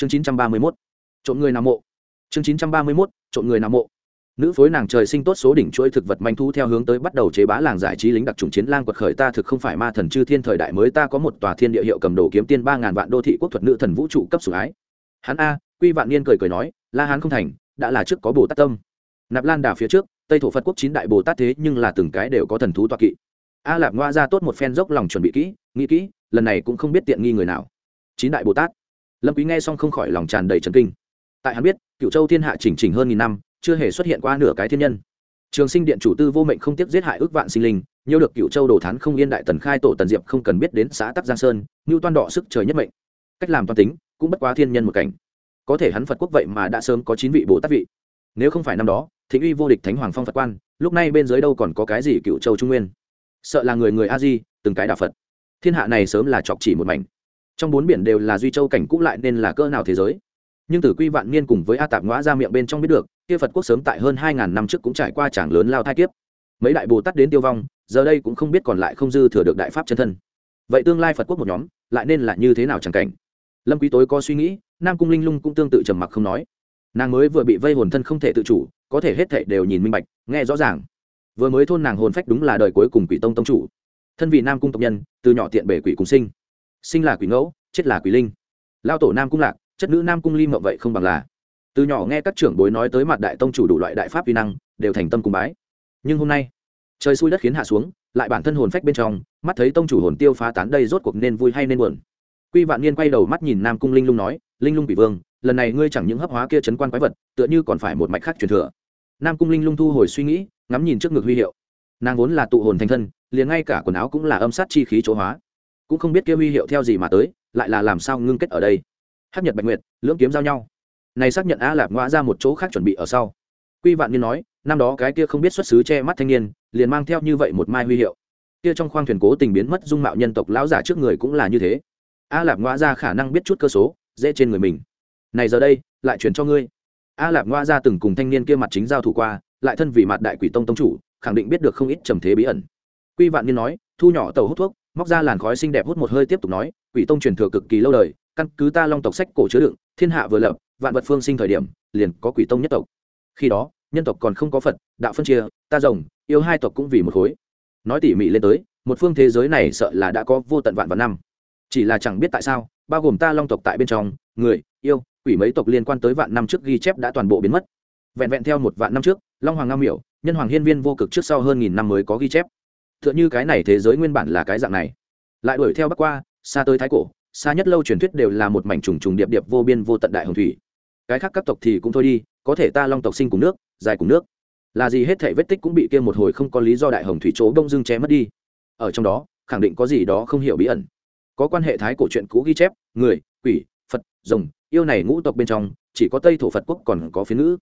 chương chín trăm ba mươi mốt. Trộm người nằm mộ. Chương chín trăm ba mươi mốt, trộm người nằm mộ. Nữ phối nàng trời sinh tốt số đỉnh chuỗi thực vật manh thu theo hướng tới bắt đầu chế bá làng giải trí lính đặc trùng chiến lang quật khởi ta thực không phải ma thần chư thiên thời đại mới ta có một tòa thiên địa hiệu cầm đồ kiếm tiên ba ngàn vạn đô thị quốc thuật nữ thần vũ trụ cấp sủng ái. Hắn a, quy vạn niên cười cười nói, la hán không thành, đã là trước có bồ tát tâm. Nạp lan đà phía trước, tây thổ phật quốc chín đại bồ tát thế nhưng là từng cái đều có thần thú toa kỵ. A lạp ngoa ra tốt một phen dốc lòng chuẩn bị kỹ, nghĩ kỹ, lần này cũng không biết tiện nghi người nào. Chín đại bồ tát lâm quý nghe xong không khỏi lòng tràn đầy trấn kinh. Tại hắn biết cựu châu thiên hạ chỉnh chỉnh hơn nghìn năm, chưa hề xuất hiện qua nửa cái thiên nhân. Trường sinh điện chủ tư vô mệnh không tiếc giết hại ước vạn sinh linh, nhiều được cựu châu đồ thán không yên đại tần khai tổ tần diệp không cần biết đến xã tắc giang sơn, như toan đỏ sức trời nhất mệnh. Cách làm toan tính, cũng bất quá thiên nhân một cảnh. Có thể hắn phật quốc vậy mà đã sớm có chín vị bồ tát vị. Nếu không phải năm đó, thịnh uy vô địch thánh hoàng phong phật quan, lúc này bên dưới đâu còn có cái gì cựu châu trung nguyên? Sợ là người người a di, từng cái đạo phật. Thiên hạ này sớm là chọc chỉ một mảnh trong bốn biển đều là duy châu cảnh cũ lại nên là cỡ nào thế giới. Nhưng từ quy vạn niên cùng với a tạp ngõ ra miệng bên trong biết được, kia phật quốc sớm tại hơn hai ngàn năm trước cũng trải qua trảng lớn lao thai kiếp. Mấy đại bồ tát đến tiêu vong, giờ đây cũng không biết còn lại không dư thừa được đại pháp chân thân. Vậy tương lai phật quốc một nhóm, lại nên là như thế nào chẳng cảnh? Lâm quý tối có suy nghĩ, nam cung linh lung cũng tương tự trầm mặc không nói. Nàng mới vừa bị vây hồn thân không thể tự chủ, có thể hết thảy đều nhìn minh bạch, nghe rõ ràng. Vừa mới thôn nàng hồn phách đúng là đời cuối cùng quỷ tông tông chủ. Thân vị nam cung tộc nhân, từ nhỏ tiện bể quỷ cùng sinh sinh là quỷ ngẫu, chết là quỷ linh. Lao tổ nam cung lạc, chất nữ nam cung ly mộng vậy không bằng là. Từ nhỏ nghe các trưởng bối nói tới mặt đại tông chủ đủ loại đại pháp vi năng, đều thành tâm cung bái. Nhưng hôm nay, trời xui đất khiến hạ xuống, lại bản thân hồn phách bên trong, mắt thấy tông chủ hồn tiêu phá tán đây rốt cuộc nên vui hay nên buồn. Quy vạn niên quay đầu mắt nhìn nam cung linh lung nói, linh lung bị vương, lần này ngươi chẳng những hấp hóa kia chấn quan quái vật, tựa như còn phải một mạch khác truyền thừa. Nam cung linh lung thu hồi suy nghĩ, ngắm nhìn trước ngực huy hiệu. Nàng vốn là tụ hồn thành thân, liền ngay cả quần áo cũng là âm sát chi khí chỗ hóa cũng không biết kia huy hiệu theo gì mà tới, lại là làm sao ngưng kết ở đây. Hát nhật bạch nguyệt, lưỡng kiếm giao nhau. Này xác nhận a lạp ngoã ra một chỗ khác chuẩn bị ở sau. Quy vạn niên nói, năm đó cái kia không biết xuất xứ che mắt thanh niên, liền mang theo như vậy một mai huy hiệu. Kia trong khoang thuyền cố tình biến mất dung mạo nhân tộc lão giả trước người cũng là như thế. A lạp ngoã ra khả năng biết chút cơ số, dễ trên người mình. Này giờ đây, lại chuyển cho ngươi. A lạp ngoa ra từng cùng thanh niên kia mặt chính giao thủ qua, lại thân vì mặt đại quỷ tông tông chủ, khẳng định biết được không ít trầm thế bí ẩn. Quy vạn niên nói, thu nhỏ tàu hút thuốc móc ra làn khói xinh đẹp hút một hơi tiếp tục nói, quỷ tông truyền thừa cực kỳ lâu đời, căn cứ ta long tộc sách cổ chứa đựng, thiên hạ vừa lập, vạn vật phương sinh thời điểm, liền có quỷ tông nhất tộc. Khi đó, nhân tộc còn không có phật, đạo phân chia, ta rồng, yêu hai tộc cũng vì một khối. Nói tỉ mỉ lên tới, một phương thế giới này sợ là đã có vô tận vạn vật năm. Chỉ là chẳng biết tại sao, bao gồm ta long tộc tại bên trong, người, yêu, quỷ mấy tộc liên quan tới vạn năm trước ghi chép đã toàn bộ biến mất. Vẹn vẹn theo một vạn năm trước, long hoàng ngao miểu, nhân hoàng hiên viên vô cực trước sau hơn nghìn năm mới có ghi chép tựa như cái này thế giới nguyên bản là cái dạng này. Lại đuổi theo bắc qua, xa tới thái cổ, xa nhất lâu truyền thuyết đều là một mảnh trùng trùng điệp điệp vô biên vô tận đại hồng thủy. Cái khác các tộc thì cũng thôi đi, có thể ta long tộc sinh cùng nước, dài cùng nước. Là gì hết thể vết tích cũng bị kia một hồi không có lý do đại hồng thủy chỗ đông dương che mất đi. Ở trong đó, khẳng định có gì đó không hiểu bí ẩn. Có quan hệ thái cổ chuyện cũ ghi chép, người, quỷ, phật, rồng, yêu này ngũ tộc bên trong, chỉ có tây thổ phật quốc còn có phiến ngữ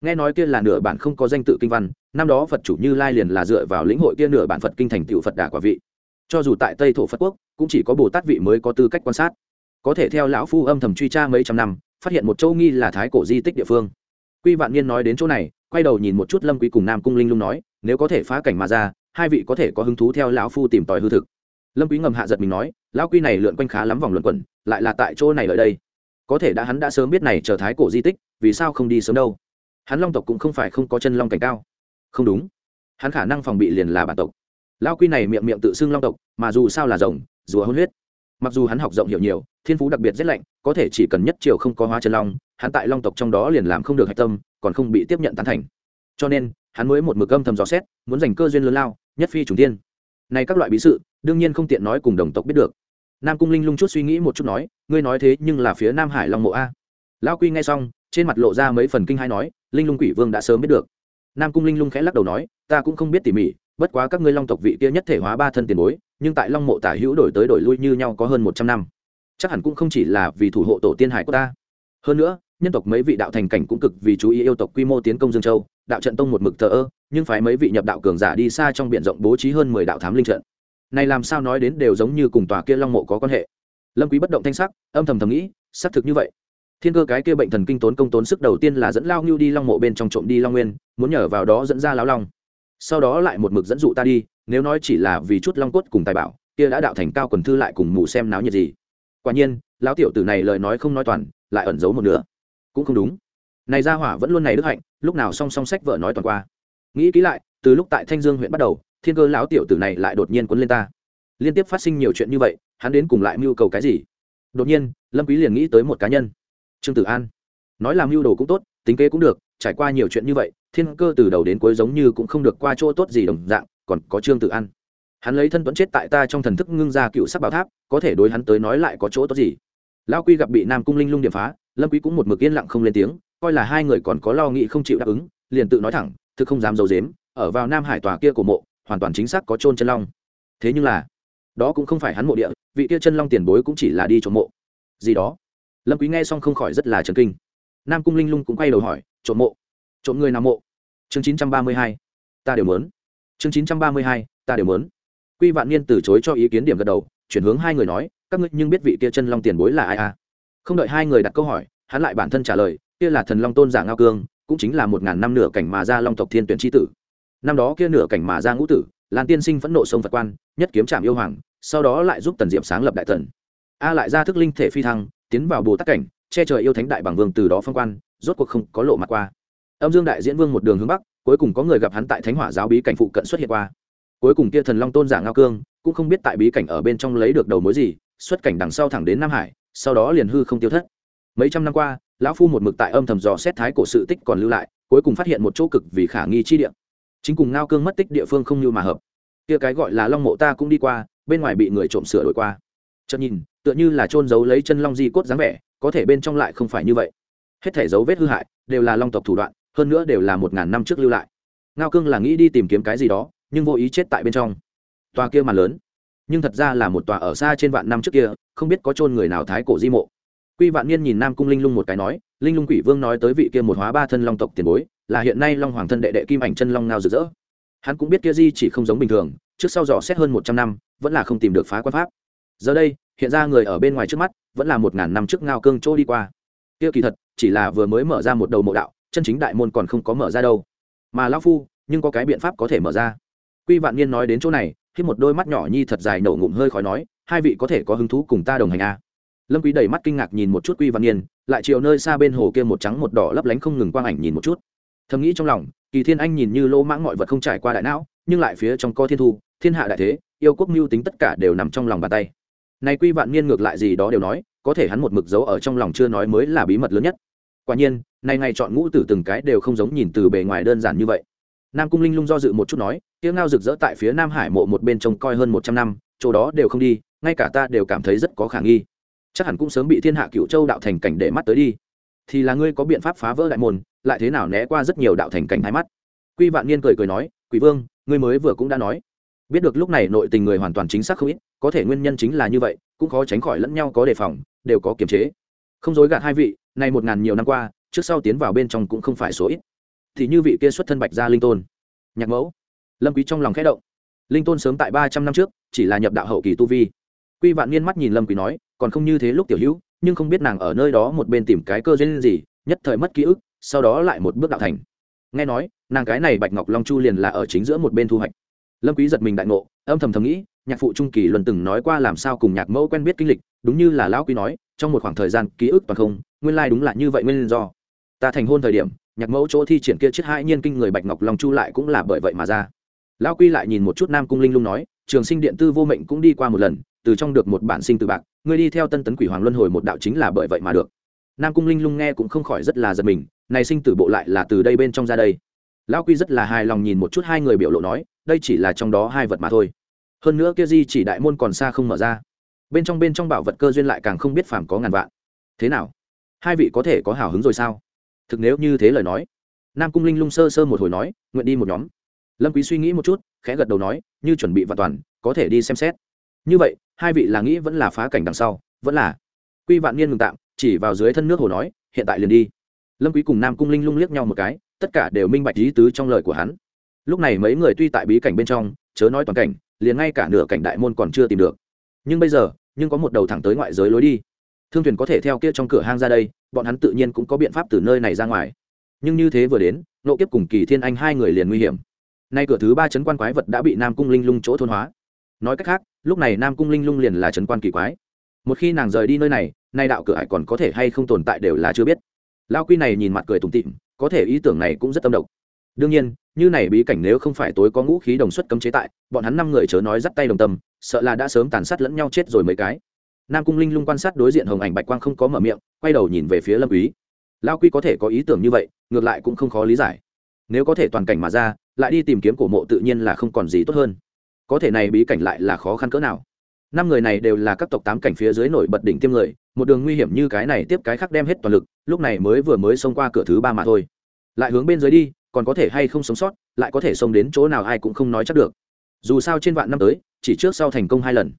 nghe nói kia là nửa bản không có danh tự kinh văn, năm đó phật chủ như lai liền là dựa vào lĩnh hội kia nửa bản phật kinh thành tựu phật đà quả vị. Cho dù tại tây thổ phật quốc, cũng chỉ có bồ tát vị mới có tư cách quan sát. Có thể theo lão phu âm thầm truy tra mấy trăm năm, phát hiện một châu nghi là thái cổ di tích địa phương. Quy vạn niên nói đến chỗ này, quay đầu nhìn một chút lâm quý cùng nam cung linh lung nói, nếu có thể phá cảnh mà ra, hai vị có thể có hứng thú theo lão phu tìm tòi hư thực. Lâm quý ngầm hạ giật mình nói, lão quy này lượn quanh khá lắm vòng luẩn quẩn, lại là tại chỗ này lợi đây. Có thể đã hắn đã sớm biết này trở thái cổ di tích, vì sao không đi sớm đâu? Hắn long tộc cũng không phải không có chân long cảnh cao. Không đúng. Hắn khả năng phòng bị liền là bản tộc. Lao quy này miệng miệng tự xưng long tộc, mà dù sao là rồng, rùa hôn huyết. Mặc dù hắn học rộng hiểu nhiều, thiên phú đặc biệt rất lạnh, có thể chỉ cần nhất triều không có hóa chân long, hắn tại long tộc trong đó liền làm không được hạch tâm, còn không bị tiếp nhận tán thành. Cho nên, hắn mới một mực âm thầm dò xét, muốn giành cơ duyên lớn lao, nhất phi trùng tiên này các loại bí sự, đương nhiên không tiện nói cùng đồng tộc biết được. Nam cung linh lung chút suy nghĩ một chút nói, ngươi nói thế nhưng là phía nam hải long mộ a. Lão quy nghe xong trên mặt lộ ra mấy phần kinh hai nói, linh lung quỷ vương đã sớm biết được. Nam cung linh lung khẽ lắc đầu nói, ta cũng không biết tỉ mỉ, bất quá các ngươi long tộc vị kia nhất thể hóa ba thân tiền bối, nhưng tại long mộ tả hữu đổi tới đổi lui như nhau có hơn một trăm năm. Chắc hẳn cũng không chỉ là vì thủ hộ tổ tiên hải của ta. Hơn nữa, nhân tộc mấy vị đạo thành cảnh cũng cực vì chú ý yêu tộc quy mô tiến công dương châu, đạo trận tông một mực thờ ơ, nhưng phải mấy vị nhập đạo cường giả đi xa trong b i ể n rộng bố trí hơn mười đạo thám linh trận. Này làm sao nói đến đều giống như cùng tòa kia long mộ có quan hệ. Lâm quý bất động thanh sắc, âm thầm thầm nghĩ, xác thực như vậy thiên cơ cái kia bệnh thần kinh tốn công tốn sức đầu tiên là dẫn lao ngưu đi long mộ bên trong trộm đi long nguyên, muốn nhờ vào đó dẫn ra lão long. Sau đó lại một mực dẫn dụ ta đi, nếu nói chỉ là vì chút long cốt cùng tài bảo, kia đã đạo thành cao quần thư lại cùng mù xem náo nhiệt gì. Quả nhiên, lão tiểu tử này lời nói không nói toàn, lại ẩn giấu một nửa. Cũng không đúng. Này gia hỏa vẫn luôn này đức hạnh, lúc nào song song sách vợ nói toàn qua. Nghĩ kỹ lại, từ lúc tại thanh dương huyện bắt đầu, thiên cơ lão tiểu tử này lại đột nhiên quấn lên ta. Liên tiếp phát sinh nhiều chuyện như vậy, hắn đến cùng lại mưu cầu cái gì? Đột nhiên, lâm quý liền nghĩ tới một cá nhân trương tử an. Nói làm mưu đồ cũng tốt, tính kế cũng được, trải qua nhiều chuyện như vậy, thiên cơ từ đầu đến cuối giống như cũng không được qua chỗ tốt gì đồng dạng, còn có trương tử an. Hắn lấy thân tuấn chết tại ta trong thần thức ngưng ra cựu sắc bảo tháp, có thể đối hắn tới nói lại có chỗ tốt gì? Lão quy gặp bị nam cung linh lung điểm phá, lâm quý cũng một mực yên lặng không lên tiếng, coi là hai người còn có lo nghĩ không chịu đáp ứng, liền tự nói thẳng, thực không dám giấu dếm ở vào nam hải tòa kia của mộ, hoàn toàn chính xác có trôn chân long. Thế nhưng là, đó cũng không phải hắn mộ địa, vị kia chân long tiền bối cũng chỉ là đi trộm mộ. Gì đó? Lâm quý nghe xong không khỏi rất là chấn kinh. Nam cung linh lung cũng quay đầu hỏi, trộm mộ? Trộm người nào mộ? Chương 932 ta đều muốn. Chương 932 ta đều muốn. Quy vạn niên từ chối cho ý kiến điểm gật đầu, chuyển hướng hai người nói, các ngươi nhưng biết vị kia chân long tiền bối là ai à? Không đợi hai người đặt câu hỏi, hắn lại bản thân trả lời, kia là thần long tôn giả ngao cương, cũng chính là một ngàn năm nửa cảnh mà ra long tộc thiên tuyển tri tử. Năm đó kia nửa cảnh mà ra ngũ tử, lan tiên sinh phẫn nộ sông phật quan, nhất kiếm trạm yêu hoàng, sau đó lại giúp tần diệm sáng lập đại tần a lại ra thức linh thể phi thăng tiến vào bồ tát cảnh, che trời yêu thánh đại bằng vương từ đó phong quan, rốt cuộc không có lộ mặt qua. Âm dương đại diễn vương một đường hướng bắc, cuối cùng có người gặp hắn tại thánh hỏa giáo bí cảnh phụ cận xuất hiện qua. Cuối cùng kia thần long tôn giả ngao cương, cũng không biết tại bí cảnh ở bên trong lấy được đầu mối gì, xuất cảnh đằng sau thẳng đến nam hải, sau đó liền hư không tiêu thất. Mấy trăm năm qua, lão phu một mực tại âm thầm dò xét thái cổ sự tích còn lưu lại, cuối cùng phát hiện một chỗ cực vì khả nghi chi địa. Chính cùng ngao cương mất tích địa phương không như mà hợp. Kia cái gọi là long mộ ta cũng đi qua, bên ngoài bị người trộm sửa đổi qua. Chợt nhìn tựa như là trôn giấu lấy chân long di cốt dáng vẻ, có thể bên trong lại không phải như vậy. Hết thể dấu vết hư hại đều là long tộc thủ đoạn, hơn nữa đều là một ngàn năm trước lưu lại. Ngao cương là nghĩ đi tìm kiếm cái gì đó, nhưng vô ý chết tại bên trong. Tòa kia mà lớn, nhưng thật ra là một tòa ở xa trên vạn năm trước kia, không biết có chôn người nào thái cổ di mộ. Quy vạn niên nhìn nam cung linh lung một cái nói, linh lung quỷ vương nói tới vị kia một hóa ba thân long tộc tiền bối, là hiện nay long hoàng thân đệ đệ kim ảnh chân long ngao rực rỡ. Hắn cũng biết kia di chỉ không giống bình thường, trước sau dò xét hơn một trăm năm, vẫn là không tìm được phá quan pháp. Giờ đây hiện ra người ở bên ngoài trước mắt, vẫn là một ngàn năm trước ngao cương chỗ đi qua. Kia kỳ thật, chỉ là vừa mới mở ra một đầu mộ đạo, chân chính đại môn còn không có mở ra đâu. Mà lão phu, nhưng có cái biện pháp có thể mở ra. Quy vạn niên nói đến chỗ này, khi một đôi mắt nhỏ nhi thật dài nổ ngụm hơi khói nói, hai vị có thể có hứng thú cùng ta đồng hành à. lâm quý đầy mắt kinh ngạc nhìn một chút quy vạn niên, lại chiều nơi xa bên hồ kia một trắng một đỏ lấp lánh không ngừng quang ảnh nhìn một chút. Thầm nghĩ trong lòng, kỳ thiên anh nhìn như lỗ mãng mọi vật không trải qua đại não, nhưng lại phía trong co thiên thu, thiên hạ đại thế, yêu quốc mưu tính tất cả đều nằm trong lòng bàn tay này quy vạn niên ngược lại gì đó đều nói, có thể hắn một mực giấu ở trong lòng chưa nói mới là bí mật lớn nhất. Quả nhiên này ngày chọn ngũ tử từng cái đều không giống nhìn từ bề ngoài đơn giản như vậy. Nam cung linh lung do dự một chút nói tiếng ngao rực rỡ tại phía nam hải mộ một bên trông coi hơn một trăm năm, chỗ đó đều không đi, ngay cả ta đều cảm thấy rất có khả nghi. Chắc hẳn cũng sớm bị thiên hạ cựu châu đạo thành cảnh để mắt tới đi. Thì là ngươi có biện pháp phá vỡ đại môn, lại thế nào né qua rất nhiều đạo thành cảnh hai mắt? Quy vạn niên cười cười nói, quỷ vương, ngươi mới vừa cũng đã nói biết được lúc này nội tình người hoàn toàn chính xác không ít, có thể nguyên nhân chính là như vậy, cũng khó tránh khỏi lẫn nhau có đề phòng, đều có kiềm chế. Không dối gạt hai vị, nay một ngàn nhiều năm qua, trước sau tiến vào bên trong cũng không phải số ít. Thì như vị kia xuất thân bạch gia linh tôn. Nhạc mẫu. Lâm quý trong lòng khẽ động. Linh tôn sớm tại ba trăm năm trước, chỉ là nhập đạo hậu kỳ tu vi. Quy vạn niên mắt nhìn lâm quý nói, còn không như thế lúc tiểu hữu, nhưng không biết nàng ở nơi đó một bên tìm cái cơ duyên gì, nhất thời mất ký ức, sau đó lại một bước đạo thành. Nghe nói, nàng cái này bạch ngọc long chu liền là ở chính giữa một bên thu hoạch lâm quý giật mình đại ngộ, âm thầm thầm nghĩ, nhạc phụ trung kỳ luân từng nói qua làm sao cùng nhạc mẫu quen biết kinh lịch, đúng như là lão quý nói, trong một khoảng thời gian ký ức toàn không, nguyên lai like đúng là như vậy nguyên do. Ta thành hôn thời điểm, nhạc mẫu chỗ thi triển kia chết hai nhiên kinh người bạch ngọc long chu lại cũng là bởi vậy mà ra. Lão quy lại nhìn một chút nam cung linh lung nói, trường sinh điện tư vô mệnh cũng đi qua một lần, từ trong được một bản sinh từ bạc, ngươi đi theo tân tấn quỷ hoàng luân hồi một đạo chính là bởi vậy mà được. Nam cung linh lung nghe cũng không khỏi rất là giật mình, này sinh tử bộ lại là từ đây bên trong ra đây lão quy rất là hài lòng nhìn một chút hai người biểu lộ nói, đây chỉ là trong đó hai vật mà thôi. Hơn nữa kia di chỉ đại môn còn xa không mở ra. Bên trong bên trong bảo vật cơ duyên lại càng không biết phàm có ngàn vạn. Thế nào? Hai vị có thể có hào hứng rồi sao? Thực nếu như thế lời nói. Nam cung linh lung sơ sơ một hồi nói, nguyện đi một nhóm. Lâm quý suy nghĩ một chút, khẽ gật đầu nói, như chuẩn bị và toàn, có thể đi xem xét. Như vậy, hai vị là nghĩ vẫn là phá cảnh đằng sau, vẫn là. Quy vạn niên ngừng tạm, chỉ vào dưới thân nước hồ nói, hiện tại liền đi. Lâm quý cùng nam cung linh lung liếc nhau một cái tất cả đều minh bạch ý tứ trong lời của hắn. Lúc này mấy người tuy tại bí cảnh bên trong, chớ nói toàn cảnh, liền ngay cả nửa cảnh đại môn còn chưa tìm được. Nhưng bây giờ, nhưng có một đầu thẳng tới ngoại giới lối đi. Thương thuyền có thể theo kia trong cửa hang ra đây, bọn hắn tự nhiên cũng có biện pháp từ nơi này ra ngoài. Nhưng như thế vừa đến, nộ kiếp cùng kỳ thiên anh hai người liền nguy hiểm. Nay cửa thứ ba chấn quan quái vật đã bị nam cung linh lung chỗ thôn hóa. Nói cách khác, lúc này nam cung linh lung liền là chấn quan kỳ quái. Một khi nàng rời đi nơi này, nay đạo cửa ải còn có thể hay không tồn tại đều là chưa biết. Lao quy này nhìn mặt cười tủm tịm có thể ý tưởng này cũng rất tâm động đương nhiên, như này bí cảnh nếu không phải tối có ngũ khí đồng xuất cấm chế tại, bọn hắn năm người chớ nói dắt tay đồng tâm, sợ là đã sớm tàn sát lẫn nhau chết rồi mấy cái. Nam cung linh lung quan sát đối diện hồng ảnh bạch quang không có mở miệng, quay đầu nhìn về phía lâm quý. Lao quy có thể có ý tưởng như vậy, ngược lại cũng không khó lý giải. Nếu có thể toàn cảnh mà ra, lại đi tìm kiếm cổ mộ tự nhiên là không còn gì tốt hơn. Có thể này bí cảnh lại là khó khăn cỡ nào? Năm người này đều là các tộc tám cảnh phía dưới nổi bật đỉnh tiêm người, một đường nguy hiểm như cái này tiếp cái khác đem hết toàn lực lúc này mới vừa mới xông qua cửa thứ ba mà thôi. Lại hướng bên dưới đi, còn có thể hay không sống sót, lại có thể xông đến chỗ nào ai cũng không nói chắc được. Dù sao trên vạn năm tới, chỉ trước sau thành công hai lần.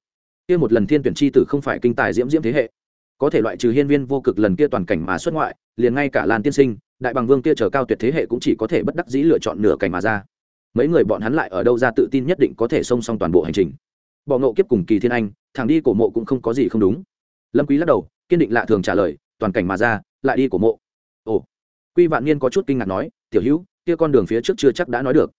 Kia một lần thiên tuyển chi tử không phải kinh tài diễm diễm thế hệ. Có thể loại trừ hiên viên vô cực lần kia toàn cảnh mà xuất ngoại, liền ngay cả lan tiên sinh, đại bằng vương kia chờ cao tuyệt thế hệ cũng chỉ có thể bất đắc dĩ lựa chọn nửa cảnh mà ra. Mấy người bọn hắn lại ở đâu ra tự tin nhất định có thể xông xong toàn bộ hành trình. Bọn ngộ kiếp cùng kỳ thiên anh, thằng đi cổ mộ cũng không có gì không đúng. Lâm quý lắc đầu, kiên định lạ thường trả lời, toàn cảnh mà ra lại đi cổ mộ. Ồ. Quy vạn niên có chút kinh ngạc nói, tiểu hữu, kia con đường phía trước chưa chắc đã nói được.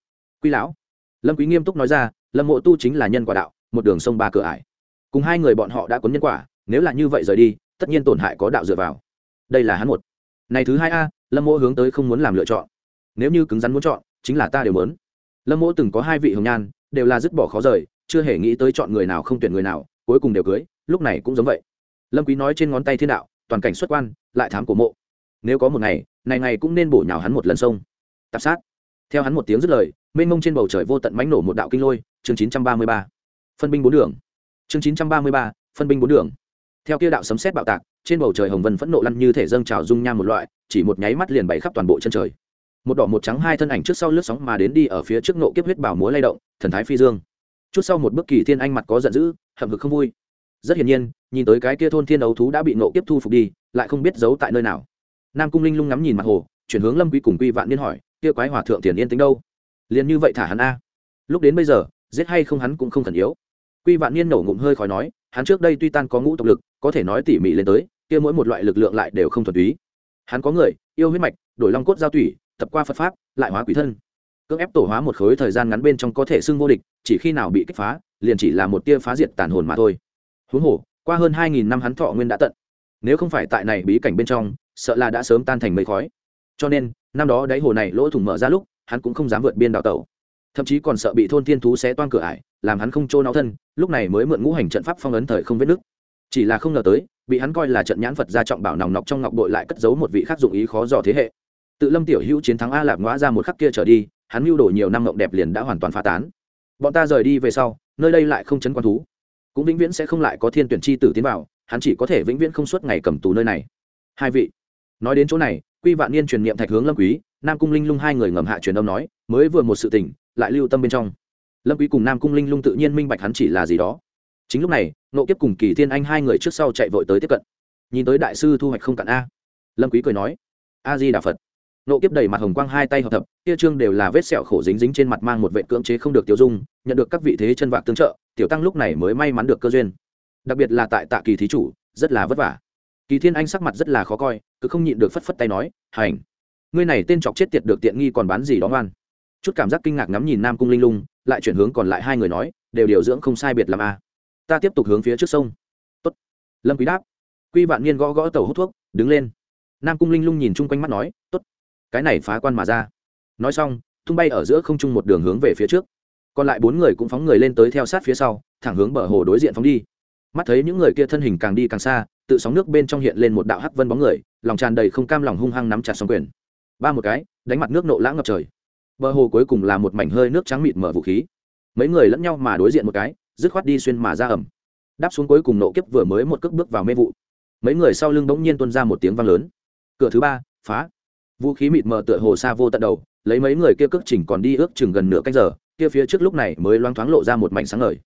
Quy lão. Lâm quý nghiêm túc nói ra, lâm mộ tu chính là nhân quả đạo, một đường sông ba cửa ải. Cùng hai người bọn họ đã cuốn nhân quả, nếu là như vậy rời đi, tất nhiên tổn hại có đạo dựa vào. Đây là hắn một. Này thứ hai a, lâm mộ hướng tới không muốn làm lựa chọn. Nếu như cứng rắn muốn chọn, chính là ta đều muốn. Lâm mộ từng có hai vị hồng nhan, đều là dứt bỏ khó rời, chưa hề nghĩ tới chọn người nào không tuyển người nào, cuối cùng đều cưới, lúc này cũng giống vậy. Lâm quý nói trên ngón tay thiên đạo toàn cảnh xuất quan lại thám cổ mộ. Nếu có một ngày này ngày cũng nên bổ nhào hắn một lần sông. Tạp sát. Theo hắn một tiếng dứt lời mênh mông trên bầu trời vô tận mãnh nổ một đạo kinh lôi chương 933. phân binh bốn đường. Chương 933, phân binh bốn đường. Theo kia đạo sấm sét bạo tạc trên bầu trời hồng vân phẫn nộ lăn như thể dâng trào dung nham một loại chỉ một nháy mắt liền bày khắp toàn bộ chân trời. Một đỏ một trắng hai thân ảnh trước sau lướt sóng mà đến đi ở phía trước nộ kiếp huyết bảo múa lay động thần thái phi dương. Chút sau một bước kỳ thiên anh mặt có giận dữ hậm hực không vui rất hiển nhiên, nhìn tới cái kia thôn thiên đấu thú đã bị nộ tiếp thu phục đi, lại không biết giấu tại nơi nào. Nam cung linh lung ngắm nhìn mặt hồ, chuyển hướng lâm quý cùng quy vạn niên hỏi, kia quái hòa thượng tiền yên tính đâu? Liền như vậy thả hắn a. Lúc đến bây giờ, giết hay không hắn cũng không thần yếu. Quy vạn niên nổ ngụm hơi khói nói, hắn trước đây tuy tan có ngũ tộc lực, có thể nói tỉ mỉ lên tới, kia mỗi một loại lực lượng lại đều không thuần túy. Hắn có người, yêu huyết mạch, đổi long cốt giao tủy, tập qua phật pháp, lại hóa quỷ thân. Cưỡng ép tổ hóa một khối thời gian ngắn bên trong có thể xưng vô địch, chỉ khi nào bị kích phá, liền chỉ là một tia phá diệt tàn hồn mà thôi huống hồ, qua hơn hai nghìn năm hắn thọ nguyên đã tận. Nếu không phải tại này bí cảnh bên trong, sợ là đã sớm tan thành mây khói. Cho nên, năm đó đáy hồ này lỗ thủng mở ra lúc, hắn cũng không dám vượt biên đào tẩu thậm chí còn sợ bị thôn thiên thú xé toan cửa ải, làm hắn không trôn áo thân, lúc này mới mượn ngũ hành trận pháp phong ấn thời không vết nước chỉ là không ngờ tới, bị hắn coi là trận nhãn phật gia trọng bảo nòng nọc trong ngọc bội lại cất giấu một vị khác dụng ý khó dò thế hệ. Tự lâm tiểu hữu chiến thắng a lạp ngõ ra một khắc kia trở đi, hắn mưu đồ nhiều năm ngộng đẹp liền đã hoàn toàn phá tán. Bọn ta rời đi về sau, nơi đây lại không chấn quan thú cũng vĩnh viễn sẽ không lại có thiên tuyển chi tử tiến vào, hắn chỉ có thể vĩnh viễn không suốt ngày cầm tù nơi này. Hai vị, nói đến chỗ này, quy vạn niên truyền niệm thạch hướng lâm quý, nam cung linh lung hai người ngầm hạ truyền âm nói, mới vừa một sự tình, lại lưu tâm bên trong. Lâm quý cùng nam cung linh lung tự nhiên minh bạch hắn chỉ là gì đó. Chính lúc này nộ kiếp cùng kỳ thiên anh hai người trước sau chạy vội tới tiếp cận. Nhìn tới đại sư thu hoạch không cạn a. Lâm quý cười nói, a di đà phật nộ kiếp đầy mặt hồng quang hai tay hợp thập, kia trương đều là vết sẹo khổ dính dính trên mặt mang một vệ cưỡng chế không được tiêu dung, nhận được các vị thế chân vạc tương trợ, tiểu tăng lúc này mới may mắn được cơ duyên. Đặc biệt là tại tạ kỳ thí chủ, rất là vất vả. Kỳ thiên anh sắc mặt rất là khó coi, cứ không nhịn được phất phất tay nói, hành, ngươi này tên chọc chết tiệt được tiện nghi còn bán gì đó ngoan. Chút cảm giác kinh ngạc ngắm nhìn nam cung linh lung, lại chuyển hướng còn lại hai người nói, đều điều dưỡng không sai biệt làm a à. ta tiếp tục hướng phía trước sông. Tốt. lâm quý đáp. Quy vạn niên gõ gõ tàu hút thuốc, đứng lên. Nam cung linh lung nhìn chung quanh mắt nói, tốt cái này phá quan mà ra. Nói xong, tung bay ở giữa không trung một đường hướng về phía trước. Còn lại bốn người cũng phóng người lên tới theo sát phía sau, thẳng hướng bờ hồ đối diện phóng đi. Mắt thấy những người kia thân hình càng đi càng xa, tự sóng nước bên trong hiện lên một đạo hắc vân bóng người, lòng tràn đầy không cam lòng hung hăng nắm chặt sóng quyền. Ba một cái, đánh mặt nước nộ lãng ngập trời. Bờ hồ cuối cùng là một mảnh hơi nước trắng mịt mở vũ khí. Mấy người lẫn nhau mà đối diện một cái, dứt khoát đi xuyên mà ra ẩm. Đáp xuống cuối cùng nộ kiếp vừa mới một cước bước vào mê vụ. Mấy người sau lưng bỗng nhiên tuôn ra một tiếng vang lớn. Cửa thứ ba, phá vũ khí mịt mờ tựa hồ xa vô tận đầu, lấy mấy người kia cước chỉnh còn đi ước chừng gần nửa canh giờ, kia phía trước lúc này mới loáng thoáng lộ ra một mảnh sáng ngời.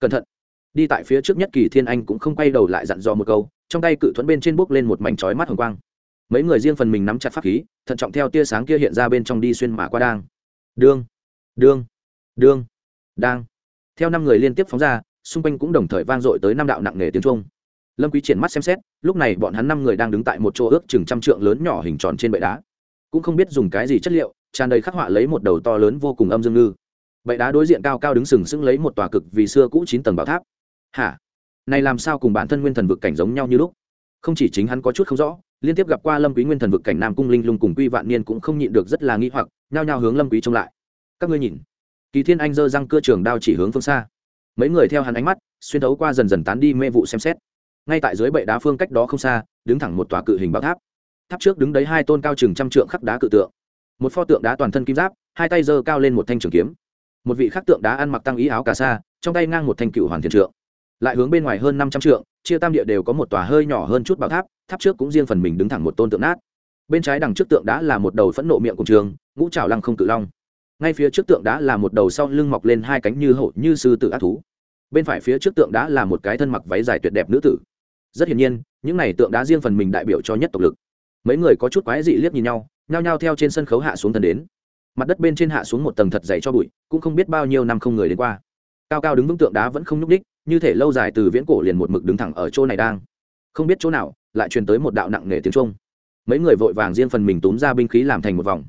Cẩn thận. Đi tại phía trước nhất kỳ thiên anh cũng không quay đầu lại dặn dò một câu, trong tay cự thuẫn bên trên bốc lên một mảnh chói mắt hồng quang. Mấy người riêng phần mình nắm chặt pháp khí, thận trọng theo tia sáng kia hiện ra bên trong đi xuyên mã qua đang. Đương. Đương. Đương. Đang. Theo năm người liên tiếp phóng ra, xung quanh cũng đồng thời vang dội tới năm đạo nặng nề tiếng trung lâm quý triển mắt xem xét, lúc này bọn hắn năm người đang đứng tại một chỗ ước chừng trăm trượng lớn nhỏ hình tròn trên bệ đá cũng không biết dùng cái gì chất liệu, tràn đầy khắc họa lấy một đầu to lớn vô cùng âm dương ngư. Bệ đá đối diện cao cao đứng sừng sững lấy một tòa cực vì xưa cũ chín tầng bảo tháp. Hả? Này làm sao cùng bản thân nguyên thần vực cảnh giống nhau như lúc? Không chỉ chính hắn có chút không rõ, liên tiếp gặp qua lâm quý nguyên thần vực cảnh nam cung linh lung cùng quy vạn niên cũng không nhịn được rất là nghi hoặc, nhao nhao hướng lâm quý trông lại. Các ngươi nhìn. Kỳ thiên anh giơ răng cưa trường đao chỉ hướng phương xa. Mấy người theo hắn ánh mắt, xuyên thấu qua dần dần tán đi mê vụ xem xét. Ngay tại dưới bệ đá phương cách đó không xa, đứng thẳng một tòa cự hình bảo tháp tháp trước đứng đấy hai tôn cao chừng trăm trượng khắc đá cự tượng. Một pho tượng đá toàn thân kim giáp, hai tay giơ cao lên một thanh trường kiếm. Một vị khắc tượng đá ăn mặc tăng ý áo cà sa, trong tay ngang một thanh cựu hoàn thiên trượng. Lại hướng bên ngoài hơn năm trăm trượng, chia tam địa đều có một tòa hơi nhỏ hơn chút bảo tháp tháp trước cũng riêng phần mình đứng thẳng một tôn tượng nát. Bên trái đằng trước tượng đá là một đầu phẫn nộ miệng cùng trường, ngũ trào lăng không cự long. Ngay phía trước tượng đá là một đầu sau lưng mọc lên hai cánh như hổ, như sư tử ác thú. Bên phải phía trước tượng đá là một cái thân mặc váy dài tuyệt đẹp nữ tử. Rất hiển nhiên, những này tượng đá riêng phần mình đại biểu cho nhất tộc lực mấy người có chút quái dị liếc nhìn nhau, nhao nhao theo trên sân khấu hạ xuống thần đến. Mặt đất bên trên hạ xuống một tầng thật dày cho bụi, cũng không biết bao nhiêu năm không người đến qua. Cao cao đứng vững tượng đá vẫn không nhúc đích như thể lâu dài từ viễn cổ liền một mực đứng thẳng ở chỗ này đang. Không biết chỗ nào, lại truyền tới một đạo nặng nề tiếng trung mấy người vội vàng riêng phần mình túm ra binh khí làm thành một vòng.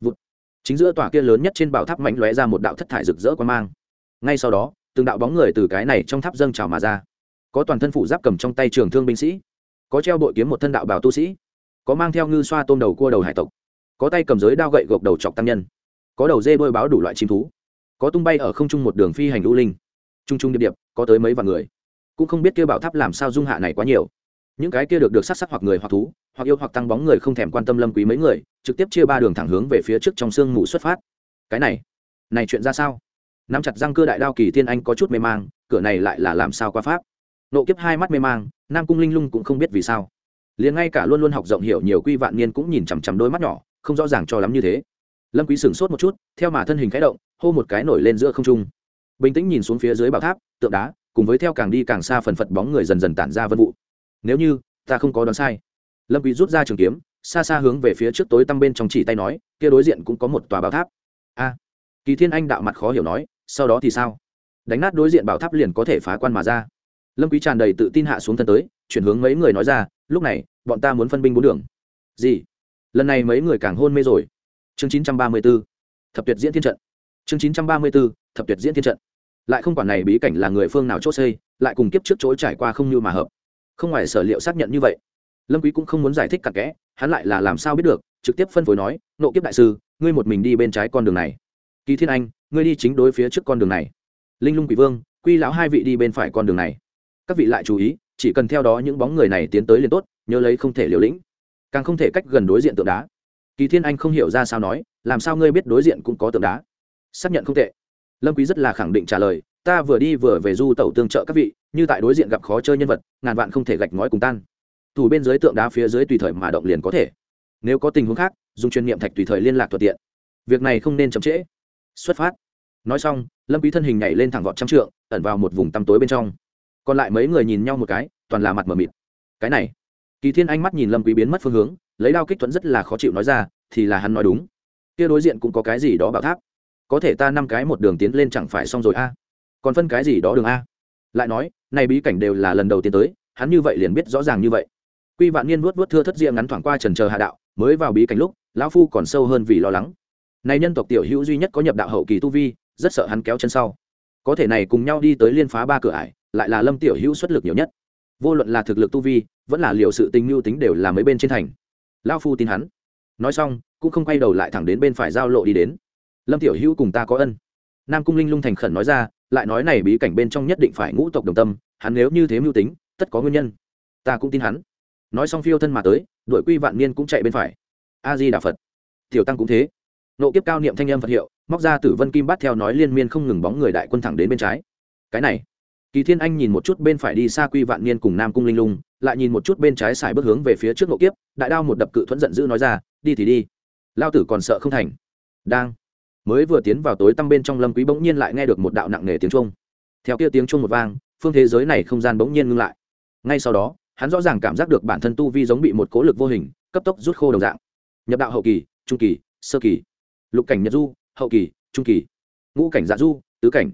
Vụt. chính giữa tòa kia lớn nhất trên bảo tháp mảnh lóe ra một đạo thất thải rực rỡ quan mang. Ngay sau đó, từng đạo bóng người từ cái này trong tháp dâng trào mà ra. Có toàn thân phụ giáp cầm trong tay trường thương binh sĩ, có treo bội kiếm một thân đạo bảo tu sĩ có mang theo ngư xoa tôm đầu cua đầu hải tộc, có tay cầm giới đao gậy gộc đầu chọc tăng nhân, có đầu dê bôi báo đủ loại chim thú, có tung bay ở không trung một đường phi hành lũ linh t r u n g t r u n g điệp điệp, có tới mấy vạn người. Cũng không biết kêu bảo tháp làm sao dung hạ này quá nhiều. Những cái kia được được sắc sắc hoặc người hoặc thú, hoặc yêu hoặc tăng bóng người không thèm quan tâm lâm quý mấy người, trực tiếp chia ba đường thẳng hướng về phía trước trong sương mù xuất phát. Cái này này chuyện ra sao? Nắm chặt răng cưa đại đao kỳ thiên anh có chút mê mang, cửa này lại là làm sao qua pháp? Nộ kiếp hai mắt mê mang, nam cung linh lung cũng không biết vì sao liền ngay cả luôn luôn học rộng hiểu nhiều quy vạn niên cũng nhìn chằm chằm đôi mắt nhỏ, không rõ ràng cho lắm như thế. Lâm quý sửng sốt một chút, theo mà thân hình khẽ động, hô một cái nổi lên giữa không trung. Bình tĩnh nhìn xuống phía dưới bảo tháp, tượng đá, cùng với theo càng đi càng xa phần phật bóng người dần dần tản ra vân vụ. Nếu như, ta không có đoán sai. Lâm quý rút ra trường kiếm, xa xa hướng về phía trước tối tăm bên trong chỉ tay nói, kia đối diện cũng có một tòa bảo tháp. A. Kỳ thiên anh đạo mặt khó hiểu nói, sau đó thì sao? Đánh nát đối diện bảo tháp liền có thể phá quan mà ra. Lâm quý tràn đầy tự tin hạ xuống thân tới, chuyển hướng mấy người nói ra lúc này, bọn ta muốn phân binh bốn đường. Gì? Lần này mấy người càng hôn mê rồi. Chương chín trăm ba mươi b ố thập tuyệt diễn thiên trận. Chương chín trăm ba mươi b ố thập tuyệt diễn thiên trận. Lại không quản này bí cảnh là người phương nào chốt xây, lại cùng kiếp trước chỗ trải qua không như mà hợp. Không ngoài sở liệu xác nhận như vậy. Lâm quý cũng không muốn giải thích cặn kẽ, hắn lại là làm sao biết được, trực tiếp phân phối nói, nộ kiếp đại sư, ngươi một mình đi bên trái con đường này. Kỳ thiên anh, ngươi đi chính đối phía trước con đường này. Linh lung quỷ vương, quy lão hai vị đi bên phải con đường này. Các vị lại chú ý chỉ cần theo đó những bóng người này tiến tới liền tốt, nhớ lấy không thể liều lĩnh. Càng không thể cách gần đối diện tượng đá. Kỳ thiên anh không hiểu ra sao nói, làm sao ngươi biết đối diện cũng có tượng đá? Xác nhận không tệ. Lâm quý rất là khẳng định trả lời, ta vừa đi vừa về du tẩu tương trợ các vị, như tại đối diện gặp khó chơi nhân vật, ngàn vạn không thể gạch ngói cùng tan. Thủ bên dưới tượng đá phía dưới tùy thời mà động liền có thể. Nếu có tình huống khác, dùng chuyên niệm thạch tùy thời liên lạc thuận tiện. Việc này không nên chậm trễ. Xuất phát. Nói xong, lâm quý thân hình nhảy lên thẳng vọt trăm trượng, ẩn vào một vùng tăm tối bên trong còn lại mấy người nhìn nhau một cái, toàn là mặt mờ mịt. Cái này, kỳ thiên anh mắt nhìn lâm quý biến mất phương hướng, lấy đao kích thuẫn rất là khó chịu nói ra, thì là hắn nói đúng. Kia đối diện cũng có cái gì đó bảo tháp. Có thể ta năm cái một đường tiến lên chẳng phải xong rồi a? À? Còn phân cái gì đó đường a? À? Lại nói, này bí cảnh đều là lần đầu tiên tới, hắn như vậy liền biết rõ ràng như vậy. Quy vạn niên vuốt vuốt thưa thất riêng ngắn thoảng qua trần chờ hạ đạo, mới vào bí cảnh lúc, lão phu còn sâu hơn vì lo lắng. Này nhân tộc tiểu hữu duy nhất có nhập đạo hậu kỳ tu vi, rất sợ hắn kéo chân sau. Có thể này cùng nhau đi tới liên phá ba cửa ải lại là lâm tiểu hữu xuất lực nhiều nhất. Vô luận là thực lực tu vi, vẫn là liệu sự tình mưu tính đều là mấy bên trên thành. Lao phu tin hắn. Nói xong, cũng không quay đầu lại thẳng đến bên phải giao lộ đi đến. Lâm tiểu hữu cùng ta có ân. Nam cung linh lung thành khẩn nói ra, lại nói này bí cảnh bên trong nhất định phải ngũ tộc đồng tâm, hắn nếu như thế mưu tính, tất có nguyên nhân. Ta cũng tin hắn. Nói xong phiêu thân mà tới, đội quy vạn niên cũng chạy bên phải. A di đà phật. Tiểu tăng cũng thế. Nộ kiếp cao niệm thanh âm phật hiệu, móc ra tử vân kim bát theo nói liên miên không ngừng bóng người đại quân thẳng đến bên trái. Cái này kỳ thiên anh nhìn một chút bên phải đi xa quy vạn niên cùng nam cung linh lung, lại nhìn một chút bên trái xài bước hướng về phía trước ngộ kiếp, đại đao một đập cự thuẫn giận dữ nói ra, đi thì đi. Lao tử còn sợ không thành. Đang. Mới vừa tiến vào tối tăm bên trong lâm quý bỗng nhiên lại nghe được một đạo nặng nề tiếng trung theo kia tiếng trung một vang, phương thế giới này không gian bỗng nhiên ngưng lại. Ngay sau đó, hắn rõ ràng cảm giác được bản thân tu vi giống bị một cố lực vô hình, cấp tốc rút khô đồng dạng. Nhập đạo hậu kỳ, trung kỳ, sơ kỳ. Lục cảnh nhật du, hậu kỳ, trung kỳ. Ngũ cảnh dạ du, tứ cảnh.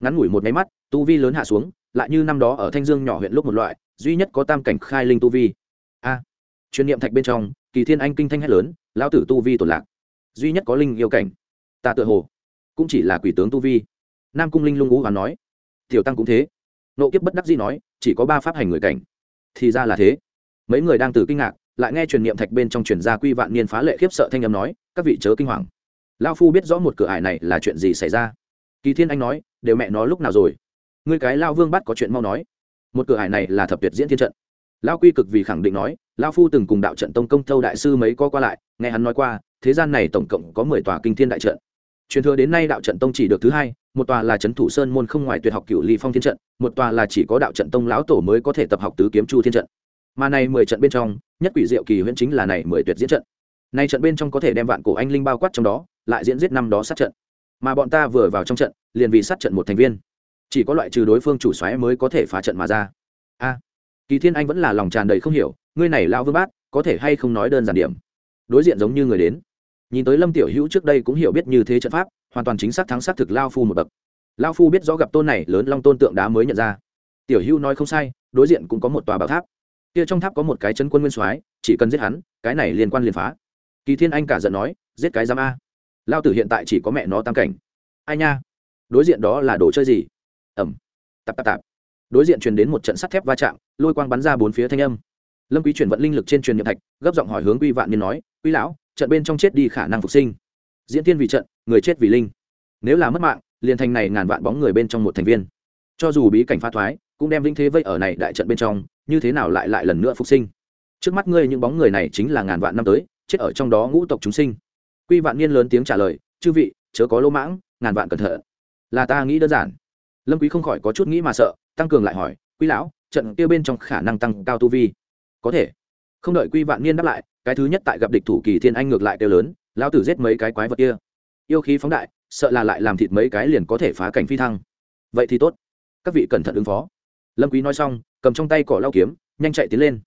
Ngắn ngủi một máy mắt tu vi lớn hạ xuống lại như năm đó ở thanh dương nhỏ huyện lúc một loại duy nhất có tam cảnh khai linh tu vi. A. À, chuyên niệm thạch bên trong kỳ thiên anh kinh thanh hét lớn lão tử tu vi tổn lạc. Duy nhất có linh yêu cảnh. Ta tự hồ cũng chỉ là quỷ tướng tu vi. Nam cung linh lung ú và nói. Tiểu tăng cũng thế. Nộ kiếp bất đắc dĩ nói chỉ có ba pháp hành người cảnh. Thì ra là thế. Mấy người đang từ kinh ngạc lại nghe truyền niệm thạch bên trong truyền gia quy vạn niên phá lệ khiếp sợ thanh âm nói các vị chớ kinh hoàng. Lao phu biết rõ một cửa ải này là chuyện gì xảy ra. Kỳ thiên anh nói đều mẹ nó lúc nào rồi? Ngươi cái lao vương bắt có chuyện mau nói. Một cửa hải này là thập tuyệt diễn thiên trận. Lao quy cực vì khẳng định nói, lao phu từng cùng đạo trận tông công thâu đại sư mấy co qua lại, nghe hắn nói qua, thế gian này tổng cộng có mười tòa kinh thiên đại trận. Truyền thừa đến nay đạo trận tông chỉ được thứ hai, một tòa là trấn thủ sơn môn không ngoài tuyệt học cựu ly phong thiên trận, một tòa là chỉ có đạo trận tông lão tổ mới có thể tập học tứ kiếm chu thiên trận. Mà này mười trận bên trong, nhất quỷ diệu kỳ huyễn chính là này mười tuyệt diễn trận. Này trận bên trong có thể đem vạn cổ anh linh bao quát trong đó, lại diễn giết năm đó sát trận. Mà bọn ta vừa vào trong trận, liền vì sát trận một thành viên chỉ có loại trừ đối phương chủ xoáy mới có thể phá trận mà ra. A, kỳ thiên anh vẫn là lòng tràn đầy không hiểu, ngươi này lao vương bát, có thể hay không nói đơn giản điểm? Đối diện giống như người đến. Nhìn tới lâm tiểu hữu trước đây cũng hiểu biết như thế trận pháp, hoàn toàn chính xác thắng xác thực lao phu một bậc. Lao phu biết rõ gặp tôn này lớn long tôn tượng đá mới nhận ra. Tiểu hữu nói không sai, đối diện cũng có một tòa bảo tháp. Kia trong tháp có một cái chân quân nguyên soái, chỉ cần giết hắn, cái này liên quan liền phá. Kỳ thiên anh cả giận nói, giết cái giam a. Lao tử hiện tại chỉ có mẹ nó tam cảnh. Ai nha? Đối diện đó là đồ chơi gì? Ẩm. Tạp tạp tạp. Đối diện truyền đến một trận sắt thép va chạm, lôi quang bắn ra bốn phía thanh âm. Lâm quý chuyển vận linh lực trên truyền niệm thạch, gấp giọng hỏi hướng quy vạn niên nói quy lão, trận bên trong chết đi khả năng phục sinh. Diễn tiên vì trận, người chết vì linh. Nếu là mất mạng, liền thành này ngàn vạn bóng người bên trong một thành viên. Cho dù bí cảnh phá thoái, cũng đem vinh thế vây ở này đại trận bên trong, như thế nào lại lại lần nữa phục sinh? Trước mắt ngươi những bóng người này chính là ngàn vạn năm tới, chết ở trong đó ngũ tộc chúng sinh. Quy vạn niên lớn tiếng trả lời, chư vị, chớ có lỗ mãng, ngàn vạn cẩn thận. Là ta nghĩ đơn giản lâm quý không khỏi có chút nghĩ mà sợ, tăng cường lại hỏi, quý lão, trận kia bên trong khả năng tăng cao tu vi? Có thể. Không đợi quy vạn niên đáp lại, cái thứ nhất tại gặp địch thủ kỳ thiên anh ngược lại kêu lớn, lão tử giết mấy cái quái vật kia. Yêu khí phóng đại, sợ là lại làm thịt mấy cái liền có thể phá cảnh phi thăng. Vậy thì tốt. Các vị cẩn thận ứng phó. Lâm quý nói xong, cầm trong tay cỏ lao kiếm, nhanh chạy tiến lên.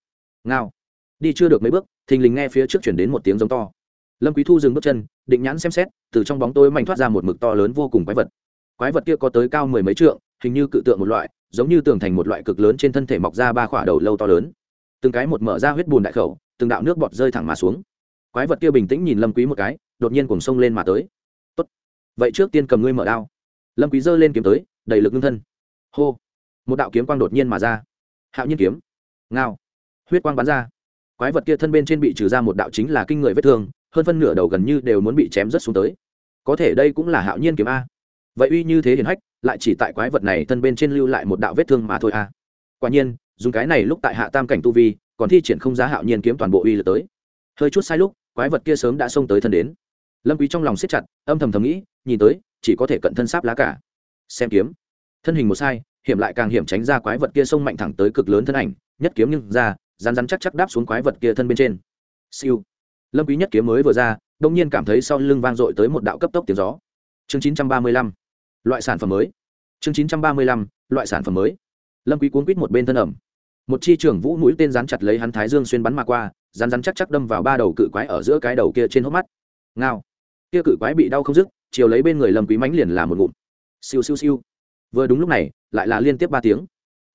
Ngao. Đi chưa được mấy bước, thình lình nghe phía trước chuyển đến một tiếng giống to. Lâm quý thu dừng bước chân, định nhãn xem xét, từ trong bóng tối mảnh thoát ra một mực to lớn vô cùng quái vật quái vật kia có tới cao mười mấy trượng, hình như cự tượng một loại, giống như tường thành một loại cực lớn trên thân thể mọc ra ba khỏa đầu lâu to lớn. Từng cái một mở ra huyết bùn đại khẩu, từng đạo nước bọt rơi thẳng mà xuống. Quái vật kia bình tĩnh nhìn lâm quý một cái, đột nhiên cùng sông lên mà tới. Tốt, vậy trước tiên cầm ngươi mở đao. Lâm quý giơ lên kiếm tới, đầy lực ngưng thân. Hô! Một đạo kiếm quang đột nhiên mà ra. Hạo nhiên kiếm. Ngao! Huyết quang bắn ra. Quái vật kia thân bên trên bị trừ ra một đạo chính là kinh người vết thương, hơn phân nửa đầu gần như đều muốn bị chém rất xuống tới. Có thể đây cũng là hạo nhiên kiếm a vậy uy như thế hiển hách, lại chỉ tại quái vật này thân bên trên lưu lại một đạo vết thương mà thôi à. Quả nhiên, dùng cái này lúc tại hạ tam cảnh tu vi, còn thi triển không giá hạo nhiên kiếm toàn bộ uy lực tới. Hơi chút sai lúc, quái vật kia sớm đã xông tới thân đến. Lâm quý trong lòng siết chặt, âm thầm thầm nghĩ, nhìn tới, chỉ có thể cận thân sáp lá cả. Xem kiếm. Thân hình một sai, hiểm lại càng hiểm tránh ra quái vật kia xông mạnh thẳng tới cực lớn thân ảnh, nhất kiếm nhưng ra rán rán chắc chắc đáp xuống quái vật kia thân bên trên. Siêu. Lâm quý nhất kiếm mới vừa ra đông nhiên cảm thấy sau lưng vang dội tới một đạo cấp tốc tiếng gió. Chương 935 loại sản phẩm mới. Chương 935 loại sản phẩm mới. Lâm quý cuốn quít một bên thân ẩm. Một chi trưởng vũ mũi tên rắn chặt lấy hắn thái dương xuyên bắn mà qua, rắn rắn chắc chắc đâm vào ba đầu cự quái ở giữa cái đầu kia trên hốc mắt. Ngao. Kia cự quái bị đau không dứt, chiều lấy bên người lâm quý mánh liền là một ngụm. Siêu siêu siêu. Vừa đúng lúc này, lại là liên tiếp ba tiếng.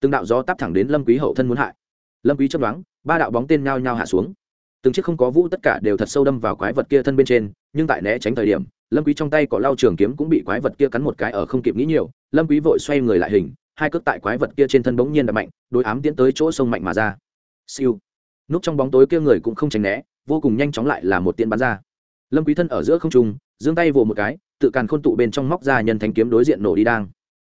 Từng đạo gió tắp thẳng đến lâm quý hậu thân muốn hại. Lâm quý chấp đoán ba đạo bóng tên nhao nhao hạ xuống từng chiếc không có vũ tất cả đều thật sâu đâm vào quái vật kia thân bên trên, nhưng tại né tránh thời điểm, lâm quý trong tay có lao trường kiếm cũng bị quái vật kia cắn một cái ở không kịp nghĩ nhiều, lâm quý vội xoay người lại hình, hai cước tại quái vật kia trên thân bỗng nhiên đập mạnh, đối ám tiến tới chỗ sông mạnh mà ra. Siêu. Núp trong bóng tối kia người cũng không tránh né, vô cùng nhanh chóng lại là một tiên bắn ra. Lâm quý thân ở giữa không trung, giương tay vồ một cái, tự càn khôn tụ bên trong móc ra nhân thánh kiếm đối diện nổ đi đang.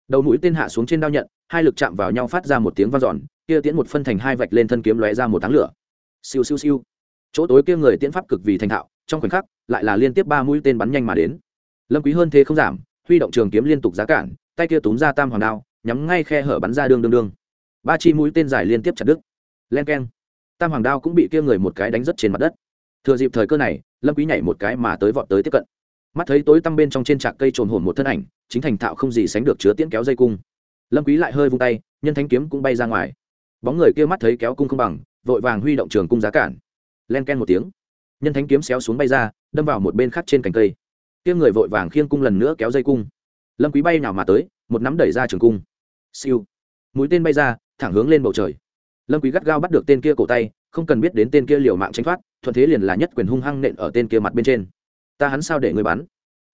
Đầu mũi tên hạ xuống trên đao nhận, hai lực chạm vào nhau phát ra một tiếng vang dọn, kia tiễn một phân thành hai vạch lên thân kiếm lóe ra một tháng lửa. Siêu siêu siêu chỗ tối kia người tiễn pháp cực vì thành thạo, trong khoảnh khắc, lại là liên tiếp ba mũi tên bắn nhanh mà đến. Lâm quý hơn thế không giảm, huy động trường kiếm liên tục giá cản, tay kia túm ra tam hoàng đao, nhắm ngay khe hở bắn ra đường đường đường ba chi mũi tên dài liên tiếp chặt đứt. Len keng. Tam hoàng đao cũng bị kia người một cái đánh rất trên mặt đất. Thừa dịp thời cơ này, lâm quý nhảy một cái mà tới vọt tới tiếp cận. Mắt thấy tối tăm bên trong trên trạc cây trồn hồn một thân ảnh, chính thành thạo không gì sánh được chứa tiễn kéo dây cung. Lâm quý lại hơi vung tay, nhân thánh kiếm cũng bay ra ngoài. Bóng người kia mắt thấy kéo cung không bằng, vội vàng huy động trường cung giá cản len ken một tiếng. Nhân thánh kiếm xéo xuống bay ra, đâm vào một bên khác trên cành cây. Tiếng người vội vàng khiêng cung lần nữa kéo dây cung. Lâm quý bay nào mà tới, một nắm đẩy ra trường cung. Siêu. Mũi tên bay ra, thẳng hướng lên bầu trời. Lâm quý gắt gao bắt được tên kia cổ tay, không cần biết đến tên kia liều mạng tránh thoát, thuận thế liền là nhất quyền hung hăng nện ở tên kia mặt bên trên. Ta hắn sao để người bắn?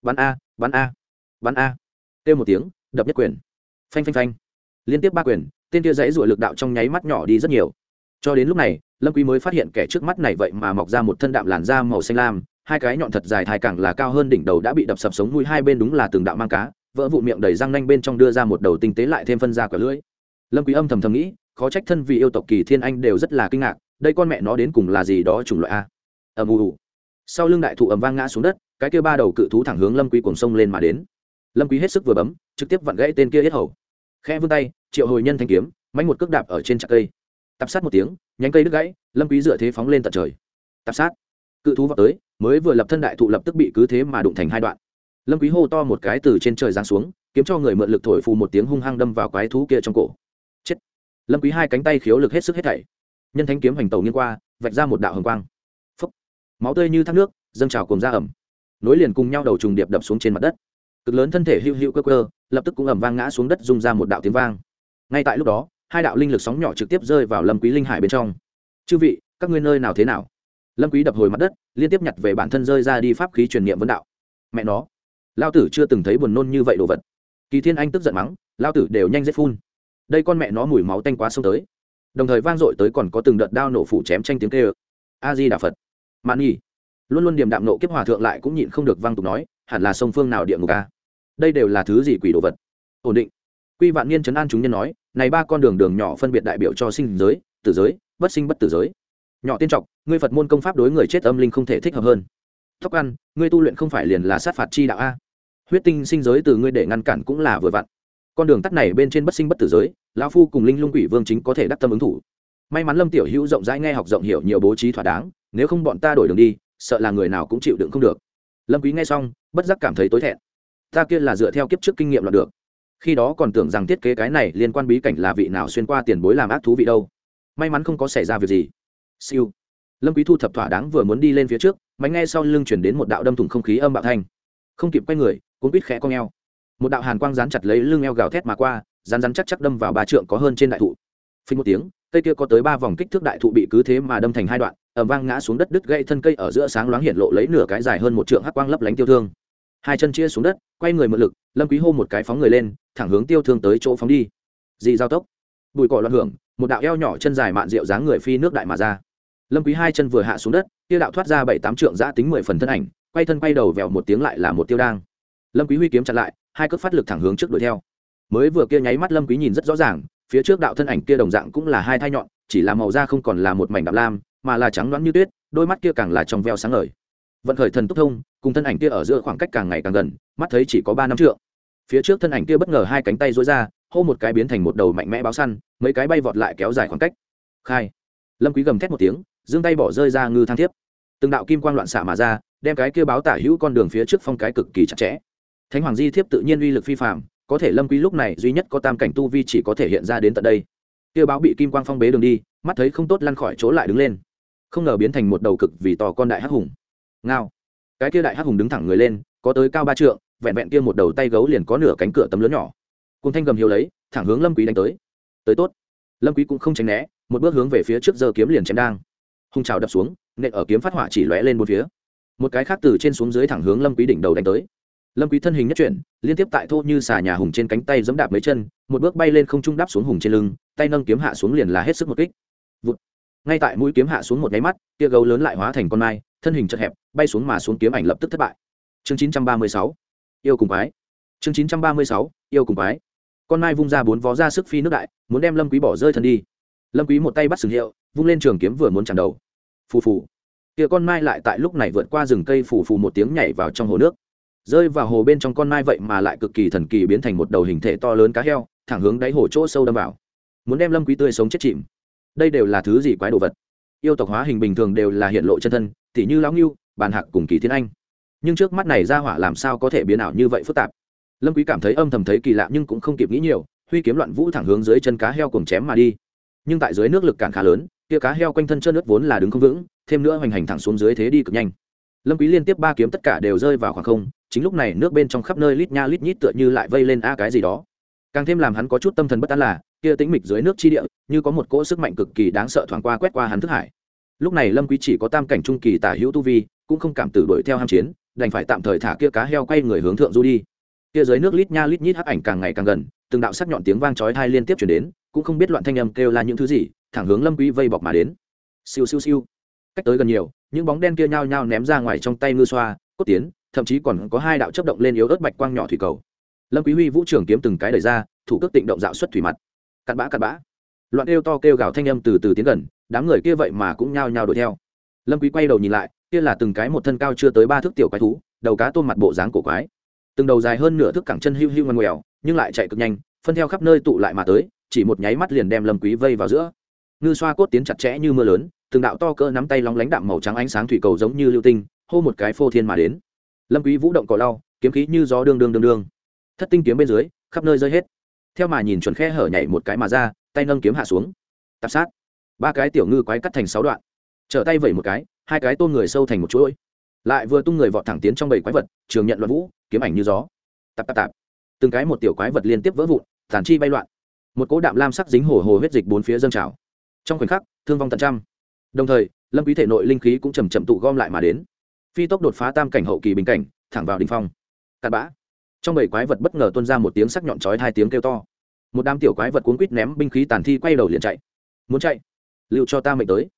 Bắn a bắn a bắn a. Kêu một tiếng, đập nhất quyền. Phanh phanh phanh. Liên tiếp ba quyền, tên kia dãy ruổi lực đạo trong nháy mắt nhỏ đi rất nhiều cho đến lúc này, lâm quý mới phát hiện kẻ trước mắt này vậy mà mọc ra một thân đạm làn da màu xanh lam, hai cái nhọn thật dài thai càng là cao hơn đỉnh đầu đã bị đập sập sống mũi, hai bên đúng là từng đạo mang cá, vỡ vụ miệng đầy răng nanh bên trong đưa ra một đầu tinh tế lại thêm phân ra quả lưỡi. Lâm quý âm thầm thầm nghĩ, khó trách thân vì yêu tộc kỳ thiên anh đều rất là kinh ngạc, đây con mẹ nó đến cùng là gì đó chủng loại a? Ầm ù sau lưng đại thụ ầm vang ngã xuống đất, cái kia ba đầu cự thú thẳng hướng lâm quý cuồng sông lên mà đến. Lâm quý hết sức vừa bấm, trực tiếp vặn gãy tên kia yết hầu. Khẽ vươn tay, triệu hồi nhân thanh kiếm mánh một cước đạp ở trên chặt cây tập sát một tiếng, nhánh cây đứt gãy, lâm quý dựa thế phóng lên tận trời. Tập sát. Cự thú vào tới, mới vừa lập thân đại thụ lập tức bị cứ thế mà đụng thành hai đoạn. Lâm quý hô to một cái từ trên trời giáng xuống, kiếm cho người mượn lực thổi phù một tiếng hung hăng đâm vào quái thú kia trong cổ. Chết. Lâm quý hai cánh tay khiếu lực hết sức hết thảy. Nhân thánh kiếm hành tàu nghiêng qua, vạch ra một đạo hồng quang. Phúc. máu tươi như thác nước, dâng trào cùng ra ẩm. Nối liền cùng nhau đầu trùng điệp đập xuống trên mặt đất. Cực lớn thân thể hưu hưu cơ cơ lập tức cũng ẩm vang ngã xuống đất rung ra một đạo tiếng vang. Ngay tại lúc đó hai đạo linh lực sóng nhỏ trực tiếp rơi vào lâm quý linh hải bên trong. Chư vị, các ngươi nơi nào thế nào? Lâm quý đập hồi mặt đất, liên tiếp nhặt về bản thân rơi ra đi pháp khí truyền niệm vấn đạo. Mẹ nó lao tử chưa từng thấy buồn nôn như vậy đồ vật. Kỳ thiên anh tức giận mắng lao tử đều nhanh giết phun. Đây con mẹ nó mùi máu tanh quá xông tới. Đồng thời vang dội tới còn có từng đợt đao nổ phủ chém tranh tiếng kêu. A di đà phật. Mạn nhỉ luôn luôn điềm đạm nộ kiếp hòa thượng lại cũng nhịn không được vang tục nói, hẳn là sông phương nào địa ngục a? Đây đều là thứ gì quỷ đồ vật? Ổn định quy vạn niên trấn an chúng nhân nói, này ba con đường đường nhỏ phân biệt đại biểu cho sinh giới, tử giới, bất sinh bất tử giới. Nhỏ tiên trọc, ngươi phật môn công pháp đối người chết âm linh không thể thích hợp hơn. Tóc ăn, ngươi tu luyện không phải liền là sát phạt chi đạo a? Huyết tinh sinh giới từ ngươi để ngăn cản cũng là vừa vặn. Con đường tắt này bên trên bất sinh bất tử giới, lão phu cùng linh lung quỷ vương chính có thể đắc tâm ứng thủ. May mắn lâm tiểu hữu rộng rãi nghe học rộng hiểu nhiều bố trí thỏa đáng, nếu không bọn ta đổi đường đi, sợ là người nào cũng chịu đựng không được. Lâm quý nghe xong, bất giác cảm thấy tối thẹn. Ta kia là dựa theo kiếp trước kinh nghiệm là được khi đó còn tưởng rằng thiết kế cái này liên quan bí cảnh là vị nào xuyên qua tiền bối làm ác thú vị đâu. May mắn không có xảy ra việc gì. Siêu. Lâm quý thu thập thỏa đáng vừa muốn đi lên phía trước, máy nghe sau lưng chuyển đến một đạo đâm thủng không khí âm bạo thanh. Không kịp quay người, cuốn quýt khẽ cong eo. Một đạo hàn quang dán chặt lấy lưng eo gào thét mà qua rán rán chắc chắc đâm vào ba trượng có hơn trên đại thụ. Phình một tiếng, cây kia có tới ba vòng kích thước đại thụ bị cứ thế mà đâm thành hai đoạn ẩm vang ngã xuống đất đứt gãy thân cây ở giữa sáng loáng hiện lộ lấy nửa cái dài hơn một trượng hắc quang lấp lánh tiêu thương. Hai chân chia xuống đất, quay người mượn lực, lâm quý hô một cái phóng người lên thẳng hướng tiêu thương tới chỗ phóng đi. Dị giao tốc. Bụi cỏ loạn hưởng, một đạo eo nhỏ chân dài mạn rượu dáng người phi nước đại mà ra. Lâm quý hai chân vừa hạ xuống đất, tiêu đạo thoát ra bảy tám trượng giã tính mười phần thân ảnh, quay thân quay đầu vèo một tiếng lại là một tiêu đang. Lâm quý huy kiếm chặn lại, hai cước phát lực thẳng hướng trước đuổi theo. Mới vừa kia nháy mắt lâm quý nhìn rất rõ ràng, phía trước đạo thân ảnh kia đồng dạng cũng là hai thai nhọn, chỉ là màu da không còn là một mảnh đạm lam, mà là trắng loáng như tuyết, đôi mắt kia càng là trong veo sáng ngời. Vận khởi thần túc thông, cùng thân ảnh kia ở giữa khoảng cách càng ngày càng gần, mắt thấy chỉ có ba năm trượng phía trước thân ảnh kia bất ngờ hai cánh tay dối ra, hô một cái biến thành một đầu mạnh mẽ báo săn, mấy cái bay vọt lại kéo dài khoảng cách. Khai. Lâm quý gầm thét một tiếng, giương tay bỏ rơi ra ngư thang thiếp. Từng đạo kim quang loạn xạ mà ra, đem cái kia báo tả hữu con đường phía trước phong cái cực kỳ chặt chẽ. Thánh hoàng di thiếp tự nhiên uy lực phi phạm có thể lâm quý lúc này duy nhất có tam cảnh tu vi chỉ có thể hiện ra đến tận đây. Kia báo bị kim quang phong bế đường đi, mắt thấy không tốt lăn khỏi chỗ lại đứng lên. Không ngờ biến thành một đầu cực vì to con đại hắc hùng. Ngao. Cái kia đại hắc hùng đứng thẳng người lên, có tới cao ba trượng vẹn vẹn kia một đầu tay gấu liền có nửa cánh cửa tấm lớn nhỏ. Cùng thanh gầm hiếu lấy, thẳng hướng lâm quý đánh tới. Tới tốt. Lâm quý cũng không tránh né, một bước hướng về phía trước giờ kiếm liền chém đang. Hung trào đập xuống, nện ở kiếm phát hỏa chỉ lóe lên một phía. Một cái khác từ trên xuống dưới thẳng hướng lâm quý đỉnh đầu đánh tới. Lâm quý thân hình nhất chuyển, liên tiếp tại thô như xà nhà hùng trên cánh tay giẫm đạp mấy chân, một bước bay lên không trung đáp xuống hùng trên lưng, tay nâng kiếm hạ xuống liền là hết sức một kích. Vụt. ngay tại mũi kiếm hạ xuống một nháy mắt, kia gấu lớn lại hóa thành con mai, thân hình chật hẹp, bay xuống mà xuống kiếm ảnh lập tức thất bại. Chương 936 yêu cùng quái. Chương 936 yêu cùng quái. Con mai vung ra bốn vó ra sức phi nước đại, muốn đem lâm quý bỏ rơi thần đi. Lâm quý một tay bắt sừng hiệu, vung lên trường kiếm vừa muốn chặn đầu. Phù phù. Kia con mai lại tại lúc này vượt qua rừng cây phù phù một tiếng nhảy vào trong hồ nước. Rơi vào hồ bên trong con mai vậy mà lại cực kỳ thần kỳ biến thành một đầu hình thể to lớn cá heo, thẳng hướng đáy hồ chỗ sâu đâm vào. Muốn đem lâm quý tươi sống chết chìm. Đây đều là thứ gì quái đồ vật? Yêu tộc hóa hình bình thường đều là hiện lộ chân thân, tỉ như lão ngưu, bàn hạc cùng kỳ thiên anh nhưng trước mắt này ra hỏa làm sao có thể biến ảo như vậy phức tạp? Lâm quý cảm thấy âm thầm thấy kỳ lạ nhưng cũng không kịp nghĩ nhiều, huy kiếm loạn vũ thẳng hướng dưới chân cá heo cùng chém mà đi. Nhưng tại dưới nước lực cản khá lớn, kia cá heo quanh thân chân nước vốn là đứng không vững, thêm nữa hoành hành thẳng xuống dưới thế đi cực nhanh. Lâm quý liên tiếp ba kiếm tất cả đều rơi vào khoảng không, chính lúc này nước bên trong khắp nơi lít nha lít nhít tựa như lại vây lên a cái gì đó. Càng thêm làm hắn có chút tâm thần bất an là, kia tĩnh mịch dưới nước chi địa, như có một cỗ sức mạnh cực kỳ đáng sợ thoáng qua quét qua hắn thức hải. Lúc này lâm quý chỉ có tam cảnh trung kỳ tả hữu tu vi, cũng không cảm tử đuổi theo ham chiến đành phải tạm thời thả kia cá heo quay người hướng thượng du đi. Kia dưới nước lít nha lít nhít hắc ảnh càng ngày càng gần, từng đạo sắc nhọn tiếng vang chói tai liên tiếp truyền đến, cũng không biết loạn thanh âm kêu là những thứ gì, thẳng hướng lâm quý vây bọc mà đến. Siêu siêu siêu. Cách tới gần nhiều, những bóng đen kia nhao nhao ném ra ngoài trong tay ngư xoa, cốt tiến, thậm chí còn có hai đạo chớp động lên yếu ớt bạch quang nhỏ thủy cầu. Lâm quý huy vũ trưởng kiếm từng cái đẩy ra, thủ cước tịnh động dạo xuất thủy mặt. Cặn bã cặn bã. Loạn kêu to kêu gào thanh âm từ từ tiến gần, đám người kia vậy mà cũng nhao nhao đuổi theo. Lâm quý quay đầu nhìn lại kia là từng cái một thân cao chưa tới ba thước tiểu quái thú, đầu cá tôm mặt bộ dáng cổ quái. Từng đầu dài hơn nửa thước cẳng chân hiu hiu ngoằn ngoèo, nhưng lại chạy cực nhanh, phân theo khắp nơi tụ lại mà tới, chỉ một nháy mắt liền đem lâm quý vây vào giữa. Ngư xoa cốt tiến chặt chẽ như mưa lớn, từng đạo to cỡ nắm tay lóng lánh đạm màu trắng ánh sáng thủy cầu giống như lưu tinh, hô một cái phô thiên mà đến. Lâm quý vũ động cỏ lau, kiếm khí như gió đương đương đương đương. Thất tinh kiếm bên dưới, khắp nơi rơi hết. Theo mà nhìn chuẩn khe hở nhảy một cái mà ra, tay nâng kiếm hạ xuống. Tạp sát. Ba cái tiểu ngư quái cắt thành sáu đoạn. Trở tay vẩy một cái hai cái tôn người sâu thành một chuỗi. Lại vừa tung người vọt thẳng tiến trong bầy quái vật, trường nhận loạn vũ, kiếm ảnh như gió. Tạp tạp tạp. Từng cái một tiểu quái vật liên tiếp vỡ vụn, tàn chi bay loạn. Một cỗ đạm lam sắc dính hồ hồ huyết dịch bốn phía dâng trào. Trong khoảnh khắc, thương vong tận trăm. Đồng thời, lâm quý thể nội linh khí cũng chầm chậm tụ gom lại mà đến. Phi tốc đột phá tam cảnh hậu kỳ bình cảnh, thẳng vào đỉnh phong. Cặn bã. Trong bầy quái vật bất ngờ tuôn ra một tiếng sắc nhọn chói hai tiếng kêu to. Một đám tiểu quái vật cuốn quít ném binh khí tàn thi quay đầu liền chạy. Muốn chạy? Lưu cho ta mệnh tới.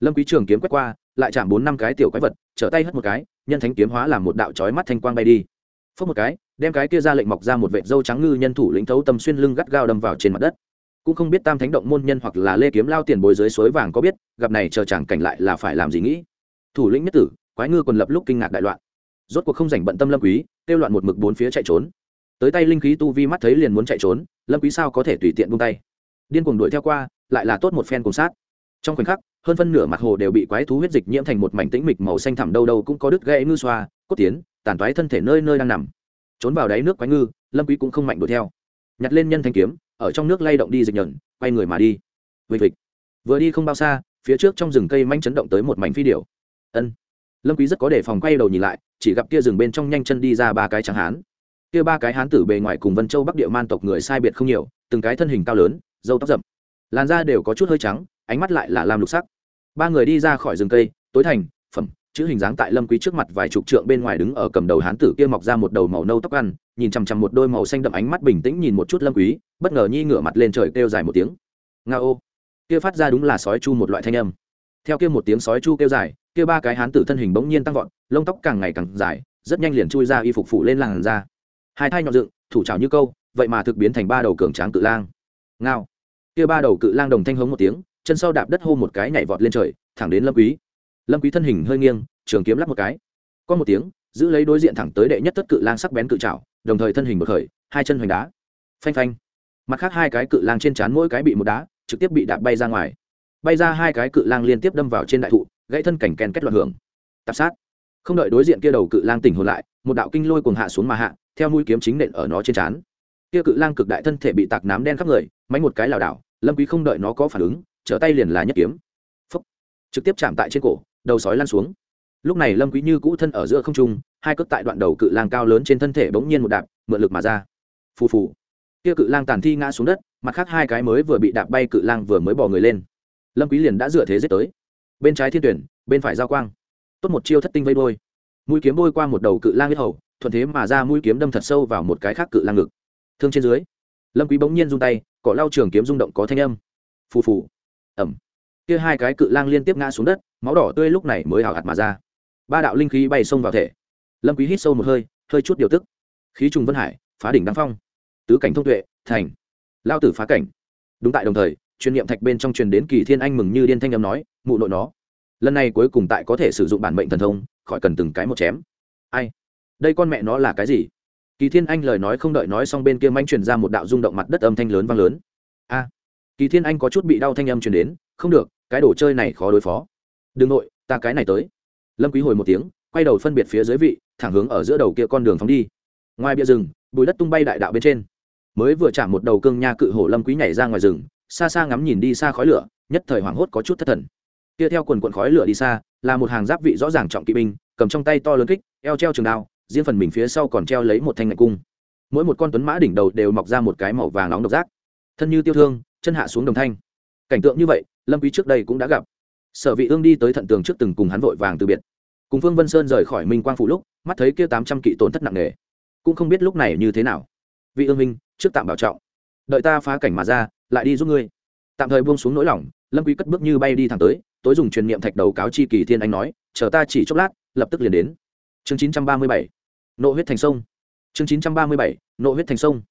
Lâm quý trường kiếm quét qua lại chạm bốn năm cái tiểu quái vật, trở tay hất một cái, nhân thánh kiếm hóa làm một đạo chói mắt thanh quang bay đi. Phất một cái, đem cái kia ra lệnh mọc ra một vệt dâu trắng ngư nhân thủ lĩnh thấu tâm xuyên lưng gắt gao đâm vào trên mặt đất. Cũng không biết tam thánh động môn nhân hoặc là lê kiếm lao tiền bồi dưới suối vàng có biết, gặp này chờ chẳng cảnh lại là phải làm gì nghĩ. Thủ lĩnh nhất tử, quái ngư còn lập lúc kinh ngạc đại loạn. Rốt cuộc không rảnh bận tâm lâm quý tiêu loạn một mực bốn phía chạy trốn. Tới tay linh khí tu vi mắt thấy liền muốn chạy trốn, lâm quý sao có thể tùy tiện buông tay. Điên cuồng đuổi theo qua, lại là tốt một phen cùng sát trong khoảnh khắc, hơn phân nửa mặt hồ đều bị quái thú huyết dịch nhiễm thành một mảnh tĩnh mịch màu xanh thẳm đâu đâu cũng có đứt gãy ngư xoa, cốt tiến, tàn toái thân thể nơi nơi đang nằm. Trốn vào đáy nước quái ngư, lâm quý cũng không mạnh đuổi theo. Nhặt lên nhân thanh kiếm, ở trong nước lay động đi dịch nhẫn, quay người mà đi. Vịt vịnh vừa đi không bao xa, phía trước trong rừng cây manh chấn động tới một mảnh phi điểu. Ân. Lâm quý rất có đề phòng quay đầu nhìn lại, chỉ gặp kia rừng bên trong nhanh chân đi ra ba cái trắng hán. Kia ba cái hán tử bề ngoài cùng vân châu bắc địa man tộc người sai biệt không nhiều, từng cái thân hình cao lớn, râu tóc rậm. Làn da đều có chút hơi trắng ánh mắt lại là lam lục sắc. Ba người đi ra khỏi rừng cây, tối thành, phẩm, chữ hình dáng tại lâm quý trước mặt vài chục trượng bên ngoài đứng ở cầm đầu hán tử kia mọc ra một đầu màu nâu tóc ăn, nhìn chằm chằm một đôi màu xanh đậm ánh mắt bình tĩnh nhìn một chút lâm quý, bất ngờ nhi ngửa mặt lên trời kêu dài một tiếng. Nga ô. Kia phát ra đúng là sói chu một loại thanh âm. Theo kia một tiếng sói chu kêu dài, kia ba cái hán tử thân hình bỗng nhiên tăng vọt, lông tóc càng ngày càng dài, rất nhanh liền chui ra y phục phủ lên làn da. Hai thai nhọn dựng, thủ trào như câu, vậy mà thực biến thành ba đầu cường tráng cự lang. Ngao. Kia ba đầu cự lang đồng thanh hống một tiếng chân sau đạp đất hô một cái nhảy vọt lên trời, thẳng đến lâm quý. Lâm quý thân hình hơi nghiêng, trường kiếm lắp một cái. Có một tiếng, giữ lấy đối diện thẳng tới đệ nhất tất cự lang sắc bén cự trảo, đồng thời thân hình một khởi, hai chân hoành đá. Phanh phanh. Mặt khác hai cái cự lang trên trán mỗi cái bị một đá, trực tiếp bị đạp bay ra ngoài. Bay ra hai cái cự lang liên tiếp đâm vào trên đại thụ, gãy thân cảnh kèn kết loạn hưởng. Tạp sát. Không đợi đối diện kia đầu cự lang tỉnh hồn lại, một đạo kinh lôi cuồng hạ xuống mà hạ, theo mũi kiếm chính nện ở nó trên trán. Kia cự lang cực đại thân thể bị tạc nám đen khắp người, máy một cái lảo đảo, lâm quý không đợi nó có phản ứng trở tay liền là nhất kiếm. Phúc. trực tiếp chạm tại trên cổ, đầu sói lăn xuống. Lúc này lâm quý như cũ thân ở giữa không trung, hai cước tại đoạn đầu cự lang cao lớn trên thân thể bỗng nhiên một đạp, mượn lực mà ra. Phù phù. Kia cự lang tàn thi ngã xuống đất, mặt khác hai cái mới vừa bị đạp bay cự lang vừa mới bò người lên. Lâm quý liền đã dựa thế giết tới. Bên trái thiên tuyển, bên phải giao quang. Tốt một chiêu thất tinh vây đôi mũi kiếm bôi qua một đầu cự lang huyết hầu, thuận thế mà ra mũi kiếm đâm thật sâu vào một cái khác cự lang ngực. Thương trên dưới. Lâm quý bỗng nhiên rung tay, cỏ lau trường kiếm rung động có thanh âm. Phù phù ẩm. Kia hai cái cự lang liên tiếp ngã xuống đất, máu đỏ tươi lúc này mới hào hạt mà ra. Ba đạo linh khí bay xông vào thể. Lâm quý hít sâu một hơi hơi chút điều tức. Khí trùng vân hải, phá đỉnh đăng phong. Tứ cảnh thông tuệ, thành. Lao tử phá cảnh. Đúng tại đồng thời, truyền niệm thạch bên trong truyền đến kỳ thiên anh mừng như điên thanh âm nói, mụ nội nó, lần này cuối cùng tại có thể sử dụng bản mệnh thần thông, khỏi cần từng cái một chém. Ai? Đây con mẹ nó là cái gì? Kỳ thiên anh lời nói không đợi nói xong bên kia manh truyền ra một đạo rung động mặt đất âm thanh lớn vang lớn. A! Kỳ thiên anh có chút bị đau thanh âm truyền đến, không được, cái đồ chơi này khó đối phó. Đừng nội, ta cái này tới. Lâm quý hồi một tiếng, quay đầu phân biệt phía dưới vị, thẳng hướng ở giữa đầu kia con đường phóng đi. Ngoài bia rừng, bùi đất tung bay đại đạo bên trên. Mới vừa chạm một đầu cương nha cự hổ lâm quý nhảy ra ngoài rừng, xa xa ngắm nhìn đi xa khói lửa, nhất thời hoảng hốt có chút thất thần. Kia theo quần quần khói lửa đi xa, là một hàng giáp vị rõ ràng trọng kỵ binh, cầm trong tay to lớn kích, eo treo trường đao, riêng phần mình phía sau còn treo lấy một thanh ngạch cung. Mỗi một con tuấn mã đỉnh đầu đều mọc ra một cái màu vàng nóng độc giác. Thân như tiêu thương chân hạ xuống đồng thanh. Cảnh tượng như vậy, lâm quý trước đây cũng đã gặp. Sở vị ương đi tới thận tường trước từng cùng hắn vội vàng từ biệt. Cùng phương vân sơn rời khỏi minh quang phủ lúc, mắt thấy kia tám trăm kỵ tổn thất nặng nề. Cũng không biết lúc này như thế nào. Vị ương minh, trước tạm bảo trọng. Đợi ta phá cảnh mà ra, lại đi giúp ngươi. Tạm thời buông xuống nỗi lòng, lâm quý cất bước như bay đi thẳng tới, tối dùng truyền niệm thạch đầu cáo chi kỳ thiên anh nói, chờ ta chỉ chốc lát, lập tức liền đến. Chương 937 nộ huyết thành sông. Chương 937 nộ huyết thành sông.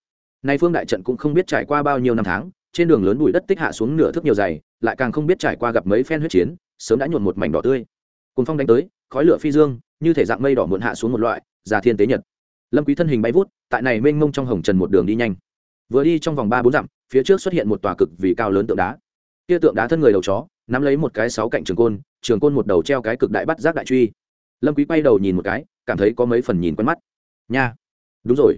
Nay phương đại trận cũng không biết trải qua bao nhiêu năm tháng trên đường lớn bụi đất tích hạ xuống nửa thước nhiều dày, lại càng không biết trải qua gặp mấy phen huyết chiến, sớm đã nhuộn một mảnh đỏ tươi. Cùng phong đánh tới, khói lửa phi dương, như thể dạng mây đỏ muộn hạ xuống một loại, già thiên tế nhật. Lâm quý thân hình bay vút, tại này mênh mông trong hồng trần một đường đi nhanh. Vừa đi trong vòng ba bốn dặm, phía trước xuất hiện một tòa cực vì cao lớn tượng đá. Kia tượng đá thân người đầu chó, nắm lấy một cái sáu cạnh trường côn trường côn một đầu treo cái cực đại bắt giác đại truy. Lâm quý quay đầu nhìn một cái, cảm thấy có mấy phần nhìn quen mắt. Nha! Đúng rồi.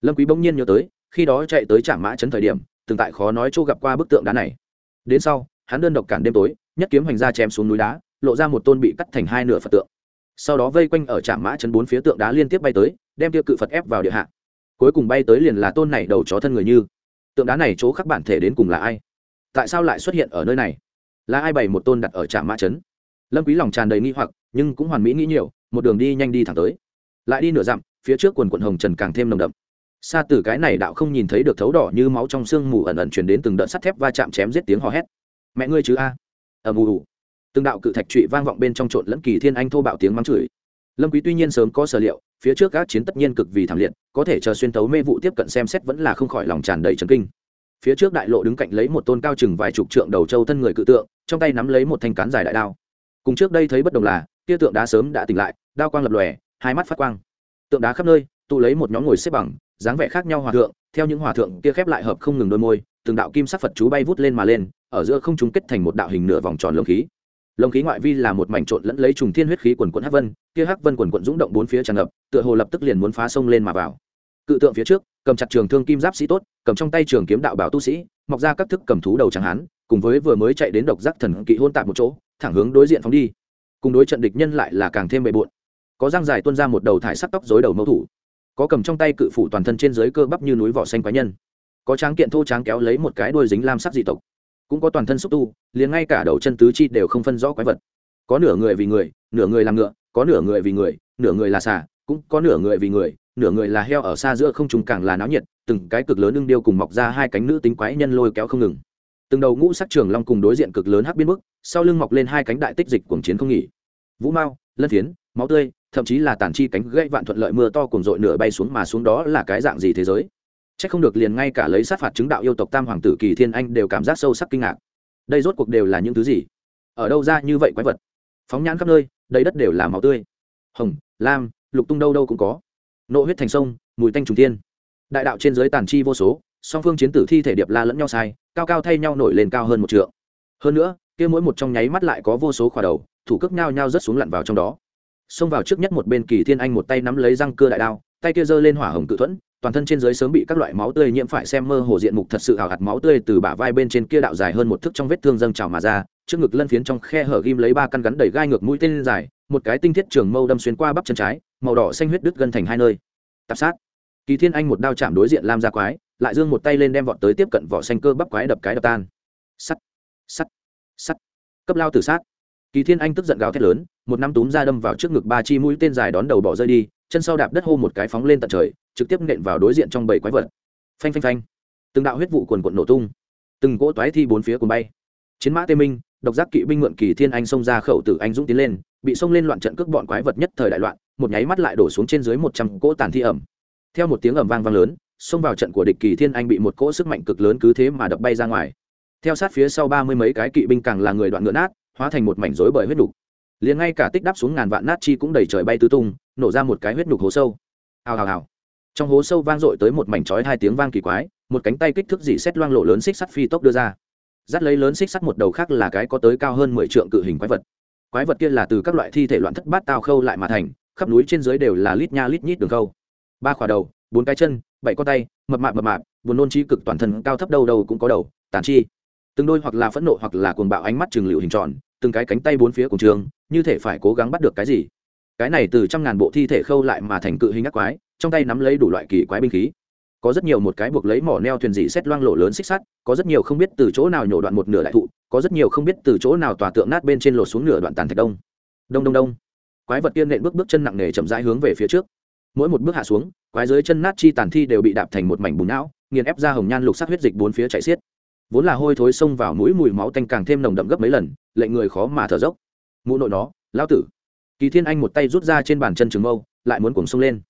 Lâm quý bỗng nhiên nhớ tới, khi đó chạy tới trạm mã chấn thời điểm từng tại khó nói chỗ gặp qua bức tượng đá này. Đến sau, hắn đơn độc cản đêm tối, nhất kiếm hành ra chém xuống núi đá, lộ ra một tôn bị cắt thành hai nửa phật tượng. Sau đó vây quanh ở trạm mã trấn bốn phía tượng đá liên tiếp bay tới, đem tiêu cự phật ép vào địa hạ. Cuối cùng bay tới liền là tôn này đầu chó thân người như. Tượng đá này chỗ khắc bản thể đến cùng là ai? Tại sao lại xuất hiện ở nơi này? Là ai bày một tôn đặt ở trạm mã trấn? lâm quý lòng tràn đầy nghi hoặc, nhưng cũng hoàn mỹ nghĩ nhiều, một đường đi nhanh đi thẳng tới. Lại đi nửa dặm, phía trước quần quận hồng trần càng thêm nồng đậm xa từ cái này đạo không nhìn thấy được thấu đỏ như máu trong xương mù ẩn ẩn truyền đến từng đợt sắt thép va chạm chém giết tiếng hò hét. Mẹ ngươi chứ a. Ầm ù từng đạo cự thạch trụy vang vọng bên trong trộn lẫn kỳ thiên anh thô bạo tiếng mắng chửi. Lâm quý tuy nhiên sớm có sở liệu, phía trước các chiến tất nhiên cực vì thảm liệt, có thể chờ xuyên tấu mê vụ tiếp cận xem xét vẫn là không khỏi lòng tràn đầy chấn kinh. Phía trước đại lộ đứng cạnh lấy một tôn cao chừng vài chục trượng đầu châu thân người cự tượng, trong tay nắm lấy một thanh cán dài đại đao. Cùng trước đây thấy bất đồng là kia tượng đá sớm đã tỉnh lại, đao quang lập lòe, hai mắt phát quang. Tượng đá khắp nơi, tụ lấy một nhóm ngồi xếp bằng dáng vẻ khác nhau hòa thượng, theo những hòa thượng kia khép lại hợp không ngừng đôi môi, từng đạo kim sắc phật chú bay vút lên mà lên, ở giữa không chúng kết thành một đạo hình nửa vòng tròn lồng khí. Lồng khí ngoại vi là một mảnh trộn lẫn lấy trùng thiên huyết khí quần quận hắc vân, kia hắc vân quần quận dũng động bốn phía tràn ngập, tựa hồ lập tức liền muốn phá sông lên mà vào. Cự tượng phía trước, cầm chặt trường thương kim giáp sĩ tốt, cầm trong tay trường kiếm đạo bảo tu sĩ, mọc ra các thức cầm thú đầu chẳng hán, cùng với vừa mới chạy đến độc giác thần kỵ hôn tạp một chỗ, thẳng hướng đối diện phóng đi. Cùng đối trận địch nhân lại là càng thêm bề bộn. Có răng dài tuôn ra một đầu thải sắc tóc dối đầu mâu thủ có cầm trong tay cự phủ toàn thân trên dưới cơ bắp như núi vỏ xanh quái nhân. Có tráng kiện thô tráng kéo lấy một cái đuôi dính lam sắc dị tộc. Cũng có toàn thân xúc tu, liền ngay cả đầu chân tứ chi đều không phân rõ quái vật. Có nửa người vì người, nửa người làm ngựa, có nửa người vì người, nửa người là xà, cũng có nửa người vì người, nửa người là heo ở xa giữa không trùng càng là náo nhiệt, từng cái cực lớn ưng điêu cùng mọc ra hai cánh nữ tính quái nhân lôi kéo không ngừng. Từng đầu ngũ sắc trường long cùng đối diện cực lớn hắc biên bức, sau lưng mọc lên hai cánh đại tích dịch cuồng chiến không nghỉ. Vũ mao, lân phiến, máu tươi thậm chí là tàn chi cánh gãy vạn thuận lợi mưa to cùng dội nửa bay xuống mà xuống đó là cái dạng gì thế giới Chắc không được liền ngay cả lấy sát phạt chứng đạo yêu tộc Tam hoàng tử Kỳ Thiên Anh đều cảm giác sâu sắc kinh ngạc. Đây rốt cuộc đều là những thứ gì? Ở đâu ra như vậy quái vật? Phóng nhãn khắp nơi, đầy đất đều là máu tươi. Hồng, lam, lục tung đâu đâu cũng có. Nộ huyết thành sông, mùi tanh trùng thiên. Đại đạo trên dưới tàn chi vô số, song phương chiến tử thi thể điệp la lẫn nhau sai, cao cao thay nhau nổi lên cao hơn một trượng. Hơn nữa, kia mỗi một trong nháy mắt lại có vô số khỏa đầu, thủ cước nhao nhao rất xuống lặn vào trong đó. Xông vào trước nhất một bên Kỳ Thiên Anh một tay nắm lấy răng cưa đại đao, tay kia giơ lên hỏa hồng cự thuẫn, toàn thân trên dưới sớm bị các loại máu tươi nhiễm phải xem mơ hồ diện mục thật sự ảo hạt máu tươi từ bả vai bên trên kia đạo dài hơn một thước trong vết thương dâng trào mà ra trước ngực lân phiến trong khe hở ghim lấy ba căn gắn đầy gai ngược mũi tên dài một cái tinh thiết trường mâu đâm xuyên qua bắp chân trái màu đỏ xanh huyết đứt gân thành hai nơi. Tạp sát. Kỳ thiên anh một đao chạm đối diện lam ra quái lại giương một tay lên đem vọt tới tiếp cận vỏ xanh cơ bắp quái đập cái đập tan. Sắt. Sắt. Sắt. Cấp lao tử sát. Kỳ thiên anh tức giận gào thét lớn một năm túm ra đâm vào trước ngực ba chi mũi tên dài đón đầu bỏ rơi đi, chân sau đạp đất hô một cái phóng lên tận trời, trực tiếp nện vào đối diện trong bảy quái vật. Phanh phanh phanh. Từng đạo huyết vụ quần quận nổ tung. Từng cỗ toái thi bốn phía cùng bay. Chiến mã tê minh, độc giác kỵ binh mượn kỳ thiên anh xông ra khẩu tử anh dũng tiến lên, bị xông lên loạn trận cước bọn quái vật nhất thời đại loạn, một nháy mắt lại đổ xuống trên dưới một trăm cỗ tàn thi ẩm. Theo một tiếng ẩm vang vang lớn, xông vào trận của địch kỳ thiên anh bị một cỗ sức mạnh cực lớn cứ thế mà đập bay ra ngoài. Theo sát phía sau ba mươi mấy cái kỵ binh càng là người đoạn ngựa nát, hóa thành một mảnh rối bởi huyết đục liền ngay cả tích đắp xuống ngàn vạn nát chi cũng đầy trời bay tứ tung, nổ ra một cái huyết nhục hố sâu. Hào hào hào. Trong hố sâu vang dội tới một mảnh chói hai tiếng vang kỳ quái, một cánh tay kích thước dị xét loang lộ lớn xích sắt phi tốc đưa ra. Dắt lấy lớn xích sắt một đầu khác là cái có tới cao hơn mười trượng cự hình quái vật. Quái vật kia là từ các loại thi thể loạn thất bát tao khâu lại mà thành, khắp núi trên dưới đều là lít nha lít nhít đường khâu. Ba khỏa đầu, bốn cái chân, bảy con tay, mập mạp mập mạp, buồn nôn trí cực toàn thân cao thấp đâu đâu cũng có đầu, tàn chi. Từng đôi hoặc là phẫn nộ hoặc là cuồng bạo ánh mắt trường liệu hình tròn từng cái cánh tay bốn phía cùng trường, như thể phải cố gắng bắt được cái gì. Cái này từ trăm ngàn bộ thi thể khâu lại mà thành cự hình ác quái, trong tay nắm lấy đủ loại kỳ quái binh khí. Có rất nhiều một cái buộc lấy mỏ neo thuyền dị xét loang lộ lớn xích sắt, có rất nhiều không biết từ chỗ nào nhổ đoạn một nửa đại thụ, có rất nhiều không biết từ chỗ nào tòa tượng nát bên trên lột xuống nửa đoạn tàn thạch đông. Đông đông đông. Quái vật tiên nện bước bước chân nặng nề chậm rãi hướng về phía trước. Mỗi một bước hạ xuống, quái dưới chân nát chi tàn thi đều bị đạp thành một mảnh bùn não, nghiền ép ra hồng nhan lục sắc huyết dịch bốn phía chạy xiết vốn là hôi thối xông vào mũi mùi máu tanh càng thêm nồng đậm gấp mấy lần, lệnh người khó mà thở dốc. Mụ nội nó, lão tử. Kỳ thiên anh một tay rút ra trên bàn chân trường mâu, lại muốn cuồng xông lên.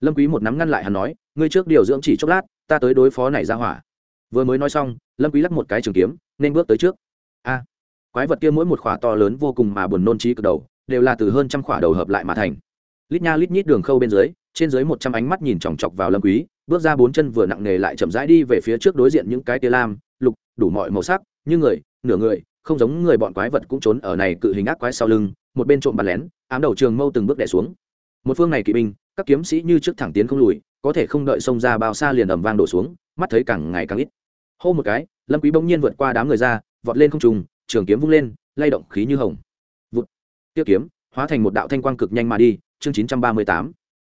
Lâm quý một nắm ngăn lại hắn nói, ngươi trước điều dưỡng chỉ chốc lát, ta tới đối phó này ra hỏa. Vừa mới nói xong, lâm quý lắc một cái trường kiếm, nên bước tới trước. A, quái vật kia mỗi một khỏa to lớn vô cùng mà buồn nôn trí cực đầu, đều là từ hơn trăm khỏa đầu hợp lại mà thành. Lít nha lít nhít đường khâu bên dưới, trên dưới một trăm ánh mắt nhìn chòng chọc vào lâm quý, bước ra bốn chân vừa nặng nề lại chậm rãi đi về phía trước đối diện những cái tia lam đủ mọi màu sắc, như người, nửa người, không giống người bọn quái vật cũng trốn ở này cự hình ác quái sau lưng, một bên trộm bắn lén, ám đầu trường mâu từng bước đè xuống. Một phương này kỵ binh, các kiếm sĩ như trước thẳng tiến không lùi, có thể không đợi xông ra bao xa liền ầm vang đổ xuống, mắt thấy càng ngày càng ít. Hô một cái, lâm quý bỗng nhiên vượt qua đám người ra, vọt lên không trùng trường kiếm vung lên, lay động khí như hồng. Vụt. Tiêu kiếm, hóa thành một đạo thanh quang cực nhanh mà đi, chương 938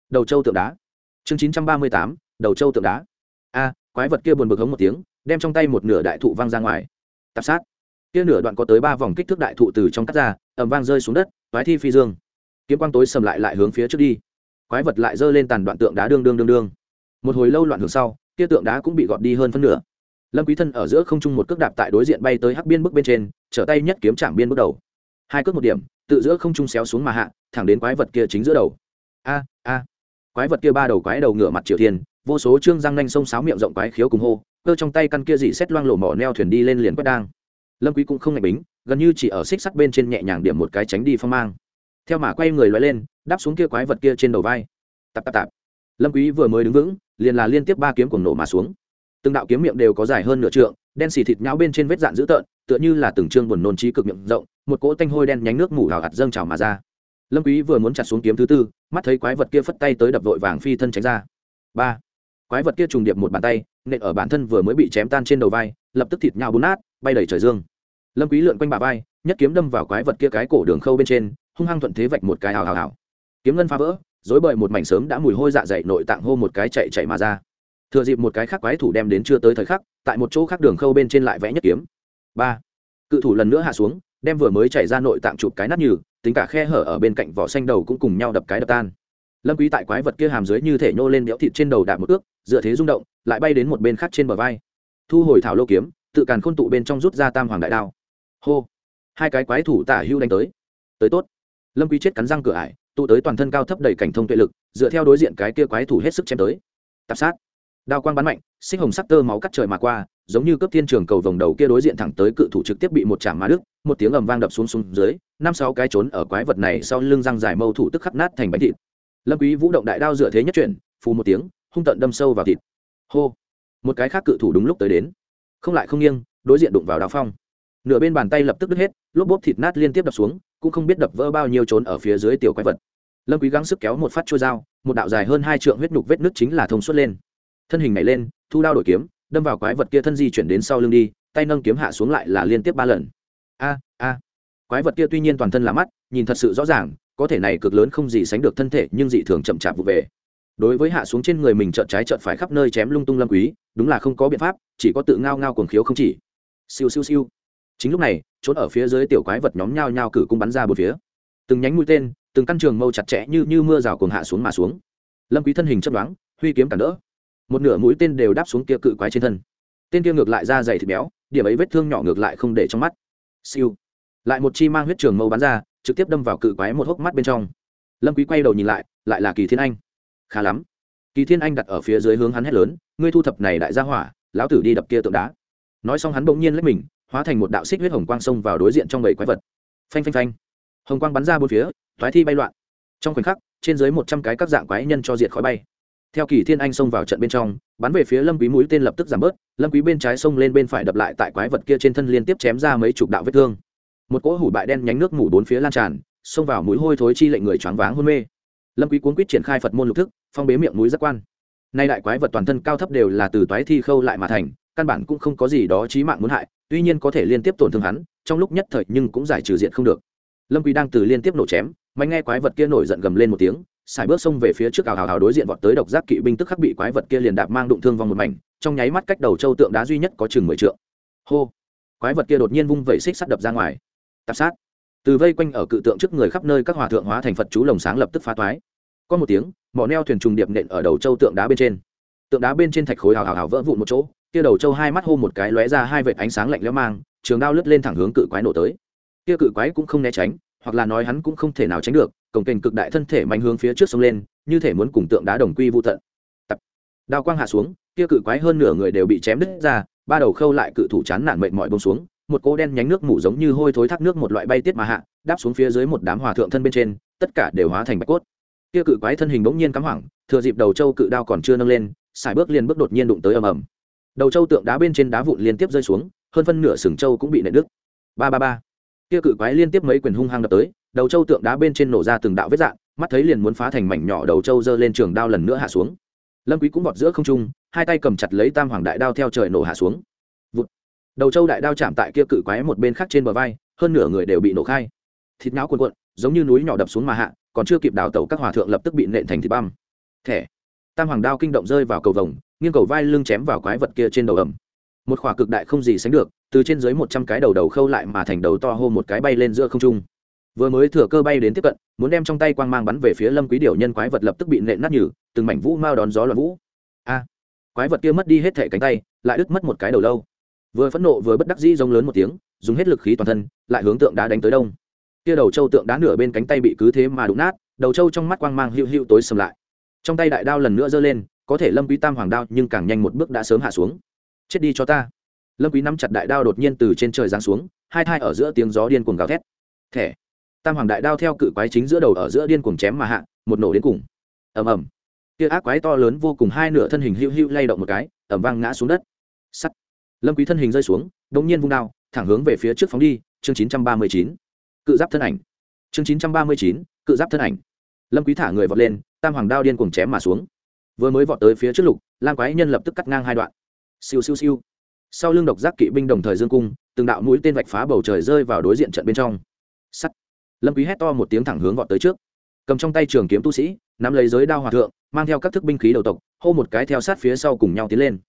đầu châu tượng đá. Chương 938 đầu châu tượng đá. A, quái vật kia buồn bực hống một tiếng đem trong tay một nửa đại thụ văng ra ngoài. Tạp sát. Kia nửa đoạn có tới ba vòng kích thước đại thụ từ trong cắt ra, ầm vang rơi xuống đất quái thi phi dương. Kiếm quang tối sầm lại lại hướng phía trước đi. Quái vật lại giơ lên tàn đoạn tượng đá đương đương đương đương. Một hồi lâu loạn hướng sau, kia tượng đá cũng bị gọt đi hơn phân nửa. Lâm quý thân ở giữa không trung một cước đạp tại đối diện bay tới hắc biên bước bên trên, trở tay nhất kiếm chạm biên bước đầu. Hai cước một điểm, tự giữa không trung xéo xuống mà hạ, thẳng đến quái vật kia chính giữa đầu. A a. Quái vật kia ba đầu quái đầu ngửa mặt triều thiên vô số trương răng nanh sông sáo miệng rộng quái khiếu cùng hô, cơ trong tay căn kia dị xét loang lổ mỏ neo thuyền đi lên liền quét đang. Lâm quý cũng không ngạch bính, gần như chỉ ở xích sắt bên trên nhẹ nhàng điểm một cái tránh đi phong mang. Theo mà quay người lói lên, đáp xuống kia quái vật kia trên đầu vai. Tạp tạp tạp. Lâm quý vừa mới đứng vững, liền là liên tiếp ba kiếm cuồng nổ mà xuống. Từng đạo kiếm miệng đều có dài hơn nửa trượng, đen xì thịt nhão bên trên vết dạn dữ tợn, tựa như là từng trương buồn nôn trí cực miệng rộng, một cỗ tanh hôi đen nhánh nước mủ hào hạt dâng trào mà ra. Lâm quý vừa muốn chặt xuống kiếm thứ tư, mắt thấy quái vật kia phất tay tới đập vội vàng phi thân tránh ra. Ba quái vật kia trùng điệp một bàn tay, nện ở bản thân vừa mới bị chém tan trên đầu vai, lập tức thịt nhau bún nát, bay đầy trời dương. Lâm quý lượn quanh bà vai, nhất kiếm đâm vào quái vật kia cái cổ đường khâu bên trên, hung hăng thuận thế vạch một cái hào hào hào. Kiếm ngân phá vỡ dối bời một mảnh sớm đã mùi hôi dạ dày nội tạng hô một cái chạy chạy mà ra. Thừa dịp một cái khác quái thủ đem đến chưa tới thời khắc, tại một chỗ khác đường khâu bên trên lại vẽ nhất kiếm. Ba. Cự thủ lần nữa hạ xuống, đem vừa mới chạy ra nội tạng chụp cái nát nhừ, tính cả khe hở ở bên cạnh vỏ xanh đầu cũng cùng nhau đập cái đập tan lâm quý tại quái vật kia hàm dưới như thể nhô lên đẽo thịt trên đầu đạp một ước, dựa thế rung động, lại bay đến một bên khác trên bờ vai. Thu hồi thảo lô kiếm, tự càn khôn tụ bên trong rút ra tam hoàng đại đao. Hô! Hai cái quái thủ tả hưu đánh tới. Tới tốt. Lâm quý chết cắn răng cửa ải, tụ tới toàn thân cao thấp đầy cảnh thông tuệ lực, dựa theo đối diện cái kia quái thủ hết sức chém tới. Tạp sát. Đao quang bắn mạnh sinh hồng sắc tơ máu cắt trời mà qua, giống như cấp thiên trường cầu vòng đầu kia đối diện thẳng tới cự thủ trực tiếp bị một chạm má đứt, một tiếng ầm vang đập xuống xuống dưới, năm sáu cái trốn ở quái vật này sau lưng răng dài mâu thủ tức khắc nát thành bánh thịt lâm quý vũ động đại đao dựa thế nhất chuyển, phù một tiếng, hung tận đâm sâu vào thịt. Hô! Một cái khác cự thủ đúng lúc tới đến. Không lại không nghiêng, đối diện đụng vào đao phong. Nửa bên bàn tay lập tức đứt hết, lốp bốp thịt nát liên tiếp đập xuống, cũng không biết đập vỡ bao nhiêu trốn ở phía dưới tiểu quái vật. Lâm quý gắng sức kéo một phát chui dao, một đạo dài hơn hai trượng huyết nhục vết nứt chính là thông suốt lên. Thân hình nhảy lên, thu đao đổi kiếm, đâm vào quái vật kia thân di chuyển đến sau lưng đi, tay nâng kiếm hạ xuống lại là liên tiếp ba lần. A a. Quái vật kia tuy nhiên toàn thân là mắt nhìn thật sự rõ ràng, có thể này cực lớn không gì sánh được thân thể, nhưng dị thường chậm chạp vụ về. Đối với hạ xuống trên người mình trợn trái trợn phải khắp nơi chém lung tung lâm quý, đúng là không có biện pháp, chỉ có tự ngao ngao cuồng khiếu không chỉ. Siêu siêu siêu. Chính lúc này, trốn ở phía dưới tiểu quái vật nhóm nhao nhao cử cung bắn ra bốn phía. Từng nhánh mũi tên, từng căn trường mâu chặt chẽ như như mưa rào cuồng hạ xuống mà xuống. Lâm quý thân hình chấp đoán huy kiếm cản đỡ. Một nửa mũi tên đều đáp xuống kia cự quái trên thân. Tên kia ngược lại ra dày thịt béo, điểm ấy vết thương nhỏ ngược lại không để trong mắt. Siêu. Lại một chi mang huyết trường mâu bắn ra trực tiếp đâm vào cự quái một hốc mắt bên trong. Lâm quý quay đầu nhìn lại lại là kỳ thiên anh. Khá lắm. Kỳ thiên anh đặt ở phía dưới hướng hắn hét lớn, ngươi thu thập này đại gia hỏa, lão tử đi đập kia tượng đá. Nói xong hắn bỗng nhiên lấy mình, hóa thành một đạo xích huyết hồng quang xông vào đối diện trong bầy quái vật. Phanh phanh phanh. Hồng quang bắn ra bốn phía thoái thi bay loạn. Trong khoảnh khắc, trên dưới một trăm cái các dạng quái nhân cho diệt khói bay. Theo kỳ thiên anh xông vào trận bên trong, bắn về phía lâm quý mũi tên lập tức giảm bớt, lâm quý bên trái xông lên bên phải đập lại tại quái vật kia trên thân liên tiếp chém ra mấy chục đạo vết thương một cỗ hủ bại đen nhánh nước mủ bốn phía lan tràn, xông vào mũi hôi thối chi lệnh người choáng váng hôn mê. Lâm quý cuốn quýt triển khai phật môn lục thức, phong bế miệng mũi giác quan. Nay đại quái vật toàn thân cao thấp đều là từ toái thi khâu lại mà thành, căn bản cũng không có gì đó chí mạng muốn hại, tuy nhiên có thể liên tiếp tổn thương hắn, trong lúc nhất thời nhưng cũng giải trừ diện không được. Lâm quý đang từ liên tiếp nổ chém mạnh nghe quái vật kia nổi giận gầm lên một tiếng xài bước xông về phía trước ảo ảo đối diện vọt tới độc giác kỵ binh tức khắc bị quái vật kia liền đạp mang đụng thương vong một mảnh, trong nháy mắt cách đầu châu tượng đá duy nhất có chừng mười trượng. Hô! Quái vật kia đột nhiên vung vẩy xích sắt đập ra ngoài tạp sát. Từ vây quanh ở cự tượng trước người khắp nơi các hòa thượng hóa thành phật chú lồng sáng lập tức phá toái. Có một tiếng, mỏ neo thuyền trùng điệp nện ở đầu châu tượng đá bên trên. Tượng đá bên trên thạch khối hào hào hào vỡ vụn một chỗ, kia đầu châu hai mắt hô một cái lóe ra hai vệt ánh sáng lạnh lẽo mang, trường đao lướt lên thẳng hướng cự quái nổ tới. Kia cự quái cũng không né tránh, hoặc là nói hắn cũng không thể nào tránh được, cổng kềnh cực đại thân thể mạnh hướng phía trước sông lên, như thể muốn cùng tượng đá đồng quy vô tận. Tập. Đao quang hạ xuống, kia cự quái hơn nửa người đều bị chém đứt ra, ba đầu khâu lại cự thủ chán nản mệnh mọi bông xuống một cỗ đen nhánh nước mủ giống như hôi thối thác nước một loại bay tiết mà hạ, đáp xuống phía dưới một đám hòa thượng thân bên trên, tất cả đều hóa thành bạch cốt. Kia cự quái thân hình bỗng nhiên cắm hoảng, thừa dịp đầu châu cự đao còn chưa nâng lên xài bước liền bước đột nhiên đụng tới ầm ầm. Đầu châu tượng đá bên trên đá vụn liên tiếp rơi xuống, hơn phân nửa sừng châu cũng bị nện đứt. Ba ba ba. Kia cự quái liên tiếp mấy quyền hung hăng đập tới, đầu châu tượng đá bên trên nổ ra từng đạo vết dạng, mắt thấy liền muốn phá thành mảnh nhỏ đầu châu giơ lên trường đao lần nữa hạ xuống. Lâm quý cũng vọt giữa không trung, hai tay cầm chặt lấy tam hoàng đại đao theo trời nổ hạ xuống đầu châu đại đao chạm tại kia cự quái một bên khác trên bờ vai, hơn nửa người đều bị nổ khai. Thịt não cuộn cuộn, giống như núi nhỏ đập xuống mà hạ, còn chưa kịp đào tẩu các hòa thượng lập tức bị nện thành thịt băm. Thẻ. Tam hoàng đao kinh động rơi vào cầu vồng, nghiêng cầu vai lưng chém vào quái vật kia trên đầu ẩm một khỏa cực đại không gì sánh được, từ trên dưới một trăm cái đầu đầu khâu lại mà thành đầu to hô một cái bay lên giữa không trung. Vừa mới thừa cơ bay đến tiếp cận, muốn đem trong tay quang mang bắn về phía lâm quý điểu nhân quái vật lập tức bị nện nát nhừ, từng mảnh vũ mao đón gió loạn vũ. A. Quái vật kia mất đi hết thể cánh tay, lại đứt mất một cái đầu lâu vừa phẫn nộ vừa bất đắc dĩ giống lớn một tiếng dùng hết lực khí toàn thân lại hướng tượng đá đánh tới đông kia đầu trâu tượng đá nửa bên cánh tay bị cứ thế mà đụng nát đầu trâu trong mắt quang mang hữu hữu tối sầm lại trong tay đại đao lần nữa giơ lên có thể lâm quý tam hoàng đao nhưng càng nhanh một bước đã sớm hạ xuống chết đi cho ta lâm quý nắm chặt đại đao đột nhiên từ trên trời giáng xuống hai thai ở giữa tiếng gió điên cuồng gào thét thẻ tam hoàng đại đao theo cự quái chính giữa đầu ở giữa điên cuồng chém mà hạ một nổ đến cùng ầm ầm kia ác quái to lớn vô cùng hai nửa thân hình hữu hữu lay động một cái ầm vang ngã xuống đất sắt lâm quý thân hình rơi xuống đống nhiên vung đao, thẳng hướng về phía trước phóng đi, chương 939 cự giáp thân ảnh. Chương 939 cự giáp thân ảnh. Lâm quý thả người vọt lên, tam hoàng đao điên cuồng chém mà xuống. Vừa mới vọt tới phía trước lục, lam quái nhân lập tức cắt ngang hai đoạn. Siêu siêu siêu. Sau lưng độc giác kỵ binh đồng thời dương cung, từng đạo mũi tên vạch phá bầu trời rơi vào đối diện trận bên trong. Sắt. Lâm quý hét to một tiếng thẳng hướng vọt tới trước. Cầm trong tay trường kiếm tu sĩ, nắm lấy giới đao hòa thượng, mang theo các thức binh khí đầu tộc, hô một cái theo sát phía sau cùng nhau tiến lên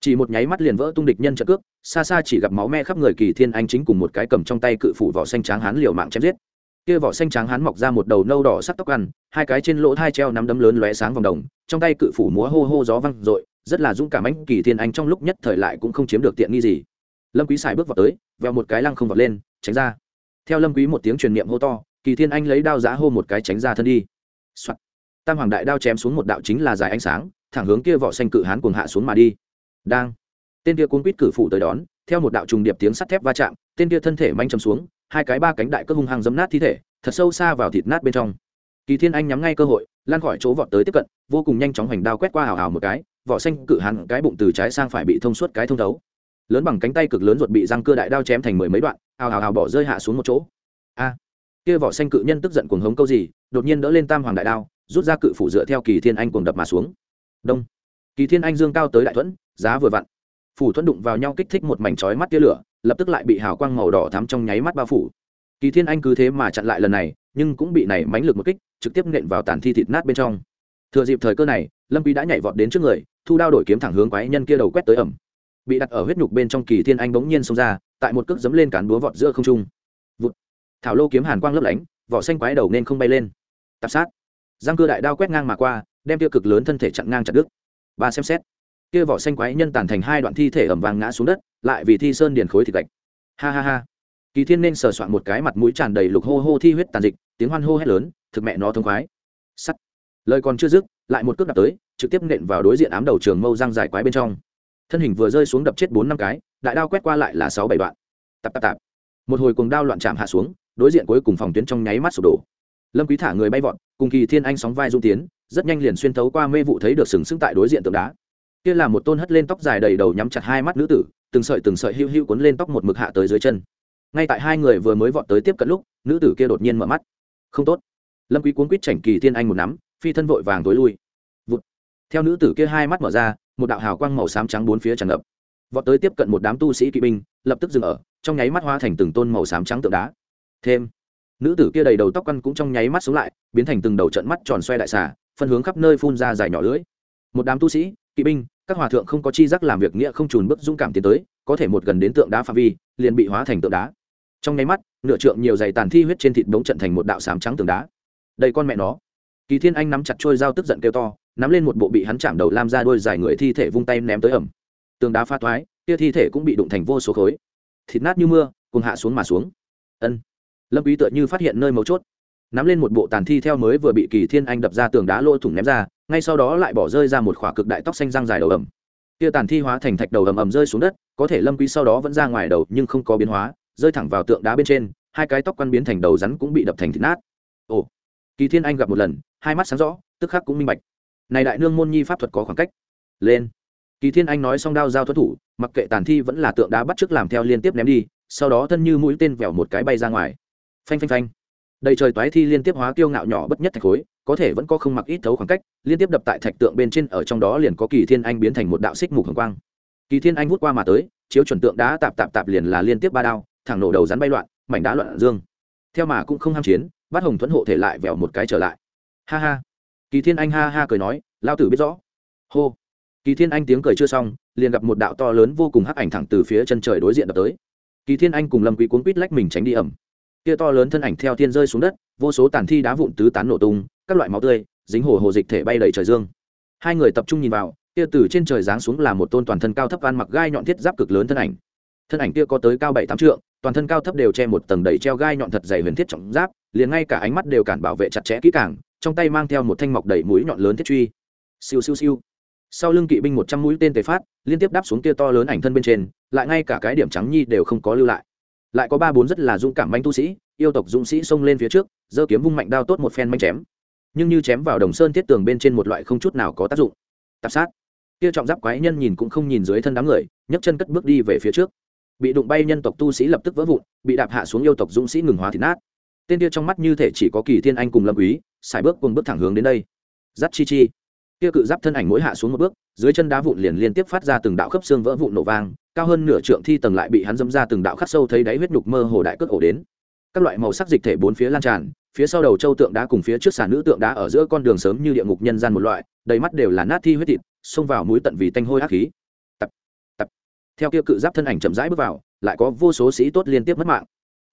chỉ một nháy mắt liền vỡ tung địch nhân trợ cước, xa xa chỉ gặp máu me khắp người kỳ thiên anh chính cùng một cái cầm trong tay cự phủ vỏ xanh tráng hán liều mạng chém giết. Kia vỏ xanh trắng hắn mọc ra một đầu nâu đỏ sắc tóc ăn, hai cái trên lỗ thai treo nắm đấm lớn lóe sáng vòng đồng, trong tay cự phủ múa hô hô gió văng r rất là dũng cảm ánh kỳ thiên anh trong lúc nhất thời lại cũng không chiếm được tiện nghi gì. Lâm quý xài bước vào tới veo một cái lăng không vọt lên, tránh ra. Theo lâm quý một tiếng truyền niệm hô to, kỳ thiên anh lấy đao giã hô một cái tránh ra thân đi、Soạn. tam hoàng đại đao chém xuống một đạo chính là dài ánh sáng, thẳng hướng kia vỏ xanh cự hán cuồng hạ xuống mà đi đang. Tên kia cuốn quýt cử phụ tới đón, theo một đạo trùng điệp tiếng sắt thép va chạm, tên kia thân thể manh chầm xuống, hai cái ba cánh đại cất hung hăng dấm nát thi thể, thật sâu xa vào thịt nát bên trong. Kỳ thiên anh nhắm ngay cơ hội, lan khỏi chỗ vọt tới tiếp cận, vô cùng nhanh chóng hoành đao quét qua hào hào một cái, vỏ xanh cự hẳn cái bụng từ trái sang phải bị thông suốt cái thông thấu. Lớn bằng cánh tay cực lớn ruột bị răng cơ đại đao chém thành mười mấy đoạn, hào hào hào bỏ rơi hạ xuống một chỗ. A! Kia vỏ xanh cự nhân tức giận cuồng hống câu gì, đột nhiên đỡ lên tam hoàng đại đao, rút ra cự phủ dựa theo kỳ thiên anh cuồng đập mà xuống. Đông. Kỳ thiên anh dương cao tới đại thuẫn giá vừa vặn. Phủ thuẫn đụng vào nhau kích thích một mảnh chói mắt tia lửa, lập tức lại bị hào quang màu đỏ thắm trong nháy mắt bao phủ. Kỳ thiên anh cứ thế mà chặn lại lần này, nhưng cũng bị này mánh lực một kích, trực tiếp nện vào tàn thi thịt nát bên trong. Thừa dịp thời cơ này, lâm quý đã nhảy vọt đến trước người, thu đao đổi kiếm thẳng hướng quái nhân kia đầu quét tới ẩm. Bị đặt ở huyết nhục bên trong kỳ thiên anh bỗng nhiên xông ra, tại một cước giấm lên cán búa vọt giữa không trung. Vụt. Thảo lô kiếm hàn quang lấp lánh, vỏ xanh quái đầu nên không bay lên. Tạp sát. Giang cưa đại đao quét ngang mà qua, đem tiêu cực lớn thân thể chặn ngang chặt đứt. Ba xem xét kia vỏ xanh quái nhân tàn thành hai đoạn thi thể ẩm vàng ngã xuống đất, lại vì thi sơn điền khối thịt gạch. Ha ha ha. Kỳ thiên nên sờ soạn một cái mặt mũi tràn đầy lục hô hô thi huyết tàn dịch, tiếng hoan hô hét lớn, thực mẹ nó thông khoái. Sắt. Lời còn chưa dứt, lại một cước đạp tới, trực tiếp nện vào đối diện ám đầu trường mâu răng dài quái bên trong. Thân hình vừa rơi xuống đập chết bốn năm cái, đại đao quét qua lại là sáu bảy đoạn. Tạp tạp tạp. Một hồi cùng đao loạn chạm hạ xuống, đối diện cuối cùng phòng tuyến trong nháy mắt sụp đổ. Lâm quý thả người bay vọt, cùng kỳ thiên anh sóng vai du tiến, rất nhanh liền xuyên thấu qua mê vụ thấy được sừng sững tại đối diện tượng đá kia là một tôn hất lên tóc dài đầy đầu nhắm chặt hai mắt nữ tử, từng sợi từng sợi hiu hiu cuốn lên tóc một mực hạ tới dưới chân. Ngay tại hai người vừa mới vọt tới tiếp cận lúc, nữ tử kia đột nhiên mở mắt. Không tốt. Lâm quý cuốn quýt chảnh kỳ thiên anh một nắm, phi thân vội vàng tối lui. Vụt. Theo nữ tử kia hai mắt mở ra, một đạo hào quang màu xám trắng bốn phía tràn ngập. Vọt tới tiếp cận một đám tu sĩ kỵ binh, lập tức dừng ở, trong nháy mắt hóa thành từng tôn màu xám trắng tượng đá. Thêm. Nữ tử kia đầy đầu tóc căn cũng trong nháy mắt xuống lại, biến thành từng đầu trận mắt tròn xoe đại xà, phân hướng khắp nơi phun ra dài nhỏ lưỡi. Một đám tu sĩ kỵ binh, các hòa thượng không có chi giác làm việc nghĩa không trùn bước dũng cảm tiến tới, có thể một gần đến tượng đá phạm vi, liền bị hóa thành tượng đá. Trong nháy mắt, nửa trượng nhiều dày tàn thi huyết trên thịt bóng trận thành một đạo sám trắng tường đá. Đây con mẹ nó. Kỳ thiên anh nắm chặt trôi dao tức giận kêu to, nắm lên một bộ bị hắn chạm đầu lam ra đôi dài người thi thể vung tay ném tới ẩm. Tường đá pha thoái, kia thi thể cũng bị đụng thành vô số khối. Thịt nát như mưa, cùng hạ xuống mà xuống. Ân. Lâm quý tựa như phát hiện nơi mấu chốt. Nắm lên một bộ tàn thi theo mới vừa bị kỳ thiên anh đập ra tường đá lỗ thủng ném ra ngay sau đó lại bỏ rơi ra một khỏa cực đại tóc xanh răng dài đầu ẩm. Kia tàn thi hóa thành thạch đầu ầm ầm rơi xuống đất, có thể lâm quý sau đó vẫn ra ngoài đầu nhưng không có biến hóa, rơi thẳng vào tượng đá bên trên, hai cái tóc quan biến thành đầu rắn cũng bị đập thành thịt nát. Ồ, kỳ thiên anh gặp một lần, hai mắt sáng rõ, tức khắc cũng minh bạch. Này đại nương môn nhi pháp thuật có khoảng cách. Lên. Kỳ thiên anh nói xong đao giao thuật thủ, mặc kệ tàn thi vẫn là tượng đá bắt trước làm theo liên tiếp ném đi, sau đó thân như mũi tên vèo một cái bay ra ngoài. Phanh phanh phanh. Đầy trời toái thi liên tiếp hóa kiêu ngạo nhỏ bất nhất thạch khối có thể vẫn có không mặc ít thấu khoảng cách, liên tiếp đập tại thạch tượng bên trên ở trong đó liền có kỳ thiên anh biến thành một đạo xích mục hồng quang. Kỳ thiên anh vút qua mà tới, chiếu chuẩn tượng đá tạp tạp tạp liền là liên tiếp ba đao, thẳng nổ đầu rắn bay loạn, mảnh đá loạn dương. Theo mà cũng không ham chiến, bắt hồng thuẫn hộ thể lại vẹo một cái trở lại. Ha ha. Kỳ thiên anh ha ha cười nói lao tử biết rõ. Hô. Kỳ thiên anh tiếng cười chưa xong, liền gặp một đạo to lớn vô cùng hắc ảnh thẳng từ phía chân trời đối diện đập tới. Kỳ thiên anh cùng lâm quý cuốn quít lách mình tránh đi ẩm kia to lớn thân ảnh theo thiên rơi xuống đất, vô số tàn thi đá vụn tứ tán nổ tung, các loại máu tươi, dính hồ hồ dịch thể bay đầy trời dương. Hai người tập trung nhìn vào, kia từ trên trời giáng xuống là một tôn toàn thân cao thấp ăn mặc gai nhọn thiết giáp cực lớn thân ảnh. Thân ảnh kia có tới cao bảy tám trượng, toàn thân cao thấp đều che một tầng đầy treo gai nhọn thật dày huyền thiết trọng giáp, liền ngay cả ánh mắt đều cản bảo vệ chặt chẽ kỹ càng, trong tay mang theo một thanh mọc đầy mũi nhọn lớn thiết truy. Siêu siêu siêu. Sau lưng kỵ binh một trăm mũi tên tề phát, liên tiếp đáp xuống kia to lớn ảnh thân bên trên, lại ngay cả cái điểm trắng nhi đều không có lưu lại lại có ba bốn rất là dũng cảm manh tu sĩ, yêu tộc dũng sĩ xông lên phía trước, giơ kiếm vung mạnh đao tốt một phen manh chém. Nhưng như chém vào đồng sơn thiết tường bên trên một loại không chút nào có tác dụng. Tạp sát. Kia trọng giáp quái nhân nhìn cũng không nhìn dưới thân đám người, nhấc chân cất bước đi về phía trước. Bị đụng bay nhân tộc tu sĩ lập tức vỡ vụn, bị đạp hạ xuống yêu tộc dũng sĩ ngừng hóa thịt nát. Tên kia trong mắt như thể chỉ có kỳ thiên anh cùng lâm quý xài bước cùng bước thẳng hướng đến đây. Giắt chi chi. Kia cự giáp thân ảnh mỗi hạ xuống một bước, dưới chân đá vụn liền liên tiếp phát ra từng đạo khớp xương vỡ vụn nổ vang cao hơn nửa trượng thi tầng lại bị hắn dâm ra từng đạo khắc sâu thấy đáy huyết nhục mơ hồ đại cất ổ đến. Các loại màu sắc dịch thể bốn phía lan tràn, phía sau đầu châu tượng đá cùng phía trước sàn nữ tượng đá ở giữa con đường sớm như địa ngục nhân gian một loại, đầy mắt đều là nát thi huyết thịt, xông vào mũi tận vì tanh hôi ác khí. Tập tập. Theo kia cự giáp thân ảnh chậm rãi bước vào, lại có vô số sĩ tốt liên tiếp mất mạng.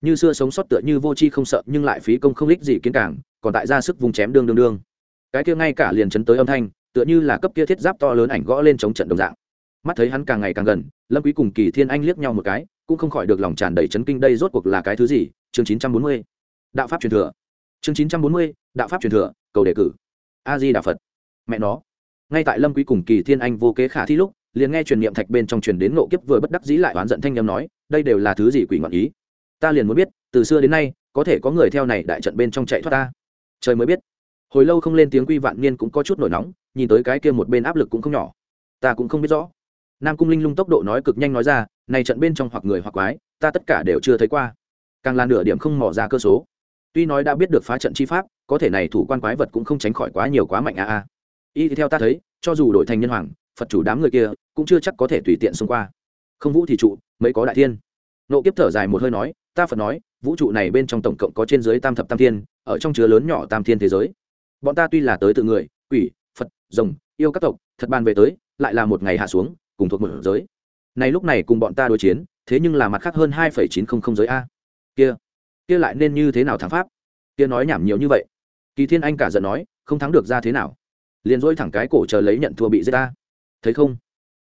Như xưa sống sót tựa như vô chi không sợ, nhưng lại phí công không ích gì kiến cảng còn tại ra sức vùng chém đương đương đương. Cái kia ngay cả liền chấn tới âm thanh, tựa như là cấp kia thiết giáp to lớn ảnh gõ lên chống trận đồng dạng mắt thấy hắn càng ngày càng gần, lâm quý cùng kỳ thiên anh liếc nhau một cái, cũng không khỏi được lòng tràn đầy chấn kinh đây rốt cuộc là cái thứ gì? Chương 940 đạo pháp truyền thừa. Chương 940 đạo pháp truyền thừa, cầu đề cử. A di đà phật. Mẹ nó. Ngay tại lâm quý cùng kỳ thiên anh vô kế khả thi lúc, liền nghe truyền niệm thạch bên trong truyền đến nộ kiếp vừa bất đắc dĩ lại oán giận thanh âm nói, đây đều là thứ gì quỷ ngọn ý? Ta liền muốn biết, từ xưa đến nay, có thể có người theo này đại trận bên trong chạy thoát ta? Trời mới biết. Hồi lâu không lên tiếng quy vạn niên cũng có chút nổi nóng, nhìn tới cái kia một bên áp lực cũng không nhỏ. Ta cũng không biết rõ nam cung linh lung tốc độ nói cực nhanh nói ra, này trận bên trong hoặc người hoặc quái, ta tất cả đều chưa thấy qua. Càng là nửa điểm không mỏ ra cơ số. Tuy nói đã biết được phá trận chi pháp, có thể này thủ quan quái vật cũng không tránh khỏi quá nhiều quá mạnh a a. Y theo ta thấy, cho dù đổi thành nhân hoàng, phật chủ đám người kia cũng chưa chắc có thể tùy tiện xông qua. Không vũ thì trụ, mấy có đại thiên. Nộ kiếp thở dài một hơi nói, ta phật nói, vũ trụ này bên trong tổng cộng có trên dưới tam thập tam thiên, ở trong chứa lớn nhỏ tam thiên thế giới. Bọn ta tuy là tới tự người, quỷ, phật, rồng, yêu các tộc, thật bàn về tới, lại là một ngày hạ xuống cùng thuộc một giới. Này lúc này cùng bọn ta đối chiến, thế nhưng là mặt khác hơn hai chín trăm linh giới a. Kia kia lại nên như thế nào thắng pháp? Kia nói nhảm nhiều như vậy. Kỳ thiên anh cả giận nói, không thắng được ra thế nào? Liền dỗi thẳng cái cổ chờ lấy nhận thua bị giết ta thấy không?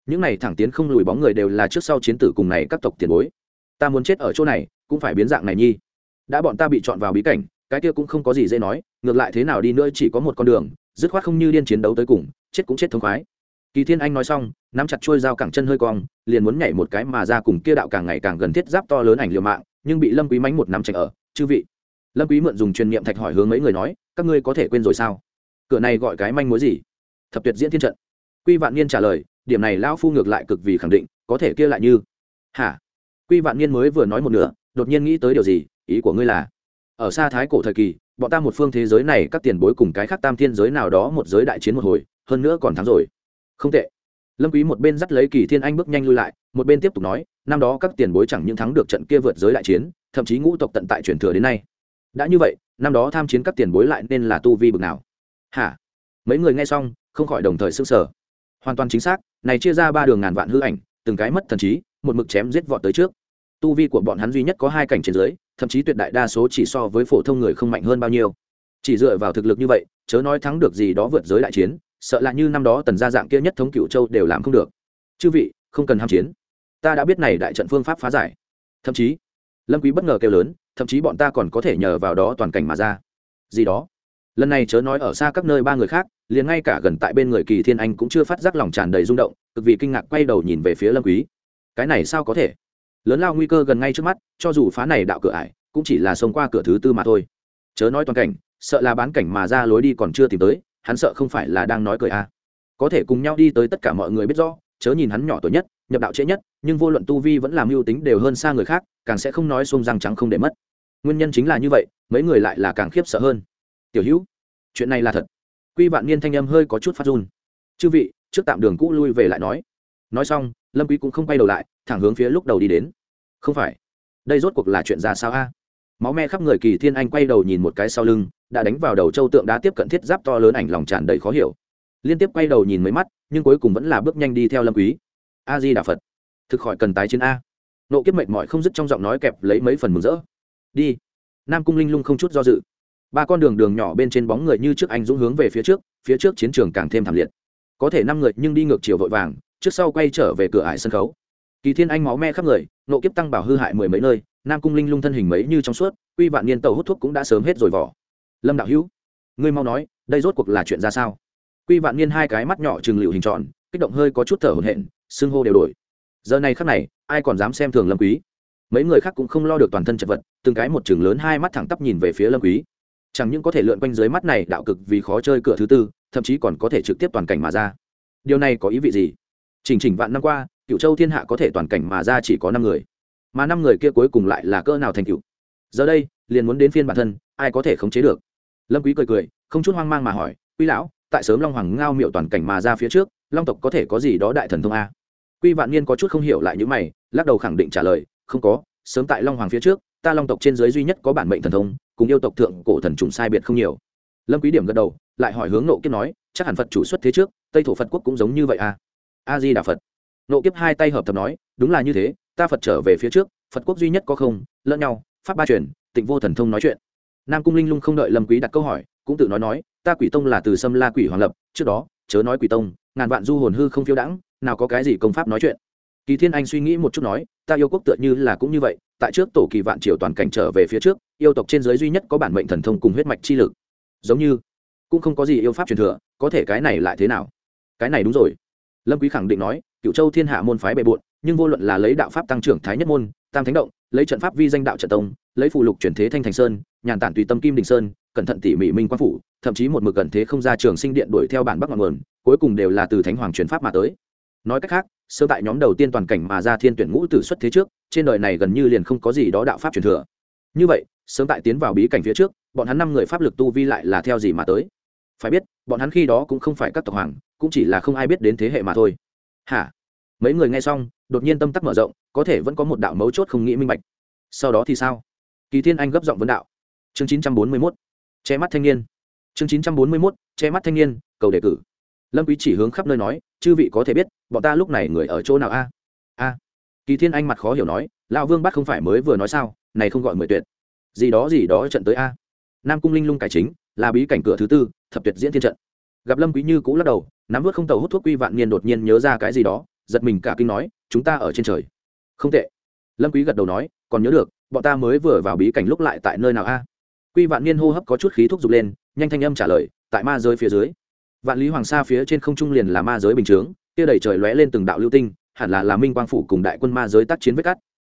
Những này thẳng tiến không lùi bóng người đều là trước sau chiến tử cùng này các tộc tiền bối. Ta muốn chết ở chỗ này, cũng phải biến dạng này nhi. Đã bọn ta bị chọn vào bí cảnh, cái kia cũng không có gì dễ nói, ngược lại thế nào đi nữa chỉ có một con đường, dứt khoát không như điên chiến đấu tới cùng, chết cũng chết thống khoái kỳ thiên anh nói xong, nắm chặt trôi dao cẳng chân hơi cong, liền muốn nhảy một cái mà ra cùng kia đạo càng ngày càng gần thiết giáp to lớn ảnh liều mạng, nhưng bị lâm quý mánh một nắm chạy ở, chư vị. Lâm quý mượn dùng truyền niệm thạch hỏi hướng mấy người nói, các ngươi có thể quên rồi sao? Cửa này gọi cái manh mối gì? Thập tuyệt diễn thiên trận. Quy vạn niên trả lời, điểm này lão phu ngược lại cực vì khẳng định, có thể kia lại như. Hả? Quy vạn niên mới vừa nói một nửa, đột nhiên nghĩ tới điều gì, ý của ngươi là, ở xa thái cổ thời kỳ, bọn ta một phương thế giới này các tiền bối cùng cái khác tam thiên giới nào đó một giới đại chiến một hồi, hơn nữa còn thắng rồi không tệ. Lâm quý một bên dắt lấy kỳ thiên anh bước nhanh lui lại, một bên tiếp tục nói, năm đó các tiền bối chẳng những thắng được trận kia vượt giới đại chiến, thậm chí ngũ tộc tận tại truyền thừa đến nay. Đã như vậy, năm đó tham chiến các tiền bối lại nên là tu vi bực nào? Hả? Mấy người nghe xong, không khỏi đồng thời sững sờ. Hoàn toàn chính xác, này chia ra ba đường ngàn vạn hư ảnh, từng cái mất thần trí, một mực chém giết vọt tới trước. Tu vi của bọn hắn duy nhất có hai cảnh trên dưới, thậm chí tuyệt đại đa số chỉ so với phổ thông người không mạnh hơn bao nhiêu. Chỉ dựa vào thực lực như vậy, chớ nói thắng được gì đó vượt giới đại chiến sợ là như năm đó tần gia dạng kia nhất thống cựu châu đều làm không được. Chư vị, không cần ham chiến. Ta đã biết này đại trận phương pháp phá giải. Thậm chí, lâm quý bất ngờ kêu lớn, thậm chí bọn ta còn có thể nhờ vào đó toàn cảnh mà ra. Gì đó? Lần này chớ nói ở xa các nơi ba người khác, liền ngay cả gần tại bên người kỳ thiên anh cũng chưa phát giác lòng tràn đầy rung động, cực vì kinh ngạc quay đầu nhìn về phía lâm quý. Cái này sao có thể? Lớn lao nguy cơ gần ngay trước mắt, cho dù phá này đạo cửa ải, cũng chỉ là xông qua cửa thứ tư mà thôi. Chớ nói toàn cảnh, sợ là bán cảnh mà ra lối đi còn chưa tìm tới hắn sợ không phải là đang nói cười a à. có thể cùng nhau đi tới tất cả mọi người biết rõ, chớ nhìn hắn nhỏ tuổi nhất, nhập đạo trễ nhất, nhưng vô luận tu vi vẫn làm mưu tính đều hơn xa người khác, càng sẽ không nói xung răng trắng không để mất. Nguyên nhân chính là như vậy, mấy người lại là càng khiếp sợ hơn. Tiểu hữu, chuyện này là thật. Quy vạn niên thanh âm hơi có chút phát run. Chư vị, trước tạm đường cũ lui về lại nói. Nói xong, lâm quý cũng không quay đầu lại, thẳng hướng phía lúc đầu đi đến. Không phải. Đây rốt cuộc là chuyện ra sao a? Máu me khắp người kỳ thiên anh quay đầu nhìn một cái sau lưng, đã đánh vào đầu châu tượng đá tiếp cận thiết giáp to lớn ảnh lòng tràn đầy khó hiểu. Liên tiếp quay đầu nhìn mấy mắt, nhưng cuối cùng vẫn là bước nhanh đi theo lâm quý. A di đà phật, thực khỏi cần tái chiến a. Nộ kiếp mệt mỏi không dứt trong giọng nói kẹp lấy mấy phần mừng rỡ. Đi. Nam cung linh lung không chút do dự. Ba con đường đường nhỏ bên trên bóng người như trước anh dũng hướng về phía trước phía trước chiến trường càng thêm thảm liệt. Có thể năm người nhưng đi ngược chiều vội vàng, trước sau quay trở về cửa ải sân khấu. Kỳ thiên anh máu me khắp người, nộ kiếp tăng bảo hư hại mười mấy nơi nam cung linh lung thân hình mấy như trong suốt, quy vạn niên tàu hút thuốc cũng đã sớm hết rồi vỏ. Lâm đạo hữu, ngươi mau nói, đây rốt cuộc là chuyện ra sao? Quy vạn niên hai cái mắt nhỏ trừng liệu hình tròn, kích động hơi có chút thở hổn hển, xưng hô đều đổi. Giờ này khắc này, ai còn dám xem thường lâm quý? Mấy người khác cũng không lo được toàn thân chật vật, từng cái một trường lớn hai mắt thẳng tắp nhìn về phía lâm quý. Chẳng những có thể lượn quanh dưới mắt này đạo cực vì khó chơi cửa thứ tư, thậm chí còn có thể trực tiếp toàn cảnh mà ra. Điều này có ý vị gì? Chỉnh chỉnh vạn năm qua cựu châu thiên hạ có thể toàn cảnh mà ra chỉ có năm người mà năm người kia cuối cùng lại là cỡ nào thành cựu giờ đây, liền muốn đến phiên bản thân, ai có thể khống chế được? Lâm quý cười cười, không chút hoang mang mà hỏi, quý lão, tại sớm long hoàng ngao miệu toàn cảnh mà ra phía trước, long tộc có thể có gì đó đại thần thông a? Quy vạn niên có chút không hiểu lại những mày, lắc đầu khẳng định trả lời, không có, sớm tại long hoàng phía trước, ta long tộc trên giới duy nhất có bản mệnh thần thông, cùng yêu tộc thượng cổ thần trùng sai biệt không nhiều. Lâm quý điểm gật đầu, lại hỏi hướng nộ kiếp nói, chắc hẳn phật chủ xuất thế trước, tây thổ phật quốc cũng giống như vậy a? A di đà phật. Nộ kiếp hai tay hợp thập nói, đúng là như thế ta phật trở về phía trước, phật quốc duy nhất có không, lẫn nhau, pháp ba truyền, tịnh vô thần thông nói chuyện. Nam cung linh lung không đợi lâm quý đặt câu hỏi, cũng tự nói nói, ta quỷ tông là từ sâm la quỷ hoàng lập, trước đó, chớ nói quỷ tông, ngàn vạn du hồn hư không phiêu đãng, nào có cái gì công pháp nói chuyện. Kỳ thiên anh suy nghĩ một chút nói, ta yêu quốc tựa như là cũng như vậy, tại trước tổ kỳ vạn triều toàn cảnh trở về phía trước, yêu tộc trên giới duy nhất có bản mệnh thần thông cùng huyết mạch chi lực. Giống như, cũng không có gì yêu pháp truyền thừa, có thể cái này lại thế nào? Cái này đúng rồi. Lâm quý khẳng định nói cựu châu thiên hạ môn phái bệ bộn nhưng vô luận là lấy đạo pháp tăng trưởng thái nhất môn, tam thánh động, lấy trận pháp vi danh đạo trận tông, lấy phụ lục chuyển thế thanh thành sơn, nhàn tản tùy tâm kim đình sơn, cẩn thận tỉ mỉ minh quang phủ, thậm chí một mực gần thế không ra trường sinh điện đuổi theo bản bắc ngọn nguồn, cuối cùng đều là từ thánh hoàng truyền pháp mà tới. Nói cách khác, sơ tại nhóm đầu tiên toàn cảnh mà ra thiên tuyển ngũ tử xuất thế trước, trên đời này gần như liền không có gì đó đạo pháp truyền thừa. Như vậy, sớm tại tiến vào bí cảnh phía trước, bọn hắn năm người pháp lực tu vi lại là theo gì mà tới? Phải biết, bọn hắn khi đó cũng không phải các tộc hoàng, cũng chỉ là không ai biết đến thế hệ mà thôi. Hả? Mấy người nghe xong, đột nhiên tâm tắc mở rộng, có thể vẫn có một đạo mấu chốt không nghĩ minh bạch. Sau đó thì sao? Kỳ thiên anh gấp giọng vấn đạo. Chương chín trăm bốn mươi mốt, che mắt thanh niên. Chương chín trăm bốn mươi mốt, che mắt thanh niên, cầu đề cử. Lâm quý chỉ hướng khắp nơi nói, chư vị có thể biết, bọn ta lúc này người ở chỗ nào a? A? Kỳ thiên anh mặt khó hiểu nói, lão vương bắt không phải mới vừa nói sao, này không gọi mười tuyệt. Gì đó gì đó trận tới a. Nam cung linh lung cải chính, là bí cảnh cửa thứ tư, thập tuyệt diễn thiên trận. Gặp lâm quý như cũ lắc đầu, nắm vớt không tàu hút thuốc quy vạn niên đột nhiên nhớ ra cái gì đó giật mình cả kinh nói, chúng ta ở trên trời. Không tệ. Lâm quý gật đầu nói, còn nhớ được, bọn ta mới vừa vào bí cảnh lúc lại tại nơi nào a? Quy vạn niên hô hấp có chút khí thúc giục lên, nhanh thanh âm trả lời, tại ma giới phía dưới. Vạn lý hoàng sa phía trên không trung liền là ma giới bình chướng, kia đầy trời lóe lên từng đạo lưu tinh, hẳn là là minh quang phủ cùng đại quân ma giới tác chiến với cắt.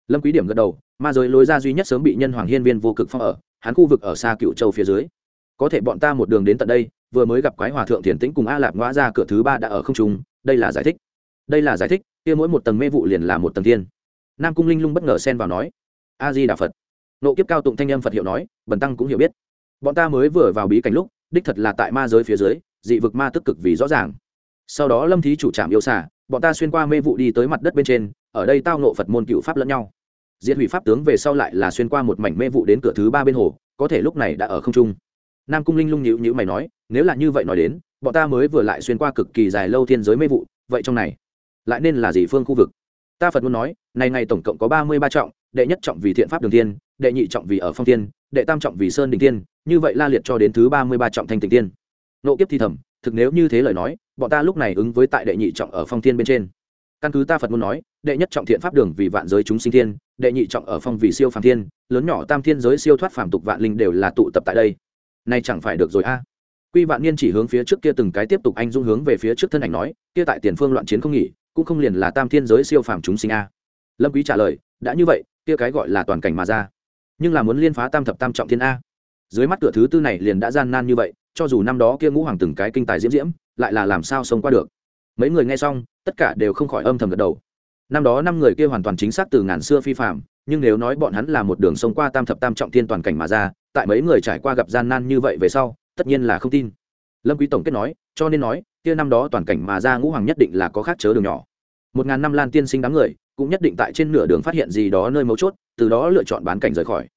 Lâm quý điểm gật đầu, ma giới lối ra duy nhất sớm bị nhân hoàng hiên viên vô cực phong ở, hắn khu vực ở xa cựu châu phía dưới. Có thể bọn ta một đường đến tận đây, vừa mới gặp quái hòa thượng thiền tĩnh cùng a lạp ngõ ra cửa thứ ba đã ở không trung, đây là giải thích đây là giải thích, kia mỗi một tầng mê vụ liền là một tầng thiên. Nam cung linh lung bất ngờ xen vào nói, a di đà phật. Nộ kiếp cao tụng thanh âm phật hiệu nói, bần tăng cũng hiểu biết. Bọn ta mới vừa vào bí cảnh lúc, đích thật là tại ma giới phía dưới, dị vực ma tức cực vì rõ ràng. Sau đó lâm thí chủ trạm yêu xả bọn ta xuyên qua mê vụ đi tới mặt đất bên trên, ở đây tao nộ phật môn cựu pháp lẫn nhau. Diệt hủy pháp tướng về sau lại là xuyên qua một mảnh mê vụ đến cửa thứ ba bên hồ, có thể lúc này đã ở không trung. Nam cung linh lung nhữ nhữ mày nói, nếu là như vậy nói đến, bọn ta mới vừa lại xuyên qua cực kỳ dài lâu thiên giới mê vụ, vậy trong này lại nên là gì phương khu vực? Ta phật muốn nói, này ngày tổng cộng có ba mươi ba trọng, đệ nhất trọng vì thiện pháp đường thiên đệ nhị trọng vì ở phong thiên đệ tam trọng vì sơn đình thiên như vậy la liệt cho đến thứ ba mươi ba trọng thanh tịnh tiên. Nộ kiếp thi thầm, thực nếu như thế lời nói, bọn ta lúc này ứng với tại đệ nhị trọng ở phong thiên bên trên. Căn cứ ta phật muốn nói, đệ nhất trọng thiện pháp đường vì vạn giới chúng sinh thiên đệ nhị trọng ở phong vì siêu phàm thiên lớn nhỏ tam thiên giới siêu thoát phàm tục vạn linh đều là tụ tập tại đây. Nay chẳng phải được rồi a? Quy vạn niên chỉ hướng phía trước kia từng cái tiếp tục anh dung hướng về phía trước thân ảnh nói, kia tại tiền phương loạn chiến không nghỉ cũng không liền là tam thiên giới siêu phàm chúng sinh a. Lâm quý trả lời, đã như vậy, kia cái gọi là toàn cảnh mà ra. Nhưng là muốn liên phá tam thập tam trọng thiên a. Dưới mắt cửa thứ tư này liền đã gian nan như vậy, cho dù năm đó kia ngũ hoàng từng cái kinh tài diễm diễm, lại là làm sao sống qua được? Mấy người nghe xong, tất cả đều không khỏi âm thầm gật đầu. Năm đó năm người kia hoàn toàn chính xác từ ngàn xưa phi phạm nhưng nếu nói bọn hắn là một đường sông qua tam thập tam trọng thiên toàn cảnh mà ra, tại mấy người trải qua gặp gian nan như vậy về sau, tất nhiên là không tin lâm quý tổng kết nói, cho nên nói, kia năm đó toàn cảnh mà ra ngũ hoàng nhất định là có khác chớ đường nhỏ. Một ngàn năm lan tiên sinh đám người, cũng nhất định tại trên nửa đường phát hiện gì đó nơi mấu chốt, từ đó lựa chọn bán cảnh rời khỏi.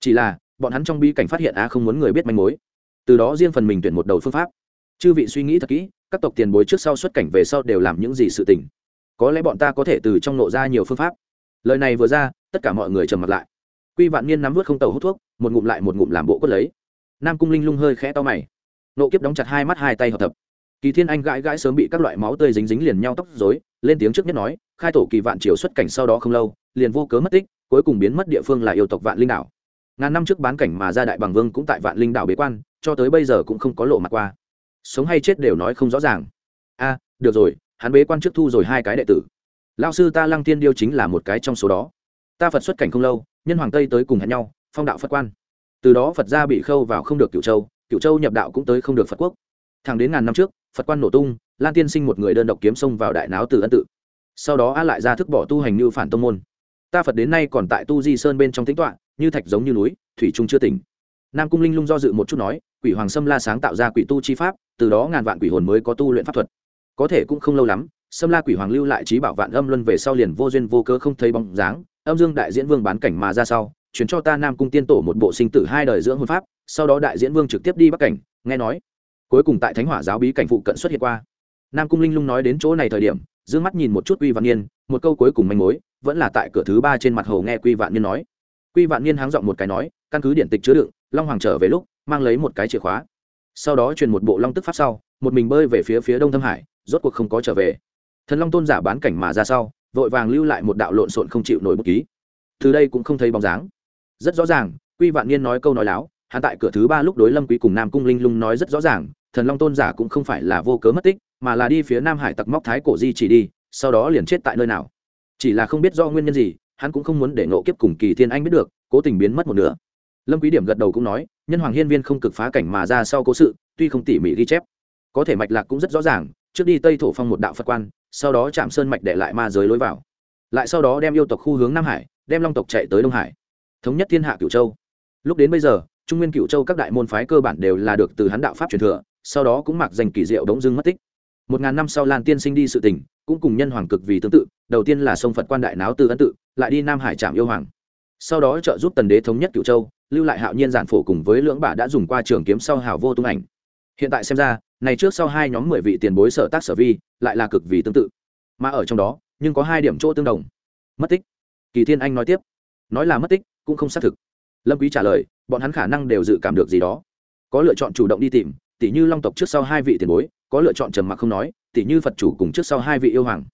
Chỉ là, bọn hắn trong bi cảnh phát hiện a không muốn người biết manh mối. Từ đó riêng phần mình tuyển một đầu phương pháp. Chư vị suy nghĩ thật kỹ, các tộc tiền bối trước sau xuất cảnh về sau đều làm những gì sự tình. Có lẽ bọn ta có thể từ trong nộ ra nhiều phương pháp. Lời này vừa ra, tất cả mọi người trầm mặt lại. Quy vạn niên nắm vớt không tàu hút thuốc, một ngụm lại một ngụm làm bộ cất lấy. Nam cung linh lung hơi khẽ to mày nộ kiếp đóng chặt hai mắt hai tay hợp thập. Kỳ thiên anh gãi gãi sớm bị các loại máu tươi dính dính liền nhau tóc dối lên tiếng trước nhất nói, khai tổ kỳ vạn triều xuất cảnh sau đó không lâu, liền vô cớ mất tích, cuối cùng biến mất địa phương là yêu tộc vạn linh đảo. Ngàn năm trước bán cảnh mà gia đại bằng vương cũng tại vạn linh đảo bế quan, cho tới bây giờ cũng không có lộ mặt qua. Sống hay chết đều nói không rõ ràng. A, được rồi, hắn bế quan trước thu rồi hai cái đệ tử. Lao sư ta lăng tiên điêu chính là một cái trong số đó. Ta phật xuất cảnh không lâu, nhân hoàng tây tới cùng hẹn nhau, phong đạo phật quan. Từ đó phật gia bị khâu vào không được cựu châu cựu châu nhập đạo cũng tới không được phật quốc. Thẳng đến ngàn năm trước, phật quan nổ tung, lan tiên sinh một người đơn độc kiếm xông vào đại náo từ ân tự. Sau đó a lại ra thức bỏ tu hành như phản tông môn. Ta phật đến nay còn tại tu di sơn bên trong tính toạ như thạch giống như núi, thủy trung chưa tỉnh. Nam cung linh lung do dự một chút nói, quỷ hoàng sâm la sáng tạo ra quỷ tu chi pháp, từ đó ngàn vạn quỷ hồn mới có tu luyện pháp thuật. Có thể cũng không lâu lắm, sâm la quỷ hoàng lưu lại trí bảo vạn âm luân về sau liền vô duyên vô cớ không thấy bóng dáng, âm dương đại diễn vương bán cảnh mà ra sau chuyển cho ta nam cung tiên tổ một bộ sinh tử hai đời dưỡng hôn pháp sau đó đại diễn vương trực tiếp đi bắc cảnh, nghe nói, cuối cùng tại thánh hỏa giáo bí cảnh phụ cận xuất hiện qua. Nam cung linh lung nói đến chỗ này thời điểm d ư ơ n g mắt nhìn một chút quy vạn niên, một câu cuối cùng manh mối, vẫn là tại cửa thứ ba trên mặt hồ nghe quy vạn niên nói. Quy vạn niên háng giọng một cái nói, căn cứ điện tịch chứa đựng, long hoàng trở về lúc, mang lấy một cái chìa khóa. Sau đó truyền một bộ long tức pháp sau, một mình bơi về phía phía đông thâm hải, rốt cuộc không có trở về. Thần long tôn giả bán cảnh mà ra sau, vội vàng lưu lại một đạo lộn xộn không chịu nổi bút ký. Từ đây cũng không thấy bóng dáng. Rất rõ ràng, quy vạn niên nói câu nói láo hắn tại cửa thứ ba lúc đối lâm quý cùng nam cung linh lung nói rất rõ ràng, thần long tôn giả cũng không phải là vô cớ mất tích, mà là đi phía nam hải tặc móc thái cổ di chỉ đi, sau đó liền chết tại nơi nào. Chỉ là không biết do nguyên nhân gì, hắn cũng không muốn để Ngộ kiếp cùng kỳ thiên anh biết được, cố tình biến mất một nửa. Lâm quý điểm gật đầu cũng nói, nhân hoàng hiên viên không cực phá cảnh mà ra sau cố sự, tuy không tỉ mỉ ghi chép, có thể mạch lạc cũng rất rõ ràng, trước đi tây thổ phong một đạo phật quan, sau đó chạm sơn mạch để lại ma giới lối vào. Lại sau đó đem yêu tộc khu hướng nam hải, đem long tộc chạy tới đông hải. Thống nhất thiên hạ cửu châu. Lúc đến bây giờ trung nguyên cửu châu các đại môn phái cơ bản đều là được từ hắn đạo pháp truyền thừa, sau đó cũng mặc danh kỳ diệu đống dưng mất tích. Một ngàn năm sau lan tiên sinh đi sự tình cũng cùng nhân hoàng cực vì tương tự, đầu tiên là sông phật quan đại náo từ ấn tự, lại đi nam hải trạm yêu hoàng. Sau đó trợ giúp tần đế thống nhất cửu châu, lưu lại hạo nhiên giản phổ cùng với lưỡng bà đã dùng qua trường kiếm sau hào vô tung ảnh. Hiện tại xem ra, này trước sau hai nhóm mười vị tiền bối sở tác sở vi, lại là cực vì tương tự. Mà ở trong đó, nhưng có hai điểm chỗ tương đồng. Mất tích. Kỳ thiên anh nói tiếp. Nói là mất tích, cũng không xác thực lâm quý trả lời, bọn hắn khả năng đều dự cảm được gì đó. Có lựa chọn chủ động đi tìm tỷ như long tộc trước sau hai vị tiền bối, có lựa chọn trầm mặc không nói tỷ như phật chủ cùng trước sau hai vị yêu hoàng.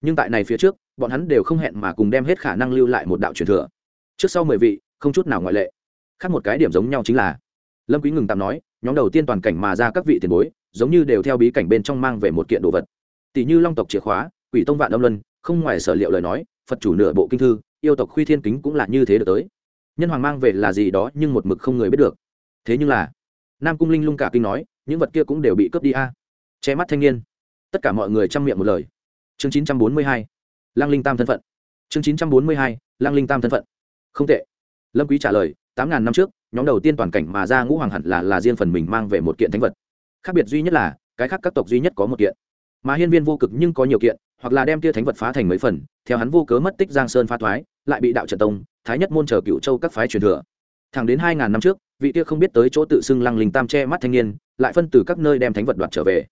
Nhưng tại này phía trước, bọn hắn đều không hẹn mà cùng đem hết khả năng lưu lại một đạo truyền thừa. Trước sau mười vị, không chút nào ngoại lệ. Khác một cái điểm giống nhau chính là, lâm quý ngừng tạm nói, nhóm đầu tiên toàn cảnh mà ra các vị tiền bối, giống như đều theo bí cảnh bên trong mang về một kiện đồ vật. Tỷ như long tộc chìa khóa, quỷ tông vạn âm luân, không ngoài sở liệu lời nói, phật chủ nửa bộ kinh thư, yêu tộc khuy thiên kính cũng là như thế được tới nhân hoàng mang về là gì đó nhưng một mực không người biết được. Thế nhưng là, nam cung linh lung cả kinh nói, những vật kia cũng đều bị cướp đi a. À. che mắt thanh niên. Tất cả mọi người chăm miệng một lời. Chương chín trăm bốn mươi hai lang linh tam thân phận. Chương chín trăm bốn mươi hai lang linh tam thân phận. Không tệ. Lâm quý trả lời, tám ngàn năm trước, nhóm đầu tiên toàn cảnh mà ra ngũ hoàng hẳn là là riêng phần mình mang về một kiện thánh vật. Khác biệt duy nhất là, cái khác các tộc duy nhất có một kiện mà hiên viên vô cực nhưng có nhiều kiện, hoặc là đem tia thánh vật phá thành mấy phần, theo hắn vô cớ mất tích giang sơn phá thoái, lại bị đạo trận tông, thái nhất môn chờ cựu châu các phái truyền thừa. Thẳng đến hai ngàn năm trước, vị kia không biết tới chỗ tự xưng lăng linh tam che mắt thanh niên, lại phân từ các nơi đem thánh vật đoạt trở về.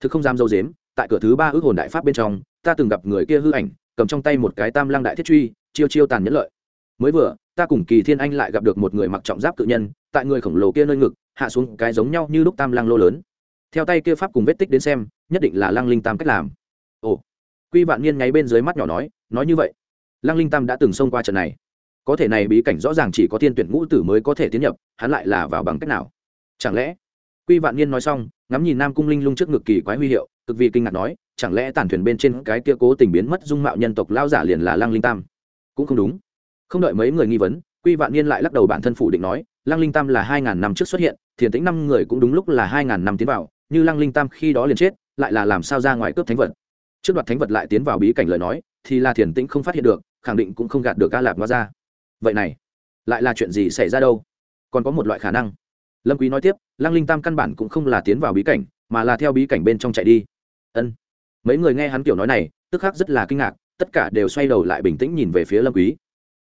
Thực không dám dâu dếm, tại cửa thứ ba ước hồn đại pháp bên trong, ta từng gặp người kia hư ảnh, cầm trong tay một cái tam lăng đại thiết truy, chiêu chiêu tàn nhẫn lợi. Mới vừa, ta cùng kỳ thiên anh lại gặp được một người mặc trọng giáp tự nhân, tại người khổng lồ kia nơi ngực, hạ xuống cái giống nhau như lúc tam lăng lô lớn theo tay kia pháp cùng vết tích đến xem, nhất định là lăng linh tam cách làm. Ồ, quy vạn niên nháy bên dưới mắt nhỏ nói nói như vậy. Lăng linh tam đã từng xông qua trận này. Có thể này bí cảnh rõ ràng chỉ có thiên tuyển ngũ tử mới có thể tiến nhập, hắn lại là vào bằng cách nào? Chẳng lẽ? Quy vạn niên nói xong, ngắm nhìn nam cung linh lung trước ngực kỳ quái huy hiệu, cực vì kinh ngạc nói, chẳng lẽ tàn thuyền bên trên cái kia cố tình biến mất dung mạo nhân tộc lao giả liền là lăng linh tam? Cũng không đúng. Không đợi mấy người nghi vấn, quy vạn niên lại lắc đầu bản thân phủ định nói, lăng linh tam là hai ngàn năm trước xuất hiện, thiền tĩnh năm người cũng đúng lúc là hai ngàn năm tiến vào như lăng linh tam khi đó liền chết, lại là làm sao ra ngoài cướp thánh vật. Trước đoạt thánh vật lại tiến vào bí cảnh lời nói, thì là thiền tĩnh không phát hiện được, khẳng định cũng không gạt được ca lạp hóa ra vậy này, lại là chuyện gì xảy ra đâu? Còn có một loại khả năng. Lâm quý nói tiếp, lăng linh tam căn bản cũng không là tiến vào bí cảnh, mà là theo bí cảnh bên trong chạy đi. Ân. Mấy người nghe hắn kiểu nói này, tức khắc rất là kinh ngạc, tất cả đều xoay đầu lại bình tĩnh nhìn về phía lâm quý.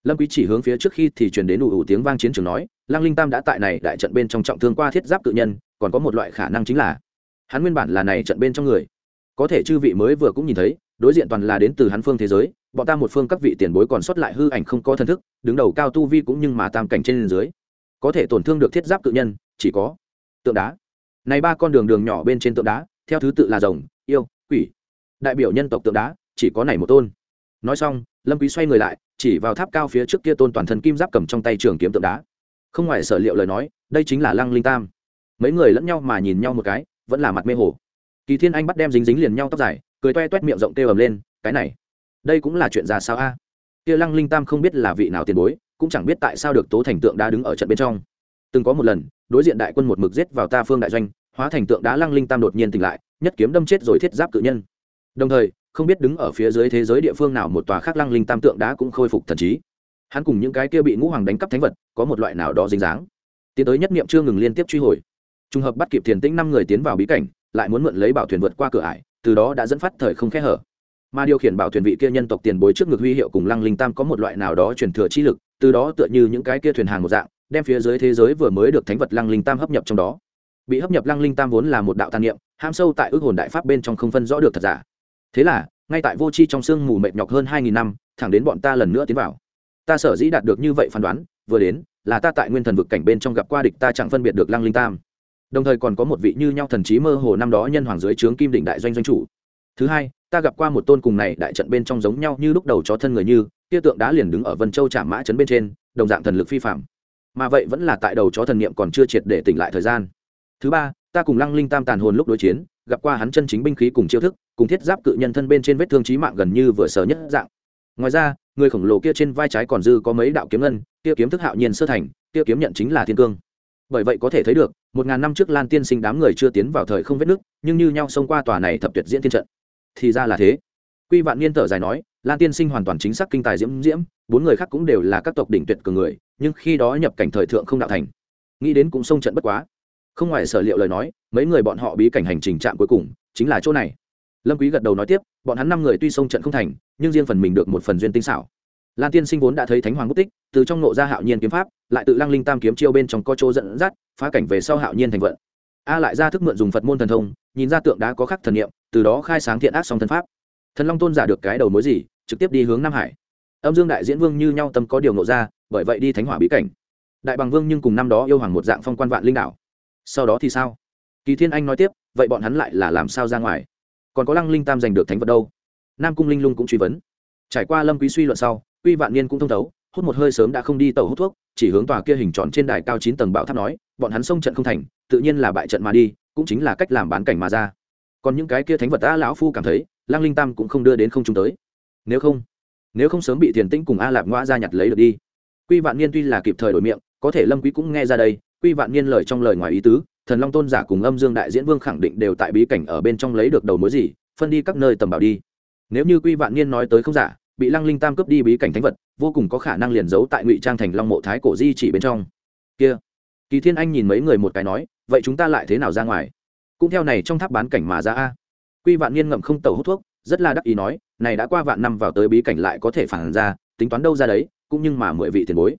Lâm quý chỉ hướng phía trước khi thì truyền đến đủ ủ tiếng vang chiến trường nói, lăng linh tam đã tại này đại trận bên trong trọng thương qua thiết giáp tự nhân, còn có một loại khả năng chính là hắn nguyên bản là này trận bên trong người. Có thể chư vị mới vừa cũng nhìn thấy, đối diện toàn là đến từ hắn phương thế giới, bọn ta một phương các vị tiền bối còn xuất lại hư ảnh không có thân thức, đứng đầu cao tu vi cũng nhưng mà tam cảnh trên dưới. Có thể tổn thương được thiết giáp tự nhân, chỉ có tượng đá. Này ba con đường đường nhỏ bên trên tượng đá, theo thứ tự là rồng, yêu, quỷ. Đại biểu nhân tộc tượng đá, chỉ có này một tôn. Nói xong, lâm quý xoay người lại, chỉ vào tháp cao phía trước kia tôn toàn thân kim giáp cầm trong tay trường kiếm tượng đá. Không ngoài sở liệu lời nói, đây chính là lăng linh tam. Mấy người lẫn nhau mà nhìn nhau một cái vẫn là mặt mê hồ. Kỳ thiên anh bắt đem dính dính liền nhau tóc dài, cười toe toét miệng rộng kêu ầm lên, cái này, đây cũng là chuyện ra sao a? Kia lăng linh tam không biết là vị nào tiền bối, cũng chẳng biết tại sao được tố thành tượng đá đứng ở trận bên trong. Từng có một lần, đối diện đại quân một mực giết vào ta phương đại doanh, hóa thành tượng đá lăng linh tam đột nhiên tỉnh lại, nhất kiếm đâm chết rồi thiết giáp cự nhân. Đồng thời, không biết đứng ở phía dưới thế giới địa phương nào một tòa khác lăng linh tam tượng đá cũng khôi phục thần trí. Hắn cùng những cái kia bị ngũ hoàng đánh cắp thánh vật, có một loại nào đó dính dáng. Tiến tới nhất niệm chưa ngừng liên tiếp truy hồi trùng hợp bắt kịp thiền tĩnh năm người tiến vào bí cảnh, lại muốn mượn lấy bảo thuyền vượt qua cửa ải, từ đó đã dẫn phát thời không khe hở. Mà điều khiển bảo thuyền vị kia nhân tộc tiền bối trước ngực huy hiệu cùng lăng linh tam có một loại nào đó truyền thừa chi lực, từ đó tựa như những cái kia thuyền hàng một dạng, đem phía dưới thế giới vừa mới được thánh vật lăng linh tam hấp nhập trong đó. Bị hấp nhập lăng linh tam vốn là một đạo tàn niệm, ham sâu tại ước hồn đại pháp bên trong không phân rõ được thật giả. Thế là, ngay tại vô c h i trong sương mù mệt nhọc hơn hai nghìn năm, thẳng đến bọn ta lần nữa tiến vào. Ta sở dĩ đạt được như vậy phán đoán, vừa đến, là ta tại nguyên thần vực cảnh bên trong gặp qua địch ta chẳng phân biệt được lăng linh tam đồng thời còn có một vị như nhau thần trí mơ hồ năm đó nhân hoàng dưới trướng kim đỉnh đại doanh doanh chủ. Thứ hai, ta gặp qua một tôn cùng này đại trận bên trong giống nhau như lúc đầu chó thân người như, kia tượng đã liền đứng ở vân châu trạm mã trấn bên trên, đồng dạng thần lực phi phạm mà vậy vẫn là tại đầu chó thần niệm còn chưa triệt để tỉnh lại thời gian. Thứ ba, ta cùng lăng linh tam tàn hồn lúc đối chiến, gặp qua hắn chân chính binh khí cùng chiêu thức, cùng thiết giáp cự nhân thân bên trên vết thương trí mạng gần như vừa sờ nhất dạng. Ngoài ra, người khổng lồ kia trên vai trái còn dư có mấy đạo kiếm ngân, kia kiếm thức hạo nhiên sơ thành, kia kiếm nhận chính là thiên cương bởi vậy có thể thấy được, một ngàn năm trước lan tiên sinh đám người chưa tiến vào thời không vết nước nhưng như nhau xông qua tòa này thập tuyệt diễn thiên trận. Thì ra là thế. Quy vạn niên thở dài nói, lan tiên sinh hoàn toàn chính xác kinh tài diễm diễm, bốn người khác cũng đều là các tộc đỉnh tuyệt cường người, nhưng khi đó nhập cảnh thời thượng không đạo thành. Nghĩ đến cũng xông trận bất quá. Không ngoài sở liệu lời nói, mấy người bọn họ bí cảnh hành trình trạm cuối cùng, chính là chỗ này. Lâm quý gật đầu nói tiếp, bọn hắn năm người tuy xông trận không thành, nhưng riêng phần mình được một phần duyên tinh xảo lan tiên sinh vốn đã thấy thánh hoàng mất tích, từ trong nộ ra hạo nhiên kiếm pháp, lại tự lăng linh tam kiếm chiêu bên trong co chỗ dẫn dắt, phá cảnh về sau hạo nhiên thành vận. A lại ra thức mượn dùng phật môn thần thông, nhìn ra tượng đá có khắc thần niệm, từ đó khai sáng thiện ác song thân pháp. Thần long tôn giả được cái đầu mối gì, trực tiếp đi hướng nam hải. Âm dương đại diễn vương như nhau tâm có điều nộ ra, bởi vậy đi thánh hỏa bí cảnh. Đại bằng vương nhưng cùng năm đó yêu hoàng một dạng phong quan vạn linh đảo. Sau đó thì sao? Kỳ thiên anh nói tiếp, vậy bọn hắn lại là làm sao ra ngoài? Còn có lăng linh tam giành được thánh vật đâu? Nam cung linh lung cũng truy vấn. Trải qua lâm quý suy luận sau quy vạn niên cũng thông thấu, hút một hơi sớm đã không đi tàu hút thuốc, chỉ hướng tòa kia hình tròn trên đài cao chín tầng bảo tháp nói, bọn hắn xông trận không thành, tự nhiên là bại trận mà đi, cũng chính là cách làm bán cảnh mà ra. Còn những cái kia thánh vật a lão phu cảm thấy, lăng linh tam cũng không đưa đến không chúng tới. Nếu không nếu không sớm bị tiền tĩnh cùng a lạp ngoa ra nhặt lấy được đi. Quy vạn niên tuy là kịp thời đổi miệng, có thể lâm quý cũng nghe ra đây, quy vạn niên lời trong lời ngoài ý tứ, thần long tôn giả cùng âm dương đại diễn vương khẳng định đều tại bí cảnh ở bên trong lấy được đầu mối gì, phân đi các nơi tầm bảo đi. Nếu như quy vạn niên nói tới không giả bị lăng linh tam cướp đi bí cảnh thánh vật, vô cùng có khả năng liền giấu tại ngụy trang thành long mộ thái cổ di chỉ bên trong. Kia, kỳ thiên anh nhìn mấy người một cái nói, vậy chúng ta lại thế nào ra ngoài? Cũng theo này trong tháp bán cảnh mà ra a. Quy vạn niên ngậm không tẩu hút thuốc, rất là đắc ý nói, này đã qua vạn năm vào tới bí cảnh lại có thể phản ra, tính toán đâu ra đấy, cũng nhưng mà mười vị tiền bối.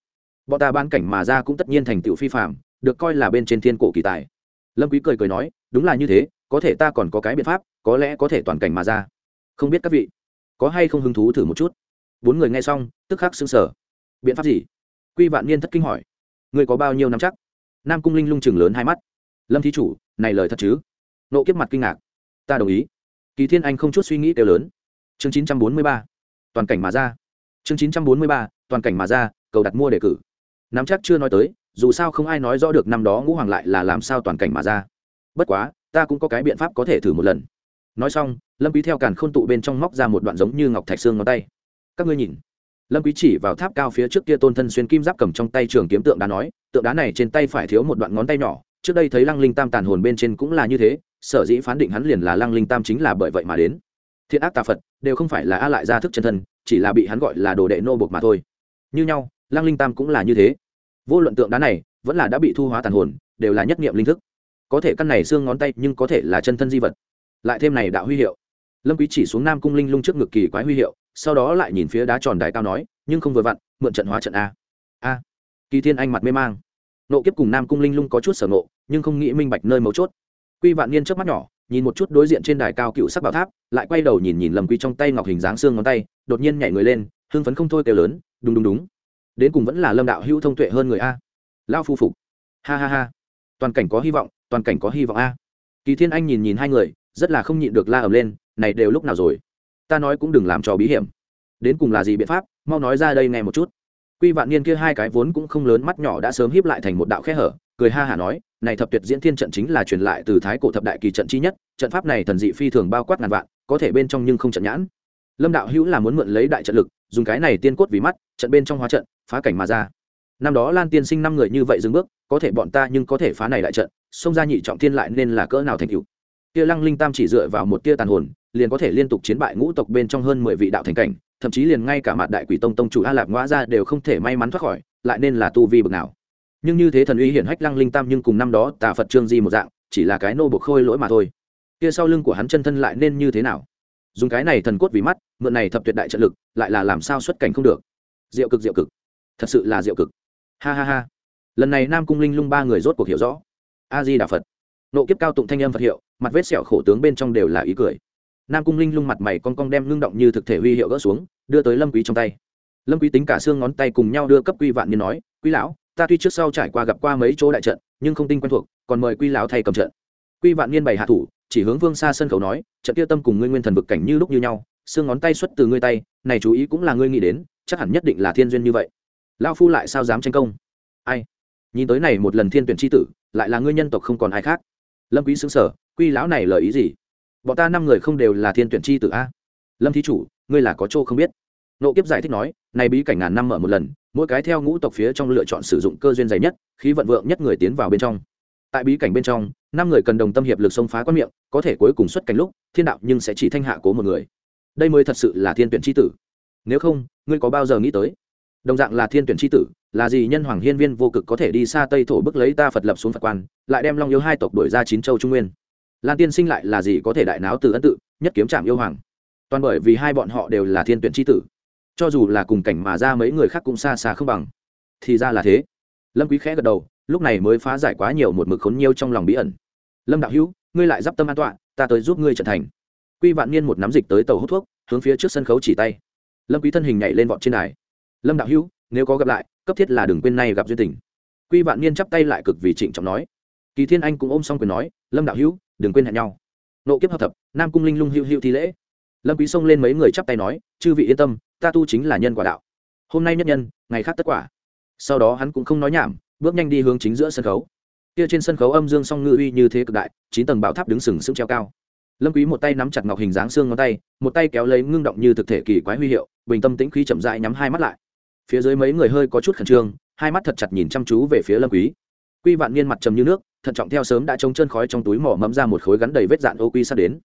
Bọn ta bán cảnh mà ra cũng tất nhiên thành tựu phi phạm được coi là bên trên thiên cổ kỳ tài. Lâm quý cười cười nói, đúng là như thế, có thể ta còn có cái biện pháp, có lẽ có thể toàn cảnh mà ra. Không biết các vị có hay không hứng thú thử một chút? Bốn người nghe xong, tức khắc sững sờ. Biện pháp gì? Quy vạn niên thất kinh hỏi. Người có bao nhiêu năm chắc? Nam cung linh lung chừng lớn hai mắt. Lâm thí chủ, này lời thật chứ? Nộ kiếp mặt kinh ngạc. Ta đồng ý. Kỳ thiên anh không chút suy nghĩ đều lớn. Chương chín trăm bốn mươi ba, toàn cảnh mà ra. Chương chín trăm bốn mươi ba, toàn cảnh mà ra, cầu đặt mua đề cử. Nắm chắc chưa nói tới, dù sao không ai nói rõ được năm đó ngũ hoàng lại là làm sao toàn cảnh mà ra. Bất quá, ta cũng có cái biện pháp có thể thử một lần nói xong, lâm quý theo càn khôn tụ bên trong móc ra một đoạn giống như ngọc thạch xương ngón tay. Các ngươi nhìn. Lâm quý chỉ vào tháp cao phía trước kia tôn thân xuyên kim giáp cầm trong tay trường kiếm tượng đá nói, tượng đá này trên tay phải thiếu một đoạn ngón tay nhỏ, trước đây thấy lăng linh tam tàn hồn bên trên cũng là như thế, sở dĩ phán định hắn liền là lăng linh tam chính là bởi vậy mà đến. Thiện ác tà phật, đều không phải là a lại ra thức chân thân, chỉ là bị hắn gọi là đồ đệ nô buộc mà thôi. Như nhau, lăng linh tam cũng là như thế. Vô luận tượng đá này vẫn là đã bị thu hóa tàn hồn, đều là nhất niệm linh thức. Có thể căn này xương ngón tay nhưng có thể là chân thân di vật lại thêm này đạo huy hiệu. Lâm quý chỉ xuống nam cung linh lung trước ngực kỳ quái huy hiệu, sau đó lại nhìn phía đá tròn đài cao nói, nhưng không vừa vặn, mượn trận hóa trận a. A. Kỳ thiên anh mặt mê mang. Nộ kiếp cùng nam cung linh lung có chút sở nộ nhưng không nghĩ minh bạch nơi mấu chốt. Quy vạn niên trước mắt nhỏ, nhìn một chút đối diện trên đài cao cựu sắc bảo tháp, lại quay đầu nhìn nhìn lầm quy trong tay ngọc hình dáng xương ngón tay, đột nhiên nhảy người lên, hưng phấn không thôi kêu lớn, đúng đúng đúng. Đến cùng vẫn là lâm đạo hữu thông tuệ hơn người a. Lao phu phục. Ha ha ha. Toàn cảnh có hy vọng, toàn cảnh có hy vọng a. Kỳ thiên anh nhìn nhìn hai người rất là không nhịn được la ầm lên, này đều lúc nào rồi? Ta nói cũng đừng làm trò bí hiểm. Đến cùng là gì biện pháp? Mau nói ra đây nghe một chút. Quy vạn niên kia hai cái vốn cũng không lớn mắt nhỏ đã sớm híp lại thành một đạo khe hở, cười ha hả nói, này thập tuyệt diễn thiên trận chính là truyền lại từ thái cổ thập đại kỳ trận chi nhất, trận pháp này thần dị phi thường bao quát ngàn vạn, có thể bên trong nhưng không trận nhãn. Lâm đạo hữu là muốn mượn lấy đại trận lực, dùng cái này tiên cốt vì mắt, trận bên trong hóa trận, phá cảnh mà ra. Năm đó lan tiên sinh năm người như vậy dừng bước, có thể bọn ta nhưng có thể phá này đại trận, xông ra nhị trọng thiên lại nên là cỡ nào thành cựu kia lăng linh tam chỉ dựa vào một tia tàn hồn, liền có thể liên tục chiến bại ngũ tộc bên trong hơn mười vị đạo thành cảnh, thậm chí liền ngay cả mặt đại quỷ tông tông chủ a lạp ngoã ra đều không thể may mắn thoát khỏi, lại nên là tu vi bực nào. Nhưng như thế thần uy hiển hách lăng linh tam nhưng cùng năm đó tà phật trương di một dạng, chỉ là cái nô buộc khôi lỗi mà thôi. Kia sau lưng của hắn chân thân lại nên như thế nào? Dùng cái này thần cốt vì mắt, mượn này thập tuyệt đại trận lực, lại là làm sao xuất cảnh không được? Diệu cực diệu cực. Thật sự là diệu cực. Ha ha ha. Lần này nam cung linh lung ba người rốt cuộc hiểu rõ. A di đà phật nộ kiếp cao tụng thanh âm phật hiệu, mặt vết sẹo khổ tướng bên trong đều là ý cười. Nam cung linh lung mặt mày con cong đem ngưng động như thực thể huy hiệu gỡ xuống, đưa tới lâm quý trong tay. Lâm quý tính cả xương ngón tay cùng nhau đưa cấp quy vạn niên nói, quý lão, ta tuy trước sau trải qua gặp qua mấy chỗ đại trận, nhưng không tinh quen thuộc, còn mời quy lão thay cầm trận. Quy vạn niên bày hạ thủ, chỉ hướng vương xa sân khấu nói, trận kia tâm cùng ngươi nguyên thần vực cảnh như lúc như nhau, xương ngón tay xuất từ ngươi tay, này chú ý cũng là ngươi nghĩ đến, chắc hẳn nhất định là thiên duyên như vậy. Lão phu lại sao dám tranh công? Ai? Nhìn tới này một lần thiên tuyển chi tử, lại là ngươi nhân tộc không còn ai khác lâm quý xứng sở quy lão này lời ý gì? Bọn ta năm người không đều là thiên tuyển chi tử a? Lâm thí chủ, ngươi là có chỗ không biết. Nộ kiếp giải thích nói, này bí cảnh ngàn năm mở một lần, mỗi cái theo ngũ tộc phía trong lựa chọn sử dụng cơ duyên dày nhất, khí vận vượng nhất người tiến vào bên trong. Tại bí cảnh bên trong, năm người cần đồng tâm hiệp lực xông phá quan miệng, có thể cuối cùng xuất cảnh lúc, thiên đạo nhưng sẽ chỉ thanh hạ cố một người. Đây mới thật sự là thiên tuyển chi tử. Nếu không, ngươi có bao giờ nghĩ tới? Đồng dạng là thiên tuyển chi tử, là gì nhân hoàng hiên viên vô cực có thể đi xa tây thổ bức lấy ta phật lập xuống phật quan, lại đem long yêu hai tộc đổi ra chín châu trung nguyên. Lan tiên sinh lại là gì có thể đại náo từ ân tự, nhất kiếm trạm yêu hoàng. Toàn bởi vì hai bọn họ đều là thiên tuyển tri tử. Cho dù là cùng cảnh mà ra mấy người khác cũng xa xa không bằng. Thì ra là thế. Lâm quý khẽ gật đầu, lúc này mới phá giải quá nhiều một mực khốn nhiêu trong lòng bí ẩn. Lâm đạo hữu, ngươi lại d tâm an toàn ta tới giúp ngươi trở thành. Quy vạn niên một nắm dịch tới tàu hút thuốc, hướng phía trước sân khấu chỉ tay. Lâm quý thân hình nhảy lên vọt trên đài lâm đạo hữu, nếu có gặp lại, cấp thiết là đừng quên nay gặp duyên tình. Quy vạn niên chắp tay lại cực vì trịnh trọng nói. Kỳ thiên anh cũng ôm xong quyền nói, lâm đạo hữu, đừng quên hẹn nhau. Nộ kiếp hợp thập, nam cung linh lung hữu hữu thi lễ. Lâm quý xông lên mấy người chắp tay nói, chư vị yên tâm, ta tu chính là nhân quả đạo. Hôm nay nhất nhân, ngày khác tất quả. Sau đó hắn cũng không nói nhảm, bước nhanh đi hướng chính giữa sân khấu. Kia trên sân khấu âm dương song ngư uy như thế cực đại, chín tầng bảo tháp đứng sừng sững treo cao. Lâm quý một tay nắm chặt ngọc hình dáng xương ngón tay, một tay kéo lấy ngưng động như thực thể kỳ quái huy hiệu, bình tâm tĩnh khí chậm rãi nhắm hai mắt lại phía dưới mấy người hơi có chút khẩn trương, hai mắt thật chặt nhìn chăm chú về phía lâm quý. Quy vạn niên mặt trầm như nước, thận trọng theo sớm đã trông chân khói trong túi mỏ mẫm ra một khối gắn đầy vết dạn ô quy sắp đến.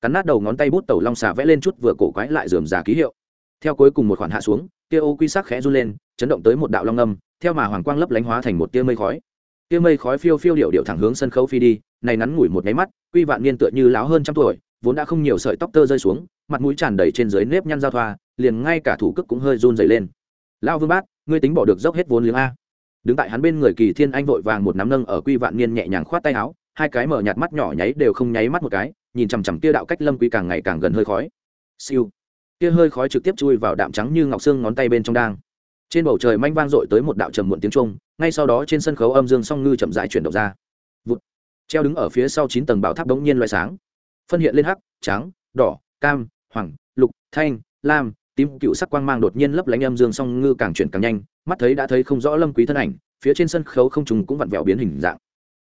Cắn nát đầu ngón tay bút tẩu long xà vẽ lên chút vừa cổ quái lại dườm già ký hiệu. Theo cuối cùng một khoản hạ xuống tia ô quy sắc khẽ run lên, chấn động tới một đạo long âm, theo mà hoàng quang lấp lánh hóa thành một tia mây khói. Tia mây khói phiêu phiêu điệu điệu thẳng hướng sân khấu phi đi, này ngắn ngủi một nháy mắt, quy vạn niên tựa như láo hơn trăm tuổi, vốn đã không nhiều sợi tóc tơ rơi xuống, mặt mũi tràn đầy trên dưới nếp nhăn giao thoa, liền ngay cả thủ cước cũng hơi run dày lên lao vương bát, ngươi tính bỏ được dốc hết vốn liếng a. Đứng tại hắn bên người kỳ thiên anh vội vàng một nắm nâng ở quy vạn niên nhẹ nhàng khoát tay áo, hai cái mở nhạt mắt nhỏ nháy đều không nháy mắt một cái, nhìn chằm chằm kia đạo cách lâm quy càng ngày càng gần hơi khói. Siêu. Kia hơi khói trực tiếp chui vào đạm trắng như ngọc xương ngón tay bên trong đang. Trên bầu trời manh vang dội tới một đạo trầm muộn tiếng trung ngay sau đó trên sân khấu âm dương song ngư chậm rãi chuyển động ra. Vụt. Treo đứng ở phía sau chín tầng bảo tháp đống nhiên loại sáng. Phân hiện lên hắc, trắng, đỏ, cam, hoàng, lục, thanh, lam tím cựu sắc quang mang đột nhiên lấp lánh âm dương song ngư càng chuyển càng nhanh, mắt thấy đã thấy không rõ lâm quý thân ảnh, phía trên sân khấu không trùng cũng vặn vẹo biến hình dạng.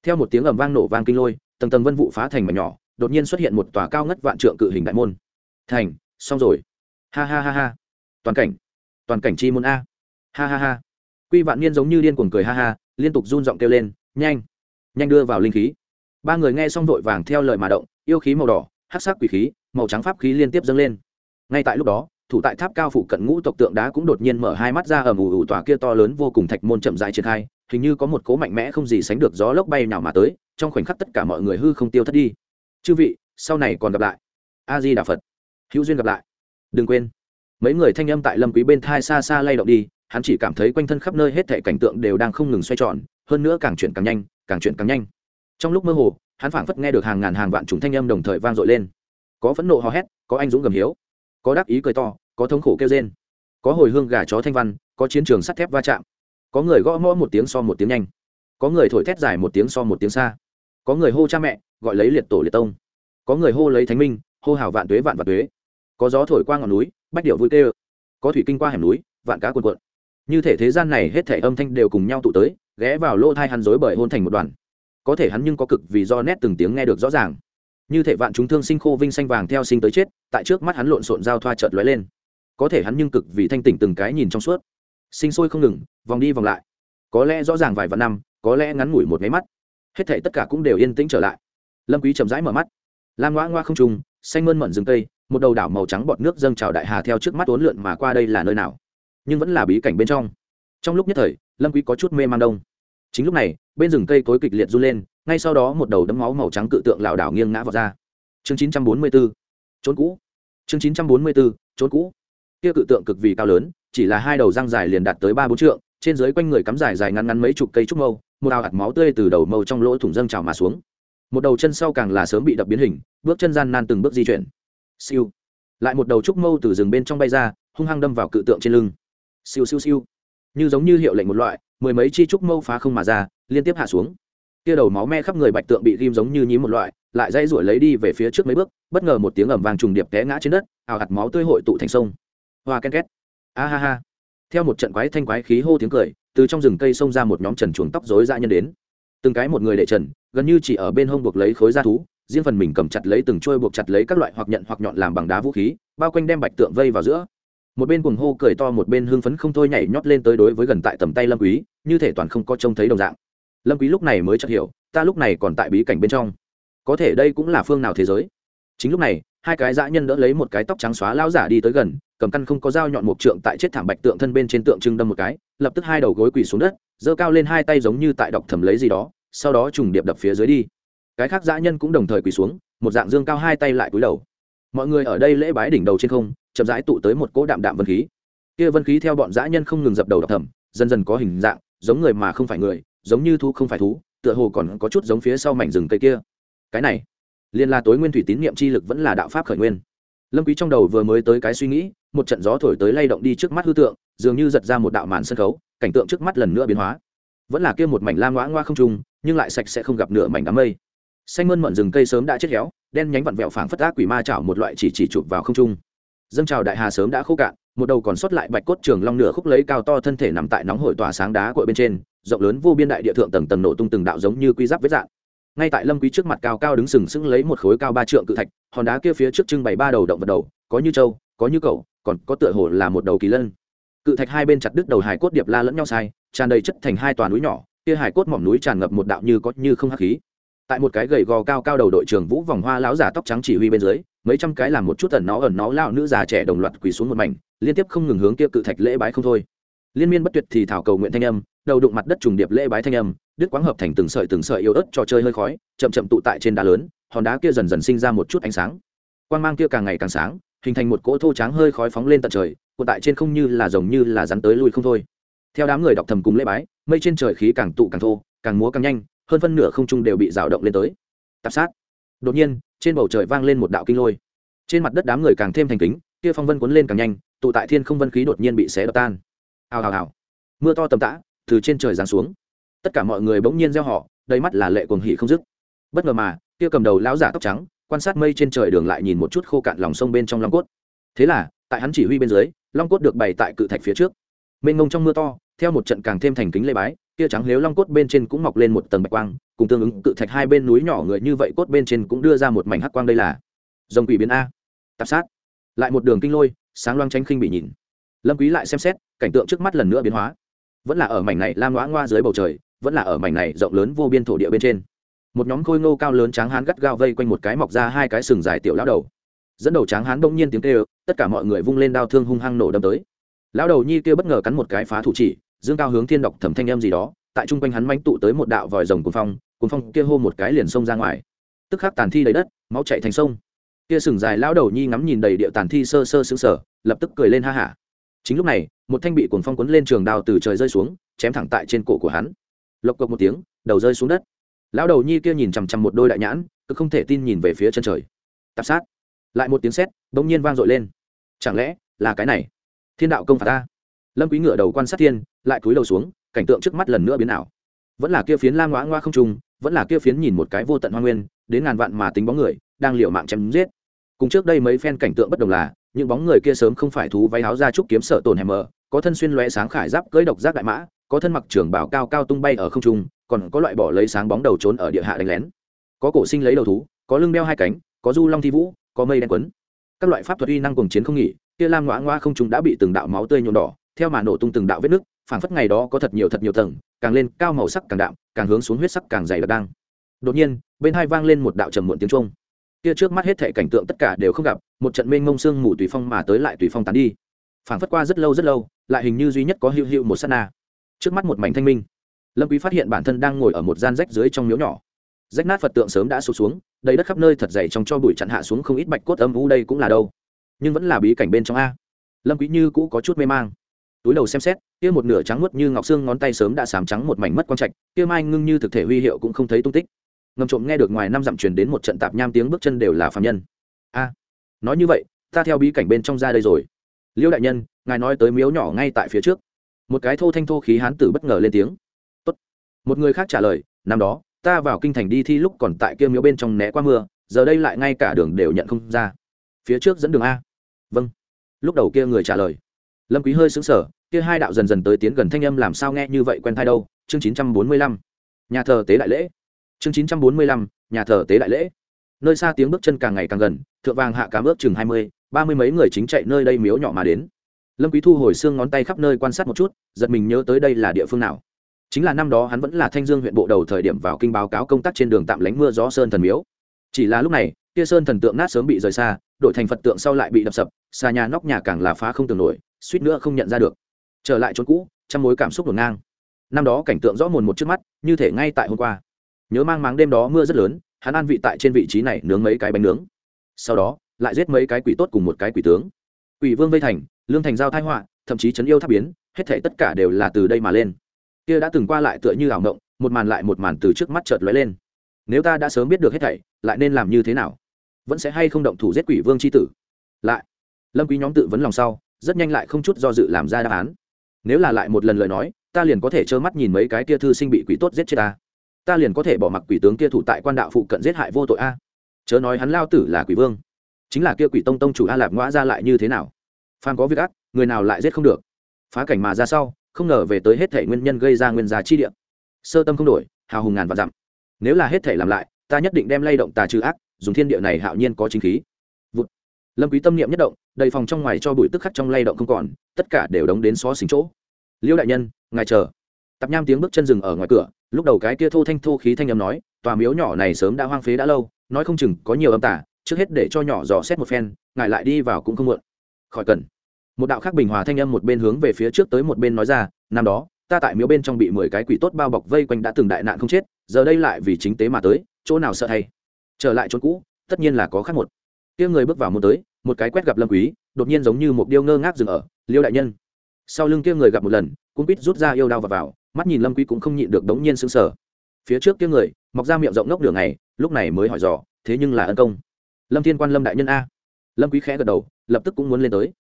Theo một tiếng ầm vang nổ vang kinh lôi, tầng tầng vân vụ phá thành mảnh nhỏ, đột nhiên xuất hiện một tòa cao ngất vạn trượng cự hình đại môn. Thành, xong rồi. Ha ha ha ha. Toàn cảnh. Toàn cảnh chi môn a. Ha ha ha. Quy vạn niên giống như điên cuồng cười ha ha, liên tục run giọng kêu lên, nhanh nhanh đưa vào linh khí. Ba người nghe xong vội vàng theo lời mà động, yêu khí màu đỏ, hắc sắc quỷ khí, màu trắng pháp khí liên tiếp dâng lên. Ngay tại lúc đó thủ tại tháp cao phụ cận ngũ tộc tượng đá cũng đột nhiên mở hai mắt ra ở mù ủ tòa kia to lớn vô cùng thạch môn chậm dài triển khai, hình như có một cố mạnh mẽ không gì sánh được gió lốc bay nào mà tới, trong khoảnh khắc tất cả mọi người hư không tiêu thất đi. Chư vị, sau này còn gặp lại. A di đà phật hữu duyên gặp lại. Đừng quên. Mấy người thanh âm tại lâm quý bên thai xa xa lay động đi, hắn chỉ cảm thấy quanh thân khắp nơi hết thảy cảnh tượng đều đang không ngừng xoay tròn, hơn nữa càng chuyển càng nhanh, càng chuyển càng nhanh. Trong lúc mơ hồ, hắn phảng phất nghe được hàng ngàn hàng vạn chúng thanh âm đồng thời vang dội lên. Có phẫn nộ hò hét, có anh dũng gầm hiếu, có đắc ý cười to có thống khổ kêu rên, có hồi hương gà chó thanh văn, có chiến trường sắt thép va chạm, có người gõ mõ một tiếng so một tiếng nhanh, có người thổi thét dài một tiếng so một tiếng xa, có người hô cha mẹ, gọi lấy liệt tổ liệt tông, có người hô lấy thánh minh, hô hào vạn tuế vạn vạn tuế, có gió thổi qua ngọn núi, bách điệu vui tê có thủy kinh qua hẻm núi, vạn cá cuồn cuộn. Như thể thế gian này hết thể âm thanh đều cùng nhau tụ tới, ghé vào lỗ thai hắn dối bởi hôn thành một đoàn. Có thể hắn nhưng có cực vì do nét từng tiếng nghe được rõ ràng. Như thể vạn chúng thương sinh khô vinh xanh vàng theo sinh tới chết, tại trước mắt hắn lộn xộn giao thoa chợt lóe lên có thể hắn nhưng cực vì thanh tỉnh từng cái nhìn trong suốt. Sinh sôi không ngừng, vòng đi vòng lại. Có lẽ rõ ràng vài vạn năm, có lẽ ngắn ngủi một máy mắt, hết thể tất cả cũng đều yên tĩnh trở lại. Lâm quý chậm rãi mở mắt. Lam ngoa ngoa không trùng, xanh mơn mận rừng cây, một đầu đảo màu trắng bọt nước dâng trào đại hà theo trước mắt uốn lượn mà qua đây là nơi nào. Nhưng vẫn là bí cảnh bên trong. Trong lúc nhất thời, lâm quý có chút mê man đông. Chính lúc này, bên rừng cây cối kịch liệt run lên, ngay sau đó một đầu đấm máu màu trắng cự tượng lảo đảo nghiêng ngã vào ra. Chương 944 trốn cũ. Chương 944 trốn cũ kia cự tượng cực vì cao lớn, chỉ là hai đầu răng dài liền đạt tới ba bốn trượng, trên dưới quanh người cắm dài dài ngắn ngắn mấy chục cây trúc mâu, một ao hạt máu tươi từ đầu mâu trong lỗ thủng dâng trào mà xuống. Một đầu chân sau càng là sớm bị đập biến hình, bước chân gian nan từng bước di chuyển. Siêu. Lại một đầu trúc mâu từ rừng bên trong bay ra, hung hăng đâm vào cự tượng trên lưng. Siêu siêu siêu. Như giống như hiệu lệnh một loại, mười mấy chi trúc mâu phá không mà ra, liên tiếp hạ xuống. Kia đầu máu me khắp người bạch tượng bị ghim giống như nhím một loại, lại dây ruổi lấy đi về phía trước mấy bước, bất ngờ một tiếng ẩm vàng trùng điệp té ngã trên đất ào hạt máu tươi hội tụ thành sông hoa ken két. A ha ha. Theo một trận quái thanh quái khí hô tiếng cười, từ trong rừng cây xông ra một nhóm trần chuồng tóc rối dã nhân đến. Từng cái một người để trần, gần như chỉ ở bên hông buộc lấy khối da thú, riêng phần mình cầm chặt lấy từng trôi buộc chặt lấy các loại hoặc nhận hoặc nhọn làm bằng đá vũ khí, bao quanh đem bạch tượng vây vào giữa. Một bên cuồng hô cười to, một bên hưng phấn không thôi nhảy nhót lên tới đối với gần tại tầm tay lâm quý, như thể toàn không có trông thấy đồng dạng. Lâm quý lúc này mới chợt hiểu, ta lúc này còn tại bí cảnh bên trong. Có thể đây cũng là phương nào thế giới? Chính lúc này, hai cái dã nhân đỡ lấy một cái tóc trắng xóa lão giả đi tới gần cầm căn không có dao nhọn một trượng tại chết thảm bạch tượng thân bên trên tượng trưng đâm một cái, lập tức hai đầu gối quỳ xuống đất, giơ cao lên hai tay giống như tại đọc thầm lấy gì đó, sau đó trùng điệp đập phía dưới đi. Cái khác dã nhân cũng đồng thời quỳ xuống, một dạng dương cao hai tay lại cúi đầu. Mọi người ở đây lễ bái đỉnh đầu trên không, chậm rãi tụ tới một cỗ đạm đạm vân khí. Kia vân khí theo bọn dã nhân không ngừng dập đầu đọc thầm, dần dần có hình dạng, giống người mà không phải người, giống như thú không phải thú, tựa hồ còn có chút giống phía sau mảnh rừng cây kia. Cái này liên la tối nguyên thủy tín niệm chi lực vẫn là đạo pháp khởi nguyên. Lâm quý trong đầu vừa mới tới cái suy nghĩ một trận gió thổi tới lay động đi trước mắt hư tượng, dường như giật ra một đạo màn sân khấu, cảnh tượng trước mắt lần nữa biến hóa. Vẫn là kia một mảnh lam ngoã ngoa không trung, nhưng lại sạch sẽ không gặp nửa mảnh đám mây. Xanh mơn mận rừng cây sớm đã chết héo, đen nhánh vặn vẹo phảng phất ác quỷ ma chảo một loại chỉ chỉ chụp vào không trung. Dâng trào đại hà sớm đã khô cạn, một đầu còn sót lại bạch cốt trường long nửa khúc lấy cao to thân thể nằm tại nóng hổi tỏa sáng đá cội bên trên, rộng lớn vô biên đại địa thượng tầng tầng nổ tung từng đạo giống như quy giáp vết dạng. Ngay tại lâm quý trước mặt cao cao đứng sừng sững lấy một khối cao ba trượng cự thạch, hòn đá kia phía trước trưng bày ba đầu động vật đầu, có như trâu, có như cẩu còn có tựa hồ là một đầu kỳ lân. Cự thạch hai bên chặt đứt đầu hải cốt điệp la lẫn nhau sai, tràn đầy chất thành hai toàn núi nhỏ, kia hải cốt mỏm núi tràn ngập một đạo như có như không hắc khí. Tại một cái gầy gò cao cao đầu đội trưởng vũ vòng hoa lão giả tóc trắng chỉ huy bên dưới, mấy trăm cái làm một chút ẩn nó ẩn nó lao nữ già trẻ đồng loạt quỳ xuống một mảnh, liên tiếp không ngừng hướng kia cự thạch lễ bái không thôi. Liên miên bất tuyệt thì thảo cầu nguyện thanh âm, đầu đụng mặt đất trùng điệp lễ bái thanh âm, đứt quáng hợp thành từng sợi từng sợi yếu ớt trò chơi hơi khói, chậm chậm tụ tại trên đá lớn, hòn đá kia dần dần sinh ra một chút ánh sáng. Quang mang kia càng ngày càng sáng hình thành một cỗ thô tráng hơi khói phóng lên tận trời, cuộn tại trên không như là rồng như là rắn tới lui không thôi. Theo đám người đọc thầm cùng lễ bái, mây trên trời khí càng tụ càng thô, càng múa càng nhanh, hơn phân nửa không trung đều bị rào động lên tới. Tạp sát. Đột nhiên, trên bầu trời vang lên một đạo kinh lôi. Trên mặt đất đám người càng thêm thành kính, kia phong vân cuốn lên càng nhanh, tụ tại thiên không vân khí đột nhiên bị xé đập tan. Hào hào hào. Mưa to tầm tã, từ trên trời giáng xuống. Tất cả mọi người bỗng nhiên gieo họ đầy mắt là lệ cuồng hỉ không dứt. Bất ngờ mà, kia cầm đầu lão giả tóc trắng quan sát mây trên trời đường lại nhìn một chút khô cạn lòng sông bên trong long cốt. Thế là, tại hắn chỉ huy bên dưới, long cốt được bày tại cự thạch phía trước. Mênh mông trong mưa to, theo một trận càng thêm thành kính lê bái, kia trắng nếu long cốt bên trên cũng mọc lên một tầng bạch quang, cùng tương ứng cự thạch hai bên núi nhỏ người như vậy cốt bên trên cũng đưa ra một mảnh hắc quang đây là dòng quỷ biến a. Tạp sát. Lại một đường kinh lôi, sáng loang tránh khinh bị nhìn. Lâm quý lại xem xét, cảnh tượng trước mắt lần nữa biến hóa. Vẫn là ở mảnh này lam loã ngoa dưới bầu trời, vẫn là ở mảnh này rộng lớn vô biên thổ địa bên trên một nhóm khôi ngô cao lớn tráng hán gắt gao vây quanh một cái mọc ra hai cái sừng dài tiểu lão đầu. Dẫn đầu tráng hán đông nhiên tiếng kêu, tất cả mọi người vung lên đao thương hung hăng nổ đâm tới. Lão đầu nhi kia bất ngờ cắn một cái phá thủ chỉ, dương cao hướng thiên độc thẩm thanh em gì đó, tại trung quanh hắn manh tụ tới một đạo vòi rồng cuồng phong cuồng phong kia hô một cái liền xông ra ngoài. Tức khắc tàn thi đầy đất, máu chạy thành sông. Kia sừng dài lão đầu nhi ngắm nhìn đầy địa tàn thi sơ sơ sững sờ, lập tức cười lên ha hả. Chính lúc này, một thanh bị cuồng phong cuốn lên trường đao từ trời rơi xuống, chém thẳng tại trên cổ của hắn. Lộc cộc một tiếng, đầu rơi xuống đất lão đầu nhi kia nhìn chằm chằm một đôi đại nhãn, cứ không thể tin nhìn về phía chân trời. Tạp sát. Lại một tiếng sét, bỗng nhiên vang dội lên. Chẳng lẽ là cái này? Thiên đạo công phạt ta. Lâm quý ngửa đầu quan sát thiên, lại cúi đầu xuống, cảnh tượng trước mắt lần nữa biến ảo. Vẫn là kia phiến lang ngoã ngoa không trùng, vẫn là kia phiến nhìn một cái vô tận hoa nguyên, đến ngàn vạn mà tính bóng người, đang liều mạng chém giết. Cùng trước đây mấy phen cảnh tượng bất đồng là, những bóng người kia sớm không phải thú váy áo ra trúc kiếm sợ tổn hèm mờ, có thân xuyên lóe sáng khải giáp cưỡi độc giác đại mã, có thân mặc trường bảo cao cao tung bay ở không trung còn có loại bỏ lấy sáng bóng đầu trốn ở địa hạ đánh lén. Có cổ sinh lấy đầu thú, có lưng đeo hai cánh, có du long thi vũ, có mây đen quấn. Các loại pháp thuật uy năng cùng chiến không nghỉ, kia lam ngoã ngoa không trung đã bị từng đạo máu tươi nhuộm đỏ, theo mà nổ tung từng đạo vết nứt, phảng phất ngày đó có thật nhiều thật nhiều tầng, càng lên cao màu sắc càng đạm, càng hướng xuống huyết sắc càng dày đặc đang. Đột nhiên, bên hai vang lên một đạo trầm muộn tiếng trung kia trước mắt hết thảy cảnh tượng tất cả đều không gặp, một trận mênh mông sương mù tùy phong mà tới lại tùy phong tán đi. Phảng phất qua rất lâu rất lâu, lại hình như duy nhất có hữu hữu một sát na. Trước mắt một mảnh thanh minh lâm quý phát hiện bản thân đang ngồi ở một gian rách dưới trong miếu nhỏ. Rách nát phật tượng sớm đã sụp xuống, đầy đất khắp nơi thật dày trong cho bụi chặn hạ xuống không ít bạch cốt âm u đây cũng là đâu. Nhưng vẫn là bí cảnh bên trong a. Lâm quý như cũ có chút mê mang. Túi đầu xem xét, kia một nửa trắng muốt như ngọc xương ngón tay sớm đã sám trắng một mảnh mất quang trạch, kia mai ngưng như thực thể huy hiệu cũng không thấy tung tích. Ngầm trộm nghe được ngoài năm dặm truyền đến một trận tạp nham tiếng bước chân đều là phàm nhân. A, nói như vậy, ta theo bí cảnh bên trong ra đây rồi. Liêu đại nhân, ngài nói tới miếu nhỏ ngay tại phía trước. Một cái thô thanh thô khí hán tử bất ngờ lên tiếng một người khác trả lời, năm đó, ta vào kinh thành đi thi lúc còn tại kia miếu bên trong né qua mưa, giờ đây lại ngay cả đường đều nhận không ra. Phía trước dẫn đường a. Vâng. Lúc đầu kia người trả lời. Lâm quý hơi sững sờ, kia hai đạo dần dần tới tiến gần thanh âm làm sao nghe như vậy quen thai đâu? Chương 945 nhà thờ tế đại lễ. Chương 945 nhà thờ tế đại lễ. Nơi xa tiếng bước chân càng ngày càng gần, thượng vàng hạ cám ước chừng hai mươi, ba mươi mấy người chính chạy nơi đây miếu nhỏ mà đến. Lâm quý thu hồi xương ngón tay khắp nơi quan sát một chút, giật mình nhớ tới đây là địa phương nào chính là năm đó hắn vẫn là thanh dương huyện bộ đầu thời điểm vào kinh báo cáo công tác trên đường tạm lánh mưa gió sơn thần miếu. Chỉ là lúc này, kia sơn thần tượng nát sớm bị rời xa, đổi thành phật tượng sau lại bị đập sập, xa nhà nóc nhà càng là phá không tưởng nổi, suýt nữa không nhận ra được. Trở lại chỗ cũ trong mối cảm xúc ngổn ngang. Năm đó cảnh tượng rõ mồn một trước mắt, như thể ngay tại hôm qua. Nhớ mang máng đêm đó mưa rất lớn, hắn an vị tại trên vị trí này nướng mấy cái bánh nướng. Sau đó, lại giết mấy cái quỷ tốt cùng một cái quỷ tướng. Quỷ vương vây thành, lương thành giao thái họa, thậm chí chấn yêu tháp biến, hết thể tất cả đều là từ đây mà lên kia đã từng qua lại tựa như ảo ngộng một màn lại một màn từ trước mắt chợt lóe lên. Nếu ta đã sớm biết được hết thảy, lại nên làm như thế nào? Vẫn sẽ hay không động thủ giết quỷ vương c h i tử? Lại. Lâm quý nhóm tự vấn lòng sau, rất nhanh lại không chút do dự làm ra đáp án. Nếu là lại một lần lời nói, ta liền có thể trơ mắt nhìn mấy cái kia thư sinh bị quỷ tốt giết chết ta. Ta liền có thể bỏ mặc quỷ tướng kia thủ tại quan đạo phụ cận giết hại vô tội a. Chớ nói hắn lao tử là quỷ vương, chính là kia quỷ tông tông chủ a lạp ngoã ra lại như thế nào? Phan có việc ác, người nào lại giết không được? Phá cảnh mà ra sau không ngờ về tới hết thể nguyên nhân gây ra nguyên giá chi địa. Sơ tâm không đổi, hào hùng ngàn và dặm. Nếu là hết thể làm lại, ta nhất định đem lay động tà trừ ác, dùng thiên địa này hạo nhiên có chính khí. Vụt. lâm quý tâm niệm nhất động, đầy phòng trong ngoài cho bụi tức khắc trong lay động không còn, tất cả đều đóng đến xó xỉnh chỗ. Liêu đại nhân, ngài chờ. Tạp nham tiếng bước chân rừng ở ngoài cửa, lúc đầu cái kia thô thanh thô khí thanh âm nói, tòa miếu nhỏ này sớm đã hoang phế đã lâu, nói không chừng có nhiều âm tả trước hết để cho nhỏ dò xét một phen, ngài lại đi vào cũng không muộn. Khỏi cần một đạo khác bình hòa thanh âm một bên hướng về phía trước tới một bên nói ra năm đó ta tại miếu bên trong bị mười cái quỷ tốt bao bọc vây quanh đã từng đại nạn không chết giờ đây lại vì chính tế mà tới chỗ nào sợ hay trở lại chỗ cũ tất nhiên là có khác một. Kia người bước vào một tới một cái quét gặp lâm quý đột nhiên giống như một điêu ngơ ngác dừng ở liêu đại nhân. Sau lưng kia người gặp một lần cũng biết rút ra yêu đao vào, vào mắt nhìn lâm quý cũng không nhịn được đống nhiên sững sờ. Phía trước kia người mọc ra miệng rộng ngốc đường này lúc này mới hỏi dò thế nhưng là ân công? Lâm thiên quan lâm đại nhân a. Lâm quý khẽ gật đầu lập tức cũng muốn lên tới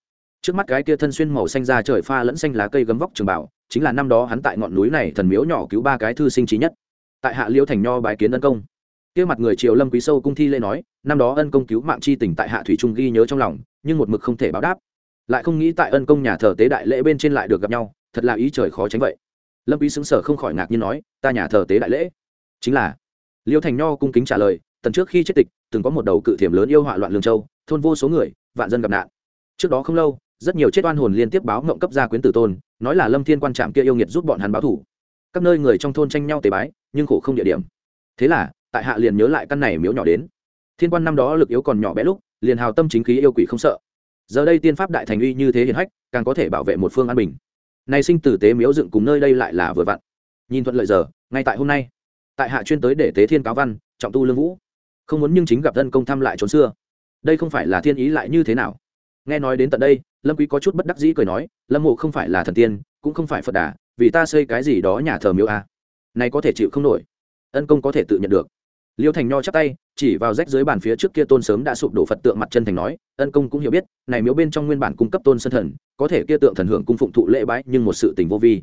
trước mắt cái kia thân xuyên màu xanh da trời pha lẫn xanh lá cây gấm vóc trường bảo, chính là năm đó hắn tại ngọn núi này thần miếu nhỏ cứu ba cái thư sinh trí nhất. Tại hạ liễu thành nho bái kiến ân công. Kia mặt người triều lâm quý sâu cung thi lê nói, năm đó ân công cứu mạng chi tình tại hạ thủy trung ghi nhớ trong lòng, nhưng một mực không thể báo đáp. Lại không nghĩ tại ân công nhà thờ tế đại lễ bên trên lại được gặp nhau, thật là ý trời khó tránh vậy. Lâm quý xứng sở không khỏi ngạc nhiên nói, ta nhà thờ tế đại lễ. Chính là liêu thành nho cung kính trả lời, tần trước khi chết tịch, từng có một đầu cự thiểm lớn yêu họa loạn lương châu, thôn vô số người, vạn dân gặp nạn. Trước đó không lâu rất nhiều chết oan hồn liên tiếp báo mộng cấp gia quyến tử tôn, nói là lâm thiên quan trạm kia yêu nghiệt giúp bọn hắn báo thủ. Các nơi người trong thôn tranh nhau tế bái, nhưng khổ không địa điểm. Thế là, tại hạ liền nhớ lại căn này miếu nhỏ đến. Thiên quan năm đó lực yếu còn nhỏ bé lúc, liền hào tâm chính khí yêu quỷ không sợ. Giờ đây tiên pháp đại thành uy như thế hiển hách, càng có thể bảo vệ một phương an bình. Nay sinh tử tế miếu dựng cùng nơi đây lại là vừa vặn. Nhìn thuận lợi giờ, ngay tại hôm nay, tại hạ chuyên tới để tế thiên cáo văn, trọng tu lương vũ. Không muốn nhưng chính gặp dân công thăm lại trốn xưa. Đây không phải là thiên ý lại như thế nào? Nghe nói đến tận đây lâm quý có chút bất đắc dĩ cười nói, lâm mộ không phải là thần tiên, cũng không phải phật đà, vì ta xây cái gì đó nhà thờ miếu a à. này có thể chịu không nổi. Ân công có thể tự nhận được. Liêu thành nho chắp tay, chỉ vào rách dưới bàn phía trước kia tôn sớm đã sụp đổ phật tượng mặt chân thành nói, ân công cũng hiểu biết, này miếu bên trong nguyên bản cung cấp tôn sân thần, có thể kia tượng thần hưởng cung phụng thụ lễ bái, nhưng một sự tình vô vi.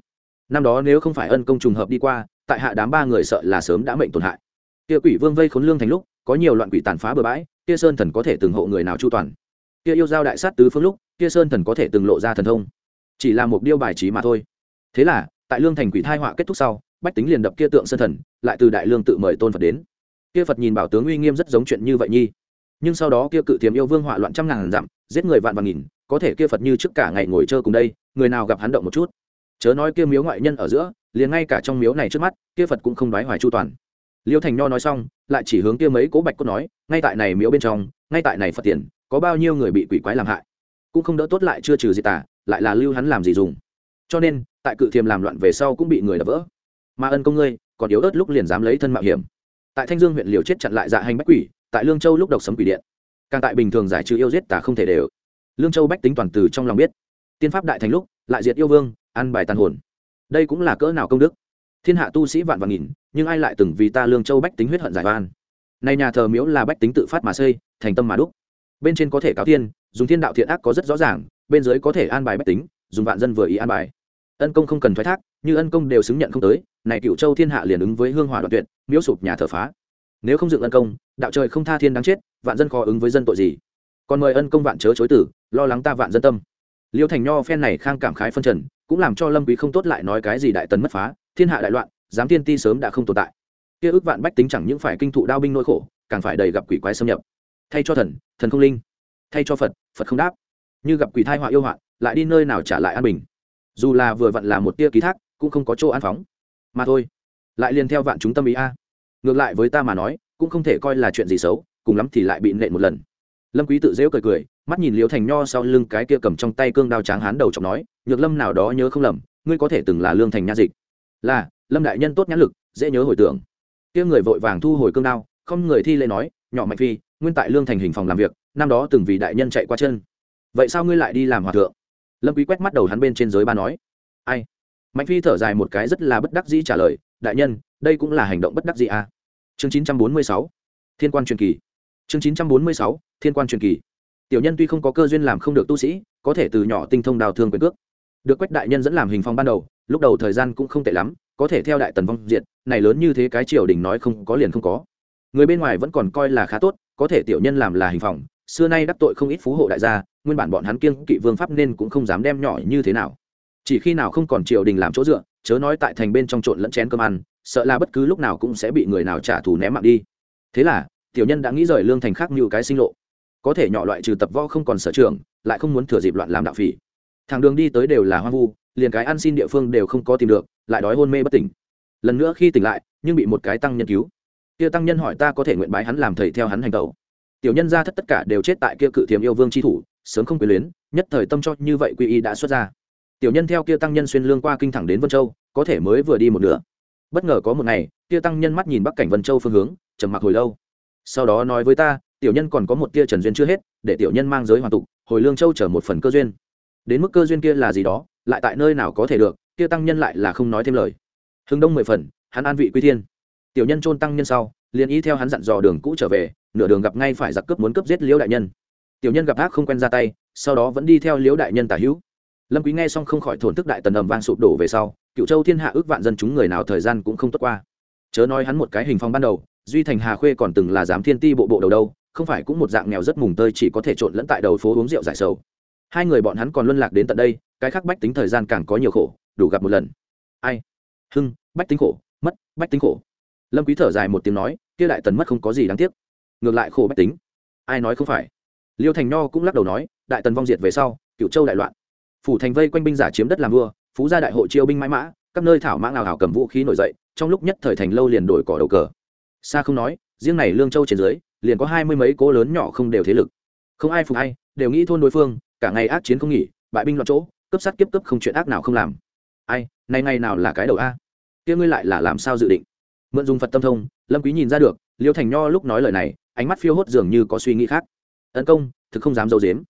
Năm đó nếu không phải ân công trùng hợp đi qua, tại hạ đám ba người sợ là sớm đã mệnh tổn hại. Kia quỷ vương vây khốn lương thành lúc, có nhiều loạn quỷ tàn phá bừa bãi, kia sơn thần có thể từng hộ người nào chu toàn kia yêu giao đại sát tứ phương lúc, kia sơn thần có thể từng lộ ra thần thông. Chỉ là một điêu bài trí mà thôi. Thế là, tại lương thành quỷ thai họa kết thúc sau, bách tính liền đập kia tượng sơn thần, lại từ đại lương tự mời tôn phật đến. Kia phật nhìn bảo tướng uy nghiêm rất giống chuyện như vậy nhi. Nhưng sau đó kia cự tiềm yêu vương họa loạn trăm ngàn dặm, giết người vạn vạn nghìn, có thể kia phật như trước cả ngày ngồi chơi cùng đây, người nào gặp hắn động một chút. Chớ nói kia miếu ngoại nhân ở giữa, liền ngay cả trong miếu này trước mắt, kia phật cũng không đoái hoài chu toàn. Liêu thành nho nói xong, lại chỉ hướng kia mấy cố bạch cốt nói, ngay tại này miếu bên trong, ngay tại này phật tiền có bao nhiêu người bị quỷ quái làm hại, cũng không đỡ tốt lại chưa trừ gì tả, lại là lưu hắn làm gì dùng. Cho nên, tại cự thiềm làm loạn về sau cũng bị người đập vỡ. Mà ân công ngươi, còn yếu ớt lúc liền dám lấy thân mạo hiểm. Tại thanh dương huyện liều chết chặn lại dạ hành bách quỷ, tại lương châu lúc độc sấm quỷ điện. Càng tại bình thường giải trừ yêu giết tả không thể đều. Lương châu bách tính toàn từ trong lòng biết. Tiên pháp đại thành lúc, lại diệt yêu vương, ăn bài tàn hồn. Đây cũng là cỡ nào công đức. Thiên hạ tu sĩ vạn vạn nghìn, nhưng ai lại từng vì ta lương châu bách tính huyết hận giải oan? Này nhà thờ miếu là bách tính tự phát mà xây, thành tâm mà đúc bên trên có thể cáo thiên, dùng thiên đạo thiện ác có rất rõ ràng, bên dưới có thể an bài bách tính, dùng vạn dân vừa ý an bài. Ân công không cần thoái thác, như ân công đều xứng nhận không tới, này cựu châu thiên hạ liền ứng với hương hòa đoạn tuyệt, miếu sụp nhà thờ phá. Nếu không dựng ân công, đạo trời không tha thiên đáng chết, vạn dân khó ứng với dân tội gì? Còn mời ân công vạn chớ chối tử, lo lắng ta vạn dân tâm. Liêu thành nho phen này khang cảm khái phân trần, cũng làm cho lâm quý không tốt lại nói cái gì đại tần mất phá, thiên hạ đại loạn, giám thiên ti sớm đã không tồn tại. Kia ước vạn bách tính chẳng những phải kinh thụ đao binh nỗi khổ, càng phải đầy gặp quỷ quái xâm nhập thay cho thần thần không linh. Thay cho phật phật không đáp. Như gặp quỷ thai họa yêu họa, lại đi nơi nào trả lại an bình. Dù là vừa vặn là một tia ký thác, cũng không có chỗ an phóng. Mà thôi, lại liền theo vạn chúng tâm ý a. Ngược lại với ta mà nói, cũng không thể coi là chuyện gì xấu, cùng lắm thì lại bị nện một lần. Lâm quý tự dễu cười cười, mắt nhìn liễu thành nho sau lưng cái kia cầm trong tay cương đao tráng hán đầu chọc nói, nhược lâm nào đó nhớ không lầm, ngươi có thể từng là lương thành nha dịch. Là, lâm đại nhân tốt nhãn lực, dễ nhớ hồi tưởng. Kia người vội vàng thu hồi cương đao, không người thi lễ nói nhỏ mạnh phi, nguyên tại lương thành hình phòng làm việc, năm đó từng vì đại nhân chạy qua chân. Vậy sao ngươi lại đi làm hòa thượng? Lâm quý quét mắt đầu hắn bên trên giới ba nói. Ai? Mạnh phi thở dài một cái rất là bất đắc dĩ trả lời, đại nhân, đây cũng là hành động bất đắc dĩ à? Chương 946 thiên quan truyền kỳ. Chương 946 thiên quan truyền kỳ. Tiểu nhân tuy không có cơ duyên làm không được tu sĩ, có thể từ nhỏ tinh thông đào thương quyền cước. Được quách đại nhân dẫn làm hình phòng ban đầu, lúc đầu thời gian cũng không tệ lắm, có thể theo đại tần vong diện này lớn như thế cái triều đình nói không có liền không có người bên ngoài vẫn còn coi là khá tốt, có thể tiểu nhân làm là hình phòng, xưa nay đắc tội không ít phú hộ đại gia, nguyên bản bọn hắn kiêng kỵ vương pháp nên cũng không dám đem nhỏ như thế nào. Chỉ khi nào không còn triều đình làm chỗ dựa, chớ nói tại thành bên trong trộn lẫn chén cơm ăn, sợ là bất cứ lúc nào cũng sẽ bị người nào trả thù ném mạng đi. Thế là, tiểu nhân đã nghĩ rời lương thành khác như cái sinh lộ. Có thể nhỏ loại trừ tập võ không còn sở trường, lại không muốn thừa dịp loạn làm đạo phỉ. Thằng đường đi tới đều là hoang vu, liền cái ăn xin địa phương đều không có tìm được, lại đói hôn mê bất tỉnh. Lần nữa khi tỉnh lại, nhưng bị một cái tăng nhân cứu kia tăng nhân hỏi ta có thể nguyện bái hắn làm thầy theo hắn hành tẩu. Tiểu nhân ra thất tất cả đều chết tại kia cự thiềm yêu vương tri thủ, sớm không quyền luyến, nhất thời tâm cho như vậy quy y đã xuất ra. Tiểu nhân theo kia tăng nhân xuyên lương qua kinh thẳng đến vân châu, có thể mới vừa đi một nửa. Bất ngờ có một ngày, kia tăng nhân mắt nhìn bắc cảnh vân châu phương hướng, trầm mặc hồi lâu. Sau đó nói với ta, tiểu nhân còn có một tia trần duyên chưa hết, để tiểu nhân mang giới hoàn tục hồi lương châu chở một phần cơ duyên. Đến mức cơ duyên kia là gì đó, lại tại nơi nào có thể được, kia tăng nhân lại là không nói thêm lời. Hưng đông mười phần, hắn an vị quy thiên tiểu nhân trôn tăng nhân sau, liền ý theo hắn dặn dò đường cũ trở về, nửa đường gặp ngay phải giặc cướp muốn cướp giết liễu đại nhân. Tiểu nhân gặp ác không quen ra tay, sau đó vẫn đi theo liễu đại nhân tả hữu. Lâm quý nghe xong không khỏi thổn thức đại tần ầm vang sụp đổ về sau cựu châu thiên hạ ước vạn dân chúng người nào thời gian cũng không tốt qua. Chớ nói hắn một cái hình phong ban đầu, duy thành hà khuê còn từng là giám thiên ti bộ bộ đầu đâu, không phải cũng một dạng nghèo rất mùng tơi chỉ có thể trộn lẫn tại đầu phố uống rượu giải sầu. Hai người bọn hắn còn luân lạc đến tận đây, cái khác bách tính thời gian càng có nhiều khổ, đủ gặp một lần. Ai? Hưng, bách tính khổ, mất, bách tính khổ lâm quý thở dài một tiếng nói, kia đại tần mất không có gì đáng tiếc. Ngược lại khổ bách tính. Ai nói không phải? Liêu thành nho cũng lắc đầu nói, đại tần vong diệt về sau, cựu châu đại loạn. Phủ thành vây quanh binh giả chiếm đất làm vua, phú gia đại hội chiêu binh mãi mã, các nơi thảo mã nào hảo cầm vũ khí nổi dậy, trong lúc nhất thời thành lâu liền đổi cỏ đầu cờ. Xa không nói, riêng này lương châu trên dưới, liền có hai mươi mấy cố lớn nhỏ không đều thế lực. Không ai phục ai, đều nghĩ thôn đối phương, cả ngày ác chiến không nghỉ, bại binh loạn chỗ cấp sát kiếp cấp không chuyện ác nào không làm. Ai nay ngày nào là cái đầu a? Kia ngươi lại là làm sao dự định? Mượn dùng phật tâm thông, lâm quý nhìn ra được, liêu thành nho lúc nói lời này, ánh mắt phiêu hốt dường như có suy nghĩ khác. Tấn công, thực không dám dâu dếm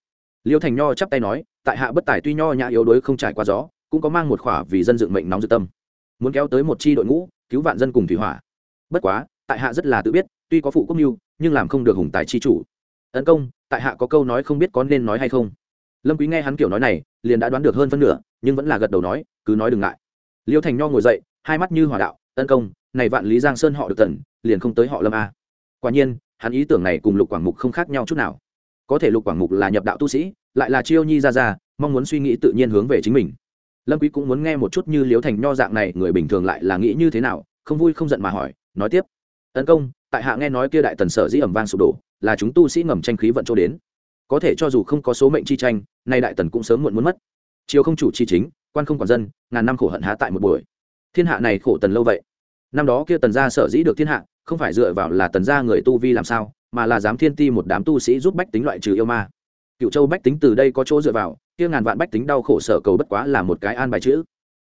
liêu thành nho chắp tay nói, tại hạ bất tài tuy nho nhã yếu đuối không trải qua gió, cũng có mang một khỏa vì dân dựng mệnh nóng dự tâm. Muốn kéo tới một chi đội ngũ, cứu vạn dân cùng thủy hỏa. Bất quá, tại hạ rất là tự biết, tuy có phụ quốc mưu, nhưng làm không được hùng tài chi chủ. Tấn công, tại hạ có câu nói không biết có nên nói hay không. Lâm quý nghe hắn kiểu nói này, liền đã đoán được hơn phân nửa, nhưng vẫn là gật đầu nói, cứ nói đừng ngại. Liêu thành nho ngồi dậy, hai mắt như hỏa đạo tấn công, này vạn lý giang sơn họ được tần liền không tới họ lâm a. Quả nhiên, hắn ý tưởng này cùng lục quảng mục không khác nhau chút nào. Có thể lục quảng mục là nhập đạo tu sĩ, lại là chiêu nhi ra ra mong muốn suy nghĩ tự nhiên hướng về chính mình. Lâm quý cũng muốn nghe một chút như liếu thành nho dạng này, người bình thường lại là nghĩ như thế nào, không vui không giận mà hỏi, nói tiếp. Tấn công, tại hạ nghe nói kia đại tần sở dĩ ẩm vang sụp đổ, là chúng tu sĩ ngầm tranh khí vận chỗ đến. Có thể cho dù không có số mệnh chi tranh, nay đại tần cũng sớm muộn muốn mất. Chiều không chủ chi chính, quan không quản dân, ngàn năm khổ hận há tại một buổi thiên hạ này khổ tần lâu vậy. Năm đó kia tần gia sở dĩ được thiên hạ, không phải dựa vào là tần gia người tu vi làm sao, mà là dám thiên ti một đám tu sĩ giúp bách tính loại trừ yêu ma. Cựu châu bách tính từ đây có chỗ dựa vào, kia ngàn vạn bách tính đau khổ sở cầu bất quá là một cái an bài chữ.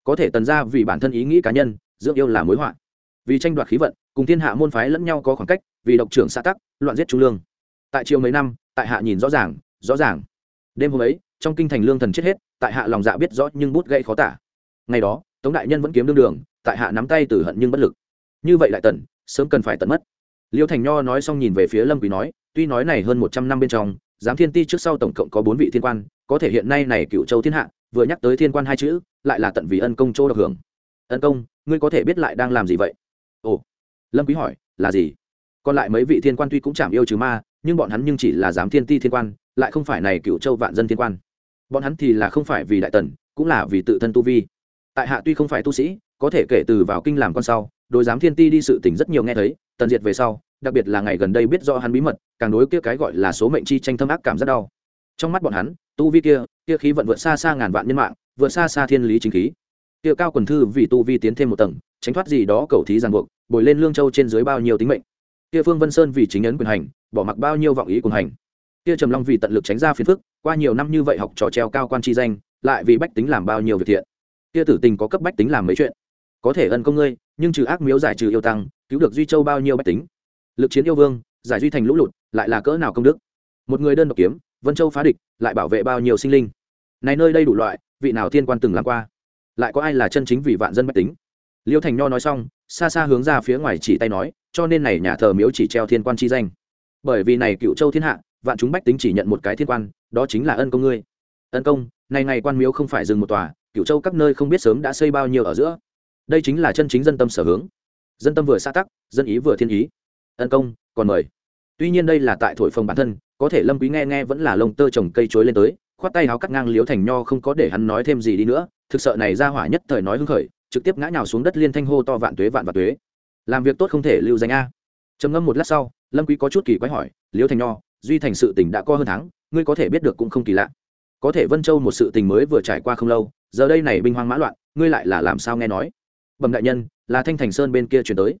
Có thể tần gia vì bản thân ý nghĩ cá nhân, dưỡng yêu là mối họa. Vì tranh đoạt khí vận, cùng thiên hạ môn phái lẫn nhau có khoảng cách, vì độc trưởng xã tắc, loạn giết trung lương. Tại chiều mấy năm, tại hạ nhìn rõ ràng rõ ràng. Đêm hôm ấy, trong kinh thành lương thần chết hết, tại hạ lòng dạ biết rõ nhưng bút gây khó tả. Ngày đó tống đại nhân vẫn kiếm đương đường, tại hạ nắm tay từ hận nhưng bất lực. Như vậy đại tần sớm cần phải tận mất. Liêu thành nho nói xong nhìn về phía lâm quý nói, tuy nói này hơn một trăm năm bên trong, giám thiên ti trước sau tổng cộng có bốn vị thiên quan, có thể hiện nay này cựu châu thiên hạ, vừa nhắc tới thiên quan hai chữ, lại là tận vì ân công châu được hưởng. Ân công, ngươi có thể biết lại đang làm gì vậy? Ồ. Lâm quý hỏi, là gì? Còn lại mấy vị thiên quan tuy cũng chạm yêu trừ ma, nhưng bọn hắn nhưng chỉ là giám thiên ti thiên quan, lại không phải này cựu châu vạn dân thiên quan. Bọn hắn thì là không phải vì đại tần, cũng là vì tự thân tu vi tại hạ tuy không phải tu sĩ, có thể kể từ vào kinh làm con sau, đối giám thiên ti đi sự tình rất nhiều nghe thấy, tần diệt về sau, đặc biệt là ngày gần đây biết rõ hắn bí mật, càng đối kia cái gọi là số mệnh chi tranh thâm ác cảm rất đau. Trong mắt bọn hắn, tu vi kia kia khí vận vượt xa xa ngàn vạn nhân mạng, vượt xa xa thiên lý chính khí. Kia cao quần thư vì tu vi tiến thêm một tầng, tránh thoát gì đó cầu thí ràng buộc, bồi lên lương châu trên dưới bao nhiêu tính mệnh. Kia phương vân sơn vì chính ấn quyền hành, bỏ mặc bao nhiêu vọng ý quyền hành. Kia trầm long vì tận lực tránh ra phiền phức, qua nhiều năm như vậy học trò treo cao quan chi danh, lại vì bách tính làm bao nhiêu việc thiện kia tử tình có cấp bách tính làm mấy chuyện? Có thể ân công ngươi, nhưng trừ ác miếu giải trừ yêu tăng, cứu được duy châu bao nhiêu bách tính? Lực chiến yêu vương, giải duy thành lũ lụt, lại là cỡ nào công đức? Một người đơn độc kiếm, vân châu phá địch, lại bảo vệ bao nhiêu sinh linh? Này nơi đây đủ loại, vị nào thiên quan từng làm qua? Lại có ai là chân chính vì vạn dân bách tính? Liêu thành nho nói xong, xa xa hướng ra phía ngoài chỉ tay nói, cho nên này nhà thờ miếu chỉ treo thiên quan chi danh. Bởi vì này cựu châu thiên hạ, vạn chúng bách tính chỉ nhận một cái thiên quan, đó chính là ân công ngươi. Ân công, này ngày quan miếu không phải dừng một tòa cựu châu các nơi không biết sớm đã xây bao nhiêu ở giữa. Đây chính là chân chính dân tâm sở hướng. Dân tâm vừa xã tắc, dân ý vừa thiên ý. Ân công, còn mời. Tuy nhiên đây là tại thổi phồng bản thân, có thể lâm quý nghe nghe vẫn là lông tơ trồng cây chối lên tới, khoát tay áo cắt ngang liếu thành nho không có để hắn nói thêm gì đi nữa, thực sự này ra hỏa nhất thời nói hưng khởi, trực tiếp ngã nhào xuống đất liên thanh hô to vạn tuế vạn vạn tuế. Làm việc tốt không thể lưu danh a. Trầm ngâm một lát sau, lâm quý có chút kỳ quái hỏi liếu thành nho, duy thành sự tình đã qua hơn tháng, ngươi có thể biết được cũng không kỳ lạ. Có thể vân châu một sự tình mới vừa trải qua không lâu giờ đây này binh hoang mã loạn, ngươi lại là làm sao nghe nói? Bẩm đại nhân, là thanh thành sơn bên kia chuyển tới.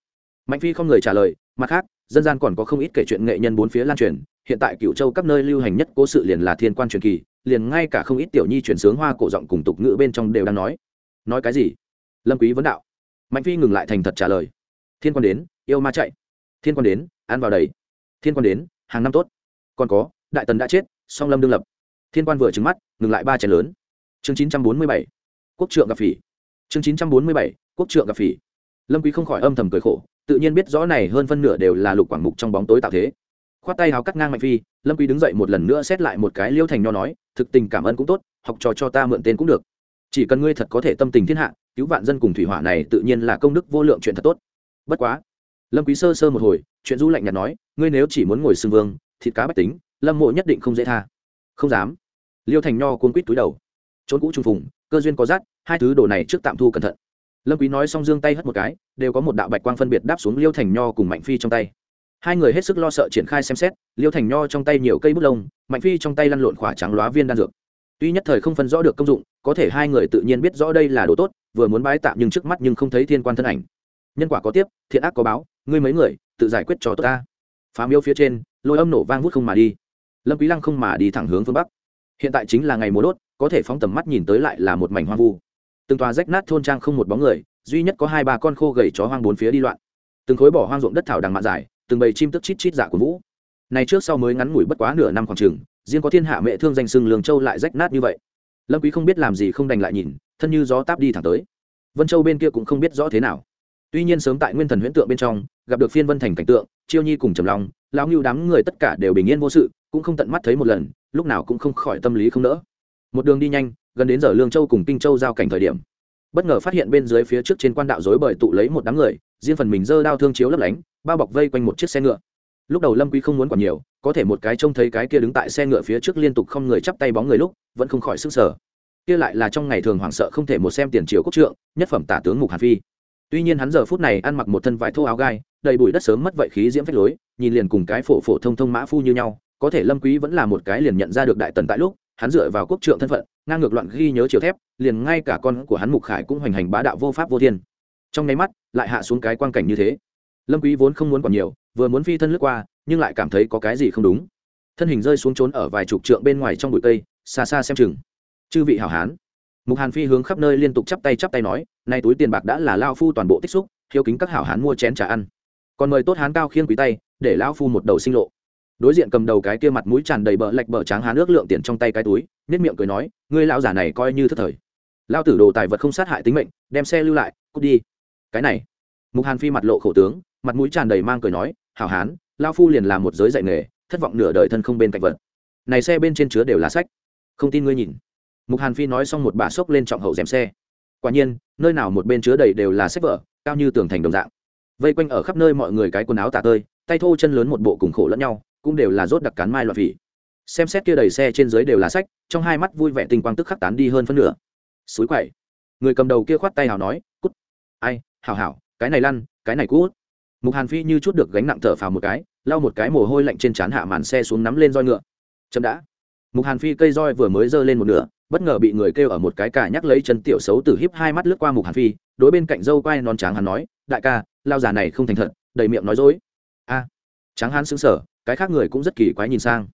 Mạnh phi không người trả lời, mặt khác, dân gian còn có không ít kể chuyện nghệ nhân bốn phía lan truyền, hiện tại cựu châu các nơi lưu hành nhất cố sự liền là thiên quan truyền kỳ, liền ngay cả không ít tiểu nhi chuyển sướng hoa cổ giọng cùng tục ngữ bên trong đều đang nói. Nói cái gì? Lâm quý vấn đạo. Mạnh phi ngừng lại thành thật trả lời. Thiên quan đến, yêu ma chạy. Thiên quan đến, ăn vào đầy. Thiên quan đến, hàng năm tốt. Còn có, đại tần đã chết, song lâm đương lập. Thiên quan vừa trứng mắt, ngừng lại ba chén lớn chương chín trăm bốn mươi bảy, quốc trượng gặp phỉ. Chương chín trăm bốn mươi bảy, quốc trượng gặp phỉ. Lâm quý không khỏi âm thầm cười khổ, tự nhiên biết rõ này hơn phân nửa đều là lục quảng mục trong bóng tối tạo thế. Khoát tay háo cắt ngang mạnh phi, lâm quý đứng dậy một lần nữa xét lại một cái liêu thành nho nói, thực tình cảm ơn cũng tốt, học trò cho ta mượn tên cũng được. Chỉ cần ngươi thật có thể tâm tình thiên hạ, cứu vạn dân cùng thủy hỏa này tự nhiên là công đức vô lượng chuyện thật tốt. Bất quá, lâm quý sơ sơ một hồi, chuyện du lạnh nhạt nói, ngươi nếu chỉ muốn ngồi xưng vương, thịt cá bách tính, lâm mộ nhất định không dễ tha. Không dám. Liêu thành nho cuống quít túi đầu trốn cũ trung phùng, cơ duyên có rát, hai thứ đồ này trước tạm thu cẩn thận. Lâm quý nói xong dương tay hất một cái, đều có một đạo bạch quang phân biệt đáp xuống liêu thành nho cùng mạnh phi trong tay. Hai người hết sức lo sợ triển khai xem xét, liêu thành nho trong tay nhiều cây bút lông, mạnh phi trong tay lăn lộn khỏa trắng lóa viên đan dược. Tuy nhất thời không phân rõ được công dụng, có thể hai người tự nhiên biết rõ đây là đồ tốt, vừa muốn bái tạm nhưng trước mắt nhưng không thấy thiên quan thân ảnh. Nhân quả có tiếp, thiện ác có báo, ngươi mấy người, tự giải quyết cho tốt ta. Phá miêu phía trên, lôi âm nổ vang vút không mà đi. Lâm quý lăng không mà đi thẳng hướng phương bắc hiện tại chính là ngày mùa đốt, có thể phóng tầm mắt nhìn tới lại là một mảnh hoang vu. Từng tòa rách nát thôn trang không một bóng người, duy nhất có hai ba con khô gầy chó hoang bốn phía đi loạn. Từng khối bỏ hoang ruộng đất thảo đằng mạn dài, từng bầy chim tức chít chít giả của vũ. Này trước sau mới ngắn ngủi bất quá nửa năm khoảng trường riêng có thiên hạ mẹ thương danh sưng lường châu lại rách nát như vậy. Lâm quý không biết làm gì không đành lại nhìn, thân như gió táp đi thẳng tới. Vân châu bên kia cũng không biết rõ thế nào. Tuy nhiên sớm tại nguyên thần huyễn tượng bên trong, gặp được phiên vân thành cảnh tượng, chiêu nhi cùng trầm long, lão ngưu đám người tất cả đều bình yên vô sự cũng không tận mắt thấy một lần, lúc nào cũng không khỏi tâm lý không nỡ. Một đường đi nhanh, gần đến giờ lương châu cùng kinh châu giao cảnh thời điểm. Bất ngờ phát hiện bên dưới phía trước trên quan đạo dối bời tụ lấy một đám người, riêng phần mình dơ đao thương chiếu lấp lánh, bao bọc vây quanh một chiếc xe ngựa. Lúc đầu lâm quý không muốn quản nhiều, có thể một cái trông thấy cái kia đứng tại xe ngựa phía trước liên tục không người chắp tay bóng người lúc, vẫn không khỏi sức sở kia lại là trong ngày thường hoảng sợ không thể một xem tiền triều quốc trượng, nhất phẩm tả tướng mục hàn phi. Tuy nhiên hắn giờ phút này ăn mặc một thân vải thô áo gai, đầy bụi đất sớm mất vậy khí diễm phách lối, nhìn liền cùng cái phổ phổ thông thông mã phu như nhau có thể lâm quý vẫn là một cái liền nhận ra được đại tần tại lúc, hắn dựa vào quốc trượng thân phận, ngang ngược loạn ghi nhớ chiều thép, liền ngay cả con của hắn mục khải cũng hoành hành bá đạo vô pháp vô thiên. Trong nháy mắt, lại hạ xuống cái quang cảnh như thế. Lâm quý vốn không muốn còn nhiều, vừa muốn phi thân lướt qua, nhưng lại cảm thấy có cái gì không đúng. Thân hình rơi xuống trốn ở vài chục trượng bên ngoài trong bụi cây, xa xa xem chừng. Chư vị hảo hán, mục hàn phi hướng khắp nơi liên tục chắp tay chắp tay nói, nay túi tiền bạc đã là lao phu toàn bộ tích xúc, hiếu kính các hảo hán mua chén trà ăn. Còn mời tốt hán cao khiên quý tay, để lão phu một đầu sinh lộ đối diện cầm đầu cái kia mặt mũi tràn đầy bờ lạch bờ tráng hán nước lượng tiền trong tay cái túi nết miệng cười nói, ngươi lão giả này coi như thất thời. Lao tử đồ tài vật không sát hại tính mệnh, đem xe lưu lại, cút đi. Cái này. Mục hàn phi mặt lộ khổ tướng, mặt mũi tràn đầy mang cười nói, hảo hán lao phu liền làm một giới dạy nghề, thất vọng nửa đời thân không bên cạnh vật. Này xe bên trên chứa đều là sách. Không tin ngươi nhìn. Mục hàn phi nói xong một bà xốc lên trọng hậu dèm xe. Quả nhiên, nơi nào một bên chứa đầy đều là sách vở, cao như tường thành đồng dạng. Vây quanh ở khắp nơi mọi người cái quần áo tả tơi, tay thô chân lớn một bộ cùng khổ lẫn nhau cũng đều là rốt đặc cán mai loạn vị xem xét kia đầy xe trên dưới đều là sách, trong hai mắt vui vẻ tình quang tức khắc tán đi hơn phân nửa. Suối quậy người cầm đầu kia khoát tay hào nói, cút. Ai hào hào cái này lăn, cái này cút. Mục hàn phi như chút được gánh nặng thở phào một cái, lau một cái mồ hôi lạnh trên trán hạ màn xe xuống nắm lên roi ngựa. Chậm đã. Mục hàn phi cây roi vừa mới giơ lên một nửa, bất ngờ bị người kêu ở một cái cả nhắc lấy chân tiểu xấu tử híp hai mắt lướt qua mục hàn phi, đối bên cạnh dâu quai non tráng hắn nói, đại ca, lao già này không thành thật, đầy miệng nói dối. A. Tráng hắn xứng sở cái khác người cũng rất kỳ quái nhìn sang.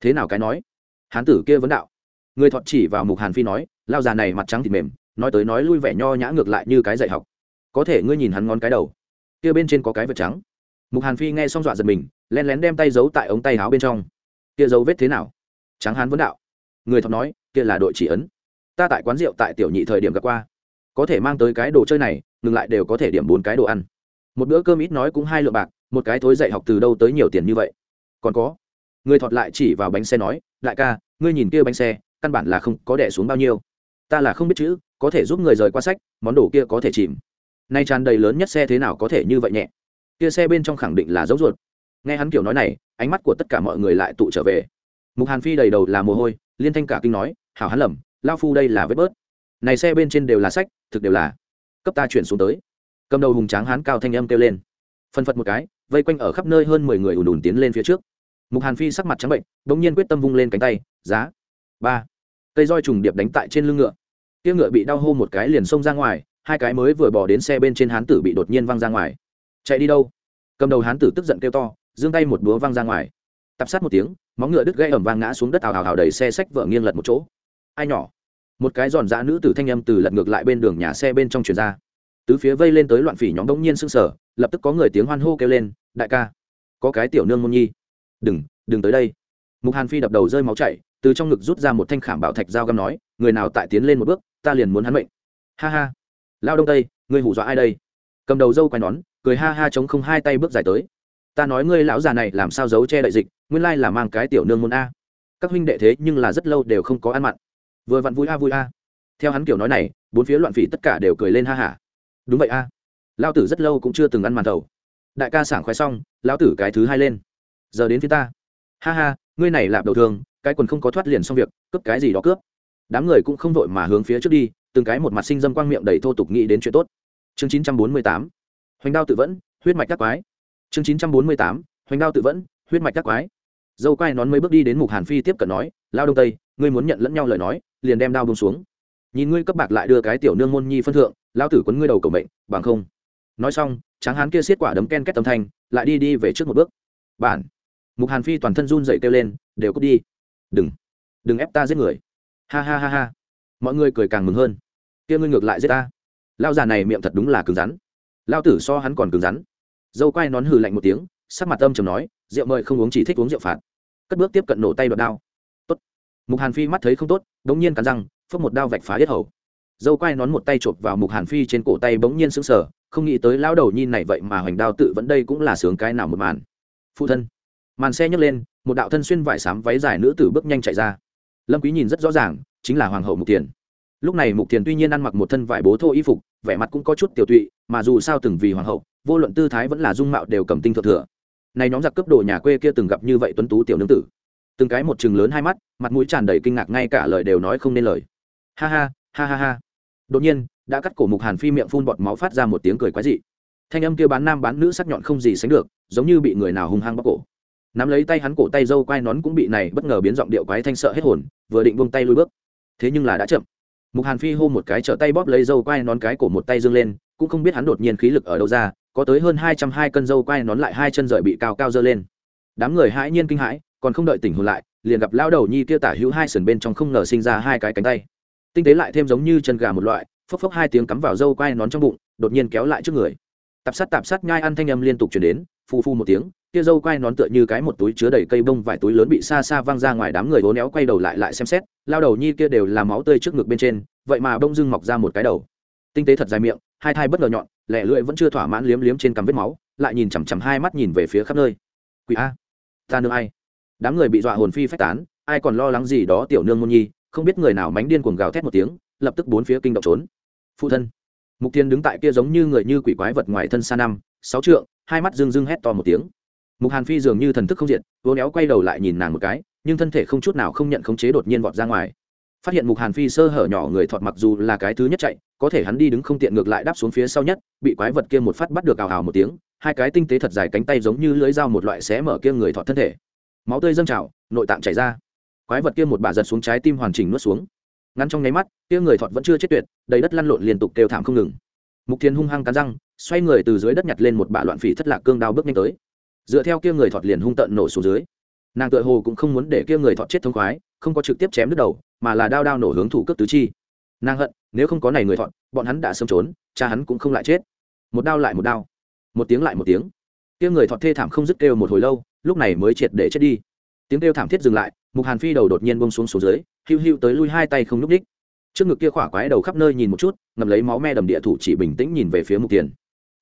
Thế nào cái nói? Hán tử kia vấn đạo. Người thọt chỉ vào mục hàn phi nói, lao già này mặt trắng thịt mềm, nói tới nói lui vẻ nho nhã ngược lại như cái dạy học. Có thể ngươi nhìn hắn ngón cái đầu. Kia bên trên có cái vật trắng. Mục hàn phi nghe xong dọa giật mình, len lén đem tay giấu tại ống tay áo bên trong. Kia dấu vết thế nào? Tráng hán vấn đạo. Người thọt nói, kia là đội chỉ ấn. Ta tại quán rượu tại tiểu nhị thời điểm gặp qua. Có thể mang tới cái đồ chơi này, ngừng lại đều có thể điểm bốn cái đồ ăn. Một bữa cơm ít nói cũng hai lượng bạc, một cái thối dạy học từ đâu tới nhiều tiền như vậy? Còn có. Người thọt lại chỉ vào bánh xe nói, đại ca, ngươi nhìn kia bánh xe, căn bản là không có đẻ xuống bao nhiêu. Ta là không biết chữ, có thể giúp người rời qua sách, món đồ kia có thể chìm. Nay tràn đầy lớn nhất xe thế nào có thể như vậy nhẹ? Kia xe bên trong khẳng định là dấu ruột. Nghe hắn kiểu nói này, ánh mắt của tất cả mọi người lại tụ trở về. Mục hàn phi đầy đầu là mồ hôi, liên thanh cả kinh nói, hảo hắn lầm, lao phu đây là vết bớt. Này xe bên trên đều là sách, thực đều là. Cấp ta chuyển xuống tới. Cầm đầu hùng tráng hán cao thanh âm kêu lên. Phân phật một cái vây quanh ở khắp nơi hơn mười người ùn ùn tiến lên phía trước. Mục hàn phi sắc mặt trắng bệnh đ ỗ n g nhiên quyết tâm vung lên cánh tay, giá, ba. Cây roi trùng điệp đánh tại trên lưng ngựa. Tiếng ngựa bị đau hô một cái liền xông ra ngoài, hai cái mới vừa bỏ đến xe bên trên hán tử bị đột nhiên văng ra ngoài. Chạy đi đâu? Cầm đầu hán tử tức giận kêu to, giương tay một búa văng ra ngoài. Tập sát một tiếng, móng ngựa đứt gãy ẩm vang ngã xuống đất ào ào ào đầy xe sách vợ nghiêng lật một chỗ. Ai nhỏ? Một cái giòn dã nữ tử thanh âm từ lật ngược lại bên đường nhà xe bên trong chuyền ra. Tứ phía vây lên tới loạn phỉ nhóm đống nhiên sưng sở lập tức có người tiếng hoan hô kêu lên đại ca, có cái tiểu nương môn nhi. Đừng đừng tới đây. Mục hàn phi đập đầu rơi máu chảy, từ trong ngực rút ra một thanh khảm bảo thạch dao găm nói, người nào tại tiến lên một bước, ta liền muốn hắn mệnh. Ha ha. Lao đông tây, ngươi hủ dọa ai đây? Cầm đầu dâu quay nón, cười ha ha chống không hai tay bước dài tới. Ta nói ngươi lão già này làm sao giấu che đại dịch, nguyên lai là mang cái tiểu nương môn a. Các huynh đệ thế nhưng là rất lâu đều không có ăn mặn. Vừa vặn vui a vui a. Theo hắn kiểu nói này, bốn phía loạn phỉ tất cả đều cười lên ha hả đúng vậy a. À. lao tử rất lâu cũng chưa từng ăn màn thầu đại ca sảng khoái xong, lão tử cái thứ hai lên. Giờ đến phía ta. Ha ha, ngươi này lạp đầu thường, cái quần không có thoát liền xong việc, cướp cái gì đó cướp. Đám người cũng không vội mà hướng phía trước đi, từng cái một mặt sinh dâm quang miệng đầy thô tục nghĩ đến chuyện tốt. Chương chín trăm bốn mươi tám, hoành đao tự vẫn, huyết mạch các quái. Chương chín trăm bốn mươi tám, hoành đao tự vẫn, huyết mạch các quái. Dâu quai nón mấy bước đi đến mục hàn phi tiếp cận nói, lao đông tây, ngươi muốn nhận lẫn nhau lời nói, liền đem đao bông xuống. Nhìn ngươi cấp bạc lại đưa cái tiểu nương môn nhi phân thượng lao tử quấn ngươi đầu cầu mệnh, bằng không? Nói xong, tráng hán kia xiết quả đấm ken két tâm thanh, lại đi đi về trước một bước. Bản. Mục hàn phi toàn thân run dậy kêu lên, đều cút đi. Đừng đừng ép ta giết người. Ha ha ha ha. Mọi người cười càng mừng hơn. Kia ngươi ngược lại giết ta. Lao già này miệng thật đúng là cứng rắn. Lao tử so hắn còn cứng rắn. Dâu quai nón hừ lạnh một tiếng, sắc mặt âm chầm nói, rượu mời không uống chỉ thích uống rượu phạt. Cất bước tiếp cận nổ tay đoạt đao. Tốt. Mục hàn phi mắt thấy không tốt đ n g nhiên cắn răng phước một đao vạch phá yết hầu. Dâu quai nón một tay chộp vào mục hàn phi trên cổ tay bỗng nhiên sững sờ không nghĩ tới lão đầu nhi này vậy mà hoành đao tự vẫn đây cũng là sướng cái nào một màn. Phụ thân, màn xe nhấc lên, một đạo thân xuyên vải xám váy dài nữ tử bước nhanh chạy ra. Lâm quý nhìn rất rõ ràng, chính là hoàng hậu mục tiền lúc này mục tiền tuy nhiên ăn mặc một thân vải bố thô y phục, vẻ mặt cũng có chút tiểu tụy, mà dù sao từng vì hoàng hậu, vô luận tư thái vẫn là dung mạo đều cầm tinh thượng thừa. Này nhóm giặc cướp đồ nhà quê kia từng gặp như vậy tuấn tú tiểu nương tử. Từng cái một chừng lớn hai mắt, mặt mũi tràn đầy kinh ngạc, ngay cả lời đều nói không nên lời. Ha ha ha ha ha. Đột nhiên đã cắt cổ mục hàn phi miệng phun bọt máu phát ra một tiếng cười quái dị. Thanh âm kia bán nam bán nữ sắc nhọn không gì sánh được, giống như bị người nào hung hăng bóc cổ. Nắm lấy tay hắn cổ tay dâu quai nón cũng bị này bất ngờ biến giọng điệu quái thanh sợ hết hồn, vừa định buông tay lui bước. Thế nhưng là đã chậm. Mục hàn phi hô một cái trở tay bóp lấy dâu quai nón cái cổ một tay dương lên, cũng không biết hắn đột nhiên khí lực ở đâu ra, có tới hơn hai trăm hai cân dâu quai nón lại hai chân rời bị cao cao dơ lên. Đám người hãi nhiên kinh hãi, còn không đợi tỉnh hồn lại, liền gặp lao đầu nhi kia tả hữu hai sườn bên trong không ngờ sinh ra hai cái cánh tay. Tinh tế lại thêm giống như chân gà một loại phốc phốc hai tiếng cắm vào dâu quai nón trong bụng, đột nhiên kéo lại trước người. Tạp sát tạp sát nhai ăn thanh âm liên tục chuyển đến phu phu một tiếng, kia dâu quai nón tựa như cái một túi chứa đầy cây bông vài túi lớn bị xa xa văng ra ngoài đám người hố néo quay đầu lại lại xem xét, lao đầu nhi kia đều là máu tươi trước ngực bên trên, vậy mà bông dưng mọc ra một cái đầu. Tinh tế thật dài miệng, hai thai bất ngờ nhọn, lẻ lưỡi vẫn chưa thỏa mãn liếm liếm trên cằm vết máu, lại nhìn chằm chằm hai mắt nhìn về phía khắp nơi. Quỷ a. Ta nương ai? Đám người bị dọa hồn phi phách tán, ai còn lo lắng gì đó tiểu nương môn nhi, không biết người nào mánh điên cuồng gào thét một tiếng, lập tức bốn phía kinh động trốn phụ thân. Mục tiên đứng tại kia giống như người như quỷ quái vật ngoài thân xa năm, sáu trượng, hai mắt rưng rưng hét to một tiếng. Mục hàn phi dường như thần thức không diện vô néo quay đầu lại nhìn nàng một cái, nhưng thân thể không chút nào không nhận khống chế đột nhiên vọt ra ngoài. Phát hiện mục hàn phi sơ hở nhỏ người thọt mặc dù là cái thứ nhất chạy, có thể hắn đi đứng không tiện ngược lại đáp xuống phía sau nhất, bị quái vật kia một phát bắt được ào ào một tiếng, hai cái tinh tế thật dài cánh tay giống như lưới dao một loại xé mở kia người thọt thân thể. Máu tươi dâng trào, nội tạng chảy ra. Quái vật kia một bà giật xuống trái tim hoàn chỉnh nuốt xuống ngắn trong nháy mắt, kia người thọt vẫn chưa chết tuyệt, đầy đất lăn lộn liên tục kêu thảm không ngừng. Mục thiên hung hăng cắn răng, xoay người từ dưới đất nhặt lên một bả loạn phỉ thất lạc cương đao bước nhanh tới. Dựa theo kia người thọt liền hung tận nổ xuống dưới. Nàng tựa hồ cũng không muốn để kia người thọt chết thông khoái, không có trực tiếp chém đứt đầu, mà là đao đao nổ hướng thủ cấp tứ chi. Nàng hận, nếu không có này người thọt, bọn hắn đã sớm trốn, cha hắn cũng không lại chết. Một đao lại một đao. Một tiếng lại một tiếng. Kia người thọt thê thảm không dứt kêu một hồi lâu, lúc này mới triệt để chết đi. Tiếng kêu thảm thiết dừng lại, mục hàn phi đầu đột nhiên bông xuống xuống dưới hiu hiu tới lui hai tay không n ú c đích trước ngực kia khỏa quái đầu khắp nơi nhìn một chút ngầm lấy máu me đầm địa thủ chỉ bình tĩnh nhìn về phía mục tiền.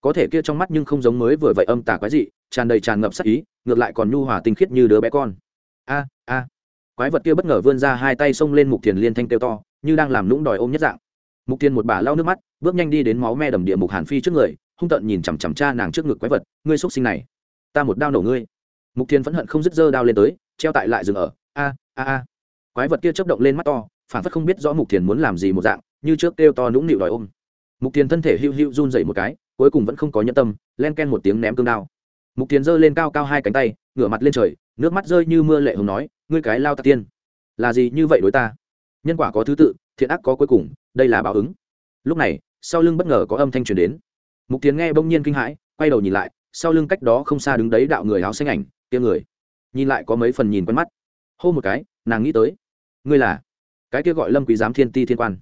Có thể kia trong mắt nhưng không giống mới vừa vậy âm tà quái dị, tràn đầy tràn ngập sắc ý, ngược lại còn nhu hòa tinh khiết như đứa bé con. A a. Quái vật kia bất ngờ vươn ra hai tay xông lên mục tiền liên thanh kêu to, như đang làm lũng đòi ôm nhất dạng. Mục tiền một bà lau nước mắt, bước nhanh đi đến máu me đầm địa mục hàn phi trước người, hung tợn nhìn chằm chằm cha nàng trước ngực quái vật, ngươi xúc sinh này, ta một đao nổ ngươi. Mục tiền phẫn hận không dứt dơ đao lên tới, treo tại lại dừng ở. A a a quái vật kia chớp động lên mắt to, phản phất không biết rõ mục thiền muốn làm gì một dạng, như trước kêu to nũng nịu đòi ôm. Mục thiền thân thể hiu hiu run dậy một cái, cuối cùng vẫn không có nhân tâm, len ken một tiếng ném cương đao. Mục thiền giơ lên cao cao hai cánh tay, ngửa mặt lên trời, nước mắt rơi như mưa lệ hồng nói, ngươi cái lao tạc tiên, là gì như vậy đối ta? Nhân quả có thứ tự, thiện ác có cuối cùng, đây là báo ứng. Lúc này, sau lưng bất ngờ có âm thanh truyền đến. Mục thiền nghe bỗng nhiên kinh hãi, quay đầu nhìn lại, sau lưng cách đó không xa đứng đấy đạo người áo xanh ảnh tiếng người. Nhìn lại có mấy phần nhìn quen mắt. Hô một cái, nàng nghĩ tới ngươi là? Cái kia gọi lâm quý giám thiên ti thiên quan.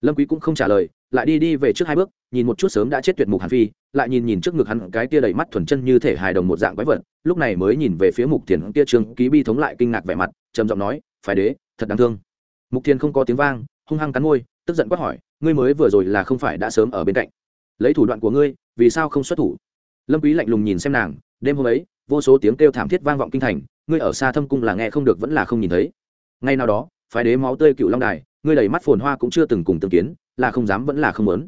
Lâm quý cũng không trả lời, lại đi đi về trước hai bước, nhìn một chút sớm đã chết tuyệt mục hàn phi, lại nhìn nhìn trước ngực hắn cái kia đầy mắt thuần chân như thể hài đồng một dạng quái vật, lúc này mới nhìn về phía mục thiền kia trương ký bi thống lại kinh ngạc vẻ mặt, trầm giọng nói phải đế, thật đáng thương. Mục thiền không có tiếng vang, hung hăng cắn môi, tức giận quát hỏi, ngươi mới vừa rồi là không phải đã sớm ở bên cạnh? Lấy thủ đoạn của ngươi, vì sao không xuất thủ? Lâm quý lạnh lùng nhìn xem nàng, đêm hôm ấy, vô số tiếng kêu thảm thiết vang vọng kinh thành, ngươi ở xa thâm cung là nghe không được vẫn là không nhìn thấy. Ngay nào đó phải đế máu tươi cựu long đài, ngươi đầy mắt phồn hoa cũng chưa từng cùng tương kiến, là không dám vẫn là không muốn.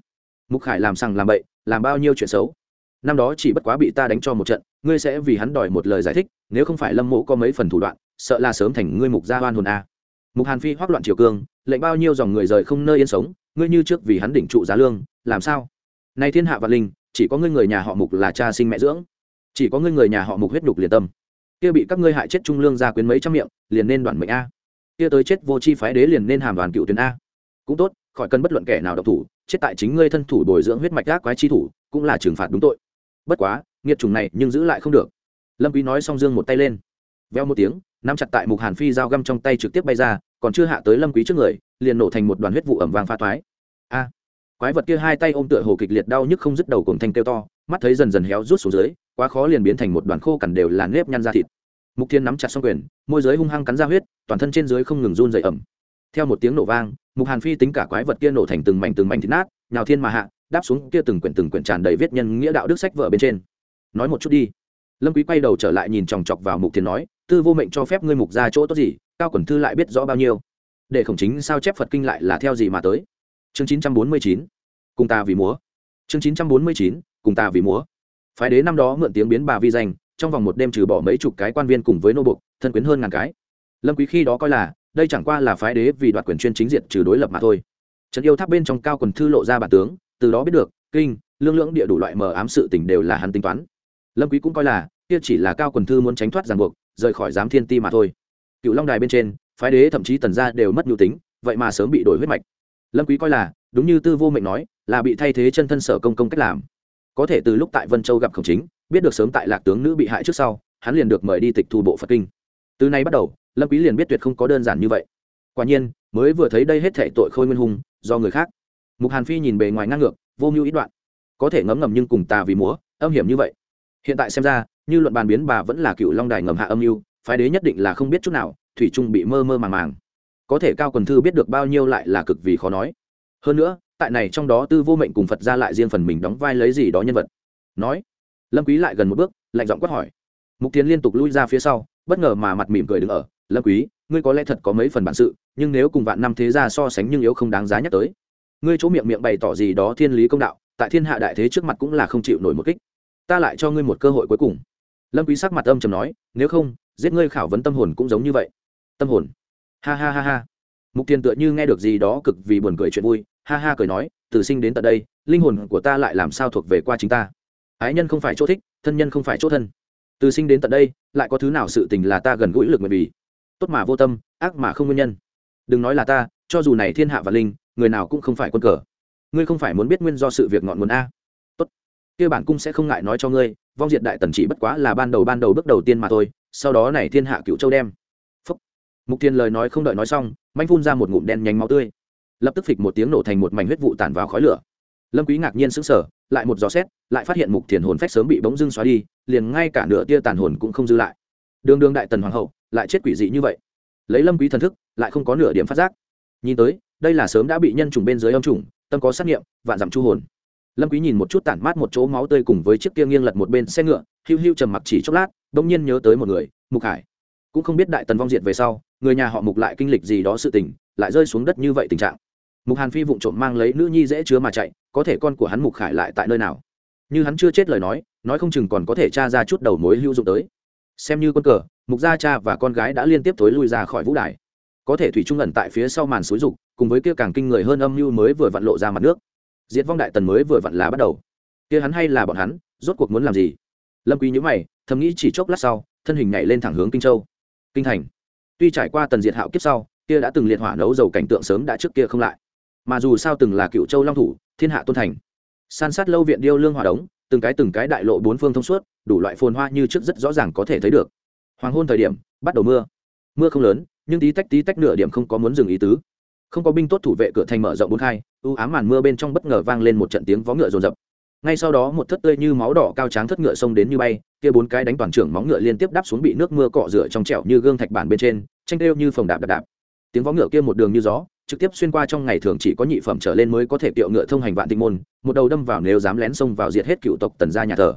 Mục khải làm sằng làm bậy, làm bao nhiêu chuyện xấu. Năm đó chỉ bất quá bị ta đánh cho một trận, ngươi sẽ vì hắn đòi một lời giải thích, nếu không phải lâm mộ có mấy phần thủ đoạn, sợ là sớm thành ngươi mục gia hoan hồn a. Mục hàn phi hoác loạn triều cương, lệnh bao nhiêu dòng người rời không nơi yên sống, ngươi như trước vì hắn đỉnh trụ giá lương, làm sao? Nay thiên hạ vạn linh, chỉ có ngươi người nhà họ mục là cha sinh mẹ dưỡng. Chỉ có ngươi người nhà họ mục huyết nhục liền tâm. Kia bị các ngươi hại chết trung lương gia quyến mấy trăm miệng, liền nên đoàn mệnh a kia tới chết vô chi phái đế liền nên hàm đoàn cựu tuyến a. Cũng tốt, khỏi cần bất luận kẻ nào độc thủ, chết tại chính ngươi thân thủ bồi dưỡng huyết mạch gác quái chi thủ, cũng là trừng phạt đúng tội. Bất quá, nghiệt trùng này nhưng giữ lại không được. Lâm quý nói xong dương một tay lên. Veo một tiếng, nắm chặt tại mục hàn phi dao găm trong tay trực tiếp bay ra, còn chưa hạ tới lâm quý trước người, liền nổ thành một đoàn huyết vụ ẩm vàng pha toái. A! Quái vật kia hai tay ôm tựa hồ kịch liệt đau nhức không dứt đầu cùng thanh kêu to, mắt thấy dần dần héo rút xuống dưới, quá khó liền biến thành một đoàn khô cằn đều là nếp nhăn ra thịt mục thiên nắm chặt xong quyền, môi giới hung hăng cắn ra huyết, toàn thân trên dưới không ngừng run dày ẩm theo một tiếng nổ vang, mục hàn phi tính cả quái vật kia nổ thành từng mảnh từng mảnh thịt nát, nhào thiên mà hạ, đáp xuống kia từng quyển từng quyển tràn đầy viết nhân nghĩa đạo đức sách vợ bên trên. Nói một chút đi. Lâm quý quay đầu trở lại nhìn chòng chọc vào mục thiên nói, tư vô mệnh cho phép ngươi mục ra chỗ tốt gì, cao quần thư lại biết rõ bao nhiêu. Để khổng chính sao chép phật kinh lại là theo gì mà tới? Chương 949 cùng ta vì múa. Chương 949 cùng ta vì múa. Phái đế năm đó mượn tiếng biến bà vi danh trong vòng một đêm trừ bỏ mấy chục cái quan viên cùng với nô buộc, thân quyến hơn ngàn cái. Lâm quý khi đó coi là, đây chẳng qua là phái đế vì đoạt quyền chuyên chính diện trừ đối lập mà thôi. Trấn yêu tháp bên trong cao quần thư lộ ra bản tướng, từ đó biết được, kinh, lương lưỡng địa đủ loại mờ ám sự tình đều là hắn tính toán. Lâm quý cũng coi là, kia chỉ là cao quần thư muốn tránh thoát ràng buộc, rời khỏi giám thiên ti mà thôi. Cựu long đài bên trên, phái đế thậm chí tần gia đều mất nhu tính, vậy mà sớm bị đổi huyết mạch. Lâm quý coi là, đúng như tư vô mệnh nói, là bị thay thế chân thân sở công công cách làm. Có thể từ lúc tại vân châu gặp khổng chính biết được sớm tại lạc tướng nữ bị hại trước sau, hắn liền được mời đi tịch thu bộ phật kinh. Từ nay bắt đầu, lâm quý liền biết tuyệt không có đơn giản như vậy. Quả nhiên, mới vừa thấy đây hết thảy tội khôi nguyên hùng, do người khác. Mục hàn phi nhìn bề ngoài ngang ngược, vô mưu ít đoạn. Có thể ngấm ngầm nhưng cùng tà vì múa, âm hiểm như vậy. Hiện tại xem ra, như luận bàn biến bà vẫn là cựu long đài ngầm hạ âm mưu, phái đế nhất định là không biết chút nào, thủy trung bị mơ mơ màng màng. Có thể cao quần thư biết được bao nhiêu lại là cực vì khó nói. Hơn nữa, tại này trong đó tư vô mệnh cùng phật ra lại riêng phần mình đóng vai lấy gì đó nhân vật. Nói lâm quý lại gần một bước, lạnh giọng quát hỏi. Mục tiến liên tục lui ra phía sau, bất ngờ mà mặt mỉm cười đứng ở, lâm quý, ngươi có lẽ thật có mấy phần bản sự, nhưng nếu cùng vạn năm thế gia so sánh nhưng yếu không đáng giá nhắc tới. Ngươi chỗ miệng miệng bày tỏ gì đó thiên lý công đạo, tại thiên hạ đại thế trước mặt cũng là không chịu nổi một kích. Ta lại cho ngươi một cơ hội cuối cùng. Lâm quý sắc mặt âm trầm nói, nếu không, giết ngươi khảo vấn tâm hồn cũng giống như vậy. Tâm hồn. Ha ha ha ha. Mục tiên tựa như nghe được gì đó cực vì buồn cười chuyện vui, ha ha cười nói, từ sinh đến tận đây, linh hồn của ta lại làm sao thuộc về qua chính ta? Ái nhân không phải chỗ thích, thân nhân không phải chỗ thân. Từ sinh đến tận đây, lại có thứ nào sự tình là ta gần gũi lực nguyện vì? Tốt mà vô tâm, ác mà không nguyên nhân. Đừng nói là ta, cho dù này thiên hạ và linh, người nào cũng không phải quân cờ. Ngươi không phải muốn biết nguyên do sự việc ngọn nguồn a. Tốt. Kia bản cung sẽ không ngại nói cho ngươi, vong diệt đại tần chỉ bất quá là ban đầu ban đầu bước đầu tiên mà thôi, sau đó này thiên hạ cựu châu đem. Phúc. mục tiên lời nói không đợi nói xong, manh phun ra một ngụm đen nhánh máu tươi. Lập tức phịch một tiếng nổ thành một mảnh huyết vụ tản vào khói lửa lâm quý ngạc nhiên sững sờ, lại một gió xét, lại phát hiện mục thiền hồn phách sớm bị bỗng dưng xóa đi, liền ngay cả nửa tia tàn hồn cũng không dư lại. Đường đường đại tần hoàng hậu, lại chết quỷ dị như vậy. Lấy lâm quý thần thức, lại không có nửa điểm phát giác. Nhìn tới, đây là sớm đã bị nhân trùng bên dưới âm trùng tâm có sát nghiệm vạn dặm chu hồn. Lâm quý nhìn một chút tản mát một chỗ máu tươi cùng với chiếc kia nghiêng lật một bên xe ngựa hưu hưu trầm mặc chỉ chốc lát đống nhiên nhớ tới một người, mục hải. Cũng không biết đại tần vong diệt về sau, người nhà họ mục lại kinh lịch gì đó sự tình, lại rơi xuống đất như vậy tình trạng mục hàn phi vụng trộm mang lấy nữ nhi dễ chứa mà chạy, có thể con của hắn mục khải lại tại nơi nào? Như hắn chưa chết lời nói nói không chừng còn có thể tra ra chút đầu mối hữu dụng tới. Xem như con cờ, mục gia cha và con gái đã liên tiếp thối lui ra khỏi vũ đài. Có thể thủy trung ẩn tại phía sau màn xối rục cùng với kia càng kinh người hơn âm mưu mới vừa vặn lộ ra mặt nước. Diệt vong đại tần mới vừa vặn là bắt đầu. Kia hắn hay là bọn hắn, rốt cuộc muốn làm gì? Lâm quý nhữ mày, thầm nghĩ chỉ chốc lát sau, thân hình nhảy lên thẳng hướng kinh châu. Kinh thành. Tuy trải qua tần diệt hạo kiếp sau, kia đã từng liệt hỏa nấu dầu cảnh tượng sớm đã trước kia không lại mà dù sao từng là cựu châu long thủ, thiên hạ tôn thành. San sát lâu viện điêu lương hòa đống, từng cái từng cái đại lộ bốn phương thông suốt, đủ loại phồn hoa như trước rất rõ ràng có thể thấy được. Hoàng hôn thời điểm, bắt đầu mưa. Mưa không lớn, nhưng tí tách tí tách nửa điểm không có muốn dừng ý tứ. Không có binh tốt thủ vệ cửa thành mở rộng bốn khai ưu ám màn mưa bên trong bất ngờ vang lên một trận tiếng vó ngựa rồn rập. Ngay sau đó một thất tươi như máu đỏ cao tráng thất ngựa xông đến như bay, kia bốn cái đánh toàn trưởng móng ngựa liên tiếp đáp xuống bị nước mưa cọ rửa trong trẻo như gương thạch bản bên trên, tranh đeo như phòng đạp đạp đạp. Tiếng vó ngựa kia một đường như gió trực tiếp xuyên qua trong ngày thường chỉ có nhị phẩm trở lên mới có thể tiệu ngựa thông hành vạn tinh môn, một đầu đâm vào nếu dám lén xông vào diệt hết cựu tộc tần gia nhà thờ.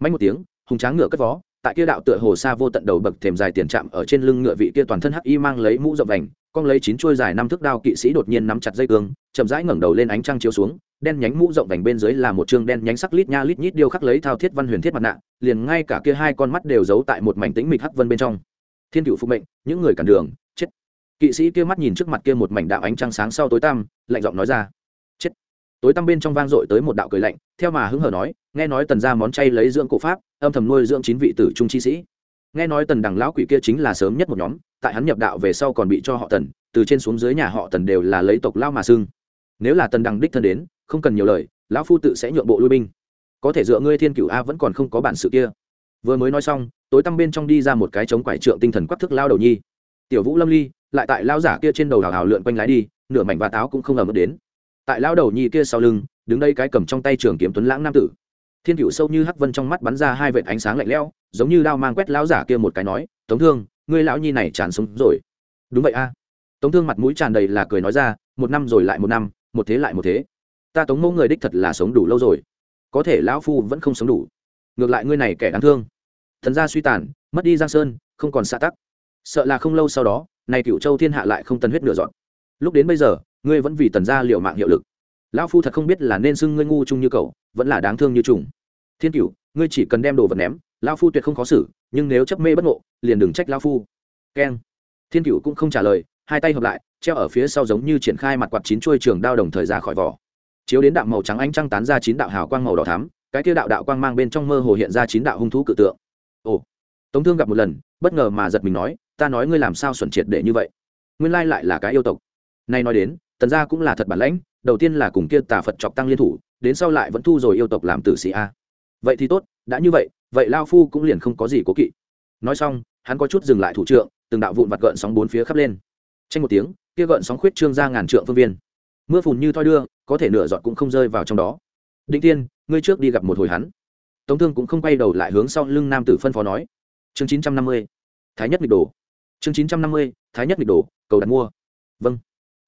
Mạnh một tiếng, hùng tráng ngựa cất vó, tại kia đạo tựa hồ xa vô tận đầu bậc thềm dài tiền chạm ở trên lưng ngựa vị kia toàn thân hắc y mang lấy mũ rộng vành, con lấy chín chuôi dài năm thước đao kỵ sĩ đột nhiên nắm chặt dây cương, chậm rãi ngẩng đầu lên ánh trăng chiếu xuống, đen nhánh mũ rộng vành bên dưới là một chương đen nhánh sắc lít nha lít nhít điêu khắc lấy thao thiết văn huyền thiết mặt nạ, liền ngay cả kia hai con mắt đều giấu tại một mảnh tĩnh mịch hắc vân bên trong. Thiên cựu phục mệnh, những người cản đường kỵ sĩ kia mắt nhìn trước mặt kia một mảnh đạo ánh trăng sáng sau tối tăm, lạnh giọng nói ra. Chết. Tối tăm bên trong vang dội tới một đạo cười lạnh, theo mà hứng hờ nói, nghe nói tần ra món chay lấy dưỡng cổ pháp, âm thầm nuôi dưỡng chín vị tử trung chi sĩ. Nghe nói tần đằng lão quỷ kia chính là sớm nhất một nhóm, tại hắn nhập đạo về sau còn bị cho họ tần, từ trên xuống dưới nhà họ tần đều là lấy tộc lao mà xưng. Nếu là tần đằng đích thân đến, không cần nhiều lời, lão phu tự sẽ nhượng bộ lui binh. Có thể dựa ngươi thiên cửu a vẫn còn không có bản sự kia. Vừa mới nói xong, tối tăm bên trong đi ra một cái chống quải trượng tinh thần quắc thức lao đầu nhi. Tiểu vũ lâm ly lại tại lao giả kia trên đầu hào hào lượn quanh lái đi, nửa mảnh và táo cũng không ẩm đến. Tại lao đầu nhi kia sau lưng, đứng đây cái cầm trong tay trường kiếm tuấn lãng nam tử. Thiên cựu sâu như hắc vân trong mắt bắn ra hai vệt ánh sáng lạnh lẽo, giống như đao mang quét lão giả kia một cái nói, tống thương, ngươi lão nhi này tràn sống rồi. Đúng vậy a. Tống thương mặt mũi tràn đầy là cười nói ra, một năm rồi lại một năm, một thế lại một thế. Ta tống mẫu người đích thật là sống đủ lâu rồi. Có thể lão phu vẫn không sống đủ. Ngược lại ngươi này kẻ đáng thương. Thần gia suy tàn, mất đi giang sơn, không còn xa tắc. Sợ là không lâu sau đó nay cựu châu thiên hạ lại không tân huyết nửa dọn. Lúc đến bây giờ, ngươi vẫn vì tần gia liệu mạng hiệu lực. Lão phu thật không biết là nên xưng ngươi ngu chung như cậu, vẫn là đáng thương như trùng. Thiên cựu ngươi chỉ cần đem đồ vật ném, lão phu tuyệt không khó xử, nhưng nếu chấp mê bất ngộ, liền đừng trách lão phu. Keng. Thiên cựu cũng không trả lời, hai tay hợp lại, treo ở phía sau giống như triển khai mặt quạt chín chuôi trường đao đồng thời ra khỏi vỏ. Chiếu đến đạo màu trắng ánh trăng tán ra chín đạo hào quang màu đỏ thắm, cái kia đạo đạo quang mang bên trong mơ hồ hiện ra chín đạo hung thú cự tượng. Ồ. Tống thương gặp một lần, bất ngờ mà giật mình nói ta nói ngươi làm sao xuẩn triệt để như vậy? Nguyên lai lại là cái yêu tộc. Nay nói đến, tần gia cũng là thật bản lãnh, đầu tiên là cùng kia tà phật chọc tăng liên thủ, đến sau lại vẫn thu rồi yêu tộc làm tử sĩ a. Vậy thì tốt, đã như vậy vậy lao phu cũng liền không có gì cố kỵ. Nói xong, hắn có chút dừng lại thủ trượng, từng đạo vụn vặt gợn sóng bốn phía khắp lên. Tranh một tiếng, kia gợn sóng khuyết trương ra ngàn trượng phương viên. Mưa phùn như thoi đưa, có thể nửa giọt cũng không rơi vào trong đó. Định tiên, ngươi trước đi gặp một hồi hắn. Tống thương cũng không quay đầu lại hướng sau lưng nam tử phân phó nói. Chương chín trăm năm mươi, thái nhất nghịch đồ chương chín trăm năm mươi, thái nhất nghịch đổ, cầu đặt mua. Vâng.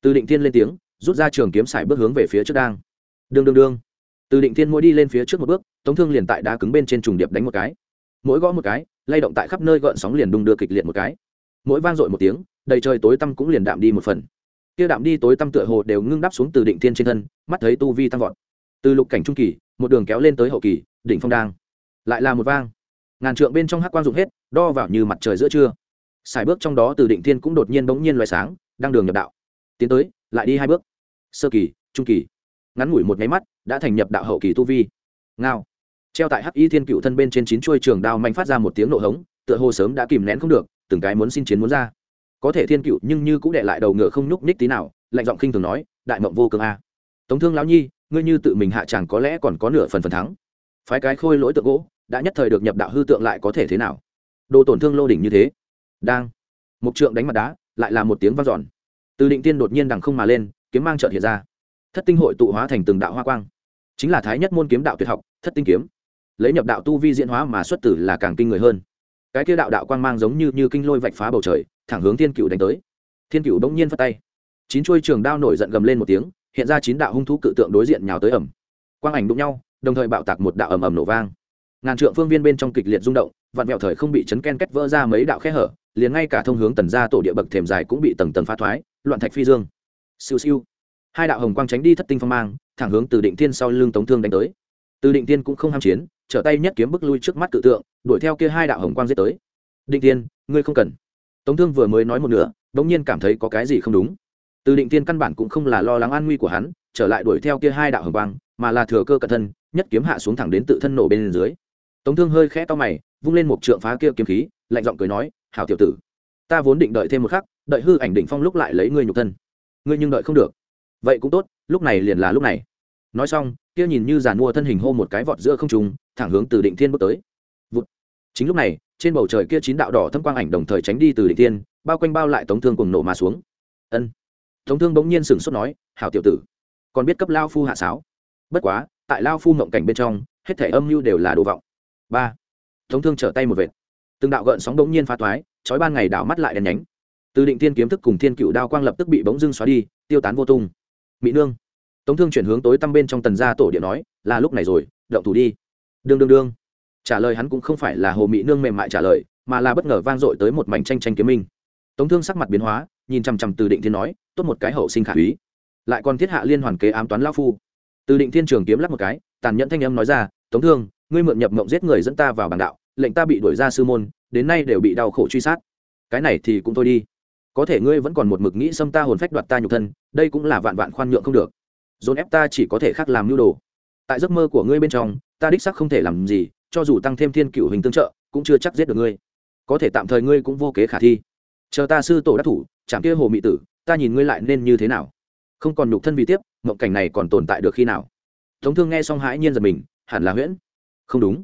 Từ định Thiên lên tiếng, rút ra trường kiếm sải bước hướng về phía trước đang. Đương đương đương. Từ định Thiên mỗi đi lên phía trước một bước, tống thương liền tại đá cứng bên trên trùng điệp đánh một cái. Mỗi gõ một cái, lay động tại khắp nơi gợn sóng liền đung đưa kịch liệt một cái. Mỗi vang dội một tiếng, đầy trời tối tăm cũng liền đạm đi một phần. Kia đạm đi tối tăm tựa hồ đều ngưng đắp xuống từ định thiên trên thân, mắt thấy tu vi tăng vọt. Từ lục cảnh trung kỳ, một đường kéo lên tới hậu kỳ, đỉnh phong đang. Lại là một vang. Ngàn trượng bên trong hắc quang dụng hết, đo vào như mặt trời giữa trưa xài bước trong đó từ định thiên cũng đột nhiên bỗng nhiên loại sáng, đang đường nhập đạo. Tiến tới, lại đi hai bước. Sơ kỳ, trung kỳ. Ngắn ngủi một nháy mắt, đã thành nhập đạo hậu kỳ tu vi. Ngao. Treo tại hắc y thiên cựu thân bên trên chín chuôi trường đao mạnh phát ra một tiếng nổ hống, tựa hồ sớm đã kìm nén không được, từng cái muốn xin chiến muốn ra. Có thể thiên cựu nhưng như cũng để lại đầu ngựa không nhúc ních tí nào, lạnh giọng khinh thường nói, đại mộng vô cường a. Tống thương lão nhi, ngươi như tự mình hạ chẳng có lẽ còn có nửa phần phần thắng. Phái cái khôi lỗi tượng gỗ, đã nhất thời được nhập đạo hư tượng lại có thể thế nào? Đồ tổn thương lô đỉnh như thế đang. Một trượng đánh mặt đá, lại là một tiếng vang dọn. Từ định tiên đột nhiên đằng không mà lên, kiếm mang trợt hiện ra. Thất tinh hội tụ hóa thành từng đạo hoa quang. Chính là thái nhất môn kiếm đạo tuyệt học, thất tinh kiếm. Lấy nhập đạo tu vi diễn hóa mà xuất tử là càng kinh người hơn. Cái kia đạo đạo quang mang giống như như kinh lôi vạch phá bầu trời, thẳng hướng thiên cựu đánh tới. Thiên cựu bỗng nhiên phát tay. Chín chuôi trường đao nổi giận gầm lên một tiếng, hiện ra chín đạo hung thú cự tượng đối diện nhào tới ẩm quang ảnh đụng nhau, đồng thời bạo tạc một đạo ầm ầm nổ vang. Ngàn trượng phương viên bên trong kịch liệt rung động vạn vẹo thời không bị chấn ken kết vỡ ra mấy đạo khe hở, liền ngay cả thông hướng tần ra tổ địa bậc thềm dài cũng bị tầng tầng phá thoái, loạn thạch phi dương. Siêu siêu. Hai đạo hồng quang tránh đi thất tinh phong mang, thẳng hướng từ định thiên sau lưng tống thương đánh tới. Từ định thiên cũng không ham chiến, trở tay nhất kiếm bức lui trước mắt cự tượng, đuổi theo kia hai đạo hồng quang giết tới. Định thiên, ngươi không cần. Tống thương vừa mới nói một nửa, bỗng nhiên cảm thấy có cái gì không đúng. Từ định tiên căn bản cũng không là lo lắng an nguy của hắn, trở lại đuổi theo kia hai đạo hồng quang, mà là thừa cơ cẩn thân, nhất kiếm hạ xuống thẳng đến tự thân nổ bên dưới tống thương hơi khẽ to mày, vung lên một trượng phá kia kiếm khí, lạnh giọng cười nói, hảo tiểu tử, ta vốn định đợi thêm một khắc, đợi hư ảnh đỉnh phong lúc lại lấy ngươi nhục thân. Ngươi nhưng đợi không được. Vậy cũng tốt, lúc này liền là lúc này. Nói xong, kia nhìn như giàn mua thân hình hô một cái vọt giữa không trùng thẳng hướng từ định thiên bước tới. Vụt. chính lúc này, trên bầu trời kia chín đạo đỏ thâm quang ảnh đồng thời tránh đi từ định thiên, bao quanh bao lại tống thương cùng nổ mà xuống. Ân. Tống thương bỗng nhiên sửng sốt nói, hảo tiểu tử, còn biết cấp lao phu hạ sáo? Bất quá, tại lao phu mộng cảnh bên trong, hết thể âm mưu đều là đồ vọng ba tống thương trở tay một vệt từng đạo gợn sóng bỗng nhiên phá thoái chói ban ngày đảo mắt lại đèn nhánh từ định Thiên kiếm thức cùng thiên cựu đao quang lập tức bị bỗng dưng xóa đi tiêu tán vô tung mỹ nương tống thương chuyển hướng tối tăm bên trong tần gia tổ điện nói là lúc này rồi động thủ đi đương đương đương trả lời hắn cũng không phải là hồ mỹ nương mềm mại trả lời mà là bất ngờ vang dội tới một mảnh tranh tranh kiếm minh tống thương sắc mặt biến hóa nhìn chằm chằm từ định thiên nói tốt một cái hậu sinh khả úy lại còn thiết hạ liên hoàn kế ám toán lao phu từ định thiên trường kiếm lắp một cái tàn nhẫn thanh âm nói ra tống thương ngươi mượn nhập mộng giết người dẫn ta vào bản đạo, lệnh ta bị đuổi ra sư môn, đến nay đều bị đau khổ truy sát. Cái này thì cũng thôi đi. Có thể ngươi vẫn còn một mực nghĩ xâm ta hồn phách đoạt ta nhục thân, đây cũng là vạn vạn khoan nhượng không được. Dồn ép ta chỉ có thể khác làm nhu đồ. Tại giấc mơ của ngươi bên trong, ta đích sắc không thể làm gì, cho dù tăng thêm thiên cựu hình tương trợ, cũng chưa chắc giết được ngươi. Có thể tạm thời ngươi cũng vô kế khả thi. Chờ ta sư tổ đắc thủ chẳng kia hồ mị tử, ta nhìn ngươi lại nên như thế nào? Không còn nhục thân vì tiếp, mộng cảnh này còn tồn tại được khi nào? Tống thương nghe xong hãi nhiên giật mình, hẳn là huyễn không đúng.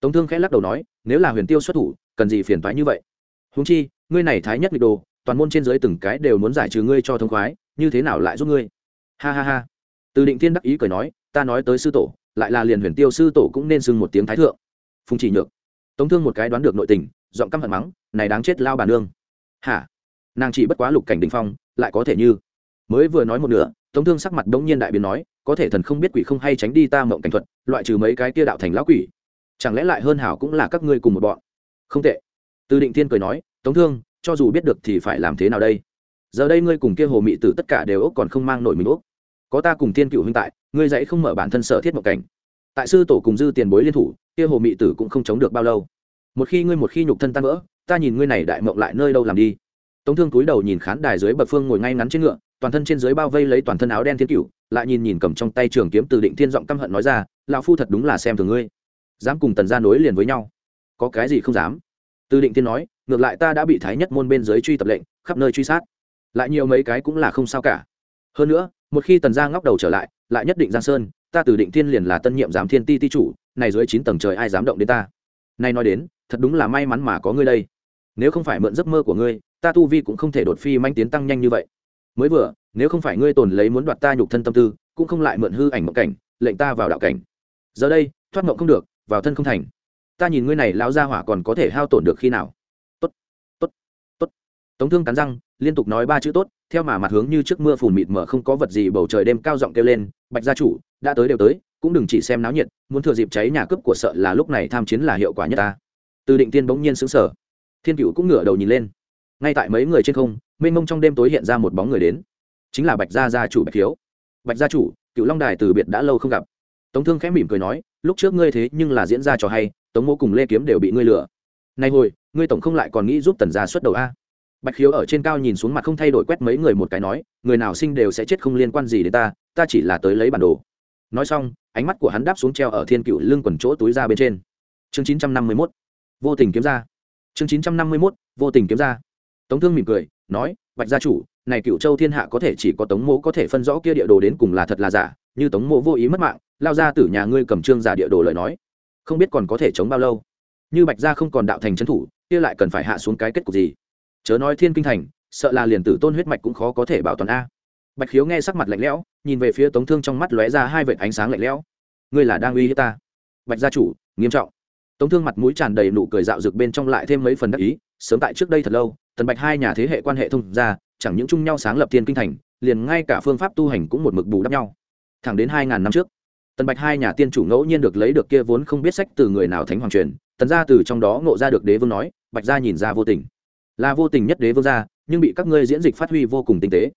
Tống thương khẽ lắc đầu nói, nếu là huyền tiêu xuất thủ, cần gì phiền thoái như vậy? Húng chi, ngươi này thái nhất nghịch đồ, toàn môn trên dưới từng cái đều muốn giải trừ ngươi cho thông khoái, như thế nào lại giúp ngươi? Ha ha ha. Từ định thiên đắc ý cười nói, ta nói tới sư tổ, lại là liền huyền tiêu sư tổ cũng nên xưng một tiếng thái thượng. Phùng chỉ nhược. Tống thương một cái đoán được nội tình, giọng căm hận mắng, này đáng chết lao bà nương. Hả? Nàng chỉ bất quá lục cảnh đình phong, lại có thể như. Mới vừa nói một nửa, tống thương sắc mặt đống nhiên đại biến nói có thể thần không biết quỷ không hay tránh đi ta mộng cảnh thuật, loại trừ mấy cái kia đạo thành lão quỷ. Chẳng lẽ lại hơn hảo cũng là các ngươi cùng một bọn? Không tệ. Từ định thiên cười nói, tống thương, cho dù biết được thì phải làm thế nào đây? Giờ đây ngươi cùng kia hồ mị tử tất cả đều ốc còn không mang nổi mình ốc. Có ta cùng tiên cựu huynh tại, ngươi dãy không mở bản thân sở thiết mộng cảnh. Tại sư tổ cùng dư tiền bối liên thủ, kia hồ mị tử cũng không chống được bao lâu. Một khi ngươi một khi nhục thân tan vỡ, ta nhìn ngươi này đại mộng lại nơi đâu làm đi. Tống thương túi đầu nhìn khán đài dưới bậc phương ngồi ngay ngắn trên ngựa, toàn thân trên dưới bao vây lấy toàn thân áo đen thiên cựu lại nhìn nhìn cầm trong tay trường kiếm từ định thiên giọng căm hận nói ra, lão phu thật đúng là xem thường ngươi. Dám cùng tần gia nối liền với nhau. Có cái gì không dám? Từ định thiên nói, ngược lại ta đã bị thái nhất môn bên dưới truy tập lệnh, khắp nơi truy sát. Lại nhiều mấy cái cũng là không sao cả. Hơn nữa, một khi tần gia ngóc đầu trở lại lại nhất định giang sơn, ta từ định thiên liền là tân nhiệm giám thiên ti ti chủ, này dưới chín tầng trời ai dám động đến ta? Nay nói đến, thật đúng là may mắn mà có ngươi đây. Nếu không phải mượn giấc mơ của ngươi, ta tu vi cũng không thể đột phi manh tiến tăng nhanh như vậy mới vừa, nếu không phải ngươi tồn lấy muốn đoạt ta nhục thân tâm tư, cũng không lại mượn hư ảnh mộng cảnh, lệnh ta vào đạo cảnh. Giờ đây, thoát mộng không được, vào thân không thành. Ta nhìn ngươi này lão gia hỏa còn có thể hao tổn được khi nào? Tốt tốt tốt. Tống thương cắn răng, liên tục nói ba chữ tốt, theo mà mặt hướng như trước mưa phùn mịt mờ không có vật gì bầu trời đêm cao giọng kêu lên, bạch gia chủ, đã tới đều tới, cũng đừng chỉ xem náo nhiệt, muốn thừa dịp cháy nhà cướp của sợ là lúc này tham chiến là hiệu quả nhất ta. Từ định tiên bỗng nhiên sững sờ. Thiên cựu cũng ngửa đầu nhìn lên. Ngay tại mấy người trên không mênh mông trong đêm tối hiện ra một bóng người đến. Chính là bạch gia gia chủ bạch thiếu bạch gia chủ cựu long đài từ biệt đã lâu không gặp. Tống thương khẽ mỉm cười nói, lúc trước ngươi thế nhưng là diễn ra trò hay, tống mô cùng lê kiếm đều bị ngươi lừa. Nay hồi, ngươi tổng không lại còn nghĩ giúp tần gia xuất đầu a? Bạch khiếu ở trên cao nhìn xuống mặt không thay đổi quét mấy người một cái nói, người nào sinh đều sẽ chết không liên quan gì đến ta ta chỉ là tới lấy bản đồ. Nói xong, ánh mắt của hắn đáp xuống treo ở thiên cựu lưng quần chỗ túi ra bên trên. Chương chín trăm năm mươi mốt, vô tình kiếm ra. Chương chín trăm năm mươi mốt, vô tình kiếm ra tống thương mỉm cười, nói, bạch gia chủ, này cựu châu thiên hạ có thể chỉ có tống mỗ có thể phân rõ kia địa đồ đến cùng là thật là giả, như tống mỗ vô ý mất mạng, lao ra từ nhà ngươi cầm trương giả địa đồ lời nói, không biết còn có thể chống bao lâu. Như bạch gia không còn đạo thành trấn thủ, kia lại cần phải hạ xuống cái kết cục gì? Chớ nói thiên kinh thành, sợ là liền tử tôn huyết mạch cũng khó có thể bảo toàn a. Bạch khiếu nghe sắc mặt lạnh lẽo, nhìn về phía tống thương trong mắt lóe ra hai vệt ánh sáng lạnh lẽo. Ngươi là đang uy hiếp ta? Bạch gia chủ, nghiêm trọng. Tống thương mặt mũi tràn đầy nụ cười dạo rực bên trong lại thêm mấy phần đắc ý, sớm tại trước đây thật lâu tần bạch hai nhà thế hệ quan hệ thông ra chẳng những chung nhau sáng lập thiên kinh thành, liền ngay cả phương pháp tu hành cũng một mực bù đắp nhau. Thẳng đến hai ngàn năm trước, tần bạch hai nhà tiên chủ ngẫu nhiên được lấy được kia vốn không biết sách từ người nào thánh hoàng truyền, tần gia từ trong đó ngộ ra được đế vương nói, bạch gia nhìn ra vô tình. Là vô tình nhất đế vương gia, nhưng bị các ngươi diễn dịch phát huy vô cùng tinh tế.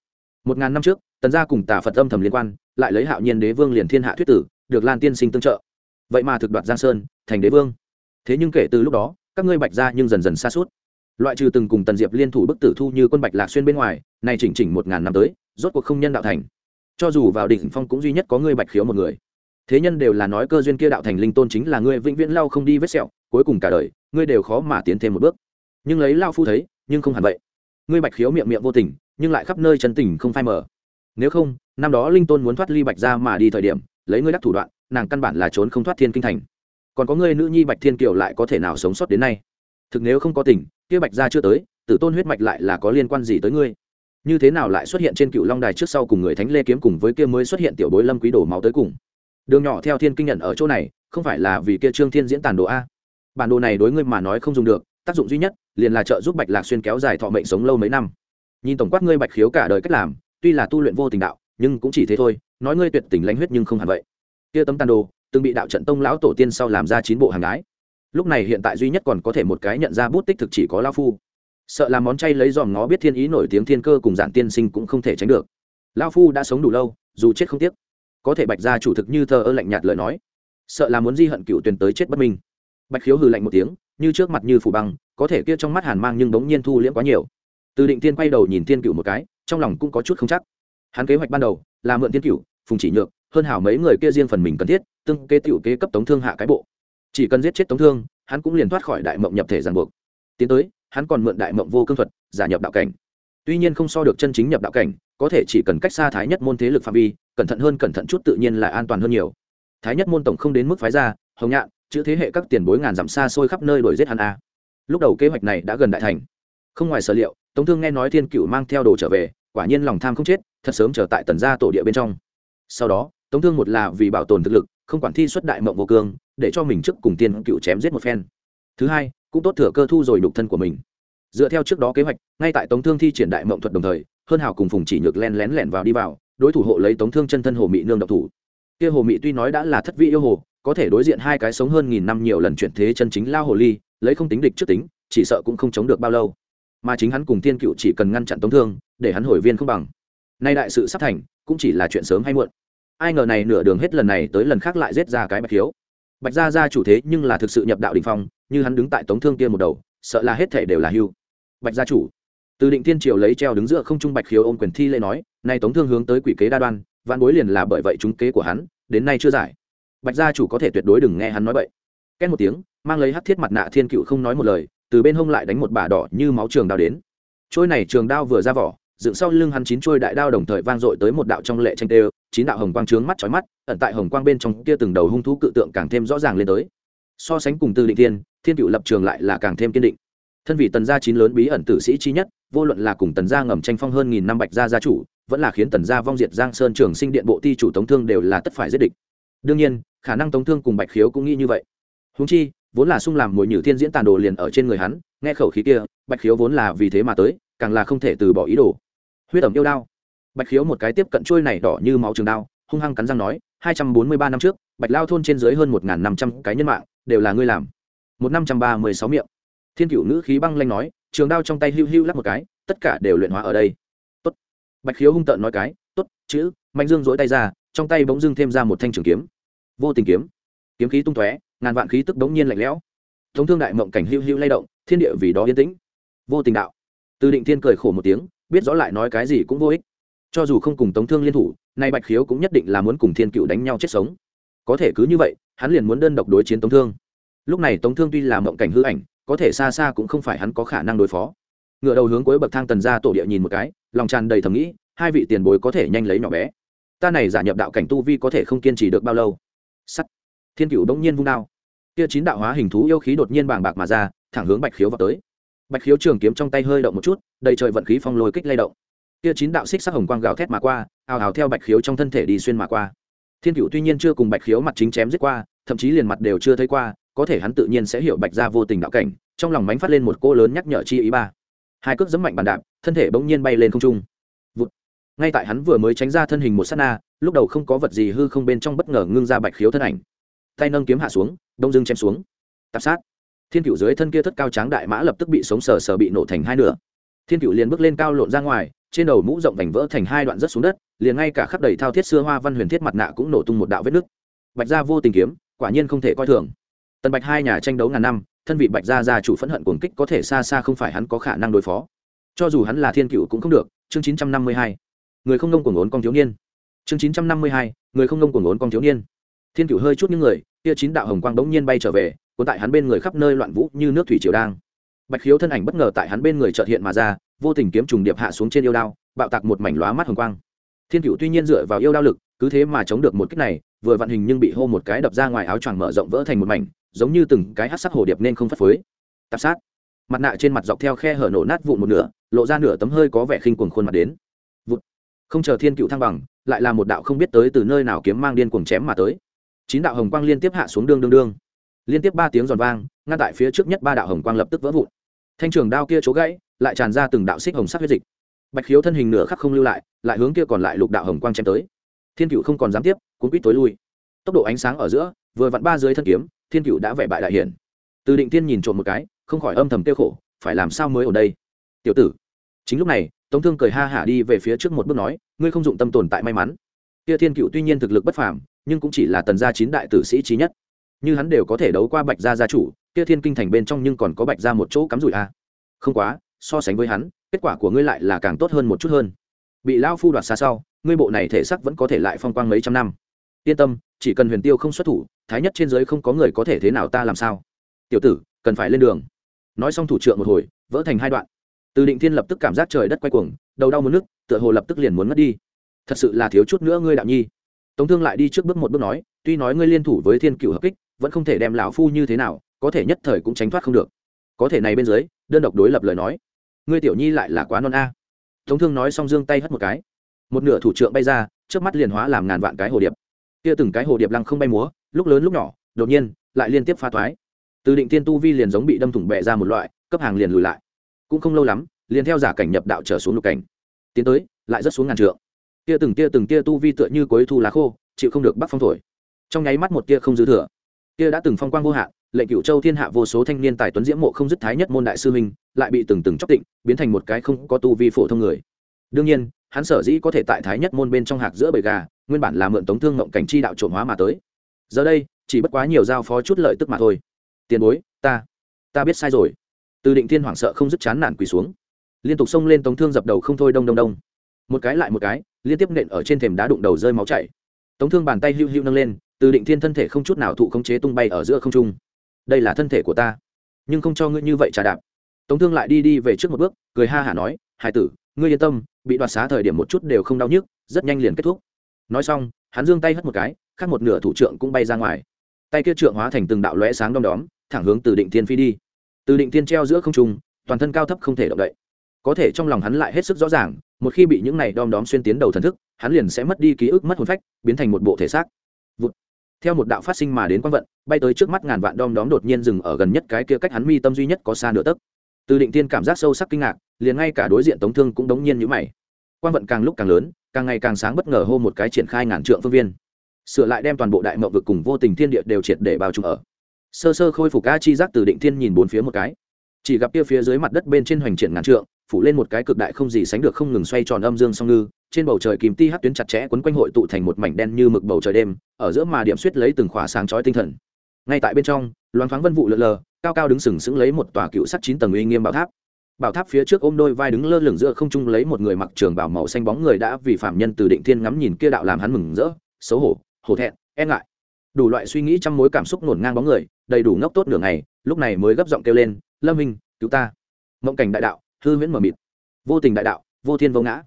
Một ngàn năm trước, tần gia cùng tà phật âm thầm liên quan, lại lấy hạo nhiên đế vương liền thiên hạ thuyết tử, được lan tiên sinh tương trợ. Vậy mà thực đoạt giang sơn, thành đế vương. Thế nhưng kể từ lúc đó, các ngươi bạch gia nhưng dần dần xa suốt loại trừ từng cùng tần diệp liên thủ bức tử thu như quân bạch lạc xuyên bên ngoài này chỉnh chỉnh một ngàn năm tới, rốt cuộc không nhân đạo thành. Cho dù vào đỉnh phong cũng duy nhất có ngươi bạch khiếu một người. Thế nhân đều là nói cơ duyên kia đạo thành linh tôn chính là ngươi vĩnh viễn lau không đi vết sẹo, cuối cùng cả đời, ngươi đều khó mà tiến thêm một bước. Nhưng lấy lao phu thấy, nhưng không hẳn vậy. Ngươi bạch khiếu miệng miệng vô tình, nhưng lại khắp nơi chân tình không phai mờ. Nếu không, năm đó linh tôn muốn thoát ly bạch ra mà đi thời điểm, lấy ngươi đắc thủ đoạn, nàng căn bản là trốn không thoát thiên kinh thành. Còn có ngươi nữ nhi bạch thiên kiều lại có thể nào sống sót đến nay? Thực nếu không có tình, kia bạch gia chưa tới, tử tôn huyết mạch lại là có liên quan gì tới ngươi? Như thế nào lại xuất hiện trên cựu long đài trước sau cùng người thánh lê kiếm cùng với kia mới xuất hiện tiểu bối lâm quý đổ máu tới cùng? Đường nhỏ theo thiên kinh nhận ở chỗ này, không phải là vì kia trương thiên diễn tàn đồ a? Bản đồ này đối ngươi mà nói không dùng được, tác dụng duy nhất, liền là trợ giúp bạch lạc xuyên kéo dài thọ mệnh sống lâu mấy năm. Nhìn tổng quát ngươi bạch khiếu cả đời cách làm, tuy là tu luyện vô tình đạo, nhưng cũng chỉ thế thôi, nói ngươi tuyệt tình lãnh huyết nhưng không hẳn vậy. Kia tấm tàn đồ, từng bị đạo trận tông lão tổ tiên sau làm ra chín bộ hàng gái lúc này hiện tại duy nhất còn có thể một cái nhận ra bút tích thực chỉ có lao phu. Sợ làm món chay lấy dòm ngó biết thiên ý nổi tiếng thiên cơ cùng giản tiên sinh cũng không thể tránh được. Lao phu đã sống đủ lâu, dù chết không tiếc. Có thể bạch gia chủ thực như thờ ơ lạnh nhạt lời nói. Sợ là muốn di hận cựu tuyền tới chết bất minh. Bạch khiếu hừ lạnh một tiếng, như trước mặt như phủ băng, có thể kia trong mắt hàn mang nhưng bỗng nhiên thu liễm quá nhiều. Từ định tiên quay đầu nhìn tiên cựu một cái, trong lòng cũng có chút không chắc. Hắn kế hoạch ban đầu là mượn tiên cựu phùng chỉ nhược, hơn hảo mấy người kia riêng phần mình cần thiết, tương kế tiểu kế cấp tống thương hạ cái bộ chỉ cần giết chết tống thương, hắn cũng liền thoát khỏi đại mộng nhập thể giàn buộc. Tiến tới, hắn còn mượn đại mộng vô cương thuật, giả nhập đạo cảnh. Tuy nhiên không so được chân chính nhập đạo cảnh, có thể chỉ cần cách xa thái nhất môn thế lực phạm vi, cẩn thận hơn cẩn thận chút tự nhiên là an toàn hơn nhiều. Thái nhất môn tổng không đến mức phái ra, hồng nhạn, chữ thế hệ các tiền bối ngàn dặm xa xôi khắp nơi đuổi giết hắn a. Lúc đầu kế hoạch này đã gần đại thành. Không ngoài sở liệu, tống thương nghe nói thiên cựu mang theo đồ trở về, quả nhiên lòng tham không chết, thật sớm trở tại tần gia tổ địa bên trong. Sau đó, tống thương một là vì bảo tồn thực lực không quản thi xuất đại mộng vô cương, để cho mình trước cùng tiên cựu chém giết một phen. Thứ hai, cũng tốt thừa cơ thu rồi đục thân của mình. Dựa theo trước đó kế hoạch, ngay tại tống thương thi triển đại mộng thuật đồng thời, hơn hào cùng phùng chỉ nhược len lén lẻn vào đi vào, đối thủ hộ lấy tống thương chân thân hồ mị nương độc thủ. Kia hồ mị tuy nói đã là thất vị yêu hồ, có thể đối diện hai cái sống hơn nghìn năm nhiều lần chuyển thế chân chính lao hồ ly, lấy không tính địch trước tính, chỉ sợ cũng không chống được bao lâu. Mà chính hắn cùng tiên cựu chỉ cần ngăn chặn tống thương, để hắn hồi viên không bằng. Nay đại sự sắp thành, cũng chỉ là chuyện sớm hay muộn ai ngờ này nửa đường hết lần này tới lần khác lại giết ra cái bạch khiếu bạch gia gia chủ thế nhưng là thực sự nhập đạo đình phong, như hắn đứng tại tống thương kia một đầu, sợ là hết thể đều là hưu. Bạch gia chủ, từ định thiên triều lấy treo đứng giữa không trung bạch khiếu ôm quyền thi lễ nói, nay tống thương hướng tới quỷ kế đa đoan, vạn bối liền là bởi vậy chúng kế của hắn, đến nay chưa giải. Bạch gia chủ có thể tuyệt đối đừng nghe hắn nói vậy két một tiếng, mang lấy hắc thiết mặt nạ thiên cựu không nói một lời, từ bên hông lại đánh một bà đỏ như máu trường đao đến. Trôi này trường đao vừa ra vỏ, dựng sau lưng hắn chín trôi đại đao đồng thời vang dội tới một đạo trong lệ tranh tê chín đạo hồng quang trướng mắt chói mắt, ẩn tại hồng quang bên trong kia từng đầu hung thú cự tượng càng thêm rõ ràng lên tới. So sánh cùng từ định thiên thiên cựu lập trường lại là càng thêm kiên định. Thân vị tần gia chín lớn bí ẩn tử sĩ chi nhất, vô luận là cùng tần gia ngầm tranh phong hơn nghìn năm bạch gia gia chủ, vẫn là khiến tần gia vong diệt giang sơn trường sinh điện bộ ti chủ tống thương đều là tất phải giết địch. Đương nhiên, khả năng tống thương cùng bạch khiếu cũng nghĩ như vậy. Húng chi, vốn là sung làm mồi nhử thiên diễn tàn đồ liền ở trên người hắn, nghe khẩu khí kia, bạch khiếu vốn là vì thế mà tới, càng là không thể từ bỏ ý đồ. Huyết ẩm yêu đao bạch khiếu một cái tiếp cận trôi này đỏ như máu trường đao, hung hăng cắn răng nói, hai trăm bốn mươi ba năm trước, bạch lao thôn trên dưới hơn một năm trăm cái nhân mạng, đều là ngươi làm. Một năm trăm ba mươi sáu miệng. Thiên cựu nữ khí băng lanh nói, trường đao trong tay hưu hưu lắc một cái, tất cả đều luyện hóa ở đây. Tốt. Bạch khiếu hung tợn nói cái, tốt, chữ, mạnh dương dỗi tay ra, trong tay bỗng dưng thêm ra một thanh trường kiếm. Vô tình kiếm. Kiếm khí tung tóe, ngàn vạn khí tức bỗng nhiên lạnh lẽo. Thống thương đại mộng cảnh hưu hưu lay động, thiên địa vì đó yên tĩnh. Vô tình đạo. Từ định thiên cười khổ một tiếng, biết rõ lại nói cái gì cũng vô ích cho dù không cùng tống thương liên thủ, nay bạch khiếu cũng nhất định là muốn cùng thiên cựu đánh nhau chết sống. Có thể cứ như vậy, hắn liền muốn đơn độc đối chiến tống thương. Lúc này tống thương tuy là mộng cảnh hư ảnh, có thể xa xa cũng không phải hắn có khả năng đối phó. Ngựa đầu hướng cuối bậc thang tần ra tổ địa nhìn một cái, lòng tràn đầy thầm nghĩ, hai vị tiền bối có thể nhanh lấy nhỏ bé. Ta này giả nhập đạo cảnh tu vi có thể không kiên trì được bao lâu? Sắt. Thiên cựu bỗng nhiên vung đao. Kia chín đạo hóa hình thú yêu khí đột nhiên bàng bạc mà ra, thẳng hướng bạch khiếu vào tới. Bạch khiếu trường kiếm trong tay hơi động một chút, đầy trời vận khí phong lôi kích lay động kia chín đạo xích sắc hồng quang gào thét mà qua ào ào theo bạch khiếu trong thân thể đi xuyên mà qua. Thiên cựu tuy nhiên chưa cùng bạch khiếu mặt chính chém giết qua, thậm chí liền mặt đều chưa thấy qua, có thể hắn tự nhiên sẽ hiểu bạch ra vô tình đạo cảnh, trong lòng mánh phát lên một cô lớn nhắc nhở chi ý ba. Hai cước giấm mạnh bàn đạp, thân thể bỗng nhiên bay lên không trung. Vụt. ngay tại hắn vừa mới tránh ra thân hình một s á t na, lúc đầu không có vật gì hư không bên trong bất ngờ ngưng ra bạch khiếu thân ảnh. Tay nâng kiếm hạ xuống, đông dưng chém xuống. Tạp sát. Thiên cựu dưới thân kia thất cao tráng đại mã lập tức bị sống sờ sờ bị nổ thành hai nửa. Thiên cựu liền bước lên cao lộn ra ngoài trên đầu mũ rộng vành vỡ thành hai đoạn rất xuống đất, liền ngay cả khắp đầy thao thiết xưa hoa văn huyền thiết mặt nạ cũng nổ tung một đạo vết nứt. Bạch gia vô tình kiếm, quả nhiên không thể coi thường. Tần bạch hai nhà tranh đấu ngàn năm, thân vị bạch gia gia chủ phẫn hận cuồng kích có thể xa xa không phải hắn có khả năng đối phó. Cho dù hắn là thiên cựu cũng không được, chương chín trăm năm mươi hai. Người không nông cuồng ngốn con thiếu niên. Chương chín trăm năm mươi hai, người không nông cuồng ngốn con thiếu niên. Thiên cựu hơi chút những người, kia chín đạo hồng quang bỗng nhiên bay trở về, cuốn tại hắn bên người khắp nơi loạn vũ như nước thủy triều đang. Bạch khiếu thân ảnh bất ngờ tại hắn bên người chợt hiện mà ra vô tình kiếm trùng điệp hạ xuống trên yêu đao, bạo tạc một mảnh lóa mắt hồng quang. Thiên cựu tuy nhiên dựa vào yêu đao lực, cứ thế mà chống được một kích này, vừa vận hình nhưng bị hô một cái đập ra ngoài áo choàng mở rộng vỡ thành một mảnh, giống như từng cái hát sắc hồ điệp nên không phất phới. Tạp sát. Mặt nạ trên mặt dọc theo khe hở nổ nát vụn một nửa, lộ ra nửa tấm hơi có vẻ khinh cuồng khuôn mặt đến. Vụt. Không chờ thiên cựu thăng bằng, lại là một đạo không biết tới từ nơi nào kiếm mang điên cuồng chém mà tới. Chín đạo hồng quang liên tiếp hạ xuống đương đương đương. Liên tiếp ba tiếng giòn vang, ngăn tại phía trước nhất ba đạo hồng quang lập tức vỡ vụn. Thanh trường đao kia chỗ gãy lại tràn ra từng đạo xích hồng sắc huyết dịch. Bạch khiếu thân hình nửa khắc không lưu lại lại hướng kia còn lại lục đạo hồng quang chém tới. Thiên cựu không còn dám tiếp, cuốn quýt tối lui. Tốc độ ánh sáng ở giữa, vừa vặn ba dưới thân kiếm, thiên cựu đã vẻ bại đại hiển. Từ định tiên nhìn trộm một cái, không khỏi âm thầm tiêu khổ, phải làm sao mới ở đây? Tiểu tử. Chính lúc này, tống thương cười ha hả đi về phía trước một bước nói, ngươi không dụng tâm tồn tại may mắn. Kia thiên cựu tuy nhiên thực lực bất phàm, nhưng cũng chỉ là tần gia chín đại tử sĩ trí nhất. Như hắn đều có thể đấu qua bạch gia gia chủ, kia thiên kinh thành bên trong nhưng còn có bạch gia một chỗ cắm rủi a. À. không quá so sánh với hắn, kết quả của ngươi lại là càng tốt hơn một chút hơn. Bị lao phu đoạt xa sau, ngươi bộ này thể sắc vẫn có thể lại phong quang mấy trăm năm. Yên tâm, chỉ cần huyền tiêu không xuất thủ, thái nhất trên giới không có người có thể thế nào ta làm sao? Tiểu tử, cần phải lên đường. Nói xong thủ trưởng một hồi, vỡ thành hai đoạn. Từ định thiên lập tức cảm giác trời đất quay cuồng, đầu đau muốn nước tựa hồ lập tức liền muốn mất đi. Thật sự là thiếu chút nữa ngươi đạo nhi. Tống thương lại đi trước bước một bước nói, tuy nói ngươi liên thủ với thiên cựu hợp kích, vẫn không thể đem lão phu như thế nào, có thể nhất thời cũng tránh thoát không được. Có thể này bên dưới, đơn độc đối lập lời nói ngươi tiểu nhi lại là quá non a. Tống thương nói xong dương tay hất một cái. Một nửa thủ trượng bay ra trước mắt liền hóa làm ngàn vạn cái hồ điệp. Kia từng cái hồ điệp lăng không bay múa lúc lớn lúc nhỏ đột nhiên lại liên tiếp pha thoái, từ định tiên tu vi liền giống bị đâm thủng bẹ ra một loại cấp hàng liền lùi lại. Cũng không lâu lắm liền theo giả cảnh nhập đạo trở xuống lục cảnh. Tiến tới lại rất xuống ngàn trượng. Kia từng tia từng tia tu vi tựa như cuối thu lá khô chịu không được bắc phong thổi. Trong nháy mắt một tia không dư thừa kia đã từng phong quang vô hạn, lệnh cựu châu thiên hạ vô số thanh niên tài tuấn diễm mộ không dứt thái nhất môn đại sư minh lại bị từng từng chóc tịnh, biến thành một cái không có tu vi phổ thông người. Đương nhiên, hắn sở dĩ có thể tại thái nhất môn bên trong hạc giữa bầy gà, nguyên bản là mượn tống thương ngộng cảnh chi đạo trộm hóa mà tới. Giờ đây, chỉ bất quá nhiều giao phó chút lợi tức mà thôi. Tiền bối, ta ta biết sai rồi. Từ định thiên hoảng sợ không dứt chán nản quỳ xuống. Liên tục xông lên tống thương dập đầu không thôi đông đông đông. Một cái lại một cái, liên tiếp nện ở trên thềm đá đụng đầu rơi máu chảy. Tống thương bàn tay hưu hưu nâng lên từ định thiên thân thể không chút nào thụ khống chế tung bay ở giữa không trung. Đây là thân thể của ta. Nhưng không cho ngươi như vậy trà đạp. Tống thương lại đi đi về trước một bước, cười ha hả nói, hải tử, ngươi yên tâm, bị đoạt xá thời điểm một chút đều không đau nhức, rất nhanh liền kết thúc. Nói xong, hắn giương tay hất một cái, khác một nửa thủ trưởng cũng bay ra ngoài. Tay kia trượng hóa thành từng đạo lóe sáng đom đóm, thẳng hướng từ định thiên phi đi. Từ định thiên treo giữa không trung, toàn thân cao thấp không thể động đậy. Có thể trong lòng hắn lại hết sức rõ ràng, một khi bị những này đom đóm xuyên tiến đầu thần thức, hắn liền sẽ mất đi ký ức, mất hồn phách, biến thành một bộ thể xác. Vụt theo một đạo phát sinh mà đến quang vận, bay tới trước mắt ngàn vạn đom đóm đột nhiên dừng ở gần nhất cái kia cách hắn mi tâm duy nhất có xa nửa tấc. Từ định tiên cảm giác sâu sắc kinh ngạc, liền ngay cả đối diện tống thương cũng đống nhiên như mày. Quang vận càng lúc càng lớn, càng ngày càng sáng bất ngờ hô một cái triển khai ngàn trượng phương viên. Sửa lại đem toàn bộ đại mậu vực cùng vô tình thiên địa đều triệt để bao trùm ở. Sơ sơ khôi phục a chi giác từ định thiên nhìn bốn phía một cái. Chỉ gặp kia phía dưới mặt đất bên trên hoành triển ngàn trượng, phủ lên một cái cực đại không gì sánh được không ngừng xoay tròn âm dương song ngư trên bầu trời kìm ti hát tuyến chặt chẽ quấn quanh hội tụ thành một mảnh đen như mực bầu trời đêm, ở giữa mà điểm suýt lấy từng khỏa sáng chói tinh thần. Ngay tại bên trong, loáng thoáng vân vụ lượn lờ, cao cao đứng sừng sững lấy một tòa cựu sắt chín tầng uy nghiêm bảo tháp. Bảo tháp phía trước ôm đôi vai đứng lơ lửng giữa không trung lấy một người mặc trường bảo màu xanh bóng người đã vì phạm nhân từ định thiên ngắm nhìn kia đạo làm hắn mừng rỡ, xấu hổ hổ thẹn e ngại. Đủ loại suy nghĩ trăm mối cảm xúc ngổn ngang bóng người, đầy đủ ngốc tốt nửa ngày, lúc này mới gấp giọng kêu lên, lâm minh, cứu ta. Mộng cảnh đại đạo, hư huyễn mờ mịt. Vô tình đại đạo, vô thiên vô ngã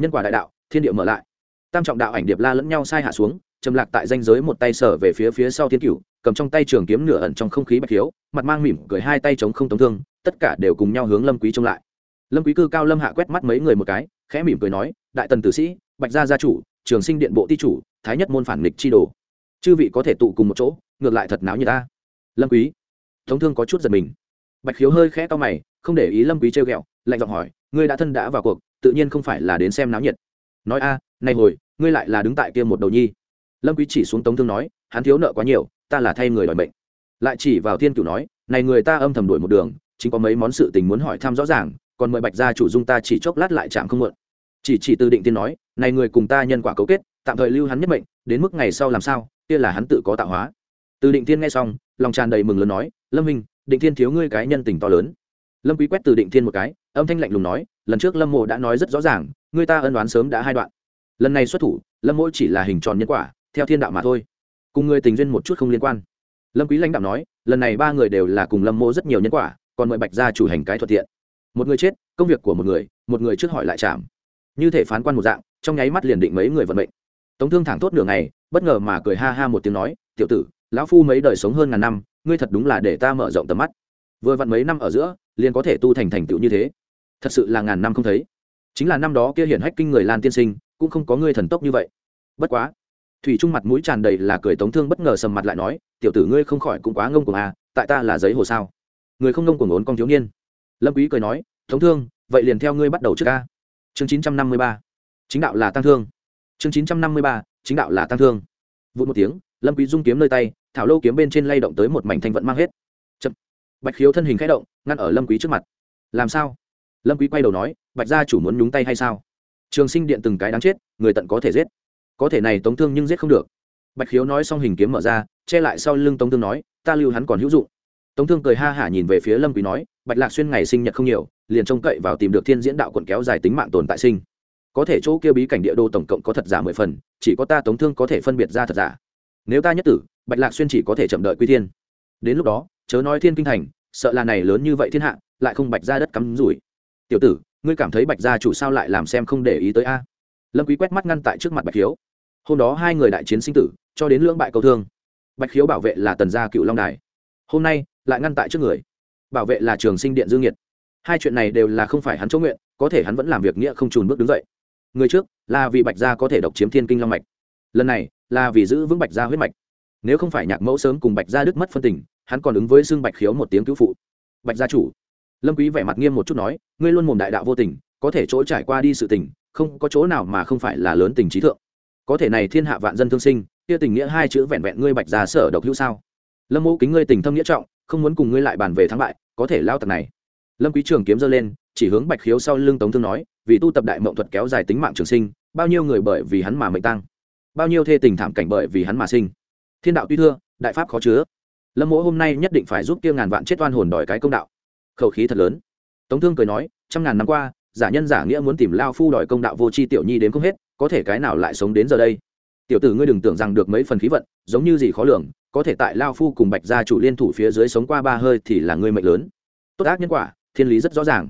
nhân quả đại đạo, thiên địa mở lại. Tam trọng đạo ảnh điệp la lẫn nhau sai hạ xuống, trầm lạc tại danh giới một tay sở về phía phía sau thiên cửu, cầm trong tay trường kiếm nửa ẩn trong không khí bạch hiếu, mặt mang mỉm cười hai tay chống không tống thương, tất cả đều cùng nhau hướng lâm quý trông lại. Lâm quý cư cao lâm hạ quét mắt mấy người một cái, khẽ mỉm cười nói, đại tần tử sĩ, bạch gia gia chủ, trường sinh điện bộ ti chủ, thái nhất môn phản nghịch chi đồ. Chư vị có thể tụ cùng một chỗ, ngược lại thật náo như ta. Lâm quý thống thương có chút giật mình. Bạch khiếu hơi khẽ to mày, không để ý lâm quý treo ghẹo, lạnh giọng hỏi, ngươi đã thân đã vào cuộc tự nhiên không phải là đến xem náo nhiệt. Nói a à, này hồi ngươi lại là đứng tại kia một đầu nhi. Lâm quý chỉ xuống tống thương nói hắn thiếu nợ quá nhiều ta là thay người đòi mệnh. Lại chỉ vào thiên cửu nói này người ta âm thầm đuổi một đường chính có mấy món sự tình muốn hỏi thăm rõ ràng còn mời bạch gia chủ dung ta chỉ chốc lát lại chạm không muộn chỉ chỉ từ định tiên nói này người cùng ta nhân quả cấu kết tạm thời lưu hắn nhất mệnh đến mức ngày sau làm sao kia là hắn tự có tạo hóa. Từ định tiên nghe xong lòng tràn đầy mừng lớn nói lâm minh định thiên thiếu ngươi cái nhân tình to lớn. Lâm quý quét từ định thiên một cái âm thanh lạnh lùng nói, lần trước lâm mộ đã nói rất rõ ràng, người ta ân đoán sớm đã hai đoạn. Lần này xuất thủ, lâm mộ chỉ là hình tròn nhân quả, theo thiên đạo mà thôi. Cùng người tình duyên một chút không liên quan. Lâm quý lãnh đạo nói, lần này ba người đều là cùng lâm mộ rất nhiều nhân quả, còn mời bạch gia chủ hành cái thuận tiện. Một người chết, công việc của một người một người trước hỏi lại chạm. Như thể phán quan một dạng, trong nháy mắt liền định mấy người vận mệnh. Tống thương thẳng thốt nửa ngày, bất ngờ mà cười ha ha một tiếng nói, tiểu tử, lão phu mấy đời sống hơn ngàn năm, ngươi thật đúng là để ta mở rộng tầm mắt. Vừa vặn mấy năm ở giữa, liền có thể tu thành thành tựu như thế thật sự là ngàn năm không thấy. Chính là năm đó kia hiển hách kinh người lan tiên sinh, cũng không có ngươi thần tốc như vậy. Bất quá, thủy trung mặt mũi tràn đầy là cười tống thương bất ngờ sầm mặt lại nói, tiểu tử ngươi không khỏi cũng quá ngông cuồng à tại ta là giấy hồ sao? Người không ngông cuồng ốn con thiếu niên. Lâm quý cười nói, tống thương, vậy liền theo ngươi bắt đầu trước ca. Chương 953 chính đạo là tăng thương. Chương 953 chính đạo là tăng thương. Vụt một tiếng, lâm quý dung kiếm nơi tay, thảo lâu kiếm bên trên lay động tới một mảnh thanh vận mang hết. Chậm. bạch khiếu thân hình khẽ động, ngăn ở lâm quý trước mặt. Làm sao? Lâm quý quay đầu nói, bạch gia chủ muốn nhúng tay hay sao? Trường sinh điện từng cái đáng chết, người tận có thể giết. Có thể này tống thương nhưng giết không được. Bạch khiếu nói xong hình kiếm mở ra, che lại sau lưng tống thương nói, ta lưu hắn còn hữu dụng. Tống thương cười ha hả nhìn về phía lâm quý nói, bạch lạc xuyên ngày sinh nhật không nhiều, liền trông cậy vào tìm được thiên diễn đạo quận kéo dài tính mạng tồn tại sinh. Có thể chỗ kia bí cảnh địa đô tổng cộng có thật giả mười phần, chỉ có ta tống thương có thể phân biệt ra thật giả. Nếu ta nhất tử, bạch lạc xuyên chỉ có thể chậm đợi quy thiên. Đến lúc đó, chớ nói thiên kinh thành, sợ là này lớn như vậy thiên hạ, lại không bạch ra đất cắm rủi tiểu tử, ngươi cảm thấy bạch gia chủ sao lại làm xem không để ý tới a? Lâm quý quét mắt ngăn tại trước mặt bạch khiếu hôm đó hai người đại chiến sinh tử, cho đến lưỡng bại câu thương. Bạch khiếu bảo vệ là tần gia cựu long đài. Hôm nay, lại ngăn tại trước người. Bảo vệ là trường sinh điện dương nhiệt. Hai chuyện này đều là không phải hắn chỗ nguyện, có thể hắn vẫn làm việc nghĩa không trùn bước đứng dậy. Người trước, là vì bạch gia có thể độc chiếm thiên kinh long mạch. Lần này, là vì giữ vững bạch gia huyết mạch. Nếu không phải nhạc mẫu sớm cùng bạch gia đứt mất phân tình, hắn còn ứng với xương bạch khiếu một tiếng cứu phụ. Bạch gia chủ lâm quý vẻ mặt nghiêm một chút nói, ngươi luôn mồm đại đạo vô tình, có thể chỗ trải qua đi sự tình, không có chỗ nào mà không phải là lớn tình trí thượng. Có thể này thiên hạ vạn dân thương sinh, kia tình nghĩa hai chữ vẹn vẹn ngươi bạch gia sở độc hữu sao? Lâm mẫu kính ngươi tình thâm nghĩa trọng, không muốn cùng ngươi lại bàn về thắng bại, có thể lao tặc này. Lâm quý trường kiếm giơ lên, chỉ hướng bạch khiếu sau lưng tống thương nói, vì tu tập đại mộng thuật kéo dài tính mạng trường sinh, bao nhiêu người bởi vì hắn mà mệnh tăng bao nhiêu thê tình thảm cảnh bởi vì hắn mà sinh? Thiên đạo tuy thưa, đại pháp khó chứa. Lâm mỗ hôm nay nhất định phải giúp kia ngàn vạn chết oan hồn đòi cái công đạo khẩu khí thật lớn. Tống thương cười nói, trăm ngàn năm qua, giả nhân giả nghĩa muốn tìm lao phu đòi công đạo vô tri tiểu nhi đến không hết, có thể cái nào lại sống đến giờ đây? Tiểu tử ngươi đừng tưởng rằng được mấy phần khí vận, giống như gì khó lường, có thể tại lao phu cùng bạch gia chủ liên thủ phía dưới sống qua ba hơi thì là ngươi mệnh lớn. Tốt ác nhân quả, thiên lý rất rõ ràng.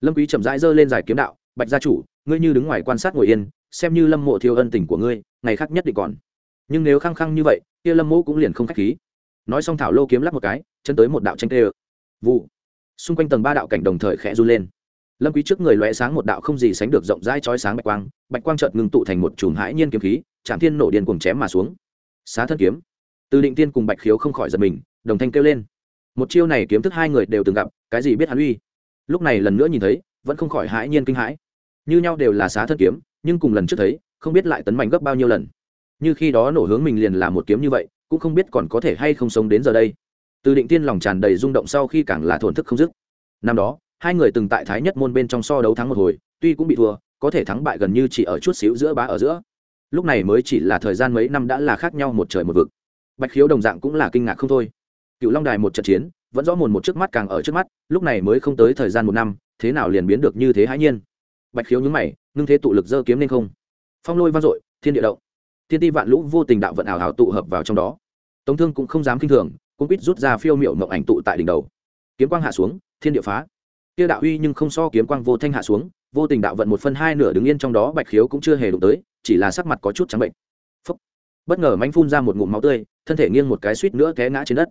Lâm quý chậm rãi giơ lên giải kiếm đạo, bạch gia chủ, ngươi như đứng ngoài quan sát ngồi yên, xem như lâm mộ thiếu ân tình của ngươi, ngày khác nhất định còn. Nhưng nếu khăng khăng như vậy, kia lâm mộ cũng liền không khách khí. Nói xong thảo lô kiếm lắc một cái chân tới một đạo tranh tê vụ xung quanh tầng ba đạo cảnh đồng thời khẽ run lên. Lâm quý trước người lóe sáng một đạo không gì sánh được rộng rãi chói sáng bạch quang bạch quang chợt ngưng tụ thành một chùm hãi nhiên kiếm khí chạm thiên nổ điên cuồng chém mà xuống. Xá thân kiếm. Từ định tiên cùng bạch khiếu không khỏi giật mình, đồng thanh kêu lên. Một chiêu này kiếm thức hai người đều từng gặp, cái gì biết hắn uy? Lúc này lần nữa nhìn thấy, vẫn không khỏi hãi nhiên kinh hãi. Như nhau đều là xá thân kiếm, nhưng cùng lần trước thấy, không biết lại tấn mạnh gấp bao nhiêu lần. Như khi đó nổ hướng mình liền là một kiếm như vậy, cũng không biết còn có thể hay không sống đến giờ đây từ định tiên lòng tràn đầy rung động sau khi càng là thổn thức không dứt. Năm đó, hai người từng tại thái nhất môn bên trong so đấu thắng một hồi, tuy cũng bị thua, có thể thắng bại gần như chỉ ở chút xíu giữa bá ở giữa. Lúc này mới chỉ là thời gian mấy năm đã là khác nhau một trời một vực. Bạch khiếu đồng dạng cũng là kinh ngạc không thôi. Cựu long đài một trận chiến, vẫn rõ mồn một trước mắt càng ở trước mắt, lúc này mới không tới thời gian một năm, thế nào liền biến được như thế hãi nhiên. Bạch khiếu nhúng mày, ngưng thế tụ lực dơ kiếm lên không. Phong lôi vang dội, thiên địa động. Thiên ti vạn lũ vô tình đạo vận ảo hảo tụ hợp vào trong đó. Tống thương cũng không dám kinh thường cũng quýt rút ra phiêu miệu mộng ảnh tụ tại đỉnh đầu. Kiếm quang hạ xuống, thiên địa phá. Kia đạo uy nhưng không so kiếm quang vô thanh hạ xuống, vô tình đạo vận một phân hai nửa đứng yên trong đó, bạch khiếu cũng chưa hề đụng tới, chỉ là sắc mặt có chút trắng bệnh. Phúc. bất ngờ mánh phun ra một ngụm máu tươi, thân thể nghiêng một cái suýt nữa té ngã trên đất.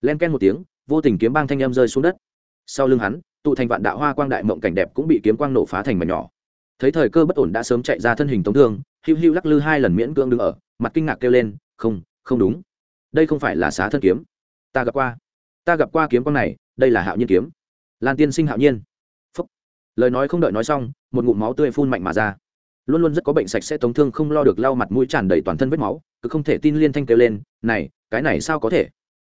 Len ken một tiếng, vô tình kiếm băng thanh em rơi xuống đất. Sau lưng hắn, tụ thành vạn đạo hoa quang đại mộng cảnh đẹp cũng bị kiếm quang nổ phá thành mảnh nhỏ. Thấy thời cơ bất ổn đã sớm chạy ra thân hình tống thương hiu hiu lắc lư hai lần miễn cưỡng đứng ở, mặt kinh ngạc kêu lên, không không đúng. Đây không phải là xá thân kiếm ta gặp qua. Ta gặp qua kiếm con này, đây là hạo nhiên kiếm. Lan tiên sinh hạo nhiên. Phúc. lời nói không đợi nói xong, một ngụm máu tươi phun mạnh mà ra. Luôn luôn rất có bệnh sạch sẽ tống thương không lo được lau mặt mũi tràn đầy toàn thân vết máu, cứ không thể tin liên thanh kêu lên, này, cái này sao có thể?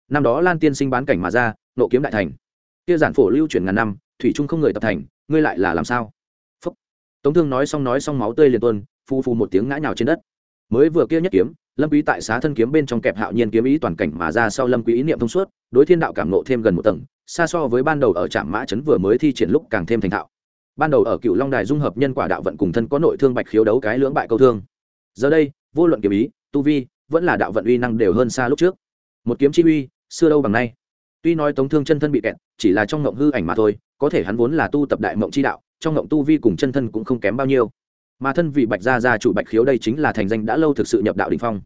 Năm đó lan tiên sinh bán cảnh mà ra, nộ kiếm đại thành. Kia giản phổ lưu chuyển ngàn năm, thủy trung không người tập thành, ngươi lại là làm sao? Phúc. tống thương nói xong nói xong máu tươi liền tuôn phu phu một tiếng ngã nhào trên đất. Mới vừa kia nhất kiếm lâm quý tại xá thân kiếm bên trong kẹp hạo nhiên kiếm ý toàn cảnh mà ra sau lâm quý ý niệm thông suốt, đối thiên đạo cảm ngộ thêm gần một tầng, xa so với ban đầu ở trạm mã chấn vừa mới thi triển lúc càng thêm thành thạo. Ban đầu ở cựu long đài dung hợp nhân quả đạo vận cùng thân có nội thương bạch khiếu đấu cái lưỡng bại câu thương. Giờ đây, vô luận kiếm ý, tu vi, vẫn là đạo vận uy năng đều hơn xa lúc trước. Một kiếm chi uy, xưa đâu bằng nay. Tuy nói tống thương chân thân bị kẹt, chỉ là trong ngộng hư ảnh mà thôi, có thể hắn vốn là tu tập đại mộng chi đạo, trong ngộng tu vi cùng chân thân cũng không kém bao nhiêu mà thân vị bạch gia gia chủ bạch khiếu đây chính là thành danh đã lâu thực sự nhập đạo đình phong.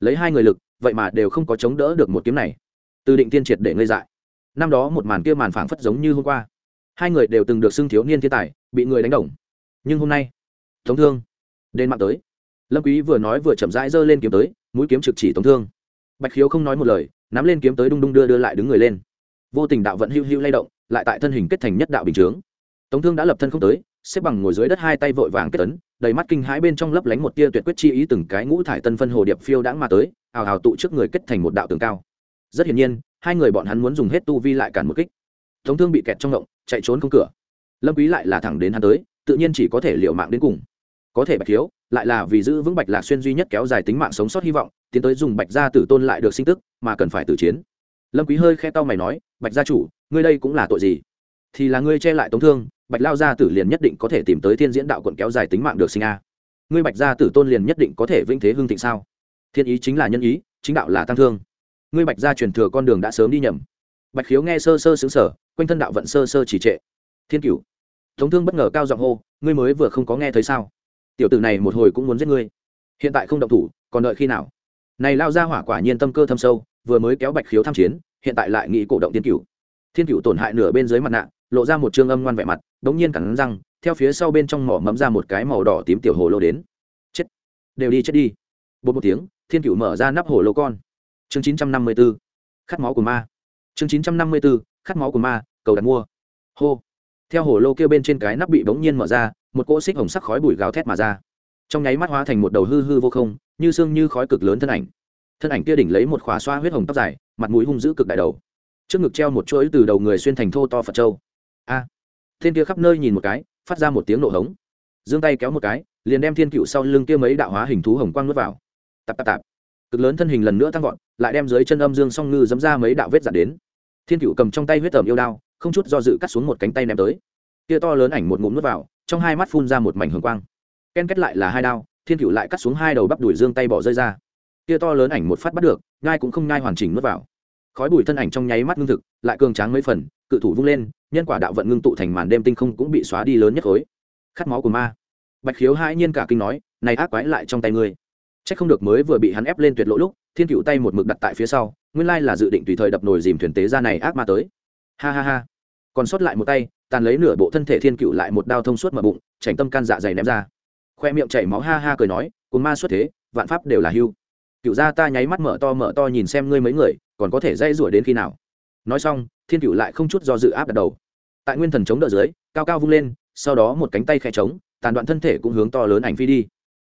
Lấy hai người lực, vậy mà đều không có chống đỡ được một kiếm này. Từ định tiên triệt để ngây dại. Năm đó một màn kia màn phảng phất giống như hôm qua. Hai người đều từng được xưng thiếu niên thiên tài, bị người đánh đồng. Nhưng hôm nay, tống thương đến mạng tới. Lâm quý vừa nói vừa chậm rãi giơ lên kiếm tới, mũi kiếm trực chỉ tống thương. Bạch khiếu không nói một lời, nắm lên kiếm tới đung đung đưa đưa lại đứng người lên. Vô tình đạo vận hưu hưu lay động, lại tại thân hình kết thành nhất đạo bình chướng. Tống thương đã lập thân không tới xếp bằng ngồi dưới đất hai tay vội vàng kết tấn, đầy mắt kinh hãi bên trong lấp lánh một tia tuyệt quyết chi ý từng cái ngũ thải tân phân hồ điệp phiêu đãng mà tới, ào ào tụ trước người kết thành một đạo tường cao. Rất hiển nhiên, hai người bọn hắn muốn dùng hết tu vi lại cản một kích. Tống thương bị kẹt trong ngộng chạy trốn không cửa. Lâm quý lại là thẳng đến hắn tới, tự nhiên chỉ có thể liều mạng đến cùng. Có thể bạch thiếu, lại là vì giữ vững bạch lạc xuyên duy nhất kéo dài tính mạng sống sót hy vọng, tiến tới dùng bạch gia tử tôn lại được sinh tức, mà cần phải tử chiến. Lâm quý hơi khe tao mày nói, bạch gia chủ, ngươi đây cũng là tội gì? Thì là ngươi che lại tống thương, bạch lao gia tử liền nhất định có thể tìm tới thiên diễn đạo quận kéo dài tính mạng được sinh a. Ngươi bạch gia tử tôn liền nhất định có thể vinh thế hương thịnh sao? Thiên ý chính là nhân ý, chính đạo là tăng thương. Ngươi bạch gia truyền thừa con đường đã sớm đi nhầm. Bạch khiếu nghe sơ sơ xứng sở quanh thân đạo vận sơ sơ chỉ trệ. Thiên cửu, tống thương bất ngờ cao giọng hô, ngươi mới vừa không có nghe thấy sao? Tiểu tử này một hồi cũng muốn giết ngươi. Hiện tại không động thủ, còn đợi khi nào? Này lao ra hỏa quả nhiên tâm cơ thâm sâu, vừa mới kéo bạch khiếu tham chiến, hiện tại lại nghĩ cổ động thiên cửu. Thiên cửu tổn hại nửa bên dưới mặt nạ lộ ra một trương âm ngoan vẻ mặt, đống nhiên cắn răng, theo phía sau bên trong mỏ mẫm ra một cái màu đỏ tím tiểu hồ lô đến. Chết. Đều đi chết đi. Bột một tiếng, thiên cửu mở ra nắp hồ lô con. Chương chín trăm năm mươi b ố khát máu của ma. Chương chín trăm năm mươi b ố khát máu của ma, cầu đặt mua. Hô. Theo hồ lô kêu bên trên cái nắp bị bỗng nhiên mở ra, một cỗ xích hồng sắc khói bụi gào thét mà ra. Trong nháy mắt hóa thành một đầu hư hư vô không, như xương như khói cực lớn thân ảnh. Thân ảnh kia đỉnh lấy một khóa xoa huyết hồng tóc dài, mặt mũi hung dữ cực đại đầu. Trước ngực treo một chuỗi từ đầu người xuyên thành thô to phật trâu a. À, thiên kia khắp nơi nhìn một cái phát ra một tiếng nổ hống. Giương tay kéo một cái liền đem thiên cựu sau lưng kia mấy đạo hóa hình thú hồng quang nuốt vào. Tạp tạp tạp. Cực lớn thân hình lần nữa tăng vọt lại đem dưới chân âm dương song ngư dấm ra mấy đạo vết dạn đến. Thiên cựu cầm trong tay huyết tẩm yêu đao không chút do dự cắt xuống một cánh tay ném tới. Kia to lớn ảnh một ngụm nuốt vào trong hai mắt phun ra một mảnh hồng quang. Ken kết lại là hai đao thiên cựu lại cắt xuống hai đầu bắp đùi dương tay bỏ rơi ra. Kia to lớn ảnh một phát bắt được ngai cũng không ngai hoàn chỉnh nuốt vào. Khói bụi thân ảnh trong nháy mắt ngưng thực lại cường tráng mấy phần cự thủ vung lên nhân quả đạo vận ngưng tụ thành màn đêm tinh không cũng bị xóa đi lớn nhất khối khát máu của ma bạch khiếu hai nhiên cả kinh nói này ác quái lại trong tay ngươi Chắc không được mới vừa bị hắn ép lên tuyệt lộ lúc, Thiên Cựu tay một mực đặt tại phía sau, nguyên lai là dự định tùy thời đập nồi dìm thuyền tế ra này ác ma tới. Ha ha ha. Còn sót lại một tay, tàn lấy nửa bộ thân thể Thiên Cựu lại một đao thông suốt mở bụng, chảnh tâm can dạ dày ném ra. Khoe miệng chảy máu ha ha cười nói, cồn ma xuất thế, vạn pháp đều là hưu." Cựu gia ta nháy mắt mở to mở to nhìn xem ngươi mấy người, còn có thể dây rủa đến khi nào. Nói xong, Thiên Cựu lại không chút do dự áp đặt đầu. Tại Nguyên Thần chống đỡ dưới, cao cao vung lên, sau đó một cánh tay khẽ trống, tàn đoạn thân thể cũng hướng to lớn ảnh phi đi.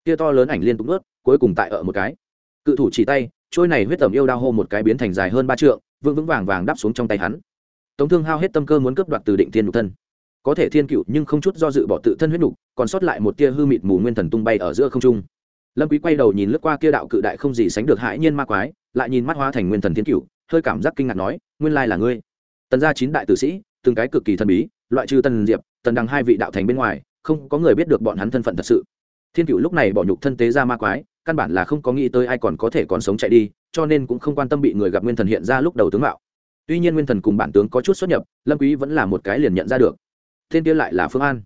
Kia to lớn ảnh liên tục ướt cuối cùng tại ở một cái cự thủ chỉ tay trôi này huyết tẩm yêu đao hô một cái biến thành dài hơn ba trượng vững vững vàng vàng đáp xuống trong tay hắn tống thương hao hết tâm cơ muốn cướp đoạt từ định thiên nhục thân có thể thiên cựu nhưng không chút do dự bỏ tự thân huyết nhục còn sót lại một tia hư mịt mù nguyên thần tung bay ở giữa không trung lâm quý quay đầu nhìn lướt qua kia đạo cự đại không gì sánh được hãi nhiên ma quái lại nhìn mắt hóa thành nguyên thần thiên cựu hơi cảm giác kinh ngạc nói, nguyên lai là ngươi. Tần gia chín đại tử sĩ, từng cái cực kỳ thần bí, loại trừ tần diệp, tần đằng hai vị đạo thành bên ngoài, không có người biết được bọn hắn thân phận thật sự. Thiên cựu lúc này bỏ nhục thân tế ra ma quái, căn bản là không có nghĩ tới ai còn có thể còn sống chạy đi, cho nên cũng không quan tâm bị người gặp nguyên thần hiện ra lúc đầu tướng mạo. Tuy nhiên nguyên thần cùng bản tướng có chút xuất nhập, lâm quý vẫn là một cái liền nhận ra được. Thiên kia lại là phương an.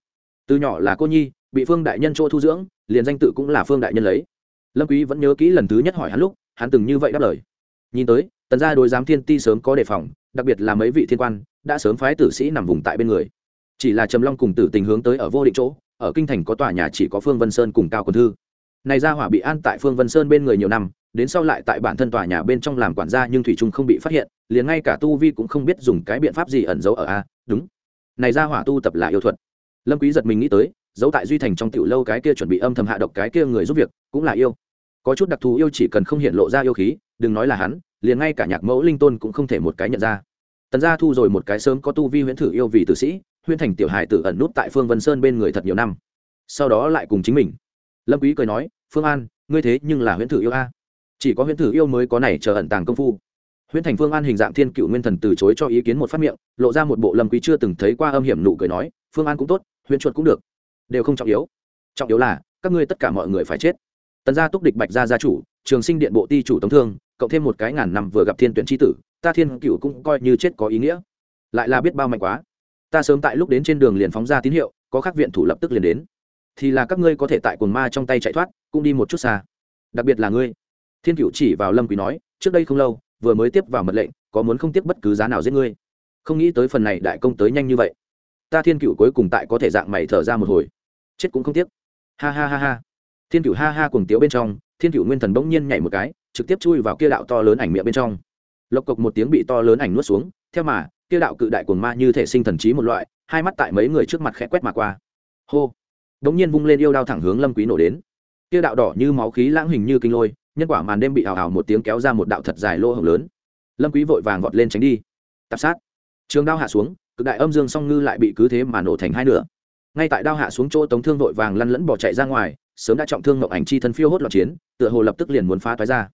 Từ nhỏ là cô nhi, bị phương đại nhân chỗ thu dưỡng, liền danh tự cũng là phương đại nhân lấy. Lâm quý vẫn nhớ kỹ lần thứ nhất hỏi hắn lúc, hắn từng như vậy đáp lời nhìn tới, tần gia đối giám thiên ti sớm có đề phòng, đặc biệt là mấy vị thiên quan, đã sớm phái tử sĩ nằm vùng tại bên người. Chỉ là trầm long cùng tử tình hướng tới ở vô định chỗ, ở kinh thành có tòa nhà chỉ có phương vân sơn cùng cao quân thư. Này ra hỏa bị an tại phương vân sơn bên người nhiều năm, đến sau lại tại bản thân tòa nhà bên trong làm quản gia nhưng thủy trung không bị phát hiện, liền ngay cả tu vi cũng không biết dùng cái biện pháp gì ẩn giấu ở a, đúng. Này ra hỏa tu tập là yêu thuật. Lâm quý giật mình nghĩ tới, giấu tại duy thành trong tiểu lâu cái kia chuẩn bị âm thầm hạ độc cái kia người giúp việc, cũng là yêu. Có chút đặc thù yêu chỉ cần không hiện lộ ra yêu khí đừng nói là hắn, liền ngay cả nhạc mẫu linh tôn cũng không thể một cái nhận ra. Tần gia thu rồi một cái sớm có tu vi huyễn thử yêu vì tử sĩ, huyễn thành tiểu hài tử ẩn nút tại phương vân sơn bên người thật nhiều năm. Sau đó lại cùng chính mình. Lâm quý cười nói, phương an, ngươi thế nhưng là huyễn thử yêu a. Chỉ có huyễn thử yêu mới có này chờ ẩn tàng công phu. Huyễn thành phương an hình dạng thiên cựu nguyên thần từ chối cho ý kiến một phát miệng, lộ ra một bộ lâm quý chưa từng thấy qua âm hiểm nụ cười nói, phương an cũng tốt, huyễn chuột cũng được. Đều không trọng yếu. Trọng yếu là, các ngươi tất cả mọi người phải chết. Tần gia túc địch bạch gia gia chủ, trường sinh điện bộ ti chủ tống thương cộng thêm một cái ngàn năm vừa gặp thiên tuyển chi tử, ta thiên cựu cũng coi như chết có ý nghĩa. Lại là biết bao mạnh quá. Ta sớm tại lúc đến trên đường liền phóng ra tín hiệu, có các viện thủ lập tức liền đến. Thì là các ngươi có thể tại cồn ma trong tay chạy thoát, cũng đi một chút xa. Đặc biệt là ngươi. Thiên cựu chỉ vào lâm quý nói, trước đây không lâu, vừa mới tiếp vào mật lệnh, có muốn không tiếp bất cứ giá nào giết ngươi? Không nghĩ tới phần này đại công tới nhanh như vậy. Ta thiên cựu cuối cùng tại có thể dạng mày thở ra một hồi. Chết cũng không tiếc. Ha ha ha ha. Thiên cựu ha ha cùng tiếu bên trong, thiên cựu nguyên thần bỗng nhiên nhảy một cái trực tiếp chui vào kia đạo to lớn ảnh miệng bên trong. Lộc cộc một tiếng bị to lớn ảnh nuốt xuống, theo mà, kia đạo cự đại cuồng ma như thể sinh thần trí một loại, hai mắt tại mấy người trước mặt khẽ quét mà qua. Hô! Đống nhiên vung lên yêu đao thẳng hướng lâm quý nổ đến. Kia đạo đỏ như máu khí lãng hình như kinh lôi, nhân quả màn đêm bị ảo ảo một tiếng kéo ra một đạo thật dài lỗ hổng lớn. Lâm quý vội vàng vọt lên tránh đi. Tập sát. Trường đao hạ xuống cực đại âm dương song ngư lại bị cứ thế mà nổ thành hai nửa. Ngay tại đao hạ xuống chỗ, tống thương vội vàng lăn lẫn bỏ chạy ra ngoài, sớm đã trọng thương ngọc ảnh chi thân phiêu hốt loạn chiến, tựa hồ lập tức liền muốn phá toái ra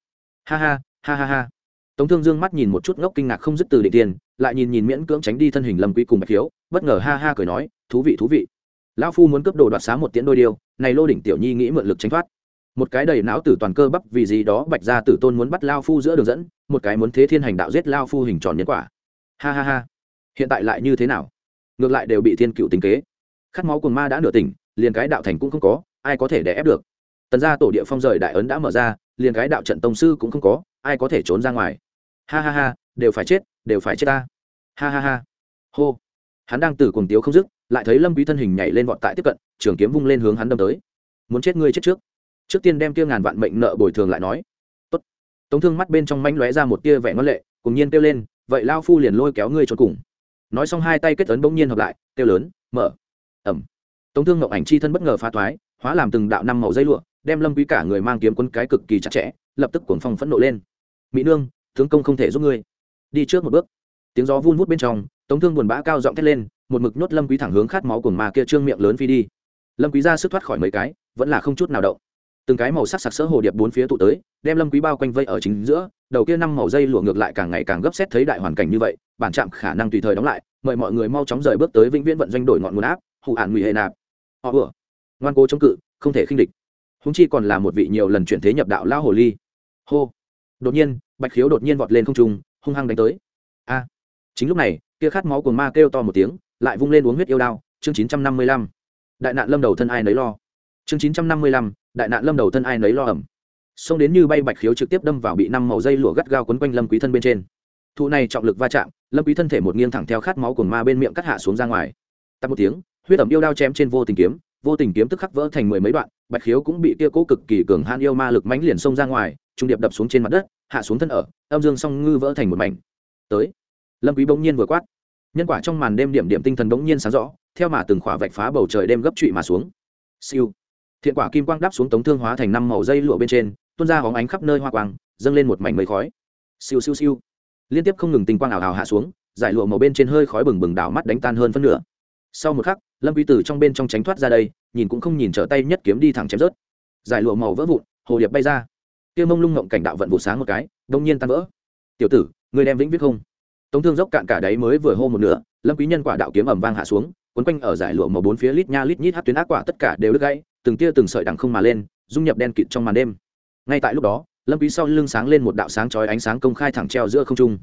ha ha ha ha ha. Tống thương dương mắt nhìn một chút ngốc kinh ngạc không dứt từ định tiền lại nhìn nhìn miễn cưỡng tránh đi thân hình lâm quý cùng bạch khiếu bất ngờ ha ha cười nói, thú vị thú vị. Lão phu muốn cướp đồ đoạt xá một tiễn đôi điều này lô đỉnh tiểu nhi nghĩ mượn lực tránh thoát. Một cái đầy não tử toàn cơ bắp, vì gì đó bạch ra tử tôn muốn bắt lao phu giữa đường dẫn, một cái muốn thế thiên hành đạo giết lao phu hình tròn nhân quả. Ha ha ha. Hiện tại lại như thế nào? Ngược lại đều bị thiên cựu tính kế. Khát máu cuồng ma đã nửa tỉnh, liền cái đạo thành cũng không có, ai có thể đè ép được. Tần gia tổ địa phong rời đại ấn đã mở ra liền cái đạo trận tông sư cũng không có, ai có thể trốn ra ngoài. Ha ha ha, đều phải chết, đều phải chết ta. Ha ha ha. Hô. Hắn đang từ cuồng tiếu không dứt, lại thấy lâm quý thân hình nhảy lên vọt tại tiếp cận, trường kiếm vung lên hướng hắn đâm tới. Muốn chết ngươi chết trước. Trước tiên đem kia ngàn vạn mệnh nợ bồi thường lại nói. Tốt. Tống thương mắt bên trong manh lóe ra một tia vẻ ngoan lệ, cùng nhiên kêu lên, vậy lao phu liền lôi kéo ngươi trốn cùng. Nói xong hai tay kết ấn bỗng nhiên hợp lại, kêu lớn, mở. Ẩm tống thương ngọc ảnh chi thân bất ngờ phá thoái hóa làm từng đạo năm màu dây lụa đem lâm quý cả người mang kiếm quân cái cực kỳ chặt chẽ, lập tức cuồng phong phẫn nộ lên. Mỹ nương, tướng công không thể giúp ngươi. Đi trước một bước. Tiếng gió vun vút bên trong, tống thương buồn bã cao giọng thét lên, một mực nhốt lâm quý thẳng hướng khát máu cuồng ma kia trương miệng lớn phi đi. Lâm quý ra sức thoát khỏi mấy cái, vẫn là không chút nào động. Từng cái màu sắc sặc sỡ hồ điệp bốn phía tụ tới, đem lâm quý bao quanh vây ở chính giữa, đầu kia năm màu dây lụa ngược lại càng ngày càng gấp xét thấy đại hoàn cảnh như vậy, bản trạm khả năng tùy thời đóng lại, mời mọi người mau chóng rời bước tới vĩnh viễn vận doanh đổi ngọn nguồn áp hụ ản ngụy hệ nạp. Họ vừa. Ngoan cố chống cự, không thể khinh địch húng chi còn là một vị nhiều lần chuyển thế nhập đạo lao hồ ly. Hô. Đột nhiên, bạch khiếu đột nhiên vọt lên không trung, hung hăng đánh tới. A. Chính lúc này, kia khát máu cuồng ma kêu to một tiếng, lại vung lên uống huyết yêu đao, chương chín trăm năm mươi lăm. Đại nạn lâm đầu thân ai nấy lo. Chương chín trăm năm mươi lăm, đại nạn lâm đầu thân ai nấy lo ẩm. Xông đến như bay bạch khiếu trực tiếp đâm vào bị năm màu dây lụa gắt gao quấn quanh lâm quý thân bên trên. Thụ này trọng lực va chạm, lâm quý thân thể một nghiêng thẳng theo khát máu cuồng ma bên miệng cắt hạ xuống ra ngoài. Tắt một tiếng, huyết ẩm yêu đao chém trên vô tình kiếm vô tình kiếm tức khắc vỡ thành mười mấy đoạn, bạch khiếu cũng bị kia cố cực kỳ cường han yêu ma lực mãnh liền xông ra ngoài, trung điệp đập xuống trên mặt đất, hạ xuống thân ở, âm dương song ngư vỡ thành một mảnh. Tới, lâm quý bỗng nhiên vừa quát. Nhân quả trong màn đêm điểm điểm tinh thần bỗng nhiên sáng rõ, theo mà từng khỏa vạch phá bầu trời đêm gấp trụy mà xuống. Siêu. Thiện quả kim quang đáp xuống tống thương hóa thành năm màu dây lụa bên trên, tuôn ra hóng ánh khắp nơi hoa quang, dâng lên một mảnh mây khói. Siêu siêu siêu. Liên tiếp không ngừng tinh quang ảo hào hạ xuống giải lụa màu bên trên hơi khói bừng bừng đảo mắt đánh tan hơn phân nửa sau một khắc, lâm quý tử trong bên trong tránh thoát ra đây, nhìn cũng không nhìn trở tay nhất kiếm đi thẳng chém rớt. Giải lụa màu vỡ vụn, hồ điệp bay ra. Kia mông lung ngộng cảnh đạo vận vụ sáng một cái, đông nhiên tan vỡ. Tiểu tử người đem vĩnh viết không? Tống thương dốc cạn cả đấy mới vừa hô một nửa, lâm quý nhân quả đạo kiếm ầm vang hạ xuống quấn quanh ở giải lụa màu bốn phía lít nha lít nhít hát tuyến ác quả tất cả đều đứt gãy, từng tia từng sợi đằng không mà lên, dung nhập đen kịt trong màn đêm. Ngay tại lúc đó, lâm quý sau lưng sáng lên một đạo sáng chói ánh sáng công khai thẳng treo giữa không trung.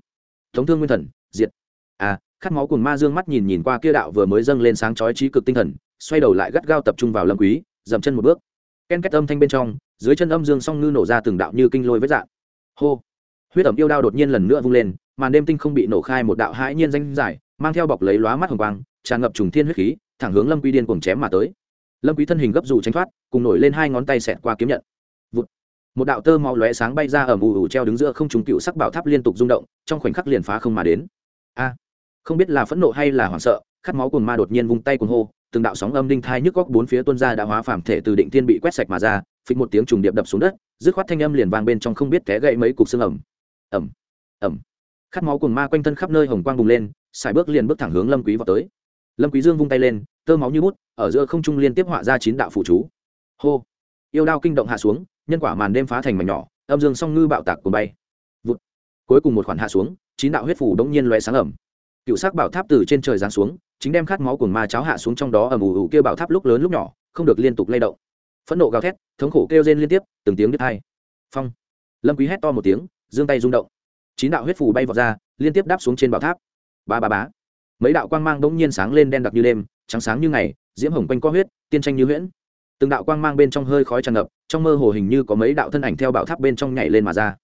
Tống thương nguyên thần, diệt. À khát máu cùng ma dương mắt nhìn nhìn qua kia đạo vừa mới dâng lên sáng chói trí cực tinh thần, xoay đầu lại gắt gao tập trung vào lâm quý, dậm chân một bước. Ken két âm thanh bên trong, dưới chân âm dương song ngư nổ ra từng đạo như kinh lôi vết dạng. Hô! Huyết ẩm yêu đao đột nhiên lần nữa vung lên, màn đêm tinh không bị nổ khai một đạo hãi nhiên danh giải, mang theo bọc lấy lóa mắt hồng quang, tràn ngập trùng thiên huyết khí, thẳng hướng lâm quý điên cuồng chém mà tới. Lâm quý thân hình gấp dù tránh thoát, cùng nổi lên hai ngón tay sẹn qua kiếm nhận. Vụt. một đạo tơ máu lóe sáng bay ra ở mù ủ treo đứng giữa không trùng cựu sắc bảo tháp liên tục rung động, trong khoảnh khắc liền phá không mà đến. A! Không biết là phẫn nộ hay là hoảng sợ, khát máu cuồng ma đột nhiên vung tay cuồng hô, từng đạo sóng âm đinh thai nhức góc bốn phía tuôn ra đã hóa phàm thể từ định thiên bị quét sạch mà ra, phịch một tiếng trùng điệp đập xuống đất, dứt khoát thanh âm liền vang bên trong không biết té gãy mấy cục xương ẩm. Ẩm ẩm. Khát máu cuồng ma quanh thân khắp nơi hồng quang bùng lên xài bước liền bước thẳng hướng lâm quý vào tới. Lâm quý dương vung tay lên, tơ máu như bút, ở giữa không trung liên tiếp họa ra chín đạo phụ chú. Hô. Yêu đao kinh động hạ xuống, nhân quả màn đêm phá thành mảnh nhỏ, âm dương song ngư bạo tạc cuồng bay. Vụt. Cuối cùng một khoản hạ xuống, chín đạo huyết phủ đống nhiên lóe sáng ẩm cựu sắc bảo tháp từ trên trời giáng xuống, chính đem khát máu cùng ma cháo hạ xuống trong đó ầm ủ ủ kia bảo tháp lúc lớn lúc nhỏ, không được liên tục lay động. Phẫn nộ gào thét, thống khổ kêu rên liên tiếp, từng tiếng đứt hai. Phong. Lâm quý hét to một tiếng, giương tay rung động. Chín đạo huyết phù bay vọt ra, liên tiếp đáp xuống trên bảo tháp. Ba ba bá mấy đạo quang mang đống nhiên sáng lên đen đặc như đêm, trắng sáng như ngày, diễm hồng quanh co huyết, tiên tranh như huyễn. Từng đạo quang mang bên trong hơi khói tràn ngập, trong mơ hồ hình như có mấy đạo thân ảnh theo bảo tháp bên trong nhảy lên mà ra.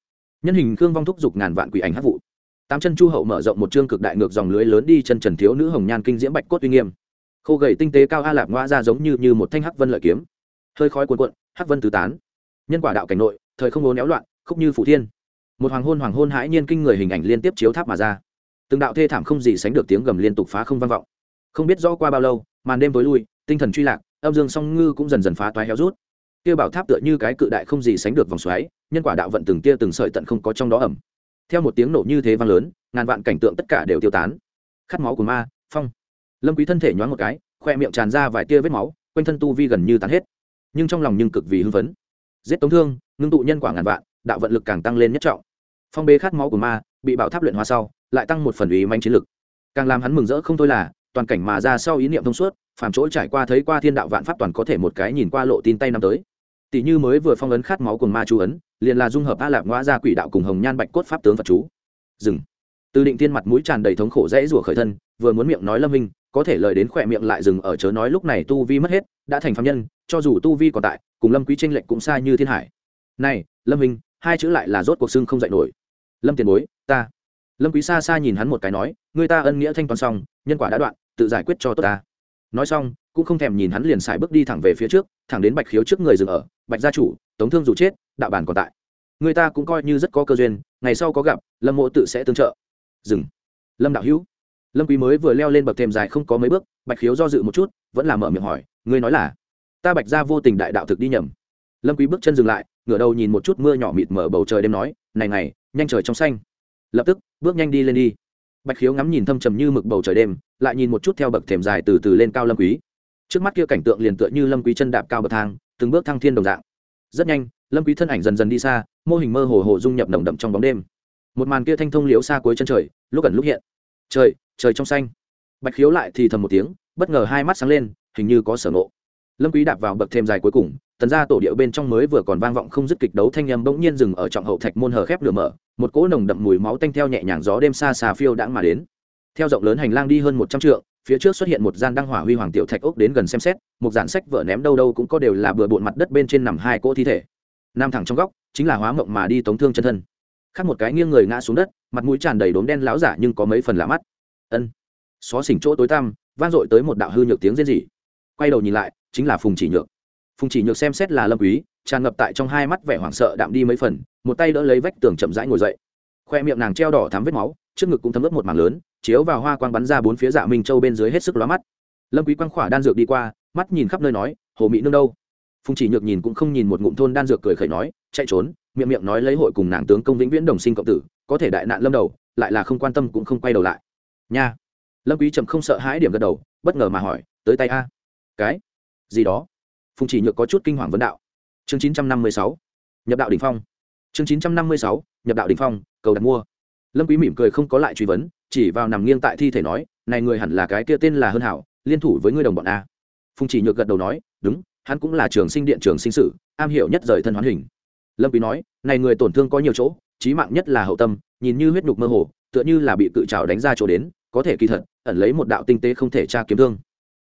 Nhân hình khương vong thúc giục ngàn vạn quỷ ảnh hát vụ tám chân chu hậu mở rộng một chương cực đại ngược dòng lưới lớn đi chân trần thiếu nữ hồng nhan kinh diễm bạch cốt uy nghiêm. Khô gầy tinh tế cao a lạp ngoa ra giống như như một thanh hắc vân lợi kiếm. Hơi khói cuồn cuộn, hắc vân tứ tán. Nhân quả đạo cảnh nội, thời không ố néo loạn, khúc như phủ thiên. Một hoàng hôn hoàng hôn hãi nhiên kinh người hình ảnh liên tiếp chiếu tháp mà ra. Từng đạo thê thảm không gì sánh được tiếng gầm liên tục phá không vang vọng. Không biết rõ qua bao lâu, màn đêm tối lui, tinh thần truy lạc, âm dương song ngư cũng dần dần phá toái héo rút. Kia bảo tháp tựa như cái cự đại không gì sánh được vòng xoáy, nhân quả đạo vận từng tia từng sợi tận không có trong đó ẩm theo một tiếng nổ như thế vang lớn, ngàn vạn cảnh tượng tất cả đều tiêu tán. Khát máu của ma, phong. Lâm quý thân thể nhoáng một cái, khoe miệng tràn ra vài tia vết máu, quanh thân tu vi gần như tán hết. Nhưng trong lòng nhưng cực vì hưng phấn. Giết tống thương, ngưng tụ nhân quả ngàn vạn, đạo vận lực càng tăng lên nhất trọng. Phong bê khát máu của ma, bị bảo tháp luyện hóa sau, lại tăng một phần ý manh chiến lực. Càng làm hắn mừng rỡ không thôi là, toàn cảnh mà ra sau ý niệm thông suốt, phàm chỗ trải qua thấy qua thiên đạo vạn pháp toàn có thể một cái nhìn qua lộ tin tay năm tới tỷ như mới vừa phong ấn khát máu cùng ma chú ấn, liền là dung hợp a lạp ngoã ra quỷ đạo cùng hồng nhan bạch cốt pháp tướng phật chú. Dừng. Từ định tiên mặt mũi tràn đầy thống khổ dễ rủa khởi thân, vừa muốn miệng nói lâm minh, có thể lời đến khỏe miệng lại dừng ở chớ nói lúc này tu vi mất hết, đã thành phạm nhân, cho dù tu vi còn tại, cùng lâm quý tranh lệch cũng xa như thiên hải. Này, lâm minh, hai chữ lại là rốt cuộc xương không dạy nổi. Lâm tiền bối, ta. Lâm quý xa xa nhìn hắn một cái nói, người ta ân nghĩa thanh toán xong, nhân quả đã đoạn, tự giải quyết cho tốt ta nói xong, cũng không thèm nhìn hắn liền xài bước đi thẳng về phía trước, thẳng đến bạch khiếu trước người dừng ở, bạch gia chủ, tống thương dù chết, đạo bản còn tại. Người ta cũng coi như rất có cơ duyên, ngày sau có gặp, lâm mộ tự sẽ tương trợ. Dừng. Lâm đạo hữu. Lâm quý mới vừa leo lên bậc thềm dài không có mấy bước, bạch khiếu do dự một chút, vẫn là mở miệng hỏi, ngươi nói là? Ta bạch gia vô tình đại đạo thực đi nhầm. Lâm quý bước chân dừng lại, ngửa đầu nhìn một chút mưa nhỏ mịt mở bầu trời đêm nói, này này, nhanh trời trong xanh. Lập tức, bước nhanh đi lên đi bạch khiếu ngắm nhìn thâm trầm như mực bầu trời đêm, lại nhìn một chút theo bậc thềm dài từ từ lên cao lâm quý. Trước mắt kia cảnh tượng liền tựa như lâm quý chân đạp cao bậc thang, từng bước thăng thiên đồng dạng. Rất nhanh, lâm quý thân ảnh dần dần đi xa, mô hình mơ hồ hồ dung nhập nồng đậm trong bóng đêm. Một màn kia thanh thông liễu xa cuối chân trời, lúc ẩn lúc hiện. Trời trời trong xanh. Bạch khiếu lại thì thầm một tiếng, bất ngờ hai mắt sáng lên, hình như có sở ngộ. lâm quý đạp vào bậc thềm dài cuối cùng, tần gia tổ điệu bên trong mới vừa còn vang vọng không dứt kịch đấu thanh âm bỗng nhiên dừng ở trọng hậu thạch môn hở khép lửa mở một cỗ nồng đậm mùi máu tanh theo nhẹ nhàng gió đêm xa xà phiêu đãng mà đến. Theo rộng lớn hành lang đi hơn một trăm trượng, phía trước xuất hiện một gian đăng hỏa huy hoàng tiểu thạch ốc đến gần xem xét, một dàn sách vợ ném đâu đâu cũng có đều là bừa bộn mặt đất bên trên nằm hai cỗ thi thể. Nam thẳng trong góc, chính là hóa mộng mà đi tống thương chân thân. Khác một cái nghiêng người ngã xuống đất, mặt mũi tràn đầy đốm đen láo giả nhưng có mấy phần lạ mắt. Ân. Xó xỉnh chỗ tối tăm, vang dội tới một đạo hư nhược tiếng rên rỉ. Quay đầu nhìn lại, chính là phùng chỉ nhược phùng chỉ nhược xem xét là lâm quý, tràn ngập tại trong hai mắt vẻ hoảng sợ đạm đi mấy phần, một tay đỡ lấy vách tường chậm rãi ngồi dậy. Khoe miệng nàng treo đỏ thắm vết máu, trước ngực cũng thấm ướt một mảng lớn, chiếu vào hoa quang bắn ra bốn phía dạ minh châu bên dưới hết sức lóa mắt. Lâm quý quang khỏa đan dược đi qua, mắt nhìn khắp nơi nói, hồ mỹ nương đâu? Phùng chỉ nhược nhìn cũng không nhìn một ngụm thôn đan dược cười khẩy nói, chạy trốn, miệng miệng nói lấy hội cùng nàng tướng công vĩnh viễn đồng sinh cộng tử, có thể đại nạn lâm đầu, lại là không quan tâm cũng không quay đầu lại. Nha. Lâm quý trầm không sợ hãi điểm gật đầu, bất ngờ mà hỏi, tới tay a. Cái gì đó? Phùng chỉ nhược có chút kinh hoàng vấn đạo. Chương 956 nhập đạo đỉnh phong. Chương 956 nhập đạo đỉnh phong, cầu đặt mua. Lâm quý mỉm cười không có lại truy vấn, chỉ vào nằm nghiêng tại thi thể nói, này người hẳn là cái kia tên là hơn hảo, liên thủ với ngươi đồng bọn a. Phùng chỉ nhược gật đầu nói, đúng, hắn cũng là trường sinh điện trường sinh sử am hiểu nhất rời thân hoán hình. Lâm quý nói, này người tổn thương có nhiều chỗ, chí mạng nhất là hậu tâm, nhìn như huyết nhục mơ hồ, tựa như là bị cự trào đánh ra chỗ đến, có thể kỳ thật, ẩn lấy một đạo tinh tế không thể tra kiếm thương.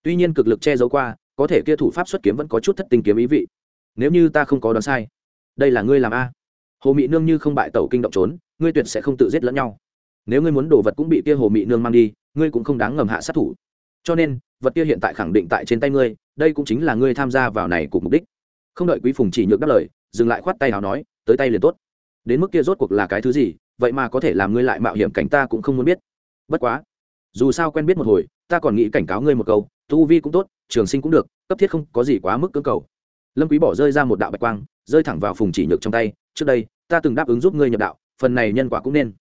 Tuy nhiên cực lực che giấu qua có thể kia thủ pháp xuất kiếm vẫn có chút thất tinh kiếm ý vị. Nếu như ta không có đoán sai, đây là ngươi làm a? Hồ mị nương như không bại tẩu kinh động trốn, ngươi tuyệt sẽ không tự giết lẫn nhau. Nếu ngươi muốn đồ vật cũng bị kia hồ mị nương mang đi, ngươi cũng không đáng ngầm hạ sát thủ. Cho nên, vật kia hiện tại khẳng định tại trên tay ngươi, đây cũng chính là ngươi tham gia vào này cùng mục đích. Không đợi quý phùng chỉ nhược đáp lời, dừng lại khoát tay nào nói, tới tay liền tốt. Đến mức kia rốt cuộc là cái thứ gì, vậy mà có thể làm ngươi lại mạo hiểm cảnh ta cũng không muốn biết. Bất quá, dù sao quen biết một hồi ta còn nghĩ cảnh cáo ngươi một câu, tu vi cũng tốt, trường sinh cũng được, cấp thiết không có gì quá mức cưỡng cầu. Lâm quý bỏ rơi ra một đạo bạch quang, rơi thẳng vào phùng chỉ nhược trong tay, trước đây, ta từng đáp ứng giúp ngươi nhập đạo, phần này nhân quả cũng nên.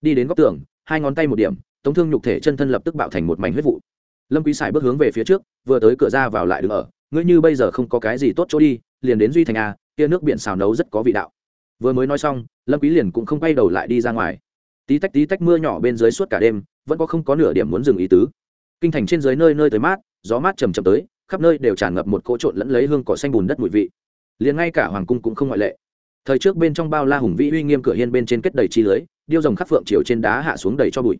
Đi đến góc tường, hai ngón tay một điểm, tống thương nhục thể chân thân lập tức bạo thành một mảnh huyết vụ. Lâm quý xài bước hướng về phía trước, vừa tới cửa ra vào lại đứng ở, ngươi như bây giờ không có cái gì tốt chỗ đi, liền đến duy thành a, kia nước biển xào nấu rất có vị đạo. Vừa mới nói xong, lâm quý liền cũng không quay đầu lại đi ra ngoài. Tí tách tí tách mưa nhỏ bên dưới suốt cả đêm, vẫn có không có nửa điểm muốn dừng ý tứ kinh thành trên dưới nơi nơi tới mát, gió mát trầm trầm tới, khắp nơi đều tràn ngập một cỗ trộn lẫn lấy hương cỏ xanh bùn đất mùi vị. Liền ngay cả hoàng cung cũng không ngoại lệ. Thời trước bên trong bao la hùng vĩ uy nghiêm cửa hiên bên trên kết đầy chi lưới, điêu rồng khắc phượng chiều trên đá hạ xuống đầy cho bụi.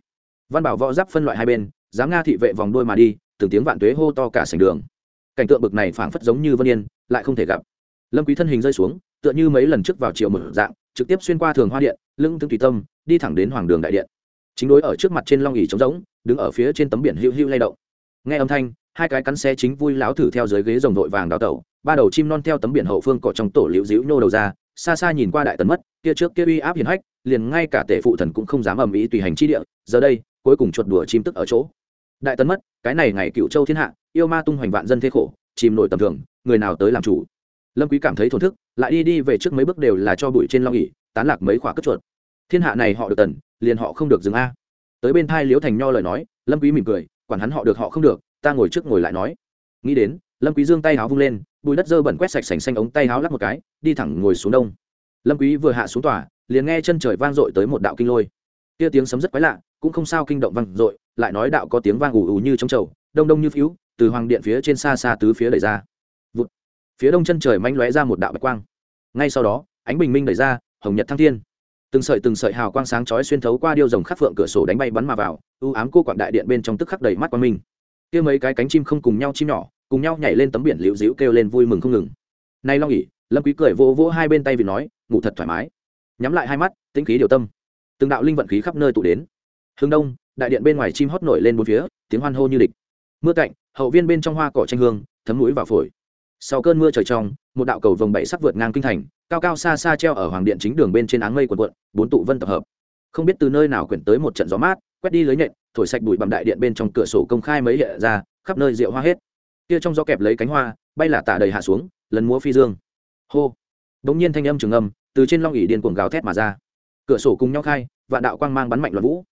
Văn bảo võ giáp phân loại hai bên, dám nga thị vệ vòng đôi mà đi, từng tiếng vạn tuế hô to cả sảnh đường. Cảnh tượng bực này phảng phất giống như vân yên, lại không thể gặp. Lâm quý thân hình rơi xuống, tựa như mấy lần trước vào chiều mở dạng, trực tiếp xuyên qua thường hoa điện, lưng tướng tùy tâm, đi thẳng đến hoàng đường đại điện. Chính đối ở trước mặt trên long ỉ trống rỗng đứng ở phía trên tấm biển hữu hữu lay động. Nghe âm thanh, hai cái cắn xe chính vui láo thử theo dưới ghế rồng đội vàng đào tẩu, ba đầu chim non theo tấm biển hậu phương cọ trong tổ liễu dĩu nhô đầu ra, xa xa nhìn qua đại tần mất, kia trước kia uy áp hiển hách, liền ngay cả tể phụ thần cũng không dám ầm ĩ tùy hành chi địa, giờ đây, cuối cùng chuột đùa chim tức ở chỗ. Đại tần mất, cái này ngày cựu châu thiên hạ, yêu ma tung hoành vạn dân thế khổ, chìm nổi tầm thường, người nào tới làm chủ? Lâm quý cảm thấy thổn thức, lại đi đi về trước mấy bước đều là cho bụi trên long ỉ tán lạc mấy khỏa cất chuột. Thiên hạ này họ được tần, liền họ không được dừng a tới bên thai liễu thành nho lời nói, lâm quý mỉm cười, quản hắn họ được họ không được, ta ngồi trước ngồi lại nói. Nghĩ đến, lâm quý dương tay háo vung lên, bùi đất dơ bẩn quét sạch sành xanh ống tay háo lắc một cái, đi thẳng ngồi xuống đông. Lâm quý vừa hạ xuống tòa, liền nghe chân trời vang dội tới một đạo kinh lôi. Kia tiếng sấm rất quái lạ, cũng không sao kinh động vang dội, lại nói đạo có tiếng vang ù ù như trong chậu đông đông như phiếu từ hoàng điện phía trên xa xa tứ phía đẩy ra. Vụt, phía đông chân trời manh lóe ra một đạo bạch quang. Ngay sau đó, ánh bình minh đẩy ra, hồng nhật thăng thiên từng sợi từng sợi hào quang sáng chói xuyên thấu qua điêu rồng khắc phượng cửa sổ đánh bay bắn mà vào ưu ám cô quạng đại điện bên trong tức khắc đầy mắt quang minh. Kia mấy cái cánh chim không cùng nhau chim nhỏ, cùng nhau nhảy lên tấm biển liễu dĩu kêu lên vui mừng không ngừng. Nay long ỉ, lâm quý cười vỗ vỗ hai bên tay vì nói, ngủ thật thoải mái. Nhắm lại hai mắt, tĩnh khí điều tâm. Từng đạo linh vận khí khắp nơi tụ đến. Hướng đông, đại điện bên ngoài chim hót nổi lên bốn phía, tiếng hoan hô như địch. Mưa cạnh, hậu viên bên trong hoa cỏ tranh hương, thấm mũi vào phổi. Sau cơn mưa trời trong, một đạo cầu vồng bảy sắc vượt ngang kinh thành cao cao xa xa treo ở hoàng điện chính đường bên trên áng mây quần quận, bốn tụ vân tập hợp. Không biết từ nơi nào quyển tới một trận gió mát, quét đi lưới nhện, thổi sạch bụi bằng đại điện bên trong cửa sổ công khai mấy hệ ra, khắp nơi rượu hoa hết. Kia trong gió kẹp lấy cánh hoa, bay là tả đầy hạ xuống, lần múa phi dương. Hô. Đống nhiên thanh âm trường âm từ trên long ỉ điên cuồng gào thét mà ra. Cửa sổ cùng nhau khai, vạn đạo quang mang bắn mạnh loạn vũ.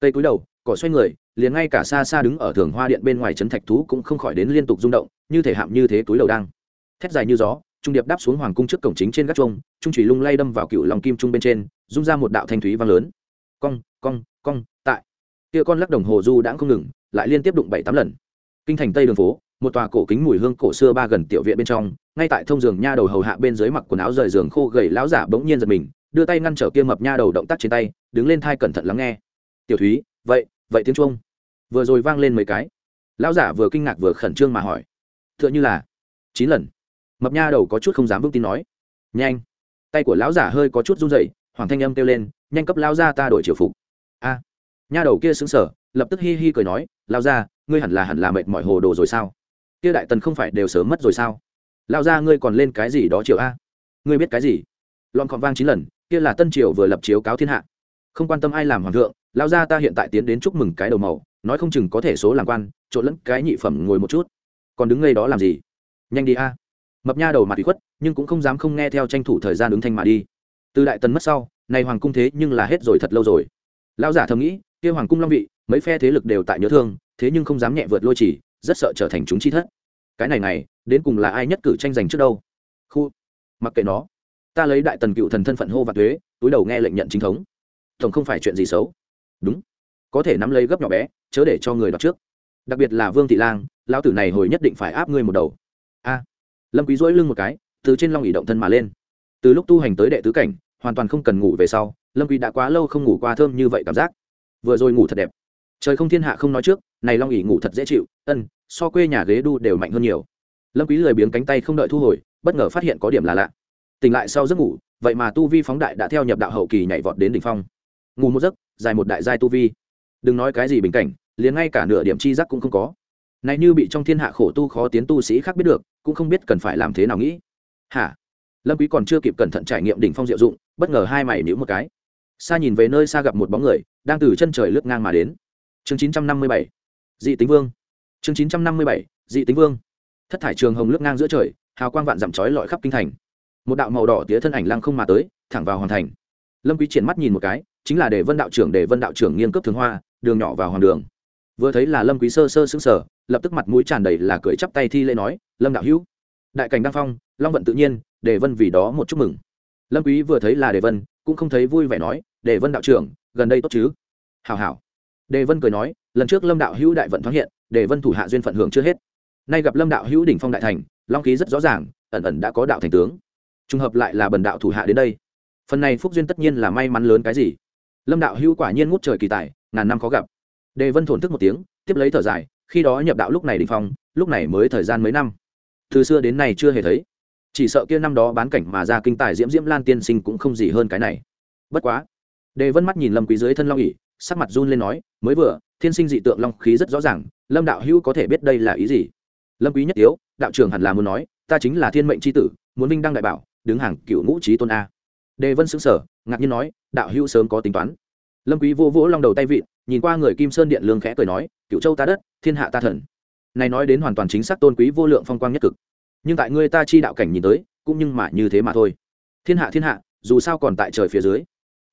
Tây cúi đầu, cỏ xoay người, liền ngay cả xa xa đứng ở thường hoa điện bên ngoài trấn thạch thú cũng không khỏi đến liên tục rung động, như thể hạm như thế túi đầu đang. Thét dài như gió trung điệp đáp xuống hoàng cung trước cổng chính trên gác chuông, trung thủy lung lay đâm vào cựu lòng kim trung bên trên rung ra một đạo thanh thúy vang lớn. Cong cong cong tại. Kia con lắc đồng hồ du đã không ngừng lại liên tiếp đụng bảy tám lần. Kinh thành tây đường phố một tòa cổ kính mùi hương cổ xưa ba gần tiểu viện bên trong ngay tại thông giường nha đầu hầu hạ bên dưới mặc quần áo rời giường khô gầy lão giả bỗng nhiên giật mình đưa tay ngăn trở kia mập nha đầu động tác trên tay đứng lên thai cẩn thận lắng nghe. Tiểu thúy vậy vậy tiếng chuông. Vừa rồi vang lên mấy cái. Lão giả vừa kinh ngạc vừa khẩn trương mà hỏi. T như là chín lần mập nha đầu có chút không dám vững tin nói. Nhanh. Tay của lão giả hơi có chút run rẩy, hoàng thanh âm kêu lên, nhanh cấp lao ra ta đổi triều phục. A. Nha đầu kia xứng sở lập tức hi hi cười nói lao ra ngươi hẳn là hẳn là mệt mỏi hồ đồ rồi sao? Kia đại tần không phải đều sớm mất rồi sao? Lao ra ngươi còn lên cái gì đó triều a? Ngươi biết cái gì? Lọn còn vang chín lần, kia là tân triều vừa lập chiếu cáo thiên hạ. Không quan tâm ai làm hoàng thượng lao ra ta hiện tại tiến đến chúc mừng cái đầu màu, nói không chừng có thể số làm quan, trộn lẫn cái nhị phẩm ngồi một chút. Còn đứng ngay đó làm gì? Nhanh đi a mập nha đầu mặt bị khuất, nhưng cũng không dám không nghe theo tranh thủ thời gian ứng thanh mà đi. Từ đại tần mất sau này hoàng cung thế nhưng là hết rồi thật lâu rồi. Lão giả thầm nghĩ, kia hoàng cung long vị, mấy phe thế lực đều tại nhớ thương, thế nhưng không dám nhẹ vượt lôi chỉ, rất sợ trở thành chúng chi thất. Cái này này, đến cùng là ai nhất cử tranh giành trước đâu? Khu, mặc kệ nó. Ta lấy đại tần cựu thần thân phận hô và thuế, túi đầu nghe lệnh nhận chính thống. Tổng không phải chuyện gì xấu. Đúng. Có thể nắm lấy gấp nhỏ bé, chớ để cho người đọc trước. Đặc biệt là vương thị lang, lão tử này hồi nhất định phải áp ngươi một đầu lâm quý dỗi lưng một cái, từ trên long ỉ động thân mà lên. Từ lúc tu hành tới đệ tứ cảnh, hoàn toàn không cần ngủ về sau, lâm quý đã quá lâu không ngủ qua thơm như vậy cảm giác. Vừa rồi ngủ thật đẹp. Trời không thiên hạ không nói trước, này long ỉ ngủ thật dễ chịu, ân, so quê nhà ghế đu đều mạnh hơn nhiều. Lâm quý lười biếng cánh tay không đợi thu hồi, bất ngờ phát hiện có điểm là lạ. Tỉnh lại sau giấc ngủ, vậy mà tu vi phóng đại đã theo nhập đạo hậu kỳ nhảy vọt đến đỉnh phong. Ngủ một giấc, dài một đại giai tu vi. Đừng nói cái gì bình cảnh, liền ngay cả nửa điểm chi giác cũng không có. Này như bị trong thiên hạ khổ tu khó tiến tu sĩ khác biết được cũng không biết cần phải làm thế nào nghĩ. Hả? Lâm quý còn chưa kịp cẩn thận trải nghiệm đỉnh phong diệu dụng, bất ngờ hai mày nhíu một cái. Xa nhìn về nơi xa gặp một bóng người, đang từ chân trời lướt ngang mà đến. Chương 957 dị tính vương. Chương 957 dị tính vương. Thất thải trường hồng lướt ngang giữa trời, hào quang vạn dặm chói lọi khắp kinh thành. Một đạo màu đỏ tía thân ảnh lăng không mà tới, thẳng vào hoàn thành. Lâm quý triển mắt nhìn một cái, chính là để vân đạo trưởng để vân đạo trưởng nghiêng cấp thường hoa, đường nhỏ vào hoàng đường. Vừa thấy là lâm quý sơ sơ sững sờ, lập tức mặt mũi tràn đầy là cười chắp tay thi lễ nói lâm đạo hữu. Đại cảnh đăng phong, long vận tự nhiên, Đề vân vì đó một chúc mừng. Lâm quý vừa thấy là đề vân, cũng không thấy vui vẻ nói, đề vân đạo trưởng, gần đây tốt chứ? Hảo hảo. Đề vân cười nói, lần trước lâm đạo hữu đại vận thoáng hiện, đề vân thủ hạ duyên phận hưởng chưa hết. Nay gặp lâm đạo hữu đỉnh phong đại thành, long khí rất rõ ràng, ẩn ẩn đã có đạo thành tướng. Trùng hợp lại là bần đạo thủ hạ đến đây. Phần này phúc duyên tất nhiên là may mắn lớn cái gì? Lâm đạo hữu quả nhiên ngút trời kỳ tài, ngàn năm khó gặp. Đề vân thổn thức một tiếng, tiếp lấy thở dài, khi đó nhập đạo lúc này đỉnh phong, lúc này mới thời gian mấy năm từ xưa đến nay chưa hề thấy. Chỉ sợ kia năm đó bán cảnh mà ra kinh tài diễm diễm lan tiên sinh cũng không gì hơn cái này. Bất quá, đề vân mắt nhìn lâm quý dưới thân long ỉ sắc mặt run lên nói, mới vừa, thiên sinh dị tượng long khí rất rõ ràng, lâm đạo hữu có thể biết đây là ý gì? Lâm quý nhất yếu đạo trưởng hẳn là muốn nói, ta chính là thiên mệnh chi tử, muốn vinh đăng đại bảo, đứng hàng cựu ngũ trí tôn a. Đề vân sững sờ, ngạc nhiên nói, đạo hữu sớm có tính toán. Lâm quý vô vỗ long đầu tay vịn, nhìn qua người kim sơn điện lương khẽ cười nói cựu châu ta đất, thiên hạ ta thần này nói đến hoàn toàn chính xác tôn quý vô lượng phong quang nhất cực. Nhưng tại ngươi ta chi đạo cảnh nhìn tới, cũng nhưng mà như thế mà thôi. Thiên hạ thiên hạ, dù sao còn tại trời phía dưới.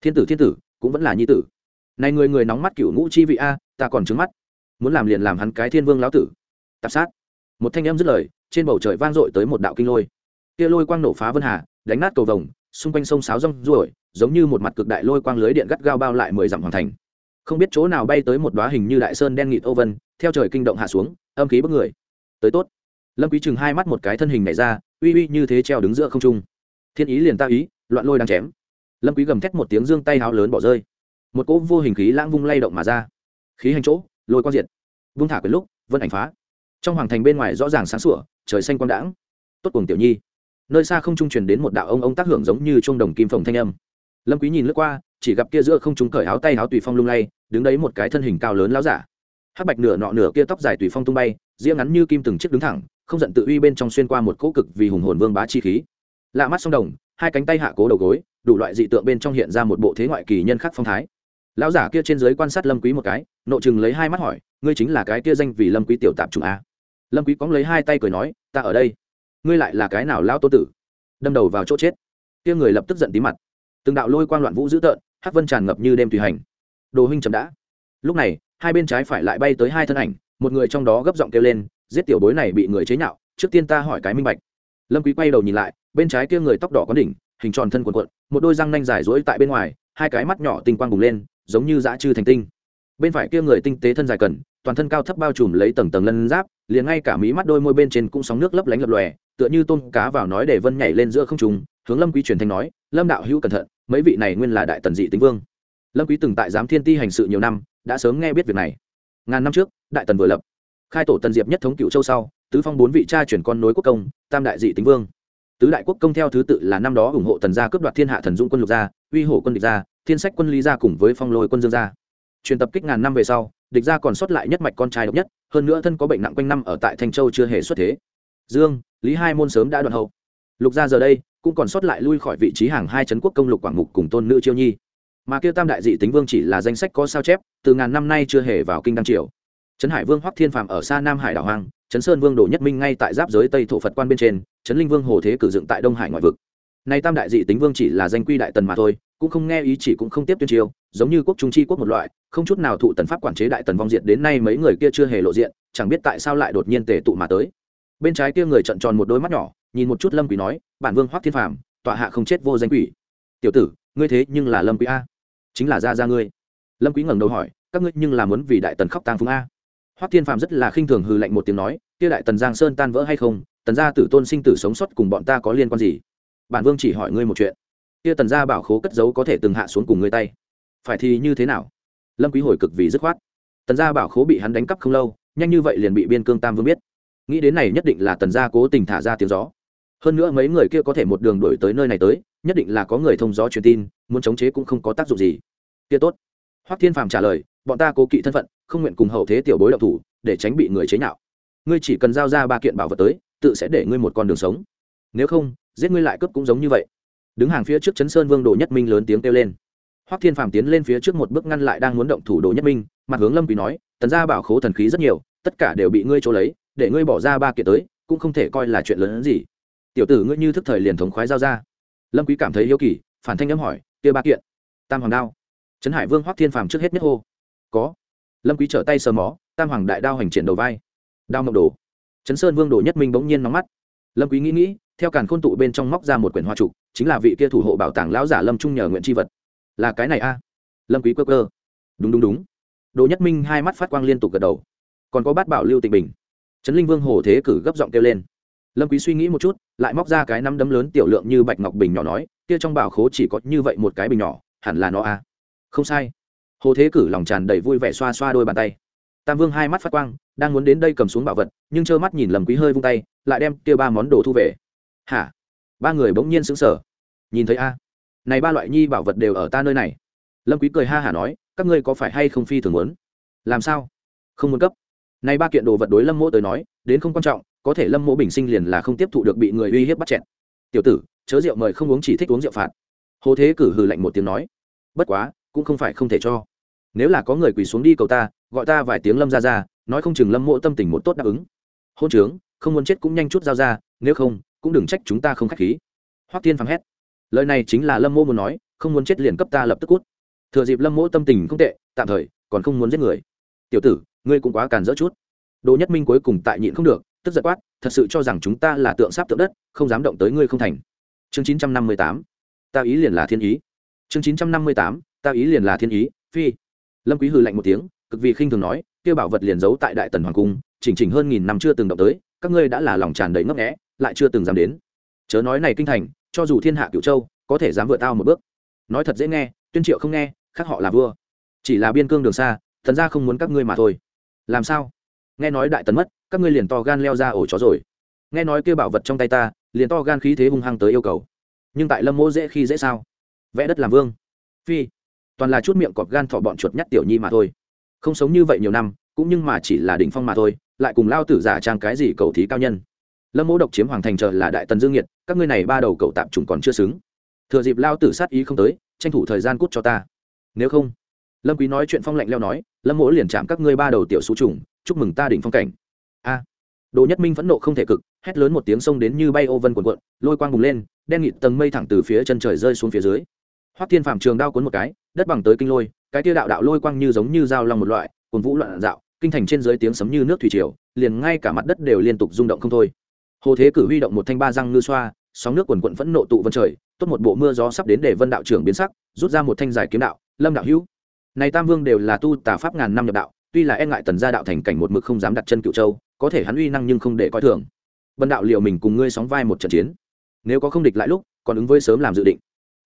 Thiên tử thiên tử, cũng vẫn là nhi tử. Này người người nóng mắt cựu ngũ chi vị a, ta còn trứng mắt. Muốn làm liền làm hắn cái thiên vương lão tử. Tạp sát. Một thanh âm dứt lời, trên bầu trời vang dội tới một đạo kinh lôi. Kia lôi quang nổ phá vân hà, đánh nát cầu vồng, xung quanh sông sáo rong ruổi, giống như một mặt cực đại lôi quang lưới điện gắt gao bao lại mười dặm hoàn thành. Không biết chỗ nào bay tới một đoá hình như đại sơn đen nghịt ô vân theo trời kinh động hạ xuống, âm khí bức người. Tới tốt. Lâm quý chừng hai mắt một cái thân hình này ra, uy uy như thế treo đứng giữa không trung. Thiên ý liền ta ý, loạn lôi đang chém. Lâm quý gầm thét một tiếng dương tay háo lớn bỏ rơi. Một cỗ vô hình khí lãng vung lay động mà ra. Khí hành chỗ, lôi quang diệt. Vung thả quyền lúc, vân ảnh phá. Trong hoàng thành bên ngoài rõ ràng sáng sủa, trời xanh quang đãng. Tốt cuồng tiểu nhi. Nơi xa không trung truyền đến một đạo ông ông tác hưởng giống như trung đồng kim phồng thanh âm. Lâm quý nhìn lướt qua, chỉ gặp kia giữa không trung cởi áo tay áo tùy phong lung lay, đứng đấy một cái thân hình cao lớn lão giả hắc bạch nửa nọ nửa kia tóc dài tùy phong tung bay, ria ngắn như kim từng chiếc đứng thẳng, không giận tự uy bên trong xuyên qua một cỗ cực vì hùng hồn vương bá chi khí. Lạ mắt song đồng, hai cánh tay hạ cố đầu gối, đủ loại dị tượng bên trong hiện ra một bộ thế ngoại kỳ nhân khắc phong thái. Lão giả kia trên dưới quan sát lâm quý một cái, nộ chừng lấy hai mắt hỏi, ngươi chính là cái kia danh vì lâm quý tiểu tạp trùng a? Lâm quý cóng lấy hai tay cười nói, ta ở đây. Ngươi lại là cái nào lão tô tử? Đâm đầu vào chỗ chết. Kia người lập tức giận tí mặt. Từng đạo lôi quang loạn vũ dữ tợn, hắc vân tràn ngập như đêm tùy hành. Đồ huynh chậm đã. Lúc này hai bên trái phải lại bay tới hai thân ảnh, một người trong đó gấp giọng kêu lên, giết tiểu bối này bị người chế nhạo, trước tiên ta hỏi cái minh bạch. Lâm quý quay đầu nhìn lại, bên trái kia người tóc đỏ có đỉnh, hình tròn thân quần quận một đôi răng nanh dài rỗi tại bên ngoài, hai cái mắt nhỏ tinh quang bùng lên, giống như dã chư thành tinh. Bên phải kia người tinh tế thân dài cần toàn thân cao thấp bao trùm lấy tầng tầng lân giáp, liền ngay cả mí mắt đôi môi bên trên cũng sóng nước lấp lánh lập lòe, tựa như tôm cá vào nói để vân nhảy lên giữa không trung, hướng lâm quý truyền thanh nói, lâm đạo hữu cẩn thận, mấy vị này nguyên là đại tần dị tính vương. Lâm quý từng tại giám thiên ti hành sự nhiều năm đã sớm nghe biết việc này. Ngàn năm trước, đại tần vừa lập, khai tổ tần diệp nhất thống cựu châu sau, tứ phong bốn vị cha chuyển con nối quốc công, tam đại dị tính vương. Tứ đại quốc công theo thứ tự là năm đó ủng hộ tần gia cướp đoạt thiên hạ thần dũng quân lục gia, uy hổ quân địch gia, thiên sách quân lý gia cùng với phong lôi quân dương gia. Truyền tập kích ngàn năm về sau, địch gia còn sót lại nhất mạch con trai độc nhất, hơn nữa thân có bệnh nặng quanh năm ở tại thanh châu chưa hề xuất thế. Dương, lý hai môn sớm đã đoạn hậu. Lục gia giờ đây, cũng còn sót lại lui khỏi vị trí hàng hai trấn quốc công lục quảng mục cùng tôn nữ chiêu nhi mà kia tam đại dị tính vương chỉ là danh sách có sao chép, từ ngàn năm nay chưa hề vào kinh đăng triều. Trấn hải vương hoắc thiên phàm ở xa nam hải đảo hoang, trấn sơn vương đồ nhất minh ngay tại giáp giới tây thổ phật quan bên trên, trấn linh vương hồ thế cử dựng tại đông hải ngoại vực. Nay tam đại dị tính vương chỉ là danh quy đại tần mà thôi, cũng không nghe ý chỉ cũng không tiếp tuyên triều giống như quốc trung chi quốc một loại, không chút nào thụ tần pháp quản chế đại tần vong diệt đến nay mấy người kia chưa hề lộ diện, chẳng biết tại sao lại đột nhiên tề tụ mà tới. Bên trái kia người trận tròn một đôi mắt nhỏ, nhìn một chút lâm quỷ nói, bản vương hoắc thiên phàm, tọa hạ không chết vô danh quỷ. Tiểu tử, ngươi thế nhưng là lâm quý a chính là gia gia ngươi. Lâm quý ngẩng đầu hỏi, các ngươi nhưng là muốn vì đại tần khóc tang phúng a? Hoắc thiên phàm rất là khinh thường hừ lạnh một tiếng nói, kia đại tần giang sơn tan vỡ hay không? Tần gia tử tôn sinh tử sống sót cùng bọn ta có liên quan gì? Bản vương chỉ hỏi ngươi một chuyện. Kia tần gia bảo khố cất giấu có thể từng hạ xuống cùng ngươi tay. Phải thì như thế nào? Lâm quý hồi cực vì dứt khoát. Tần gia bảo khố bị hắn đánh cắp không lâu, nhanh như vậy liền bị biên cương tam vương biết. Nghĩ đến này nhất định là tần gia cố tình thả ra tiếng gió. Hơn nữa mấy người kia có thể một đường đuổi tới nơi này tới nhất định là có người thông gió truyền tin, muốn chống chế cũng không có tác dụng gì. Kia tốt. Hoắc thiên phàm trả lời, bọn ta cố kỵ thân phận, không nguyện cùng hậu thế tiểu bối độc thủ, để tránh bị người chế nhạo. Ngươi chỉ cần giao ra ba kiện bảo vật tới, tự sẽ để ngươi một con đường sống. Nếu không, giết ngươi lại cướp cũng giống như vậy. Đứng hàng phía trước chấn sơn vương đồ nhất minh lớn tiếng kêu lên. Hoắc thiên phàm tiến lên phía trước một bước ngăn lại đang muốn động thủ đồ nhất minh, mặt hướng lâm quý nói, tần gia bảo khố thần khí rất nhiều, tất cả đều bị ngươi chỗ lấy, để ngươi bỏ ra ba kiện tới, cũng không thể coi là chuyện lớn hơn gì. Tiểu tử ngươi như thức thời liền thống khoái giao ra lâm quý cảm thấy hiếu kỳ, phản thanh âm hỏi, kia ba kiện, tam hoàng đao, trấn hải vương hoắc thiên phàm trước hết nhất hô. Có. Lâm quý trở tay sờ mó, tam hoàng đại đao hành triển đầu vai. Đao mộng đồ trấn sơn vương đồ nhất minh bỗng nhiên nóng mắt. Lâm quý nghĩ nghĩ, theo càn khôn tụ bên trong móc ra một quyển hoa trụ chính là vị kia thủ hộ bảo tàng lão giả lâm trung nhờ nguyện chi vật. Là cái này a? Lâm quý cơ cơ đúng đúng đúng. Đồ nhất minh hai mắt phát quang liên tục gật đầu. Còn có bát bảo lưu tịnh bình. Trấn linh vương hồ thế cử gấp giọng kêu lên lâm quý suy nghĩ một chút, lại móc ra cái nắm đấm lớn tiểu lượng như bạch ngọc bình nhỏ nói, kia trong bảo khố chỉ có như vậy một cái bình nhỏ, hẳn là nó à? không sai. Hồ thế cử lòng tràn đầy vui vẻ xoa xoa đôi bàn tay. Tam vương hai mắt phát quang, đang muốn đến đây cầm xuống bảo vật, nhưng trơ mắt nhìn lâm quý hơi vung tay, lại đem kia ba món đồ thu về. Hả? Ba người bỗng nhiên sững sờ. Nhìn thấy a? Này ba loại nhi bảo vật đều ở ta nơi này. Lâm quý cười ha hả nói, các ngươi có phải hay không phi thường muốn? Làm sao? Không muốn cấp. Này ba kiện đồ vật đối lâm mỗ tới nói, đến không quan trọng có thể lâm mỗ bình sinh liền là không tiếp thụ được bị người uy hiếp bắt chẹn tiểu tử, chớ rượu mời không uống chỉ thích uống rượu phạt. Hồ thế cử hừ lạnh một tiếng nói. Bất quá, cũng không phải không thể cho. Nếu là có người quỳ xuống đi cầu ta, gọi ta vài tiếng lâm ra ra nói không chừng lâm mộ tâm tình một tốt đáp ứng. Hôn trướng, không muốn chết cũng nhanh chút giao ra, nếu không, cũng đừng trách chúng ta không k h á c h khí. Hoắc tiên phăng hét. Lời này chính là lâm mộ muốn nói, không muốn chết liền cấp ta lập tức cút. Thừa dịp lâm mộ tâm tình không tệ, tạm thời, còn không muốn giết người. Tiểu tử, ngươi cũng quá càn dỡ chút. Đồ nhất minh cuối cùng tại nhịn không được tức giật quát, thật sự cho rằng chúng ta là tượng sáp tượng đất, không dám động tới ngươi không thành. Chương chín trăm năm mươi tám, ta ý liền là thiên ý. Chương chín trăm năm mươi tám, ta ý liền là thiên ý, phi. Lâm quý hừ lạnh một tiếng, cực vì khinh thường nói, kia bảo vật liền giấu tại đại tần hoàng cung, chỉnh chỉnh hơn nghìn năm chưa từng động tới, các ngươi đã là lòng tràn đầy ngấp nghẽ lại chưa từng dám đến. Chớ nói này kinh thành, cho dù thiên hạ cửu châu, có thể dám vượt tao một bước. Nói thật dễ nghe, tuyên triệu không nghe, khác họ là vua. Chỉ là biên cương đường xa, thần gia không muốn các ngươi mà thôi. Làm sao? Nghe nói đại tần mất, các ngươi liền to gan leo ra ổ chó rồi. Nghe nói kêu bảo vật trong tay ta, liền to gan khí thế hung hăng tới yêu cầu. Nhưng tại lâm mỗ dễ khi dễ sao? Vẽ đất làm vương. Phi. Toàn là chút miệng cọp gan thọ bọn chuột nhắt tiểu nhi mà thôi. Không sống như vậy nhiều năm, cũng nhưng mà chỉ là đỉnh phong mà thôi, lại cùng lao tử giả trang cái gì cầu thí cao nhân. Lâm mỗ độc chiếm hoàng thành chờ là đại tần dương nhiệt, các ngươi này ba đầu cậu tạm trùng còn chưa xứng. Thừa dịp lao tử sát ý không tới, tranh thủ thời gian cút cho ta. Nếu không, lâm quý nói chuyện phong lạnh leo nói, lâm mỗ liền chạm các ngươi ba đầu tiểu số trùng chúc mừng ta đỉnh phong cảnh. A. À, đồ nhất minh phẫn nộ không thể cực hét lớn một tiếng sông đến như bay ô vân cuộn cuộn lôi quang bùng lên đen nghịt tầng mây thẳng từ phía chân trời rơi xuống phía dưới. Hoắc thiên Phàm trường đao cuốn một cái đất bằng tới kinh lôi cái tia đạo đạo lôi quang như giống như dao long một loại cuồn vũ loạn dạo kinh thành trên dưới tiếng sấm như nước thủy triều liền ngay cả mặt đất đều liên tục rung động không thôi. Hồ thế cử huy động một thanh ba răng ngư xoa sóng nước quần quận phẫn nộ tụ vân trời tốt một bộ mưa gió sắp đến để vân đạo trưởng biến sắc rút ra một thanh giải kiếm đạo lâm đạo hữu. Này tam vương đều là tu tà pháp ngàn năm nhập đạo tuy là e ngại tần gia đạo thành cảnh một mực không dám đặt chân cựu châu, có thể hắn uy năng nhưng không để coi thường. Vân đạo liệu mình cùng ngươi sóng vai một trận chiến. Nếu có không địch lại lúc, còn ứng với sớm làm dự định.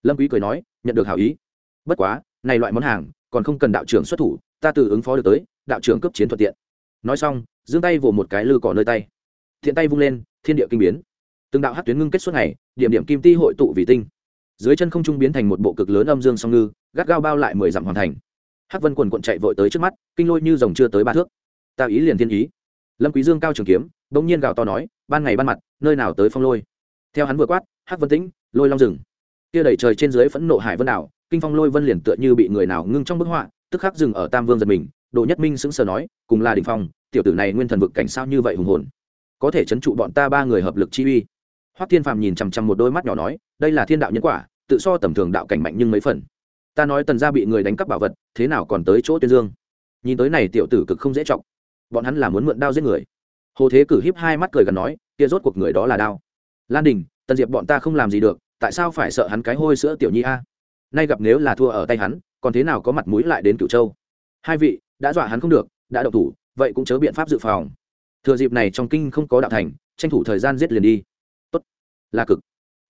Lâm quý cười nói, nhận được hảo ý. Bất quá, này loại món hàng, còn không cần đạo trưởng xuất thủ, ta tự ứng phó được tới, đạo trưởng cấp chiến thuận tiện. Nói xong, giương tay vồ một cái lư cỏ nơi tay. Thiện tay vung lên, thiên địa kinh biến. Từng đạo hát tuyến ngưng kết suốt ngày, điểm điểm kim ti hội tụ vì tinh. Dưới chân không trung biến thành một bộ cực lớn âm dương song ngư, gắt gao bao lại mười dặm hoàn thành hắc vân quần quận chạy vội tới trước mắt, kinh lôi như dòng chưa tới ba thước. Ta ý liền thiên ý. Lâm quý dương cao trường kiếm, bỗng nhiên gào to nói, ban ngày ban mặt, nơi nào tới phong lôi? Theo hắn vừa quát, hắc vân tĩnh, lôi long rừng. Kia đẩy trời trên dưới phẫn nộ hải vân đảo, kinh phong lôi vân liền tựa như bị người nào ngưng trong bức họa, tức khắc dừng ở tam vương giật mình, đồ nhất minh sững sờ nói, cùng là đỉnh phong, tiểu tử này nguyên thần vực cảnh sao như vậy hùng hồn? Có thể chấn trụ bọn ta ba người hợp lực chi uy. Hoắc thiên phàm nhìn chằm chằm một đôi mắt nhỏ nói, đây là thiên đạo nhân quả, tự so tầm thường đạo cảnh mạnh nhưng mấy phần. Ta nói tần gia bị người đánh cắp bảo vật thế nào còn tới chỗ tuyên dương? Nhìn tới này tiểu tử cực không dễ trọng bọn hắn là muốn mượn đao giết người. Hồ thế cử híp hai mắt cười gần nói, kia rốt cuộc người đó là đao. Lan đình, tần diệp bọn ta không làm gì được, tại sao phải sợ hắn cái hôi sữa tiểu nhi a? Nay gặp nếu là thua ở tay hắn, còn thế nào có mặt mũi lại đến cửu châu? Hai vị, đã dọa hắn không được, đã động thủ, vậy cũng chớ biện pháp dự phòng. Thừa dịp này trong kinh không có đạo thành, tranh thủ thời gian giết liền đi. Tốt. Là cực.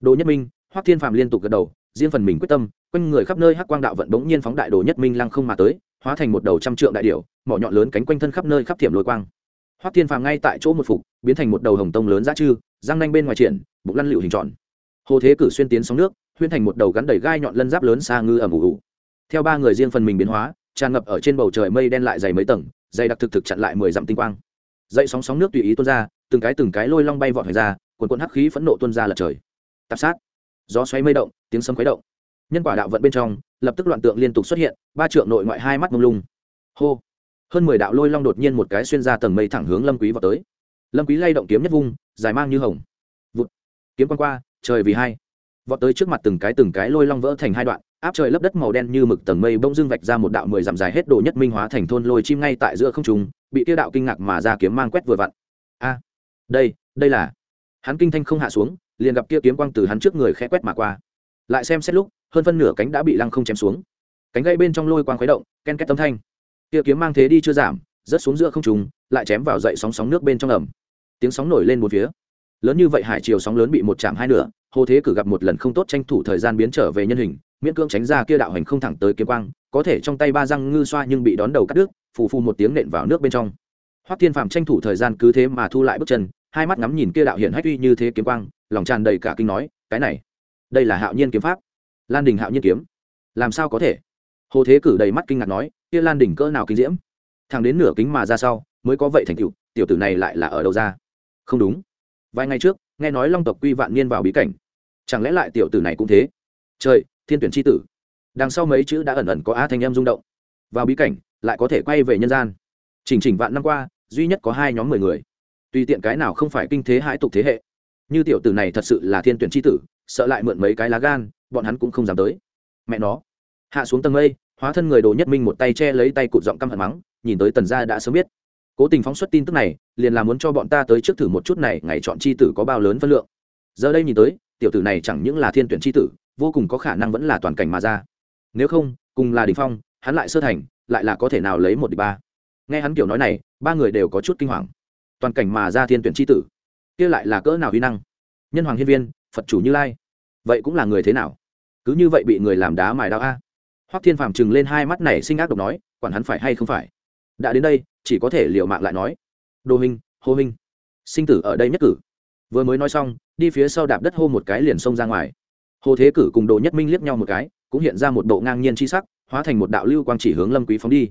Đồ nhất minh, hoắc thiên phạm liên tục gật đầu riêng phần mình quyết tâm, quanh người khắp nơi hắc quang đạo vận bỗng nhiên phóng đại đồ nhất minh lăng không mà tới, hóa thành một đầu trăm trượng đại điểu, mỏ nhọn lớn cánh quanh thân khắp nơi khắp thiểm lôi quang. Hoắc thiên phàm ngay tại chỗ một phục, biến thành một đầu hồng tông lớn giá chư răng nanh bên ngoài triển, bụng lăn lựu hình tròn. Hồ thế cử xuyên tiến sóng nước huyên thành một đầu gắn đầy gai nhọn lân giáp lớn xa ngư ẩm ủ ủ theo ba người riêng phần mình biến hóa, tràn ngập ở trên bầu trời mây đen lại dày mấy tầng, dày đặc thực thực chặn lại mười dặm tinh quang. Dậy sóng sóng nước tùy ý tuôn ra, từng cái từng cái lôi long bay vọt ra quần quần hắc khí phẫn nộ tuôn ra lật trời. Tạp sát. Gió xoáy mây động tiếng sấm khuấy động. Nhân quả đạo vận bên trong, lập tức loạn tượng liên tục xuất hiện, ba trượng nội ngoại hai mắt mông lung. Hô! Hơn mười đạo lôi long đột nhiên một cái xuyên ra tầng mây thẳng hướng lâm quý vào tới. Lâm quý lay động kiếm nhất vung, dài mang như hồng. Vụt! Kiếm quan qua, trời vì hai. Vọt tới trước mặt từng cái từng cái lôi long vỡ thành hai đoạn, áp trời lấp đất màu đen như mực tầng mây bỗng dưng vạch ra một đạo mười dặm dài hết độ nhất minh hóa thành thôn lôi chim ngay tại giữa không trung, bị tiêu đạo kinh ngạc mà ra kiếm mang quét vừa vặn. A! Đây đây là! Hắn kinh thanh không hạ xuống, liền gặp kia kiếm quang từ hắn trước người khẽ quét mà qua lại xem xét lúc, hơn phân nửa cánh đã bị lăng không chém xuống. Cánh gây bên trong lôi quang khuấy động, ken két tâm thanh. Kia kiếm mang thế đi chưa giảm, rớt xuống giữa không trùng lại chém vào dậy sóng sóng nước bên trong ẩm tiếng sóng nổi lên một phía. Lớn như vậy hải chiều sóng lớn bị một chạm hai nửa, hồ thế cử gặp một lần không tốt tranh thủ thời gian biến trở về nhân hình, miễn cưỡng tránh ra kia đạo hành không thẳng tới kiếm quang, có thể trong tay ba răng ngư xoa nhưng bị đón đầu cắt đứt, phù phù một tiếng nện vào nước bên trong. Hoắc thiên phàm tranh thủ thời gian cứ thế mà thu lại bước chân, hai mắt ngắm nhìn kia đạo hiện hách uy như thế kiếm quang, lòng tràn đầy cả kinh nói, cái này đây là hạo nhiên kiếm pháp. Lan đình hạo nhiên kiếm. Làm sao có thể? Hồ thế cử đầy mắt kinh ngạc nói, kia lan đình cỡ nào kinh diễm? Thằng đến nửa kính mà ra sau, mới có vậy thành tựu, tiểu tử này lại là ở đâu ra? Không đúng. Vài ngày trước, nghe nói long tộc quy vạn niên vào bí cảnh. Chẳng lẽ lại tiểu tử này cũng thế? Trời, thiên tuyển tri tử. Đằng sau mấy chữ đã ẩn ẩn có á thanh em rung động. Vào bí cảnh, lại có thể quay về nhân gian. Chỉnh chỉnh vạn năm qua, duy nhất có hai nhóm mười người. Tùy tiện cái nào không phải kinh thế hãi tục thế hệ như tiểu tử này thật sự là thiên tuyển tri tử, sợ lại mượn mấy cái lá gan, bọn hắn cũng không dám tới. Mẹ nó. Hạ xuống tầng mây, hóa thân người đồ nhất minh một tay che lấy tay cụt giọng căm hận mắng, nhìn tới tần gia đã sớm biết. Cố tình phóng xuất tin tức này, liền là muốn cho bọn ta tới trước thử một chút này, ngày chọn c h i tử có bao lớn phân lượng. Giờ đây nhìn tới, tiểu tử này chẳng những là thiên tuyển c h i tử, vô cùng có khả năng vẫn là toàn cảnh mà ra. Nếu không, cùng là đình phong, hắn lại sơ thành, lại là có thể nào lấy một đ ba? Nghe hắn kiểu nói này, ba người đều có chút kinh hoàng. Toàn cảnh mà ra thiên tuyển c tử kia lại là cỡ nào huy năng? Nhân hoàng hiên viên, phật chủ như lai, vậy cũng là người thế nào? Cứ như vậy bị người làm đá mài đao a. Hoắc thiên phàm chừng lên hai mắt này sinh ác độc nói, quản hắn phải hay không phải? Đã đến đây, chỉ có thể liều mạng lại nói. Đô hình hô hình sinh tử ở đây nhất cử. Vừa mới nói xong, đi phía sau đạp đất hô một cái liền xông ra ngoài. Hồ thế cử cùng đồ nhất minh liếc nhau một cái, cũng hiện ra một bộ ngang nhiên chi sắc, hóa thành một đạo lưu quang chỉ hướng lâm quý phóng đi.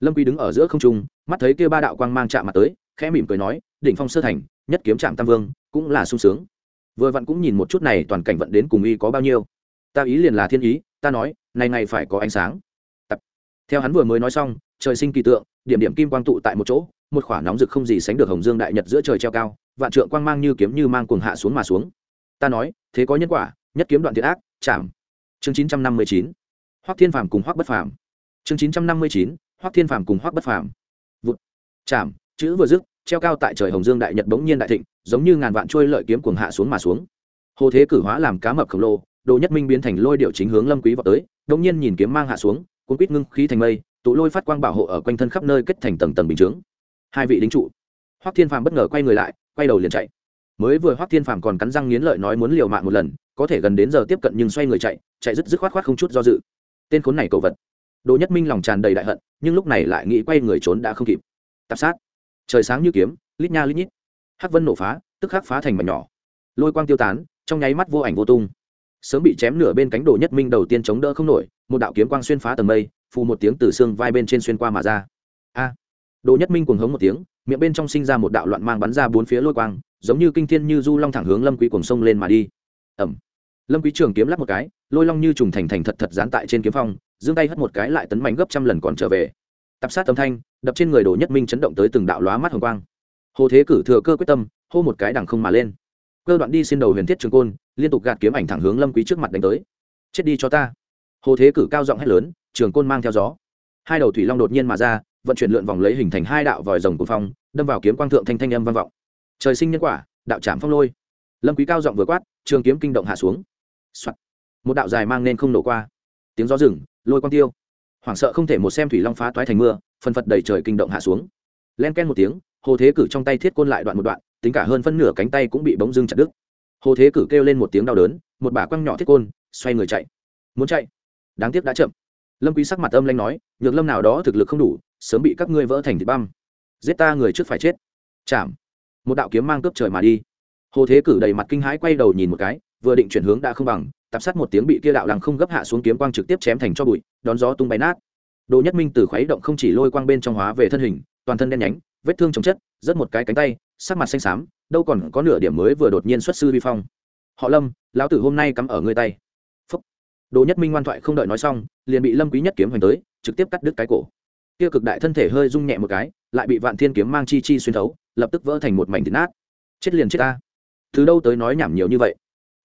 Lâm quý đứng ở giữa không trung, mắt thấy kia ba đạo quang mang chạm mặt tới, khẽ mỉm cười nói đỉnh phong sơ thành, nhất kiếm trạm tam vương, cũng là sung sướng. Vừa vặn cũng nhìn một chút này toàn cảnh vận đến cùng y có bao nhiêu. Ta ý liền là thiên ý, ta nói, này ngày phải có ánh sáng. Tập. theo hắn vừa mới nói xong, trời sinh kỳ tượng, điểm điểm kim quang tụ tại một chỗ, một khoảng nóng rực không gì sánh được hồng dương đại nhật giữa trời treo cao, vạn trượng quang mang như kiếm như mang cuồng hạ xuống mà xuống. Ta nói, thế có nhân quả, nhất kiếm đoạn thiệt ác chạm chương chín trăm năm mươi chín. Hoắc thiên phàm cùng hoắc bất phàm. Chương chín trăm năm mươi chín. Hoắc thiên phàm cùng hoắc bất phàm. Vụt. Chạm chữ vừa dứt treo cao tại trời hồng dương đại nhật bỗng nhiên đại thịnh, giống như ngàn vạn trôi lợi kiếm cuồng hạ xuống mà xuống. Hồ thế cử hóa làm cá mập khổng lồ, đồ nhất minh biến thành lôi điệu chính hướng lâm quý vào tới đống nhiên nhìn kiếm mang hạ xuống, cuốn quýt ngưng khí thành mây, tụ lôi phát quang bảo hộ ở quanh thân khắp nơi kết thành tầng tầng bình chướng. Hai vị đính trụ. Hoắc thiên phàm bất ngờ quay người lại, quay đầu liền chạy. Mới vừa hoắc thiên phàm còn cắn răng nghiến lợi nói muốn liều mạng một lần, có thể gần đến giờ tiếp cận nhưng xoay người chạy chạy rất dứt khoát khoát không chút do dự. Tên khốn này cầu vật. Đồ nhất minh lòng tràn đầy đại hận, nhưng lúc này lại nghĩ quay người trốn đã không kịp. Tạp sát trời sáng như kiếm, lít nha lít nhít. Hắc vân nổ phá, tức khắc phá thành mảnh nhỏ. Lôi quang tiêu tán, trong nháy mắt vô ảnh vô tung. Sớm bị chém nửa bên cánh đồ nhất minh đầu tiên chống đỡ không nổi, một đạo kiếm quang xuyên phá tầng mây, phù một tiếng từ xương vai bên trên xuyên qua mà ra. A! Đồ nhất minh cuồng hống một tiếng, miệng bên trong sinh ra một đạo loạn mang bắn ra bốn phía lôi quang, giống như kinh thiên như du long thẳng hướng lâm quý cuồng sông lên mà đi. Ẩm lâm quý trường kiếm lắp một cái, lôi long như trùng thành thành thật thật dán tại trên kiếm phong, giương tay hất một cái lại tấn mạnh gấp trăm lần còn trở về tập sát âm thanh, đập trên người đồ nhất minh chấn động tới từng đạo lóa mắt hồng quang. Hồ thế cử thừa cơ quyết tâm, hô một cái đằng không mà lên. Cơ đoạn đi xin đầu huyền thiết trường côn, liên tục gạt kiếm ảnh thẳng hướng lâm quý trước mặt đánh tới. Chết đi cho ta. Hồ thế cử cao giọng hét lớn, trường côn mang theo gió. Hai đầu thủy long đột nhiên mà ra, vận chuyển lượn vòng lấy hình thành hai đạo vòi rồng của phong, đâm vào kiếm quang thượng thanh thanh âm vang vọng. Trời sinh nhân quả, đạo trảm phong lôi. Lâm quý cao giọng vừa quát, trường kiếm kinh động hạ xuống、Soạn. một đạo dài mang nên không nổ qua. Tiếng gió rừng, lôi quang tiêu hoảng sợ không thể một xem thủy long phá toái thành mưa phân phật đầy trời kinh động hạ xuống. Len ken một tiếng, hồ thế cử trong tay thiết côn lại đoạn một đoạn, tính cả hơn phân nửa cánh tay cũng bị bỗng dưng chặt đứt. Hồ thế cử kêu lên một tiếng đau đớn, một bả quăng nhỏ thiết côn, xoay người chạy. Muốn chạy? Đáng tiếc đã chậm. Lâm quý sắc mặt âm lanh nói, nhược lâm nào đó thực lực không đủ, sớm bị các ngươi vỡ thành thịt băm. Giết ta người trước phải chết. Chạm một đạo kiếm mang cướp trời mà đi. Hồ thế cử đầy mặt kinh hãi quay đầu nhìn một cái vừa định chuyển hướng đã không bằng tập sát một tiếng bị kia đạo lăng không gấp hạ xuống kiếm quang trực tiếp chém thành cho bụi, đón gió tung bay nát. Đồ nhất minh từ khuấy động không chỉ lôi quang bên trong hóa về thân hình, toàn thân đen nhánh, vết thương chồng chất rất một cái cánh tay, sắc mặt xanh xám, đâu còn có nửa điểm mới vừa đột nhiên xuất sư vi phong. Họ lâm, lão tử hôm nay cắm ở ngươi tay. Phúc. Đồ nhất minh ngoan thoại không đợi nói xong, liền bị lâm quý nhất kiếm hoành tới, trực tiếp cắt đứt cái cổ. Kia cực đại thân thể hơi rung nhẹ một cái, lại bị vạn thiên kiếm mang chi chi xuyên thấu, lập tức vỡ thành một mảnh thịt nát. Chết liền chết ta. Từ đâu tới nói nhảm nhiều như vậy?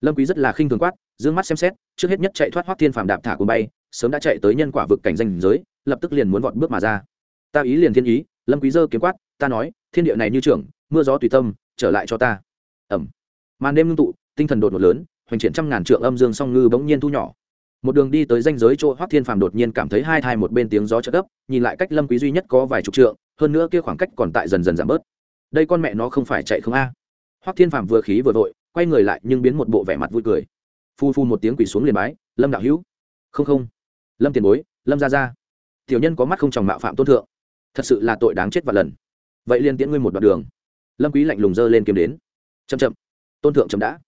Lâm quý rất là khinh thường quát, dương mắt xem xét, trước hết nhất chạy thoát hoắc thiên phàm đạp thả cuốn bay, sớm đã chạy tới nhân quả vực cảnh danh giới, lập tức liền muốn vọt bước mà ra. Ta ý liền thiên ý, lâm quý dơ kiếm quát, ta nói, thiên địa này như trưởng, mưa gió tùy tâm, trở lại cho ta. Ẩm. Màn đêm ngưng tụ, tinh thần đột ngột lớn, hoành triển trăm ngàn trượng âm dương song ngư bỗng nhiên thu nhỏ. Một đường đi tới danh giới chỗ hoắc thiên phàm đột nhiên cảm thấy hai thai một bên tiếng gió chợt gấp, nhìn lại cách lâm quý duy nhất có vài chục trượng, hơn nữa kia khoảng cách còn tại dần dần giảm bớt. Đây con mẹ nó không phải chạy không a. À. hoắc thiên phàm vừa khí vừa vội quay người lại nhưng biến một bộ vẻ mặt vui cười. Phu phu một tiếng quỳ xuống liền bái, lâm đạo hữu. Không không. Lâm tiền bối, lâm gia gia. Tiểu nhân có mắt không tròng mạo phạm tôn thượng. Thật sự là tội đáng chết và lần. Vậy liền tiễn ngươi một đoạn đường. Lâm quý lạnh lùng dơ lên kiếm đến. Chậm chậm. Tôn thượng chậm đã.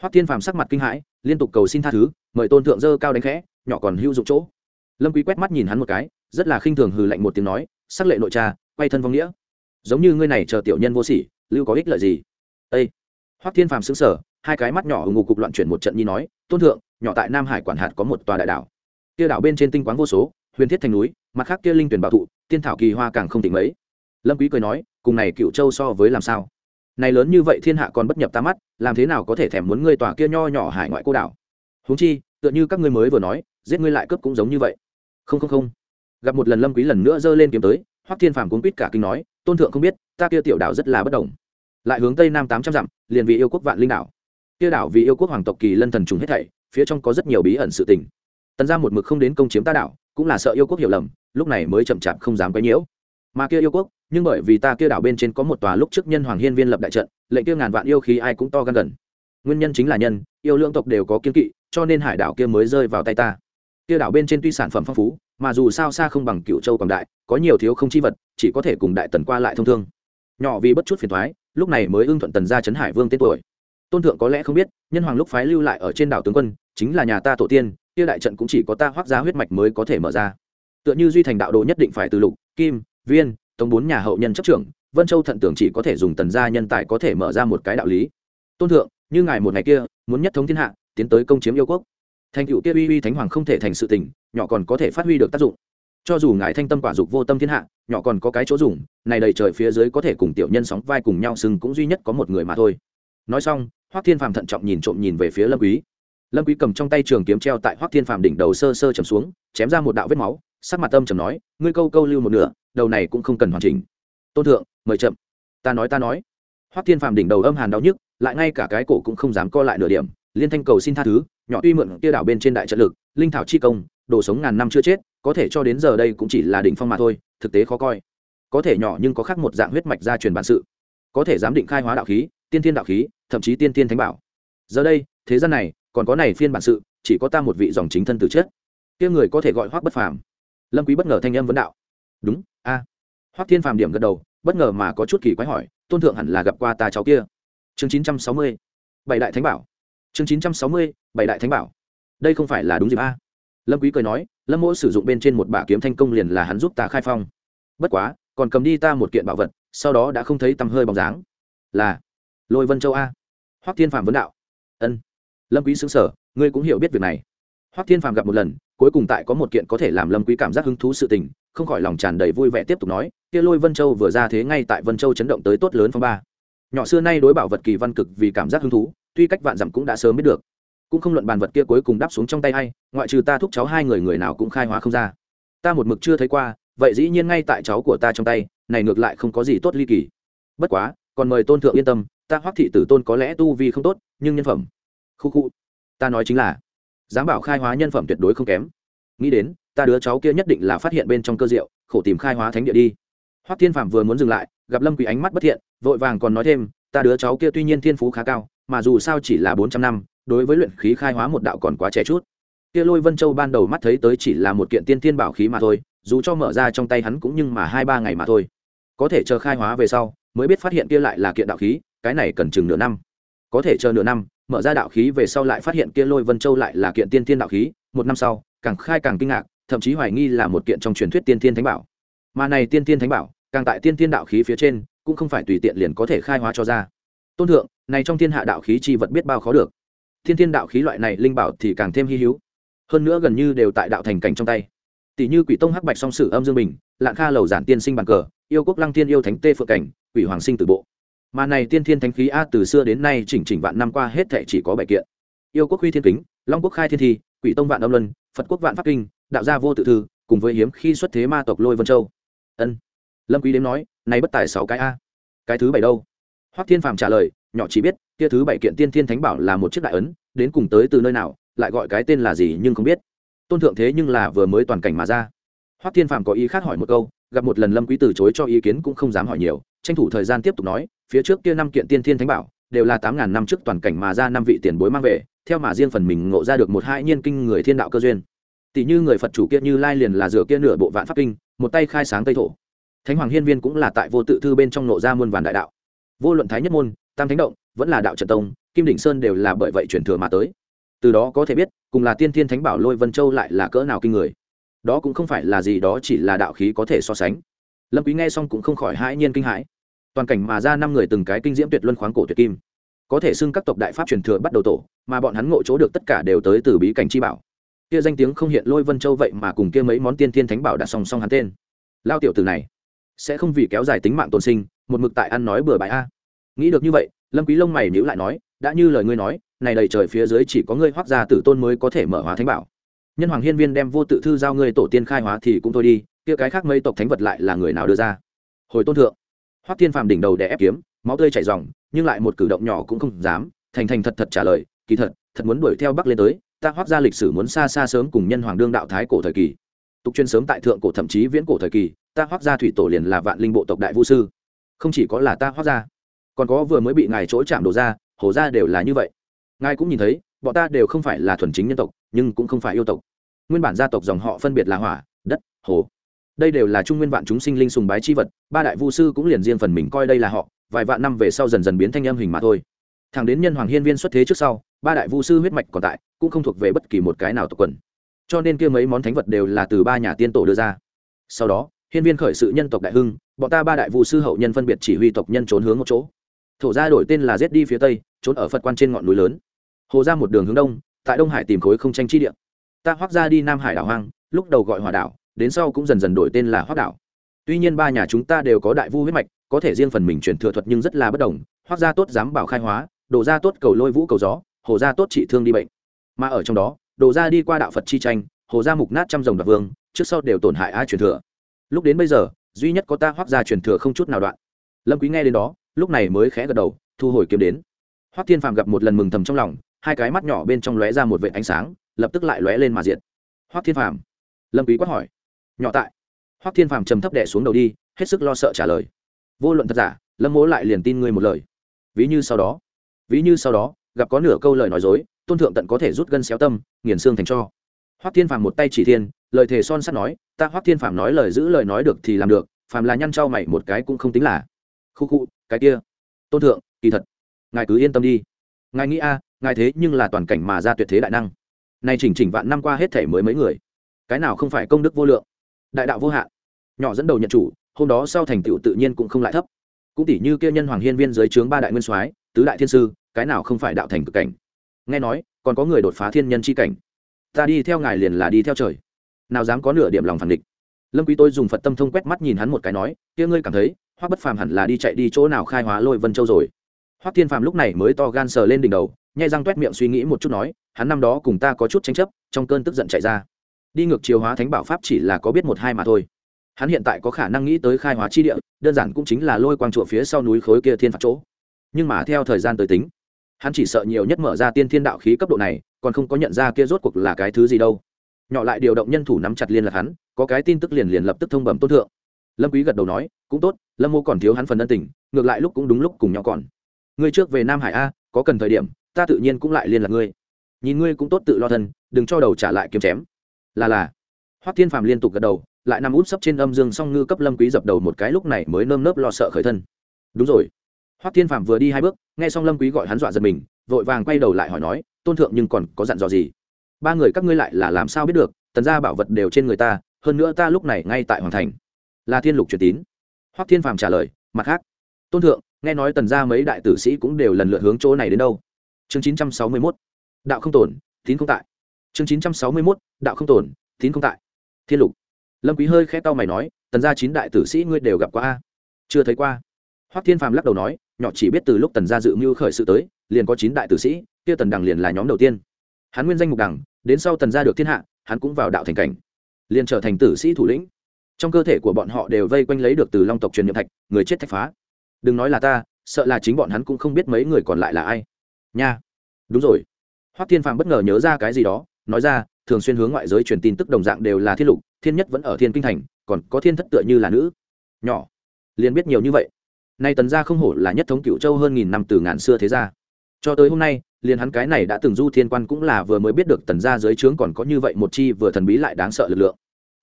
Hoắc thiên phàm sắc mặt kinh hãi, liên tục cầu xin tha thứ, mời tôn thượng dơ cao đánh khẽ, nhỏ còn hữu dụng chỗ. Lâm quý quét mắt nhìn hắn một cái, rất là khinh thường hừ lạnh một tiếng nói, sắc lệ nội cha quay thân vong nghĩa. Giống như ngươi này chờ tiểu nhân vô sỉ, lưu có ích lợi gì? Ê! Hoắc thiên phàm sững sờ, hai cái mắt nhỏ ngủ cục loạn chuyển một trận nhi nói, tôn thượng, nhỏ tại nam hải quản hạt có một tòa đại đảo. Kia đảo bên trên tinh quáng vô số, huyền thiết thành núi, mặt khác kia linh tuyển bảo thụ, tiên thảo kỳ hoa càng không tỉnh mấy. Lâm quý cười nói, cùng này cựu châu so với làm sao? Này lớn như vậy thiên hạ còn bất nhập ta mắt, làm thế nào có thể thèm muốn ngươi tòa kia nho nhỏ hải ngoại cô đảo? Huống chi, tựa như các ngươi mới vừa nói, giết ngươi lại cướp cũng giống như vậy. Không không không. Gặp một lần lâm quý lần nữa giơ lên kiếm tới, hoắc thiên phàm cuốn quít cả kinh nói, tôn thượng không biết, ta kia tiểu đảo rất là bất động lại hướng tây nam tám trăm dặm, liền vì yêu quốc vạn linh đảo. Kia đảo vì yêu quốc hoàng tộc kỳ lân thần trùng hết thảy, phía trong có rất nhiều bí ẩn sự tình. Tần ra một mực không đến công chiếm ta đảo, cũng là sợ yêu quốc hiểu lầm, lúc này mới chậm chạp không dám quấy nhiễu. Mà kia yêu quốc, nhưng bởi vì ta kia đảo bên trên có một tòa lúc trước nhân hoàng hiên viên lập đại trận, lệnh kia ngàn vạn yêu khí ai cũng to gan gần. Nguyên nhân chính là nhân, yêu lượng tộc đều có kiên kỵ, cho nên hải đảo kia mới rơi vào tay ta. Kia đảo bên trên tuy sản phẩm phong phú, mà dù sao xa không bằng cựu châu quảng đại, có nhiều thiếu không chi vật, chỉ có thể cùng đại tần qua lại thông thương nhỏ vì bất chút phiền thoái, lúc này mới ưng thuận tần ra trấn hải vương tên tuổi. Tôn thượng có lẽ không biết, nhân hoàng lúc phái lưu lại ở trên đảo tướng quân, chính là nhà ta tổ tiên, kia đại trận cũng chỉ có ta hoác ra huyết mạch mới có thể mở ra. Tựa như duy thành đạo đồ nhất định phải từ lục, kim, viên, tống bốn nhà hậu nhân chấp trưởng, vân châu thận tưởng chỉ có thể dùng tần gia nhân tài có thể mở ra một cái đạo lý. Tôn thượng, như ngài một ngày kia, muốn nhất thống thiên hạ, tiến tới công chiếm yêu quốc. Thành cựu kia uy uy thánh hoàng không thể thành sự tình, nhỏ còn có thể phát huy được tác dụng cho dù ngài thanh tâm quả dục vô tâm thiên hạ, nhỏ còn có cái chỗ dùng, này đầy trời phía dưới có thể cùng tiểu nhân sóng vai cùng nhau sừng cũng duy nhất có một người mà thôi. Nói xong, hoắc thiên phàm thận trọng nhìn trộm nhìn về phía lâm quý. Lâm quý cầm trong tay trường kiếm treo tại hoắc thiên phàm đỉnh đầu sơ sơ chầm xuống, chém ra một đạo vết máu, sắc mặt tâm trầm nói, ngươi câu câu lưu một nửa, đầu này cũng không cần hoàn chỉnh. Tôn thượng, mời chậm. Ta nói ta nói. Hoắc thiên phàm đỉnh đầu âm hàn đau nhức, lại ngay cả cái cổ cũng không dám co lại nửa điểm, liên thanh cầu xin tha thứ, nhỏ tuy mượn kia đảo bên trên đại trận lực, linh thảo chi công, đồ sống ngàn năm chưa chết có thể cho đến giờ đây cũng chỉ là đỉnh phong mà thôi, thực tế khó coi. Có thể nhỏ nhưng có khác một dạng huyết mạch gia truyền bản sự. Có thể giám định khai hóa đạo khí, tiên thiên đạo khí, thậm chí tiên thiên thánh bảo. Giờ đây, thế gian này, còn có này phiên bản sự, chỉ có ta một vị dòng chính thân từ chết. Kia người có thể gọi hoắc bất phàm. Lâm quý bất ngờ thanh âm vấn đạo. Đúng, a. À. hoắc thiên phàm điểm gật đầu, bất ngờ mà có chút kỳ quái hỏi, tôn thượng hẳn là gặp qua ta cháu kia? Chương chín trăm sáu mươi, bảy đại thánh bảo. Chương chín trăm sáu mươi, bảy đại thánh bảo. Đây không phải là đúng dịp a? Lâm quý cười nói lâm mỗ sử dụng bên trên một bả kiếm thanh công liền là hắn giúp ta khai phong. Bất quá, còn cầm đi ta một kiện bảo vật, sau đó đã không thấy tăm hơi bóng dáng. Là, lôi vân châu a. Hoắc thiên phạm vấn đạo. Ân. Lâm quý xứng sở ngươi cũng hiểu biết việc này. Hoắc thiên phạm gặp một lần, cuối cùng tại có một kiện có thể làm lâm quý cảm giác hứng thú sự tình, không khỏi lòng tràn đầy vui vẻ tiếp tục nói, kia lôi vân châu vừa ra thế ngay tại vân châu chấn động tới tốt lớn phong ba. Nhỏ xưa nay đối bảo vật kỳ văn cực vì cảm giác hứng thú, tuy cách vạn dặm cũng đã sớm biết được cũng không luận bàn vật kia cuối cùng đáp xuống trong tay hay ngoại trừ ta thúc cháu hai người người nào cũng khai hóa không ra. Ta một mực chưa thấy qua, vậy dĩ nhiên ngay tại cháu của ta trong tay, này ngược lại không có gì tốt ly kỳ. Bất quá, còn mời tôn thượng yên tâm, ta hoắc thị tử tôn có lẽ tu vi không tốt, nhưng nhân phẩm. Khu khu. Ta nói chính là, dám bảo khai hóa nhân phẩm tuyệt đối không kém. Nghĩ đến, ta đứa cháu kia nhất định là phát hiện bên trong cơ diệu, khổ tìm khai hóa thánh địa đi. Hoắc thiên phạm vừa muốn dừng lại, gặp lâm quỷ ánh mắt bất thiện, vội vàng còn nói thêm, ta đứa cháu kia tuy nhiên thiên phú khá cao, mà dù sao chỉ là bốn trăm năm đối với luyện khí khai hóa một đạo còn quá trẻ chút. Kia lôi vân châu ban đầu mắt thấy tới chỉ là một kiện tiên tiên bảo khí mà thôi, dù cho mở ra trong tay hắn cũng nhưng mà hai ba ngày mà thôi. Có thể chờ khai hóa về sau, mới biết phát hiện kia lại là kiện đạo khí, cái này cần chừng nửa năm. Có thể chờ nửa năm, mở ra đạo khí về sau lại phát hiện kia lôi vân châu lại là kiện tiên tiên đạo khí, một năm sau, càng khai càng kinh ngạc, thậm chí hoài nghi là một kiện trong truyền thuyết tiên tiên thánh bảo. Mà này tiên tiên thánh bảo, càng tại tiên tiên đạo khí phía trên, cũng không phải tùy tiện liền có thể khai hóa cho ra. Tôn thượng, này trong thiên hạ đạo khí chi vật biết bao khó được thiên thiên đạo khí loại này linh bảo thì càng thêm hy hữu. Hơn nữa gần như đều tại đạo thành cảnh trong tay. Tỷ như quỷ tông hắc bạch song sử âm dương bình lạng kha lầu giản tiên sinh bàn cờ, yêu quốc lăng tiên yêu thánh tê phượng cảnh, quỷ hoàng sinh từ bộ. Mà này tiên thiên thánh khí a từ xưa đến nay chỉnh chỉnh vạn năm qua hết thệ chỉ có bảy kiện. Yêu quốc huy thiên kính, long quốc khai thiên thi, quỷ tông vạn âm luân, phật quốc vạn pháp kinh, đạo gia vô tự thư, cùng với hiếm khi xuất thế ma tộc lôi vân châu. Ân. Lâm quý đến nói nay bất tài sáu cái a. Cái thứ bảy đâu? Hoắc thiên phàm trả lời, nhỏ chỉ biết kia thứ bảy kiện tiên thiên thánh bảo là một chiếc đại ấn, đến cùng tới từ nơi nào, lại gọi cái tên là gì nhưng không biết. Tôn thượng thế nhưng là vừa mới toàn cảnh mà ra. Hoắc thiên phàm có ý khác hỏi một câu, gặp một lần lâm quý từ chối cho ý kiến cũng không dám hỏi nhiều, tranh thủ thời gian tiếp tục nói, phía trước kia năm kiện tiên thiên thánh bảo, đều là tám ngàn năm trước toàn cảnh mà ra năm vị tiền bối mang về, theo mà riêng phần mình ngộ ra được một hai nhiên kinh người thiên đạo cơ duyên. Tỷ như người phật chủ kia như lai liền là rửa kia nửa bộ vạn pháp kinh, một tay khai sáng tây thổ. Thánh hoàng hiên viên cũng là tại vô tự thư bên trong nộ ra muôn vàn đại đạo. Vô luận thái nhất môn, tam thánh động vẫn là đạo trận tông, kim đỉnh sơn đều là bởi vậy chuyển thừa mà tới. Từ đó có thể biết, cùng là tiên thiên thánh bảo lôi vân châu lại là cỡ nào kinh người. Đó cũng không phải là gì, đó chỉ là đạo khí có thể so sánh. Lâm quý nghe xong cũng không khỏi hãi nhiên kinh hãi. Toàn cảnh mà ra năm người từng cái kinh diễm tuyệt luân khoáng cổ tuyệt kim. Có thể xưng các tộc đại pháp truyền thừa bắt đầu tổ, mà bọn hắn ngộ chỗ được tất cả đều tới từ bí cảnh chi bảo. Kia danh tiếng không hiện lôi vân châu vậy mà cùng kia mấy món tiên thiên thánh bảo đã song song hắn tên. Lao tiểu tử này, sẽ không vì kéo dài tính mạng tồn sinh, một mực tại ăn nói bừa bãi a. Nghĩ được như vậy lâm quý lông mày nhíu lại nói, đã như lời ngươi nói, này đầy trời phía dưới chỉ có ngươi hoác gia tử tôn mới có thể mở hóa thánh bảo. Nhân hoàng hiên viên đem vô tự thư giao ngươi tổ tiên khai hóa thì cũng thôi đi, kia cái khác mấy tộc thánh vật lại là người nào đưa ra? Hồi tôn thượng. Hoắc thiên phàm đỉnh đầu để ép kiếm, máu tươi chảy ròng, nhưng lại một cử động nhỏ cũng không dám, thành thành thật thật trả lời, kỳ thật thật muốn đuổi theo bắc lên tới, ta hoác ra lịch sử muốn xa xa sớm cùng nhân hoàng đương đạo thái cổ thời kỳ. Tục chuyên sớm tại thượng cổ thậm chí viễn cổ thời kỳ, ta hoác ra thủy tổ liền là vạn linh bộ tộc đại vũ sư. Không chỉ có là ta hoác ra còn có vừa mới bị ngài chỗ chạm đổ ra, hổ ra đều là như vậy. Ngài cũng nhìn thấy, bọn ta đều không phải là thuần chính nhân tộc, nhưng cũng không phải yêu tộc. Nguyên bản gia tộc dòng họ phân biệt là hỏa, đất hồ đây đều là trung nguyên vạn chúng sinh linh sùng bái chi vật, ba đại vu sư cũng liền riêng phần mình coi đây là họ, vài vạn năm về sau dần dần biến thanh âm hình mà thôi. Thẳng đến nhân hoàng hiên viên xuất thế trước sau, ba đại vu sư huyết mạch còn tại, cũng không thuộc về bất kỳ một cái nào tộc quần. Cho nên kia mấy món thánh vật đều là từ ba nhà tiên tổ đưa ra. Sau đó, hiên viên khởi sự nhân tộc đại hưng, bọn ta ba đại vu sư hậu nhân phân biệt chỉ huy tộc nhân trốn hướng một chỗ thổ gia đổi tên là giết đi phía tây, trốn ở phật quan trên ngọn núi lớn. Hồ ra một đường hướng đông, tại đông hải tìm khối không tranh chi địa. Ta hoác ra đi nam hải đảo hoang, lúc đầu gọi hòa đảo, đến sau cũng dần dần đổi tên là hoác đảo. Tuy nhiên ba nhà chúng ta đều có đại vu huyết mạch, có thể riêng phần mình chuyển thừa thuật nhưng rất là bất đồng. Hoác gia tốt dám bảo khai hóa, đồ ra tốt cầu lôi vũ cầu gió, hồ gia tốt trị thương đi bệnh. Mà ở trong đó, đồ ra đi qua đạo phật chi tranh, hồ gia mục nát trăm rồng đặc vương, trước sau đều tổn hại ai truyền thừa. Lúc đến bây giờ, duy nhất có ta hoác gia truyền thừa không chút nào đoạn. Lâm quý nghe đến đó lúc này mới khẽ gật đầu, thu hồi kiếm đến. Hoắc thiên phàm gặp một lần mừng thầm trong lòng, hai cái mắt nhỏ bên trong lóe ra một vệt ánh sáng, lập tức lại lóe lên mà diệt. Hoắc thiên phàm, lâm quý quát hỏi. Nhỏ tại. Hoắc thiên phàm trầm thấp đè xuống đầu đi, hết sức lo sợ trả lời. Vô luận thật giả, lâm mỗ lại liền tin ngươi một lời. Ví như sau đó, ví như sau đó, gặp có nửa câu lời nói dối, tôn thượng tận có thể rút gân xéo tâm, nghiền xương thành cho. Hoắc thiên phàm một tay chỉ thiên, lời thề son sắt nói, ta hoắc thiên phàm nói lời giữ lời nói được thì làm được, phàm là nhăn trao mày một cái cũng không tính là. Khu khu cái kia. Tôn thượng, kỳ thật, ngài cứ yên tâm đi. Ngài nghĩ a, ngài thế nhưng là toàn cảnh mà ra tuyệt thế đại năng. Này chỉnh chỉnh vạn năm qua hết thể mới mấy người. Cái nào không phải công đức vô lượng? Đại đạo vô hạn. Nhỏ dẫn đầu nhận chủ, hôm đó sau thành tựu tự nhiên cũng không lại thấp. Cũng tỷ như kia nhân hoàng hiên viên dưới trướng ba đại nguyên soái, tứ đại thiên sư, cái nào không phải đạo thành cực cảnh. Nghe nói, còn có người đột phá thiên nhân c h i cảnh. Ta đi theo ngài liền là đi theo trời. Nào dám có nửa điểm lòng phản địch. Lâm quý tôi dùng phật tâm thông quét mắt nhìn hắn một cái nói, kia ngươi cảm thấy hoắc bất phàm hẳn là đi chạy đi chỗ nào khai hóa lôi vân châu rồi. Hoắc thiên phàm lúc này mới to gan sờ lên đỉnh đầu, nhai răng toét miệng suy nghĩ một chút nói, hắn năm đó cùng ta có chút tranh chấp, trong cơn tức giận chạy ra. Đi ngược chiều hóa thánh bảo pháp chỉ là có biết một hai mà thôi. Hắn hiện tại có khả năng nghĩ tới khai hóa chi địa, đơn giản cũng chính là lôi quang trụ phía sau núi khối kia thiên phạt chỗ. Nhưng mà theo thời gian tới tính, hắn chỉ sợ nhiều nhất mở ra tiên thiên đạo khí cấp độ này, còn không có nhận ra kia rốt cuộc là cái thứ gì đâu. Nhỏ lại điều động nhân thủ nắm chặt liên lạc hắn, có cái tin tức liền liền lập tức thông bẩm tôn thượng lâm quý gật đầu nói, cũng tốt, lâm mô còn thiếu hắn phần ân tình, ngược lại lúc cũng đúng lúc cùng nhau còn. Ngươi trước về nam hải a, có cần thời điểm, ta tự nhiên cũng lại liên lạc ngươi. Nhìn ngươi cũng tốt tự lo thân, đừng cho đầu trả lại kiếm chém. Là là. Hoắc thiên phàm liên tục gật đầu, lại nằm út sấp trên âm dương song ngư cấp lâm quý dập đầu một cái lúc này mới nơm nớp lo sợ khởi thân. Đúng rồi. Hoắc thiên phạm vừa đi hai bước, nghe xong lâm quý gọi hắn dọa giật mình, vội vàng quay đầu lại hỏi nói, tôn thượng nhưng còn có dặn dò gì? Ba người các ngươi lại là làm sao biết được, tần gia bảo vật đều trên người ta, hơn nữa ta lúc này ngay tại hoàng thành là thiên lục truyền tín. Hoắc thiên phàm trả lời, mặt khác, tôn thượng, nghe nói tần gia mấy đại tử sĩ cũng đều lần lượt hướng chỗ này đến đâu? Chương 961 đạo không tổn tín không tại. Chương 961 đạo không tổn tín không tại. Thiên lục, lâm quý hơi khẽ tao mày nói, tần gia chín đại tử sĩ ngươi đều gặp qua a? Chưa thấy qua. Hoắc thiên phàm lắc đầu nói, nhỏ chỉ biết từ lúc tần gia dự mưu khởi sự tới, liền có chín đại tử sĩ, kia tần đằng liền là nhóm đầu tiên. Hắn nguyên danh mục đằng, đến sau tần gia được thiên hạ, hắn cũng vào đạo thành cảnh, liền trở thành tử sĩ thủ lĩnh trong cơ thể của bọn họ đều vây quanh lấy được từ long tộc truyền nhiệm thạch, người chết thạch phá. Đừng nói là ta, sợ là chính bọn hắn cũng không biết mấy người còn lại là ai. Nha. Đúng rồi. Hoắc thiên phàm bất ngờ nhớ ra cái gì đó, nói ra, thường xuyên hướng ngoại giới truyền tin tức đồng dạng đều là thiên lục, thiên nhất vẫn ở thiên kinh thành, còn có thiên thất tựa như là nữ. Nhỏ. Liền biết nhiều như vậy. Nay tần gia không hổ là nhất thống cựu châu hơn nghìn năm từ ngàn xưa thế gia. Cho tới hôm nay, liền hắn cái này đã từng du thiên quan cũng là vừa mới biết được tần gia dưới trướng còn có như vậy một chi vừa thần bí lại đáng sợ lực lượng.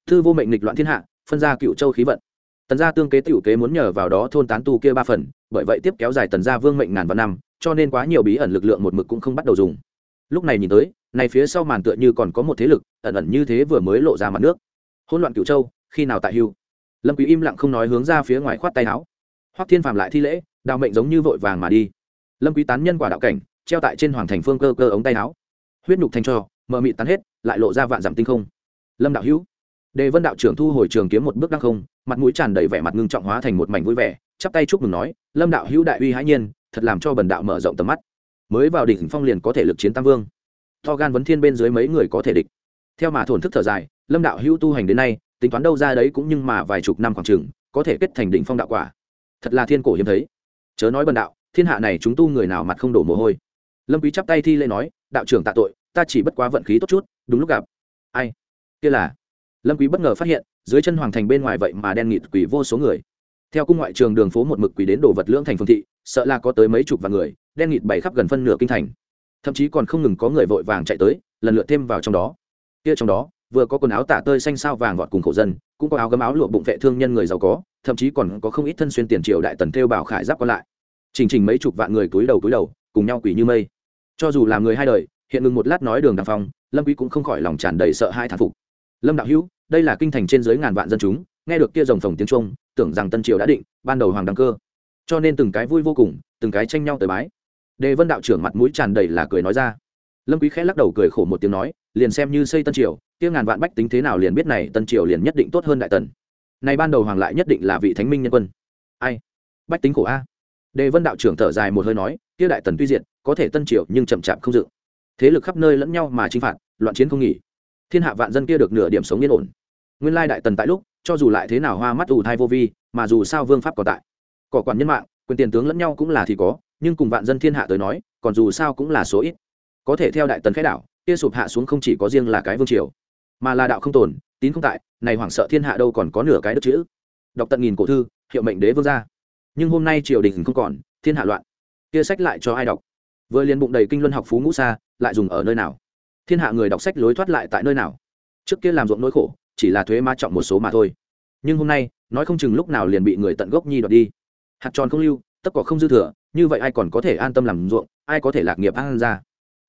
Thư vô mệnh nghịch loạn thiên hạ phân ra cựu châu khí vận. Tần gia tương kế tiểu kế muốn nhờ vào đó thôn tán tu kia ba phần, bởi vậy tiếp kéo dài tần gia vương mệnh ngàn vạn năm, cho nên quá nhiều bí ẩn lực lượng một mực cũng không bắt đầu dùng. Lúc này nhìn tới, này phía sau màn tựa như còn có một thế lực, ẩn ẩn như thế vừa mới lộ ra mặt nước. Hỗn loạn cựu châu, khi nào tại hưu? Lâm quý im lặng không nói hướng ra phía ngoài khoát tay áo. Hoắc thiên phàm lại thi lễ, đào mệnh giống như vội vàng mà đi. Lâm quý tán nhân quả đạo cảnh, treo tại trên hoàng thành phương cơ cơ ống tay áo. Huyết nhục thành cho mờ mịt tán hết, lại lộ ra vạn dặm tinh không. Lâm đạo hữu đề vân đạo trưởng thu hồi trường kiếm một bước đăng không, mặt mũi tràn đầy vẻ mặt ngưng trọng hóa thành một mảnh vui vẻ, chắp tay chúc mừng nói, lâm đạo hữu đại uy hãi nhiên, thật làm cho bần đạo mở rộng tầm mắt. Mới vào đỉnh phong liền có thể lực chiến tam vương. To gan vấn thiên bên dưới mấy người có thể địch. Theo mà thổn thức thở dài, lâm đạo hữu tu hành đến nay, tính toán đâu ra đấy cũng nhưng mà vài chục năm khoảng chừng, có thể kết thành đỉnh phong đạo quả. Thật là thiên cổ hiếm thấy. Chớ nói bần đạo, thiên hạ này chúng tu người nào mặt không đổ mồ hôi. Lâm quý chắp tay thi lễ nói, đạo trưởng tạ tội, ta chỉ bất quá vận khí tốt chút, đúng lúc gặp. Ai? Kia là lâm quý bất ngờ phát hiện, dưới chân hoàng thành bên ngoài vậy mà đen nghịt quỷ vô số người. Theo cung ngoại trường đường phố một mực quỷ đến đồ vật lưỡng thành phương thị, sợ là có tới mấy chục vạn người, đen nghịt bày khắp gần phân nửa kinh thành. Thậm chí còn không ngừng có người vội vàng chạy tới, lần lượt thêm vào trong đó. Kia trong đó, vừa có quần áo tả tơi xanh sao vàng gọt cùng khổ dân, cũng có áo gấm áo lụa bụng vệ thương nhân người giàu có, thậm chí còn có không ít thân xuyên tiền triều đại tần theo bảo khải giáp còn lại. Chỉnh trình mấy chục vạn người túi đầu túi đầu, cùng nhau quỷ như mây. Cho dù là người hai đời, hiện ngừng một lát nói đường đằng phong, lâm quý cũng không khỏi lòng tràn đầy sợ hai thản phục lâm đạo hữu, đây là kinh thành trên dưới ngàn vạn dân chúng, nghe được kia rồng phồng tiếng trung tưởng rằng tân triều đã định, ban đầu hoàng đăng cơ. Cho nên từng cái vui vô cùng, từng cái tranh nhau tới bái. Đề vân đạo trưởng mặt mũi tràn đầy là cười nói ra. Lâm quý khẽ lắc đầu cười khổ một tiếng nói, liền xem như xây tân triều, kia ngàn vạn bách tính thế nào liền biết này tân triều liền nhất định tốt hơn đại tần. Này ban đầu hoàng lại nhất định là vị thánh minh nhân quân. Ai? Bách tính khổ a. Đề vân đạo trưởng thở dài một hơi nói, kia đại tần tuy diện có thể tân triều nhưng chậm chạp không dựng thế lực khắp nơi lẫn nhau mà chinh phạt, loạn chiến không nghỉ thiên hạ vạn dân kia được nửa điểm sống yên ổn. Nguyên lai đại tần tại lúc, cho dù lại thế nào hoa mắt ù thai vô vi, mà dù sao vương pháp còn tại. Cỏ quản nhân mạng, quyền tiền tướng lẫn nhau cũng là thì có, nhưng cùng vạn dân thiên hạ tới nói, còn dù sao cũng là số ít. Có thể theo đại tần khai đảo, kia sụp hạ xuống không chỉ có riêng là cái vương triều, mà là đạo không tồn, tín không tại, này hoảng sợ thiên hạ đâu còn có nửa cái đất chữ. Đọc tận nghìn cổ thư, hiệu mệnh đế vương gia. Nhưng hôm nay triều đình không còn, thiên hạ loạn. Kia sách lại cho ai đọc? Vừa liền bụng đầy kinh luân học phú ngũ xa lại dùng ở nơi nào? Thiên hạ người đọc sách lối thoát lại tại nơi nào? Trước kia làm ruộng nỗi khổ, chỉ là thuế ma trọng một số mà thôi. Nhưng hôm nay, nói không chừng lúc nào liền bị người tận gốc nhi đoạt đi. Hạt tròn không lưu, tất cỏ không dư thừa, như vậy ai còn có thể an tâm làm ruộng, ai có thể lạc nghiệp an ra?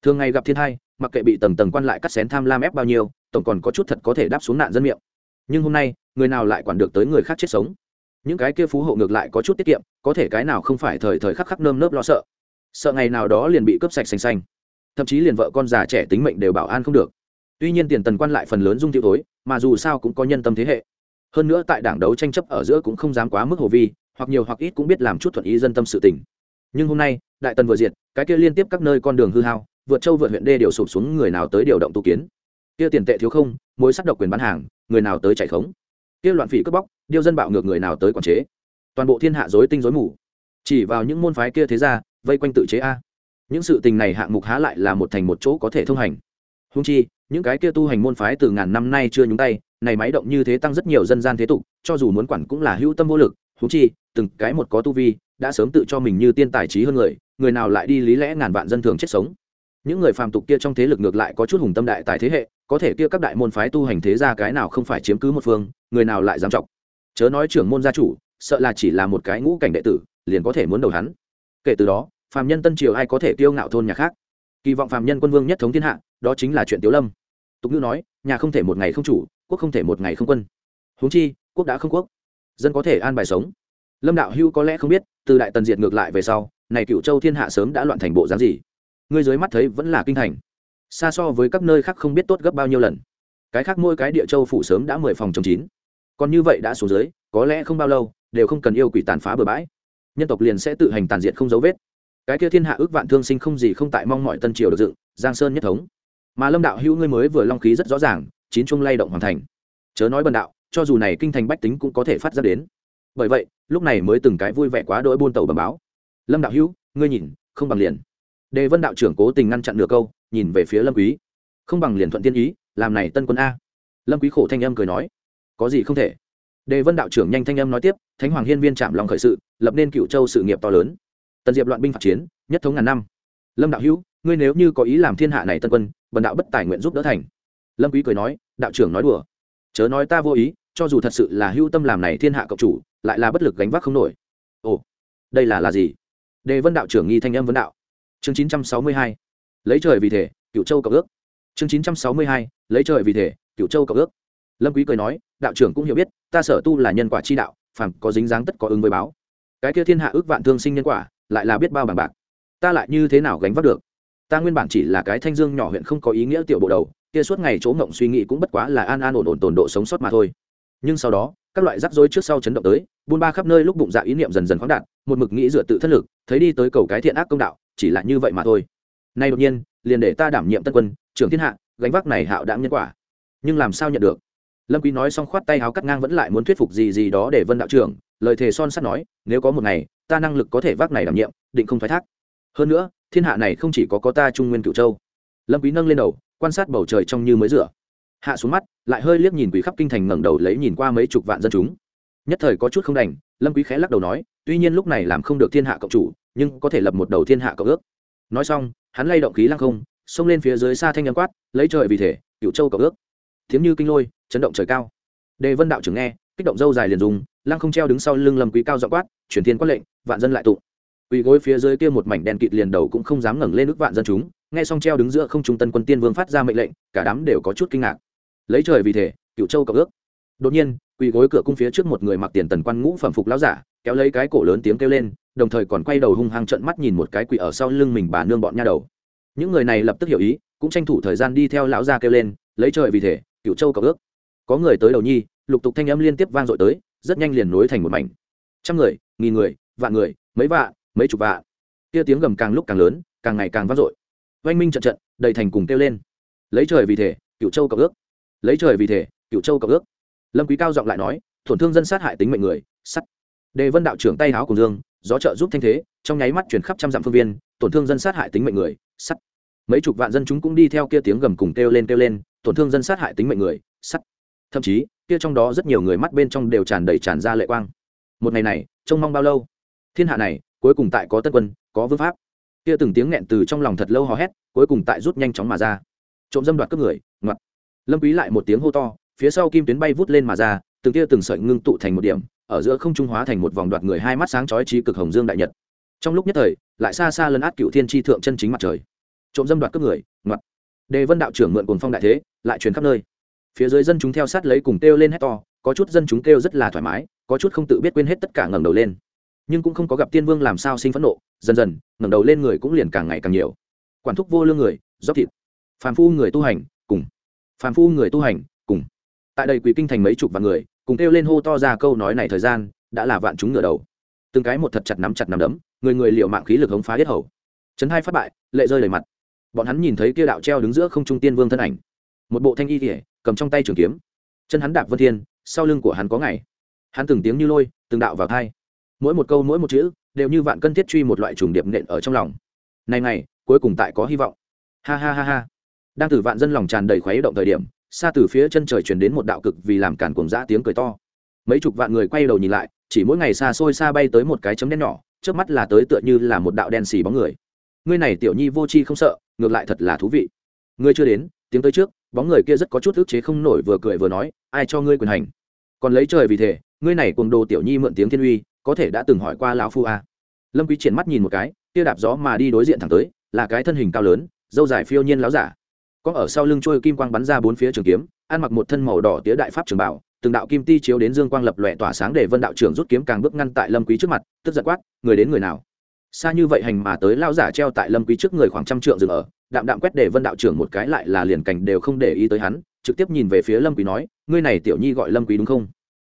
Thường ngày gặp thiên hai, mặc kệ bị tầng tầng quan lại cắt xén tham lam ép bao nhiêu, tổng còn có chút thật có thể đáp xuống nạn dân miệng. Nhưng hôm nay, người nào lại quản được tới người khác chết sống? Những cái kia phú hộ ngược lại có chút tiết kiệm, có thể cái nào không phải thời thời khắc khắc nơm nớp lo sợ? Sợ ngày nào đó liền bị cướp sạch xanh xanh thậm chí liền vợ con già trẻ tính mệnh đều bảo an không được. Tuy nhiên tiền tần quan lại phần lớn dung tiêu tối mà dù sao cũng có nhân tâm thế hệ. Hơn nữa tại đảng đấu tranh chấp ở giữa cũng không dám quá mức hồ vi, hoặc nhiều hoặc ít cũng biết làm chút thuận ý dân tâm sự tình. Nhưng hôm nay, đại tần vừa diệt, cái kia liên tiếp các nơi con đường hư hao, vượt châu vượt huyện đê đều sụp xuống người nào tới điều động tu kiến. Kia tiền tệ thiếu không, mối sắc độc quyền bán hàng, người nào tới chạy khống. Kia loạn phỉ cướp bóc, điêu dân bạo ngược người nào tới quản chế. Toàn bộ thiên hạ dối tinh dối mù. Chỉ vào những môn phái kia thế ra, vây quanh tự chế a những sự tình này hạng mục há lại là một thành một chỗ có thể thông hành. Húng chi, những cái kia tu hành môn phái từ ngàn năm nay chưa nhúng tay, này máy động như thế tăng rất nhiều dân gian thế tục, cho dù muốn quản cũng là hữu tâm vô lực. Húng chi, từng cái một có tu vi, đã sớm tự cho mình như tiên tài trí hơn người người nào lại đi lý lẽ ngàn vạn dân thường chết sống. Những người phàm tục kia trong thế lực ngược lại có chút hùng tâm đại tài thế hệ, có thể kia các đại môn phái tu hành thế ra cái nào không phải chiếm cứ một phương, người nào lại dám trọng chớ nói trưởng môn gia chủ, sợ là chỉ là một cái ngũ cảnh đệ tử, liền có thể muốn đầu hắn. Kể từ đó phàm nhân tân triều ai có thể tiêu ngạo thôn nhà khác? Kỳ vọng phàm nhân quân vương nhất thống thiên hạ, đó chính là chuyện tiếu lâm. Tục ngữ nói, nhà không thể một ngày không chủ, quốc không thể một ngày không quân. Huống chi, quốc đã không quốc, dân có thể an bài sống. Lâm đạo hưu có lẽ không biết, từ đại tần diệt ngược lại về sau, này cựu châu thiên hạ sớm đã loạn thành bộ dáng gì? Ngươi dưới mắt thấy vẫn là kinh thành. Xa so với các nơi khác không biết tốt gấp bao nhiêu lần. Cái khác mỗi cái địa châu phủ sớm đã mười phòng chống chín. Còn như vậy đã xuống dưới, có lẽ không bao lâu, đều không cần yêu quỷ tàn phá bừa bãi. Nhân tộc liền sẽ tự hành tàn diệt không dấu vết cái kia thiên hạ ước vạn thương sinh không gì không tại mong mọi tân triều được dựng, giang sơn nhất thống. Mà lâm đạo hữu ngươi mới vừa long khí rất rõ ràng, chín chung lay động hoàn thành. Chớ nói bần đạo, cho dù này kinh thành bách tính cũng có thể phát ra đến. Bởi vậy, lúc này mới từng cái vui vẻ quá đỗi buôn tàu bầm báo. Lâm đạo hữu, ngươi nhìn, không bằng liền. Đề vân đạo trưởng cố tình ngăn chặn nửa câu, nhìn về phía lâm quý. Không bằng liền thuận tiên ý, làm này tân quân a. Lâm quý khổ thanh âm cười nói, có gì không thể. Đề vân đạo trưởng nhanh thanh âm nói tiếp, thánh hoàng hiên viên chạm lòng khởi sự, lập nên cựu châu sự nghiệp to lớn tần diệp loạn binh phạt chiến, nhất thống ngàn năm. Lâm đạo hữu, ngươi nếu như có ý làm thiên hạ này tân quân, bần đạo bất tài nguyện giúp đỡ thành. Lâm quý cười nói, đạo trưởng nói đùa. Chớ nói ta vô ý, cho dù thật sự là hưu tâm làm này thiên hạ cộng chủ, lại là bất lực gánh vác không nổi. Ồ, đây là là gì? Đề vân đạo trưởng nghi thanh âm vấn đạo. Chương 962 lấy trời vì thể cựu châu cộng ước. Chương 962 lấy trời vì thể cựu châu cộng ước. Lâm quý cười nói, đạo trưởng cũng hiểu biết, ta sở tu là nhân quả chi đạo, phàm có dính dáng tất có ứng với báo. Cái kia thiên hạ ước vạn thương sinh nhân quả lại là biết bao bằng bạc. Ta lại như thế nào gánh vác được? Ta nguyên bản chỉ là cái thanh dương nhỏ huyện không có ý nghĩa tiểu bộ đầu, kia suốt ngày chỗ ngộng suy nghĩ cũng bất quá là an an ổn ổn tồn độ sống sót mà thôi. Nhưng sau đó, các loại rắc rối trước sau chấn động tới, buôn ba khắp nơi lúc bụng dạ ý niệm dần dần khoáng đạt, một mực nghĩ dựa tự thất lực, thấy đi tới cầu cái thiện ác công đạo, chỉ là như vậy mà thôi. Nay đột nhiên, liền để ta đảm nhiệm tân quân, trưởng thiên hạ, gánh vác này hạo đáng nhân quả. Nhưng làm sao nhận được? Lâm quý nói xong khoát tay háo cắt ngang vẫn lại muốn thuyết phục gì gì đó để vân đạo trưởng, lời thề son sắt nói, nếu có một ngày ta năng lực có thể vác này đảm nhiệm, định không thoái thác. Hơn nữa, thiên hạ này không chỉ có có ta trung nguyên cửu châu. Lâm quý nâng lên đầu, quan sát bầu trời trong như mới rửa. Hạ xuống mắt, lại hơi liếc nhìn quỷ khắp kinh thành ngẩng đầu lấy nhìn qua mấy chục vạn dân chúng. Nhất thời có chút không đành, lâm quý khẽ lắc đầu nói, tuy nhiên lúc này làm không được thiên hạ cộng chủ, nhưng có thể lập một đầu thiên hạ cộng ước. Nói xong, hắn lay động khí lăng không, xông lên phía dưới xa thanh nhân quát, lấy trời vì thể, cửu châu cộng ước. Thiếm như kinh lôi, chấn động trời cao. Đề vân đạo trưởng nghe kích động dâu dài liền dùng, lăng không treo đứng sau lưng lâm quý cao dọ quát, chuyển thiên quát lệnh, vạn dân lại tụ. Quỳ gối phía dưới kia một mảnh đen kịt liền đầu cũng không dám ngẩng lên nước vạn dân chúng, nghe xong treo đứng giữa không trung tân quân tiên vương phát ra mệnh lệnh, cả đám đều có chút kinh ngạc. Lấy trời vì thể, cựu châu cộng ước. Đột nhiên, quỳ gối cửa cung phía trước một người mặc tiền tần quan ngũ phẩm phục lão giả, kéo lấy cái cổ lớn tiếng kêu lên, đồng thời còn quay đầu hung hăng trợn mắt nhìn một cái quỳ ở sau lưng mình bà nương bọn nha đầu. Những người này lập tức hiểu ý, cũng tranh thủ thời gian đi theo lão gia kêu lên, lấy trời vì thể, cựu châu cộng ước. Có người tới đầu nhi lục tục thanh âm liên tiếp vang dội tới, rất nhanh liền nối thành một mảnh. Trăm người, nghìn người, vạn người, mấy vạn, mấy chục vạn. Kia tiếng gầm càng lúc càng lớn, càng ngày càng vang dội. Oanh minh trận trận, đầy thành cùng kêu lên. Lấy trời vì thể cựu châu cộng ước. Lấy trời vì thể cựu châu cộng ước. Lâm quý cao giọng lại nói tổn thương dân sát hại tính mệnh người, sắt. Đề vân đạo trưởng tay háo cùng dương, gió trợ giúp thanh thế, trong nháy mắt chuyển khắp trăm dặm phương viên tổn thương dân sát hại tính mệnh người, sắt. Mấy chục vạn dân chúng cũng đi theo kia tiếng gầm cùng kêu lên kêu lên tổn thương dân sát hại tính mệnh người, sắt. Thậm chí kia trong đó rất nhiều người mắt bên trong đều tràn đầy tràn ra lệ quang. Một ngày này, trông mong bao lâu? Thiên hạ này, cuối cùng tại có tân quân, có vương pháp. Kia từng tiếng nghẹn từ trong lòng thật lâu hò hét, cuối cùng tại rút nhanh chóng mà ra. Trộm dâm đoạt cướp người, ngoặt. Lâm quý lại một tiếng hô to, phía sau kim tuyến bay vút lên mà ra, từng tia từng sợi ngưng tụ thành một điểm, ở giữa không trung hóa thành một vòng đoạt người hai mắt sáng chói trí cực hồng dương đại nhật. Trong lúc nhất thời, lại xa xa lấn át cựu thiên tri thượng chân chính mặt trời. Trộm dâm đoạt cướp người, ngoặt. Đề vân đạo trưởng mượn cuồng phong đại thế, lại truyền khắp nơi phía dưới dân chúng theo sát lấy cùng kêu lên hét to, có chút dân chúng kêu rất là thoải mái, có chút không tự biết quên hết tất cả ngẩng đầu lên. Nhưng cũng không có gặp tiên vương làm sao sinh phẫn nộ, dần dần, ngẩng đầu lên người cũng liền càng ngày càng nhiều. Quản thúc vô lương người dốc thịt. Phàm phu người tu hành, cùng. Phàm phu người tu hành, cùng. Tại đây quỷ kinh thành mấy chục vạn người, cùng kêu lên hô to ra câu nói này thời gian, đã là vạn chúng ngửa đầu. Từng cái một thật chặt nắm chặt nắm đấm, người người liệu mạng khí lực hống phá hết hầu. Chấn hai phát bại, lệ rơi đầy mặt. Bọn hắn nhìn thấy kia đạo treo đứng giữa không trung tiên vương thân ảnh. Một bộ thanh y kỉa cầm trong tay trường kiếm. Chân hắn đạp vân thiên, sau lưng của hắn có ngày. Hắn từng tiếng như lôi, từng đạo vào thai. Mỗi một câu, mỗi một chữ, đều như vạn cân thiết truy một loại trùng điệp nện ở trong lòng. Này này cuối cùng tại có hy vọng. Ha ha ha ha. Đang từ vạn dân lòng tràn đầy khuấy động thời điểm, xa từ phía chân trời truyền đến một đạo cực vì làm cản cuồng dã tiếng cười to. Mấy chục vạn người quay đầu nhìn lại, chỉ mỗi ngày xa xôi xa bay tới một cái chấm đen nhỏ trước mắt là tới tựa như là một đạo đen xì bóng người. Ngươi này tiểu nhi vô chi không sợ, ngược lại thật là thú vị. Ngươi chưa đến, tiếng tới trước bóng người kia rất có chút ức chế không nổi vừa cười vừa nói, ai cho ngươi quyền hành? Còn lấy trời vì thế ngươi này cùng đồ tiểu nhi mượn tiếng thiên uy, có thể đã từng hỏi qua lão phu a? À. lâm quý triển mắt nhìn một cái kia đạp gió mà đi đối diện thẳng tới, là cái thân hình cao lớn, dâu dài phiêu nhiên láo giả. Có ở sau lưng trôi kim quang bắn ra bốn phía trường kiếm, ăn mặc một thân màu đỏ tía đại pháp trường bảo, từng đạo kim ti chiếu đến dương quang lập lòe tỏa sáng để vân đạo trưởng rút kiếm càng bước ngăn tại lâm quý trước mặt, tức giận quát, người đến người nào? Xa như vậy hành mà tới lao giả treo tại lâm quý trước người khoảng trăm trượng dừng ở đạm đạm quét để vân đạo trưởng một cái lại là liền cảnh đều không để ý tới hắn, trực tiếp nhìn về phía lâm quý nói, ngươi này tiểu nhi gọi lâm quý đúng không?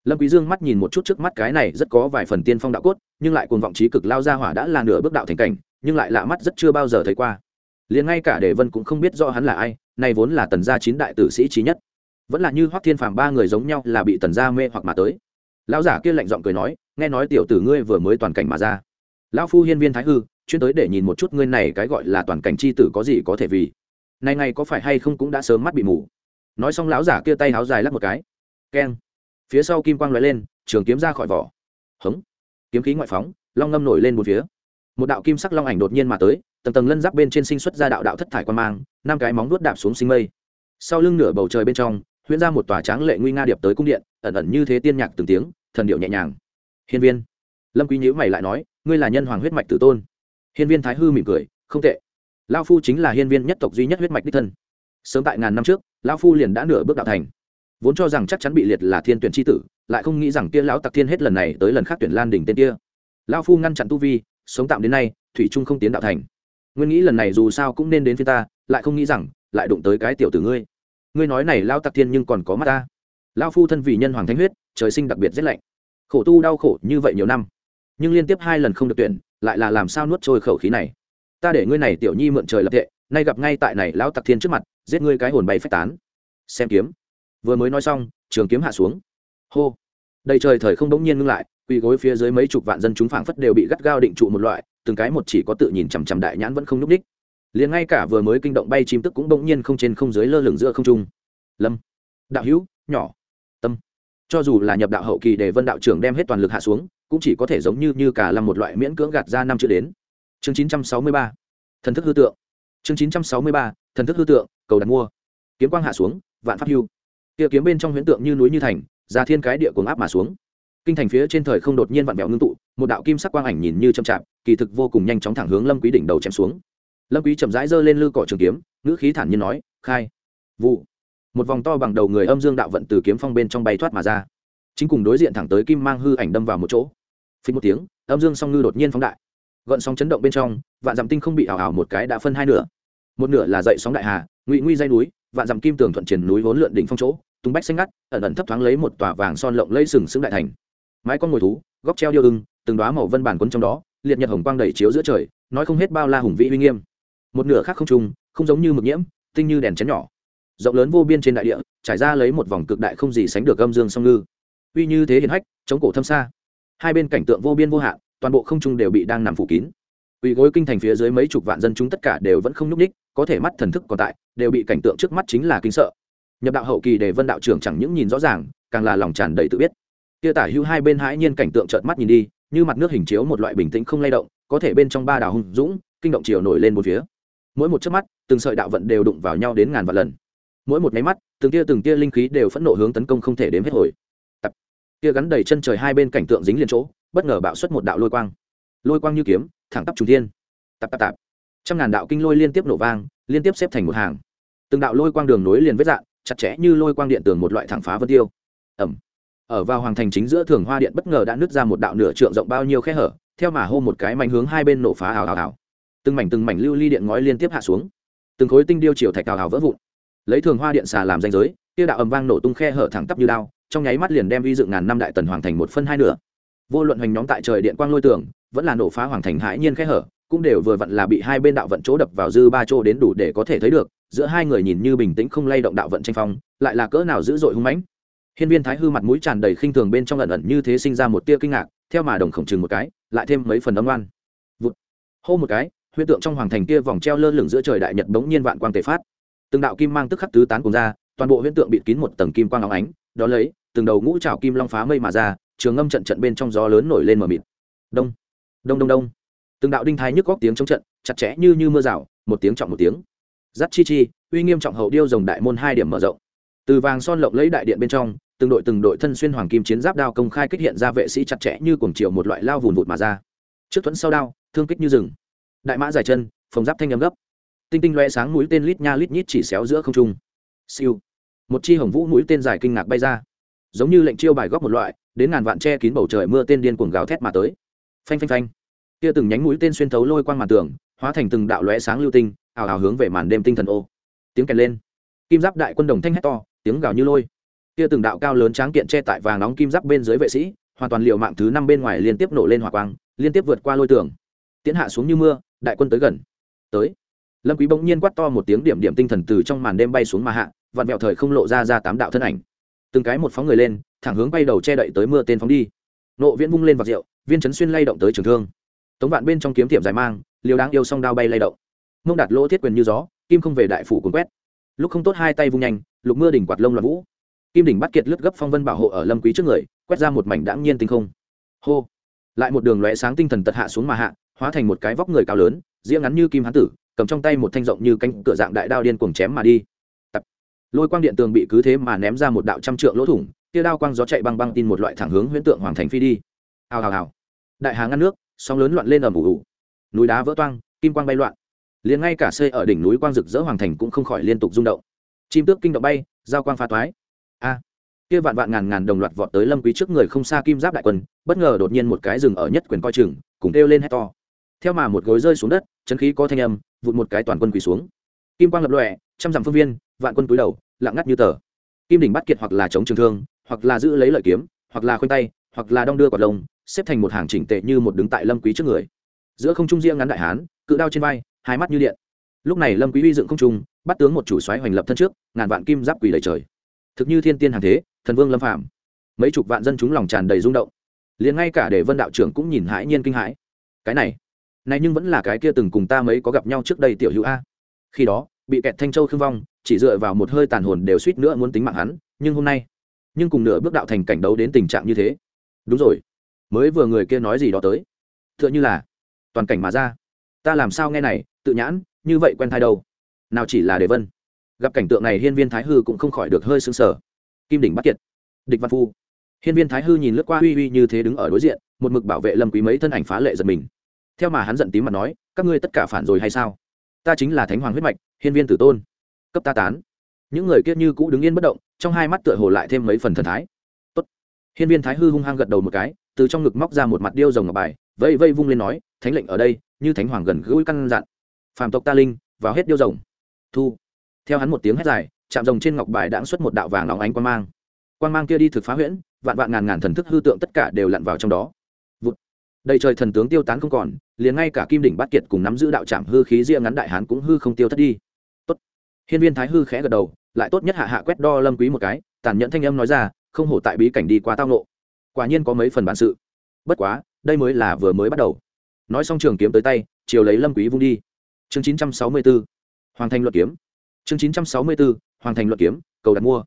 Lâm quý dương mắt nhìn một chút trước mắt cái này rất có vài phần tiên phong đạo cốt, nhưng lại cuồng vọng trí cực lao ra hỏa đã là nửa bước đạo thành cảnh, nhưng lại lạ mắt rất chưa bao giờ thấy qua. Liền ngay cả để vân cũng không biết rõ hắn là ai này vốn là tần gia chín đại tử sĩ trí nhất. Vẫn là như hoắc thiên phàm ba người giống nhau là bị tần gia mê hoặc mà tới. Lão giả kia lạnh giọng cười nói, nghe nói tiểu tử ngươi vừa mới toàn cảnh mà ra. Lão phu hiên viên thái hư chuyên tới để nhìn một chút ngươi này cái gọi là toàn cảnh chi tử có gì có thể vì. Này này có phải hay không cũng đã sớm mắt bị mù. Nói xong lão giả kia tay háo dài lắc một cái. Keng. Phía sau kim quang lóe lên, trường kiếm ra khỏi vỏ. Hống. Kiếm khí ngoại phóng, long ngâm nổi lên một phía. Một đạo kim sắc long ảnh đột nhiên mà tới, tầng tầng lân giáp bên trên sinh xuất ra đạo đạo thất thải quan mang, năm cái móng vuốt đạp xuống sinh mây. Sau lưng nửa bầu trời bên trong, huyễn ra một tòa tráng lệ nguy nga điệp tới cung điện, ẩn ẩn như thế tiên nhạc từng tiếng, thần điệu nhẹ nhàng. Hiên viên. Lâm quý nhíu mày lại nói, ngươi là nhân hoàng huyết mạch tử tôn hiên viên thái hư mỉm cười, không tệ. Lao phu chính là hiên viên nhất tộc duy nhất huyết mạch đích thân. Sớm tại ngàn năm trước lao phu liền đã nửa bước đạo thành. Vốn cho rằng chắc chắn bị liệt là thiên tuyển tri tử, lại không nghĩ rằng kia lão tặc thiên hết lần này tới lần khác tuyển lan đỉnh tên kia. Lao phu ngăn chặn tu vi, sống tạm đến nay, thủy trung không tiến đạo thành. Nguyên nghĩ lần này dù sao cũng nên đến phía ta, lại không nghĩ rằng, lại đụng tới cái tiểu tử ngươi. Ngươi nói này lao tặc thiên nhưng còn có mắt ta. Lao phu thân vì nhân hoàng thánh huyết, trời sinh đặc biệt rét lạnh. Khổ tu đau khổ như vậy nhiều năm nhưng liên tiếp hai lần không được tuyển, lại là làm sao nuốt trôi khẩu khí này? Ta để ngươi này tiểu nhi mượn trời lập tệ nay gặp ngay tại này lão tặc thiên trước mặt, giết ngươi cái hồn bay phách tán. Xem kiếm. Vừa mới nói xong, trường kiếm hạ xuống. Hô. Đầy trời thời không bỗng nhiên ngưng lại, quỳ gối phía dưới mấy chục vạn dân chúng phảng phất đều bị gắt gao định trụ một loại, từng cái một chỉ có tự nhìn chằm chằm đại nhãn vẫn không nhúc ních liền ngay cả vừa mới kinh động bay chim tức cũng bỗng nhiên không trên không dưới lơ lửng giữa không trung. Lâm. Đạo hữu, nhỏ cho dù là nhập đạo hậu kỳ để vân đạo trưởng đem hết toàn lực hạ xuống, cũng chỉ có thể giống như như cả là một loại miễn cưỡng gạt ra năm chữ đến. Chương chín trăm sáu mươi ba, thần thức hư tượng. Chương chín trăm sáu mươi ba, thần thức hư tượng, cầu đặt mua. Kiếm quang hạ xuống, vạn pháp hưu. Kia kiếm bên trong huyễn tượng như núi như thành, ra thiên cái địa cuồng áp mà xuống. Kinh thành phía trên thời không đột nhiên vặn vẹo ngưng tụ, một đạo kim sắc quang ảnh nhìn như chậm chạp, kỳ thực vô cùng nhanh chóng thẳng hướng lâm quý đỉnh đầu chém xuống. Lâm quý chậm rãi giơ lên lư cỏ trường kiếm, ngữ khí thản nhiên nói, khai vụ một vòng to bằng đầu người âm dương đạo vận từ kiếm phong bên trong bay thoát mà ra. Chính cùng đối diện thẳng tới kim mang hư ảnh đâm vào một chỗ. Phí một tiếng, âm dương song ngư đột nhiên phóng đại. Gợn sóng chấn động bên trong, vạn dặm tinh không bị ảo ảo một cái đã phân hai nửa. Một nửa là dậy sóng đại hà, ngụy nguy dây núi, vạn dặm kim tường thuận triển núi vốn lượn đỉnh phong chỗ, tung bách xanh ngắt, ẩn ẩn thấp thoáng lấy một tòa vàng son lộng lây sừng sững đại thành. Mái con ngồi thú, góc treo điêu ưng, từng đoá màu vân bản quấn trong đó, liệt nhật hồng quang đầy chiếu giữa trời, nói không hết bao la hùng vĩ uy nghiêm. Một nửa khác không trung không giống như mực nhiễm, tinh như đèn chén nhỏ rộng lớn vô biên trên đại địa, trải ra lấy một vòng cực đại không gì sánh được âm dương song ngư. Uy như thế hiển hách, chống cổ thâm xa. Hai bên cảnh tượng vô biên vô hạn, toàn bộ không trung đều bị đang nằm phủ kín. Quỳ gối kinh thành phía dưới mấy chục vạn dân chúng tất cả đều vẫn không nhúc ních có thể mắt thần thức còn tại, đều bị cảnh tượng trước mắt chính là kinh sợ. Nhập đạo hậu kỳ để vân đạo trưởng chẳng những nhìn rõ ràng, càng là lòng tràn đầy tự biết. Tia tả hữu hai bên hãi nhiên cảnh tượng trợn mắt nhìn đi, như mặt nước hình chiếu một loại bình tĩnh không lay động, có thể bên trong ba đảo hùng dũng, kinh động chiều nổi lên một phía. Mỗi một chớp mắt, từng sợi đạo vận đều đụng vào nhau đến ngàn vạn lần mỗi một máy mắt, từng tia từng tia linh khí đều phẫn nộ hướng tấn công không thể đếm hết hồi. Tập. Tia gắn đầy chân trời hai bên cảnh tượng dính liền chỗ, bất ngờ bạo xuất một đạo lôi quang. Lôi quang như kiếm, thẳng tắp trung thiên. Tập tập tạp. trăm ngàn đạo kinh lôi liên tiếp nổ vang, liên tiếp xếp thành một hàng. Từng đạo lôi quang đường nối liền vết dạng chặt chẽ như lôi quang điện tường một loại thẳng phá vân tiêu. Ẩm. Ở vào hoàng thành chính giữa thường hoa điện bất ngờ đã nứt ra một đạo nửa trượng rộng bao nhiêu khe hở, theo mà hô một cái mạnh hướng hai bên nổ phá hào hào hào. Từng mảnh từng mảnh lưu ly điện ngói liên tiếp hạ xuống. Từng khối tinh điêu chiều thạch hào hào vỡ vụn lấy thường hoa điện xà làm danh giới tiêu đạo ầm vang nổ tung khe hở thẳng tắp như đao, trong nháy mắt liền đem vi dựng ngàn năm đại tần hoàng thành một phân hai nửa. Vô luận hoành nhóm tại trời điện quang lôi tường, vẫn là nổ phá hoàng thành hãi nhiên khe hở, cũng đều vừa vặn là bị hai bên đạo vận chỗ đập vào dư ba chỗ đến đủ để có thể thấy được, giữa hai người nhìn như bình tĩnh không lay động đạo vận tranh phong, lại là cỡ nào dữ dội hung mãnh. Hiên viên thái hư mặt mũi tràn đầy khinh thường bên trong lần ẩn như thế sinh ra một tia kinh ngạc, theo mà đồng khổng chừng một cái, lại thêm mấy phần âm oan. Vụt. Hô một cái, huyễn tượng trong hoàng thành kia vòng treo lơ lửng giữa trời đại nhật bỗng nhiên vạn quang tề phát từng đạo kim mang tức khắc tứ tán cùng ra, toàn bộ huyễn tượng bịt kín một tầng kim quang óng ánh. Đó lấy, từng đầu ngũ trảo kim long phá mây mà ra, trường ngâm trận trận bên trong gió lớn nổi lên mờ mịt. Đông đông đông đông. Từng đạo đinh thái nhức góc tiếng trong trận, chặt chẽ như như mưa rào, một tiếng trọng một tiếng. Giắt chi chi, uy nghiêm trọng hậu điêu rồng đại môn hai điểm mở rộng. Từ vàng son lộng lấy đại điện bên trong, từng đội từng đội thân xuyên hoàng kim chiến giáp đao công khai kích hiện ra vệ sĩ chặt chẽ như cuồng chiều một loại lao vùn vụt mà ra. Trước thuẫn sau đao, thương kích như rừng. Đại mã dài chân, phồng giáp thanh âm gấp tinh tinh loe sáng mũi tên lít nha lít nhít chỉ xéo giữa không trung. Siêu. Một chi hồng vũ mũi tên dài kinh ngạc bay ra. Giống như lệnh chiêu bài góc một loại, đến ngàn vạn che kín bầu trời mưa tên điên cuồng gào thét mà tới. Phanh phanh phanh. Kia từng nhánh mũi tên xuyên thấu lôi quang màn tường, hóa thành từng đạo lóe sáng lưu tinh, ào ào hướng về màn đêm tinh thần ô. Tiếng kèn lên. Kim giáp đại quân đồng thanh hét to, tiếng gào như lôi. Kia từng đạo cao lớn tráng kiện che tại vàng nóng kim giáp bên dưới vệ sĩ, hoàn toàn liệu mạng thứ năm bên ngoài liên tiếp nổ lên hỏa quang, liên tiếp vượt qua lôi tường. Tiến hạ xuống như mưa, đại quân tới gần. Tới lâm quý bỗng nhiên quát to một tiếng điểm điểm tinh thần từ trong màn đêm bay xuống mà hạ vạn vẹo thời không lộ ra ra tám đạo thân ảnh. Từng cái một phóng người lên, thẳng hướng bay đầu che đậy tới mưa tên phóng đi. Nộ viễn vung lên vạc rượu, viên chấn xuyên lay động tới trường thương. Tống vạn bên trong kiếm tiệm dài mang liều đáng yêu song đao bay lay động. Mông đạt lỗ thiết quyền như gió, kim không về đại phủ cuốn quét. Lúc không tốt hai tay vung nhanh, lục mưa đỉnh quạt lông loạn vũ. Kim đỉnh bắt kiệt lướt gấp phong vân bảo hộ ở lâm quý trước người, quét ra một mảnh đãng nhiên tinh không. Hô! Lại một đường lóe sáng tinh thần tật hạ xuống mà hạ, hóa thành một cái vóc người cao lớn diễm ngắn như kim hán tử cầm trong tay một thanh rộng như cánh cửa dạng đại đao điên cuồng chém mà đi. Tập. lôi quang điện tường bị cứ thế mà ném ra một đạo trăm trượng lỗ thủng, tia đao quang gió chạy băng băng tin một loại thẳng hướng huyễn tượng hoàng thành phi đi. Hào hào hào. Đại hà ngăn nước, sóng lớn loạn lên ầm ủ ủ núi đá vỡ toang, kim quang bay loạn. Liền ngay cả xây ở đỉnh núi quang rực rỡ hoàng thành cũng không khỏi liên tục rung động. Chim tước kinh động bay, giao quang phá toái. A. Kia vạn vạn ngàn ngàn đồng loạt vọt tới lâm quý trước người không xa kim giáp đại quân, bất ngờ đột nhiên một cái rừng ở nhất quyền coi chừng, cùng kêu lên hét to. Theo mà một gối rơi xuống đất chân khí có thanh âm vụt một cái toàn quân quỳ xuống. Kim quang lập lòe, trăm dặm phương viên, vạn quân túi đầu, lặng ngắt như tờ. Kim đỉnh bắt kiệt hoặc là chống trường thương, hoặc là giữ lấy lợi kiếm, hoặc là khoanh tay, hoặc là đong đưa quạt lông, xếp thành một hàng chỉnh tệ như một đứng tại lâm quý trước người. Giữa không trung riêng ngắn đại hán, cự đao trên vai, hai mắt như điện. Lúc này lâm quý uy dựng không trung, bắt tướng một chủ soái hoành lập thân trước, ngàn vạn kim giáp quỳ lạy trời. Thực như thiên tiên hàng thế, thần vương lâm phạm mấy chục vạn dân chúng lòng tràn đầy rung động. Liền ngay cả để vân đạo trưởng cũng nhìn hãi nhiên kinh hãi. Cái này này nhưng vẫn là cái kia từng cùng ta mấy có gặp nhau trước đây tiểu hữu a. Khi đó, bị kẹt thanh châu khương vong, chỉ dựa vào một hơi tàn hồn đều suýt nữa muốn tính mạng hắn, nhưng hôm nay, nhưng cùng nửa bước đạo thành cảnh đấu đến tình trạng như thế. Đúng rồi, mới vừa người kia nói gì đó tới. T h ư ợ n h ư là, toàn cảnh mà ra. Ta làm sao nghe này, tự nhãn, như vậy quen thai đâu? Nào chỉ là đề vân. Gặp cảnh tượng này hiên viên thái hư cũng không khỏi được hơi sưng sở kim đỉnh bắt kiệt, địch văn phu. Hiên viên thái hư nhìn lướt qua uy uy như thế đứng ở đối diện, một mực bảo vệ lâm quý mấy thân ảnh phá lệ giật mình theo mà hắn giận tím mặt nói, các ngươi tất cả phản rồi hay sao? Ta chính là thánh hoàng huyết mạch, hiên viên tử tôn, cấp ta tán. Những người kia như cũ đứng yên bất động, trong hai mắt tựa hồ lại thêm mấy phần thần thái. Tốt. hiên viên thái hư hung hăng gật đầu một cái, từ trong ngực móc ra một mặt điêu rồng ngọc bài vây vây vung lên nói, thánh lệnh ở đây, như thánh hoàng gần gũi căn dặn. Phàm tộc ta linh, vào hết điêu rồng. Thu. Theo hắn một tiếng hét dài chạm rồng trên ngọc bài đãng xuất một đạo vàng óng ánh quan mang. Quan mang kia đi thực phá huyễn, vạn vạn ngàn ngàn thần thức hư tượng tất cả đều lặn vào trong đó đầy trời thần tướng tiêu tán không còn, liền ngay cả kim đỉnh bát kiệt cùng nắm giữ đạo trảm hư khí riêng ngắn đại hán cũng hư không tiêu thất đi. Tốt. hiên viên thái hư khẽ gật đầu, lại tốt nhất hạ hạ quét đo lâm quý một cái, tàn nhẫn thanh âm nói ra, không hổ tại bí cảnh đi qua tao nộ quả nhiên có mấy phần bản sự. Bất quá, đây mới là vừa mới bắt đầu. Nói xong trường kiếm tới tay, chiều lấy lâm quý vung đi. Chương 964 hoàng thành luật kiếm. Chương 964 hoàng thành luật kiếm, cầu đặt mua.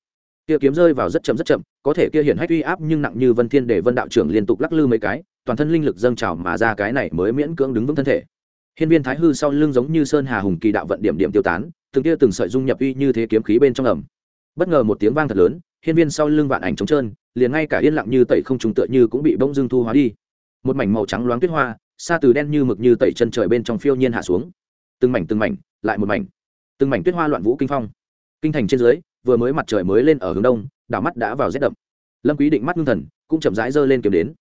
Kia kiếm rơi vào rất chậm rất chậm, có thể kia hiển hách uy áp nhưng nặng như vân thiên để vân đạo trưởng liên tục lắc lư mấy cái toàn thân linh lực dâng trào mà ra cái này mới miễn cưỡng đứng vững thân thể. Hiên viên thái hư sau lưng giống như sơn hà hùng kỳ đạo vận điểm điểm tiêu tán, từng tia từng sợi dung nhập uy như thế kiếm khí bên trong ẩm. Bất ngờ một tiếng vang thật lớn, hiên viên sau lưng vạn ảnh trống trơn, liền ngay cả yên lặng như tẩy không trùng tựa như cũng bị bỗng dưng thu hóa đi. Một mảnh màu trắng loáng tuyết hoa, xa từ đen như mực như tẩy chân trời bên trong phiêu nhiên hạ xuống. Từng mảnh từng mảnh, lại một mảnh. Từng mảnh tuyết hoa loạn vũ kinh phong. Kinh thành trên dưới, vừa mới mặt trời mới lên ở hướng đông, đảo mắt đã vào rét đậm. Lâm quý định mắt ngưng thần, cũng chậm rãi giơ lên kiếm đến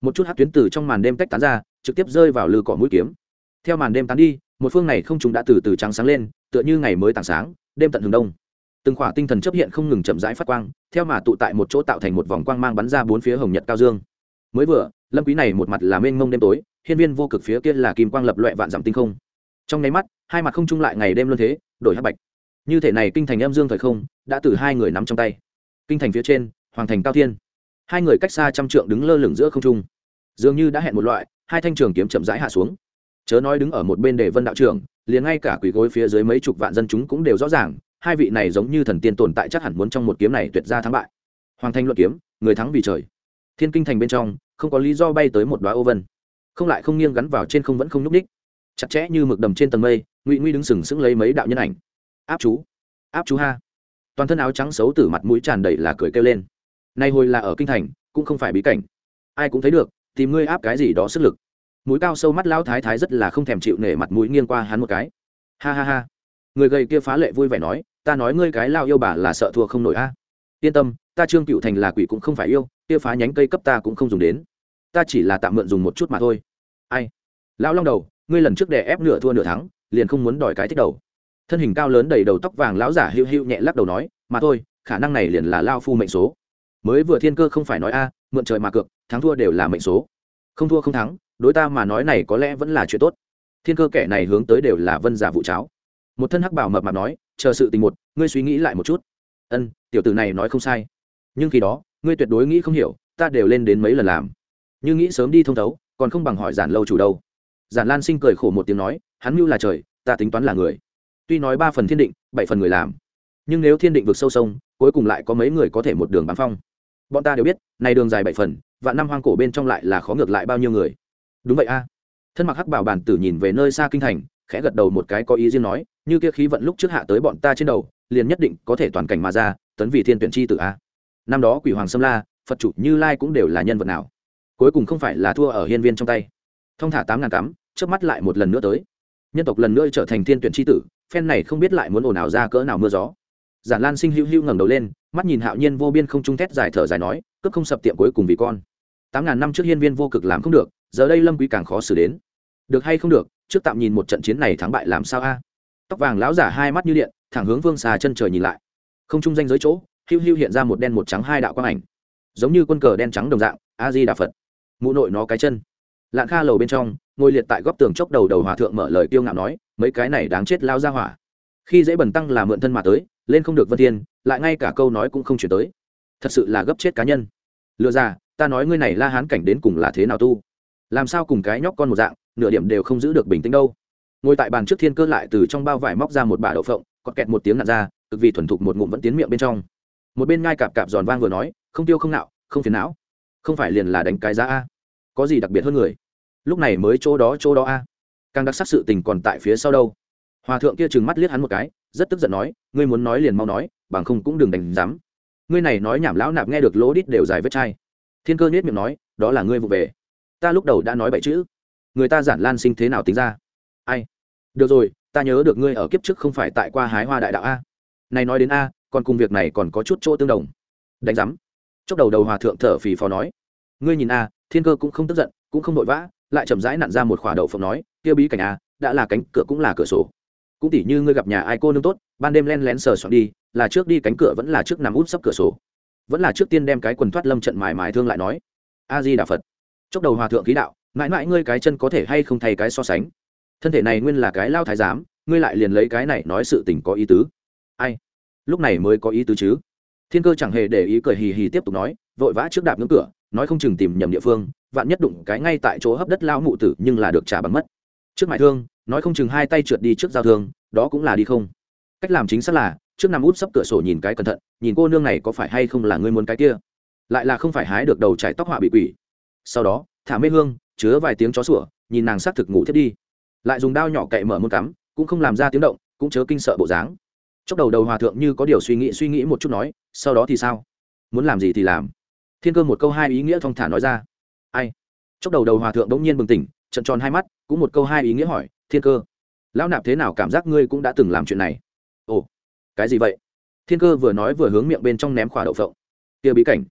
một chút hát tuyến từ trong màn đêm tách tán ra, trực tiếp rơi vào lư cỏ mũi kiếm. Theo màn đêm tán đi, một phương này không chúng đã từ từ trắng sáng lên, tựa như ngày mới tảng sáng, đêm tận hướng đông. Từng khỏa tinh thần chấp hiện không ngừng chậm rãi phát quang, theo mà tụ tại một chỗ tạo thành một vòng quang mang bắn ra bốn phía hồng nhật cao dương. Mới vừa, lâm quý này một mặt là mênh mông đêm tối, hiên viên vô cực phía kia là kim quang lập loại vạn dặm tinh không. Trong nháy mắt, hai mặt không chung lại ngày đêm luôn thế, đổi hắc bạch. Như thể này kinh thành em dương thời không, đã từ hai người nắm trong tay. Kinh thành phía trên, hoàng thành cao thiên hai người cách xa trăm trượng đứng lơ lửng giữa không trung. Dường như đã hẹn một loại, hai thanh trường kiếm chậm rãi hạ xuống. Chớ nói đứng ở một bên để vân đạo trưởng, liền ngay cả quỷ gối phía dưới mấy chục vạn dân chúng cũng đều rõ ràng, hai vị này giống như thần tiên tồn tại chắc hẳn muốn trong một kiếm này tuyệt ra thắng bại. Hoàng thanh luận kiếm, người thắng vì trời. Thiên kinh thành bên trong, không có lý do bay tới một đoá ô vân. Không lại không nghiêng gắn vào trên không vẫn không nhúc ních chặt chẽ như mực đầm trên tầng mây, ngụy nguy đứng sừng sững lấy mấy đạo nhân ảnh. Áp chú. Áp chú ha. Toàn thân áo trắng xấu từ mặt mũi tràn đầy là cười kêu lên nay hồi là ở kinh thành, cũng không phải bí cảnh. Ai cũng thấy được, tìm ngươi áp cái gì đó sức lực. Mũi cao sâu mắt lao thái thái rất là không thèm chịu nể mặt mũi nghiêng qua hắn một cái. Ha ha ha. Người gầy kia phá lệ vui vẻ nói, ta nói ngươi cái lao yêu bà là sợ thua không nổi a. Yên tâm, ta trương cựu thành là quỷ cũng không phải yêu, kia phá nhánh cây cấp ta cũng không dùng đến. Ta chỉ là tạm mượn dùng một chút mà thôi. Ai? Lão long đầu, ngươi lần trước đè ép nửa thua nửa thắng, liền không muốn đòi cái thích đầu. Thân hình cao lớn đầy đầu tóc vàng lão giả hữu hữu nhẹ lắc đầu nói, mà thôi, khả năng này liền là lao phu mệnh số mới vừa thiên cơ không phải nói a, mượn trời mà cược, thắng thua đều là mệnh số. Không thua không thắng, đối ta mà nói này có lẽ vẫn là chuyện tốt. Thiên cơ kẻ này hướng tới đều là vân giả vụ cháo. Một thân hắc bảo mập mạp nói, chờ sự tình một, ngươi suy nghĩ lại một chút. Ân, tiểu tử này nói không sai. Nhưng khi đó, ngươi tuyệt đối nghĩ không hiểu, ta đều lên đến mấy lần làm. Nhưng nghĩ sớm đi thông thấu, còn không bằng hỏi giản lâu chủ đâu. Giản lan sinh cười khổ một tiếng nói, hắn mưu là trời, ta tính toán là người. Tuy nói ba phần thiên định, bảy phần người làm. Nhưng nếu thiên định vực sâu sông, cuối cùng lại có mấy người có thể một đường bám phong bọn ta đều biết, này đường dài bảy phần và năm hoang cổ bên trong lại là khó ngược lại bao nhiêu người. Đúng vậy a. Thân mặc hắc bảo bản tử nhìn về nơi xa kinh thành, khẽ gật đầu một cái có ý riêng nói, như kia khí vận lúc trước hạ tới bọn ta trên đầu, liền nhất định có thể toàn cảnh mà ra, tấn vì thiên tuyển chi tử a. Năm đó quỷ hoàng sâm la, phật chủ như lai cũng đều là nhân vật nào. Cuối cùng không phải là thua ở hiên viên trong tay. Thông thả tám ngàn cắm trước mắt lại một lần nữa tới. Nhân tộc lần nữa trở thành thiên tuyển chi tử, phen này không biết lại muốn ồn ào ra cỡ nào mưa gió giản lan sinh hữu hữu ngẩng đầu lên, mắt nhìn hạo nhiên vô biên không trung thét dài thở dài nói, cướp không sập tiệm cuối cùng vì con. Tám ngàn năm trước hiên viên vô cực làm không được, giờ đây lâm quý càng khó xử đến. Được hay không được, trước tạm nhìn một trận chiến này thắng bại làm sao a? À? Tóc vàng lão giả hai mắt như điện, thẳng hướng vương xà chân trời nhìn lại. Không trung danh giới chỗ hưu hưu hiện ra một đen một trắng hai đạo quang ảnh. Giống như quân cờ đen trắng đồng dạng a di đà phật. Mụ nội nó cái chân. Lạng kha lầu bên trong, ngồi liệt tại góc tường chốc đầu đầu hòa thượng mở lời tiêu ngạo nói, mấy cái này đáng chết lao ra hỏa. Khi dễ bẩn tăng là mượn thân mà tới lên không được vân thiên, lại ngay cả câu nói cũng không chuyển tới. Thật sự là gấp chết cá nhân. Lừa ra ta nói ngươi này la hán cảnh đến cùng là thế nào tu? Làm sao cùng cái nhóc con một dạng, nửa điểm đều không giữ được bình tĩnh đâu? Ngồi tại bàn trước thiên cơ lại từ trong bao vải móc ra một bả đậu phộng còn kẹt một tiếng nặn ra, cực vì thuần thục một ngụm vẫn tiến miệng bên trong. Một bên ngai cạp cạp giòn vang vừa nói, không tiêu không nạo, không phiền não. Không phải liền là đánh cái giá a. Có gì đặc biệt hơn người? Lúc này mới chỗ đó chỗ đó a. Càng đặc sắc sự tình còn tại phía sau đâu hòa thượng kia trừng mắt liếc hắn một cái, rất tức giận nói, ngươi muốn nói liền mau nói, bằng không cũng đừng đánh dám ngươi này nói nhảm lão nạp nghe được lỗ đít đều dài vết chai. Thiên cơ nết miệng nói, đó là ngươi vụ về. Ta lúc đầu đã nói bậy chữ. Người ta giản lan sinh thế nào tính ra? Ai? Được rồi, ta nhớ được ngươi ở kiếp trước không phải tại qua hái hoa đại đạo a. Này nói đến a, còn cùng việc này còn có chút chỗ tương đồng. Đánh giám? Chốc đầu đầu hòa thượng thở phì phò nói. Ngươi nhìn a, thiên cơ cũng không tức giận, cũng không vội vã, lại chậm rãi nặn ra một khỏa đậu phộng nói, kia bí cảnh a, đã là cánh cửa cũng là cửa sổ cũng tỉ như ngươi gặp nhà ai cô nương tốt, ban đêm len lén sờ soạn đi, là trước đi cánh cửa vẫn là trước nằm út sấp cửa sổ. Vẫn là trước tiên đem cái quần thoát lâm trận mài mài thương lại nói. A di đà phật. Chốc đầu hòa thượng khí đạo, mãi mãi ngươi cái chân có thể hay không thay cái so sánh? Thân thể này nguyên là cái lao thái giám, ngươi lại liền lấy cái này nói sự tình có ý tứ. Ai? Lúc này mới có ý tứ chứ. Thiên cơ chẳng hề để ý cười hì hì tiếp tục nói, vội vã trước đạp ngưỡng cửa, nói không chừng tìm nhầm địa phương, vạn nhất đụng cái ngay tại chỗ hấp đất lao mụ tử nhưng là được trả bằng mất. Trước mại thương nói không chừng hai tay trượt đi trước giao thương, đó cũng là đi không. Cách làm chính xác là, trước nằm út sấp cửa sổ nhìn cái cẩn thận, nhìn cô nương này có phải hay không là ngươi muốn cái kia. Lại là không phải hái được đầu trải tóc họa bị quỷ. Sau đó, thả mê hương, chứa vài tiếng chó sủa, nhìn nàng xác thực ngủ thiết đi. Lại dùng đao nhỏ cậy mở môn cắm, cũng không làm ra tiếng động, cũng chớ kinh sợ bộ dáng. Chốc đầu đầu hòa thượng như có điều suy nghĩ suy nghĩ một chút nói, sau đó thì sao? Muốn làm gì thì làm. Thiên cơ một câu hai ý nghĩa thong thả nói ra. Ai? Chốc đầu đầu hòa thượng đống nhiên bừng tỉnh, trận tròn hai mắt, cũng một câu hai ý nghĩa hỏi thiên cơ. Lão nạp thế nào cảm giác ngươi cũng đã từng làm chuyện này? Ồ, cái gì vậy? Thiên cơ vừa nói vừa hướng miệng bên trong ném khỏa đậu phộng. Kia bí cảnh,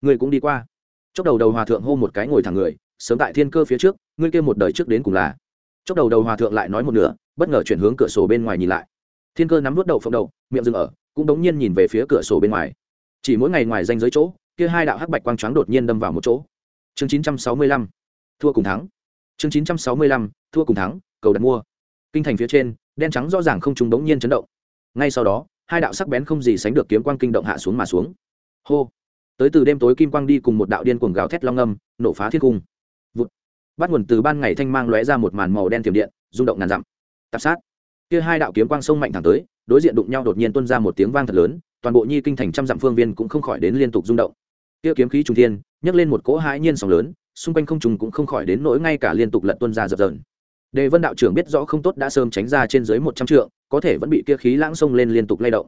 ngươi cũng đi qua. Chốc đầu đầu hòa thượng hô một cái ngồi thẳng người, sớm tại thiên cơ phía trước, ngươi kia một đời trước đến cùng là. Chốc đầu đầu hòa thượng lại nói một nửa, bất ngờ chuyển hướng cửa sổ bên ngoài nhìn lại. Thiên cơ nắm vút đậu phộng đầu, miệng dừng ở, cũng đống nhiên nhìn về phía cửa sổ bên ngoài. Chỉ mỗi ngày ngoài danh giới chỗ, kia hai đạo hắc bạch quang trắng đột nhiên đâm vào một chỗ. Chương chín trăm sáu mươi lăm, thua cùng thắng chương chín trăm sáu mươi lăm, thua cùng thắng, cầu đặt mua. Kinh thành phía trên, đen trắng rõ ràng không trùng đống nhiên chấn động. Ngay sau đó, hai đạo sắc bén không gì sánh được kiếm quang kinh động hạ xuống mà xuống. Hô! Tới từ đêm tối kim quang đi cùng một đạo điên cuồng gào thét long âm, nổ phá thiên cung. Vụt! Bắt nguồn từ ban ngày thanh mang lóe ra một màn màu đen tiềm điện, rung động ngàn dặm. Tạp sát! Kia hai đạo kiếm quang sông mạnh thẳng tới, đối diện đụng nhau đột nhiên tuôn ra một tiếng vang thật lớn, toàn bộ nhi kinh thành trăm dặm phương viên cũng không khỏi đến liên tục rung động. Kia kiếm khí trung thiên, nhấc lên một cỗ hãi nhiên sóng lớn xung quanh không trùng cũng không khỏi đến nỗi ngay cả liên tục lật tuân ra dập dờn. Đề vân đạo trưởng biết rõ không tốt đã sớm tránh ra trên dưới một trăm trượng, có thể vẫn bị kia khí lãng xông lên liên tục lay động.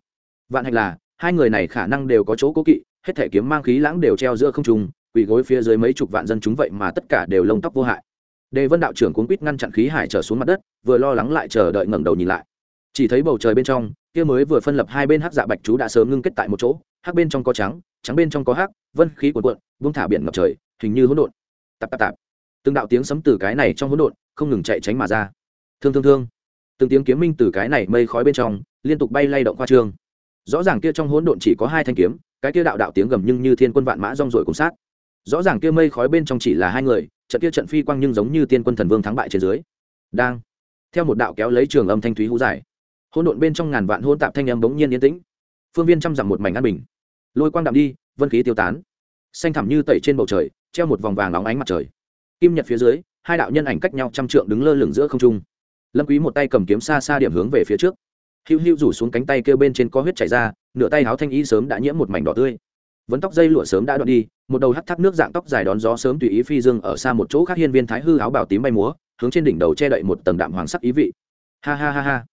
Vạn hạnh là, hai người này khả năng đều có chỗ cố kỵ, hết thể kiếm mang khí lãng đều treo giữa không trùng, quỳ gối phía dưới mấy chục vạn dân chúng vậy mà tất cả đều lông tóc vô hại. Đề vân đạo trưởng cuốn quýt ngăn chặn khí hải trở xuống mặt đất, vừa lo lắng lại chờ đợi ngẩng đầu nhìn lại. Chỉ thấy bầu trời bên trong, kia mới vừa phân lập hai bên hắc dạ bạch chú đã sớm ngưng kết tại một chỗ, hắc bên trong có trắng trắng bên trong có hắc, vân khí cuộn cuộn, buông thả biển ngập trời, hình như hỗn độn tạp tạp tạp. Từng đạo tiếng sấm từ cái này trong hỗn độn không ngừng chạy tránh mà ra. Thương thương thương. Từng tiếng kiếm minh từ cái này mây khói bên trong liên tục bay lay động qua trương. Rõ ràng kia trong hỗn độn chỉ có hai thanh kiếm, cái kia đạo đạo tiếng gầm nhưng như thiên quân vạn mã rong rồi cùng sát. Rõ ràng kia mây khói bên trong chỉ là hai người, trận kia trận phi quang nhưng giống như tiên quân thần vương thắng bại trên dưới. Đang, theo một đạo kéo lấy trường âm thanh thúy hú dài. Hỗn độn bên trong ngàn vạn hỗn tạp thanh âm bỗng nhiên yên tĩnh. Phương viên trăm dặm một mảnh an bình. Lôi quang đạm đi, vân khí tiêu tán xanh thẳm như tẩy trên bầu trời, treo một vòng vàng óng ánh mặt trời. Kim nhật phía dưới, hai đạo nhân ảnh cách nhau trăm trượng đứng lơ lửng giữa không trung. Lâm quý một tay cầm kiếm xa xa điểm hướng về phía trước. Hữu hữu rủ xuống cánh tay kêu bên trên có huyết chảy ra, nửa tay áo thanh y sớm đã nhiễm một mảnh đỏ tươi. Vấn tóc dây lụa sớm đã đoạn đi, một đầu hắt thác nước dạng tóc dài đón gió sớm tùy ý phi dương ở xa một chỗ khác hiên viên thái hư áo bào tím bay múa, hướng trên đỉnh đầu che đậy một tầng đạm hoàng sắc ý vị. Ha ha ha ha.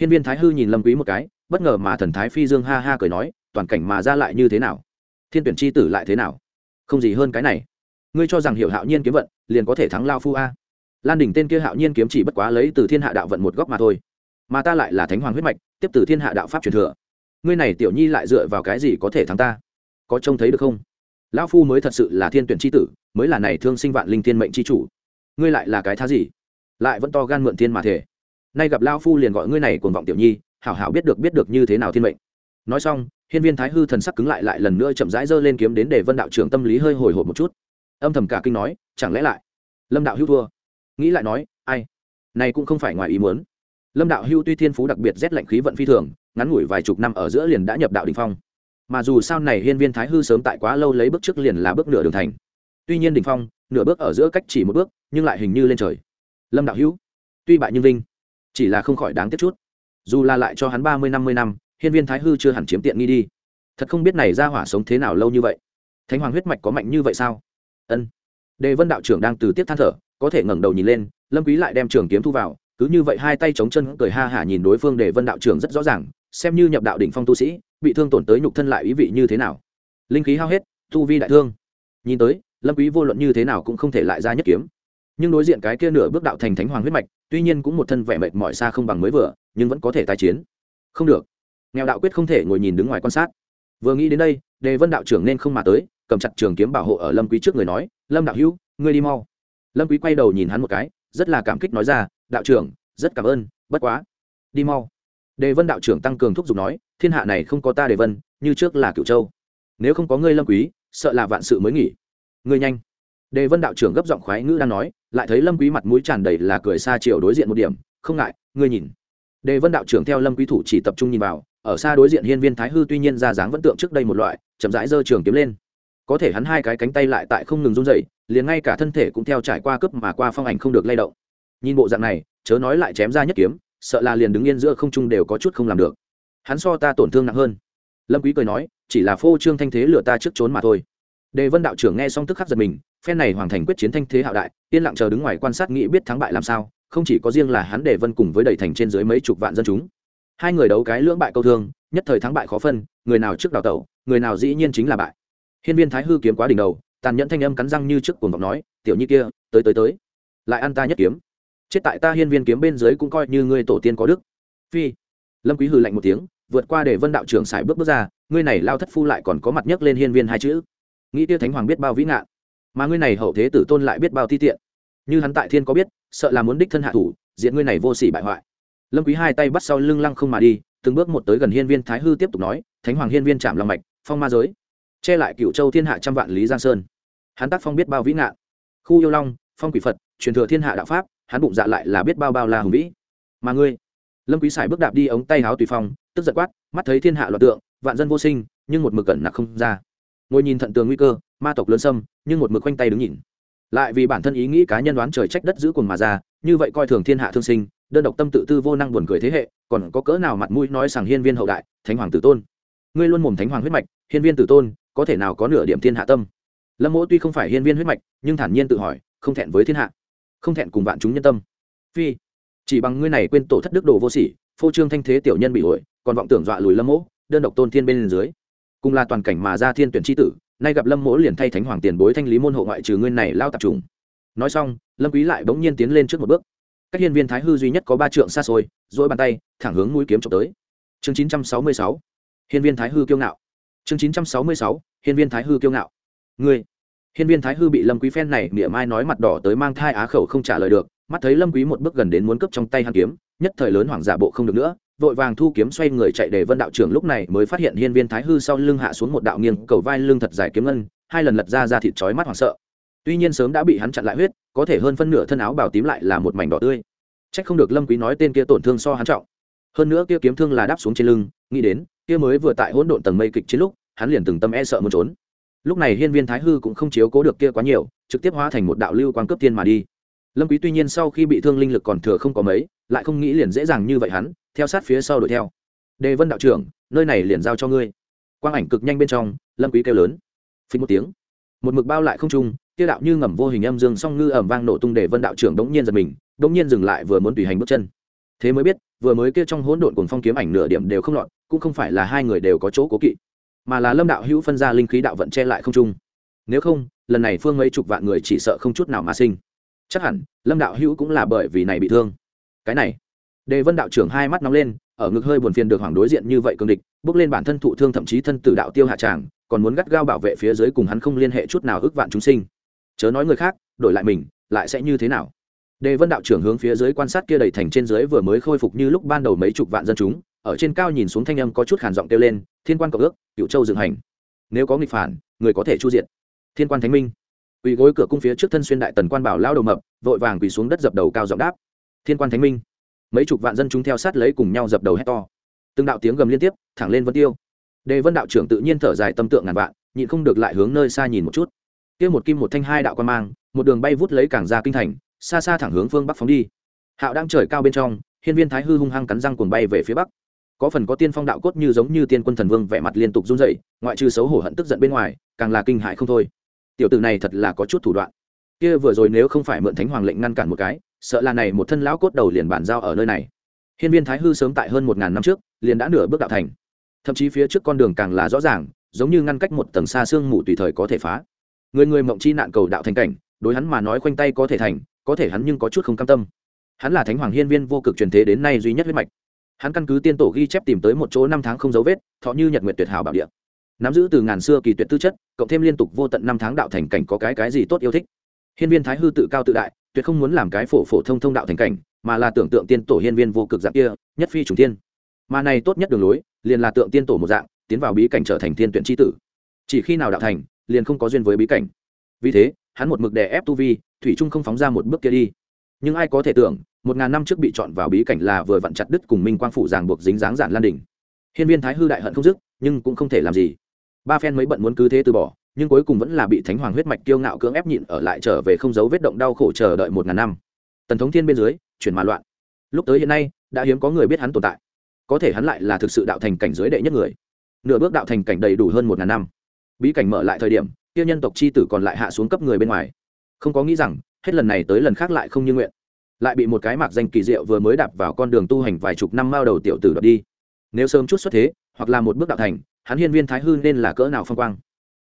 Hiên viên thái hư nhìn lâm quý một cái, bất ngờ mà thần thái phi dương ha ha cười nói, toàn cảnh mà ra lại như thế nào? Thiên tuyển chi tử lại thế nào? Không gì hơn cái này. Ngươi cho rằng hiểu hạo nhiên kiếm vận, liền có thể thắng lao phu a. Lan đỉnh tên kia hạo nhiên kiếm chỉ bất quá lấy từ thiên hạ đạo vận một góc mà thôi. Mà ta lại là thánh hoàng huyết mạch, tiếp từ thiên hạ đạo pháp truyền thừa. Ngươi này tiểu nhi lại dựa vào cái gì có thể thắng ta? Có trông thấy được không? Lão phu mới thật sự là thiên tuyển chi tử, mới là này thương sinh vạn linh thiên mệnh chi chủ. Ngươi lại là cái thá gì? Lại vẫn to gan mượn thiên mà thể nay gặp lao phu liền gọi ngươi này cuồng vọng tiểu nhi, hảo hảo biết được biết được như thế nào thiên mệnh. Nói xong hiên viên thái hư thần sắc cứng lại lại lần nữa chậm rãi giơ lên kiếm đến để vân đạo trưởng tâm lý hơi hồi hộp một chút. Âm thầm cả kinh nói, chẳng lẽ lại? Lâm đạo hữu thua. Nghĩ lại nói, ai? Này cũng không phải ngoài ý muốn. Lâm đạo hữu tuy thiên phú đặc biệt rét lạnh khí vận phi thường, ngắn ngủi vài chục năm ở giữa liền đã nhập đạo đình phong. Mà dù sao này hiên viên thái hư sớm tại quá lâu lấy bước trước liền là bước nửa đường thành. Tuy nhiên đỉnh phong, nửa bước ở giữa cách chỉ một bước, nhưng lại hình như lên trời. Lâm đạo hữu, tuy bại nhưng vinh, chỉ là không khỏi đáng tiếc chút. Dù là lại cho hắn ba mươi, năm mươi năm hiên viên thái hư chưa hẳn chiếm tiện nghi đi. Thật không biết này ra hỏa sống thế nào lâu như vậy. Thánh hoàng huyết mạch có mạnh như vậy sao? Ân. Đề vân đạo trưởng đang từ tiếp than thở, có thể ngẩng đầu nhìn lên, lâm quý lại đem trường kiếm thu vào, cứ như vậy hai tay chống chân cười ha hả nhìn đối phương đề vân đạo trưởng rất rõ ràng, xem như nhập đạo đỉnh phong tu sĩ, bị thương tổn tới nhục thân lại ý vị như thế nào. Linh khí hao hết, tu vi đại thương. Nhìn tới, lâm quý vô luận như thế nào cũng không thể lại ra nhất kiếm. Nhưng đối diện cái kia nửa bước đạo thành thánh hoàng huyết mạch, tuy nhiên cũng một thân vẻ mệt mỏi xa không bằng mới vừa, nhưng vẫn có thể tái chiến. Không được nghèo đạo quyết không thể ngồi nhìn đứng ngoài quan sát. Vừa nghĩ đến đây, đề vân đạo trưởng nên không mà tới, cầm chặt trường kiếm bảo hộ ở lâm quý trước người nói, lâm đạo hữu, ngươi đi mau. Lâm quý quay đầu nhìn hắn một cái, rất là cảm kích nói ra, đạo trưởng, rất cảm ơn, bất quá, đi mau. Đề vân đạo trưởng tăng cường thúc giục nói, thiên hạ này không có ta đề vân, như trước là Cựu châu. Nếu không có ngươi lâm quý, sợ là vạn sự mới nghỉ. Ngươi nhanh. Đề vân đạo trưởng gấp giọng khoái ngữ đang nói, lại thấy lâm quý mặt mũi tràn đầy là cười xa chiều đối diện một điểm, không ngại, ngươi nhìn. Đề vân đạo trưởng theo lâm quý thủ chỉ tập trung nhìn vào ở xa đối diện hiên viên thái hư tuy nhiên ra dáng vẫn tượng trước đây một loại, chậm rãi giơ trường kiếm lên. Có thể hắn hai cái cánh tay lại tại không ngừng run rẩy, liền ngay cả thân thể cũng theo trải qua cướp mà qua phong ảnh không được lay động. Nhìn bộ dạng này, chớ nói lại chém ra nhất kiếm, sợ là liền đứng yên giữa không trung đều có chút không làm được. Hắn so ta tổn thương nặng hơn. Lâm quý cười nói, chỉ là phô trương thanh thế lừa ta trước trốn mà thôi. Đề vân đạo trưởng nghe xong tức khắc giật mình, phen này hoàng thành quyết chiến thanh thế hạo đại, yên lặng chờ đứng ngoài quan sát nghĩ biết thắng bại làm sao, không chỉ có riêng là hắn đề vân cùng với đầy thành trên dưới mấy chục vạn dân chúng hai người đấu cái lưỡng bại câu thương, nhất thời thắng bại khó phân, người nào trước đào tẩu, người nào dĩ nhiên chính là bại. Hiên viên thái hư kiếm quá đỉnh đầu, tàn nhẫn thanh âm cắn răng như trước cuồng vọng nói, tiểu nhi kia, tới tới tới. Lại ăn ta nhất kiếm. Chết tại ta hiên viên kiếm bên dưới cũng coi như ngươi tổ tiên có đức. Phi. Lâm quý hừ lạnh một tiếng, vượt qua để vân đạo trưởng xài bước bước ra, ngươi này lao thất phu lại còn có mặt nhấc lên hiên viên hai chữ. Nghĩ tiêu thánh hoàng biết bao vĩ ngạn, mà ngươi này hậu thế tử tôn lại biết bao ti tiện. Như hắn tại thiên có biết, sợ là muốn đích thân hạ thủ diện ngươi này vô sỉ bại hoại lâm quý hai tay bắt sau lưng lăng không mà đi từng bước một tới gần hiên viên thái hư tiếp tục nói thánh hoàng hiên viên chạm Long mạch phong ma giới che lại cựu châu thiên hạ trăm vạn lý giang sơn. Hắn tác phong biết bao vĩ ngạn. Khu yêu long phong quỷ phật truyền thừa thiên hạ đạo pháp hắn bụng dạ lại là biết bao bao là hùng vĩ. Mà ngươi? Lâm quý sải bước đạp đi ống tay háo tùy phong tức giật quát mắt thấy thiên hạ loạn tượng vạn dân vô sinh nhưng một mực cẩn nặc không ra. Ngồi nhìn thận tường nguy cơ ma tộc lớn sâm, nhưng một mực quanh tay đứng nhìn. Lại vì bản thân ý nghĩ cá nhân đoán trời trách đất giữ cuồng mà ra như vậy coi thường thiên hạ thương sinh đơn độc tâm tự tư vô năng buồn cười thế hệ, còn có cỡ nào mặt mũi nói rằng hiên viên hậu đại, thánh hoàng tử tôn. Ngươi luôn mồm thánh hoàng huyết mạch, hiên viên tử tôn, có thể nào có nửa điểm thiên hạ tâm? Lâm mỗ tuy không phải hiên viên huyết mạch, nhưng thản nhiên tự hỏi, không thẹn với thiên hạ, không thẹn cùng vạn chúng nhân tâm. Phi, chỉ bằng ngươi này quên tổ thất đức đồ vô sỉ, phô trương thanh thế tiểu nhân bị hội còn vọng tưởng dọa lùi lâm mỗ, đơn độc tôn thiên bên dưới. Cùng là toàn cảnh mà ra thiên tuyển tri tử, nay gặp lâm mỗ liền thay thánh hoàng tiền bối thanh lý môn hộ ngoại trừ ngươi này lao tập trùng nói xong, lâm quý lại bỗng nhiên tiến lên trước một bước các hiên viên thái hư duy nhất có ba trượng xa xôi dỗi bàn tay, thẳng hướng mũi kiếm trộm tới. Chương 966 hiên viên thái hư kiêu ngạo. Chương 966 hiên viên thái hư kiêu ngạo. Ngươi. Hiên viên thái hư bị lâm quý phen này mỉa mai nói mặt đỏ tới mang thai á khẩu không trả lời được, mắt thấy lâm quý một bước gần đến muốn cướp trong tay hàn kiếm, nhất thời lớn hoảng giả bộ không được nữa, vội vàng thu kiếm xoay người chạy để vân đạo trưởng lúc này mới phát hiện hiên viên thái hư sau lưng hạ xuống một đạo nghiêng, cầu vai lưng thật dài kiếm ngân, hai lần lật ra ra thịt chói mắt hoảng sợ. Tuy nhiên sớm đã bị hắn chặn lại huyết có thể hơn phân nửa thân áo bảo tím lại là một mảnh đỏ tươi. Trách không được lâm quý nói tên kia tổn thương so hắn trọng. Hơn nữa kia kiếm thương là đáp xuống trên lưng, nghĩ đến, kia mới vừa tại hỗn độn tầng mây kịch chiến lúc, hắn liền từng tâm e sợ muốn trốn. Lúc này hiên viên thái hư cũng không chiếu cố được kia quá nhiều, trực tiếp hóa thành một đạo lưu quang cướp tiên mà đi. Lâm quý tuy nhiên sau khi bị thương linh lực còn thừa không có mấy, lại không nghĩ liền dễ dàng như vậy hắn, theo sát phía sau đuổi theo. Đề vân đạo trưởng, nơi này liền giao cho ngươi. Quang ảnh cực nhanh bên trong, lâm quý kêu lớn. Phình một tiếng. Một mực bao lại không trung kia đạo như ngầm vô hình âm dương song ngư ầm vang nổ tung để vân đạo trưởng đống nhiên giật mình, đống nhiên dừng lại vừa muốn tùy hành bước chân. Thế mới biết, vừa mới kia trong hỗn độn cuồng phong kiếm ảnh nửa điểm đều không lọt, cũng không phải là hai người đều có chỗ cố kỵ, mà là lâm đạo hữu phân ra linh khí đạo vận che lại không trung. Nếu không, lần này phương mấy chục vạn người chỉ sợ không chút nào mà sinh. Chắc hẳn, lâm đạo hữu cũng là bởi vì này bị thương. Cái này, đề vân đạo trưởng hai mắt nóng lên, ở ngực hơi buồn phiền được hoàng đối diện như vậy cương địch, bước lên bản thân thụ thương thậm chí thân tử đạo tiêu hạ tràng, còn muốn gắt gao bảo vệ phía dưới cùng hắn không liên hệ chút nào ước vạn chúng sinh chớ nói người khác, đổi lại mình, lại sẽ như thế nào? Đề vân đạo trưởng hướng phía dưới quan sát kia đầy thành trên dưới vừa mới khôi phục như lúc ban đầu mấy chục vạn dân chúng, ở trên cao nhìn xuống thanh âm có chút khản giọng kêu lên, thiên quan cộng ước cựu châu dựng hành. Nếu có nghịch phản, người có thể chu diện thiên quan thánh minh. Quỳ gối cửa cung phía trước thân xuyên đại tần quan bảo lao đầu mập, vội vàng quỳ xuống đất dập đầu cao giọng đáp. Thiên quan thánh minh. Mấy chục vạn dân chúng theo sát lấy cùng nhau dập đầu hét to. Từng đạo tiếng gầm liên tiếp, thẳng lên vân tiêu. Đề vân đạo trưởng tự nhiên thở dài tâm tượng ngàn vạn, nhịn không được lại hướng nơi xa nhìn một chút kia một kim một thanh hai đạo quan mang, một đường bay vút lấy cảng ra kinh thành, xa xa thẳng hướng phương bắc phóng đi. Hạo đang trời cao bên trong, hiên viên thái hư hung hăng cắn răng cuồng bay về phía bắc. Có phần có tiên phong đạo cốt như giống như tiên quân thần vương vẻ mặt liên tục run rẩy, ngoại trừ xấu hổ hận tức giận bên ngoài, càng là kinh hại không thôi. Tiểu tử này thật là có chút thủ đoạn. Kia vừa rồi nếu không phải mượn thánh hoàng lệnh ngăn cản một cái, sợ là này một thân lão cốt đầu liền bản giao ở nơi này. Hiên viên thái hư sớm tại hơn một ngàn năm trước, liền đã nửa bước đạo thành. Thậm chí phía trước con đường càng là rõ ràng, giống như ngăn cách một tầng xa xương mù tùy thời có thể phá người người mộng chi nạn cầu đạo thành cảnh, đối hắn mà nói khoanh tay có thể thành, có thể hắn nhưng có chút không cam tâm. Hắn là thánh hoàng hiên viên vô cực truyền thế đến nay duy nhất huyết mạch. Hắn căn cứ tiên tổ ghi chép tìm tới một chỗ năm tháng không dấu vết, thọ như nhật nguyệt tuyệt hảo bảo địa. Nắm giữ từ ngàn xưa kỳ tuyệt tư chất, cộng thêm liên tục vô tận năm tháng đạo thành cảnh có cái cái gì tốt yêu thích. Hiên viên thái hư tự cao tự đại, tuyệt không muốn làm cái phổ phổ thông thông đạo thành cảnh, mà là tưởng tượng tiên tổ hiên viên vô cực dạng kia, nhất phi trùng tiên mà này tốt nhất đường lối, liền là tượng tiên tổ một dạng, tiến vào bí cảnh trở thành thiên tuyển tri tử. Chỉ khi nào đạo thành liền không có duyên với bí cảnh. Vì thế, hắn một mực đè ép tu vi, thủy trung không phóng ra một bước kia đi. Nhưng ai có thể tưởng, một ngàn năm trước bị chọn vào bí cảnh là vừa vặn chặt đứt cùng minh quang phủ ràng buộc dính dáng giản lan đỉnh. Hiên viên thái hư đại hận không dứt, nhưng cũng không thể làm gì. Ba phen mới bận muốn cứ thế từ bỏ, nhưng cuối cùng vẫn là bị thánh hoàng huyết mạch kiêu ngạo cưỡng ép nhịn ở lại trở về không giấu vết động đau khổ chờ đợi một ngàn năm. Tần thống thiên bên dưới, chuyển mà loạn. Lúc tới hiện nay, đã hiếm có người biết hắn tồn tại. Có thể hắn lại là thực sự đạo thành cảnh giới đệ nhất người. Nửa bước đạo thành cảnh đầy đủ hơn một ngàn năm bí cảnh mở lại thời điểm tiêu nhân tộc c h i tử còn lại hạ xuống cấp người bên ngoài. Không có nghĩ rằng, hết lần này tới lần khác lại không như nguyện. Lại bị một cái mạc danh kỳ diệu vừa mới đạp vào con đường tu hành vài chục năm mao đầu tiểu tử đập đi. Nếu sớm chút xuất thế, hoặc là một bước đạo thành, hắn hiên viên thái hư nên là cỡ nào phong quang.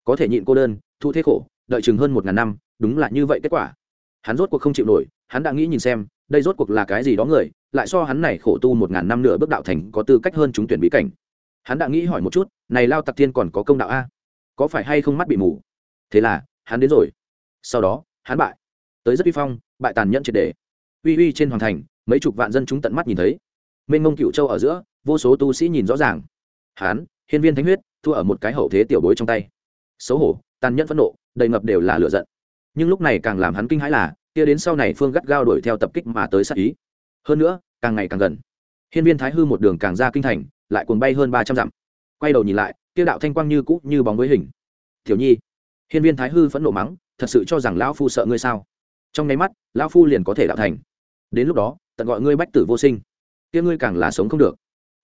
Có thể nhịn cô đơn, thu thế khổ, đợi chừng hơn một ngàn năm, đúng là như vậy kết quả. Hắn rốt cuộc không chịu nổi, hắn đã nghĩ nhìn xem, đây rốt cuộc là cái gì đó người, lại so hắn này khổ tu một ngàn năm nửa bước đạo thành có tư cách hơn chúng tuyển bí cảnh. Hắn đã nghĩ hỏi một chút, này lao tặc thiên còn có công đạo a? Có phải hay không mắt bị mù? Thế là, hắn đến rồi. Sau đó, hắn bại. Tới rất uy phong, bại tàn nhẫn triệt đề uy uy trên hoàng thành, mấy chục vạn dân chúng tận mắt nhìn thấy. Mênh mông cựu châu ở giữa, vô số tu sĩ nhìn rõ ràng. Hắn, hiên viên thánh huyết, thua ở một cái hậu thế tiểu bối trong tay. Xấu hổ, tàn nhẫn phẫn nộ, đầy ngập đều là lựa giận. Nhưng lúc này càng làm hắn kinh hãi là, kia đến sau này phương gắt gao đuổi theo tập kích mà tới sát ý. Hơn nữa, càng ngày càng gần. Hiên viên thái hư một đường càng ra kinh thành, lại cuồng bay hơn ba trăm dặm. Quay đầu nhìn lại kia đạo thanh quang như cũ, như bóng với hình. Tiểu nhi, hiên viên thái hư phẫn nộ mắng, thật sự cho rằng lão phu sợ ngươi sao? Trong nháy mắt, lão phu liền có thể đạo thành. Đến lúc đó, tận gọi ngươi bách tử vô sinh. Kia ngươi càng là sống không được.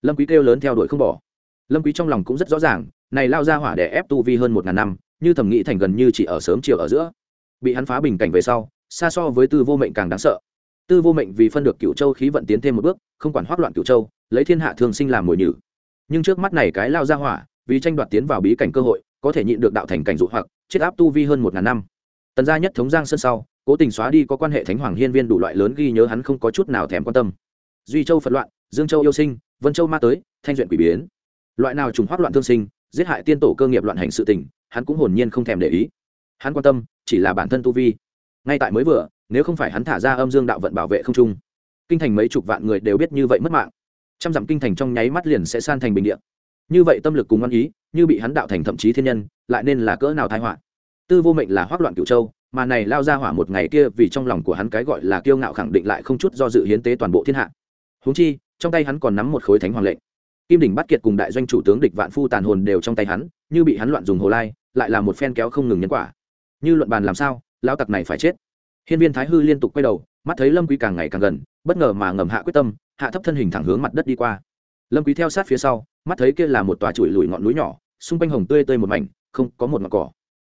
Lâm quý kêu lớn theo đuổi không bỏ. Lâm quý trong lòng cũng rất rõ ràng, này lao ra hỏa để ép tu vi hơn một ngàn năm, như thẩm nghĩ thành gần như chỉ ở sớm chiều ở giữa. Bị hắn phá bình cảnh về sau, xa so với tư vô mệnh càng đáng sợ. Tư vô mệnh vì phân được cửu châu khí vận tiến thêm một bước, không quản hoắc loạn cửu châu, lấy thiên hạ thường sinh làm mồi nhử. Nhưng trước mắt này cái lao ra hỏa vì tranh đoạt tiến vào bí cảnh cơ hội, có thể nhịn được đạo thành cảnh dụ hoặc, chết áp tu vi hơn một ngàn năm. Tần gia nhất thống giang sơn sau, cố tình xóa đi có quan hệ thánh hoàng hiên viên đủ loại lớn ghi nhớ hắn không có chút nào thèm quan tâm. Duy châu phật loạn, dương châu yêu sinh, vân châu ma tới, thanh duyện quỷ biến. Loại nào trùng hoác loạn thương sinh, giết hại tiên tổ cơ nghiệp loạn hành sự tình, hắn cũng hồn nhiên không thèm để ý. Hắn quan tâm, chỉ là bản thân tu vi. Ngay tại mới vừa, nếu không phải hắn thả ra âm dương đạo vận bảo vệ không trung, kinh thành mấy chục vạn người đều biết như vậy mất mạng. Trăm dặm kinh thành trong nháy mắt liền sẽ san thành bình địa như vậy tâm lực cùng ngăn ý, như bị hắn đạo thành thậm chí thiên nhân, lại nên là cỡ nào thái họa? Tư vô mệnh là hoác loạn cựu châu, mà này lao ra hỏa một ngày kia vì trong lòng của hắn cái gọi là kiêu ngạo khẳng định lại không chút do dự hiến tế toàn bộ thiên hạ. Huống chi, trong tay hắn còn nắm một khối thánh hoàng lệnh. Kim đỉnh bắt kiệt cùng đại doanh chủ tướng địch vạn phu tàn hồn đều trong tay hắn, như bị hắn loạn dùng hồ lai, lại là một phen kéo không ngừng nhân quả. Như luận bàn làm sao lao tặc này phải chết. Hiên viên thái hư liên tục quay đầu, mắt thấy lâm quy càng ngày càng gần, bất ngờ mà ngầm hạ quyết tâm, hạ thấp thân hình thẳng hướng mặt đất đi qua lâm quý theo sát phía sau, mắt thấy kia là một tòa chuỗi lùi ngọn núi nhỏ, xung quanh hồng tươi tươi một mảnh, không có một ngọn cỏ.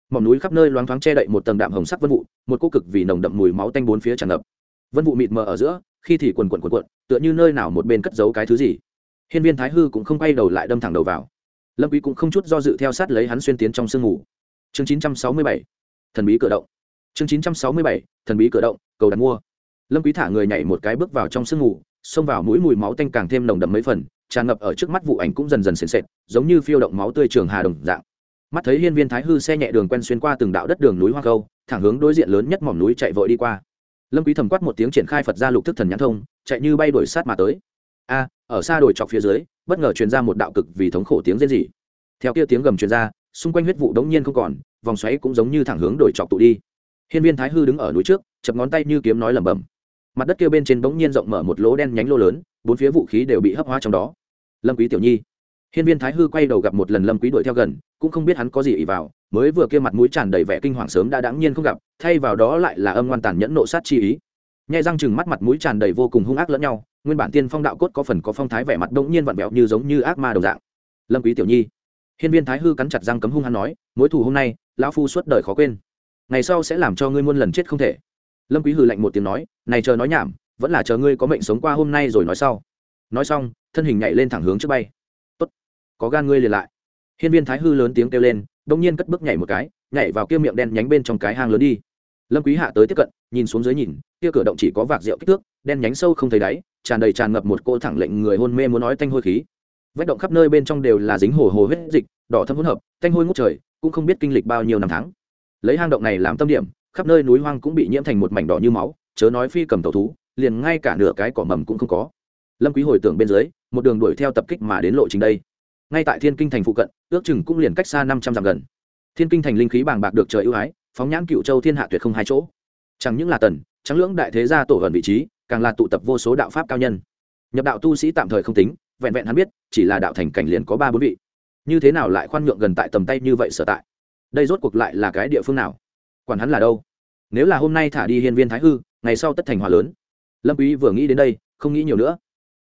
Mỏm núi khắp nơi loáng thoáng che đậy một tầng đạm hồng sắc vân vụ, một cô cực vì nồng đậm mùi máu tanh bốn phía tràn ngập. Vân vụ mịt mờ ở giữa, khi thì quần quần quần quần, tựa như nơi nào một bên cất giấu cái thứ gì. Hiên viên thái hư cũng không quay đầu lại đâm thẳng đầu vào. Lâm quý cũng không chút do dự theo sát lấy hắn xuyên tiến trong sương ngủ chương 967 thần bí cửa động. Chương 967 thần bí cửa động, cầu đặt mua. Lâm quý thả người nhảy một cái bước vào trong sương ngủ xông vào mũi mùi máu tanh càng thêm nồng đậm mấy phần tràn ngập ở trước mắt vụ ảnh cũng dần dần sền sệt, giống như phiêu động máu tươi trường hà đồng dạng. Mắt thấy hiên viên thái hư xe nhẹ đường quen xuyên qua từng đạo đất đường núi hoa câu thẳng hướng đối diện lớn nhất mỏm núi chạy vội đi qua. Lâm quý thầm quát một tiếng triển khai phật gia lục thức thần nhãn thông, chạy như bay đuổi sát mà tới. A, ở xa đồi chọc phía dưới, bất ngờ truyền ra một đạo cực vì thống khổ tiếng rên rỉ. Theo kia tiếng gầm truyền ra, xung quanh huyết vụ đống nhiên không còn, vòng xoáy cũng giống như thẳng hướng đồi chọc tụ đi. Hiên viên thái hư đứng ở núi trước, chập ngón tay như kiếm nói lẩm bẩm. Mặt đất kia bên trên bỗng nhiên rộng mở một lỗ đen nhánh lô lớn, bốn phía vũ khí đều bị hấp hóa trong đó lâm quý tiểu nhi. Hiên viên thái hư quay đầu gặp một lần lâm quý đuổi theo gần, cũng không biết hắn có gì ỉ vào, mới vừa kia mặt mũi tràn đầy vẻ kinh hoàng sớm đã đáng nhiên không gặp, thay vào đó lại là âm ngoan tàn nhẫn nộ sát chi ý. Nhai răng chừng mắt mặt mũi tràn đầy vô cùng hung ác lẫn nhau, nguyên bản tiên phong đạo cốt có phần có phong thái vẻ mặt đống nhiên vặn vẹo như giống như ác ma đồng dạng. Lâm quý tiểu nhi. Hiên viên thái hư cắn chặt răng cấm hung hắn nói, mối thù hôm nay, lão phu suốt đời khó quên. Ngày sau sẽ làm cho ngươi muôn lần chết không thể. Lâm quý hừ lạnh một tiếng nói, này chờ nói nhảm, vẫn là chờ ngươi có mệnh sống qua hôm nay rồi nói sau nói xong, thân hình nhảy lên thẳng hướng trước bay. Tốt, có gan ngươi liền lại. Hiên viên thái hư lớn tiếng kêu lên, đông nhiên cất bước nhảy một cái, nhảy vào kia miệng đen nhánh bên trong cái hang lớn đi. Lâm quý hạ tới tiếp cận, nhìn xuống dưới nhìn, kia cửa động chỉ có vạc rượu kích thước, đen nhánh sâu không thấy đáy, tràn đầy tràn ngập một cô thẳng lệnh người hôn mê muốn nói tanh hôi khí. Vách động khắp nơi bên trong đều là dính hồ hồ huyết dịch, đỏ thâm hỗn hợp tanh hôi ngút trời, cũng không biết kinh lịch bao nhiêu năm tháng. Lấy hang động này làm tâm điểm, khắp nơi núi hoang cũng bị nhiễm thành một mảnh đỏ như máu, chớ nói phi cầm tẩu thú, liền ngay cả nửa cái cỏ mầm cũng không có lâm quý hồi tưởng bên dưới, một đường đuổi theo tập kích mà đến lộ trình đây. Ngay tại thiên kinh thành phụ cận, ước chừng cũng liền cách xa năm trăm dặm gần. Thiên kinh thành linh khí bàng bạc được trời ưu ái, phóng nhãn cựu châu thiên hạ tuyệt không hai chỗ. Chẳng những là tần trắng lưỡng đại thế gia tổ gần vị trí, càng là tụ tập vô số đạo pháp cao nhân. Nhập đạo tu sĩ tạm thời không tính, vẹn vẹn hắn biết, chỉ là đạo thành cảnh liền có ba bốn vị. Như thế nào lại khoan nhượng gần tại tầm tay như vậy sở tại? Đây rốt cuộc lại là cái địa phương nào? Quản hắn là đâu? Nếu là hôm nay thả đi hiên viên thái hư, ngày sau tất thành hòa lớn. Lâm quý vừa nghĩ đến đây, không nghĩ nhiều nữa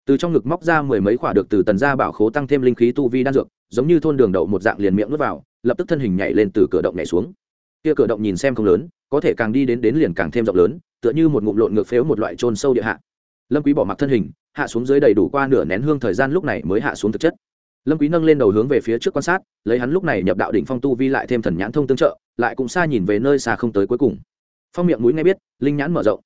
từ trong ngực móc ra mười mấy quả được từ tần gia bảo khố tăng thêm linh khí tu vi đan dược, giống như thôn đường đậu một dạng liền miệng nuốt vào, lập tức thân hình nhảy lên từ cửa động nhảy xuống. Kia cửa động nhìn xem không lớn, có thể càng đi đến đến liền càng thêm rộng lớn, tựa như một ngụm lộn ngược phếu một loại trôn sâu địa hạ. Lâm quý bỏ mặc thân hình, hạ xuống dưới đầy đủ qua nửa nén hương thời gian lúc này mới hạ xuống thực chất. Lâm quý nâng lên đầu hướng về phía trước quan sát, lấy hắn lúc này nhập đạo đỉnh phong tu vi lại thêm thần nhãn thông tương trợ, lại cũng xa nhìn về nơi xa không tới cuối cùng. Phong miệng mũi nghe biết, linh nhãn mở rộng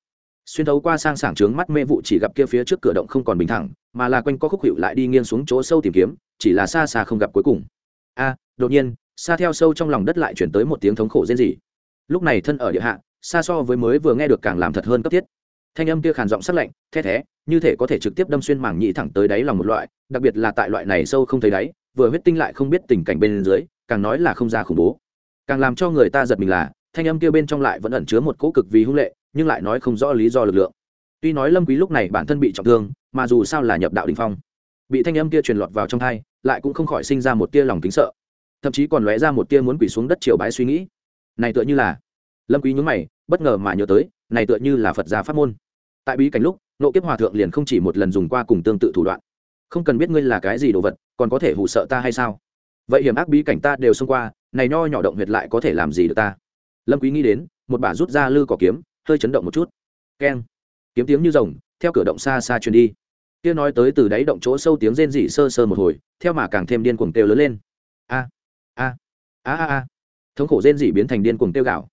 xuyên thấu qua sang sảng trướng mắt mê vụ chỉ gặp kia phía trước cửa động không còn bình thẳng, mà là quanh có khúc hiệu lại đi nghiêng xuống chỗ sâu tìm kiếm, chỉ là xa xa không gặp cuối cùng. A, đột nhiên, xa theo sâu trong lòng đất lại chuyển tới một tiếng thống khổ rên rỉ. Lúc này thân ở địa hạ, xa so với mới vừa nghe được càng làm thật hơn cấp thiết. Thanh âm kia khàn giọng sắc lạnh, the thé, như thể có thể trực tiếp đâm xuyên mảng nhị thẳng tới đáy lòng một loại, đặc biệt là tại loại này sâu không thấy đáy, vừa huyết tinh lại không biết tình cảnh bên dưới, càng nói là không ra khủng bố. Càng làm cho người ta giật mình là, thanh âm kia bên trong lại vẫn ẩn chứa một cỗ cực vì hung lệ nhưng lại nói không rõ lý do lực lượng. Tuy nói lâm quý lúc này bản thân bị trọng thương, mà dù sao là nhập đạo đỉnh phong, bị thanh âm kia truyền lọt vào trong thai lại cũng không khỏi sinh ra một tia lòng kính sợ. Thậm chí còn lóe ra một tia muốn quỳ xuống đất triều bái suy nghĩ. Này tựa như là, lâm quý nhướng mày, bất ngờ mà nhớ tới, này tựa như là phật gia pháp môn. Tại bí cảnh lúc, nộ kiếp hòa thượng liền không chỉ một lần dùng qua cùng tương tự thủ đoạn. Không cần biết ngươi là cái gì đồ vật, còn có thể hù sợ ta hay sao? Vậy hiểm ác bí cảnh ta đều xông qua, này nho nhỏ động huyệt lại có thể làm gì được ta? Lâm quý nghĩ đến, một bà rút ra lư cỏ kiếm hơi chấn động một chút. Keng. Kiếm tiếng như rồng, theo cửa động xa xa truyền đi. Kia nói tới từ đáy động chỗ sâu tiếng rên rỉ sơ sơ một hồi, theo mà càng thêm điên cuồng kêu lớn lên. A a a a a. Thống khổ rên rỉ biến thành điên cuồng kêu gạo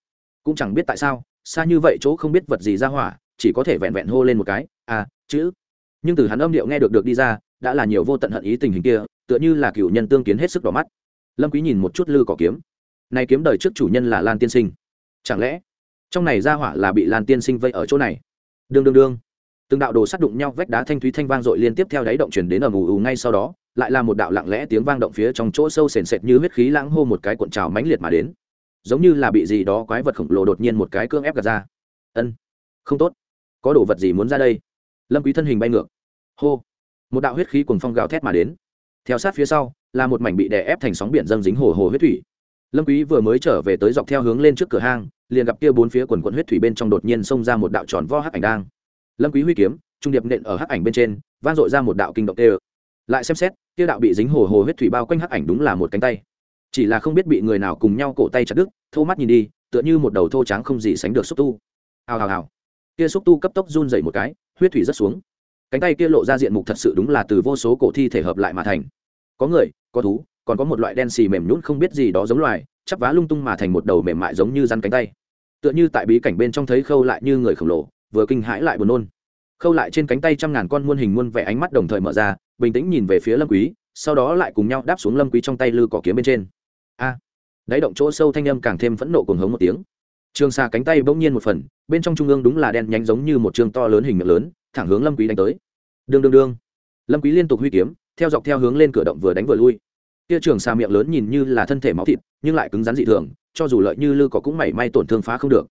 cũng chẳng biết tại sao, xa như vậy chỗ không biết vật gì ra hỏa, chỉ có thể vẹn vẹn hô lên một cái, a, chữ. Nhưng từ hắn âm điệu nghe được được đi ra, đã là nhiều vô tận hận ý tình hình kia, tựa như là cựu nhân tương kiến hết sức đỏ mắt. Lâm quý nhìn một chút lư cỏ kiếm. Này kiếm đời trước chủ nhân là lan tiên sinh. Chẳng lẽ trong này ra hỏa là bị lan tiên sinh vây ở chỗ này. Đương đương đương. Từng đạo đồ sắt đụng nhau vách đá thanh thúy thanh vang dội liên tiếp theo đáy động chuyển đến ở mù ù ngay sau đó, lại là một đạo lặng lẽ tiếng vang động phía trong chỗ sâu sền sệt như huyết khí lãng hô một cái cuộn trào mãnh liệt mà đến. Giống như là bị gì đó quái vật khổng lồ đột nhiên một cái cương ép gạt ra. Ân, không tốt. Có đồ vật gì muốn ra đây? Lâm quý thân hình bay ngược. Hô. Một đạo huyết khí cuồng phong gào thét mà đến. Theo sát phía sau, là một mảnh bị đè ép thành sóng biển dâng dính hồ hồ huyết thủy. Lâm quý vừa mới trở về tới dọc theo hướng lên trước cửa hang liền gặp kia bốn phía quần quần huyết thủy bên trong đột nhiên xông ra một đạo tròn vo hắc ảnh đang. Lâm quý huy kiếm, trung điệp nện ở hắc ảnh bên trên, vang dội ra một đạo kinh động tê lại xem xét, kia đạo bị dính hồ hồ huyết thủy bao quanh hắc ảnh đúng là một cánh tay. Chỉ là không biết bị người nào cùng nhau cổ tay chặt đứt, thô mắt nhìn đi, tựa như một đầu thô trắng không gì sánh được xúc tu. Hào hào hào. Kia xúc tu cấp tốc run rẩy một cái, huyết thủy rất xuống. Cánh tay kia lộ ra diện mục thật sự đúng là từ vô số cổ thi thể hợp lại mà thành. Có người, có thú, còn có một loại đen xì mềm nhũn không biết gì đó giống loài, chắp vá lung tung mà thành một đầu mềm mại giống như rắn cánh tay tựa như tại bí cảnh bên trong thấy khâu lại như người khổng lồ, vừa kinh hãi lại buồn nôn. Khâu lại trên cánh tay trăm ngàn con muôn hình muôn vẻ ánh mắt đồng thời mở ra, bình tĩnh nhìn về phía lâm quý, sau đó lại cùng nhau đáp xuống lâm quý trong tay lư cỏ kiếm bên trên. A! Đáy động chỗ sâu thanh âm càng thêm phẫn nộ cuồng hống một tiếng. Trường xa cánh tay bỗng nhiên một phần, bên trong trung ương đúng là đen nhánh giống như một trường to lớn hình miệng lớn, thẳng hướng lâm quý đánh tới. Đương đương đương. Lâm quý liên tục huy kiếm, theo dọc theo hướng lên cửa động vừa đánh vừa lui. Kia trường xa miệng lớn nhìn như là thân thể máu thịt, nhưng lại cứng rắn dị thường cho dù lợi như lư có cũng mảy may tổn thương phá không được.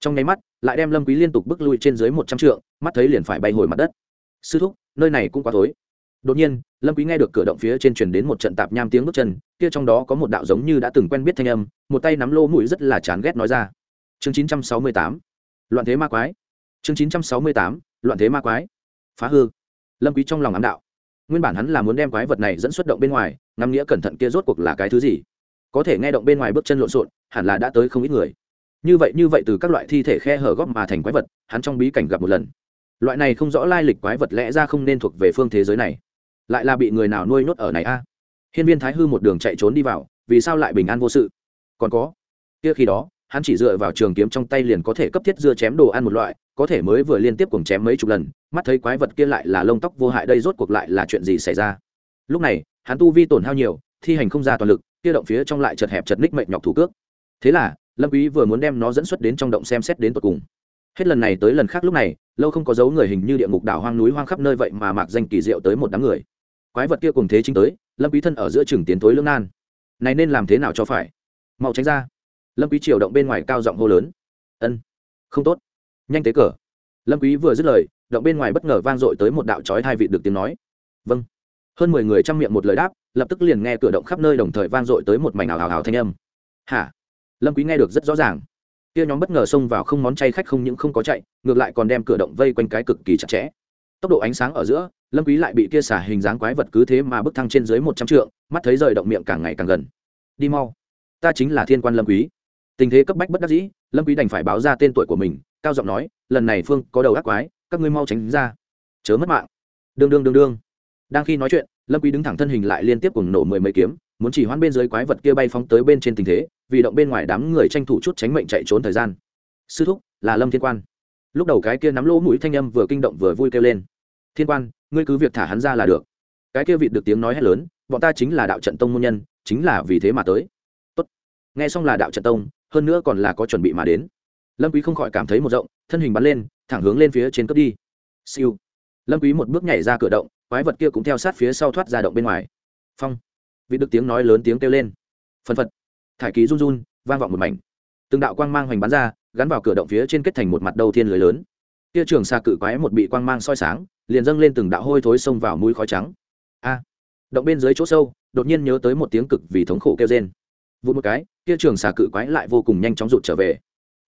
Trong nháy mắt, lại đem lâm quý liên tục bước lui trên dưới một trăm trượng, mắt thấy liền phải bay hồi mặt đất. Sư thúc, nơi này cũng quá tối. đột nhiên, lâm quý nghe được cửa động phía trên truyền đến một trận tạp nham tiếng bước chân, kia trong đó có một đạo giống như đã từng quen biết thanh âm, một tay nắm lô mũi rất là chán ghét nói ra. Chương 968 loạn thế ma quái. Chương 968 loạn thế ma quái. Phá hư. Lâm quý trong lòng ám đạo. Nguyên bản hắn là muốn đem quái vật này dẫn xuất động bên ngoài, ngắm nghĩa cẩn thận kia rốt cuộc là cái thứ gì? Có thể nghe động bên ngoài bước chân lộn xộn, hẳn là đã tới không ít người. Như vậy như vậy từ các loại thi thể khe hở góp mà thành quái vật, hắn trong bí cảnh gặp một lần. Loại này không rõ lai lịch quái vật lẽ ra không nên thuộc về phương thế giới này. Lại là bị người nào nuôi nhốt ở này a? Hiên viên thái hư một đường chạy trốn đi vào, vì sao lại bình an vô sự? Còn có, kia khi đó, hắn chỉ dựa vào trường kiếm trong tay liền có thể cấp thiết dưa chém đồ ăn một loại, có thể mới vừa liên tiếp cùng chém mấy chục lần, mắt thấy quái vật kia lại là lông tóc vô hại đây rốt cuộc lại là chuyện gì xảy ra? Lúc này, hắn tu vi tổn hao nhiều, thi hành không ra toàn lực kia động phía trong lại chật hẹp chật ních mệnh nhọc thủ cước. Thế là, lâm quý vừa muốn đem nó dẫn xuất đến trong động xem xét đến tận cùng. Hết lần này tới lần khác lúc này, lâu không có dấu người hình như địa ngục đảo hoang núi hoang khắp nơi vậy mà mạc danh kỳ diệu tới một đám người. Quái vật kia cùng thế chính tới, lâm quý thân ở giữa trường tiến tối lưỡng nan. Này nên làm thế nào cho phải? Mau tránh ra. Lâm quý triều động bên ngoài cao giọng hô lớn. Ân, không tốt. Nhanh tế cờ lâm quý vừa dứt lời, động bên ngoài bất ngờ vang dội tới một đạo chói tai vị được tiếng nói. Vâng. Hơn mười người trong miệng một lời đáp lập tức liền nghe cửa động khắp nơi đồng thời vang dội tới một mảnh ảo ảo ảo thanh âm. Hả? Lâm quý nghe được rất rõ ràng. Kia nhóm bất ngờ xông vào không món chay khách không những không có chạy, ngược lại còn đem cửa động vây quanh cái cực kỳ chặt chẽ. Tốc độ ánh sáng ở giữa, lâm quý lại bị kia xả hình dáng quái vật cứ thế mà bức thăng trên dưới một trăm trượng, mắt thấy rời động miệng càng ngày càng gần. Đi mau. Ta chính là thiên quan lâm quý. Tình thế cấp bách bất đắc dĩ, lâm quý đành phải báo ra tên tuổi của mình, cao giọng nói, lần này phương có đầu ác quái, các ngươi mau tránh ra. Chớ mất mạng. Đương đương đương đương. Đang khi nói chuyện lâm quý đứng thẳng thân hình lại liên tiếp cùng nổ mười mấy kiếm, muốn chỉ hoãn bên dưới quái vật kia bay phóng tới bên trên tình thế, vì động bên ngoài đám người tranh thủ chút tránh mệnh chạy trốn thời gian. Sư thúc, là lâm thiên quan. Lúc đầu cái kia nắm lỗ mũi thanh âm vừa kinh động vừa vui kêu lên. Thiên quan, ngươi cứ việc thả hắn ra là được. Cái kia vịt được tiếng nói hét lớn, bọn ta chính là đạo trận tông môn nhân, chính là vì thế mà tới. Tốt. nghe xong là đạo trận tông, hơn nữa còn là có chuẩn bị mà đến. Lâm quý không khỏi cảm thấy một rộng, thân hình bắn lên, thẳng hướng lên phía trên cấp đi. Siêu. Lâm quý một bước nhảy ra cửa động quái vật kia cũng theo sát phía sau thoát ra động bên ngoài. Phong. Vị đức tiếng nói lớn tiếng kêu lên. Phân phật. Thải ký run run, vang vọng một mảnh. Từng đạo quang mang hoành bắn ra, gắn vào cửa động phía trên kết thành một mặt đầu thiên lưới lớn. Kia trường xa cự quái một bị quang mang soi sáng, liền dâng lên từng đạo hôi thối xông vào mũi khói trắng. A. Động bên dưới chỗ sâu, đột nhiên nhớ tới một tiếng cực vì thống khổ kêu rên. Vụ một cái, kia trường xà cự quái lại vô cùng nhanh chóng rụt trở về.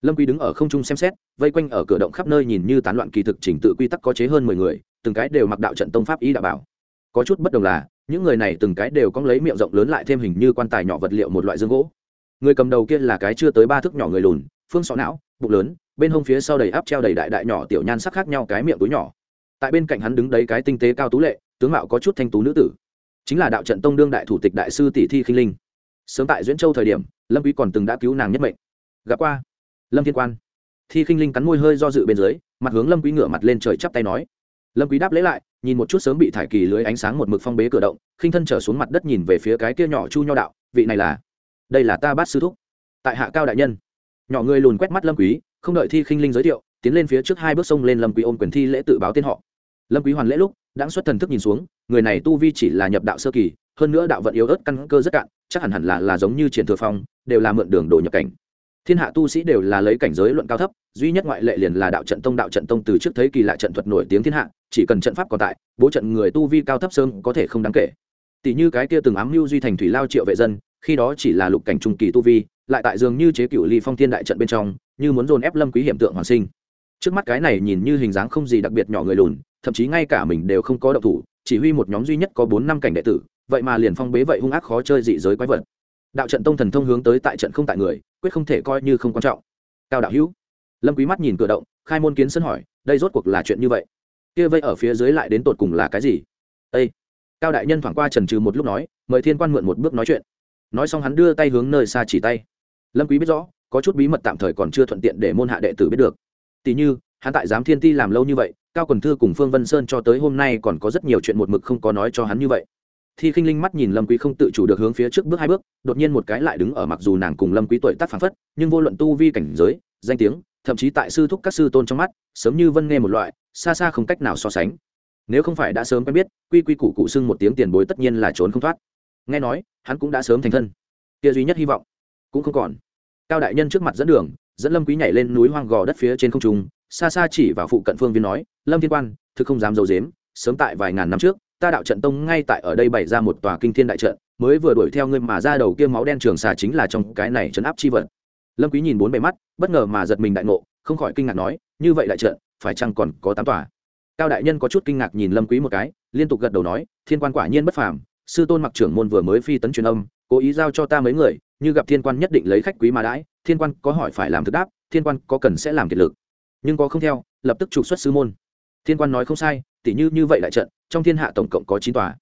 Lâm quý đứng ở không trung xem xét, vây quanh ở cửa động khắp nơi nhìn như tán loạn kỳ thực chỉnh tự quy tắc có chế hơn mười người từng cái đều mặc đạo trận tông pháp ý đạo bảo. Có chút bất đồng là, những người này từng cái đều có lấy miệng rộng lớn lại thêm hình như quan tài nhỏ vật liệu một loại dương gỗ. Người cầm đầu kia là cái chưa tới ba thước nhỏ người lùn, phương sọ não, bụng lớn, bên hông phía sau đầy áp treo đầy đại đại nhỏ tiểu nhan sắc khác nhau cái miệng túi nhỏ. Tại bên cạnh hắn đứng đấy cái tinh tế cao tú lệ, tướng mạo có chút thanh tú nữ tử. Chính là đạo trận tông đương đại thủ tịch đại sư tỷ thi khinh linh. Sớm tại duyễn châu thời điểm, lâm quý còn từng đã cứu nàng nhất mệnh. Gặp qua, lâm thiên quan. Thi khinh linh cắn môi hơi do dự bên dưới, mặt hướng lâm quý ngửa mặt lên trời chắp tay nói lâm quý đáp lấy lại, nhìn một chút sớm bị thải kỳ lưới ánh sáng một mực phong bế cửa động, khinh thân trở xuống mặt đất nhìn về phía cái kia nhỏ chu nho đạo, vị này là? Đây là ta bát sư thúc. Tại hạ cao đại nhân. Nhỏ người lùn quét mắt lâm quý, không đợi thi khinh linh giới thiệu, tiến lên phía trước hai bước sông lên lâm quý ôm quyền thi lễ tự báo tên họ. Lâm quý hoàn lễ lúc đã xuất thần thức nhìn xuống, người này tu vi chỉ là nhập đạo sơ kỳ, hơn nữa đạo vận yếu ớt căn cơ rất cạn, chắc hẳn hẳn là là giống như triển thừa phong, đều là mượn đường đồ nhập cảnh thiên hạ tu sĩ đều là lấy cảnh giới luận cao thấp, duy nhất ngoại lệ liền là đạo trận tông, đạo trận tông từ trước thấy kỳ lạ trận thuật nổi tiếng thiên hạ, chỉ cần trận pháp còn tại, bố trận người tu vi cao thấp sơn có thể không đáng kể. Tỷ như cái kia từng ám mưu duy thành thủy lao triệu vệ dân, khi đó chỉ là lục cảnh trung kỳ tu vi, lại tại dường như chế cựu ly phong thiên đại trận bên trong, như muốn dồn ép lâm quý hiểm tượng hoàn sinh. Trước mắt cái này nhìn như hình dáng không gì đặc biệt nhỏ người lùn, thậm chí ngay cả mình đều không có động thủ, chỉ huy một nhóm duy nhất có bốn năm cảnh đệ tử, vậy mà liền phong bế vậy hung ác khó chơi dị giới quái vật. Đạo trận tông thần thông hướng tới tại trận không tại người quyết không thể coi như không quan trọng. Cao đạo hữu. Lâm quý mắt nhìn cửa động, khai môn kiến sân hỏi, đây rốt cuộc là chuyện như vậy? Kia vây ở phía dưới lại đến tột cùng là cái gì? Ê! cao đại nhân thoảng qua trần trừ một lúc nói, mời thiên quan mượn một bước nói chuyện. Nói xong hắn đưa tay hướng nơi xa chỉ tay. Lâm quý biết rõ, có chút bí mật tạm thời còn chưa thuận tiện để môn hạ đệ tử biết được. Tỷ như, hắn tại giám thiên ti làm lâu như vậy, cao quần thư cùng phương vân sơn cho tới hôm nay còn có rất nhiều chuyện một mực không có nói cho hắn như vậy thi khinh linh mắt nhìn lâm quý không tự chủ được hướng phía trước bước hai bước, đột nhiên một cái lại đứng ở mặc dù nàng cùng lâm quý tuổi tác phảng phất, nhưng vô luận tu vi cảnh giới, danh tiếng, thậm chí tại sư thúc các sư tôn trong mắt, sớm như vân nghe một loại, xa xa không cách nào so sánh. Nếu không phải đã sớm quen biết, quy quy củ cụ xưng một tiếng tiền bối tất nhiên là trốn không thoát. Nghe nói, hắn cũng đã sớm thành thân. Kia duy nhất hy vọng, cũng không còn. Cao đại nhân trước mặt dẫn đường, dẫn lâm quý nhảy lên núi hoang gò đất phía trên không trung, xa xa chỉ vào phụ cận phương viên nói, lâm thiên quan, thực không dám dầu dếm, sớm tại vài ngàn năm trước ta đạo trận tông ngay tại ở đây bày ra một tòa kinh thiên đại trận, mới vừa đuổi theo ngươi mà ra đầu kia máu đen trường xà chính là trong cái này chấn áp chi vật. Lâm quý nhìn bốn bề mắt, bất ngờ mà giật mình đại ngộ, không khỏi kinh ngạc nói, như vậy đại trận, phải chăng còn có tám tòa? Cao đại nhân có chút kinh ngạc nhìn lâm quý một cái, liên tục gật đầu nói, thiên quan quả nhiên bất phàm, sư tôn mặc trưởng môn vừa mới phi tấn truyền âm, cố ý giao cho ta mấy người, như gặp thiên quan nhất định lấy khách quý mà đãi, thiên quan có hỏi phải làm thực đáp, thiên quan có cần sẽ làm kiệt lực. Nhưng có không theo, lập tức trục xuất sư môn thiên quan nói không sai, tỉ như như vậy đại trận, trong thiên hạ tổng cộng có chín tòa.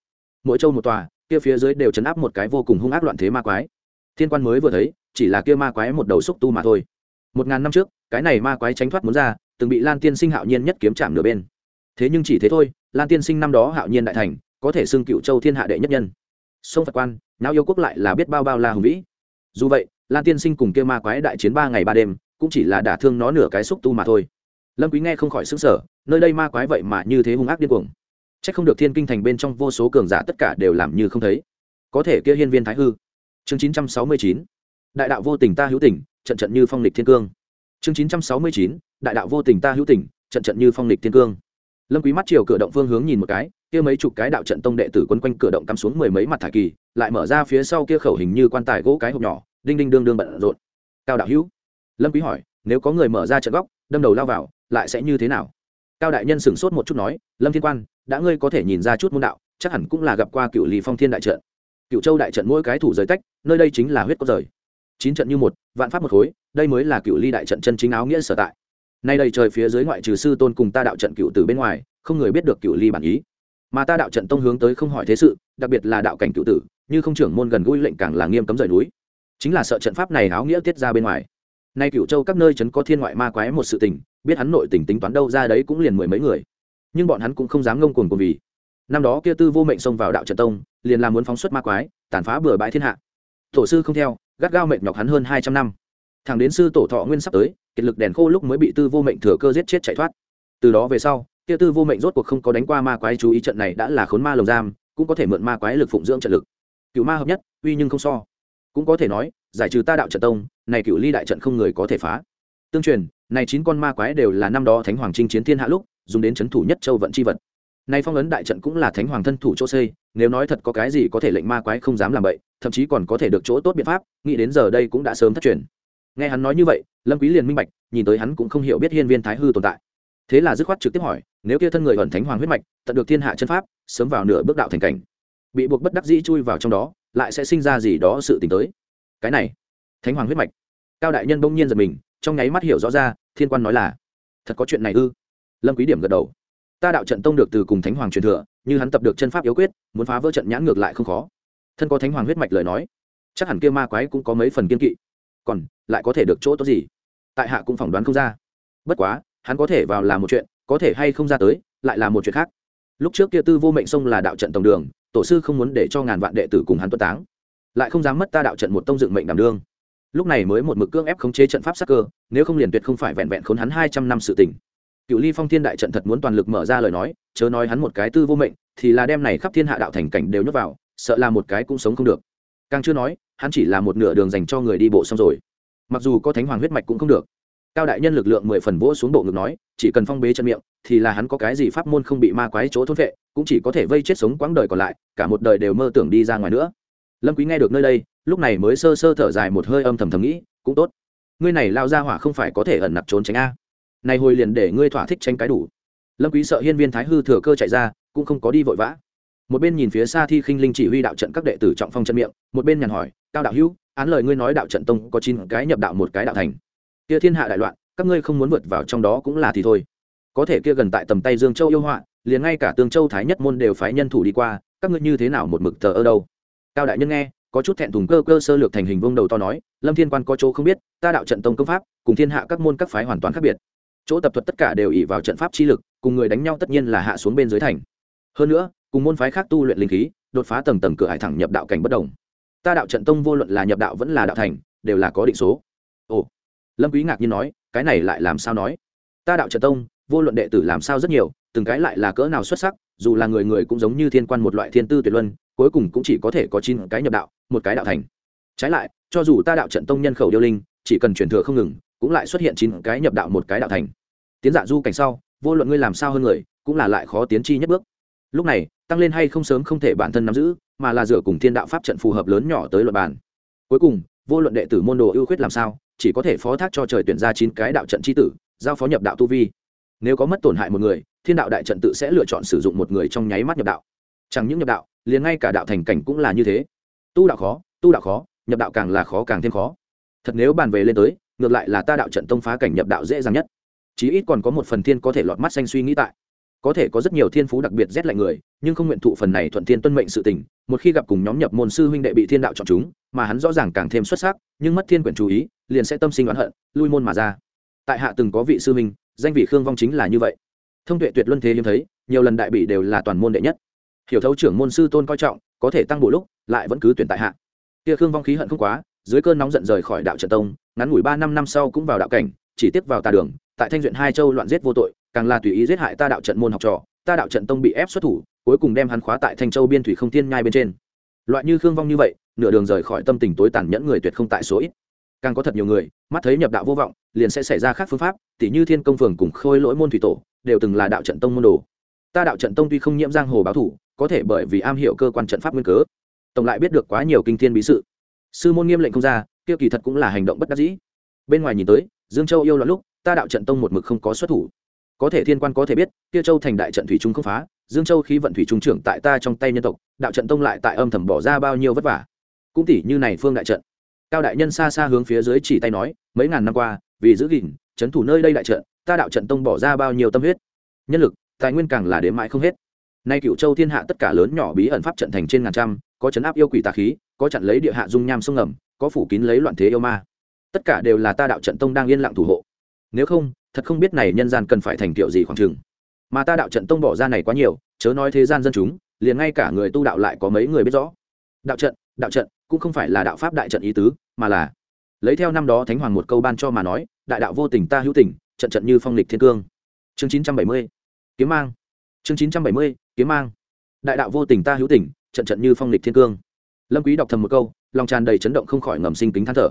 Mỗi châu một tòa, kia phía dưới đều chấn áp một cái vô cùng hung ác loạn thế ma quái. Thiên quan mới vừa thấy, chỉ là kia ma quái một đầu xúc tu mà thôi. Một ngàn năm trước, cái này ma quái tránh thoát muốn ra, từng bị lan tiên sinh hạo nhiên nhất kiếm chạm nửa bên. Thế nhưng chỉ thế thôi, lan tiên sinh năm đó hạo nhiên đại thành, có thể xưng cựu châu thiên hạ đệ nhất nhân. Sông phật quan não yêu quốc lại là biết bao bao la hùng vĩ. Dù vậy, lan tiên sinh cùng kia ma quái đại chiến ba ngày ba đêm, cũng chỉ là đả thương nó nửa cái xúc tu mà thôi lâm quý nghe không khỏi sững sờ, nơi đây ma quái vậy mà như thế hung ác điên cuồng. Chắc không được thiên kinh thành bên trong vô số cường giả tất cả đều làm như không thấy. Có thể kia hiên viên thái hư. Chương 969 đại đạo vô tình ta hữu tình, trận trận như phong lịch thiên cương. Chương 969 đại đạo vô tình ta hữu tình, trận trận như phong lịch thiên cương. Lâm quý mắt chiều cửa động phương hướng nhìn một cái, kia mấy chục cái đạo trận tông đệ tử quấn quanh cửa động cắm xuống mười mấy mặt thải kỳ, lại mở ra phía sau kia khẩu hình như quan tài gỗ cái hộp nhỏ, đinh đinh đương đương bận rộn. Cao đạo hữu. Lâm quý hỏi, nếu có người mở ra trận góc, đâm đầu lao vào lại sẽ như thế nào? Cao đại nhân sửng sốt một chút nói, lâm thiên quan, đã ngươi có thể nhìn ra chút môn đạo, chắc hẳn cũng là gặp qua cựu lý phong thiên đại trận. Cựu châu đại trận mỗi cái thủ giới tách, nơi đây chính là huyết cốt rời. Chín trận như một, vạn pháp một khối, đây mới là cựu ly đại trận chân chính áo nghĩa sở tại. Nay đây trời phía dưới ngoại trừ sư tôn cùng ta đạo trận cựu từ bên ngoài, không người biết được cựu ly bản ý. Mà ta đạo trận tông hướng tới không hỏi thế sự, đặc biệt là đạo cảnh cựu tử, như không trưởng môn gần gũi lệnh càng là nghiêm cấm rời núi. Chính là sợ trận pháp này áo nghĩa tiết ra bên ngoài nay cựu châu các nơi trấn có thiên ngoại ma quái một sự tình, biết hắn nội tình tính toán đâu ra đấy cũng liền mười mấy người. Nhưng bọn hắn cũng không dám ngông cuồng cuồng vì. Năm đó kia tư vô mệnh xông vào đạo trận tông, liền làm muốn phóng xuất ma quái, tàn phá bừa bãi thiên hạ. Tổ sư không theo, gắt gao mệnh nhọc hắn hơn hai trăm năm. Thằng đến sư tổ thọ nguyên sắp tới, kiệt lực đèn khô lúc mới bị tư vô mệnh thừa cơ giết chết chạy thoát. Từ đó về sau, kia tư vô mệnh rốt cuộc không có đánh qua ma quái chú ý trận này đã là khốn ma lồng giam, cũng có thể mượn ma quái lực phụng dưỡng trận lực. Cựu ma hợp nhất, uy nhưng không so. Cũng có thể nói giải trừ ta đạo trận tông, này cựu ly đại trận không người có thể phá. Tương truyền, này chín con ma quái đều là năm đó thánh hoàng chinh chiến thiên hạ lúc, dùng đến c thủ nhất châu vận c h i vật. Nay phong ấn đại trận cũng là thánh hoàng thân thủ chỗ xây, nếu nói thật có cái gì có thể lệnh ma quái không dám làm vậy thậm chí còn có thể được chỗ tốt biện pháp, nghĩ đến giờ đây cũng đã sớm thất truyền. Nghe hắn nói như vậy, lâm quý liền minh bạch, nhìn tới hắn cũng không hiểu biết hiên viên thái hư tồn tại. Thế là dứt khoát trực tiếp hỏi, nếu kia thân người ẩn thánh hoàng huyết mạch, tận được thiên hạ chân pháp, sớm vào nửa bước đạo thành cảnh, bị buộc bất đắc dĩ chui vào trong đó, lại sẽ sinh ra gì đó sự tình tới cái này, thánh hoàng huyết mạch. Cao đại nhân bỗng nhiên giật mình, trong nháy mắt hiểu rõ ra, thiên quan nói là, thật có chuyện này ư? Lâm quý điểm gật đầu. Ta đạo trận tông được từ cùng thánh hoàng truyền thừa, như hắn tập được chân pháp yếu quyết, muốn phá vỡ trận nhãn ngược lại không khó. Thân có thánh hoàng huyết mạch lời nói, chắc hẳn kia ma quái cũng có mấy phần kiên kỵ. Còn lại có thể được chỗ tốt gì? Tại hạ cũng phỏng đoán không ra. Bất quá, hắn có thể vào làm một chuyện, có thể hay không ra tới, lại là một chuyện khác. Lúc trước kia tư vô mệnh sông là đạo trận tổng đường, tổ sư không muốn để cho ngàn vạn đệ tử cùng hắn tuân táng lại không dám mất ta đạo trận một tông dựng mệnh đảm đương. Lúc này mới một mực cưỡng ép khống chế trận pháp sắc cơ, nếu không liền tuyệt không phải vẹn vẹn khốn hắn hai trăm năm sự tình. Cựu ly phong thiên đại trận thật muốn toàn lực mở ra lời nói, chớ nói hắn một cái tư vô mệnh, thì là đem này khắp thiên hạ đạo thành cảnh đều nhốt vào, sợ là một cái cũng sống không được. Càng chưa nói, hắn chỉ là một nửa đường dành cho người đi bộ xong rồi. Mặc dù có thánh hoàng huyết mạch cũng không được. Cao đại nhân lực lượng mười phần vỗ xuống bộ ngực nói, chỉ cần phong bế chân miệng, thì là hắn có cái gì pháp môn không bị ma quái chỗ thốt vệ, cũng chỉ có thể vây chết sống quãng đời còn lại, cả một đời đều mơ tưởng đi ra ngoài nữa lâm quý nghe được nơi đây, lúc này mới sơ sơ thở dài một hơi âm thầm thầm nghĩ, cũng tốt. Ngươi này lao ra hỏa không phải có thể ẩn nặc trốn tránh a. Này hồi liền để ngươi thỏa thích tranh cái đủ. Lâm quý sợ hiên viên thái hư thừa cơ chạy ra, cũng không có đi vội vã. Một bên nhìn phía xa thi khinh linh chỉ huy đạo trận các đệ tử trọng phong chân miệng, một bên nhàn hỏi, cao đạo hữu, án lời ngươi nói đạo trận tông có chín cái nhập đạo một cái đạo thành. Kia thiên hạ đại loạn, các ngươi không muốn vượt vào trong đó cũng là thì thôi. Có thể kia gần tại tầm tay dương châu yêu họa, liền ngay cả tương châu thái nhất môn đều phái nhân thủ đi qua, các ngươi như thế nào một mực tờ ở đâu? Cao đại nhân nghe, có chút thẹn thùng cơ cơ sơ lược thành hình vông đầu to nói, lâm thiên quan có chỗ không biết, ta đạo trận tông công pháp, cùng thiên hạ các môn các phái hoàn toàn khác biệt. Chỗ tập thuật tất cả đều ỉ vào trận pháp chi lực, cùng người đánh nhau tất nhiên là hạ xuống bên dưới thành. Hơn nữa, cùng môn phái khác tu luyện linh khí, đột phá tầng tầng cửa hải thẳng nhập đạo cảnh bất đồng. Ta đạo trận tông vô luận là nhập đạo vẫn là đạo thành, đều là có định số. Ồ. Lâm quý ngạc nhiên nói, cái này lại làm sao nói? Ta đạo trận tông vô luận đệ tử làm sao rất nhiều, từng cái lại là cỡ nào xuất sắc, dù là người người cũng giống như thiên quan một loại thiên tư tuyệt luân, cuối cùng cũng chỉ có thể có chín cái nhập đạo, một cái đạo thành. Trái lại, cho dù ta đạo trận tông nhân khẩu điêu linh, chỉ cần truyền thừa không ngừng, cũng lại xuất hiện chín cái nhập đạo một cái đạo thành. Tiến dạ du cảnh sau, vô luận ngươi làm sao hơn người, cũng là lại khó tiến chi nhất bước. Lúc này, tăng lên hay không sớm không thể bản thân nắm giữ, mà là dựa cùng thiên đạo pháp trận phù hợp lớn nhỏ tới luật bàn. Cuối cùng, vô luận đệ tử môn đồ ưu khuyết làm sao, chỉ có thể phó thác cho trời tuyển ra chín cái đạo trận c h i tử, giao phó nhập đạo tu vi nếu có mất tổn hại một người, thiên đạo đại trận tự sẽ lựa chọn sử dụng một người trong nháy mắt nhập đạo. Chẳng những nhập đạo, liền ngay cả đạo thành cảnh cũng là như thế. Tu đạo khó, tu đạo khó, nhập đạo càng là khó càng thêm khó. Thật nếu bàn về lên tới, ngược lại là ta đạo trận tông phá cảnh nhập đạo dễ dàng nhất. Chí ít còn có một phần thiên có thể lọt mắt xanh suy nghĩ tại. Có thể có rất nhiều thiên phú đặc biệt rét lạnh người, nhưng không nguyện thụ phần này thuận thiên tuân mệnh sự tình. Một khi gặp cùng nhóm nhập môn sư huynh đệ bị thiên đạo chọn chúng, mà hắn rõ ràng càng thêm xuất sắc, nhưng mất thiên quyển chú ý, liền sẽ tâm sinh oán hận, lui môn mà ra. Tại hạ từng có vị sư huynh danh vị khương vong chính là như vậy. Thông tuệ tuyệt luân thế hiếm thấy, nhiều lần đại bị đều là toàn môn đệ nhất. Hiểu thấu trưởng môn sư tôn coi trọng, có thể tăng bộ lúc, lại vẫn cứ tuyển tại hạ. Kia khương vong khí hận không quá, dưới cơn nóng giận rời khỏi đạo trận tông, ngắn ngủi ba năm năm sau cũng vào đạo cảnh, chỉ tiếp vào tà đường, tại thanh duyện hai châu loạn giết vô tội, càng là tùy ý giết hại ta đạo trận môn học trò, ta đạo trận tông bị ép xuất thủ, cuối cùng đem hắn khóa tại thanh châu biên thủy không thiên nhai bên trên. Loại như khương vong như vậy, nửa đường rời khỏi tâm tình tối tàn nhẫn người tuyệt không tại số ít càng có thật nhiều người, mắt thấy nhập đạo vô vọng, liền sẽ xảy ra khác phương pháp tỷ như thiên công phường cùng khôi lỗi môn thủy tổ, đều từng là đạo trận tông môn đồ. Ta đạo trận tông tuy không nhiễm giang hồ báo thủ, có thể bởi vì am hiểu cơ quan trận pháp nguyên cớ, tổng lại biết được quá nhiều kinh thiên bí sự. Sư môn nghiêm lệnh không ra, kia kỳ thật cũng là hành động bất đắc dĩ. Bên ngoài nhìn tới, dương châu yêu loạn lúc, ta đạo trận tông một mực không có xuất thủ. Có thể thiên quan có thể biết, kia châu thành đại trận thủy trung không phá, dương châu khí vận thủy trung trưởng tại ta trong tay nhân tộc, đạo trận tông lại tại âm thầm bỏ ra bao nhiêu vất vả. Cũng tỷ như này phương đại trận cao đại nhân xa xa hướng phía dưới chỉ tay nói, mấy ngàn năm qua, vì giữ gìn, trấn thủ nơi đây đại trận, ta đạo trận tông bỏ ra bao nhiêu tâm huyết. Nhân lực, tài nguyên càng là đến mãi không hết. Nay cựu châu thiên hạ tất cả lớn nhỏ bí ẩn pháp trận thành trên ngàn trăm, có chấn áp yêu quỷ tà khí, có chặn lấy địa hạ dung nham sông ngầm, có phủ kín lấy loạn thế yêu ma. Tất cả đều là ta đạo trận tông đang yên lặng thủ hộ. Nếu không, thật không biết này nhân gian cần phải thành tiệu gì khoảng chừng. Mà ta đạo trận tông bỏ ra này quá nhiều, chớ nói thế gian dân chúng, liền ngay cả người tu đạo lại có mấy người biết rõ. Đạo trận đạo trận cũng không phải là đạo pháp đại trận ý tứ, mà là lấy theo năm đó thánh hoàng một câu ban cho mà nói, đại đạo vô tình ta hữu tình, trận trận như phong lịch thiên cương. Chương chín trăm bảy mươi, kiếm mang. Chương chín trăm bảy mươi, kiếm mang. Đại đạo vô tình ta hữu tình, trận trận như phong lịch thiên cương. Lâm quý đọc thầm một câu, lòng tràn đầy chấn động không khỏi ngầm sinh kính than thở.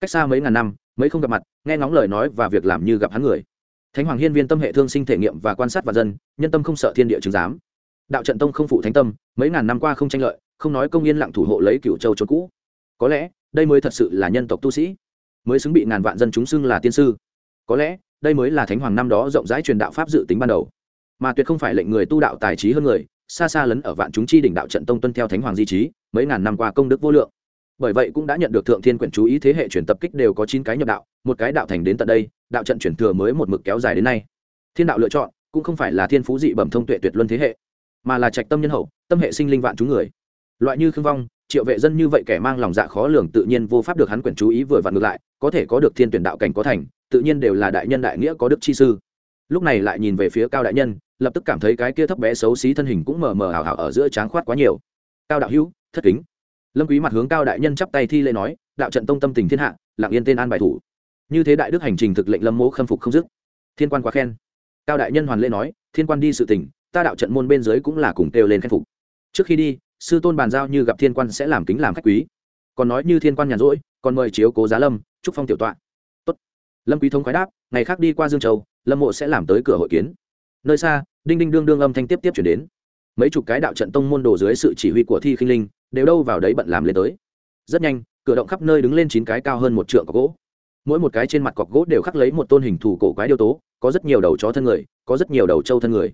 Cách xa mấy ngàn năm, mấy không gặp mặt, nghe ngóng lời nói và việc làm như gặp hắn người. Thánh hoàng hiên viên tâm hệ thương sinh thể nghiệm và quan sát và dân, nhân tâm không sợ thiên địa chứng giám. Đạo trận tông không phụ thánh tâm, mấy ngàn năm qua không tranh lợi không nói công yên lặng thủ hộ lấy cựu châu trốn cũ. Có lẽ, đây mới thật sự là nhân tộc tu sĩ. Mới xứng bị ngàn vạn dân chúng xưng là tiên sư. Có lẽ, đây mới là thánh hoàng năm đó rộng rãi truyền đạo pháp dự tính ban đầu. Mà tuyệt không phải lệnh người tu đạo tài trí hơn người, xa xa lấn ở vạn chúng chi đỉnh đạo trận tông tuân theo thánh hoàng di trí, mấy ngàn năm qua công đức vô lượng. Bởi vậy cũng đã nhận được thượng thiên quyển chú ý thế hệ chuyển tập kích đều có chín cái nhập đạo, một cái đạo thành đến tận đây, đạo trận chuyển thừa mới một mực kéo dài đến nay. Thiên đạo lựa chọn, cũng không phải là thiên phú dị bẩm thông tuệ tuyệt luân thế hệ, mà là trạch tâm nhân hậu, tâm hệ sinh linh vạn chúng người loại như khương vong, triệu vệ dân như vậy kẻ mang lòng dạ khó lường tự nhiên vô pháp được hắn quyển chú ý vừa vặn ngược lại, có thể có được thiên tuyển đạo cảnh có thành, tự nhiên đều là đại nhân đại nghĩa có đức chi sư. Lúc này lại nhìn về phía cao đại nhân, lập tức cảm thấy cái kia thấp bé xấu xí thân hình cũng mờ mờ ảo ảo ở giữa tráng khoát quá nhiều. Cao đạo hữu, thất kính. Lâm quý mặt hướng cao đại nhân chắp tay thi lễ nói, đạo trận tông tâm tình thiên hạ, lặng yên tên an bài thủ. Như thế đại đức hành trình thực lệnh lâm mỗ khâm phục không dứt. Thiên quan quá khen. Cao đại nhân hoàn lễ nói, thiên quan đi sự tình, ta đạo trận môn bên dưới cũng là cùng kêu lên khen phục. Trước khi đi sư tôn bàn giao như gặp thiên quan sẽ làm kính làm khách quý. Còn nói như thiên quan nhàn rỗi, còn mời chiếu cố giá lâm trúc phong tiểu tọa. Tốt. Lâm quý thông khoái đáp, ngày khác đi qua dương châu, lâm mộ sẽ làm tới cửa hội kiến. Nơi xa, đinh đinh đương đương âm thanh tiếp tiếp chuyển đến. Mấy chục cái đạo trận tông môn đồ dưới sự chỉ huy của thi khinh linh, đều đâu vào đấy bận làm lên tới. Rất nhanh, cửa động khắp nơi đứng lên chín cái cao hơn một trượng cọc gỗ. Mỗi một cái trên mặt cọc gỗ đều khắc lấy một tôn hình thủ cổ quái điêu tố, có rất nhiều đầu chó thân người, có rất nhiều đầu trâu thân người.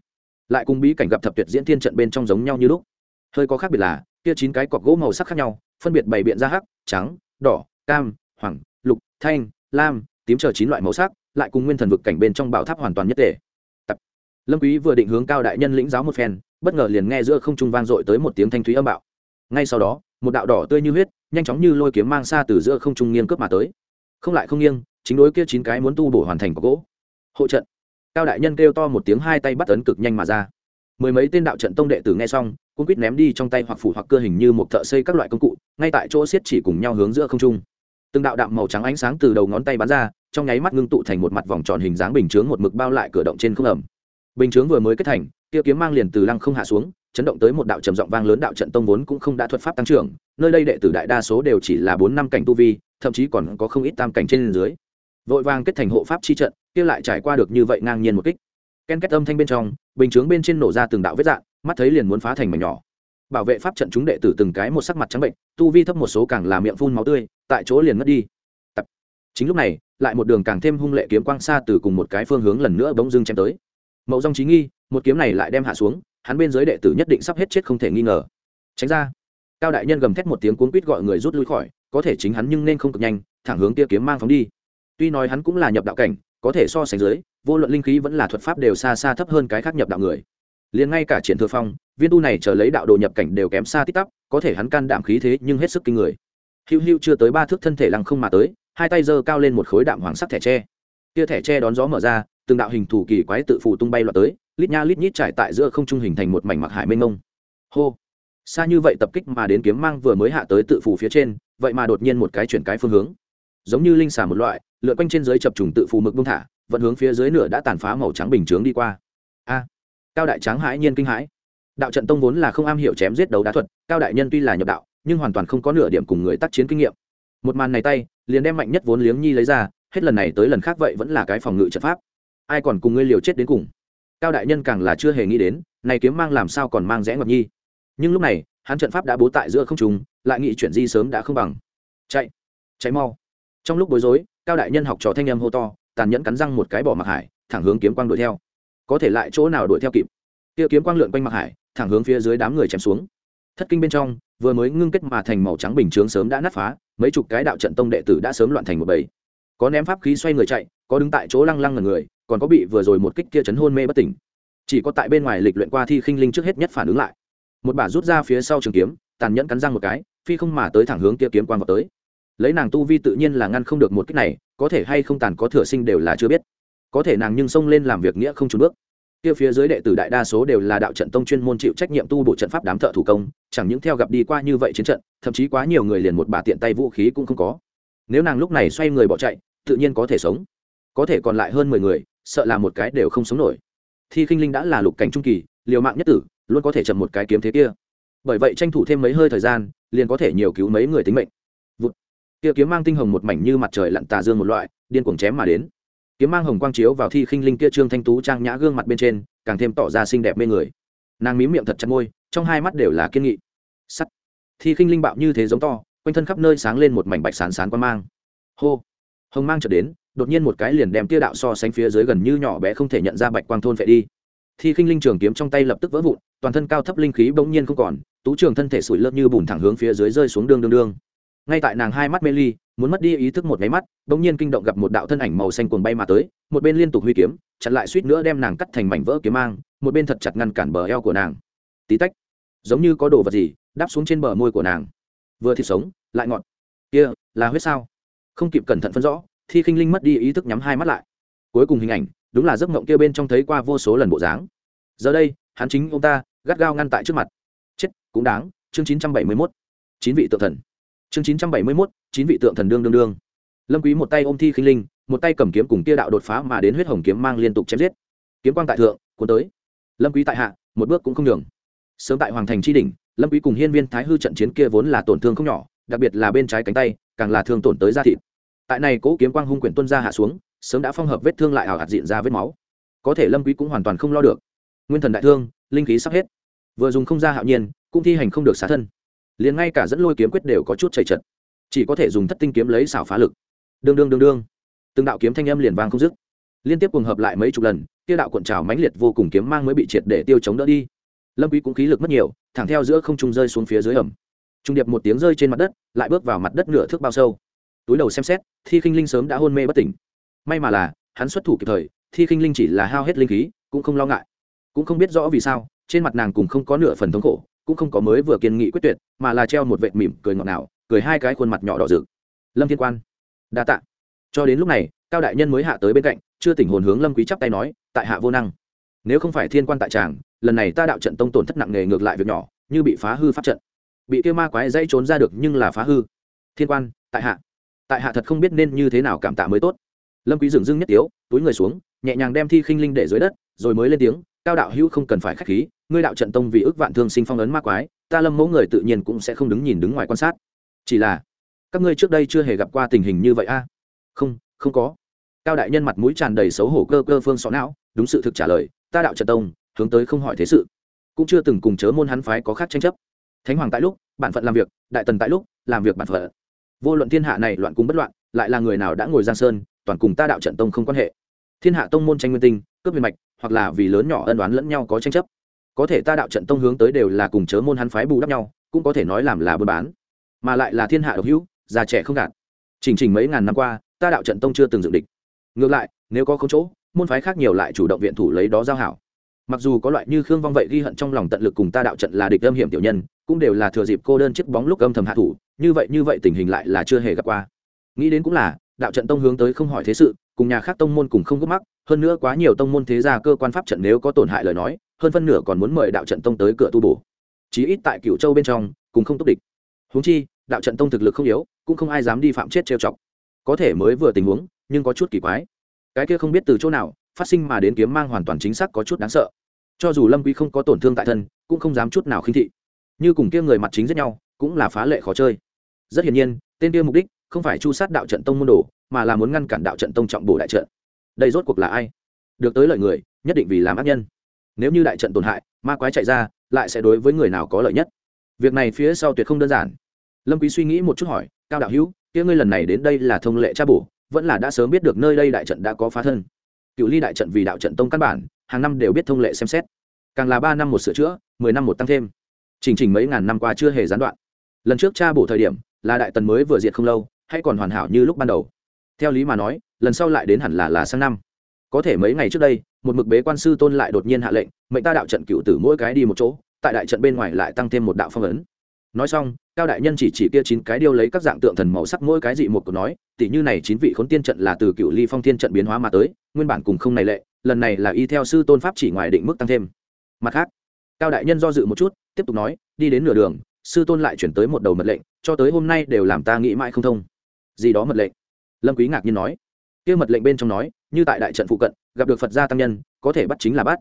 Lại cùng bí cảnh gặp thập tuyệt diễn thiên trận bên trong giống nhau như lúc hơi có khác biệt là, kia chín cái cọc gỗ màu sắc khác nhau, phân biệt bày biện ra hắc, trắng, đỏ, cam, hoàng, lục, thanh, lam, tím chờ chín loại màu sắc, lại cùng nguyên thần vực cảnh bên trong bảo tháp hoàn toàn nhất thể Tập. lâm quý vừa định hướng cao đại nhân lĩnh giáo một phen, bất ngờ liền nghe giữa không trung vang dội tới một tiếng thanh thúy âm bạo. Ngay sau đó, một đạo đỏ tươi như huyết, nhanh chóng như lôi kiếm mang xa từ giữa không trung nghiêng cướp mà tới. Không lại không nghiêng, chính đối kia chín cái muốn tu bổ hoàn thành có gỗ. Hộ trận. Cao đại nhân kêu to một tiếng hai tay bắt ấn cực nhanh mà ra mười mấy tên đạo trận tông đệ tử nghe xong cũng quýt ném đi trong tay hoặc phủ hoặc cơ hình như một thợ xây các loại công cụ, ngay tại chỗ xiết chỉ cùng nhau hướng giữa không trung. Từng đạo đạm màu trắng ánh sáng từ đầu ngón tay bắn ra, trong nháy mắt ngưng tụ thành một mặt vòng tròn hình dáng bình chướng một mực bao lại cửa động trên không ẩm. Bình chướng vừa mới kết thành, kia kiếm mang liền từ lăng không hạ xuống, chấn động tới một đạo trầm giọng vang lớn đạo trận tông vốn cũng không đã thuật pháp tăng trưởng, nơi đây đệ tử đại đa số đều chỉ là bốn năm cảnh tu vi, thậm chí còn có không ít tam cảnh trên dưới. Vội vàng kết thành hộ pháp chi trận, kia lại trải qua được như vậy ngang nhiên một kích ken kết âm thanh bên trong bình chướng bên trên nổ ra từng đạo vết dạn, mắt thấy liền muốn phá thành mảnh nhỏ. Bảo vệ pháp trận chúng đệ tử từng cái một sắc mặt trắng bệnh tu vi thấp một số càng làm miệng phun máu tươi tại chỗ liền mất đi. Tập. chính lúc này lại một đường càng thêm hung lệ kiếm quang xa từ cùng một cái phương hướng lần nữa bỗng dưng chém tới. Mậu dòng trí nghi một kiếm này lại đem hạ xuống hắn bên dưới đệ tử nhất định sắp hết chết không thể nghi ngờ. Tránh ra. Cao đại nhân gầm thét một tiếng cuốn quýt gọi người rút lui khỏi có thể chính hắn nhưng nên không cực nhanh thẳng hướng kia kiếm mang phóng đi. Tuy nói hắn cũng là nhập đạo cảnh có thể so sánh dưới vô luận linh khí vẫn là thuật pháp đều xa xa thấp hơn cái khác nhập đạo người. Liền ngay cả triển thừa phong, viên tu này chờ lấy đạo đồ nhập cảnh đều kém xa tít tắp, có thể hắn can đảm khí thế nhưng hết sức kinh người. Hữu hữu chưa tới ba thước thân thể lăng không mà tới, hai tay giơ cao lên một khối đạm hoàng sắc thẻ tre. Kia thẻ tre đón gió mở ra, từng đạo hình thủ kỳ quái tự phù tung bay loạt tới, lít nha lít nhít trải tại giữa không trung hình thành một mảnh mặc hải mênh mông. Hô! Xa như vậy tập kích mà đến kiếm mang vừa mới hạ tới tự phù phía trên, vậy mà đột nhiên một cái chuyển cái phương hướng. Giống như linh xà một loại, lượn quanh trên dưới chập trùng tự phù mực bung thả vận hướng phía dưới nửa đã tàn phá màu trắng bình chướng đi qua. A, cao đại tráng hãi nhiên kinh hãi. Đạo trận tông vốn là không am hiểu chém giết đấu đá thuật, cao đại nhân tuy là nhập đạo, nhưng hoàn toàn không có nửa điểm cùng người tác chiến kinh nghiệm. Một màn này tay, liền đem mạnh nhất vốn liếng nhi lấy ra, hết lần này tới lần khác vậy vẫn là cái phòng ngự trận pháp. Ai còn cùng ngươi liều chết đến cùng? Cao đại nhân càng là chưa hề nghĩ đến, này kiếm mang làm sao còn mang rẽ ngọc nhi? Nhưng lúc này, hắn trận pháp đã bố tại giữa không trùng lại nghĩ chuyện di sớm đã không bằng. Chạy chạy mau. Trong lúc bối rối, cao đại nhân học trò thanh em hô to tàn nhẫn cắn răng một cái bỏ mặc hải, thẳng hướng kiếm quang đuổi theo. Có thể lại chỗ nào đuổi theo kịp? Kia kiếm quang lượn quanh mặc hải, thẳng hướng phía dưới đám người chém xuống. Thất kinh bên trong, vừa mới ngưng kết mà thành màu trắng bình chướng sớm đã nát phá, mấy chục cái đạo trận tông đệ tử đã sớm loạn thành một bầy. Có ném pháp khí xoay người chạy, có đứng tại chỗ lăng lăng ngần người, còn có bị vừa rồi một kích kia chấn hôn mê bất tỉnh. Chỉ có tại bên ngoài lịch luyện qua thi khinh linh trước hết nhất phản ứng lại. Một bà rút ra phía sau trường kiếm, tàn nhẫn cắn răng một cái, phi không mà tới thẳng hướng kia kiếm quang vào tới. Lấy nàng tu vi tự nhiên là ngăn không được một kích này có thể hay không tàn có thừa sinh đều là chưa biết. Có thể nàng nhưng xông lên làm việc nghĩa không trốn bước. Kia phía dưới đệ tử đại đa số đều là đạo trận tông chuyên môn chịu trách nhiệm tu bộ trận pháp đám thợ thủ công, chẳng những theo gặp đi qua như vậy chiến trận, thậm chí quá nhiều người liền một bà tiện tay vũ khí cũng không có. Nếu nàng lúc này xoay người bỏ chạy, tự nhiên có thể sống. Có thể còn lại hơn mười người, sợ là một cái đều không sống nổi. Thi khinh linh đã là lục cảnh trung kỳ, liều mạng nhất tử, luôn có thể chậm một cái kiếm thế kia. Bởi vậy tranh thủ thêm mấy hơi thời gian, liền có thể nhiều cứu mấy người tính mệnh kia kiếm mang tinh hồng một mảnh như mặt trời lặn tà dương một loại, điên cuồng chém mà đến. Kiếm mang hồng quang chiếu vào thi khinh linh kia trương thanh tú trang nhã gương mặt bên trên, càng thêm tỏ ra xinh đẹp mê người. Nàng mím miệng thật chặt môi, trong hai mắt đều là kiên nghị. Sắt. Thi khinh linh bạo như thế giống to, quanh thân khắp nơi sáng lên một mảnh bạch sán sán quan mang. Hô. Hồng mang trở đến, đột nhiên một cái liền đem tia đạo so sánh phía dưới gần như nhỏ bé không thể nhận ra bạch quang thôn vệ đi. Thi khinh linh trường kiếm trong tay lập tức vỡ vụn, toàn thân cao thấp linh khí bỗng nhiên không còn, tú trường thân thể sủi lớp như bùn thẳng hướng phía dưới rơi xuống đường đường đường ngay tại nàng hai mắt mê ly, muốn mất đi ý thức một máy mắt, bỗng nhiên kinh động gặp một đạo thân ảnh màu xanh cuồng bay mà tới, một bên liên tục huy kiếm, chặn lại suýt nữa đem nàng cắt thành mảnh vỡ kiếm mang, một bên thật chặt ngăn cản bờ eo của nàng. Tí tách, giống như có đồ vật gì, đáp xuống trên bờ môi của nàng. Vừa thịt sống, lại ngọt. Kia, là huyết sao? Không kịp cẩn thận phân rõ, thi khinh linh mất đi ý thức nhắm hai mắt lại. Cuối cùng hình ảnh, đúng là giấc mộng kia bên trong thấy qua vô số lần bộ dáng. Giờ đây, hắn chính ông ta, gắt gao ngăn tại trước mặt. Chết, cũng đáng, chương chín trăm bảy mươi mốt. Chín vị tự thần chương chín trăm bảy mươi mốt, chín vị tượng thần đương đương đương. Lâm quý một tay ôm thi khinh linh, một tay cầm kiếm cùng kia đạo đột phá mà đến huyết hồng kiếm mang liên tục chém giết. Kiếm quang tại thượng, cuốn tới. Lâm quý tại hạ, một bước cũng không nhường. Sớm tại hoàng thành chi đỉnh, lâm quý cùng hiên viên thái hư trận chiến kia vốn là tổn thương không nhỏ, đặc biệt là bên trái cánh tay, càng là thương tổn tới da thịt. Tại này cố kiếm quang hung quyển tuân ra hạ xuống, sớm đã phong hợp vết thương lại ảo hạt diện ra vết máu. Có thể lâm quý cũng hoàn toàn không lo được. Nguyên thần đại thương, linh khí sắp hết. Vừa dùng không ra hạo nhiên, cũng thi hành không được xá thân liền ngay cả dẫn lôi kiếm quyết đều có chút chảy chật, chỉ có thể dùng thất tinh kiếm lấy xảo phá lực. Đương đương đương đương. Từng đạo kiếm thanh âm liền vang không dứt. Liên tiếp cùng hợp lại mấy chục lần tiêu đạo cuộn trào mãnh liệt vô cùng kiếm mang mới bị triệt để tiêu chống đỡ đi. Lâm quý cũng khí lực mất nhiều, thẳng theo giữa không trung rơi xuống phía dưới ẩm. Trung điệp một tiếng rơi trên mặt đất, lại bước vào mặt đất nửa thước bao sâu. Túi đầu xem xét, thi khinh linh sớm đã hôn mê bất tỉnh. May mà là, hắn xuất thủ kịp thời, thi khinh linh chỉ là hao hết linh khí, cũng không lo ngại. Cũng không biết rõ vì sao, trên mặt nàng cùng không có nửa phần thống khổ cũng không có mới vừa kiên nghị quyết tuyệt, mà là treo một vệt mỉm cười ngọt ngào, cười hai cái khuôn mặt nhỏ đỏ rực. Lâm thiên quan, đa tạ. Cho đến lúc này, cao đại nhân mới hạ tới bên cạnh, chưa tỉnh hồn hướng lâm quý chắp tay nói, tại hạ vô năng. Nếu không phải thiên quan tại tràng, lần này ta đạo trận tông tổn thất nặng nề ngược lại việc nhỏ, như bị phá hư pháp trận. Bị tiêu ma quái dây trốn ra được nhưng là phá hư. Thiên quan, tại hạ. Tại hạ thật không biết nên như thế nào cảm tạ mới tốt. Lâm quý dừng dưng nhất tiếu, túi người xuống, nhẹ nhàng đem thi khinh linh để dưới đất, rồi mới lên tiếng cao đạo hữu không cần phải khách khí, ngươi đạo trận tông vì ước vạn thương sinh phong ấn ma quái, ta lâm mẫu người tự nhiên cũng sẽ không đứng nhìn đứng ngoài quan sát. Chỉ là, các ngươi trước đây chưa hề gặp qua tình hình như vậy a? Không không có. Cao đại nhân mặt mũi tràn đầy xấu hổ cơ cơ phương xó não, đúng sự thực trả lời, ta đạo trận tông, hướng tới không hỏi thế sự. Cũng chưa từng cùng chớ môn hắn phái có khác tranh chấp. Thánh hoàng tại lúc, bản phận làm việc, đại tần tại lúc, làm việc bản phận. Vô luận thiên hạ này loạn cùng bất loạn, lại là người nào đã ngồi giang sơn, toàn cùng ta đạo trận tông không quan hệ. Thiên hạ tông môn tranh nguyên tinh, cướp huyền mạch hoặc là vì lớn nhỏ ân đoán lẫn nhau có tranh chấp. Có thể ta đạo trận tông hướng tới đều là cùng chớ môn hắn phái bù đắp nhau, cũng có thể nói làm là buôn bán. Mà lại là thiên hạ độc hữu, già trẻ không gạt. Chỉnh trình mấy ngàn năm qua, ta đạo trận tông chưa từng dựng địch. Ngược lại, nếu có không chỗ, môn phái khác nhiều lại chủ động viện thủ lấy đó giao hảo. Mặc dù có loại như khương vong vậy ghi hận trong lòng tận lực cùng ta đạo trận là địch âm hiểm tiểu nhân, cũng đều là thừa dịp cô đơn chiếc bóng lúc âm thầm hạ thủ, như vậy như vậy tình hình lại là chưa hề gặp qua. Nghĩ đến cũng là, đạo trận tông hướng tới không hỏi thế sự cùng nhà khác tông môn cùng không gấp mắc, hơn nữa quá nhiều tông môn thế gia cơ quan pháp trận nếu có tổn hại lời nói, hơn phân nửa còn muốn mời đạo trận tông tới cửa tu bổ. Chí ít tại cựu châu bên trong, cùng không túc địch. Huống chi, đạo trận tông thực lực không yếu, cũng không ai dám đi phạm chết trêu chọc. Có thể mới vừa tình huống, nhưng có chút kỳ quái. Cái kia không biết từ chỗ nào, phát sinh mà đến kiếm mang hoàn toàn chính xác có chút đáng sợ. Cho dù lâm quý không có tổn thương tại thân, cũng không dám chút nào khinh thị. Như cùng kia người mặt chính giết nhau, cũng là phá lệ khó chơi. Rất hiển nhiên, tên kia mục đích không phải chu sát đạo trận tông môn đồ mà là muốn ngăn cản đạo trận tông trọng bổ đại trận. Đây rốt cuộc là ai? Được tới lợi người, nhất định vì làm ác nhân. Nếu như đại trận tổn hại, ma quái chạy ra, lại sẽ đối với người nào có lợi nhất? Việc này phía sau tuyệt không đơn giản. Lâm quý suy nghĩ một chút hỏi, cao đạo hữu, kia ngươi lần này đến đây là thông lệ tra bổ, vẫn là đã sớm biết được nơi đây đại trận đã có phá thân? Cựu ly đại trận vì đạo trận tông căn bản, hàng năm đều biết thông lệ xem xét. Càng là ba năm một sửa chữa, mười năm một tăng thêm. Chỉnh trình mấy ngàn năm qua chưa hề gián đoạn. Lần trước tra bổ thời điểm, là đại tần mới vừa diệt không lâu, hay còn hoàn hảo như lúc ban đầu theo lý mà nói, lần sau lại đến hẳn là là sang năm. Có thể mấy ngày trước đây, một mực bế quan sư tôn lại đột nhiên hạ lệnh, mệnh ta đạo trận cựu tử mỗi cái đi một chỗ, tại đại trận bên ngoài lại tăng thêm một đạo phong ấn. Nói xong, cao đại nhân chỉ chỉ kia chín cái điêu lấy các dạng tượng thần màu sắc mỗi cái dị một của nói, tỷ như này chín vị khốn tiên trận là từ cựu ly phong tiên trận biến hóa mà tới, nguyên bản cùng không này lệ, lần này là y theo sư tôn pháp chỉ ngoài định mức tăng thêm. Mặt khác, cao đại nhân do dự một chút, tiếp tục nói, đi đến nửa đường, sư tôn lại chuyển tới một đầu mật lệnh, cho tới hôm nay đều làm ta nghĩ mãi không thông. Gì đó mật lệnh? Lâm quý ngạc nhiên nói. Kia mật lệnh bên trong nói, như tại đại trận phụ cận, gặp được phật gia tăng nhân, có thể bắt chính là bắt.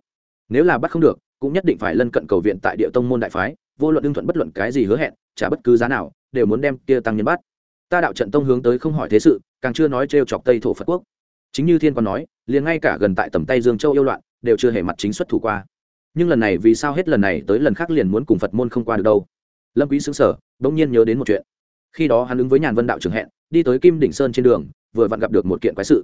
Nếu là bắt không được, cũng nhất định phải lân cận cầu viện tại địa tông môn đại phái, vô luận đương thuận bất luận cái gì hứa hẹn, trả bất cứ giá nào, đều muốn đem kia tăng nhân bắt. Ta đạo trận tông hướng tới không hỏi thế sự, càng chưa nói trêu chọc tây thổ phật quốc. Chính như thiên còn nói, liền ngay cả gần tại tầm tay dương châu yêu loạn, đều chưa hề mặt chính xuất thủ qua. Nhưng lần này vì sao hết lần này tới lần khác liền muốn cùng phật môn không qua được đâu? Lâm quý xứng sở bỗng nhiên nhớ đến một chuyện khi đó hắn ứng với nhàn vân đạo trưởng hẹn, đi tới kim đỉnh sơn trên đường, vừa vặn gặp được một kiện quái sự.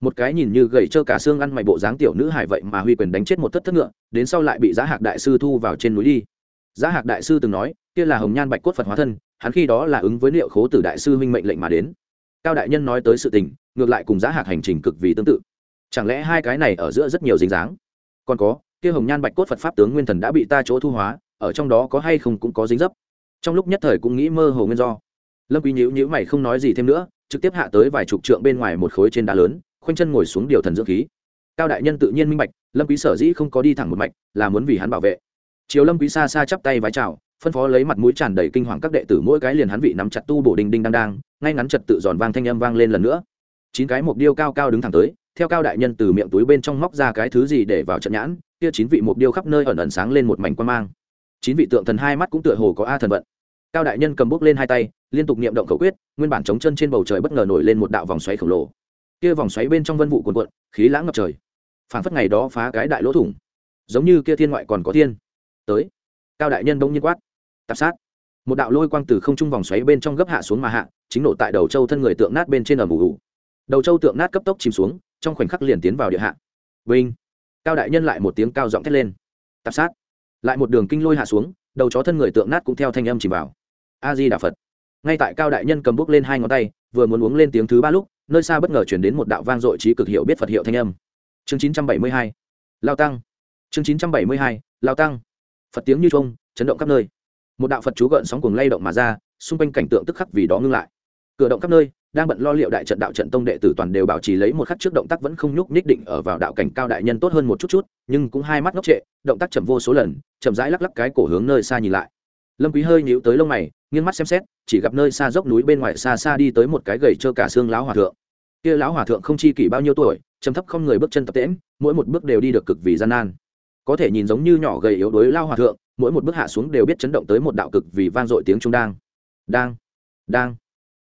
Một cái nhìn như gầy trơ cả xương ăn mày bộ dáng tiểu nữ hải vậy mà huy quyền đánh chết một thất thất ngựa, đến sau lại bị giá hạc đại sư thu vào trên núi đi. Giá hạc đại sư từng nói, kia là hồng nhan bạch cốt phật hóa thân, hắn khi đó là ứng với liệu khố tử đại sư huynh mệnh lệnh mà đến. Cao đại nhân nói tới sự tình, ngược lại cùng giá hạc hành trình cực vì tương tự. Chẳng lẽ hai cái này ở giữa rất nhiều dính dáng? Còn có, kia hồng nhan bạch cốt phật pháp tướng nguyên thần đã bị ta chỗ thu hóa, ở trong đó có hay không cũng có dính dấp. Trong lúc nhất thời cũng nghĩ mơ hồ nguyên do lâm quý nhíu nhíu mày không nói gì thêm nữa, trực tiếp hạ tới vài chục trượng bên ngoài một khối trên đá lớn, khoanh chân ngồi xuống điều thần dưỡng khí. Cao đại nhân tự nhiên minh bạch, lâm quý sở dĩ không có đi thẳng một mạch, là muốn vì hắn bảo vệ. Chiều lâm quý xa xa chắp tay vái chào, phân phó lấy mặt mũi tràn đầy kinh hoàng các đệ tử mỗi cái liền hắn vị nắm chặt tu bổ đinh đinh đang đang, ngay ngắn trật tự giòn vang thanh âm vang lên lần nữa. Chín cái mục điêu cao cao đứng thẳng tới, theo cao đại nhân từ miệng túi bên trong móc ra cái thứ gì để vào trận nhãn, kia chín vị mục điêu khắp nơi ẩn ẩn sáng lên một mảnh quan mang. Chín vị tượng thần hai mắt cũng tựa hồ có a thần vận. Cao đại nhân cầm bút lên hai tay liên tục niệm động khẩu quyết, nguyên bản chống chân trên bầu trời bất ngờ nổi lên một đạo vòng xoáy khổng lồ. Kia vòng xoáy bên trong vân vụ cuồn cuộn, khí lãng ngập trời. Phảng phất ngày đó phá cái đại lỗ thủng. Giống như kia thiên ngoại còn có thiên. Tới. Cao đại nhân đông nhiên quát. Tạp sát. Một đạo lôi quang từ không trung vòng xoáy bên trong gấp hạ xuống mà hạ, chính nổ tại đầu châu thân người tượng nát bên trên ở mù ủ đầu châu tượng nát cấp tốc chìm xuống, trong khoảnh khắc liền tiến vào địa hạ. Vinh. Cao đại nhân lại một tiếng cao giọng thét lên. Tạp sát. Lại một đường kinh lôi hạ xuống, đầu chó thân người tượng nát cũng theo thanh âm chìm vào. A di đà phật ngay tại cao đại nhân cầm bước lên hai ngón tay, vừa muốn uống lên tiếng thứ ba lúc, nơi xa bất ngờ chuyển đến một đạo vang dội trí cực hiệu biết phật hiệu thanh âm. Chương chín trăm bảy mươi hai, lao tăng. Chương chín trăm bảy mươi hai, lao tăng. Phật tiếng như trung chấn động khắp nơi. Một đạo phật chú gợn sóng cuồng lay động mà ra, xung quanh cảnh tượng tức khắc vì đó ngưng lại. Cửa động khắp nơi, đang bận lo liệu đại trận đạo trận tông đệ tử toàn đều bảo trì lấy một khắc trước động tác vẫn không nhúc nhích định ở vào đạo cảnh cao đại nhân tốt hơn một chút chút, nhưng cũng hai mắt ngốc trệ, động tác chậm vô số lần, chậm rãi lắc lắc cái cổ hướng nơi xa nhìn lại lâm quý hơi nhíu tới lông mày nghiêng mắt xem xét chỉ gặp nơi xa dốc núi bên ngoài xa xa đi tới một cái gầy trơ cả xương lão hòa thượng. Kia lão hòa thượng không chi kỷ bao nhiêu tuổi trầm thấp không người bước chân tập tễnh, mỗi một bước đều đi được cực vì gian nan. Có thể nhìn giống như nhỏ gầy yếu đuối lao hòa thượng mỗi một bước hạ xuống đều biết chấn động tới một đạo cực vì vang dội tiếng trung đang. Đang đang.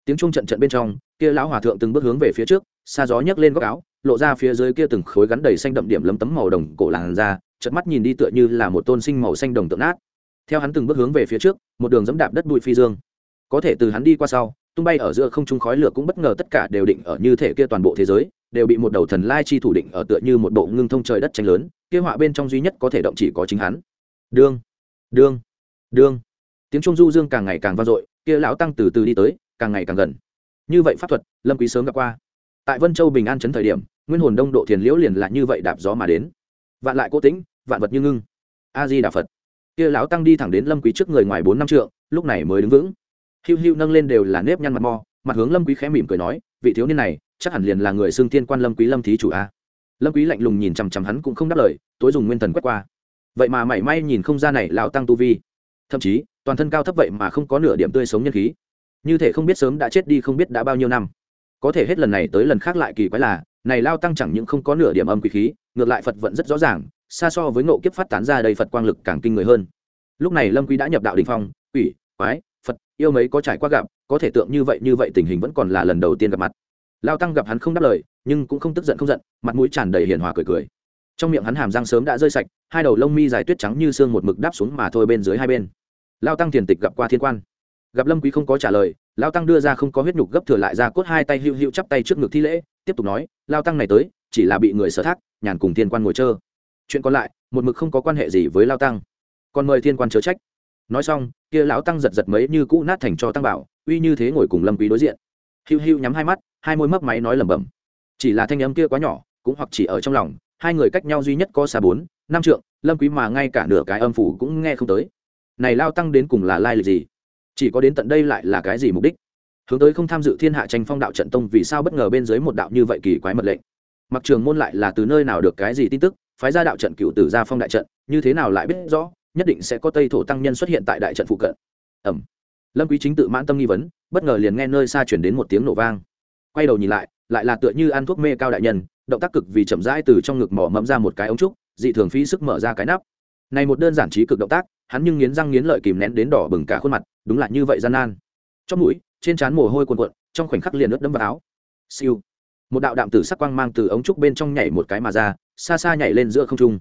Tiếng trung trận trận bên trong kia lão hòa thượng từng bước hướng về phía trước xa gió nhấc lên góc áo lộ ra phía dưới kia từng khối gắn đầy xanh đậm điểm lấm tấm màu đồng cổ làn ra chợt mắt nhìn đi tựa như là một tôn sinh màu xanh đồng tượng nát theo hắn từng bước hướng về phía trước, một đường dẫm đạp đất bụi phi dương. Có thể từ hắn đi qua sau, tung bay ở giữa không trung khói lửa cũng bất ngờ tất cả đều định ở như thể kia toàn bộ thế giới, đều bị một đầu thần lai chi thủ định ở tựa như một bộ ngưng thông trời đất tranh lớn, kia họa bên trong duy nhất có thể động chỉ có chính hắn. Đương đương đương. Tiếng trung du dương càng ngày càng vang dội, kia lão tăng từ từ đi tới, càng ngày càng gần. Như vậy pháp thuật, lâm quý sớm gặp qua. Tại vân châu bình an chấn thời điểm, nguyên hồn đông độ thiền liễu liền là như vậy đạp gió mà đến. Vạn lại cố tĩnh, vạn vật như ngưng. A di đà phật kia lão tăng đi thẳng đến lâm quý trước người ngoài bốn năm trượng, lúc này mới đứng vững. Hiu hiu nâng lên đều là nếp nhăn mặt mò mặt hướng lâm quý khẽ mỉm cười nói, vị thiếu niên này, chắc hẳn liền là người xương thiên quan lâm quý lâm thí chủ a. Lâm quý lạnh lùng nhìn chằm chằm hắn cũng không đáp lời, tối dùng nguyên thần quét qua. Vậy mà mảy may nhìn không ra này lão tăng tu vi. Thậm chí, toàn thân cao thấp vậy mà không có nửa điểm tươi sống nhân khí. Như thể không biết sớm đã chết đi không biết đã bao nhiêu năm. Có thể hết lần này tới lần khác lại kỳ quái là, này lao tăng chẳng những không có nửa điểm âm quỷ khí, ngược lại phật vận rất rõ ràng xa so với ngộ kiếp phát tán ra đây phật quang lực càng kinh người hơn. Lúc này lâm quý đã nhập đạo đỉnh phong, quỷ, quái, phật, yêu mấy có trải qua gặp, có thể tượng như vậy như vậy tình hình vẫn còn là lần đầu tiên gặp mặt. Lao tăng gặp hắn không đáp lời, nhưng cũng không tức giận không giận, mặt mũi tràn đầy hiền hòa cười cười. Trong miệng hắn hàm răng sớm đã rơi sạch, hai đầu lông mi dài tuyết trắng như xương một mực đáp xuống mà thôi bên dưới hai bên. Lao tăng thiền tịch gặp qua thiên quan. Gặp lâm quý không có trả lời, lao tăng đưa ra không có huyết nhục gấp thừa lại ra cốt hai tay hữu hữu chắp tay trước ngực thi lễ, tiếp tục nói, lao tăng này tới, chỉ là bị người sở thác, nhàn cùng thiên quan ngồi chơi chuyện còn lại, một mực không có quan hệ gì với lao tăng. Còn mời thiên quan chớ trách. Nói xong, kia lão tăng giật giật mấy như cũ nát thành cho tăng bảo, uy như thế ngồi cùng lâm quý đối diện. Hiu hiu nhắm hai mắt, hai môi mấp máy nói lẩm bẩm. Chỉ là thanh âm kia quá nhỏ, cũng hoặc chỉ ở trong lòng, hai người cách nhau duy nhất có xa bốn, năm trượng, lâm quý mà ngay cả nửa cái âm phủ cũng nghe không tới. Này lao tăng đến cùng là lai lịch gì? Chỉ có đến tận đây lại là cái gì mục đích? Hướng tới không tham dự thiên hạ tranh phong đạo trận tông vì sao bất ngờ bên dưới một đạo như vậy kỳ quái mật lệnh? Mặc trường môn lại là từ nơi nào được cái gì tin tức? Phái ra đạo trận cựu tử ra phong đại trận, như thế nào lại biết rõ, nhất định sẽ có tây thổ tăng nhân xuất hiện tại đại trận phụ cận. Ẩm lâm quý chính tự mãn tâm nghi vấn, bất ngờ liền nghe nơi xa chuyển đến một tiếng nổ vang. Quay đầu nhìn lại lại là tựa như ăn thuốc mê cao đại nhân, động tác cực vì chậm rãi từ trong ngực mỏ mẫm ra một cái ống trúc, dị thường phí sức mở ra cái nắp. Này một đơn giản trí cực động tác, hắn nhưng nghiến răng nghiến lợi kìm nén đến đỏ bừng cả khuôn mặt, đúng là như vậy gian nan. Trong mũi, trên trán mồ hôi cuồn cuộn, trong khoảnh khắc liền ướt đẫm vào áo. Siêu một đạo đạm tử sắc quang mang từ ống trúc bên trong nhảy một cái mà ra, xa xa nhảy lên giữa không trung.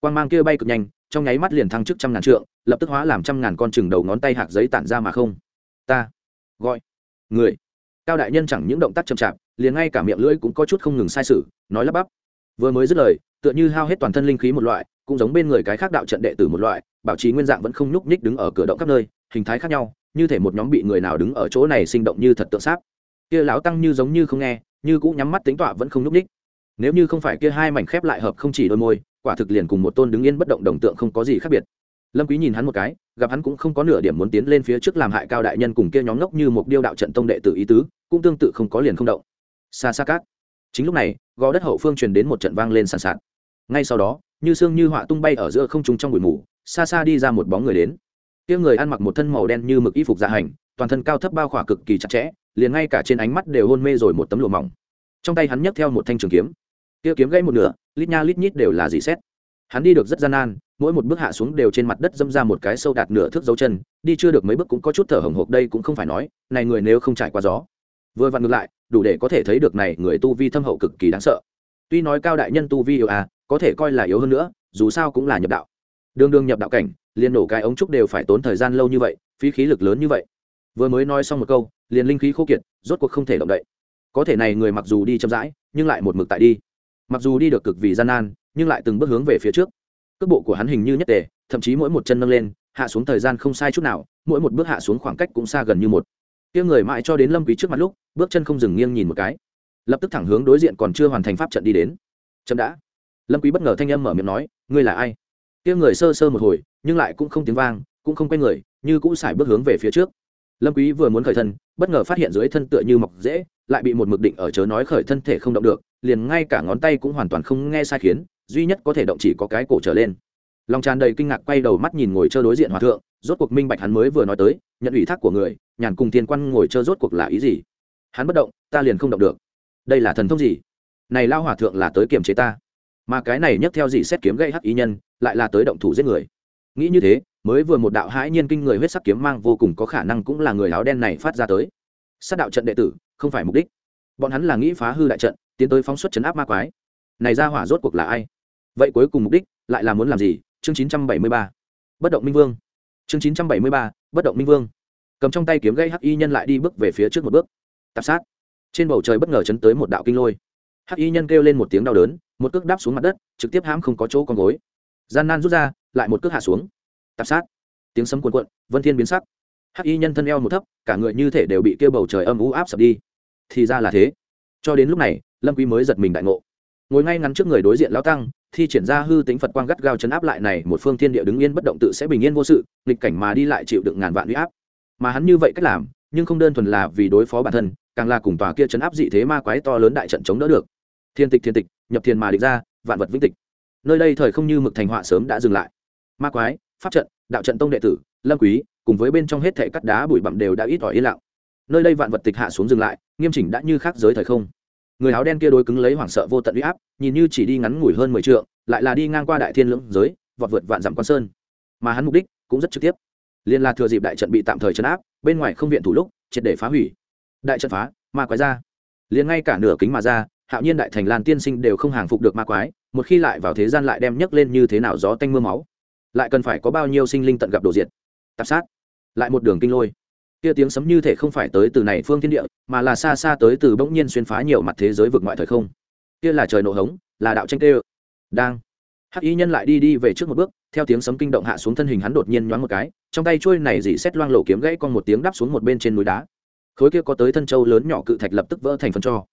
Quang mang kia bay cực nhanh, trong nháy mắt liền thăng chức trăm ngàn trượng, lập tức hóa làm trăm ngàn con chừng đầu ngón tay hạt giấy tản ra mà không. Ta, gọi, người. Cao đại nhân chẳng những động tác chậm chạp, liền ngay cả miệng lưỡi cũng có chút không ngừng sai sự, nói lắp bắp. Vừa mới dứt lời, tựa như hao hết toàn thân linh khí một loại, cũng giống bên người cái khác đạo trận đệ tử một loại, bảo trì nguyên dạng vẫn không nhúc nhích đứng ở cửa động khắp nơi, hình thái khác nhau, như thể một nhóm bị người nào đứng ở chỗ này sinh động như thật tượng sáp. Kia lão tăng như giống như không nghe như cũng nhắm mắt tính tọa vẫn không nhúc ních nếu như không phải kia hai mảnh khép lại hợp không chỉ đôi môi, quả thực liền cùng một tôn đứng yên bất động đồng tượng không có gì khác biệt. Lâm quý nhìn hắn một cái, gặp hắn cũng không có nửa điểm muốn tiến lên phía trước làm hại cao đại nhân cùng kia nhóm ngốc như một điêu đạo trận tông đệ tử ý tứ, cũng tương tự không có liền không động. Xa xa cát. Chính lúc này, gò đất hậu phương truyền đến một trận vang lên sàn sạt. Ngay sau đó, như xương như họa tung bay ở giữa không trung trong bụi mù, xa xa đi ra một bóng người đến. Kia người ăn mặc một thân màu đen như mực y phục dạ hành, toàn thân cao thấp bao khỏa cực kỳ chặt chẽ liền ngay cả trên ánh mắt đều hôn mê rồi một tấm lụa mỏng. Trong tay hắn nhấc theo một thanh trường kiếm. Kia kiếm gãy một nửa, lít nha lít nhít đều là dì xét. Hắn đi được rất gian nan, mỗi một bước hạ xuống đều trên mặt đất dâm ra một cái sâu đạt nửa thước dấu chân, đi chưa được mấy bước cũng có chút thở hồng hộc đây cũng không phải nói, này người nếu không trải qua gió. Vừa vặn ngược lại, đủ để có thể thấy được này người tu vi thâm hậu cực kỳ đáng sợ. Tuy nói cao đại nhân tu vi yếu à có thể coi là yếu hơn nữa, dù sao cũng là nhập đạo. Đường đường nhập đạo cảnh, liền nổ cái ống trúc đều phải tốn thời gian lâu như vậy, phí khí lực lớn như vậy. Vừa mới nói xong một câu liền linh khí khô kiệt, rốt cuộc không thể động đậy. Có thể này người mặc dù đi chậm rãi, nhưng lại một mực tại đi. Mặc dù đi được cực vì gian nan, nhưng lại từng bước hướng về phía trước. Cước bộ của hắn hình như nhất tề, thậm chí mỗi một chân nâng lên, hạ xuống thời gian không sai chút nào, mỗi một bước hạ xuống khoảng cách cũng xa gần như một. Tiếng người mãi cho đến lâm quý trước mặt lúc, bước chân không dừng nghiêng nhìn một cái. Lập tức thẳng hướng đối diện còn chưa hoàn thành pháp trận đi đến. Chậm đã. Lâm quý bất ngờ thanh âm mở miệng nói, ngươi là ai? Tiếng người sơ sơ một hồi, nhưng lại cũng không tiếng vang, cũng không quay người, như cũng xài bước hướng về phía trước. Lâm quý vừa muốn khởi thân bất ngờ phát hiện dưới thân tựa như mọc dễ lại bị một mực định ở chớ nói khởi thân thể không động được, liền ngay cả ngón tay cũng hoàn toàn không nghe sai khiến, duy nhất có thể động chỉ có cái cổ trở lên. Lòng tràn đầy kinh ngạc quay đầu mắt nhìn ngồi chơi đối diện hòa thượng, rốt cuộc minh bạch hắn mới vừa nói tới, nhận ủy thác của người, nhàn cùng thiên quan ngồi chơi rốt cuộc là ý gì? Hắn bất động, ta liền không động được. Đây là thần thông gì? Này lao hòa thượng là tới kiềm chế ta. Mà cái này nhấc theo gì xét kiếm gây hắc ý nhân, lại là tới động thủ giết người. Nghĩ như thế mới vừa một đạo hãi nhiên kinh người huyết sắc kiếm mang vô cùng có khả năng cũng là người áo đen này phát ra tới. Sát đạo trận đệ tử, không phải mục đích. Bọn hắn là nghĩ phá hư đại trận, tiến tới phóng xuất chấn áp ma quái. Này ra hỏa rốt cuộc là ai? Vậy cuối cùng mục đích, lại là muốn làm gì? Chương chín trăm bảy mươi ba. Bất động minh vương. Chương chín trăm bảy mươi ba, bất động minh vương. Cầm trong tay kiếm gây hắc y nhân lại đi bước về phía trước một bước. Tạp sát. Trên bầu trời bất ngờ chấn tới một đạo kinh lôi. Hắc y nhân kêu lên một tiếng đau đớn, một cước đáp xuống mặt đất, trực tiếp hãm không có chỗ con gối. Gian nan rút ra, lại một cước hạ xuống tạp sát. Tiếng sấm cuồn cuộn, vân thiên biến sắc. Hắc y nhân thân eo một thấp, cả người như thể đều bị kêu bầu trời âm u áp sập đi. Thì ra là thế. Cho đến lúc này, lâm quý mới giật mình đại ngộ. Ngồi ngay ngắn trước người đối diện lão tăng, thi triển ra hư tính phật quang gắt gao chấn áp lại này, một phương thiên địa đứng yên bất động tự sẽ bình yên vô sự, nghịch cảnh mà đi lại chịu đựng ngàn vạn uy áp. Mà hắn như vậy cách làm, nhưng không đơn thuần là vì đối phó bản thân, càng là cùng tòa kia chấn áp dị thế ma quái to lớn đại trận chống đỡ được. Thiên tịch thiên tịch, nhập thiên mà địch ra, vạn vật vĩnh tịch. Nơi đây thời không như mực thành họa sớm đã dừng lại. Ma quái pháp trận, đạo trận tông đệ tử, lâm quý, cùng với bên trong hết thảy cắt đá bụi bặm đều đã ít ỏi yên lặng. Nơi đây vạn vật tịch hạ xuống dừng lại, nghiêm chỉnh đã như khác giới thời không. Người áo đen kia đối cứng lấy hoảng sợ vô tận uy áp, nhìn như chỉ đi ngắn ngủi hơn mười trượng, lại là đi ngang qua đại thiên lưỡng giới, vọt vượt vạn dặm quan sơn. Mà hắn mục đích cũng rất trực tiếp. Liên là thừa dịp đại trận bị tạm thời chấn áp, bên ngoài không viện thủ lúc, triệt để phá hủy. Đại trận phá, ma quái ra. Liền ngay cả nửa kính mà ra, hạo nhiên đại thành lan tiên sinh đều không hàng phục được ma quái, một khi lại vào thế gian lại đem nhấc lên như thế nào gió tanh mưa máu lại cần phải có bao nhiêu sinh linh tận gặp đồ diệt. Tạp sát. Lại một đường kinh lôi. Kia tiếng sấm như thể không phải tới từ này phương thiên địa, mà là xa xa tới từ bỗng nhiên xuyên phá nhiều mặt thế giới vực ngoại thời không. Kia là trời nổ hống, là đạo tranh tê đang. Hắc y nhân lại đi đi về trước một bước, theo tiếng sấm kinh động hạ xuống thân hình hắn đột nhiên nhoáng một cái, trong tay trôi này dỉ xét loang lộ kiếm gãy con một tiếng đắp xuống một bên trên núi đá. Khối kia có tới thân châu lớn nhỏ cự thạch lập tức vỡ thành phần cho.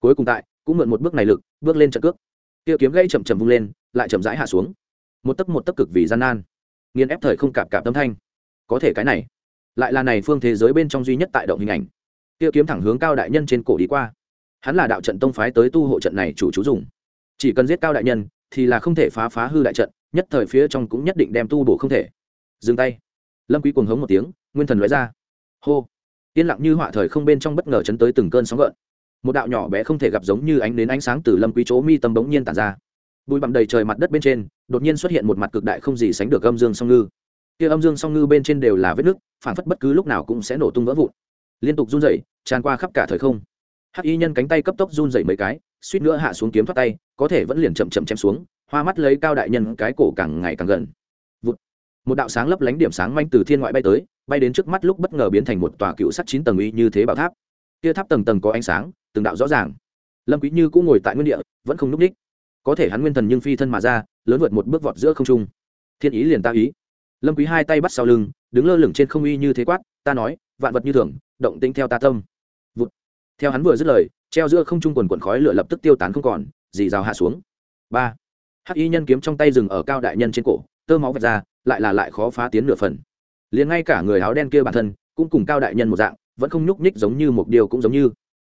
Cuối cùng tại, cũng mượn một bước này lực, bước lên trận cước. Kia kiếm gãy chậm chậm vung lên, lại chậm rãi hạ xuống một tấc một tấc cực vì gian nan, nghiền ép thời không cạp cạp tâm thanh. Có thể cái này, lại là này phương thế giới bên trong duy nhất tại động hình ảnh. Tiêu kiếm thẳng hướng cao đại nhân trên cổ đi qua. Hắn là đạo trận tông phái tới tu hộ trận này chủ chú dùng. Chỉ cần giết cao đại nhân, thì là không thể phá phá hư đại trận, nhất thời phía trong cũng nhất định đem tu bổ không thể. Dừng tay. Lâm quý cuồng hống một tiếng, nguyên thần lóe ra. Hô. Yên lặng như họa thời không bên trong bất ngờ chấn tới từng cơn sóng gợn. Một đạo nhỏ bé không thể gặp giống như ánh đến ánh sáng từ lâm quý chỗ mi tâm bỗng nhiên tản ra bụi bặm đầy trời mặt đất bên trên, đột nhiên xuất hiện một mặt cực đại không gì sánh được âm dương song ngư. Kia âm dương song ngư bên trên đều là vết nứt phản phất bất cứ lúc nào cũng sẽ nổ tung vỡ vụn. Liên tục run rẩy, tràn qua khắp cả thời không. Hắc y nhân cánh tay cấp tốc run rẩy mấy cái, suýt nữa hạ xuống kiếm thoát tay, có thể vẫn liền chậm chậm chém xuống, hoa mắt lấy cao đại nhân cái cổ càng ngày càng gần. Vụt. một đạo sáng lấp lánh điểm sáng manh từ thiên ngoại bay tới, bay đến trước mắt lúc bất ngờ biến thành một tòa cựu sắt chín tầng uy như thế bảo tháp. Kia tháp tầng tầng có ánh sáng, từng đạo rõ ràng. Lâm quý như cũng ngồi tại nguyên địa, vẫn không núp đích có thể hắn nguyên thần nhưng phi thân mà ra, lớn vượt một bước vọt giữa không trung. Thiên ý liền ta ý. Lâm quý hai tay bắt sau lưng, đứng lơ lửng trên không uy như thế quát, ta nói, vạn vật như thường, động tĩnh theo ta tâm. Vụt. theo hắn vừa dứt lời, treo giữa không trung quần quần khói lửa lập tức tiêu tán không còn, dì rào hạ xuống. Ba. Hắc y nhân kiếm trong tay dừng ở cao đại nhân trên cổ, tơ máu vạch ra, lại là lại khó phá tiến nửa phần. Liền ngay cả người áo đen kia bản thân, cũng cùng cao đại nhân một dạng, vẫn không nhúc nhích giống như một điều cũng giống như.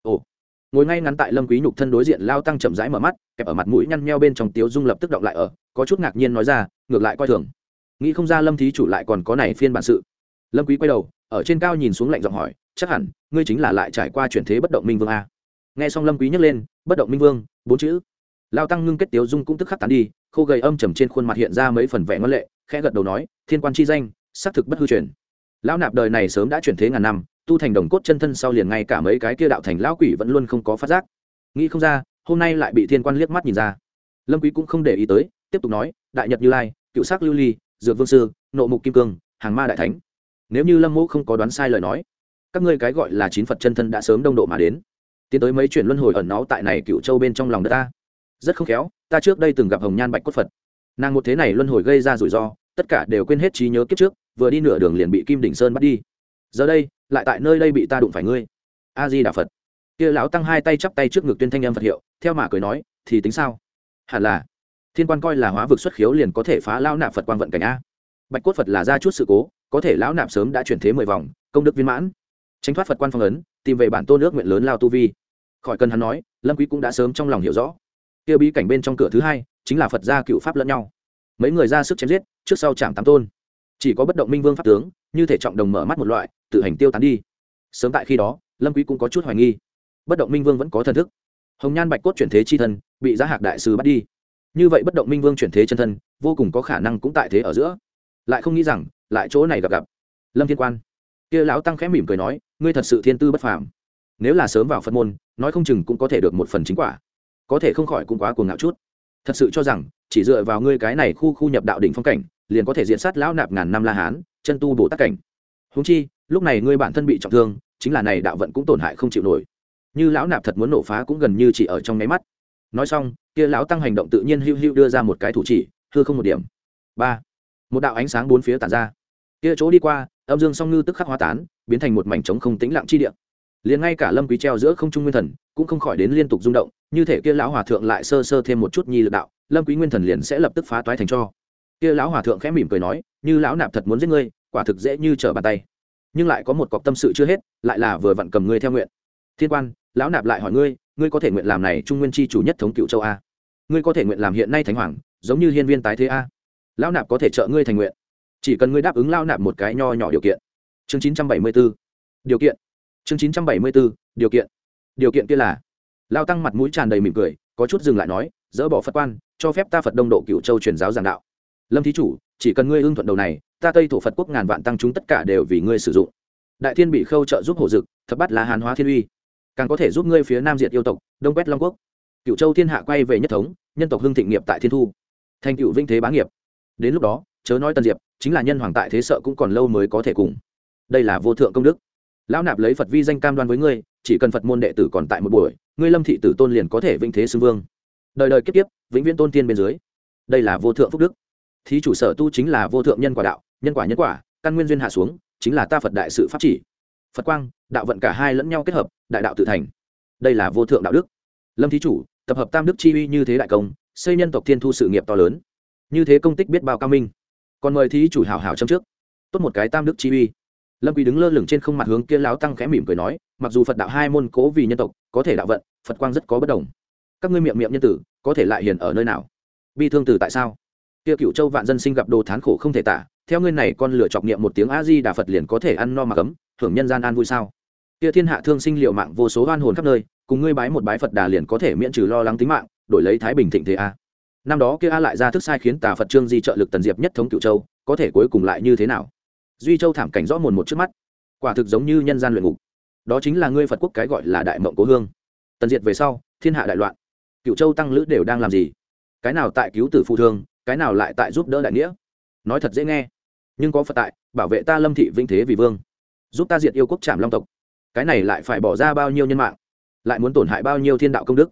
Ồ ngồi ngay ngắn tại lâm quý nhục thân đối diện lao tăng chậm rãi mở mắt, kẹp ở mặt mũi nhăn nheo bên trong tiếu dung lập tức động lại ở, có chút ngạc nhiên nói ra, ngược lại coi thường. Nghĩ không ra lâm thí chủ lại còn có này phiên bản sự. Lâm quý quay đầu, ở trên cao nhìn xuống lạnh giọng hỏi, chắc hẳn, ngươi chính là lại trải qua chuyển thế bất động minh vương a? Nghe xong lâm quý nhắc lên, bất động minh vương, bốn chữ. Lao tăng ngưng kết tiếu dung cũng tức khắc tán đi, khô gầy âm trầm trên khuôn mặt hiện ra mấy phần vẻ ngoan lệ, khẽ gật đầu nói, thiên quan chi danh, xác thực bất hư truyền. Lão nạp đời này sớm đã chuyển thế ngàn năm tu thành đồng cốt chân thân sau liền ngay cả mấy cái kia đạo thành lão quỷ vẫn luôn không có phát giác. Nghĩ không ra, hôm nay lại bị thiên quan liếc mắt nhìn ra. Lâm quý cũng không để ý tới, tiếp tục nói, đại nhật như lai, cựu sắc lưu ly, dược vương sư, nộ mục kim cương, hàng ma đại thánh. Nếu như lâm mẫu không có đoán sai lời nói, các ngươi cái gọi là chín phật chân thân đã sớm đông độ mà đến. Tiến tới mấy chuyện luân hồi ẩn náu tại này cựu châu bên trong lòng đất ta. Rất không khéo, ta trước đây từng gặp hồng nhan bạch cốt phật. Nàng một thế này luân hồi gây ra rủi ro, tất cả đều quên hết trí nhớ kiếp trước, vừa đi nửa đường liền bị kim đỉnh sơn bắt đi giờ đây, lại tại nơi đây bị ta đụng phải ngươi. A di đà phật. Kia lão tăng hai tay chắp tay trước ngực tuyên thanh âm phật hiệu, theo mà cười nói, thì tính sao? Hẳn là. Thiên quan coi là hóa vực xuất khiếu liền có thể phá lão nạp phật quan vận cảnh a. Bạch cốt phật là ra chút sự cố, có thể lão nạp sớm đã chuyển thế mười vòng, công đức viên mãn. Tránh thoát phật quan phong ấn, tìm về bản tôn nước nguyện lớn lao tu vi. Khỏi cần hắn nói, lâm quý cũng đã sớm trong lòng hiểu rõ. Kia bí cảnh bên trong cửa thứ hai, chính là phật gia cựu pháp lẫn nhau. Mấy người ra sức chém giết, trước sau chạm tám tôn. Chỉ có bất động minh vương pháp tướng, như thể trọng đồng mở mắt một loại tự hành tiêu tán đi. Sớm tại khi đó, lâm quý cũng có chút hoài nghi. Bất động minh vương vẫn có thần thức. Hồng nhan bạch cốt chuyển thế chi thân, bị giá hạc đại sư bắt đi. Như vậy bất động minh vương chuyển thế chân thân, vô cùng có khả năng cũng tại thế ở giữa. Lại không nghĩ rằng, lại chỗ này gặp gặp. Lâm thiên quan. Kia lão tăng khẽ mỉm cười nói, ngươi thật sự thiên tư bất phàm. Nếu là sớm vào phật môn, nói không chừng cũng có thể được một phần chính quả. Có thể không khỏi cũng quá cuồng ngạo chút. Thật sự cho rằng, chỉ dựa vào ngươi cái này khu khu nhập đạo đỉnh phong cảnh, liền có thể diện sát lão nạp ngàn năm la hán, chân tu bổ tác cảnh húng chi, lúc này ngươi bản thân bị trọng thương, chính là này đạo vận cũng tổn hại không chịu nổi. Như lão nạp thật muốn nổ phá cũng gần như chỉ ở trong nháy mắt. Nói xong, kia lão tăng hành động tự nhiên hưu hưu đưa ra một cái thủ chỉ, hư không một điểm. Ba. Một đạo ánh sáng bốn phía tản ra. Kia chỗ đi qua, âm dương song ngư tức khắc hóa tán, biến thành một mảnh trống không tĩnh lặng chi địa. Liền ngay cả lâm quý treo giữa không trung nguyên thần, cũng không khỏi đến liên tục rung động, như thể kia lão hòa thượng lại sơ sơ thêm một chút nhi lực đạo, lâm quý nguyên thần liền sẽ lập tức phá toái thành cho. Kia lão hòa thượng khẽ mỉm cười nói, như lão nạp thật muốn giết ngươi quả thực dễ như trở bàn tay. Nhưng lại có một cọc tâm sự chưa hết, lại là vừa vặn cầm ngươi theo nguyện. Thiên quan, lão nạp lại hỏi ngươi ngươi có thể nguyện làm này trung nguyên chi chủ nhất thống cựu châu a? Ngươi có thể nguyện làm hiện nay thánh hoàng, giống như hiên viên tái thế a? Lão nạp có thể trợ ngươi thành nguyện. Chỉ cần ngươi đáp ứng lão nạp một cái nho nhỏ điều kiện. Chương chín trăm bảy mươi 974 điều kiện. Chương chín trăm bảy mươi 974 điều kiện. Điều kiện kia là, lao tăng mặt mũi tràn đầy mỉm cười, có chút dừng lại nói, dỡ bỏ phật quan, cho phép ta phật đông độ cựu châu truyền giáo giảng đạo. Lâm thí chủ chỉ cần ngươi ưng thuận đầu này, ta tây thổ phật quốc ngàn vạn tăng chúng tất cả đều vì ngươi sử dụng. Đại thiên bị khâu trợ giúp hổ dực, thập bắt là hàn hóa thiên uy. Càng có thể giúp ngươi phía nam diệt yêu tộc, đông quét long quốc. Cựu châu thiên hạ quay về nhất thống, nhân tộc hưng thịnh nghiệp tại thiên thu. Thành cựu vinh thế bá nghiệp. Đến lúc đó, chớ nói tân diệp, chính là nhân hoàng tại thế sợ cũng còn lâu mới có thể cùng. Đây là vô thượng công đức. Lão nạp lấy phật vi danh cam đoan với ngươi, chỉ cần phật môn đệ tử còn tại một buổi, ngươi lâm thị tử tôn liền có thể vinh thế xưng vương. Đời đời kiếp kiếp, vĩnh viễn tôn tiên bên dưới. Đây là vô thượng phúc đức thí chủ sở tu chính là vô thượng nhân quả đạo, nhân quả nhân quả, căn nguyên duyên hạ xuống, chính là ta phật đại sự pháp chỉ. Phật quang, đạo vận cả hai lẫn nhau kết hợp, đại đạo tự thành. Đây là vô thượng đạo đức. Lâm thí chủ, tập hợp tam đức chi uy như thế đại công, xây nhân tộc thiên thu sự nghiệp to lớn. Như thế công tích biết bao cao minh. Còn mời thí chủ hảo hảo châm trước. Tốt một cái tam đức chi uy. Lâm quý đứng lơ lửng trên không mặt hướng kia láo tăng khẽ mỉm cười nói, mặc dù phật đạo hai môn cố vì nhân tộc, có thể đạo vận, phật quang rất có bất đồng. Các ngươi miệng miệng nhân tử, có thể lại hiền ở nơi nào? Bi thương tử tại sao? Kia cựu châu vạn dân sinh gặp đồ thán khổ không thể tả, theo ngươi này con lửa chọc niệm một tiếng a di đà phật liền có thể ăn no mà cấm hưởng nhân gian an vui sao? Kia thiên hạ thương sinh liệu mạng vô số oan hồn khắp nơi, cùng ngươi bái một bái phật đà liền có thể miễn trừ lo lắng tính mạng, đổi lấy thái bình thịnh thế a. Năm đó kia a lại ra thức sai khiến tà phật trương di trợ lực tần diệp nhất thống cựu châu, có thể cuối cùng lại như thế nào? Duy châu thảm cảnh rõ mồn một trước mắt, quả thực giống như nhân gian luyện ngục. Đó chính là ngươi phật quốc cái gọi là đại mộng cố hương. Tần diệt về sau, thiên hạ đại loạn, cựu châu tăng lữ đều đang làm gì? Cái nào tại cứu tử phụ thương cái nào lại tại giúp đỡ đại nghĩa? Nói thật dễ nghe, nhưng có phật tại, bảo vệ ta lâm thị vinh thế vì vương, giúp ta diệt yêu quốc trảm long tộc. Cái này lại phải bỏ ra bao nhiêu nhân mạng? Lại muốn tổn hại bao nhiêu thiên đạo công đức?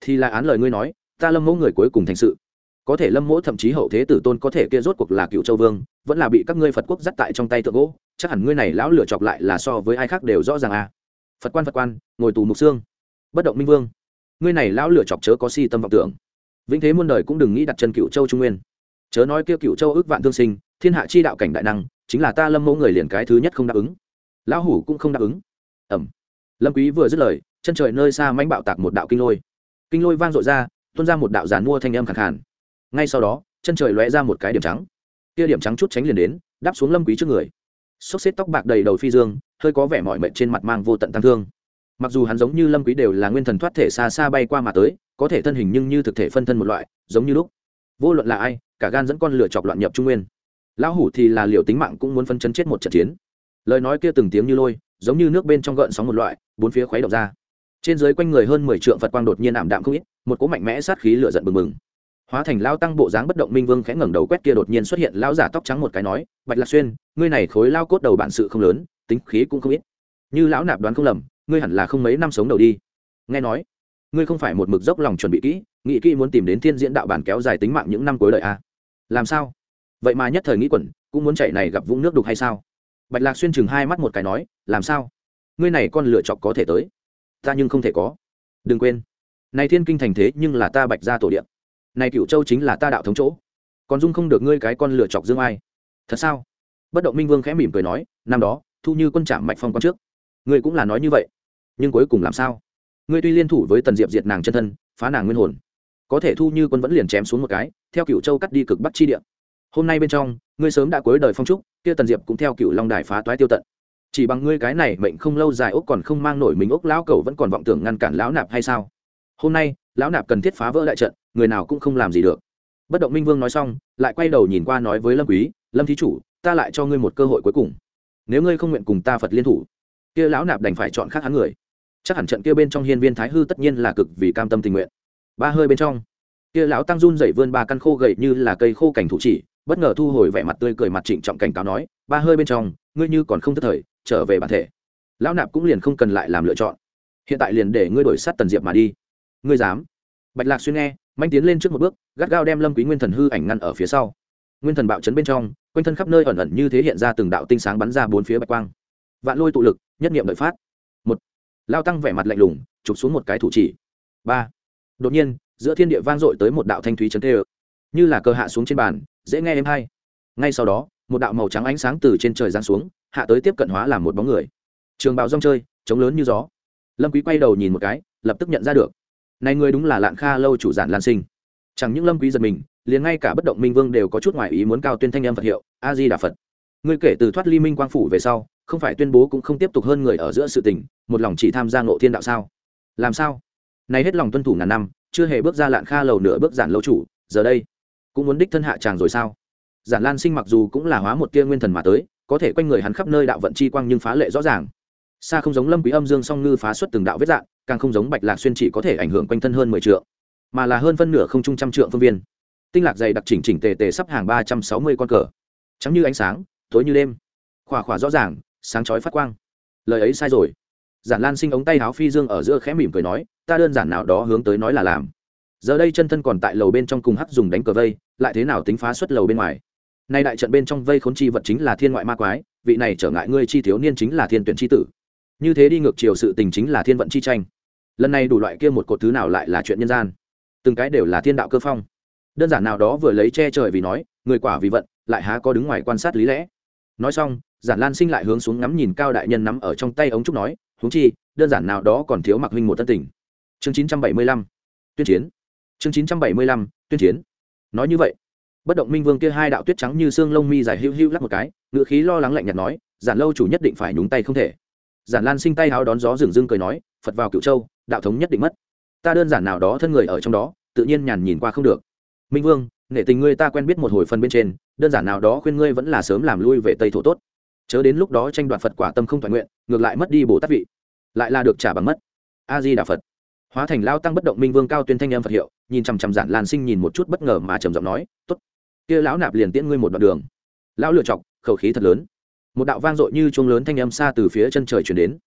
Thì là án lời ngươi nói, ta lâm mẫu người cuối cùng thành sự. Có thể lâm mỗ thậm chí hậu thế tử tôn có thể kia rốt cuộc là cựu châu vương, vẫn là bị các ngươi phật quốc dắt tại trong tay tượng gỗ, chắc hẳn ngươi này lão lửa chọc lại là so với ai khác đều rõ ràng à. Phật quan phật quan, ngồi tù mục xương. Bất động minh vương, ngươi này lão lửa chọc chớ có si tâm vọng tưởng vĩnh thế muôn đời cũng đừng nghĩ đặt chân cựu châu trung nguyên. Chớ nói kia cựu châu ước vạn thương sinh, thiên hạ chi đạo cảnh đại năng, chính là ta lâm mẫu người liền cái thứ nhất không đáp ứng. Lão hủ cũng không đáp ứng. Ẩm. Lâm quý vừa dứt lời, chân trời nơi xa mãnh bạo tạc một đạo kinh lôi. Kinh lôi vang dội ra, tuôn ra một đạo giàn mua thanh âm khàn khàn. Ngay sau đó, chân trời lóe ra một cái điểm trắng. Kia điểm trắng chút tránh liền đến, đáp xuống lâm quý trước người. Xốc xếp tóc bạc đầy đầu phi dương, hơi có vẻ mỏi mệt trên mặt mang vô tận tăng thương mặc dù hắn giống như lâm quý đều là nguyên thần thoát thể xa xa bay qua mà tới, có thể thân hình nhưng như thực thể phân thân một loại, giống như lúc. Vô luận là ai, cả gan dẫn con lửa chọc loạn nhập trung nguyên. Lão hủ thì là liều tính mạng cũng muốn phân chân chết một trận chiến. Lời nói kia từng tiếng như lôi, giống như nước bên trong gợn sóng một loại, bốn phía khuấy động ra. Trên dưới quanh người hơn mười trượng phật quang đột nhiên ảm đạm không ít, một cỗ mạnh mẽ sát khí lửa giận bừng bừng. Hóa thành lao tăng bộ dáng bất động minh vương khẽ ngẩng đầu quét kia đột nhiên xuất hiện lão giả tóc trắng một cái nói, bạch lạc xuyên, ngươi này khối lao cốt đầu bản sự không lớn, tính khí cũng không ít. Như lão nạp đoán không lầm ngươi hẳn là không mấy năm sống đầu đi. Nghe nói, ngươi không phải một mực dốc lòng chuẩn bị kỹ, nghĩ kỹ muốn tìm đến thiên diễn đạo bản kéo dài tính mạng những năm cuối đời à? làm sao? Vậy mà nhất thời nghĩ quẩn, cũng muốn chạy này gặp vũng nước đục hay sao? Bạch lạc xuyên chừng hai mắt một cái nói, làm sao? Ngươi này con lựa chọc có thể tới. Ta nhưng không thể có. Đừng quên, này thiên kinh thành thế nhưng là ta bạch ra tổ điện này cựu châu chính là ta đạo thống chỗ. Còn dung không được ngươi cái con lựa chọc dương ai? Thật sao? Bất động minh vương khẽ mỉm cười nói, năm đó, thu như quân trạm mạch phong con trước. Ngươi cũng là nói như vậy nhưng cuối cùng làm sao? Ngươi tuy liên thủ với tần diệp diệt nàng chân thân, phá nàng nguyên hồn, có thể thu như quân vẫn liền chém xuống một cái, theo cựu châu cắt đi cực bắc chi địa. Hôm nay bên trong, ngươi sớm đã cuối đời phong trúc, kia tần diệp cũng theo cựu long đài phá toái tiêu tận. Chỉ bằng ngươi cái này mệnh không lâu dài ốc còn không mang nổi mình ốc, lão cầu vẫn còn vọng tưởng ngăn cản lão nạp hay sao? Hôm nay, lão nạp cần thiết phá vỡ đại trận, người nào cũng không làm gì được. Bất động minh vương nói xong, lại quay đầu nhìn qua nói với lâm quý, lâm thí chủ, ta lại cho ngươi một cơ hội cuối cùng. Nếu ngươi không nguyện cùng ta phật liên thủ, kia lão nạp đành phải chọn khác hắn người chắc hẳn trận kia bên trong hiên viên thái hư tất nhiên là cực vì cam tâm tình nguyện. Ba hơi bên trong, kia lão tăng run dậy vươn ba căn khô gậy như là cây khô cảnh thủ chỉ, bất ngờ thu hồi vẻ mặt tươi cười mặt trịnh trọng cảnh cáo nói, ba hơi bên trong, ngươi như còn không thất thời, trở về bản thể. Lão nạp cũng liền không cần lại làm lựa chọn. Hiện tại liền để ngươi đổi sát tần diệp mà đi. Ngươi dám? Bạch lạc xuyên nghe, manh tiến lên trước một bước, gắt gao đem lâm quý nguyên thần hư ảnh ngăn ở phía sau. Nguyên thần bạo chấn bên trong, quanh thân khắp nơi ẩn ẩn như thế hiện ra từng đạo tinh sáng bắn ra bốn phía bạch quang. Vạn lôi tụ lực, nhất niệm đợi phát lao tăng vẻ mặt lạnh lùng, chụp xuống một cái thủ chỉ. Ba. Đột nhiên, giữa thiên địa vang dội tới một đạo thanh thúy chấn tê ơ. Như là cờ hạ xuống trên bàn, dễ nghe em hay. Ngay sau đó, một đạo màu trắng ánh sáng từ trên trời giáng xuống, hạ tới tiếp cận hóa làm một bóng người. Trường bào rong chơi chống lớn như gió. Lâm quý quay đầu nhìn một cái, lập tức nhận ra được. Này người đúng là lạn kha lâu chủ giản lan sinh. Chẳng những lâm quý giật mình, liền ngay cả bất động minh vương đều có chút ngoại ý muốn cao tuyên thanh âm phật hiệu, a di đà phật ngươi kể từ thoát ly minh quang phủ về sau, không phải tuyên bố cũng không tiếp tục hơn người ở giữa sự tình, một lòng chỉ tham gia ngộ thiên đạo sao? Làm sao? Này hết lòng tuân thủ ngàn năm, chưa hề bước ra lạn kha lầu nửa bước giản lâu chủ, giờ đây, cũng muốn đích thân hạ tràng rồi sao? Giản lan sinh mặc dù cũng là hóa một tia nguyên thần mà tới, có thể quanh người hắn khắp nơi đạo vận chi quang nhưng phá lệ rõ ràng. Xa không giống lâm quý âm dương song ngư phá xuất từng đạo vết dạng, càng không giống bạch lạc xuyên chỉ có thể ảnh hưởng quanh thân hơn mười trượng, mà là hơn phân nửa không trung trăm trượng phương viên. Tinh lạc dày đặc chỉnh chỉnh tề tề sắp hàng ba trăm sáu mươi con cờ. Trắng như ánh sáng tối như đêm. Khỏa khỏa rõ ràng, sáng chói phát quang. Lời ấy sai rồi. Giản lan sinh ống tay áo phi dương ở giữa khẽ mỉm cười nói, ta đơn giản nào đó hướng tới nói là làm. Giờ đây chân thân còn tại lầu bên trong cùng hắc dùng đánh cờ vây, lại thế nào tính phá xuất lầu bên ngoài? Nay đại trận bên trong vây khốn chi vật chính là thiên ngoại ma quái, vị này trở ngại ngươi chi thiếu niên chính là thiên tuyển chi tử. Như thế đi ngược chiều sự tình chính là thiên vận chi tranh. Lần này đủ loại kia một cột thứ nào lại là chuyện nhân gian? Từng cái đều là thiên đạo cơ phong. Đơn giản nào đó vừa lấy che trời vì nói, người quả vì vận, lại há có đứng ngoài quan sát lý lẽ nói xong, giản lan sinh lại hướng xuống ngắm nhìn cao đại nhân nắm ở trong tay ống trúc nói, huống chi, đơn giản nào đó còn thiếu mặc huynh một tân tình. Chương chín trăm bảy mươi lăm, tuyên chiến. Chương chín trăm bảy mươi lăm, tuyên chiến. Nói như vậy, bất động minh vương kia hai đạo tuyết trắng như xương lông mi dài hưu hưu lắc một cái, ngựa khí lo lắng lạnh nhạt nói, giản lâu chủ nhất định phải nhúng tay không thể. Giản lan sinh tay háo đón gió rừng rưng cười nói, phật vào cựu châu, đạo thống nhất định mất. Ta đơn giản nào đó thân người ở trong đó, tự nhiên nhàn nhìn qua không được. Minh vương nghệ tình ngươi ta quen biết một hồi phần bên trên, đơn giản nào đó khuyên ngươi vẫn là sớm làm lui về tây thổ tốt. Chớ đến lúc đó tranh đoạt phật quả tâm không toàn nguyện, ngược lại mất đi bồ tát vị. Lại là được trả bằng mất. A di đà phật. Hóa thành lao tăng bất động minh vương cao tuyên thanh em phật hiệu, nhìn chằm chằm giản lan sinh nhìn một chút bất ngờ mà trầm giọng nói t ố t kia lão nạp liền tiễn ngươi một đoạn đường. Lão lựa chọc, khẩu khí thật lớn. Một đạo vang dội như chuông lớn thanh âm xa từ phía chân trời chuyển đến.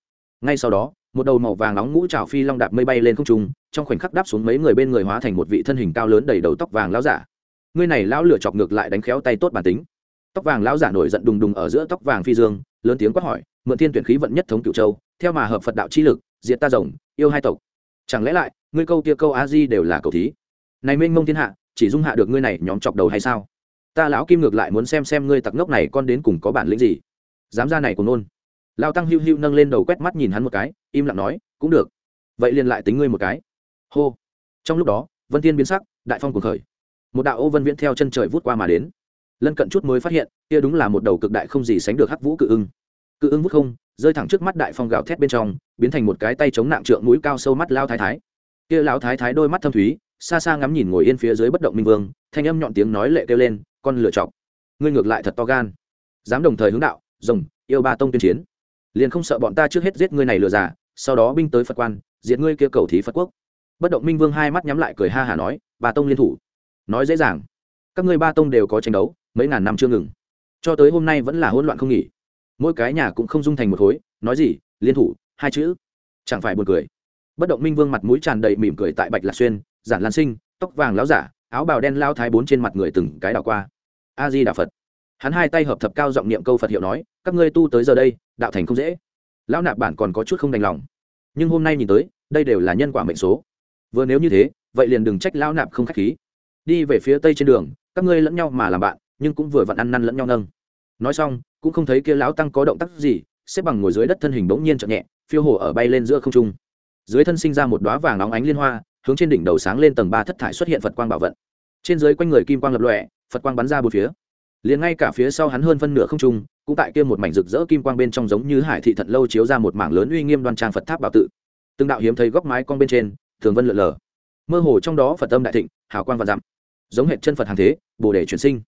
Ngay sau đó, một đầu màu vàng nóng ngũ trào phi long đạp mây bay lên không trung, trong khoảnh khắc đáp xuống mấy người bên người hóa thành một vị thân hình cao lớn đầy đầu tóc vàng lão giả ngươi này lão lửa chọc ngược lại đánh khéo tay tốt bản tính. Tóc vàng lão giả nổi giận đùng đùng ở giữa tóc vàng phi dương, lớn tiếng quát hỏi, mượn thiên tuyển khí vận nhất thống cựu châu, theo mà hợp phật đạo chi lực, diệt ta rồng, yêu hai tộc. Chẳng lẽ lại, ngươi câu kia câu a di đều là cầu thí? Này mênh mông thiên hạ, chỉ dung hạ được ngươi này nhóm chọc đầu hay sao? Ta lão kim ngược lại muốn xem xem ngươi tặc ngốc này con đến cùng có bản lĩnh gì. Dám ra này cùng nôn. Lao tăng hưu hưu nâng lên đầu quét mắt nhìn hắn một cái, im lặng nói, cũng được. Vậy liền lại tính ngươi một cái. Hô. Trong lúc đó, vân thiên biến sắc, đại phong cuồng khởi một đạo ô vân viễn theo chân trời vút qua mà đến. Lân cận chút mới phát hiện, kia đúng là một đầu cực đại không gì sánh được hắc vũ cự ưng. Cự ưng vút không, rơi thẳng trước mắt đại phong gào thét bên trong, biến thành một cái tay chống nặng trượng mũi cao sâu mắt lao thái thái. Kia lão thái thái đôi mắt thâm thúy, xa xa ngắm nhìn ngồi yên phía dưới bất động minh vương, thanh âm nhọn tiếng nói lệ kêu lên, con lựa chọc, ngươi ngược lại thật to gan. Dám đồng thời hướng đạo, rồng, yêu ba tông tuyên chiến. Liền không sợ bọn ta trước hết giết ngươi này lừa giả sau đó binh tới phật quan, diệt ngươi kia cầu thí phật quốc. Bất động minh vương hai mắt nhắm lại cười ha hả nói, ba tông liên thủ nói dễ dàng. Các ngươi ba tông đều có tranh đấu, mấy ngàn năm chưa ngừng. Cho tới hôm nay vẫn là hỗn loạn không nghỉ. Mỗi cái nhà cũng không dung thành một khối, nói gì, liên thủ, hai chữ. Chẳng phải buồn cười. Bất động minh vương mặt mũi tràn đầy mỉm cười tại bạch lạc xuyên, giản lan sinh, tóc vàng láo giả, áo bào đen lao thái bốn trên mặt người từng cái đảo qua. A di đà phật. Hắn hai tay hợp thập cao giọng niệm câu phật hiệu nói, các ngươi tu tới giờ đây, đạo thành không dễ. Lão nạp bản còn có chút không đành lòng. Nhưng hôm nay nhìn tới, đây đều là nhân quả mệnh số. Vừa nếu như thế, vậy liền đừng trách lão nạp không khách khí đi về phía tây trên đường, các ngươi lẫn nhau mà làm bạn, nhưng cũng vừa vặn ăn năn lẫn nhau nâng. Nói xong, cũng không thấy kia lão tăng có động tác gì, xếp bằng ngồi dưới đất thân hình bỗng nhiên chậm nhẹ, phiêu hồ ở bay lên giữa không trung. Dưới thân sinh ra một đóa vàng óng ánh liên hoa, hướng trên đỉnh đầu sáng lên tầng ba thất thải xuất hiện phật quang bảo vận. Trên dưới quanh người kim quang lập lòe, phật quang bắn ra bốn phía. Liền ngay cả phía sau hắn hơn phân nửa không trung, cũng tại kia một mảnh rực rỡ kim quang bên trong giống như hải thị thận lâu chiếu ra một mảng lớn uy nghiêm đoan trang phật tháp bảo tự. Từng đạo hiếm thấy góc mái cong bên trên, thường vân lượn lờ mơ hồ trong đó phật Tâm đại thịnh, hào quang và dặm. Giống hệ chân phật hàng thế, bồ đề chuyển sinh.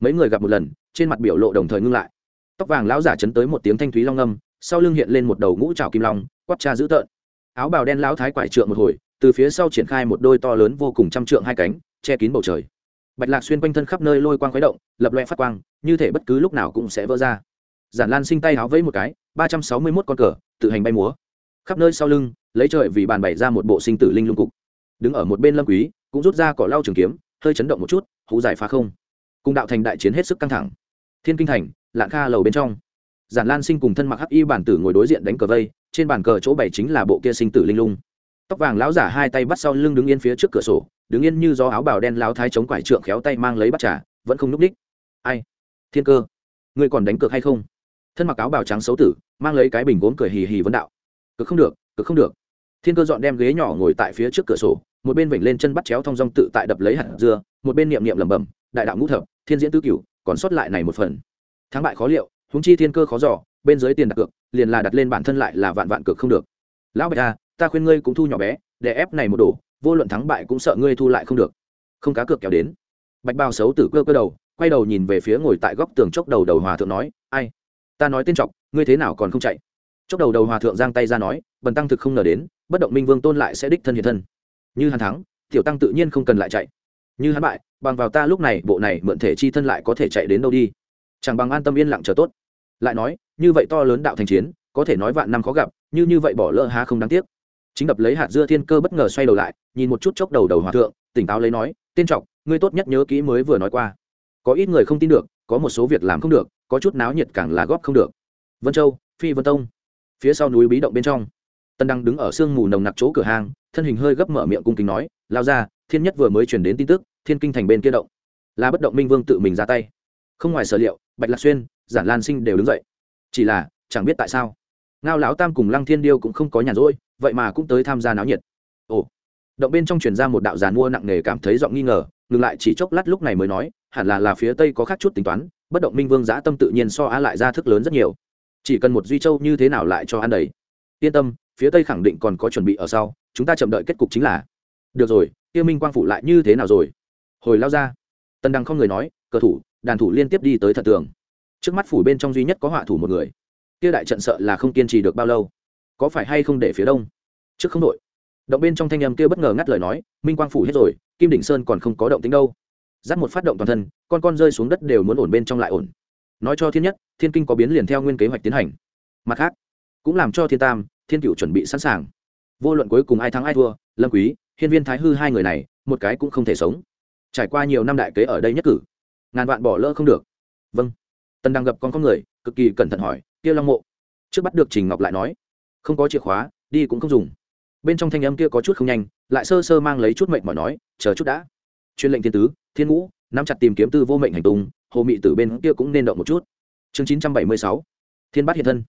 Mấy người gặp một lần, trên mặt biểu lộ đồng thời ngưng lại. Tóc vàng lão giả chấn tới một tiếng thanh thúy long âm, sau lưng hiện lên một đầu ngũ trào kim long, quát cha dữ tợn. Áo bào đen lão thái quải trượng một hồi, từ phía sau triển khai một đôi to lớn vô cùng trăm trượng hai cánh, che kín bầu trời. Bạch lạc xuyên quanh thân khắp nơi lôi quang khuấy động, lập loe phát quang, như thể bất cứ lúc nào cũng sẽ vỡ ra. Giản lan sinh tay háo vẫy một cái, ba trăm sáu mươi mốt con cờ, tự hành bay múa. Khắp nơi sau lưng, lấy trời vì bàn bày ra một bộ sinh tử linh lung cục đứng ở một bên lâm quý, cũng rút ra cỏ lau trường kiếm, hơi chấn động một chút, hú giải phá không. Cùng đạo thành đại chiến hết sức căng thẳng. Thiên kinh thành lạng kha lầu bên trong. Giản lan sinh cùng thân mặc hắc y bản tử ngồi đối diện đánh cờ vây, trên bàn cờ chỗ bảy chính là bộ kia sinh tử linh lung. Tóc vàng lão giả hai tay bắt sau lưng đứng yên phía trước cửa sổ, đứng yên như do áo bào đen lão thái chống quải trượng khéo tay mang lấy bắt trà, vẫn không núp đích ai? Thiên cơ, ngươi còn đánh cược hay không? Thân mặc áo bào trắng xấu tử, mang lấy cái bình gốm cười hì hì vấn đạo. Cực không được cực không được thiên cơ dọn đem ghế nhỏ ngồi tại phía trước cửa sổ, một bên vểnh lên chân bắt chéo thong dong tự tại đập lấy hạt dưa, một bên niệm niệm lẩm bẩm, đại đạo ngũ thập, thiên diễn tứ cửu, còn sót lại này một phần. Thắng bại khó liệu húng chi thiên cơ khó giỏ bên dưới tiền đặt cược, liền là đặt lên bản thân lại là vạn vạn cược không được. Lão bạch a ta khuyên ngươi cũng thu nhỏ bé, để ép này một đổ, vô luận thắng bại cũng sợ ngươi thu lại không được. Không cá cược kéo đến. Bạch bao xấu tử cơ cơ đầu, quay đầu nhìn về phía ngồi tại góc tường chốc đầu đầu hòa thượng nói, ai? Ta nói tên trọc ngươi thế nào còn không chạy? Chốc đầu đầu hòa thượng giang tay ra nói, bần tăng thực không ngờ đến bất động minh vương tôn lại sẽ đích thân hiện thân. Như hắn thắng tiểu tăng tự nhiên không cần lại chạy. Như hắn bại bằng vào ta lúc này bộ này mượn thể chi thân lại có thể chạy đến đâu đi? Chẳng bằng an tâm yên lặng chờ tốt. Lại nói như vậy to lớn đạo thành chiến có thể nói vạn năm khó gặp như như vậy bỏ lỡ há không đáng tiếc. Chính đập lấy hạt dưa thiên cơ bất ngờ xoay đầu lại nhìn một chút chốc đầu đầu hòa thượng tỉnh táo lấy nói tên trọng, ngươi tốt nhất nhớ kỹ mới vừa nói qua. Có ít người không tin được có một số việc làm không được có chút náo nhiệt càng là góp không được. Vân châu phi vân tông. Phía sau núi bí động bên trong tân đăng đứng ở sương mù nồng nặc chỗ cửa hàng thân hình hơi gấp mở miệng cung kính nói, lao ra, thiên nhất vừa mới chuyển đến tin tức, thiên kinh thành bên kia động. Là bất động minh vương tự mình ra tay. Không ngoài sở liệu, bạch lạc xuyên, giản lan sinh đều đứng dậy. Chỉ là, chẳng biết tại sao, ngao lão tam cùng lăng thiên điêu cũng không có nhàn rỗi, vậy mà cũng tới tham gia náo nhiệt. Ồ. Động bên trong truyền ra một đạo giàn mua nặng nề cảm thấy giọng nghi ngờ, ngừng lại chỉ chốc lát lúc này mới nói, hẳn là là phía tây có khác chút tính toán, bất động minh vương giã tâm tự nhiên so á lại ra thức lớn rất nhiều. Chỉ cần một duy châu như thế nào lại cho ăn đấy yên tâm phía tây khẳng định còn có chuẩn bị ở sau, chúng ta chậm đợi kết cục chính là, được rồi tiêu minh quang phụ lại như thế nào rồi? Hồi lao ra, tần đăng không người nói, cờ thủ, đàn thủ liên tiếp đi tới thật tường. Trước mắt phủ bên trong duy nhất có họa thủ một người. Kia đại trận sợ là không kiên trì được bao lâu. Có phải hay không để phía đông? Trước không đội. Động bên trong thanh âm kia bất ngờ ngắt lời nói, minh quang phủ hết rồi, kim đỉnh sơn còn không có động tính đâu. Dắt một phát động toàn thân, con con rơi xuống đất đều muốn ổn bên trong lại ổn. Nói cho thiên nhất, thiên kinh có biến liền theo nguyên kế hoạch tiến hành. Mặt khác, cũng làm cho thiên tam thiên cựu chuẩn bị sẵn sàng. Vô luận cuối cùng ai thắng ai thua, lâm quý, hiên viên thái hư hai người này, một cái cũng không thể sống. Trải qua nhiều năm đại kế ở đây nhất cử, ngàn vạn bỏ lỡ không được. Vâng. Tần đang gặp con có người, cực kỳ cẩn thận hỏi, kia long mộ? Trước bắt được trình ngọc lại nói, không có chìa khóa, đi cũng không dùng. Bên trong thanh âm kia có chút không nhanh, lại sơ sơ mang lấy chút mệnh mỏi nói, chờ chút đã. Chuyên lệnh thiên tứ, thiên ngũ, nắm chặt tìm kiếm tư vô mệnh hành tung, hồ mị từ bên kia cũng nên động một chút. Chương chín trăm bảy mươi sáu, thiên bát hiện thân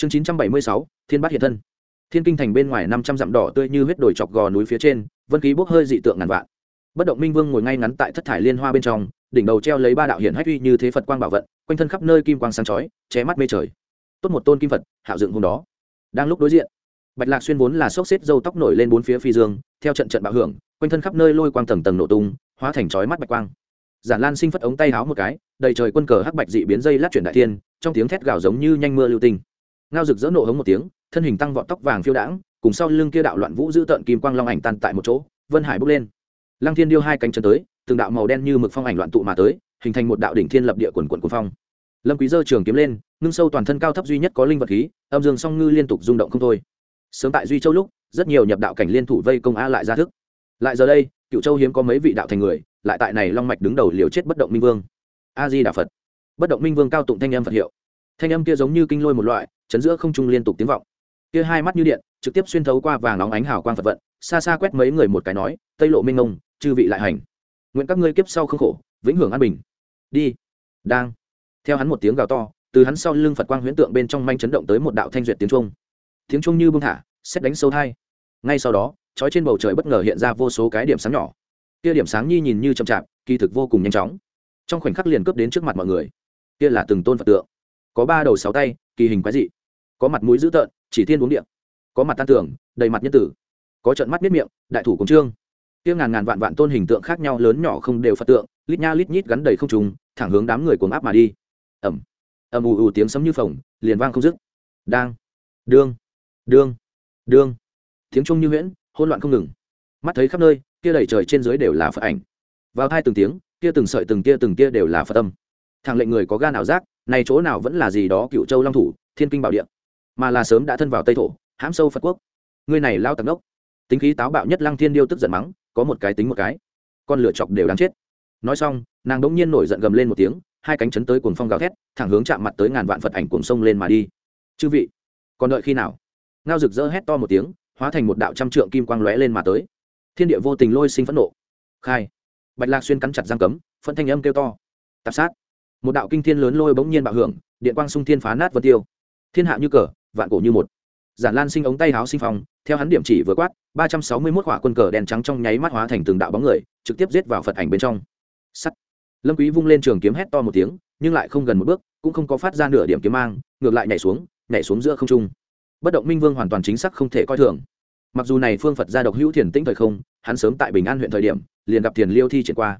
chương chín trăm bảy mươi sáu, thiên bát hiện thân. Thiên kinh thành bên ngoài năm trăm dặm đỏ tươi như huyết đồi chọc gò núi phía trên, vân khí bốc hơi dị tượng ngàn vạn. Bất động minh vương ngồi ngay ngắn tại thất thải liên hoa bên trong, đỉnh đầu treo lấy ba đạo hiển hách uy như thế phật quang bảo vận, quanh thân khắp nơi kim quang sáng chói, che mắt mê trời. Tốt một tôn kim phật, hạo dựng hôm đó. Đang lúc đối diện, bạch lạc xuyên vốn là xốc xếp dâu tóc nổi lên bốn phía phi dương, theo trận trận bạo hưởng, quanh thân khắp nơi lôi quang tầng tầng nổ tung, hóa thành chói mắt bạch quang. Giản lan sinh phất ống tay háo một cái, đầy trời quân cờ hắc bạch dị biến dây lát chuyển đại thiên, trong tiếng thét gào giống như nhanh mưa lưu tinh ngao rực rỡ nổ hống một tiếng, thân hình tăng vọt tóc vàng phiêu đãng, cùng sau lưng kia đạo loạn vũ giữ tợn kim quang long ảnh tan tại một chỗ, vân hải bốc lên. Lăng thiên điêu hai cánh chân tới, từng đạo màu đen như mực phong ảnh loạn tụ mà tới, hình thành một đạo đỉnh thiên lập địa quần quần quần phong. Lâm quý dơ trường kiếm lên, ngưng sâu toàn thân cao thấp duy nhất có linh vật khí, âm dương song ngư liên tục rung động không thôi. Sớm tại duy châu lúc, rất nhiều nhập đạo cảnh liên thủ vây công a lại ra thức. Lại giờ đây, cựu châu hiếm có mấy vị đạo thành người, lại tại này long mạch đứng đầu liều chết bất động minh vương. A di đà phật. Bất động minh vương cao tụng thanh âm phật hiệu. Thanh âm kia giống như kinh lôi một loại chấn giữa không trung liên tục tiếng vọng. Kia hai mắt như điện, trực tiếp xuyên thấu qua vàng nóng ánh hào quang phật vận, xa xa quét mấy người một cái nói, tây lộ minh ngông, chư vị lại hành. Nguyện các ngươi kiếp sau không khổ, vĩnh hưởng an bình. Đi. Đang. Theo hắn một tiếng gào to, từ hắn sau lưng phật quang huyễn tượng bên trong manh chấn động tới một đạo thanh duyệt tiếng trung tiếng trung như bưng thả, xét đánh sâu thai. Ngay sau đó trói trên bầu trời bất ngờ hiện ra vô số cái điểm sáng nhỏ. Kia điểm sáng nhi nhìn như chậm chạp, kỳ thực vô cùng nhanh chóng. Trong khoảnh khắc liền cướp đến trước mặt mọi người. Kia là từng tôn phật tượng. Có ba đầu sáu tay, kỳ hình quái dị có mặt mũi dữ tợn, chỉ thiên uống điện có mặt tan tưởng đầy mặt nhân tử. Có trận mắt miết miệng, đại thủ cùng trương. Kia ngàn ngàn vạn vạn tôn hình tượng khác nhau lớn nhỏ không đều phật tượng, lít nha lít nhít gắn đầy không trùng thẳng hướng đám người cuồng áp mà đi. Ẩm ầm ù ù tiếng sấm như phồng, liền vang không dứt. Đang. Đương. Đương. Đương. Tiếng trung như huyễn, hỗn loạn không ngừng. Mắt thấy khắp nơi, kia đầy trời trên dưới đều là phật ảnh. Vào thai từng tiếng, kia từng sợi từng kia từng kia đều là phật tâm thằng lệnh người có gan ảo giác, này chỗ nào vẫn là gì đó cựu châu long thủ, thiên kinh bảo điện mà là sớm đã thân vào tây thổ, hãm sâu phật quốc. Ngươi này lao tặc đốc tính khí táo bạo nhất lăng thiên điêu tức giận mắng, có một cái tính một cái. Con lửa chọc đều đáng chết. Nói xong, nàng đống nhiên nổi giận gầm lên một tiếng, hai cánh chấn tới cuồng phong gào thét, thẳng hướng chạm mặt tới ngàn vạn phật ảnh cuồng sông lên mà đi. Chư vị, còn đợi khi nào? Ngao rực rỡ hét to một tiếng, hóa thành một đạo trăm trượng kim quang lóe lên mà tới. Thiên địa vô tình lôi sinh phẫn nộ. Khai. Bạch lạc xuyên cắn chặt giang cấm phân thanh âm kêu to. Tạp sát. Một đạo kinh thiên lớn lôi bỗng nhiên bạo hưởng, điện quang sung thiên phá nát vân tiêu. Thiên hạ như cờ vạn cổ như một. Giản lan sinh ống tay háo sinh phong, theo hắn điểm chỉ vừa quát, ba trăm sáu mươi mốt quả quân cờ đen trắng trong nháy mắt hóa thành từng đạo bóng người, trực tiếp giết vào phật ảnh bên trong. Sắt. Lâm quý vung lên trường kiếm hét to một tiếng, nhưng lại không gần một bước, cũng không có phát ra nửa điểm kiếm mang, ngược lại nhảy xuống nhảy xuống giữa không trung. Bất động minh vương hoàn toàn chính xác không thể coi thường. Mặc dù này phương phật gia độc hữu thiền tĩnh thời không, hắn sớm tại bình an huyện thời điểm, liền gặp thiền liêu thi triển qua.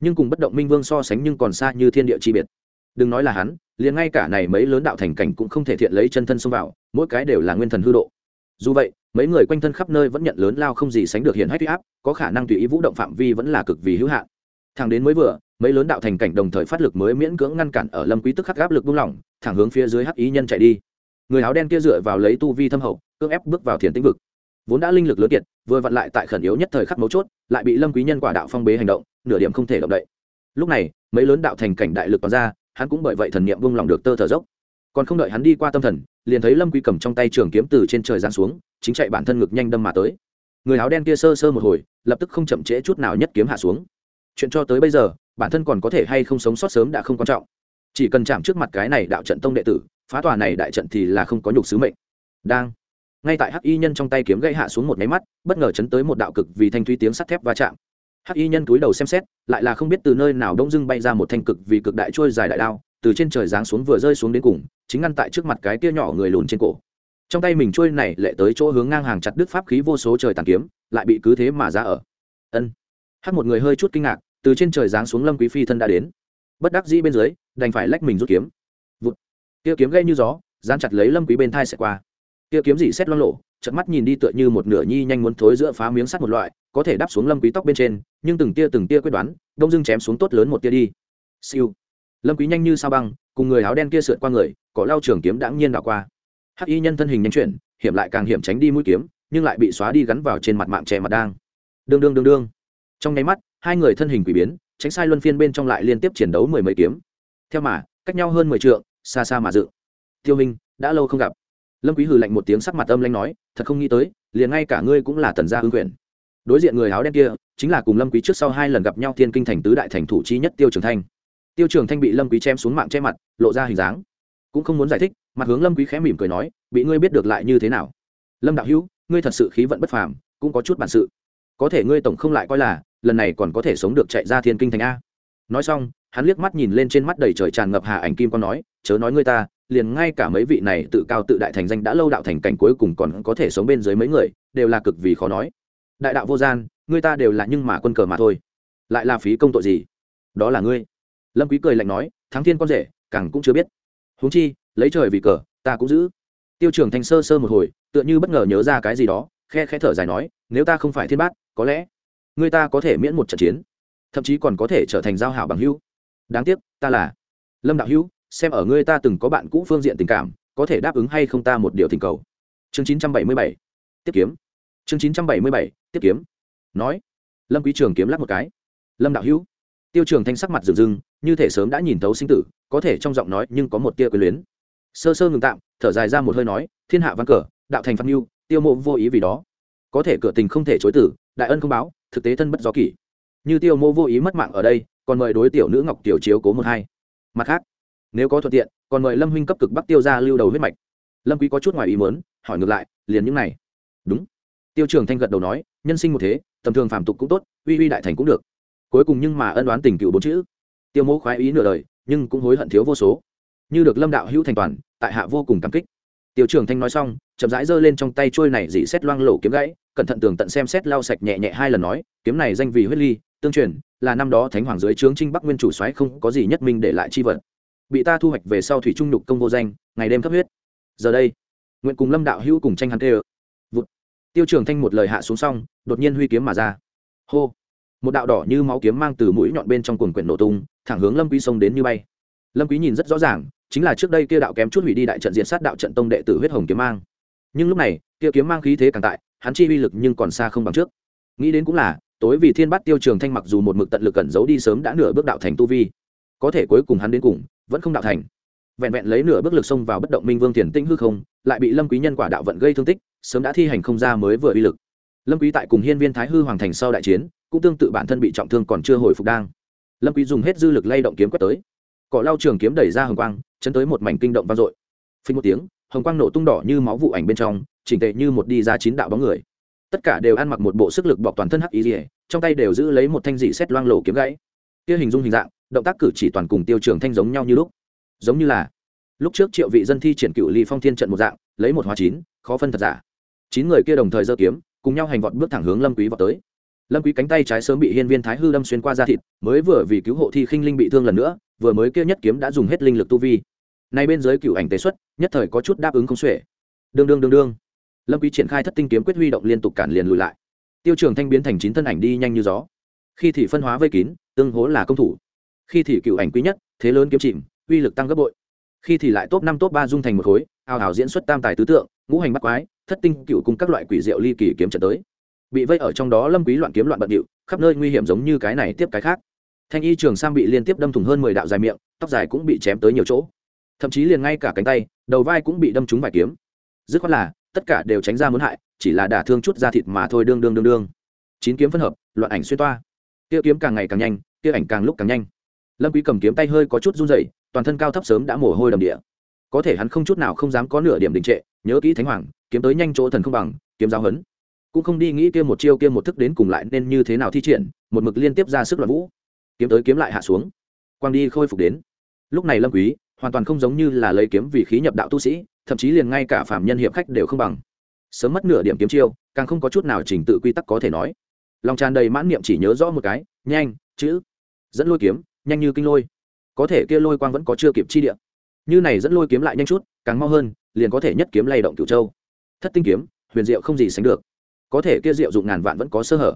Nhưng cùng bất động minh vương so sánh nhưng còn xa như thiên địa chi biệt đừng nói là hắn, liền ngay cả này mấy lớn đạo thành cảnh cũng không thể thiện lấy chân thân xông vào, mỗi cái đều là nguyên thần hư độ. Dù vậy, mấy người quanh thân khắp nơi vẫn nhận lớn lao không gì sánh được hiện hách huy áp, có khả năng tùy ý vũ động phạm vi vẫn là cực vì hữu hạn. Thẳng đến mới vừa, mấy lớn đạo thành cảnh đồng thời phát lực mới miễn cưỡng ngăn cản ở lâm quý tức khắc áp lực buông lỏng, thẳng hướng phía dưới hắc ý nhân chạy đi. Người áo đen kia dựa vào lấy tu vi thâm hậu, cưỡng ép bước vào thiền tĩnh vực. Vốn đã linh lực lớn kiệt, vừa vặn lại tại khẩn yếu nhất thời khắc mấu chốt, lại bị lâm quý nhân quả đạo phong bế hành động, nửa điểm không thể động đậy. Lúc này, mấy lớn đạo thành cảnh đại lực toàn ra hắn cũng bởi vậy thần niệm buông lòng được tơ thở dốc. Còn không đợi hắn đi qua tâm thần, liền thấy lâm quý cầm trong tay trường kiếm từ trên trời giáng xuống, chính chạy bản thân ngực nhanh đâm mà tới. Người áo đen kia sơ sơ một hồi, lập tức không chậm trễ chút nào nhất kiếm hạ xuống. Chuyện cho tới bây giờ, bản thân còn có thể hay không sống sót sớm đã không quan trọng. Chỉ cần chạm trước mặt cái này đạo trận tông đệ tử, phá tòa này đại trận thì là không có nhục sứ mệnh. Đang, ngay tại hắc y nhân trong tay kiếm gãy hạ xuống một máy mắt, bất ngờ chấn tới một đạo cực vì thanh thúy tiếng sắt thép va chạm hắc y nhân túi đầu xem xét, lại là không biết từ nơi nào đông dưng bay ra một thanh cực vì cực đại trôi dài đại đao, từ trên trời giáng xuống vừa rơi xuống đến cùng, chính ngăn tại trước mặt cái kia nhỏ người lùn trên cổ. Trong tay mình trôi này lệ tới chỗ hướng ngang hàng chặt đứt pháp khí vô số trời tàn kiếm, lại bị cứ thế mà ra ở. Ân. Hắc một người hơi chút kinh ngạc, từ trên trời giáng xuống lâm quý phi thân đã đến. Bất đắc dĩ bên dưới, đành phải lách mình rút kiếm. Vụt. Kia kiếm gây như gió, dán chặt lấy lâm quý bên thai sẽ qua kia kiếm dị xét loang lộ trận mắt nhìn đi tựa như một nửa nhi nhanh muốn thối giữa phá miếng sắt một loại, có thể đáp xuống lâm quý tóc bên trên, nhưng từng tia từng tia quyết đoán, đông dưng chém xuống tốt lớn một tia đi. Siêu. Lâm quý nhanh như sao băng, cùng người áo đen kia sượt qua người, cỏ lao trường kiếm đãng nhiên đảo qua. Hắc y nhân thân hình nhanh chuyển, hiểm lại càng hiểm tránh đi mũi kiếm, nhưng lại bị xóa đi gắn vào trên mặt mạng trẻ mặt đang. Đương đương đương đương. Trong nháy mắt, hai người thân hình quỷ biến, tránh sai luân phiên bên trong lại liên tiếp chiến đấu mười mấy kiếm. Theo mà, cách nhau hơn mười trượng, xa xa mà dự. Tiêu minh, đã lâu không gặp lâm quý hừ lạnh một tiếng sắc mặt âm lãnh nói, thật không nghĩ tới, liền ngay cả ngươi cũng là tần gia hương quyền. Đối diện người áo đen kia, chính là cùng lâm quý trước sau hai lần gặp nhau thiên kinh thành tứ đại thành thủ chi nhất tiêu trường thanh. Tiêu trường thanh bị lâm quý chém xuống mạng che mặt, lộ ra hình dáng. Cũng không muốn giải thích, mặt hướng lâm quý khẽ mỉm cười nói, bị ngươi biết được lại như thế nào? Lâm đạo hữu, ngươi thật sự khí vận bất phàm, cũng có chút bản sự. Có thể ngươi tổng không lại coi là, lần này còn có thể sống được chạy ra thiên kinh thành a. Nói xong, hắn liếc mắt nhìn lên trên mắt đầy trời tràn ngập hà ảnh kim con nói, chớ nói ngươi ta liền ngay cả mấy vị này tự cao tự đại thành danh đã lâu đạo thành cảnh cuối cùng còn có thể sống bên dưới mấy người, đều là cực vì khó nói. Đại đạo vô gian ngươi ta đều là nhưng mà quân cờ mà thôi. Lại là phí công tội gì? Đó là ngươi. Lâm quý cười lạnh nói, thắng thiên con rể, càng cũng chưa biết. Huống chi, lấy trời vì cờ, ta cũng giữ. Tiêu trưởng thành sơ sơ một hồi, tựa như bất ngờ nhớ ra cái gì đó, khe khẽ thở dài nói, nếu ta không phải thiên bát, có lẽ ngươi ta có thể miễn một trận chiến, thậm chí còn có thể trở thành giao hảo bằng hữu. Đáng tiếc, ta là lâm đạo hữu xem ở ngươi ta từng có bạn cũ phương diện tình cảm, có thể đáp ứng hay không ta một điều tình cầu. Chương chín trăm bảy mươi bảy, tiếp kiếm. Chương chín trăm bảy mươi bảy, tiếp kiếm. Nói, lâm quý trường kiếm lắc một cái. Lâm đạo hữu, tiêu trường thanh sắc mặt rừng rừng như thể sớm đã nhìn thấu sinh tử, có thể trong giọng nói nhưng có một tia quyền luyến. Sơ sơ ngừng tạm, thở dài ra một hơi nói, thiên hạ văn cờ, đạo thành văn mưu, tiêu mộ vô ý vì đó. Có thể cửa tình không thể chối tử, đại ân không báo, thực tế thân bất do kỷ. Như tiêu mô vô ý mất mạng ở đây, còn mời đối tiểu nữ ngọc tiểu chiếu cố một hai. Mặt khác nếu có thuận tiện, còn mời lâm huynh cấp cực bắc tiêu ra lưu đầu huyết mạch. Lâm quý có chút ngoài ý muốn, hỏi ngược lại, liền những này. Đúng. Tiêu trường thanh gật đầu nói, nhân sinh một thế, tầm thường phàm tục cũng tốt, uy uy đại thành cũng được. Cuối cùng nhưng mà ân đoán tình cựu bốn chữ. Tiêu mẫu khoái ý nửa đời, nhưng cũng hối hận thiếu vô số. Như được lâm đạo hữu thành toàn, tại hạ vô cùng cảm kích. Tiêu trường thanh nói xong, chậm rãi giơ lên trong tay trôi này dị xét loang lổ kiếm gãy, cẩn thận tường tận xem xét lau sạch nhẹ nhẹ hai lần nói, kiếm này danh vì huyết ly, tương truyền, là năm đó thánh hoàng dưới trướng trinh bắc nguyên chủ soái không có gì nhất minh để lại chi vật bị ta thu hoạch về sau thủy trung nhục công vô danh, ngày đêm cấp huyết. Giờ đây, nguyện cùng lâm đạo hữu cùng tranh hắn tê ơ. Vụt. Tiêu trường thanh một lời hạ xuống xong, đột nhiên huy kiếm mà ra. Hô. Một đạo đỏ như máu kiếm mang từ mũi nhọn bên trong cuồng quyển nổ tung, thẳng hướng lâm quý sông đến như bay. Lâm quý nhìn rất rõ ràng, chính là trước đây kia đạo kém chút hủy đi đại trận diện sát đạo trận tông đệ tử huyết hồng kiếm mang. Nhưng lúc này, kia kiếm mang khí thế càng tại, hắn chi uy lực nhưng còn xa không bằng trước. Nghĩ đến cũng là, tối vì thiên bắt tiêu trường thanh mặc dù một mực tận lực cẩn giấu đi sớm đã nửa bước đạo thành tu vi, có thể cuối cùng hắn đến cùng vẫn không đạo thành. Vẹn vẹn lấy nửa bước lực xông vào bất động minh vương thiền tĩnh hư không, lại bị lâm quý nhân quả đạo vận gây thương tích, sớm đã thi hành không ra mới vừa uy lực. Lâm quý tại cùng hiên viên thái hư hoàng thành sau đại chiến, cũng tương tự bản thân bị trọng thương còn chưa hồi phục đang. Lâm quý dùng hết dư lực lay động kiếm quét tới. Cỏ lao trường kiếm đẩy ra hồng quang, chấn tới một mảnh kinh động vang dội. Phình một tiếng, hồng quang nổ tung đỏ như máu vụ ảnh bên trong, chỉnh tề như một đi ra chín đạo bóng người. Tất cả đều ăn mặc một bộ sức lực bọc toàn thân hắc y rỉa trong tay đều giữ lấy một thanh dị xét loang lổ kiếm gãy. Kia hình dung hình dạng động tác cử chỉ toàn cùng tiêu trường thanh giống nhau như lúc. Giống như là, lúc trước triệu vị dân thi triển cựu ly phong thiên trận một dạng, lấy một hóa chín, khó phân thật giả. Chín người kia đồng thời giơ kiếm, cùng nhau hành vọt bước thẳng hướng lâm quý vọt tới. Lâm quý cánh tay trái sớm bị hiên viên thái hư đâm xuyên qua da thịt, mới vừa vì cứu hộ thi khinh linh bị thương lần nữa, vừa mới kia nhất kiếm đã dùng hết linh lực tu vi. Nay bên dưới cựu ảnh tế xuất, nhất thời có chút đáp ứng không xuể. Đương đương đương đương. Lâm quý triển khai thất tinh kiếm quyết huy động liên tục cản liền lùi lại. Tiêu trường thanh biến thành chín thân ảnh đi nhanh như gió. Khi thì phân hóa vây kín, tương hố là công thủ khi thì cựu ảnh quý nhất, thế lớn kiếm chìm, uy lực tăng gấp bội. Khi thì lại top năm, top ba dung thành một khối, ào ào diễn xuất tam tài tứ tượng, ngũ hành bắt quái, thất tinh cựu cùng các loại quỷ diệu ly kỳ kiếm trận tới. Bị vây ở trong đó lâm quý loạn kiếm loạn bận điệu, khắp nơi nguy hiểm giống như cái này tiếp cái khác. Thanh y trường sam bị liên tiếp đâm thủng hơn mười đạo dài miệng, tóc dài cũng bị chém tới nhiều chỗ. Thậm chí liền ngay cả cánh tay, đầu vai cũng bị đâm trúng vài kiếm. Dứt khoát là, tất cả đều tránh ra muốn hại, chỉ là đả thương chút da thịt mà thôi đương đương đương đương. Chín kiếm phân hợp, loạn ảnh xuyên toa. Kia kiếm càng ngày càng nhanh kia ảnh càng lúc càng nhanh lâm quý cầm kiếm tay hơi có chút run rẩy, toàn thân cao thấp sớm đã mồ hôi đầm địa. Có thể hắn không chút nào không dám có nửa điểm đình trệ, nhớ kỹ thánh hoàng, kiếm tới nhanh chỗ thần không bằng, kiếm giáo hấn cũng không đi nghĩ kia một chiêu kia một thức đến cùng lại nên như thế nào thi triển, một mực liên tiếp ra sức loạn vũ. Kiếm tới kiếm lại hạ xuống. Quang đi khôi phục đến. Lúc này lâm quý, hoàn toàn không giống như là lấy kiếm vì khí nhập đạo tu sĩ, thậm chí liền ngay cả phạm nhân hiệp khách đều không bằng. Sớm mất nửa điểm kiếm chiêu, càng không có chút nào trình tự quy tắc có thể nói. Lòng tràn đầy mãn niệm chỉ nhớ rõ một cái, nhanh, chữ. Dẫn lôi kiếm nhanh như kinh lôi. Có thể kia lôi quang vẫn có chưa kịp chi địa. Như này dẫn lôi kiếm lại nhanh chút, càng mau hơn, liền có thể nhất kiếm lay động cửu châu. Thất tinh kiếm, huyền diệu không gì sánh được. Có thể kia diệu dụng ngàn vạn vẫn có sơ hở.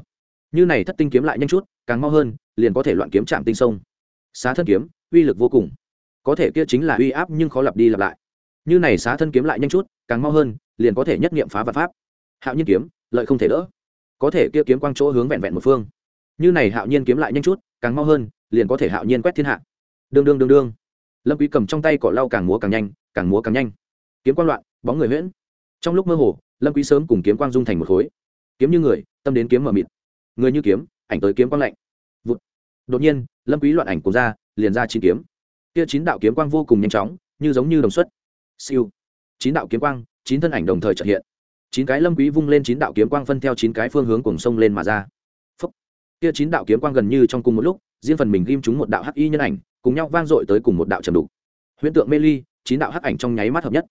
Như này thất tinh kiếm lại nhanh chút, càng mau hơn, liền có thể loạn kiếm chạm tinh sông. Xá thân kiếm, uy lực vô cùng. Có thể kia chính là uy áp nhưng khó lặp đi lặp lại. Như này xá thân kiếm lại nhanh chút, càng mau hơn, liền có thể nhất nghiệm phá vật pháp. Hạo nhiên kiếm, lợi không thể đỡ. Có thể kia kiếm quang chỗ hướng vẹn vẹn một phương. Như này hạo nhiên kiếm lại nhanh chút, càng mau hơn liền có thể hạo nhiên quét thiên hạ. Đương đương đương đương. Lâm quý cầm trong tay cỏ lau càng múa càng nhanh, càng múa càng nhanh. Kiếm quang loạn, bóng người huyễn. Trong lúc mơ hồ, lâm quý sớm cùng kiếm quang dung thành một khối. Kiếm như người, tâm đến kiếm mở mịt. Người như kiếm, ảnh tới kiếm quang lạnh. Vụt. Đột nhiên, lâm quý loạn ảnh cùng ra, liền ra chín kiếm. Kia chín đạo kiếm quang vô cùng nhanh chóng, như giống như đồng xuất. Siêu. Chín đạo kiếm quang, chín thân ảnh đồng thời chợt hiện. Chín cái lâm quý vung lên chín đạo kiếm quang phân theo chín cái phương hướng cùng sông lên mà ra. Kia chín đạo kiếm quang gần như trong cùng một lúc riêng phần mình ghim chúng một đạo hắc y nhân ảnh, cùng nhau vang dội tới cùng một đạo trầm đủ huyễn tượng mê ly, chín đạo hắc ảnh trong nháy mắt hợp nhất.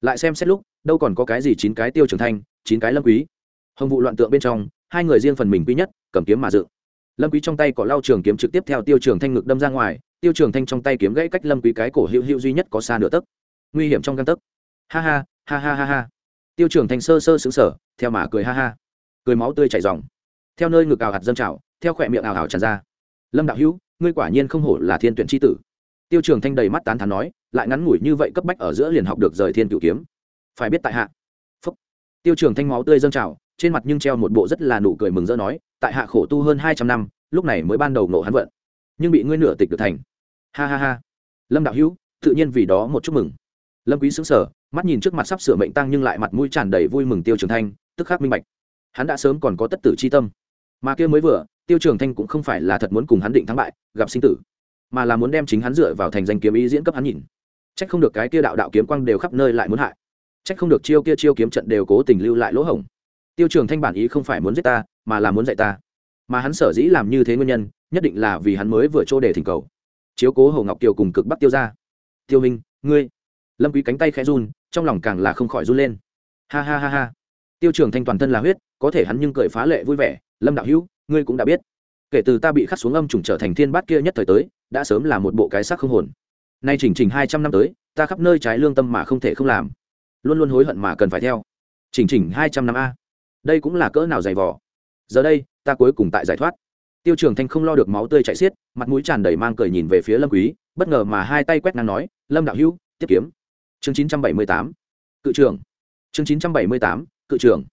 Lại xem xét lúc, đâu còn có cái gì chín cái tiêu trưởng thanh chín cái lâm quý. Hồng vụ loạn tượng bên trong, hai người riêng phần mình quý nhất, cầm kiếm mà dự. Lâm quý trong tay có lao trường kiếm trực tiếp theo tiêu trường thanh ngực đâm ra ngoài, tiêu trường thanh trong tay kiếm gãy cách lâm quý cái cổ hữu hữu duy nhất có xa nửa tấc. Nguy hiểm trong căn tấc. Ha ha ha ha ha ha. Tiêu trường thanh sơ sơ sững sờ, theo mà cười ha ha. Cười máu tươi chảy ròng. Theo nơi ngực ảo hạt dâng trào, theo khỏe miệng ảo hảo tràn ra lâm đạo hữu, ngươi quả nhiên không hổ là thiên tuyển chi tử. Tiêu trường thanh đầy mắt tán thán nói, lại ngắn ngủi như vậy cấp bách ở giữa liền học được rời thiên cựu kiếm. Phải biết tại hạ. Phúc. tiêu trường thanh máu tươi dâng trào, trên mặt nhưng treo một bộ rất là nụ cười mừng rỡ nói, tại hạ khổ tu hơn hai trăm năm, lúc này mới ban đầu nổ hắn vận. Nhưng bị ngươi nửa tịch được thành. Ha ha ha. Lâm đạo hữu, tự nhiên vì đó một chúc mừng. Lâm quý xứng sở mắt nhìn trước mặt sắp sửa mệnh tăng nhưng lại mặt mũi tràn đầy vui mừng tiêu trường thanh, tức khắc minh bạch. Hắn đã sớm còn có tất tử chi tâm. Mà kia mới vừa tiêu trường thanh cũng không phải là thật muốn cùng hắn định thắng bại, gặp sinh tử, mà là muốn đem chính hắn dựa vào thành danh kiếm ý diễn cấp hắn nhìn. Trách không được cái kia đạo đạo kiếm quang đều khắp nơi lại muốn hại. Trách không được chiêu kia chiêu kiếm trận đều cố tình lưu lại lỗ hổng. Tiêu trường thanh bản ý không phải muốn giết ta, mà là muốn dạy ta. Mà hắn sở dĩ làm như thế nguyên nhân, nhất định là vì hắn mới vừa trô để thỉnh cầu. Chiếu cố hồ ngọc kiều cùng cực bắc tiêu ra tiêu minh, ngươi. Lâm quý cánh tay khẽ run, trong lòng càng là không khỏi run lên. Ha ha ha ha. Tiêu trường thanh toàn thân là huyết, có thể hắn nhưng cười phá lệ vui vẻ, lâm đạo hữu ngươi cũng đã biết. Kể từ ta bị khắc xuống âm trùng trở thành thiên bát kia nhất thời tới, đã sớm là một bộ cái xác không hồn. Nay chỉnh chỉnh hai trăm năm tới, ta khắp nơi trái lương tâm mà không thể không làm. Luôn luôn hối hận mà cần phải theo. Chỉnh chỉnh hai trăm năm a. Đây cũng là cỡ nào dày vò. Giờ đây, ta cuối cùng tại giải thoát. Tiêu trường thanh không lo được máu tươi chảy xiết, mặt mũi tràn đầy mang cười nhìn về phía lâm quý, bất ngờ mà hai tay quét ngang nói, lâm đạo hữu, tiếp kiếm. Chương 978 cự trưởng. Chương 978 cự trưởng.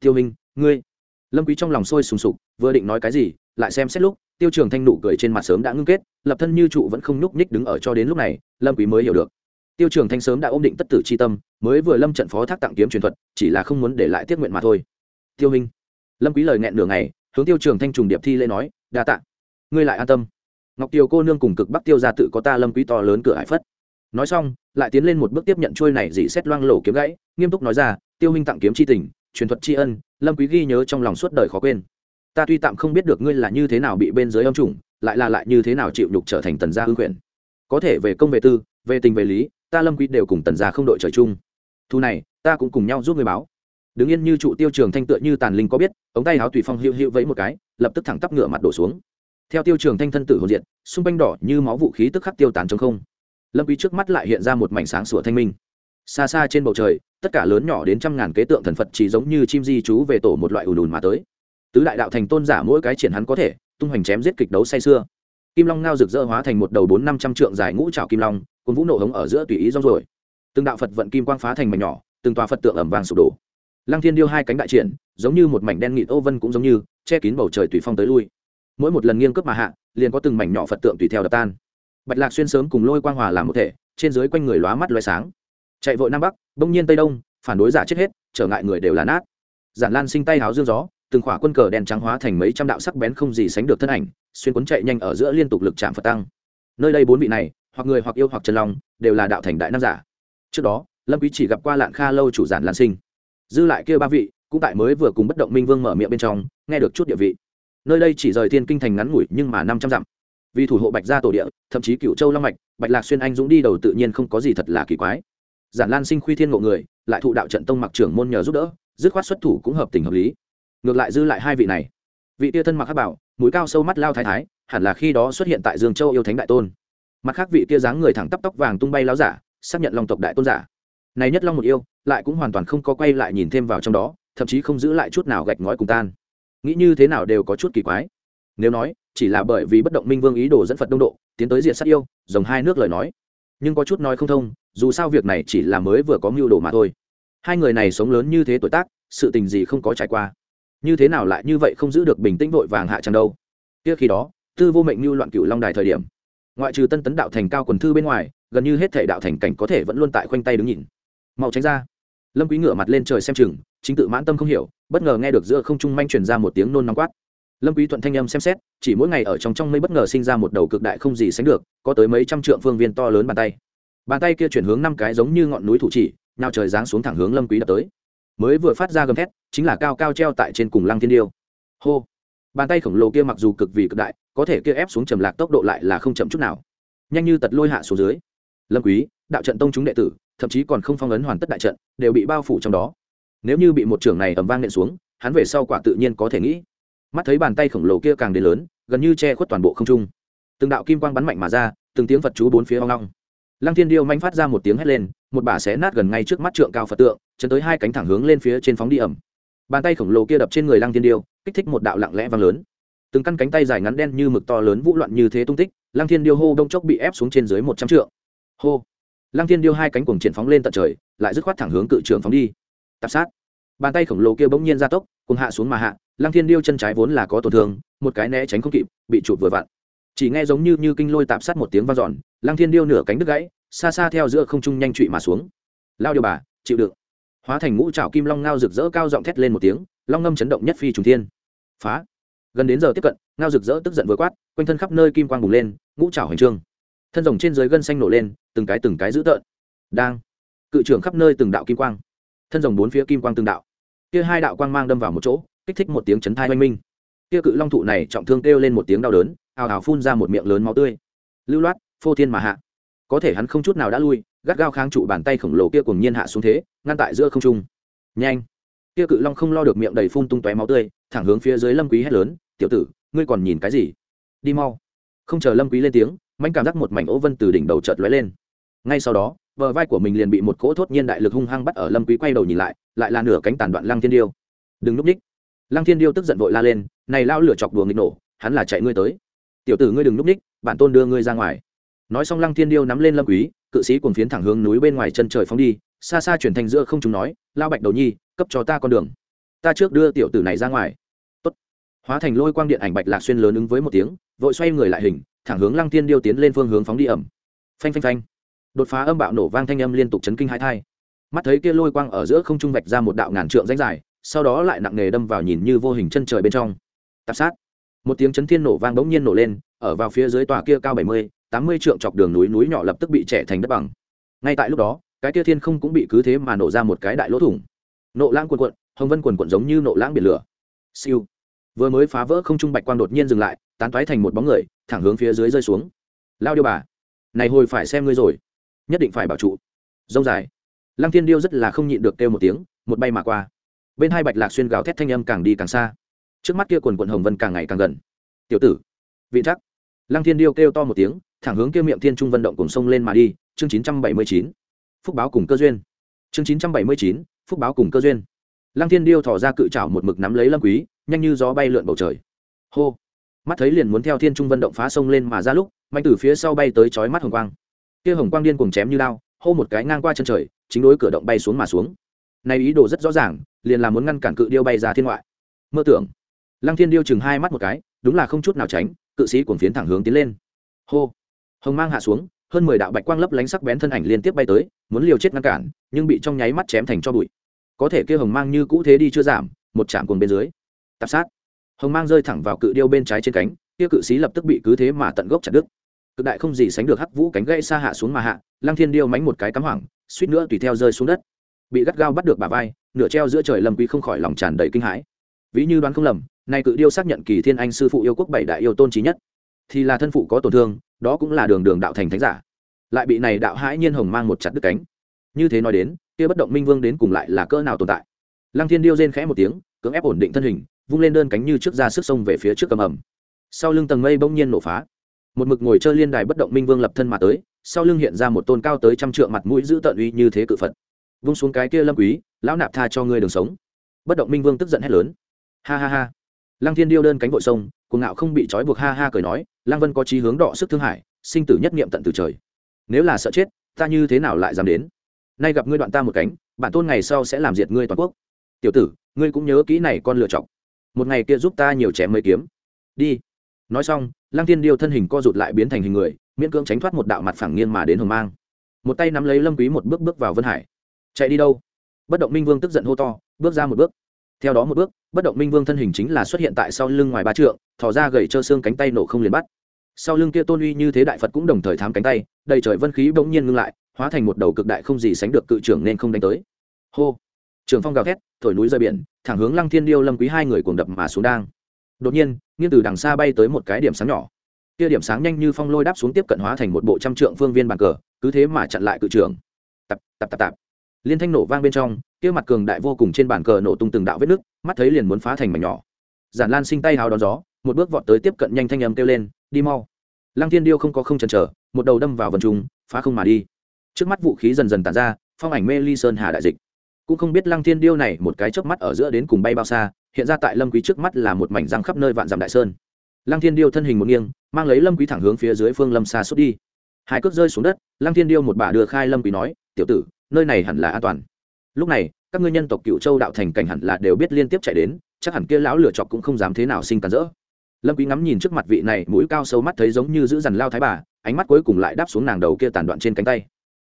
Tiêu minh, ngươi lâm quý trong lòng sôi sùng sục, vừa định nói cái gì, lại xem xét lúc, tiêu trường thanh nụ cười trên mặt sớm đã ngưng kết, lập thân như trụ vẫn không nhúc nhích đứng ở cho đến lúc này, lâm quý mới hiểu được. Tiêu trường thanh sớm đã ôm định tất tử chi tâm, mới vừa lâm trận phó thác tặng kiếm truyền thuật, chỉ là không muốn để lại tiết nguyện mà thôi. Tiêu minh, lâm quý lời nghẹn nửa ngày, hướng tiêu trường thanh trùng điệp thi lễ nói, đa tạ, ngươi lại an tâm. Ngọc tiêu cô nương cùng cực bắc tiêu gia tự có ta lâm quý to lớn cửa hải phất. Nói xong, lại tiến lên một bước tiếp nhận chuôi này dị xét loang lổ kiếm gãy, nghiêm túc nói ra, tiêu minh tặng kiếm chi tình truyền thuật tri ân, lâm quý ghi nhớ trong lòng suốt đời khó quên. Ta tuy tạm không biết được ngươi là như thế nào bị bên dưới âm trùng lại là lại như thế nào chịu nhục trở thành tần gia hương quyền. Có thể về công về tư, về tình về lý, ta lâm quý đều cùng tần gia không đội trời chung. Thu này, ta cũng cùng nhau giúp người báo. Đứng yên như trụ tiêu trường thanh tựa như tàn linh có biết, ống tay áo tùy phong hữu hữu vẫy một cái, lập tức thẳng tắp ngựa mặt đổ xuống. Theo tiêu trường thanh thân tử hồn diện xung quanh đỏ như máu vũ khí tức khắc tiêu tàn trong không. Lâm quý trước mắt lại hiện ra một mảnh sáng sủa thanh minh xa xa trên bầu trời, tất cả lớn nhỏ đến trăm ngàn kế tượng thần phật chỉ giống như chim di chú về tổ một loại ùn ùn mà tới. Tứ đại đạo thành tôn giả mỗi cái triển hắn có thể, tung hoành chém giết kịch đấu say xưa kim long ngao rực rỡ hóa thành một đầu bốn năm trăm trượng dài ngũ trảo kim long cồn vũ nổ hống ở giữa tùy ý rong rồi từng đạo phật vận kim quang phá thành mảnh nhỏ, từng tòa phật tượng ẩm vàng sụp đổ. Lăng thiên điêu hai cánh đại triển, giống như một mảnh đen nghịt ô vân cũng giống như, che kín bầu trời tùy phong tới lui. Mỗi một lần nghiêng cướp mà hạ, liền có từng mảnh nhỏ phật tượng tùy theo đập tan. Bạch lạc xuyên sớm cùng lôi quang hòa làm một thể, trên dưới quanh người lóa mắt loé sáng chạy vội nam bắc bỗng nhiên tây đông, phản đối giả chết hết, trở ngại người đều là nát. Giản lan sinh tay háo dương gió, từng khỏa quân cờ đen trắng hóa thành mấy trăm đạo sắc bén không gì sánh được thân ảnh, xuyên cuốn chạy nhanh ở giữa liên tục lực chạm phật tăng. Nơi đây bốn vị này, hoặc người hoặc yêu hoặc trần long, đều là đạo thành đại nam giả. Trước đó, lâm quý chỉ gặp qua lạn kha lâu chủ giản lan sinh. Dư lại kia ba vị, cũng tại mới vừa cùng bất động minh vương mở miệng bên trong, nghe được chút địa vị. Nơi đây chỉ rời thiên kinh thành ngắn ngủi nhưng mà năm trăm dặm. Vì thủ hộ bạch gia tổ địa, thậm chí cựu châu long mạch, bạch lạc xuyên anh dũng đi đầu tự nhiên không có gì thật là kỳ quái giản lan sinh khuy thiên ngộ người, lại thụ đạo trận tông mặc trưởng môn nhờ giúp đỡ, dứt khoát xuất thủ cũng hợp tình hợp lý. Ngược lại dư lại hai vị này. Vị tia thân mặc hát bảo, mũi cao sâu mắt lao thái thái, hẳn là khi đó xuất hiện tại dương châu yêu thánh đại tôn. Mặt khác vị tia dáng người thẳng tắp tóc vàng tung bay láo giả, xác nhận long tộc đại tôn giả. Này nhất long một yêu, lại cũng hoàn toàn không có quay lại nhìn thêm vào trong đó, thậm chí không giữ lại chút nào gạch ngói cùng tan. Nghĩ như thế nào đều có chút kỳ quái. Nếu nói, chỉ là bởi vì bất động minh vương ý đồ dẫn phật đông độ, tiến tới diện sát yêu, dòng hai nước lời nói nhưng có chút nói không thông, dù sao việc này chỉ là mới vừa có mưu đồ mà thôi. Hai người này sống lớn như thế tuổi tác, sự tình gì không có trải qua. Như thế nào lại như vậy không giữ được bình tĩnh vội vàng hạ chẳng đâu. Kia khi đó, tư vô mệnh như loạn cựu long đài thời điểm. Ngoại trừ tân tấn đạo thành cao quần thư bên ngoài, gần như hết thể đạo thành cảnh có thể vẫn luôn tại khoanh tay đứng nhìn. Mau tránh ra. Lâm quý ngửa mặt lên trời xem chừng, chính tự mãn tâm không hiểu, bất ngờ nghe được giữa không trung manh truyền ra một tiếng nôn nóng quát lâm quý thuận thanh âm xem xét, chỉ mỗi ngày ở trong trong mây bất ngờ sinh ra một đầu cực đại không gì sánh được, có tới mấy trăm trượng phương viên to lớn bàn tay. Bàn tay kia chuyển hướng năm cái giống như ngọn núi thủ chỉ nào trời giáng xuống thẳng hướng lâm quý đập tới. Mới vừa phát ra gầm thét, chính là cao cao treo tại trên cùng lăng thiên điêu. Hô! Bàn tay khổng lồ kia mặc dù cực vì cực đại, có thể kia ép xuống trầm lạc tốc độ lại là không chậm chút nào. Nhanh như tật lôi hạ xuống dưới. Lâm quý, đạo trận tông chúng đệ tử, thậm chí còn không phong ấn hoàn tất đại trận, đều bị bao phủ trong đó. Nếu như bị một trưởng này ầm vang nện xuống, hắn về sau quả tự nhiên có thể nghĩ mắt thấy bàn tay khổng lồ kia càng đến lớn, gần như che khuất toàn bộ không trung. Từng đạo kim quang bắn mạnh mà ra, từng tiếng phật chú bốn phía hoang long. Lăng thiên điêu manh phát ra một tiếng hét lên, một bả xé nát gần ngay trước mắt trượng cao phật tượng, chấn tới hai cánh thẳng hướng lên phía trên phóng đi ẩm. Bàn tay khổng lồ kia đập trên người lăng thiên điêu, kích thích một đạo lặng lẽ vang lớn. Từng căn cánh tay dài ngắn đen như mực to lớn vũ loạn như thế tung tích, lăng thiên điêu hô đông chốc bị ép xuống trên dưới một trăm trượng. Hô. Lăng thiên điêu hai cánh cuồng triển phóng lên tận trời, lại dứt khoát thẳng hướng cự trường phóng đi. Tạp sát. Bàn tay khổng lồ kia bỗng nhiên ra tốc cùng hạ xuống mà hạ, lăng thiên điêu chân trái vốn là có tổn thương, một cái né tránh không kịp, bị chụp vừa vặn. Chỉ nghe giống như như kinh lôi tạp sát một tiếng vang dọn, lăng thiên điêu nửa cánh đứt gãy, xa xa theo giữa không trung nhanh trụy mà xuống. Lao điều bà, chịu đựng. Hóa thành ngũ trảo kim long ngao rực rỡ cao giọng thét lên một tiếng, long ngâm chấn động nhất phi trùng thiên. Phá. Gần đến giờ tiếp cận, ngao rực rỡ tức giận vừa quát, quanh thân khắp nơi kim quang bùng lên, ngũ trảo hành trương. Thân rồng trên dưới gân xanh nổ lên, từng cái từng cái dữ tợn. Đang. Cự trưởng khắp nơi từng đạo kim quang. Thân rồng bốn phía kim quang từng đạo kia hai đạo quang mang đâm vào một chỗ, kích thích một tiếng chấn thai oanh minh. Kia cự long thụ này trọng thương kêu lên một tiếng đau đớn, ào ào phun ra một miệng lớn máu tươi. Lưu loát, phô thiên mà hạ. Có thể hắn không chút nào đã lui, gắt gao kháng trụ bàn tay khổng lồ kia cùng nhiên hạ xuống thế, ngăn tại giữa không trung. Nhanh. Kia cự long không lo được miệng đầy phun tung tóe máu tươi, thẳng hướng phía dưới lâm quý hét lớn, tiểu tử, ngươi còn nhìn cái gì? Đi mau. Không chờ lâm quý lên tiếng, mãnh cảm giác một mảnh ố vân từ đỉnh đầu chợt lóe lên. Ngay sau đó bờ vai của mình liền bị một cỗ thốt nhiên đại lực hung hăng bắt ở lâm quý quay đầu nhìn lại lại là nửa cánh tàn đoạn lăng thiên điêu. Đừng núp ních. Lăng thiên điêu tức giận vội la lên, này lao lửa chọc đùa nghịch nổ, hắn là chạy ngươi tới. Tiểu tử ngươi đừng núp ních, bản tôn đưa ngươi ra ngoài. Nói xong lăng thiên điêu nắm lên lâm quý, cự sĩ cuồng phiến thẳng hướng núi bên ngoài chân trời phóng đi, xa xa chuyển thành giữa không chúng nói lao bạch đầu nhi, cấp cho ta con đường. Ta trước đưa tiểu tử này ra ngoài. Tốt. hóa thành lôi quang điện ảnh bạch lạc xuyên lớn ứng với một tiếng, vội xoay người lại hình, thẳng hướng lăng thiên điêu tiến lên phương hướng phóng đi ẩm. Phanh phanh phanh đột phá âm bạo nổ vang thanh âm liên tục chấn kinh hai thai. Mắt thấy kia lôi quang ở giữa không trung vạch ra một đạo ngàn trượng danh dài, sau đó lại nặng nề đâm vào nhìn như vô hình chân trời bên trong. Tạp sát. Một tiếng chấn thiên nổ vang bỗng nhiên nổ lên, ở vào phía dưới tòa kia cao bảy mươi, tám mươi trượng chọc đường núi núi nhỏ lập tức bị trẻ thành đất bằng. Ngay tại lúc đó, cái kia thiên không cũng bị cứ thế mà nổ ra một cái đại lỗ thủng. Nộ lãng quần quận hồng vân quần quận giống như nộ lãng biển lửa. Siêu. Vừa mới phá vỡ không trung bạch quang đột nhiên dừng lại, tán toái thành một bóng người, thẳng hướng phía dưới rơi xuống. Lao điêu bà, này hồi phải xem ngươi rồi nhất định phải bảo trụ. Dông dài. Lăng thiên điêu rất là không nhịn được kêu một tiếng, một bay mà qua. Bên hai bạch lạc xuyên gào thét thanh âm càng đi càng xa. Trước mắt kia quần quận hồng vân càng ngày càng gần. Tiểu tử! Vị chắc lăng thiên điêu kêu to một tiếng, thẳng hướng kia miệng thiên trung vận động cùng sông lên mà đi, chương chín trăm bảy mươi chín. Phúc báo cùng cơ duyên. Chương chín trăm bảy mươi chín, phúc báo cùng cơ duyên. Lăng thiên điêu thỏ ra cự trảo một mực nắm lấy lâm quý, nhanh như gió bay lượn bầu trời. Hô. Mắt thấy liền muốn theo thiên trung vận động phá sông lên mà ra lúc mạnh từ phía sau bay tới chói mắt hồng quang kia hồng quang điên cuồng chém như lao hô một cái ngang qua chân trời, chính đối cửa động bay xuống mà xuống. Này ý đồ rất rõ ràng, liền là muốn ngăn cản cự điêu bay ra thiên ngoại. Mơ tưởng. Lăng thiên điêu chừng hai mắt một cái, đúng là không chút nào tránh, cự sĩ cuồng phiến thẳng hướng tiến lên. Hô. Hồng mang hạ xuống, hơn mười đạo bạch quang lấp lánh sắc bén thân ảnh liên tiếp bay tới, muốn liều chết ngăn cản, nhưng bị trong nháy mắt chém thành cho bụi. Có thể kia hồng mang như cũ thế đi chưa giảm, một chạm cuồng bên dưới. Tạp sát. Hồng mang rơi thẳng vào cự điêu bên trái trên cánh, kia cự sĩ lập tức bị cứ thế mà tận gốc chặt đứt cực đại không gì sánh được hắc vũ cánh gãy xa hạ xuống mà hạ, lăng thiên điêu mánh một cái cắm hoảng, suýt nữa tùy theo rơi xuống đất. Bị gắt gao bắt được bà vai, nửa treo giữa trời lâm quý không khỏi lòng tràn đầy kinh hãi. Ví như đoán không lầm, nay cự điêu xác nhận kỳ thiên anh sư phụ yêu quốc bảy đại yêu tôn trí nhất. Thì là thân phụ có tổn thương, đó cũng là đường đường đạo thành thánh giả. Lại bị này đạo hãi nhiên hồng mang một chặt đứt cánh. Như thế nói đến, kia bất động minh vương đến cùng lại là cỡ nào tồn tại? Lăng thiên điêu rên khẽ một tiếng, cưỡng ép ổn định thân hình, vung lên đơn cánh như trước ra sức sông về phía trước cầm ẩm. Sau lưng tầng mây bỗng nhiên nổ phá một mực ngồi chơi liên đài bất động minh vương lập thân mà tới, sau lưng hiện ra một tôn cao tới trăm trượng mặt mũi giữ tận uy như thế cự phật. Vung xuống cái kia lâm quý, lão nạp tha cho ngươi đường sống. Bất động minh vương tức giận hét lớn. Ha ha ha. Lăng thiên điêu đơn cánh vội sông, cuồng ngạo không bị trói buộc ha ha cười nói, lăng vân có chí hướng đọ sức thương hải sinh tử nhất niệm tận từ trời. Nếu là sợ chết, ta như thế nào lại dám đến? Nay gặp ngươi đoạn ta một cánh, bản tôn ngày sau sẽ làm diệt ngươi toàn quốc. Tiểu tử, ngươi cũng nhớ kỹ này con lựa chọc một ngày kia giúp ta nhiều chém mấy kiếm. Đi. Nói xong lăng thiên điêu thân hình co rụt lại biến thành hình người, miễn cưỡng tránh thoát một đạo mặt phẳng nghiêng mà đến hồng mang. Một tay nắm lấy lâm quý một bước bước vào vân hải. Chạy đi đâu? Bất động minh vương tức giận hô to, bước ra một bước. Theo đó một bước, bất động minh vương thân hình chính là xuất hiện tại sau lưng ngoài ba trượng, thò ra gậy trơ xương cánh tay nổ không liền bắt. Sau lưng kia tôn uy như thế đại phật cũng đồng thời thám cánh tay, đầy trời vân khí bỗng nhiên ngưng lại, hóa thành một đầu cực đại không gì sánh được cự trưởng nên không đánh tới. Hô! Trường phong gào thét, thổi núi rơi biển, thẳng hướng lăng thiên điêu lâm quý hai người cuồng đập mà xuống đang đột nhiên, nghiêng từ đằng xa bay tới một cái điểm sáng nhỏ. Kia điểm sáng nhanh như phong lôi đáp xuống tiếp cận hóa thành một bộ trăm trượng phương viên bàn cờ, cứ thế mà chặn lại cự trưởng tập tập tập tập liên thanh nổ vang bên trong, kia mặt cường đại vô cùng trên bàn cờ nổ tung từng đạo vết nước mắt thấy liền muốn phá thành mảnh nhỏ. Giản lan sinh tay hào đón gió, một bước vọt tới tiếp cận nhanh thanh âm kêu lên, đi mau. Lăng thiên điêu không có không chần chờ, một đầu đâm vào vần trùng phá không mà đi. Trước mắt vũ khí dần dần tàn ra, phong ảnh mê ly sơn hà đại dịch. Cũng không biết lăng thiên điêu này một cái chớp mắt ở giữa đến cùng bay bao xa hiện ra tại lâm quý trước mắt là một mảnh răng khắp nơi vạn dặm đại sơn. Lăng thiên điêu thân hình một nghiêng, mang lấy lâm quý thẳng hướng phía dưới phương lâm xa xuất đi. Hai cước rơi xuống đất, lăng thiên điêu một bà đưa khai lâm quý nói, tiểu tử, nơi này hẳn là an toàn. Lúc này, các ngươi nhân tộc cựu châu đạo thành cảnh hẳn là đều biết liên tiếp chạy đến, chắc hẳn kia lão lửa chọc cũng không dám thế nào sinh cản rỡ. Lâm quý ngắm nhìn trước mặt vị này, mũi cao sâu mắt thấy giống như giữ dằn lao thái bà, ánh mắt cuối cùng lại đáp xuống nàng đầu kia tàn đoạn trên cánh tay.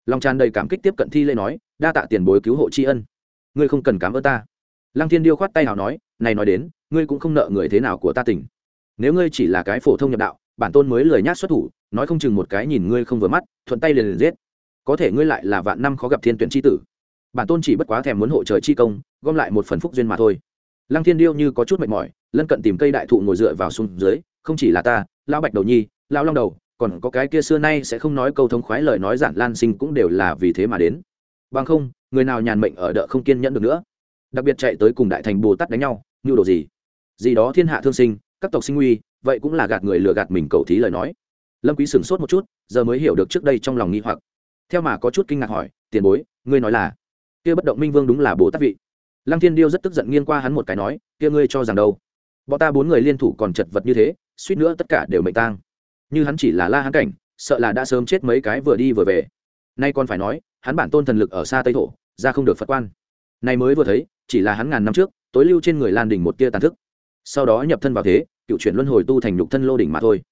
Long tràn đầy cảm kích tiếp cận thi lễ nói, đa tạ tiền bối cứu hộ tri ân. Ngươi không cần cảm ơn ta. Lăng thiên điêu khoát tay nào nói này nói đến, ngươi cũng không nợ người thế nào của ta tỉnh nếu ngươi chỉ là cái phổ thông nhập đạo, bản tôn mới lười nhát xuất thủ, nói không chừng một cái nhìn ngươi không vừa mắt, thuận tay liền liền giết. Có thể ngươi lại là vạn năm khó gặp thiên tuyển tri tử. Bản tôn chỉ bất quá thèm muốn hộ trời chi công, gom lại một phần phúc duyên mà thôi. Lăng thiên điêu như có chút mệt mỏi, lân cận tìm cây đại thụ ngồi dựa vào xuống dưới, không chỉ là ta, lão bạch đầu nhi, lão long đầu, còn có cái kia xưa nay sẽ không nói câu thống khoái lời nói giản lan sinh cũng đều là vì thế mà đến. Bằng không, người nào nhàn mệnh ở đợ không kiên nhẫn được nữa. Đặc biệt chạy tới cùng đại thành bồ tát đánh nhau như đồ gì? Gì đó thiên hạ thương sinh, các tộc sinh nguy, vậy cũng là gạt người lừa gạt mình cầu thí lời nói. Lâm quý sửng sốt một chút, giờ mới hiểu được trước đây trong lòng nghi hoặc. Theo mà có chút kinh ngạc hỏi, tiền bối, ngươi nói là? Kia bất động minh vương đúng là bồ tát vị. Lăng thiên điêu rất tức giận nghiêng qua hắn một cái nói, kia ngươi cho rằng đâu? Bọn ta bốn người liên thủ còn chật vật như thế, suýt nữa tất cả đều mệnh tang. Như hắn chỉ là la hán cảnh, sợ là đã sớm chết mấy cái vừa đi vừa về. Nay còn phải nói, hắn bản tôn thần lực ở xa tây thổ, ra không được phật quan. Nay mới vừa thấy, chỉ là hắn ngàn năm trước tối lưu trên người lan đỉnh một tia tàn thức. Sau đó nhập thân vào thế, cựu chuyển luân hồi tu thành nhục thân lô đỉnh mà thôi.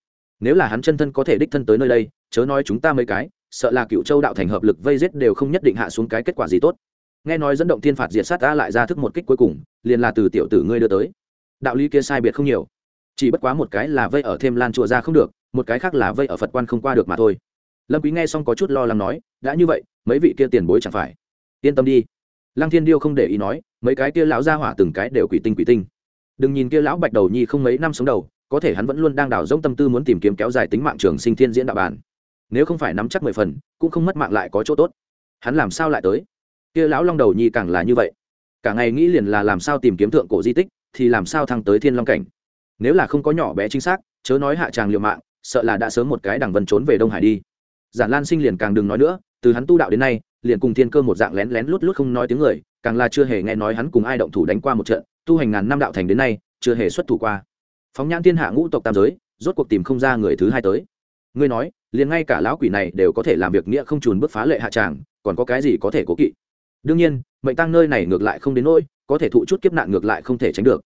Nếu là hắn chân thân có thể đích thân tới nơi đây, chớ nói chúng ta mấy cái, sợ là cựu châu đạo thành hợp lực vây giết đều không nhất định hạ xuống cái kết quả gì tốt. Nghe nói dẫn động thiên phạt diệt sát ta lại ra thức một kích cuối cùng, liền là từ tiểu tử ngươi đưa tới. Đạo lý kia sai biệt không nhiều. Chỉ bất quá một cái là vây ở thêm lan chùa ra không được, một cái khác là vây ở phật quan không qua được mà thôi. Lâm quý nghe xong có chút lo lắng nói, đã như vậy, mấy vị kia tiền bối chẳng phải. Yên tâm đi lăng thiên điêu không để ý nói, mấy cái kia lão gia hỏa từng cái đều quỷ tinh quỷ tinh. Đừng nhìn kia lão bạch đầu nhi không mấy năm sống đầu, có thể hắn vẫn luôn đang đào rỗng tâm tư muốn tìm kiếm kéo dài tính mạng trường sinh thiên diễn đạo bản. Nếu không phải nắm chắc mười phần, cũng không mất mạng lại có chỗ tốt. Hắn làm sao lại tới? Kia lão long đầu nhi càng là như vậy. Cả ngày nghĩ liền là làm sao tìm kiếm thượng cổ di tích, thì làm sao thăng tới thiên long cảnh. Nếu là không có nhỏ bé chính xác, chớ nói hạ tràng liều mạng, sợ là đã sớm một cái đằng vân trốn về đông hải đi. Giản lan sinh liền càng đừng nói nữa, từ hắn tu đạo đến nay liền cùng thiên cơ một dạng lén lén lút lút không nói tiếng người, càng là chưa hề nghe nói hắn cùng ai động thủ đánh qua một trận, tu hành ngàn năm đạo thành đến nay, chưa hề xuất thủ qua. Phóng nhãn thiên hạ ngũ tộc tam giới, rốt cuộc tìm không ra người thứ hai tới. Ngươi nói, liền ngay cả lão quỷ này đều có thể làm việc nghĩa không trùn bước phá lệ hạ tràng, còn có cái gì có thể cố kỵ? Đương nhiên, mệnh tăng nơi này ngược lại không đến nỗi, có thể thụ chút kiếp nạn ngược lại không thể tránh được.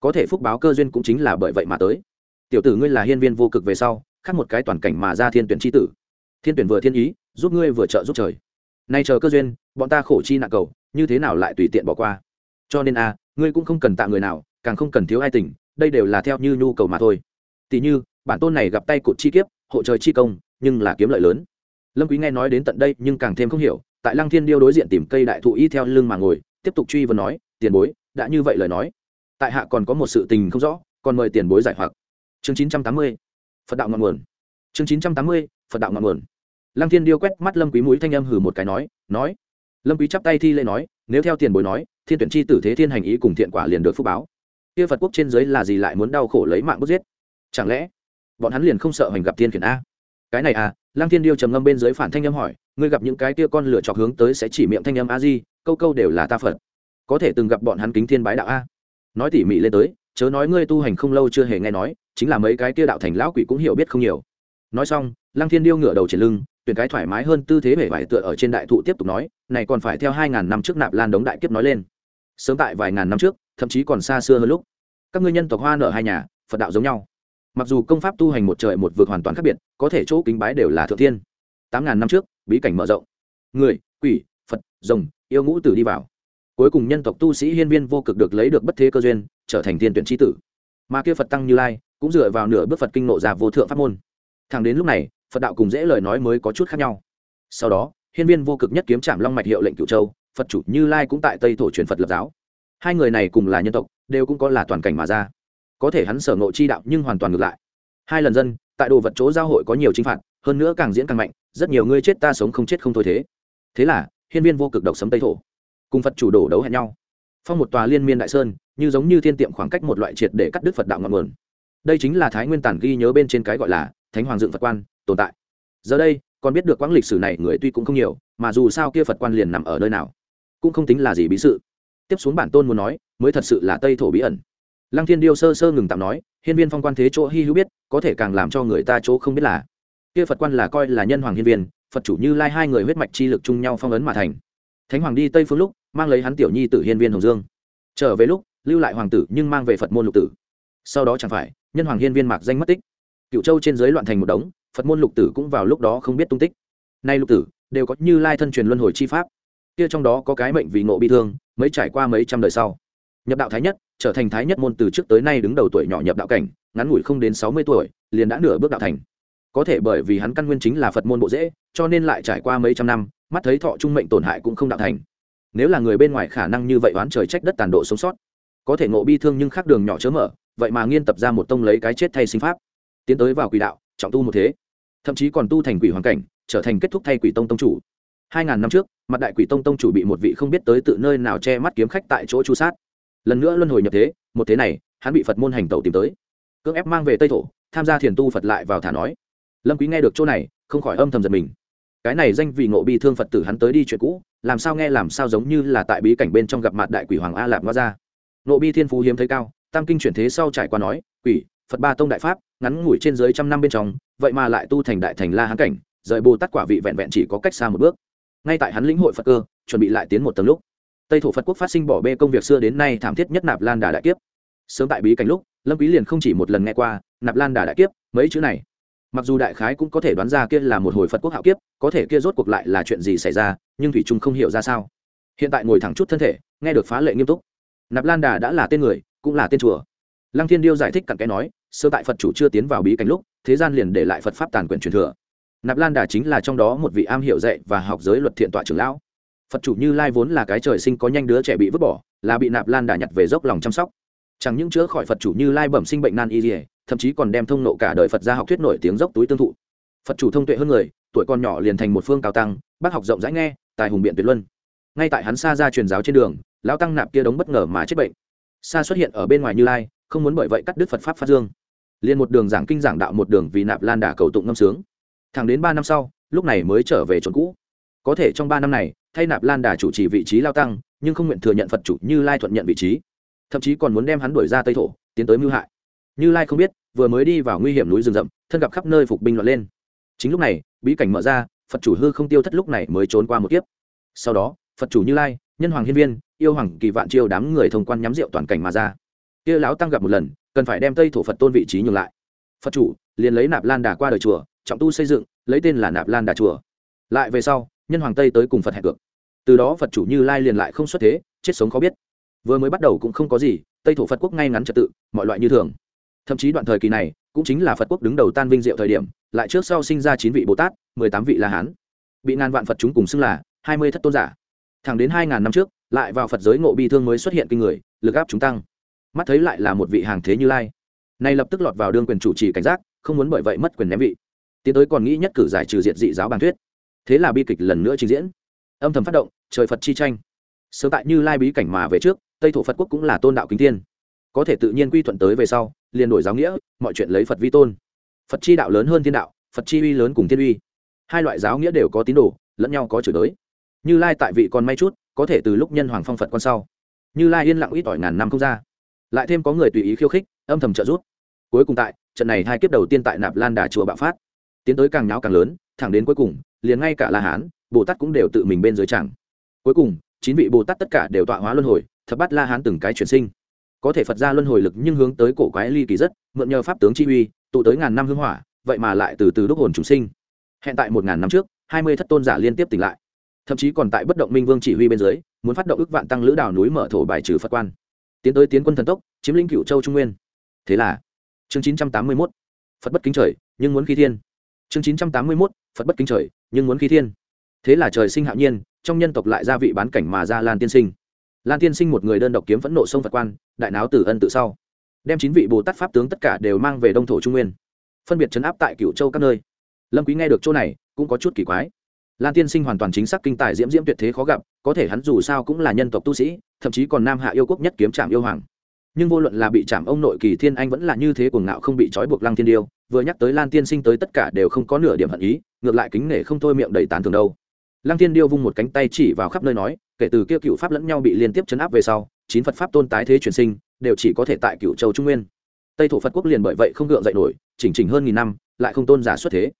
Có thể phúc báo cơ duyên cũng chính là bởi vậy mà tới. Tiểu tử ngươi là hiên viên vô cực về sau, khác một cái toàn cảnh mà ra thiên tuyển tri tử. Thiên tuyển vừa thiên ý, giúp ngươi vừa trợ giúp trời nay chờ cơ duyên, bọn ta khổ chi nạn cầu, như thế nào lại tùy tiện bỏ qua? Cho nên a ngươi cũng không cần tạ người nào, càng không cần thiếu ai tình đây đều là theo như nhu cầu mà thôi. Tỷ như, bản tôn này gặp tay cụt chi kiếp, hộ trời chi công, nhưng là kiếm lợi lớn. Lâm quý nghe nói đến tận đây nhưng càng thêm không hiểu, tại lăng thiên điêu đối diện tìm cây đại thụ y theo lưng mà ngồi, tiếp tục truy vấn nói, tiền bối, đã như vậy lời nói, tại hạ còn có một sự tình không rõ, còn mời tiền bối giải hoặc. Chương 980 phật đạo ngọn nguồn. Chương 980 phật đạo ngọn nguồn lăng thiên điêu quét mắt lâm quý mũi thanh âm hừ một cái nói nói. Lâm quý chắp tay thi lễ nói, nếu theo tiền bối nói, thiên tuyển chi tử thế thiên hành ý cùng thiện quả liền được phúc báo. Kia phật quốc trên dưới là gì lại muốn đau khổ lấy mạng bức giết? Chẳng lẽ, bọn hắn liền không sợ hành gặp thiên khiển a? Cái này à lăng thiên điêu trầm ngâm bên dưới phản thanh âm hỏi, ngươi gặp những cái kia con lửa chọc hướng tới sẽ chỉ miệng thanh âm a di, câu câu đều là ta phật. Có thể từng gặp bọn hắn kính thiên bái đạo a? Nói tỉ mỉ lên tới, chớ nói ngươi tu hành không lâu chưa hề nghe nói, chính là mấy cái kia đạo thành lão quỷ cũng hiểu biết không nhiều. Nói xong, lăng thiên điêu ngửa đầu trên lưng tuyển cái thoải mái hơn tư thế bể vải tựa ở trên đại thụ tiếp tục nói, này còn phải theo hai ngàn năm trước nạp lan đống đại kiếp nói lên. Sớm tại vài ngàn năm trước, thậm chí còn xa xưa hơn lúc. Các ngươi nhân tộc hoa nở hai nhà, phật đạo giống nhau. Mặc dù công pháp tu hành một trời một vực hoàn toàn khác biệt, có thể chỗ kính bái đều là thượng thiên. Tám ngàn năm trước, bí cảnh mở rộng. Người, quỷ, phật, rồng, yêu ngũ tử đi vào. Cuối cùng nhân tộc tu sĩ hiên viên vô cực được lấy được bất thế cơ duyên, trở thành thiên tuyển tri tử. Mà kia phật tăng như lai, cũng dựa vào nửa bước phật kinh nộ ra vô thượng pháp môn. Thẳng đến lúc này phật đạo cùng dễ lời nói mới có chút khác nhau. Sau đó, hiên viên vô cực nhất kiếm trạm long mạch hiệu lệnh cựu châu, phật chủ như lai cũng tại tây thổ truyền phật lập giáo. Hai người này cùng là nhân tộc, đều cũng có là toàn cảnh mà ra. Có thể hắn sở ngộ chi đạo nhưng hoàn toàn ngược lại. Hai lần dân, tại đồ vật chỗ giao hội có nhiều chinh phạt, hơn nữa càng diễn càng mạnh, rất nhiều người chết ta sống không chết không thôi thế. Thế là, hiên viên vô cực độc sấm tây thổ, cùng phật chủ đổ đấu hẹn nhau. Phong một tòa liên miên đại sơn, như giống như thiên tiệm khoảng cách một loại triệt để cắt đứt phật đạo ngọn nguồn. Đây chính là thái nguyên tản ghi nhớ bên trên cái gọi là thánh hoàng dựng phật quan tồn tại. Giờ đây, còn biết được quãng lịch sử này người tuy cũng không nhiều, mà dù sao kia phật quan liền nằm ở nơi nào, cũng không tính là gì bí sự. Tiếp xuống bản tôn muốn nói, mới thật sự là tây thổ bí ẩn. Lăng thiên điêu sơ sơ ngừng tạm nói, hiên viên phong quan thế chỗ hy hữu biết, có thể càng làm cho người ta chỗ không biết là. Kia phật quan là coi là nhân hoàng hiên viên, phật chủ như lai hai người huyết mạch chi lực chung nhau phong ấn mà thành. Thánh hoàng đi tây phương lúc, mang lấy hắn tiểu nhi tử hiên viên hồng dương. Trở về lúc, lưu lại hoàng tử nhưng mang về phật môn lục tử. Sau đó chẳng phải, nhân hoàng hiên viên mạc danh mất tích. Cựu châu trên dưới loạn thành một đống phật môn lục tử cũng vào lúc đó không biết tung tích. Nay lục tử, đều có như lai thân truyền luân hồi chi pháp. Kia trong đó có cái mệnh vì ngộ bi thương, mới trải qua mấy trăm đời sau. Nhập đạo thái nhất, trở thành thái nhất môn từ trước tới nay đứng đầu tuổi nhỏ nhập đạo cảnh, ngắn ngủi không đến sáu mươi tuổi, liền đã nửa bước đạo thành. Có thể bởi vì hắn căn nguyên chính là phật môn bộ dễ, cho nên lại trải qua mấy trăm năm, mắt thấy thọ trung mệnh tổn hại cũng không đạo thành. Nếu là người bên ngoài khả năng như vậy oán trời trách đất tàn độ sống sót, có thể ngộ bi thương nhưng khác đường nhỏ chớ mở, vậy mà nghiên tập ra một tông lấy cái chết thay sinh pháp. Tiến tới vào quỷ đạo trọng tu một thế. Thậm chí còn tu thành quỷ hoàn cảnh, trở thành kết thúc thay quỷ tông tông chủ. Hai ngàn năm trước, mặt đại quỷ tông tông chủ bị một vị không biết tới tự nơi nào che mắt kiếm khách tại chỗ chu sát. Lần nữa luân hồi nhập thế, một thế này, hắn bị phật môn hành tẩu tìm tới. Cưỡng ép mang về tây thổ, tham gia thiền tu phật lại vào thả nói. Lâm quý nghe được chỗ này, không khỏi âm thầm giật mình. Cái này danh vì ngộ bi thương phật tử hắn tới đi chuyện cũ, làm sao nghe làm sao giống như là tại bí cảnh bên trong gặp mặt đại quỷ hoàng a lạp ngoa ra ngộ bi thiên phú hiếm thấy cao, tam kinh chuyển thế sau trải qua nói, quỷ, phật ba tông đại pháp ngắn ngủi trên dưới trăm năm bên trong, vậy mà lại tu thành đại thành la hán cảnh, rời bồ tát quả vị vẹn vẹn chỉ có cách xa một bước. Ngay tại hắn lĩnh hội phật cơ, chuẩn bị lại tiến một tầng lúc, tây thổ phật quốc phát sinh bỏ bê công việc xưa đến nay thảm thiết nhất nạp lan đà đại kiếp. Sớm tại bí cảnh lúc, lâm quý liền không chỉ một lần nghe qua nạp lan đà đại kiếp, mấy chữ này. Mặc dù đại khái cũng có thể đoán ra kia là một hồi phật quốc hạo kiếp, có thể kia rốt cuộc lại là chuyện gì xảy ra, nhưng thủy trung không hiểu ra sao. Hiện tại ngồi thẳng chút thân thể, nghe được phá lệ nghiêm túc. Nạp lan đà đã là tên người, cũng là tên chùa. Lăng thiên điêu giải thích cặn kẽ nói sơ tại phật chủ chưa tiến vào bí cảnh lúc, thế gian liền để lại phật pháp tàn quyền truyền thừa. Nạp lan đà chính là trong đó một vị am hiểu dạy và học giới luật thiện tọa trưởng lão. Phật chủ như lai vốn là cái trời sinh có nhanh đứa trẻ bị vứt bỏ, là bị nạp lan đà nhặt về dốc lòng chăm sóc. Chẳng những chữa khỏi phật chủ như lai bẩm sinh bệnh nan y dỉa thậm chí còn đem thông nộ cả đời phật gia học thuyết nổi tiếng dốc túi tương thụ. Phật chủ thông tuệ hơn người, tuổi còn nhỏ liền thành một phương cao tăng, bác học rộng rãi nghe, tài hùng biện tuyệt luân. Ngay tại hắn xa ra truyền giáo trên đường, lão tăng nạp kia đống bất ngờ mà chết bệnh. Xa xuất hiện ở bên ngoài như lai, không muốn bởi vậy cắt đứt phật pháp phát dương liền một đường giảng kinh giảng đạo một đường vì nạp lan đà cầu tụng ngâm sướng. Thẳng đến ba năm sau, lúc này mới trở về chỗ cũ. Có thể trong ba năm này, thay nạp lan đà chủ trì vị trí lao tăng, nhưng không nguyện thừa nhận phật chủ như lai thuận nhận vị trí. Thậm chí còn muốn đem hắn đuổi ra tây thổ, tiến tới mưu hại. Như lai không biết, vừa mới đi vào nguy hiểm núi rừng rậm, thân gặp khắp nơi phục binh loạn lên. Chính lúc này, bí cảnh mở ra, phật chủ hư không tiêu thất lúc này mới trốn qua một kiếp. Sau đó, phật chủ như lai, nhân hoàng hiên viên, yêu hoàng kỳ vạn chiêu đám người thông quan nhắm rượu toàn cảnh mà ra kia lão tăng gặp một lần, cần phải đem tây thổ phật tôn vị trí nhường lại. Phật chủ, liền lấy nạp lan đà qua đời chùa, trọng tu xây dựng, lấy tên là nạp lan đà chùa. Lại về sau, nhân hoàng tây tới cùng phật hẹn cược. Từ đó phật chủ như lai liền lại không xuất thế, chết sống khó biết. Vừa mới bắt đầu cũng không có gì, tây thổ phật quốc ngay ngắn trật tự, mọi loại như thường. Thậm chí đoạn thời kỳ này, cũng chính là phật quốc đứng đầu tan vinh diệu thời điểm, lại trước sau sinh ra chín vị bồ tát, mười tám vị la hán. Bị ngàn vạn phật chúng cùng xưng là hai mươi thất tôn giả. Thẳng đến hai ngàn năm trước, lại vào phật giới ngộ bi thương mới xuất hiện kinh người, lực áp chúng tăng mắt thấy lại là một vị hàng thế như lai. Nay lập tức lọt vào đương quyền chủ trì cảnh giác, không muốn bởi vậy mất quyền ném vị. Tiến tới còn nghĩ nhất cử giải trừ diện dị giáo bàn thuyết. Thế là bi kịch lần nữa trình diễn. Âm thầm phát động, trời phật chi tranh. Sớm tại như lai bí cảnh mà về trước, tây thổ phật quốc cũng là tôn đạo kính tiên có thể tự nhiên quy thuận tới về sau, liền đổi giáo nghĩa, mọi chuyện lấy phật vi tôn. Phật chi đạo lớn hơn thiên đạo, phật chi uy lớn cùng thiên uy. Hai loại giáo nghĩa đều có tín đồ, lẫn nhau có chửi đới. như lai tại vị còn may chút, có thể từ lúc nhân hoàng phong phật con sau. Như lai yên lặng ít ỏi ngàn năm không ra lại thêm có người tùy ý khiêu khích, âm thầm trợ giúp. Cuối cùng tại, trận này hai kiếp đầu tiên tại nạp lan đà chùa bạo phát. Tiến tới càng nháo càng lớn, thẳng đến cuối cùng, liền ngay cả la hán, bồ tát cũng đều tự mình bên dưới chẳng. Cuối cùng, chín vị bồ tát tất cả đều tọa hóa luân hồi, thập bắt la hán từng cái chuyển sinh. Có thể phật ra luân hồi lực nhưng hướng tới cổ quái ly kỳ rất, mượn nhờ pháp tướng chi uy, tụ tới ngàn năm hương hỏa, vậy mà lại từ từ đúc hồn chúng sinh. Hẹn tại một ngàn năm trước, hai mươi thất tôn giả liên tiếp tỉnh lại. Thậm chí còn tại bất động minh vương chỉ huy bên dưới, muốn phát động ức vạn tăng lữ đào núi mở thổ bài trừ phật quan tiến tới tiến quân thần tốc, chiếm lĩnh cựu châu trung nguyên. Thế là, chương chín trăm tám mươi mốt, phật bất kính trời, nhưng muốn khí thiên. Chương chín trăm tám mươi mốt, phật bất kính trời, nhưng muốn khí thiên. Thế là trời sinh hạo nhiên, trong nhân tộc lại gia vị bán cảnh mà ra lan tiên sinh. Lan tiên sinh một người đơn độc kiếm phẫn nộ sông phật quan, đại náo tử ân tự sau. Đem chín vị bồ tát pháp tướng tất cả đều mang về đông thổ trung nguyên. Phân biệt chấn áp tại cựu châu các nơi. Lâm quý nghe được chỗ này, cũng có chút kỳ quái lan tiên sinh hoàn toàn chính xác kinh tài diễm diễm tuyệt thế khó gặp, có thể hắn dù sao cũng là nhân tộc tu sĩ, thậm chí còn nam hạ yêu quốc nhất kiếm trạm yêu hoàng. Nhưng vô luận là bị trảm ông nội kỳ thiên anh vẫn là như thế cuồng ngạo không bị trói buộc lăng thiên điêu, vừa nhắc tới lan tiên sinh tới tất cả đều không có nửa điểm hận ý, ngược lại kính nể không thôi miệng đầy tán thường đâu. Lăng thiên điêu vung một cánh tay chỉ vào khắp nơi nói, kể từ kia cựu pháp lẫn nhau bị liên tiếp chấn áp về sau, chín phật pháp tôn tái thế chuyển sinh, đều chỉ có thể tại cựu châu trung nguyên. Tây thổ phật quốc liền bởi vậy không gượng dậy nổi, chỉnh chỉnh hơn nghìn năm, lại không tôn giả xuất thế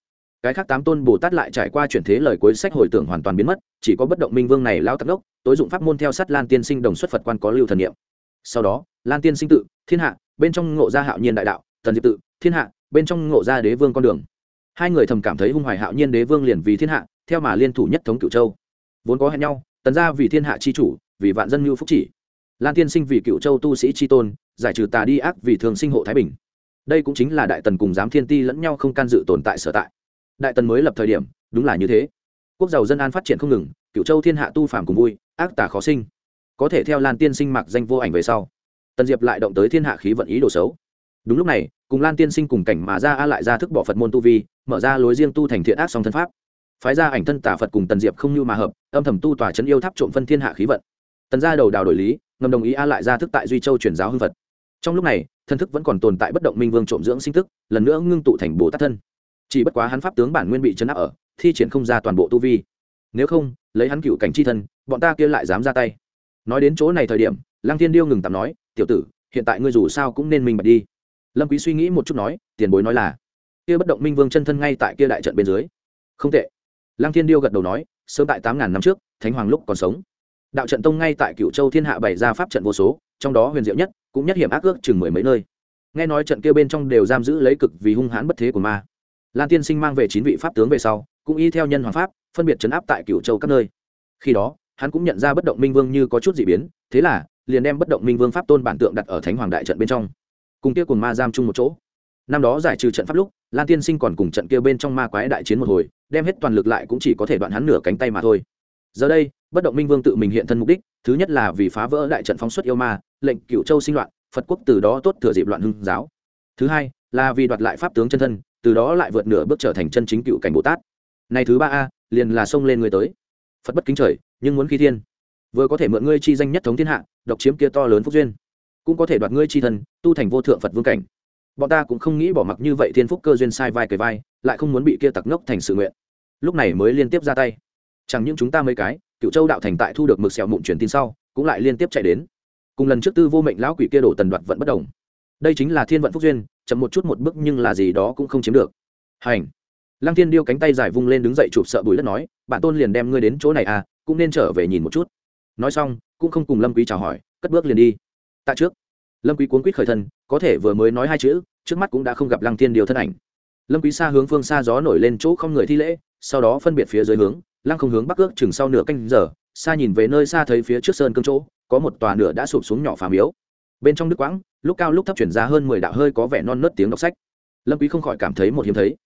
cái khác tám tôn bồ tát lại trải qua chuyển thế lời cuối sách hồi tưởng hoàn toàn biến mất, chỉ có bất động minh vương này lao tắc đốc, tối dụng pháp môn theo sát lan tiên sinh đồng xuất phật quan có lưu thần niệm. Sau đó, lan tiên sinh tự, thiên hạ, bên trong ngộ gia hạo nhiên đại đạo thần diệp tự, thiên hạ, bên trong ngộ gia đế vương con đường. Hai người thầm cảm thấy hung hoài hạo nhiên đế vương liền vì thiên hạ, theo mà liên thủ nhất thống cựu châu. Vốn có hẹn nhau, tần gia vì thiên hạ chi chủ, vì vạn dân mưu phúc chỉ. Lan tiên sinh vì cựu châu tu sĩ chi tôn, giải trừ tà đi ác vì thường sinh hộ thái bình. Đây cũng chính là đại tần cùng giám thiên ti lẫn nhau không can dự tồn tại sở tại đại tần mới lập thời điểm, đúng là như thế. Quốc giàu dân an phát triển không ngừng cựu châu thiên hạ tu phàm cùng vui, ác tà khó sinh. Có thể theo lan tiên sinh mặc danh vô ảnh về sau, tần diệp lại động tới thiên hạ khí vận ý đồ xấu. Đúng lúc này, cùng lan tiên sinh cùng cảnh mà ra a lại ra thức bỏ phật môn tu vi, mở ra lối riêng tu thành thiện ác song thân pháp. Phái ra ảnh thân tả phật cùng tần diệp không như mà hợp, âm thầm tu tòa c yêu tháp trộm phân thiên hạ khí vận. Tần gia đầu đào đổi lý, ngầm đồng ý a lại ra thức tại duy châu truyền giáo hưng phật. Trong lúc này, thân thức vẫn còn tồn tại bất động minh vương trộm dưỡng sinh thức lần nữa ngưng tụ thành bồ tát thân chỉ bất quá hắn pháp tướng bản nguyên bị chấn áp ở, thi triển không ra toàn bộ tu vi. Nếu không, lấy hắn cựu cảnh chi thân, bọn ta kia lại dám ra tay. Nói đến chỗ này thời điểm, lăng thiên điêu ngừng tạm nói, tiểu tử, hiện tại ngươi dù sao cũng nên minh bạch đi. Lâm quý suy nghĩ một chút nói, tiền bối nói là. Kia bất động minh vương chân thân ngay tại kia đại trận bên dưới. Không tệ. Lăng thiên điêu gật đầu nói, sớm tại tám ngàn năm trước, thánh hoàng lúc còn sống. Đạo trận tông ngay tại cựu châu thiên hạ bày ra pháp trận vô số, trong đó huyền diệu nhất, cũng nhất hiểm ác ước chừng mười mấy nơi. Nghe nói trận kia bên trong đều giam giữ lấy cực vì hung hãn bất thế của ma lan tiên sinh mang về chín vị pháp tướng về sau, cũng y theo nhân hoàng pháp, phân biệt chấn áp tại cựu châu các nơi. Khi đó, hắn cũng nhận ra bất động minh vương như có chút dị biến, thế là, liền đem bất động minh vương pháp tôn bản tượng đặt ở thánh hoàng đại trận bên trong. Cùng kia cùng ma giam chung một chỗ. Năm đó giải trừ trận pháp lúc, lan tiên sinh còn cùng trận kia bên trong ma quái đại chiến một hồi, đem hết toàn lực lại cũng chỉ có thể đoạn hắn nửa cánh tay mà thôi. Giờ đây, bất động minh vương tự mình hiện thân mục đích, thứ nhất là vì phá vỡ đại trận phóng xuất yêu ma, lệnh cựu châu sinh loạn, phật quốc từ đó tốt thừa dịp loạn hưng giáo. Thứ hai, là vì đoạt lại pháp tướng chân thân từ đó lại vượt nửa bước trở thành chân chính cựu cảnh bồ tát này thứ ba a liền là xông lên người tới phật bất kính trời nhưng muốn khi thiên vừa có thể mượn ngươi chi danh nhất thống thiên hạ độc chiếm kia to lớn phúc duyên cũng có thể đoạt ngươi chi thân tu thành vô thượng phật vương cảnh bọn ta cũng không nghĩ bỏ mặc như vậy thiên phúc cơ duyên sai vai cầy vai lại không muốn bị kia tặc ngốc thành sự nguyện lúc này mới liên tiếp ra tay chẳng những chúng ta mấy cái cựu châu đạo thành tại thu được mực sẹo mụn truyền tin sau cũng lại liên tiếp chạy đến cùng lần trước tư vô mệnh lão quỷ kia đổ tần đoạt vẫn bất đồng đây chính là thiên vận phúc duyên chậm một chút một bước nhưng là gì đó cũng không chiếm được. Hành. Lăng thiên điêu cánh tay dài vung lên đứng dậy chụp sợ bùi đất nói, bạn tôn liền đem ngươi đến chỗ này à cũng nên trở về nhìn một chút. Nói xong, cũng không cùng lâm quý chào hỏi, cất bước liền đi. Tạ trước. Lâm quý cuốn quýt khởi thân, có thể vừa mới nói hai chữ, trước mắt cũng đã không gặp lăng thiên điêu thân ảnh. Lâm quý xa hướng phương xa gió nổi lên chỗ không người thi lễ, sau đó phân biệt phía dưới hướng, lăng không hướng bắc ước chừng sau nửa canh giờ, xa nhìn về nơi xa thấy phía trước sơn cương chỗ, có một tòa nửa đã sụp xuống nhỏ phàm yếu. Bên trong nước quãng lúc cao lúc thấp chuyển ra hơn mười đạo hơi có vẻ non nớt tiếng đọc sách. Lâm quý không khỏi cảm thấy một hiếm thấy.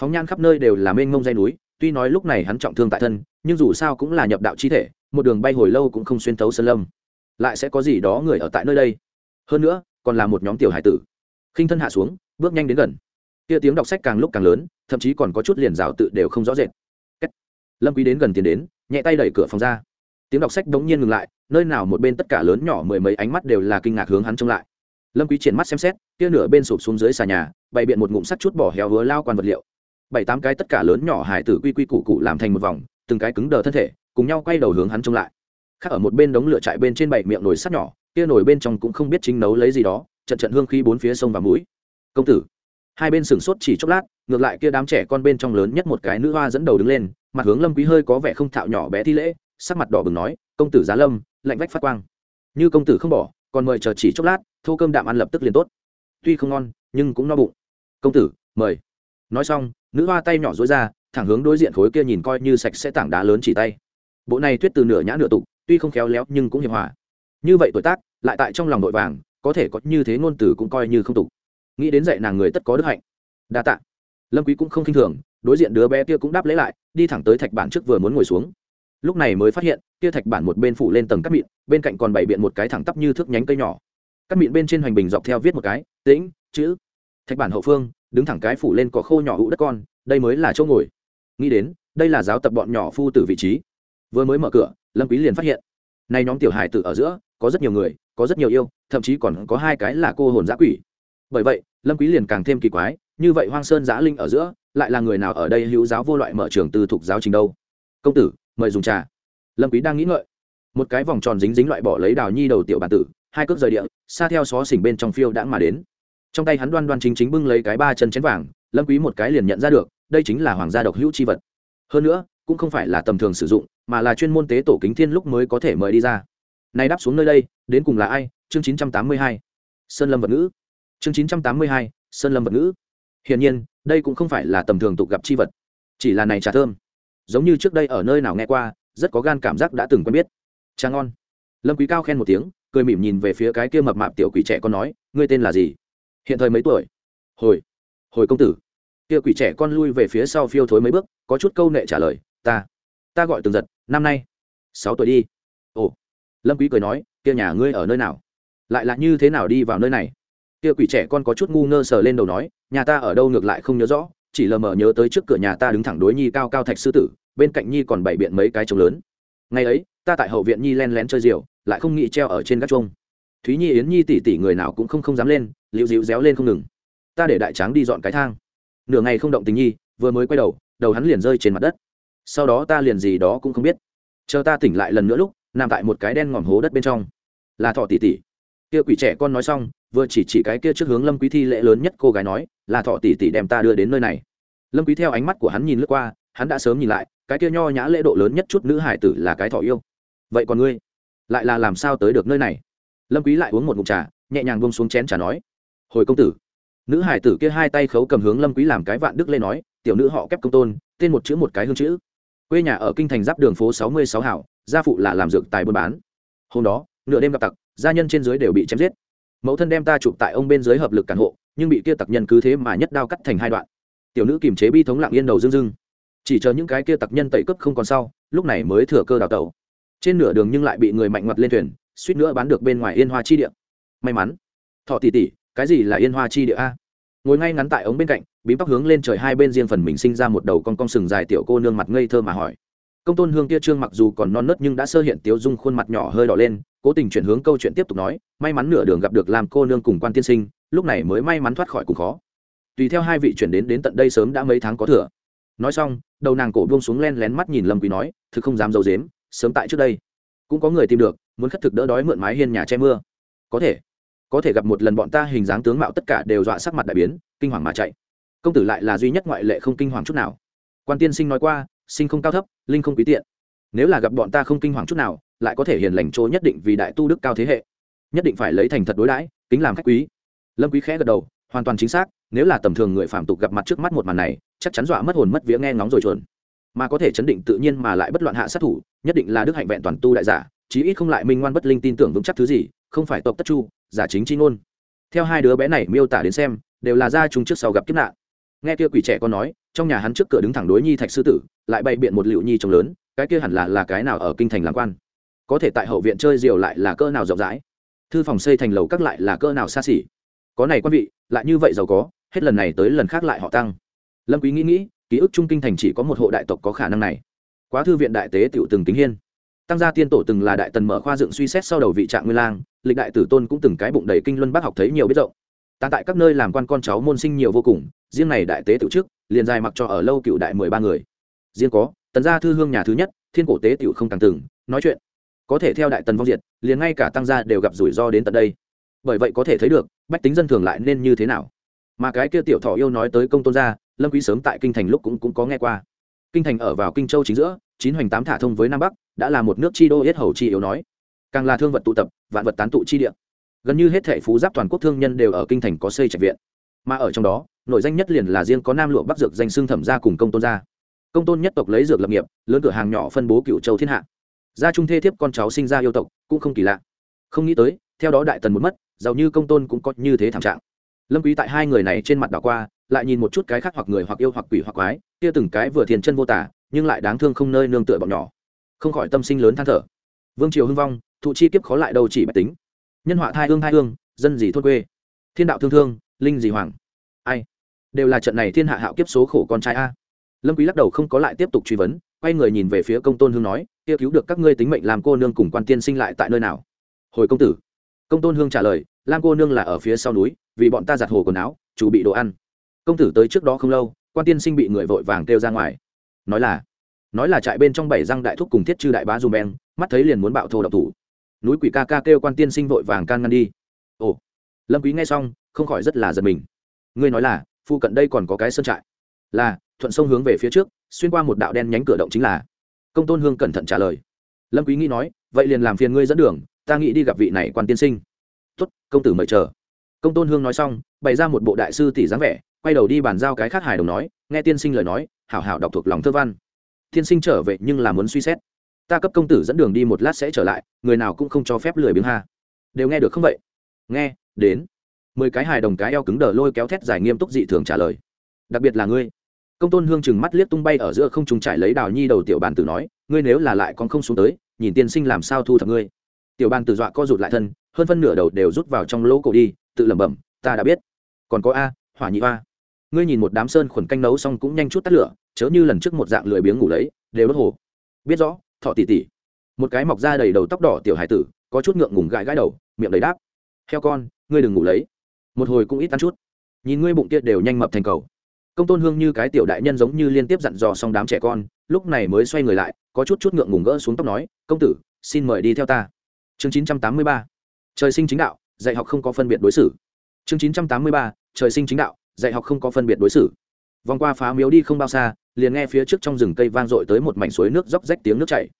Phóng nhan khắp nơi đều là mênh mông dây núi, tuy nói lúc này hắn trọng thương tại thân, nhưng dù sao cũng là nhập đạo chi thể, một đường bay hồi lâu cũng không xuyên thấu sơn lâm. Lại sẽ có gì đó người ở tại nơi đây? Hơn nữa, còn là một nhóm tiểu hải tử. Khinh thân hạ xuống, bước nhanh đến gần. Kia tiếng đọc sách càng lúc càng lớn, thậm chí còn có chút liền rào tự đều không rõ rệt. Lâm quý đến gần tiến đến, nhẹ tay đẩy cửa phòng ra. Tiếng đọc sách đống nhiên ngừng lại, nơi nào một bên tất cả lớn nhỏ mười mấy ánh mắt đều là kinh ngạc hướng hắn trông lại lâm quý triển mắt xem xét, kia nửa bên sụp xuống dưới xà nhà, bày biện một ngụm sắt chút bỏ héo hứa lao quan vật liệu. Bảy tám cái tất cả lớn nhỏ hải tử quy quy củ cụ làm thành một vòng, từng cái cứng đờ thân thể, cùng nhau quay đầu hướng hắn trông lại. Khác ở một bên đống lửa trại bên trên bảy miệng nồi sắt nhỏ, kia nồi bên trong cũng không biết chính nấu lấy gì đó, trận trận hương khí bốn phía sông và mũi. Công tử, hai bên sừng sốt chỉ chốc lát, ngược lại kia đám trẻ con bên trong lớn nhất một cái nữ hoa dẫn đầu đứng lên, mặt hướng lâm quý hơi có vẻ không thạo nhỏ bé thi lễ, sắc mặt đỏ bừng nói, công tử giá lâm, lạnh vách phát quang. Như công tử không bỏ còn mời chờ chỉ chốc lát, thô cơm đạm ăn lập tức liền tốt. Tuy không ngon, nhưng cũng no bụng. Công tử, mời. Nói xong, nữ hoa tay nhỏ dối ra, thẳng hướng đối diện khối kia nhìn coi như sạch sẽ tảng đá lớn chỉ tay. Bộ này tuyết từ nửa nhã nửa tục, tuy không khéo léo nhưng cũng hiệp hòa. Như vậy tuổi tác, lại tại trong lòng nội vàng, có thể có như thế ngôn từ cũng coi như không tục. Nghĩ đến dạy nàng người tất có đức hạnh. Đa tạ. Lâm quý cũng không khinh thường, đối diện đứa bé kia cũng đáp lấy lại, đi thẳng tới thạch bản trước vừa muốn ngồi xuống lúc này mới phát hiện, kia thạch bản một bên phủ lên tầng cắt mịn, bên cạnh còn bày biện một cái thẳng tắp như thước nhánh cây nhỏ. Cắt mịn bên trên hoành bình dọc theo viết một cái, tĩnh, chữ. Thạch bản hậu phương, đứng thẳng cái phủ lên có khô nhỏ hũ đất con, đây mới là chỗ ngồi. Nghĩ đến, đây là giáo tập bọn nhỏ phu tử vị trí. Vừa mới mở cửa, lâm quý liền phát hiện nay nhóm tiểu hải tử ở giữa, có rất nhiều người, có rất nhiều yêu, thậm chí còn có hai cái là cô hồn giã quỷ. Bởi vậy, lâm quý liền càng thêm kỳ quái, như vậy hoang sơn giã linh ở giữa, lại là người nào ở đây hữu giáo vô loại mở trường tư thuộc giáo trình đâu? Công tử mời dùng trà. Lâm quý đang nghĩ ngợi. Một cái vòng tròn dính dính loại bỏ lấy đào nhi đầu tiểu bản tử, hai cước rời địa, xa theo xó xỉnh bên trong phiêu đã mà đến. Trong tay hắn đoan đoan chính chính bưng lấy cái ba chân chén vàng, lâm quý một cái liền nhận ra được, đây chính là hoàng gia độc hữu chi vật. Hơn nữa, cũng không phải là tầm thường sử dụng, mà là chuyên môn tế tổ kính thiên lúc mới có thể mời đi ra. Nay đáp xuống nơi đây, đến cùng là ai? Chương 982 sơn lâm vật ngữ. Chương 982 sơn lâm vật ngữ. Hiển nhiên, đây cũng không phải là tầm thường tục gặp chi vật, chỉ là này trà thơm giống như trước đây ở nơi nào nghe qua, rất có gan cảm giác đã từng quen biết. Trang ngon. Lâm quý cao khen một tiếng, cười mỉm nhìn về phía cái kia mập mạp tiểu quỷ trẻ con nói, ngươi tên là gì? Hiện thời mấy tuổi? Hồi hồi công tử. Kia quỷ trẻ con lui về phía sau phiêu thối mấy bước, có chút câu nệ trả lời, ta ta gọi từng giật, năm nay. Sáu tuổi đi. Ồ. Lâm quý cười nói, kia nhà ngươi ở nơi nào? Lại là như thế nào đi vào nơi này? Kia quỷ trẻ con có chút ngu ngơ sờ lên đầu nói, nhà ta ở đâu ngược lại không nhớ rõ chỉ lờ mờ nhớ tới trước cửa nhà ta đứng thẳng đối nhi cao cao thạch sư tử, bên cạnh nhi còn bày biện mấy cái trống lớn. Ngày ấy, ta tại hậu viện nhi len lén chơi diều lại không nghĩ treo ở trên gác chuông. Thúy nhi, yến nhi tỷ tỷ người nào cũng không không dám lên, liễu dịu réo lên không ngừng. Ta để đại tráng đi dọn cái thang. Nửa ngày không động tình nhi, vừa mới quay đầu đầu hắn liền rơi trên mặt đất. Sau đó ta liền gì đó cũng không biết. Chờ ta tỉnh lại lần nữa lúc, nằm tại một cái đen ngòm hố đất bên trong. Là thọ tỷ tỷ. Kia quỷ trẻ con nói xong, vừa chỉ chỉ cái kia trước hướng lâm quý thi lễ lớn nhất cô gái nói, là thọ tỷ tỷ đem ta đưa đến nơi này lâm quý theo ánh mắt của hắn nhìn lướt qua, hắn đã sớm nhìn lại, cái kia nho nhã lễ độ lớn nhất chút nữ hải tử là cái thọ yêu. Vậy còn ngươi? Lại là làm sao tới được nơi này? Lâm quý lại uống một ngụm trà, nhẹ nhàng buông xuống chén trà nói, hồi công tử. Nữ hải tử kia hai tay khấu cầm hướng lâm quý làm cái vạn đức lê nói, tiểu nữ họ kép công tôn, tên một chữ một cái hương chữ. Quê nhà ở kinh thành giáp đường phố sáu mươi sáu hảo, gia phụ là làm dược tài buôn bán. Hôm đó, nửa đêm gặp tặc, gia nhân trên dưới đều bị chém giết. Mẫu thân đem ta chụp tại ông bên dưới hợp lực cản hộ, nhưng bị kia tặc nhân cứ thế mà nhất đao cắt thành hai đoạn tiểu nữ kiềm chế bi thống lặng yên đầu dưng dưng chỉ chờ những cái kia tặc nhân tẩy cướp không còn sau, lúc này mới thừa cơ đào tẩu. Trên nửa đường nhưng lại bị người mạnh mặt lên thuyền, suýt nữa bán được bên ngoài yên hoa chi địa. May mắn. Thọ tỷ tỷ, cái gì là yên hoa chi địa a? Ngồi ngay ngắn tại ống bên cạnh bí tóc hướng lên trời hai bên riêng phần mình sinh ra một đầu con con sừng dài tiểu cô nương mặt ngây thơ mà hỏi. Công tôn hương kia trương mặc dù còn non nớt nhưng đã sơ hiện tiếu dung khuôn mặt nhỏ hơi đỏ lên, cố tình chuyển hướng câu chuyện tiếp tục nói, may mắn nửa đường gặp được làm cô nương cùng quan tiên sinh, lúc này mới may mắn thoát khỏi cùng khó tùy theo hai vị chuyển đến đến tận đây sớm đã mấy tháng có thừa. Nói xong, đầu nàng cổ buông xuống len lén mắt nhìn lâm quý nói, thực không dám dầu dếm sớm tại trước đây, cũng có người tìm được, muốn khất thực đỡ đói mượn mái hiên nhà che mưa. Có thể có thể gặp một lần bọn ta hình dáng tướng mạo tất cả đều dọa sắc mặt đại biến, kinh hoàng mà chạy. Công tử lại là duy nhất ngoại lệ không kinh hoàng chút nào. Quan tiên sinh nói qua, sinh không cao thấp, linh không quý tiện. Nếu là gặp bọn ta không kinh hoàng chút nào, lại có thể hiền lành chỗ nhất định vì đại tu đức cao thế hệ. Nhất định phải lấy thành thật đối đãi, kính làm khách quý. Lâm quý khẽ gật đầu hoàn toàn chính xác, nếu là tầm thường người phạm tục gặp mặt trước mắt một màn này, chắc chắn dọa mất hồn mất vía nghe ngóng rồi chuồn. Mà có thể chấn định tự nhiên mà lại bất loạn hạ sát thủ, nhất định là đức hạnh vẹn toàn tu đại giả, chí ít không lại minh ngoan bất linh tin tưởng vững chắc thứ gì, không phải tộc tất chu, giả chính chi ngôn. Theo hai đứa bé này miêu tả đến xem, đều là gia chúng trước sau gặp kiếp nạn. Nghe kia quỷ trẻ con nói, trong nhà hắn trước cửa đứng thẳng đối nhi thạch sư tử, lại bày biện một liệu nhi trông lớn, cái kia hẳn là là cái nào ở kinh thành làm quan. Có thể tại hậu viện chơi diều lại là cỡ nào rộng rãi. Thư phòng xây thành lầu các lại là cỡ nào xa xỉ có này quan vị, lại như vậy giàu có, hết lần này tới lần khác lại họ tăng. Lâm quý nghĩ nghĩ, ký ức trung kinh thành chỉ có một hộ đại tộc có khả năng này. Quá thư viện đại tế tiểu từng kính hiên. Tăng gia tiên tổ từng là đại tần mở khoa dựng suy xét sau đầu vị trạng nguyên lang, lịch đại tử tôn cũng từng cái bụng đầy kinh luân bác học thấy nhiều biết rộng. Ta tại các nơi làm quan con cháu môn sinh nhiều vô cùng, riêng này đại tế tự trước, liền dài mặc cho ở lâu cựu đại mười ba người. Riêng có, tần gia thư hương nhà thứ nhất, thiên cổ tế tiểu không càng từng, nói chuyện. Có thể theo đại tần vong diệt, liền ngay cả tăng gia đều gặp rủi ro đến tận đây. Bởi vậy có thể thấy được bách tính dân thường lại nên như thế nào? Mà cái kia tiểu thọ yêu nói tới công tôn gia, lâm quý sớm tại kinh thành lúc cũng cũng có nghe qua. Kinh thành ở vào kinh châu chính giữa, chín hoành tám thả thông với nam bắc, đã là một nước chi đô hết hầu chi yếu nói. Càng là thương vật tụ tập, vạn vật tán tụ chi địa. Gần như hết thệ phú giáp toàn quốc thương nhân đều ở kinh thành có xây trạch viện. Mà ở trong đó nội danh nhất liền là riêng có nam lụa bắc dược danh xương thẩm gia cùng công tôn gia. Công tôn nhất tộc lấy dược lập nghiệp, lớn cửa hàng nhỏ phân bố cựu châu thiên hạ. Gia trung thê thiếp con cháu sinh ra yêu tộc, cũng không kỳ lạ. Không nghĩ tới, theo đó đại tần một mất giàu như công tôn cũng có như thế thảm trạng. Lâm quý tại hai người này trên mặt đảo qua, lại nhìn một chút cái khác hoặc người hoặc yêu hoặc quỷ hoặc quái, kia từng cái vừa thiền chân vô tả, nhưng lại đáng thương không nơi nương tựa bọn nhỏ. Không khỏi tâm sinh lớn than thở. Vương triều hưng vong, thụ chi kiếp khó lại đâu chỉ bạch tính. Nhân họa thai hương thai hương, dân gì thôn quê. Thiên đạo thương thương, linh gì hoàng. Ai? Đều là trận này thiên hạ hạo kiếp số khổ con trai a. Lâm quý lắc đầu không có lại tiếp tục truy vấn, quay người nhìn về phía công tôn hương nói, kia cứu được các ngươi tính mệnh làm cô nương cùng quan tiên sinh lại tại nơi nào? Hồi công tử công tôn hương trả lời, lam cô nương là ở phía sau núi, vì bọn ta giặt hồ quần áo, chủ bị đồ ăn. Công tử tới trước đó không lâu, quan tiên sinh bị người vội vàng kêu ra ngoài. Nói là nói là trại bên trong bảy răng đại thúc cùng thiết chư đại bá dùm beng, mắt thấy liền muốn bạo thô độc thủ. Núi quỷ ca ca kêu quan tiên sinh vội vàng can ngăn đi. Ồ, lâm quý nghe xong, không khỏi rất là giật mình. Ngươi nói là phụ cận đây còn có cái sơn trại. Là, thuận sông hướng về phía trước, xuyên qua một đạo đen nhánh cửa động chính là. Công tôn hương cẩn thận trả lời. Lâm quý nghĩ nói, vậy liền làm phiền ngươi dẫn đường ta nghĩ đi gặp vị này quan tiên sinh. Tốt, công tử mời chờ. Công tôn hương nói xong, bày ra một bộ đại sư tỷ dáng vẻ, quay đầu đi bàn giao cái khác hài đồng nói, nghe tiên sinh lời nói, hảo hảo đọc thuộc lòng thơ văn. Tiên sinh trở về nhưng là muốn suy xét. Ta cấp công tử dẫn đường đi một lát sẽ trở lại, người nào cũng không cho phép lười biếng ha. Đều nghe được không vậy? Nghe, đến. Mười cái hài đồng cái eo cứng đờ lôi kéo thét giải nghiêm túc dị thường trả lời. Đặc biệt là ngươi. Công tôn hương chừng mắt liếc tung bay ở giữa không trùng trải lấy đào nhi đầu tiểu bàn tử nói, ngươi nếu là lại còn không xuống tới, nhìn tiên sinh làm sao thu thập ngươi? Tiểu bàn tự dọa co rụt lại thân, hơn phân nửa đầu đều rút vào trong lỗ cổ đi, tự lẩm bẩm, ta đã biết. Còn có a, hỏa nhị hoa. Ngươi nhìn một đám sơn khuẩn canh nấu xong cũng nhanh chút tắt lửa, chớ như lần trước một dạng lười biếng ngủ lấy, đều đốt hồ. Biết rõ, thọ tỉ tỉ một cái mọc ra đầy đầu tóc đỏ tiểu hải tử, có chút ngượng ngùng gãi gãi đầu, miệng đầy đáp. Heo con, ngươi đừng ngủ lấy. Một hồi cũng ít ăn chút. Nhìn ngươi bụng kia đều nhanh mập thành cầu. Công tôn hương như cái tiểu đại nhân giống như liên tiếp dặn dò xong đám trẻ con, lúc này mới xoay người lại, có chút chút ngượng ngùng gỡ xuống tóc nói, công tử, xin mời đi theo ta chương chín trăm tám mươi ba, trời sinh chính đạo, dạy học không có phân biệt đối xử. Chương chín trăm tám mươi ba, trời sinh chính đạo, dạy học không có phân biệt đối xử. Vòng qua phá miếu đi không bao xa, liền nghe phía trước trong rừng cây vang dội tới một mảnh suối nước róc rách tiếng nước chảy.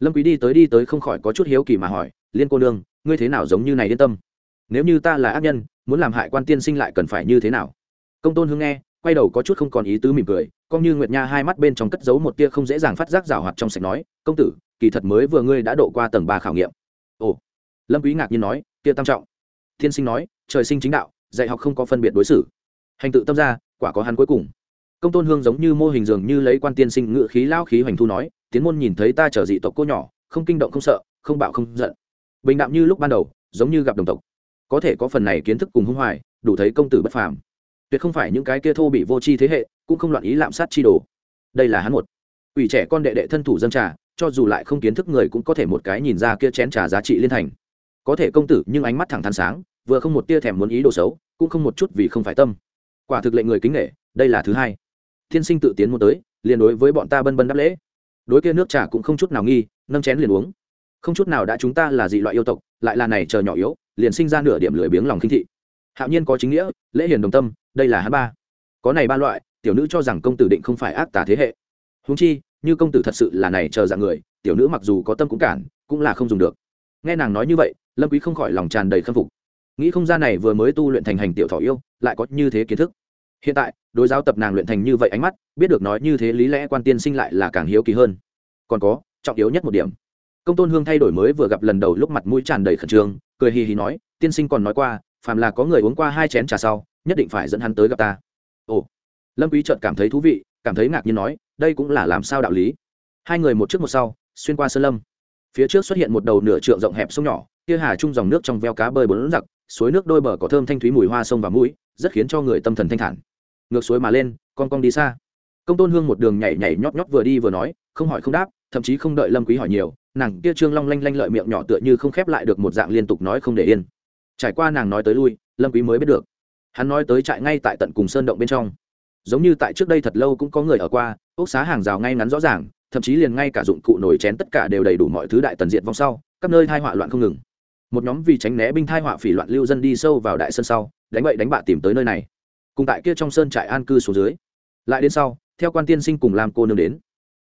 Lâm quý đi tới đi tới không khỏi có chút hiếu kỳ mà hỏi, liên cô nương, ngươi thế nào giống như này yên tâm? Nếu như ta là ác nhân, muốn làm hại quan tiên sinh lại cần phải như thế nào? Công tôn hưng nghe, quay đầu có chút không còn ý tứ mỉm cười coi như nguyệt nha hai mắt bên trong cất giấu một tia không dễ dàng phát giác rào hoạt trong sạch nói, công tử, kỳ thật mới vừa ngươi đã độ qua tầng ba khảo nghiệm ồ. Lâm quý ngạc nhiên nói, kia tam trọng. Thiên sinh nói, trời sinh chính đạo, dạy học không có phân biệt đối xử. Hành tự tâm ra, quả có hắn cuối cùng. Công tôn hương giống như mô hình dường như lấy quan tiên sinh ngự khí lao khí hoành thu nói, tiến môn nhìn thấy ta trở dị tộc cô nhỏ, không kinh động không sợ, không bạo không giận. Bình đạm như lúc ban đầu, giống như gặp đồng tộc. Có thể có phần này kiến thức cùng hung hoài, đủ thấy công tử bất phàm. Tuyệt không phải những cái kia thô bị vô tri thế hệ, cũng không loạn ý lạm sát chi đồ. Đây là hắn một. Ủy trẻ con đệ đệ thân thủ dân trà cho dù lại không kiến thức người cũng có thể một cái nhìn ra kia chén trà giá trị liên thành. Có thể công tử, nhưng ánh mắt thẳng thắn sáng, vừa không một tia thèm muốn ý đồ xấu, cũng không một chút vì không phải tâm. Quả thực lệnh người kính nghệ đây là thứ hai. Thiên sinh tự tiến muốn tới, liền đối với bọn ta bân bân đáp lễ. Đối kia nước trà cũng không chút nào nghi, nâng chén liền uống. Không chút nào đã chúng ta là dị loại yêu tộc, lại là này chờ nhỏ yếu, liền sinh ra nửa điểm lười biếng lòng khinh thị. Hạo nhiên có chính nghĩa, lễ hiền đồng tâm, đây là hắn ba. Có này ba loại, tiểu nữ cho rằng công tử định không phải ác tà thế hệ. Huống chi như công tử thật sự là này chờ dạng người, tiểu nữ mặc dù có tâm cũng cản, cũng là không dùng được. Nghe nàng nói như vậy, lâm quý không khỏi lòng tràn đầy khâm phục. Nghĩ không ra này vừa mới tu luyện thành hành tiểu thọ yêu, lại có như thế kiến thức. Hiện tại, đối giáo tập nàng luyện thành như vậy ánh mắt, biết được nói như thế lý lẽ quan tiên sinh lại là càng hiếu kỳ hơn. Còn có, trọng yếu nhất một điểm. Công tôn hương thay đổi mới vừa gặp lần đầu lúc mặt mũi tràn đầy khẩn trương, cười hì hì nói, tiên sinh còn nói qua, phàm là có người uống qua hai chén trà sau, nhất định phải dẫn hắn tới gặp ta. Ồ. Lâm quý chợt cảm thấy thú vị cảm thấy ngạc nhiên nói, đây cũng là làm sao đạo lý? Hai người một trước một sau, xuyên qua sơn lâm. Phía trước xuất hiện một đầu nửa trượng rộng hẹp sông nhỏ, kia hà chung dòng nước trong veo cá bơi bốn giặc, suối nước đôi bờ có thơm thanh thúy mùi hoa sông và mũi, rất khiến cho người tâm thần thanh thản. Ngược suối mà lên, con con đi xa. Công tôn hương một đường nhảy nhảy nhót nhót vừa đi vừa nói, không hỏi không đáp, thậm chí không đợi lâm quý hỏi nhiều, nàng kia trương long lanh lanh lợi miệng nhỏ tựa như không khép lại được một dạng liên tục nói không để yên. Trải qua nàng nói tới lui, lâm quý mới biết được. Hắn nói tới trại ngay tại tận cùng sơn động bên trong giống như tại trước đây thật lâu cũng có người ở qua, ốc xá hàng rào ngay ngắn rõ ràng, thậm chí liền ngay cả dụng cụ nồi chén tất cả đều đầy đủ mọi thứ đại tần diện vong sau, các nơi thai họa loạn không ngừng. Một nhóm vì tránh né binh thai họa phỉ loạn lưu dân đi sâu vào đại sơn sau, đánh bậy đánh bạ tìm tới nơi này. Cùng tại kia trong sơn trại an cư xuống dưới. Lại đến sau, theo quan tiên sinh cùng làm cô nương đến.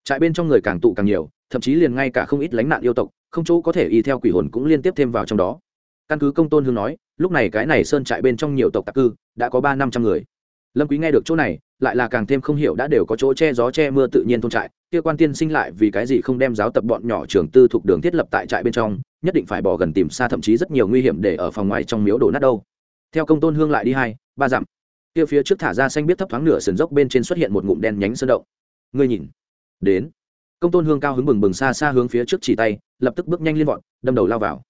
Trại bên trong người càng tụ càng nhiều, thậm chí liền ngay cả không ít lánh nạn yêu tộc, không chỗ có thể y theo quỷ hồn cũng liên tiếp thêm vào trong đó. Căn cứ công tôn hương nói, lúc này cái này sơn trại bên trong nhiều tộc tạc cư, đã có ba năm trăm người lâm quý nghe được chỗ này, lại là càng thêm không hiểu đã đều có chỗ che gió che mưa tự nhiên thôn trại, kia quan tiên sinh lại vì cái gì không đem giáo tập bọn nhỏ trường tư thuộc đường thiết lập tại trại bên trong, nhất định phải bỏ gần tìm xa thậm chí rất nhiều nguy hiểm để ở phòng ngoài trong miếu đổ nát đâu. Theo công tôn hương lại đi hai, ba dặm, kia phía trước thả ra xanh biết thấp thoáng nửa sườn dốc bên trên xuất hiện một ngụm đen nhánh sơn động. Ngươi nhìn, đến. Công tôn hương cao hứng bừng bừng xa xa hướng phía trước chỉ tay, lập tức bước nhanh lên vọt, đâm đầu lao vào.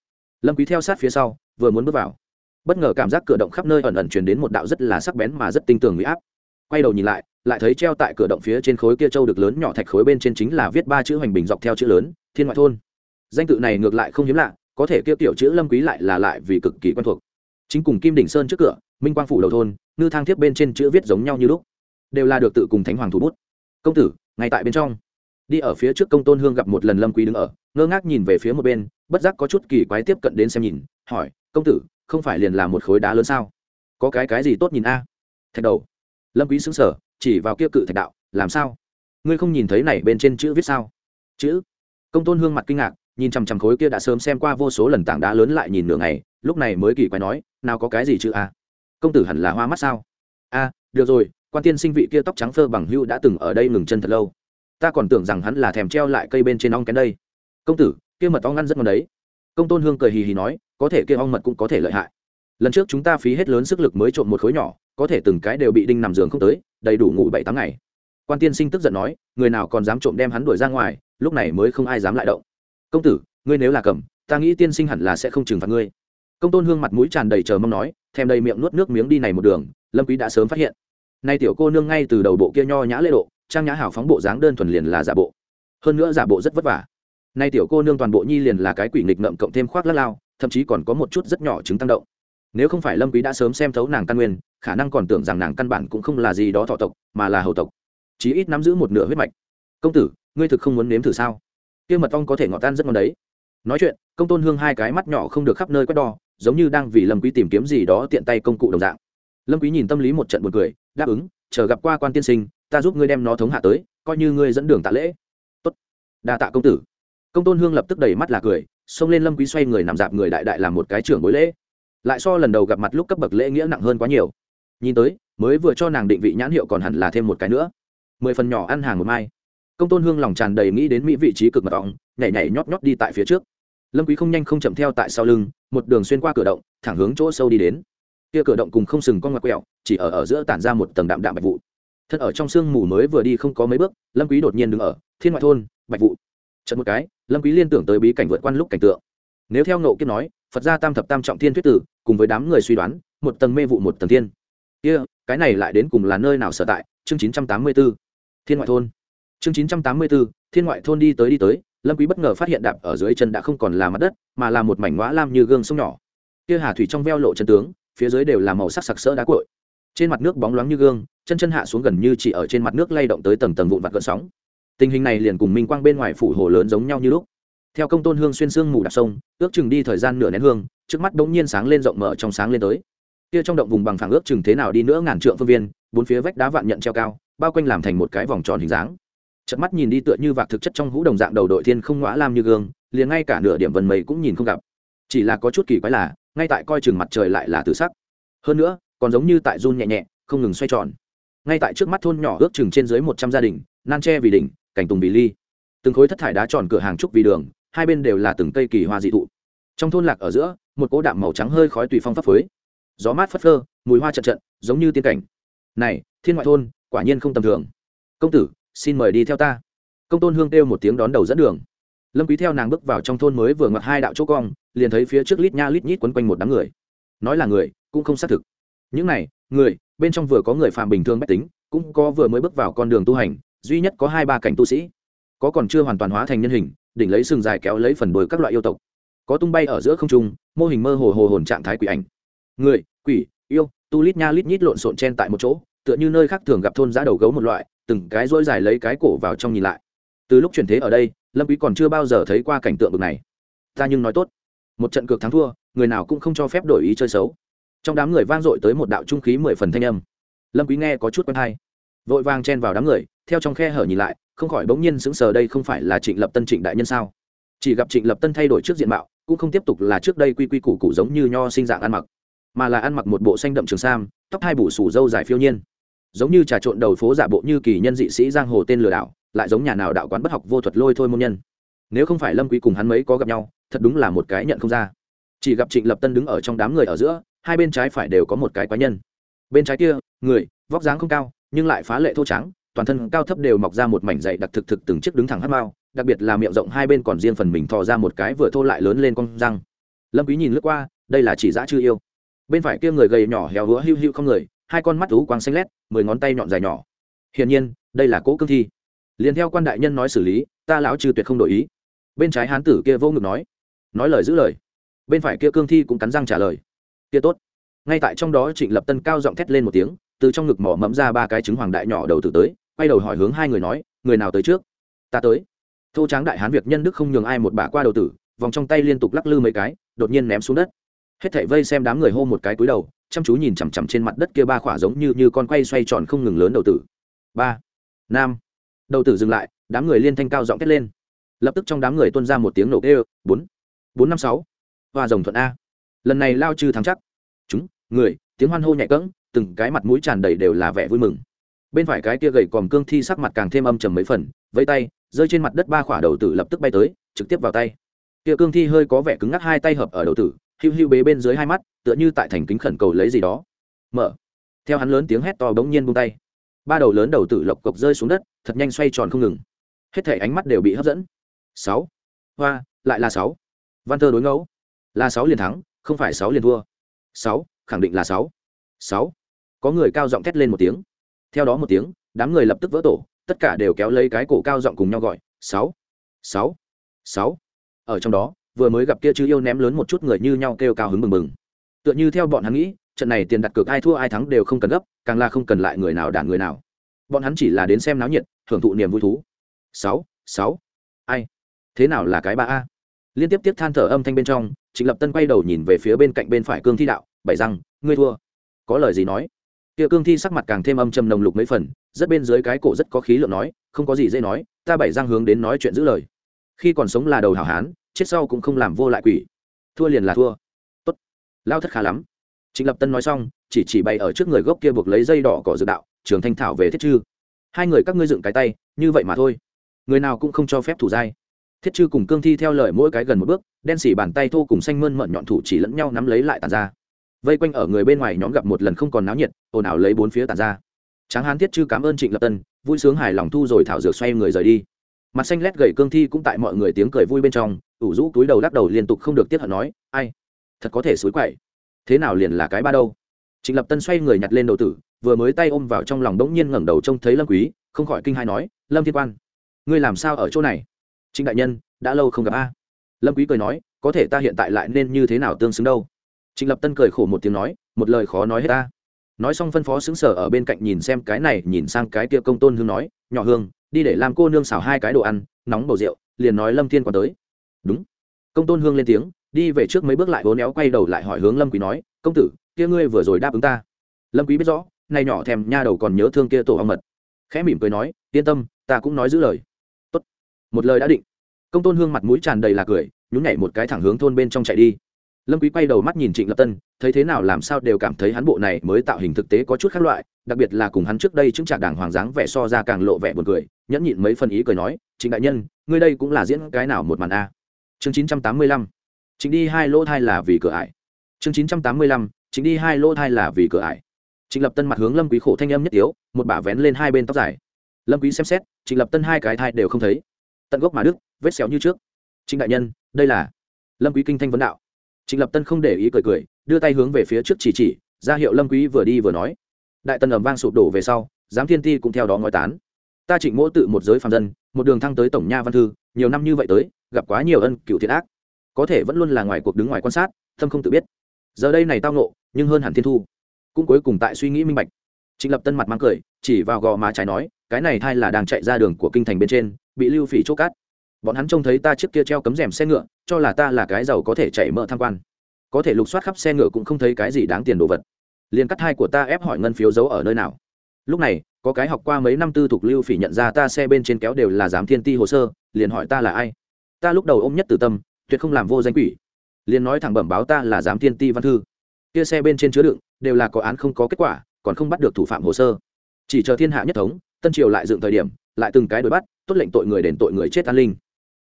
Lâm quý theo sát phía sau, vừa muốn bước vào bất ngờ cảm giác cửa động khắp nơi ẩn ẩn truyền đến một đạo rất là sắc bén mà rất tinh tường uy áp. Quay đầu nhìn lại lại thấy treo tại cửa động phía trên khối kia châu được lớn nhỏ thạch khối bên trên chính là viết ba chữ hoành bình dọc theo chữ lớn, thiên ngoại thôn. Danh tự này ngược lại không hiếm lạ, có thể kia tiểu chữ lâm quý lại là lại vì cực kỳ quen thuộc. Chính cùng kim đỉnh sơn trước cửa, minh quang phủ đầu thôn, ngư thang thiếp bên trên chữ viết giống nhau như lúc. Đều là được tự cùng thánh hoàng thủ bút. Công tử, ngay tại bên trong. Đi ở phía trước công tôn hương gặp một lần lâm quý đứng ở, ngơ ngác nhìn về phía một bên, bất giác có chút kỳ quái tiếp cận đến xem nhìn, hỏi, công tử không phải liền là một khối đá lớn sao? Có cái cái gì tốt nhìn a? Thạch đầu. Lâm quý xứng sở chỉ vào kia cự thạch đạo, làm sao? Ngươi không nhìn thấy này bên trên chữ viết sao? Chữ? Công tôn hương mặt kinh ngạc, nhìn chằm chằm khối kia đã sớm xem qua vô số lần tảng đá lớn lại nhìn nửa ngày, lúc này mới kỳ quái nói, nào có cái gì chữ a? Công tử hẳn là hoa mắt sao? A, được rồi, quan tiên sinh vị kia tóc trắng phơ bằng hưu đã từng ở đây ngừng chân thật lâu. Ta còn tưởng rằng hắn là thèm treo lại cây bên trên ong kén đây. Công tử, kia mật ong ăn rất ngon đấy. Công tôn hương cười hì hì nói có thể kia ong mật cũng có thể lợi hại. Lần trước chúng ta phí hết lớn sức lực mới trộm một khối nhỏ, có thể từng cái đều bị đinh nằm giường không tới, đầy đủ ngủ bảy tháng ngày. Quan tiên sinh tức giận nói, người nào còn dám trộm đem hắn đuổi ra ngoài, lúc này mới không ai dám lại động. Công tử, ngươi nếu là cầm, ta nghĩ tiên sinh hẳn là sẽ không trừng phạt ngươi. Công tôn hương mặt mũi tràn đầy chờ mong nói, thèm đầy miệng nuốt nước miếng đi này một đường, lâm quý đã sớm phát hiện. Nay tiểu cô nương ngay từ đầu bộ kia nho nhã lễ độ, trang nhã hảo phóng bộ dáng đơn thuần liền là giả bộ. Hơn nữa giả bộ rất vất vả. Nay tiểu cô nương toàn bộ nhi liền là cái quỷ nghịch ngợm cộng thêm khoác lác lao thậm chí còn có một chút rất nhỏ chứng tăng động. Nếu không phải lâm quý đã sớm xem thấu nàng căn nguyên, khả năng còn tưởng rằng nàng căn bản cũng không là gì đó thọ tộc, mà là hầu tộc. Chí ít nắm giữ một nửa huyết mạch. Công tử, ngươi thực không muốn nếm thử sao? Kia mật ong có thể ngọt tan rất ngon đấy. Nói chuyện, công tôn hương hai cái mắt nhỏ không được khắp nơi quét đo, giống như đang vì lâm quý tìm kiếm gì đó tiện tay công cụ đồng dạng. Lâm quý nhìn tâm lý một trận buồn cười, đáp ứng, chờ gặp qua quan tiên sinh, ta giúp ngươi đem nó thống hạ tới, coi như ngươi dẫn đường tạ lễ. Tốt, đa tạ công tử. Công tôn hương lập tức đầy mắt là cười xông lên lâm quý xoay người nằm dạp người đại đại làm một cái trưởng bối lễ. Lại so lần đầu gặp mặt lúc cấp bậc lễ nghĩa nặng hơn quá nhiều. Nhìn tới, mới vừa cho nàng định vị nhãn hiệu còn hẳn là thêm một cái nữa. Mười phần nhỏ ăn hàng một mai. Công tôn hương lòng tràn đầy nghĩ đến mỹ vị trí cực mật ong, nhảy nhảy nhót nhót đi tại phía trước. Lâm quý không nhanh không chậm theo tại sau lưng, một đường xuyên qua cửa động, thẳng hướng chỗ sâu đi đến. Kia cửa động cùng không sừng con ngoặt quẹo, chỉ ở ở giữa tản ra một tầng đạm đạm bạch vụ. Thật ở trong sương mù mới vừa đi không có mấy bước, lâm quý đột nhiên đứng ở, thiên ngoại thôn, bạch vụ. Chợt một cái lâm quý liên tưởng tới bí cảnh vượt quan lúc cảnh tượng. Nếu theo ngộ kiếp nói, phật gia tam thập tam trọng thiên thuyết tử, cùng với đám người suy đoán, một tầng mê vụ một tầng thiên. Kia, cái này lại đến cùng là nơi nào sở tại? Chương 984 thiên ngoại thôn. Chương 984 thiên ngoại thôn đi tới đi tới, lâm quý bất ngờ phát hiện đạp ở dưới chân đã không còn là mặt đất, mà là một mảnh ngõa lam như gương sông nhỏ. Kia hà thủy trong veo lộ chân tướng, phía dưới đều là màu sắc sặc sỡ đá cội trên mặt nước bóng loáng như gương, chân chân hạ xuống gần như chỉ ở trên mặt nước lay động tới tầng tầng vụn vặt gợn sóng tình hình này liền cùng minh quang bên ngoài phủ hồ lớn giống nhau như lúc. Theo công tôn hương xuyên sương mù đặc sông, ước chừng đi thời gian nửa nén hương, trước mắt bỗng nhiên sáng lên rộng mở trong sáng lên tới. Kia trong động vùng bằng phẳng ước chừng thế nào đi nữa ngàn trượng phương viên, bốn phía vách đá vạn nhận treo cao, bao quanh làm thành một cái vòng tròn hình dáng. Chợt mắt nhìn đi tựa như vạc thực chất trong hũ đồng dạng đầu đội thiên không ngõa lam như gương, liền ngay cả nửa điểm vần mây cũng nhìn không gặp. Chỉ là có chút kỳ quái là, ngay tại coi chừng mặt trời lại là tự sắc. Hơn nữa, còn giống như tại run nhẹ nhẹ, không ngừng xoay tròn. Ngay tại trước mắt thôn nhỏ ước chừng trên dưới một trăm gia đình, nan tre vì đỉnh cảnh tùng vì ly. Từng khối thất thải đá tròn cửa hàng trúc vì đường, hai bên đều là từng cây kỳ hoa dị thụ. Trong thôn lạc ở giữa, một cỗ đạm màu trắng hơi khói tùy phong phấp phới. Gió mát phất phơ, mùi hoa trận trận, giống như tiên cảnh. Này, thiên ngoại thôn, quả nhiên không tầm thường. Công tử, xin mời đi theo ta. Công tôn hương kêu một tiếng đón đầu dẫn đường. Lâm quý theo nàng bước vào trong thôn mới vừa ngoặt hai đạo chỗ cong, liền thấy phía trước lít nha lít nhít quấn quanh một đám người. Nói là người, cũng không xác thực. Những này, người, bên trong vừa có người phạm bình thường bách tính, cũng có vừa mới bước vào con đường tu hành duy nhất có hai ba cảnh tu sĩ, có còn chưa hoàn toàn hóa thành nhân hình, đỉnh lấy sừng dài kéo lấy phần đồi các loại yêu tộc. Có tung bay ở giữa không trung, mô hình mơ hồ hồ hồn trạng thái quỷ ảnh. Người, quỷ, yêu, tu lít nha lít nhít lộn xộn chen tại một chỗ, tựa như nơi khác thường gặp thôn giã đầu gấu một loại, từng cái rỗi dài lấy cái cổ vào trong nhìn lại. Từ lúc chuyển thế ở đây, lâm quý còn chưa bao giờ thấy qua cảnh tượng bực này. Ta nhưng nói tốt. Một trận cược thắng thua, người nào cũng không cho phép đổi ý chơi xấu. Trong đám người vang dội tới một đạo trung khí mười phần thanh âm. Lâm quý nghe có chút quen hay vội vàng chen vào đám người, theo trong khe hở nhìn lại, không khỏi bỗng nhiên sững sờ đây không phải là trịnh lập tân trịnh đại nhân sao? Chỉ gặp trịnh lập tân thay đổi trước diện mạo, cũng không tiếp tục là trước đây quy quy củ củ giống như nho sinh dạng ăn mặc, mà là ăn mặc một bộ xanh đậm trường sam, tóc hai bù sủ dâu dài phiêu nhiên. Giống như trà trộn đầu phố giả bộ như kỳ nhân dị sĩ giang hồ tên lừa đảo, lại giống nhà nào đạo quán bất học vô thuật lôi thôi môn nhân. Nếu không phải lâm quý cùng hắn mấy có gặp nhau, thật đúng là một cái nhận không ra. Chỉ gặp trịnh lập tân đứng ở trong đám người ở giữa, hai bên trái phải đều có một cái quái nhân. Bên trái kia, người, vóc dáng không cao nhưng lại phá lệ thô trắng toàn thân cao thấp đều mọc ra một mảnh dày đặc thực thực từng chiếc đứng thẳng hắt mao, đặc biệt là miệng rộng hai bên còn riêng phần mình thò ra một cái vừa thô lại lớn lên con răng. Lâm quý nhìn lướt qua, đây là chỉ dã chưa yêu. Bên phải kia người gầy nhỏ héo húa hiu hiu không người, hai con mắt thú quang xanh lét, mười ngón tay nhọn dài nhỏ. Hiển nhiên, đây là cố cương thi. Liền theo quan đại nhân nói xử lý, ta lão trừ tuyệt không đổi ý. Bên trái hán tử kia vô ngực nói nói lời giữ lời. Bên phải kia cương thi cũng cắn răng trả lời, kia tốt. Ngay tại trong đó trịnh lập tân cao giọng thét lên một tiếng từ trong ngực mỏ mẫm ra ba cái trứng hoàng đại nhỏ đầu tử tới, quay đầu hỏi hướng hai người nói, người nào tới trước? Ta tới. Thô tráng đại hán việc nhân đức không nhường ai một bả qua đầu tử, vòng trong tay liên tục lắc lư mấy cái, đột nhiên ném xuống đất. Hết thảy vây xem đám người hô một cái cúi đầu, chăm chú nhìn chằm chằm trên mặt đất kia ba khỏa giống như như con quay xoay tròn không ngừng lớn đầu tử. Ba nam đầu tử dừng lại, đám người liên thanh cao giọng thét lên. Lập tức trong đám người tuôn ra một tiếng nổ kêu, bốn bốn năm sáu. Hoa rồng thuận a. Lần này lao trừ thắng chắc. Chúng, người. Tiếng hoan hô nhạy cẫng từng cái mặt mũi tràn đầy đều là vẻ vui mừng. Bên phải cái kia gầy còm cương thi sắc mặt càng thêm âm trầm mấy phần, Vẫy tay, rơi trên mặt đất ba khỏa đầu tử lập tức bay tới, trực tiếp vào tay. Kia cương thi hơi có vẻ cứng ngắc hai tay hợp ở đầu tử hưu hưu bế bên dưới hai mắt, tựa như tại thành kính khẩn cầu lấy gì đó. Mở. Theo hắn lớn tiếng hét to bỗng nhiên buông tay. Ba đầu lớn đầu tử lộc cộc rơi xuống đất, thật nhanh xoay tròn không ngừng. Hết thể ánh mắt đều bị hấp dẫn. Sáu. Hoa, lại là sáu. Văn thơ đối ngẫu. Là sáu liền thắng, không phải sáu liền thua. Sáu, khẳng định là sáu. Sáu có người cao giọng thét lên một tiếng. Theo đó một tiếng, đám người lập tức vỡ tổ, tất cả đều kéo lấy cái cổ cao giọng cùng nhau gọi, sáu sáu sáu. Ở trong đó, vừa mới gặp kia chứ yêu ném lớn một chút người như nhau kêu cao hứng mừng mừng. Tựa như theo bọn hắn nghĩ, trận này tiền đặt cược ai thua ai thắng đều không cần gấp, càng là không cần lại người nào đản người nào. Bọn hắn chỉ là đến xem náo nhiệt, hưởng thụ niềm vui thú. Sáu sáu. Ai? Thế nào là cái ba a? Liên tiếp tiếp than thở âm thanh bên trong, trịnh lập tân quay đầu nhìn về phía bên cạnh bên phải cương thi đạo bảy răng, ngươi thua. Có lời gì nói? Kia cương thi sắc mặt càng thêm âm trầm nồng lục mấy phần, rất bên dưới cái cổ rất có khí lượng nói, không có gì dễ nói, ta bảy giang hướng đến nói chuyện giữ lời. Khi còn sống là đầu hảo hán, chết sau cũng không làm vô lại quỷ. Thua liền là thua. Tốt. Lao thất khá lắm. Trịnh lập tân nói xong, chỉ chỉ bày ở trước người gốc kia buộc lấy dây đỏ cỏ dự đạo, trường thanh thảo về thiết chư. Hai người các ngươi dựng cái tay, như vậy mà thôi. Người nào cũng không cho phép thủ dai thiết chư cùng cương thi theo lời mỗi cái gần một bước, đen xỉ bàn tay thô cùng xanh mơn mận nhọn thủ chỉ lẫn nhau nắm lấy lại tàn ra vây quanh ở người bên ngoài nhóm gặp một lần không còn náo nhiệt, ồn ào lấy bốn phía tàn ra. Tráng hán thiết chư cảm ơn trịnh lập tân, vui sướng hài lòng thu rồi thảo dược xoay người rời đi. Mặt xanh lét gầy cương thi cũng tại mọi người tiếng cười vui bên trong, ủ rũ túi đầu lắc đầu liên tục không được tiếp hận nói, ai, thật có thể xối quậy. Thế nào liền là cái ba đâu? Trịnh lập tân xoay người nhặt lên đầu tử, vừa mới tay ôm vào trong lòng đống nhiên ngẩng đầu trông thấy lâm quý, không khỏi kinh hai nói, lâm thiên quan, ngươi làm sao ở chỗ này? Trịnh đại nhân, đã lâu không gặp a. Lâm quý cười nói, có thể ta hiện tại lại nên như thế nào tương xứng đâu? Trịnh lập tân cười khổ một tiếng nói, một lời khó nói hết ta. Nói xong phân phó xứng sở ở bên cạnh nhìn xem cái này, nhìn sang cái kia công tôn hương nói, nhỏ hương, đi để làm cô nương xào hai cái đồ ăn, nóng bầu rượu, liền nói lâm thiên còn tới. Đúng. Công tôn hương lên tiếng, đi về trước mấy bước lại vốn éo quay đầu lại hỏi hướng lâm quý nói, công tử, kia ngươi vừa rồi đáp ứng ta. Lâm quý biết rõ nay nhỏ thèm nha đầu còn nhớ thương kia tổ ong mật. Khẽ mỉm cười nói, yên tâm, ta cũng nói giữ lời. Tốt. Một lời đã định. Công tôn hương mặt mũi tràn đầy là cười, nhún nhảy một cái thẳng hướng thôn bên trong chạy đi lâm quý quay đầu mắt nhìn trịnh lập tân, thấy thế nào làm sao đều cảm thấy hắn bộ này mới tạo hình thực tế có chút khác loại, đặc biệt là cùng hắn trước đây chứng trả đảng hoàng dáng vẻ so ra càng lộ vẻ buồn cười, nhẫn nhịn mấy phần ý cười nói, trịnh đại nhân, ngươi đây cũng là diễn cái nào một màn a? Chương 985 Trịnh đi hai lỗ thai là vì cửa ải. Chương 985 Trịnh đi hai lỗ thai là vì cửa ải. Trịnh lập tân mặt hướng lâm quý khổ thanh âm nhất yếu, một bả vén lên hai bên tóc dài. Lâm quý xem xét, trịnh lập tân hai cái thai đều không thấy. Tận gốc mà đức vết xéo như trước. Trịnh đại nhân, đây là lâm quý kinh thanh vấn đạo trịnh lập tân không để ý cười cười đưa tay hướng về phía trước chỉ chỉ ra hiệu lâm quý vừa đi vừa nói. Đại tần ầm vang sụp đổ về sau giám thiên ti cũng theo đó ngói tán. Ta trịnh mỗ tự một giới phàm dân một đường thăng tới tổng nha văn thư nhiều năm như vậy tới gặp quá nhiều ân cựu thiệt ác. Có thể vẫn luôn là ngoài cuộc đứng ngoài quan sát thâm không tự biết. Giờ đây này tao nộ, nhưng hơn hẳn thiên thu. Cũng cuối cùng tại suy nghĩ minh bạch. Trịnh lập tân mặt mang cười chỉ vào gò má trái nói cái này thay là đang chạy ra đường của kinh thành bên trên bị lưu phỉ chốt cát bọn hắn trông thấy ta trước kia treo cấm rèm xe ngựa, cho là ta là cái giàu có thể chạy mỡ tham quan. Có thể lục soát khắp xe ngựa cũng không thấy cái gì đáng tiền đồ vật. Liền cắt hai của ta ép hỏi ngân phiếu giấu ở nơi nào. Lúc này, có cái học qua mấy năm tư thục lưu phỉ nhận ra ta xe bên trên kéo đều là giám thiên ti hồ sơ, liền hỏi ta là ai. Ta lúc đầu ôm nhất từ tâm, tuyệt không làm vô danh quỷ. Liền nói thẳng bẩm báo ta là giám thiên ti văn thư. Kia xe bên trên chứa đựng, đều là có án không có kết quả, còn không bắt được thủ phạm hồ sơ. Chỉ chờ thiên hạ nhất thống, tân triều lại dựng thời điểm, lại từng cái đuổi bắt, tốt lệnh tội người đền tội người chết an linh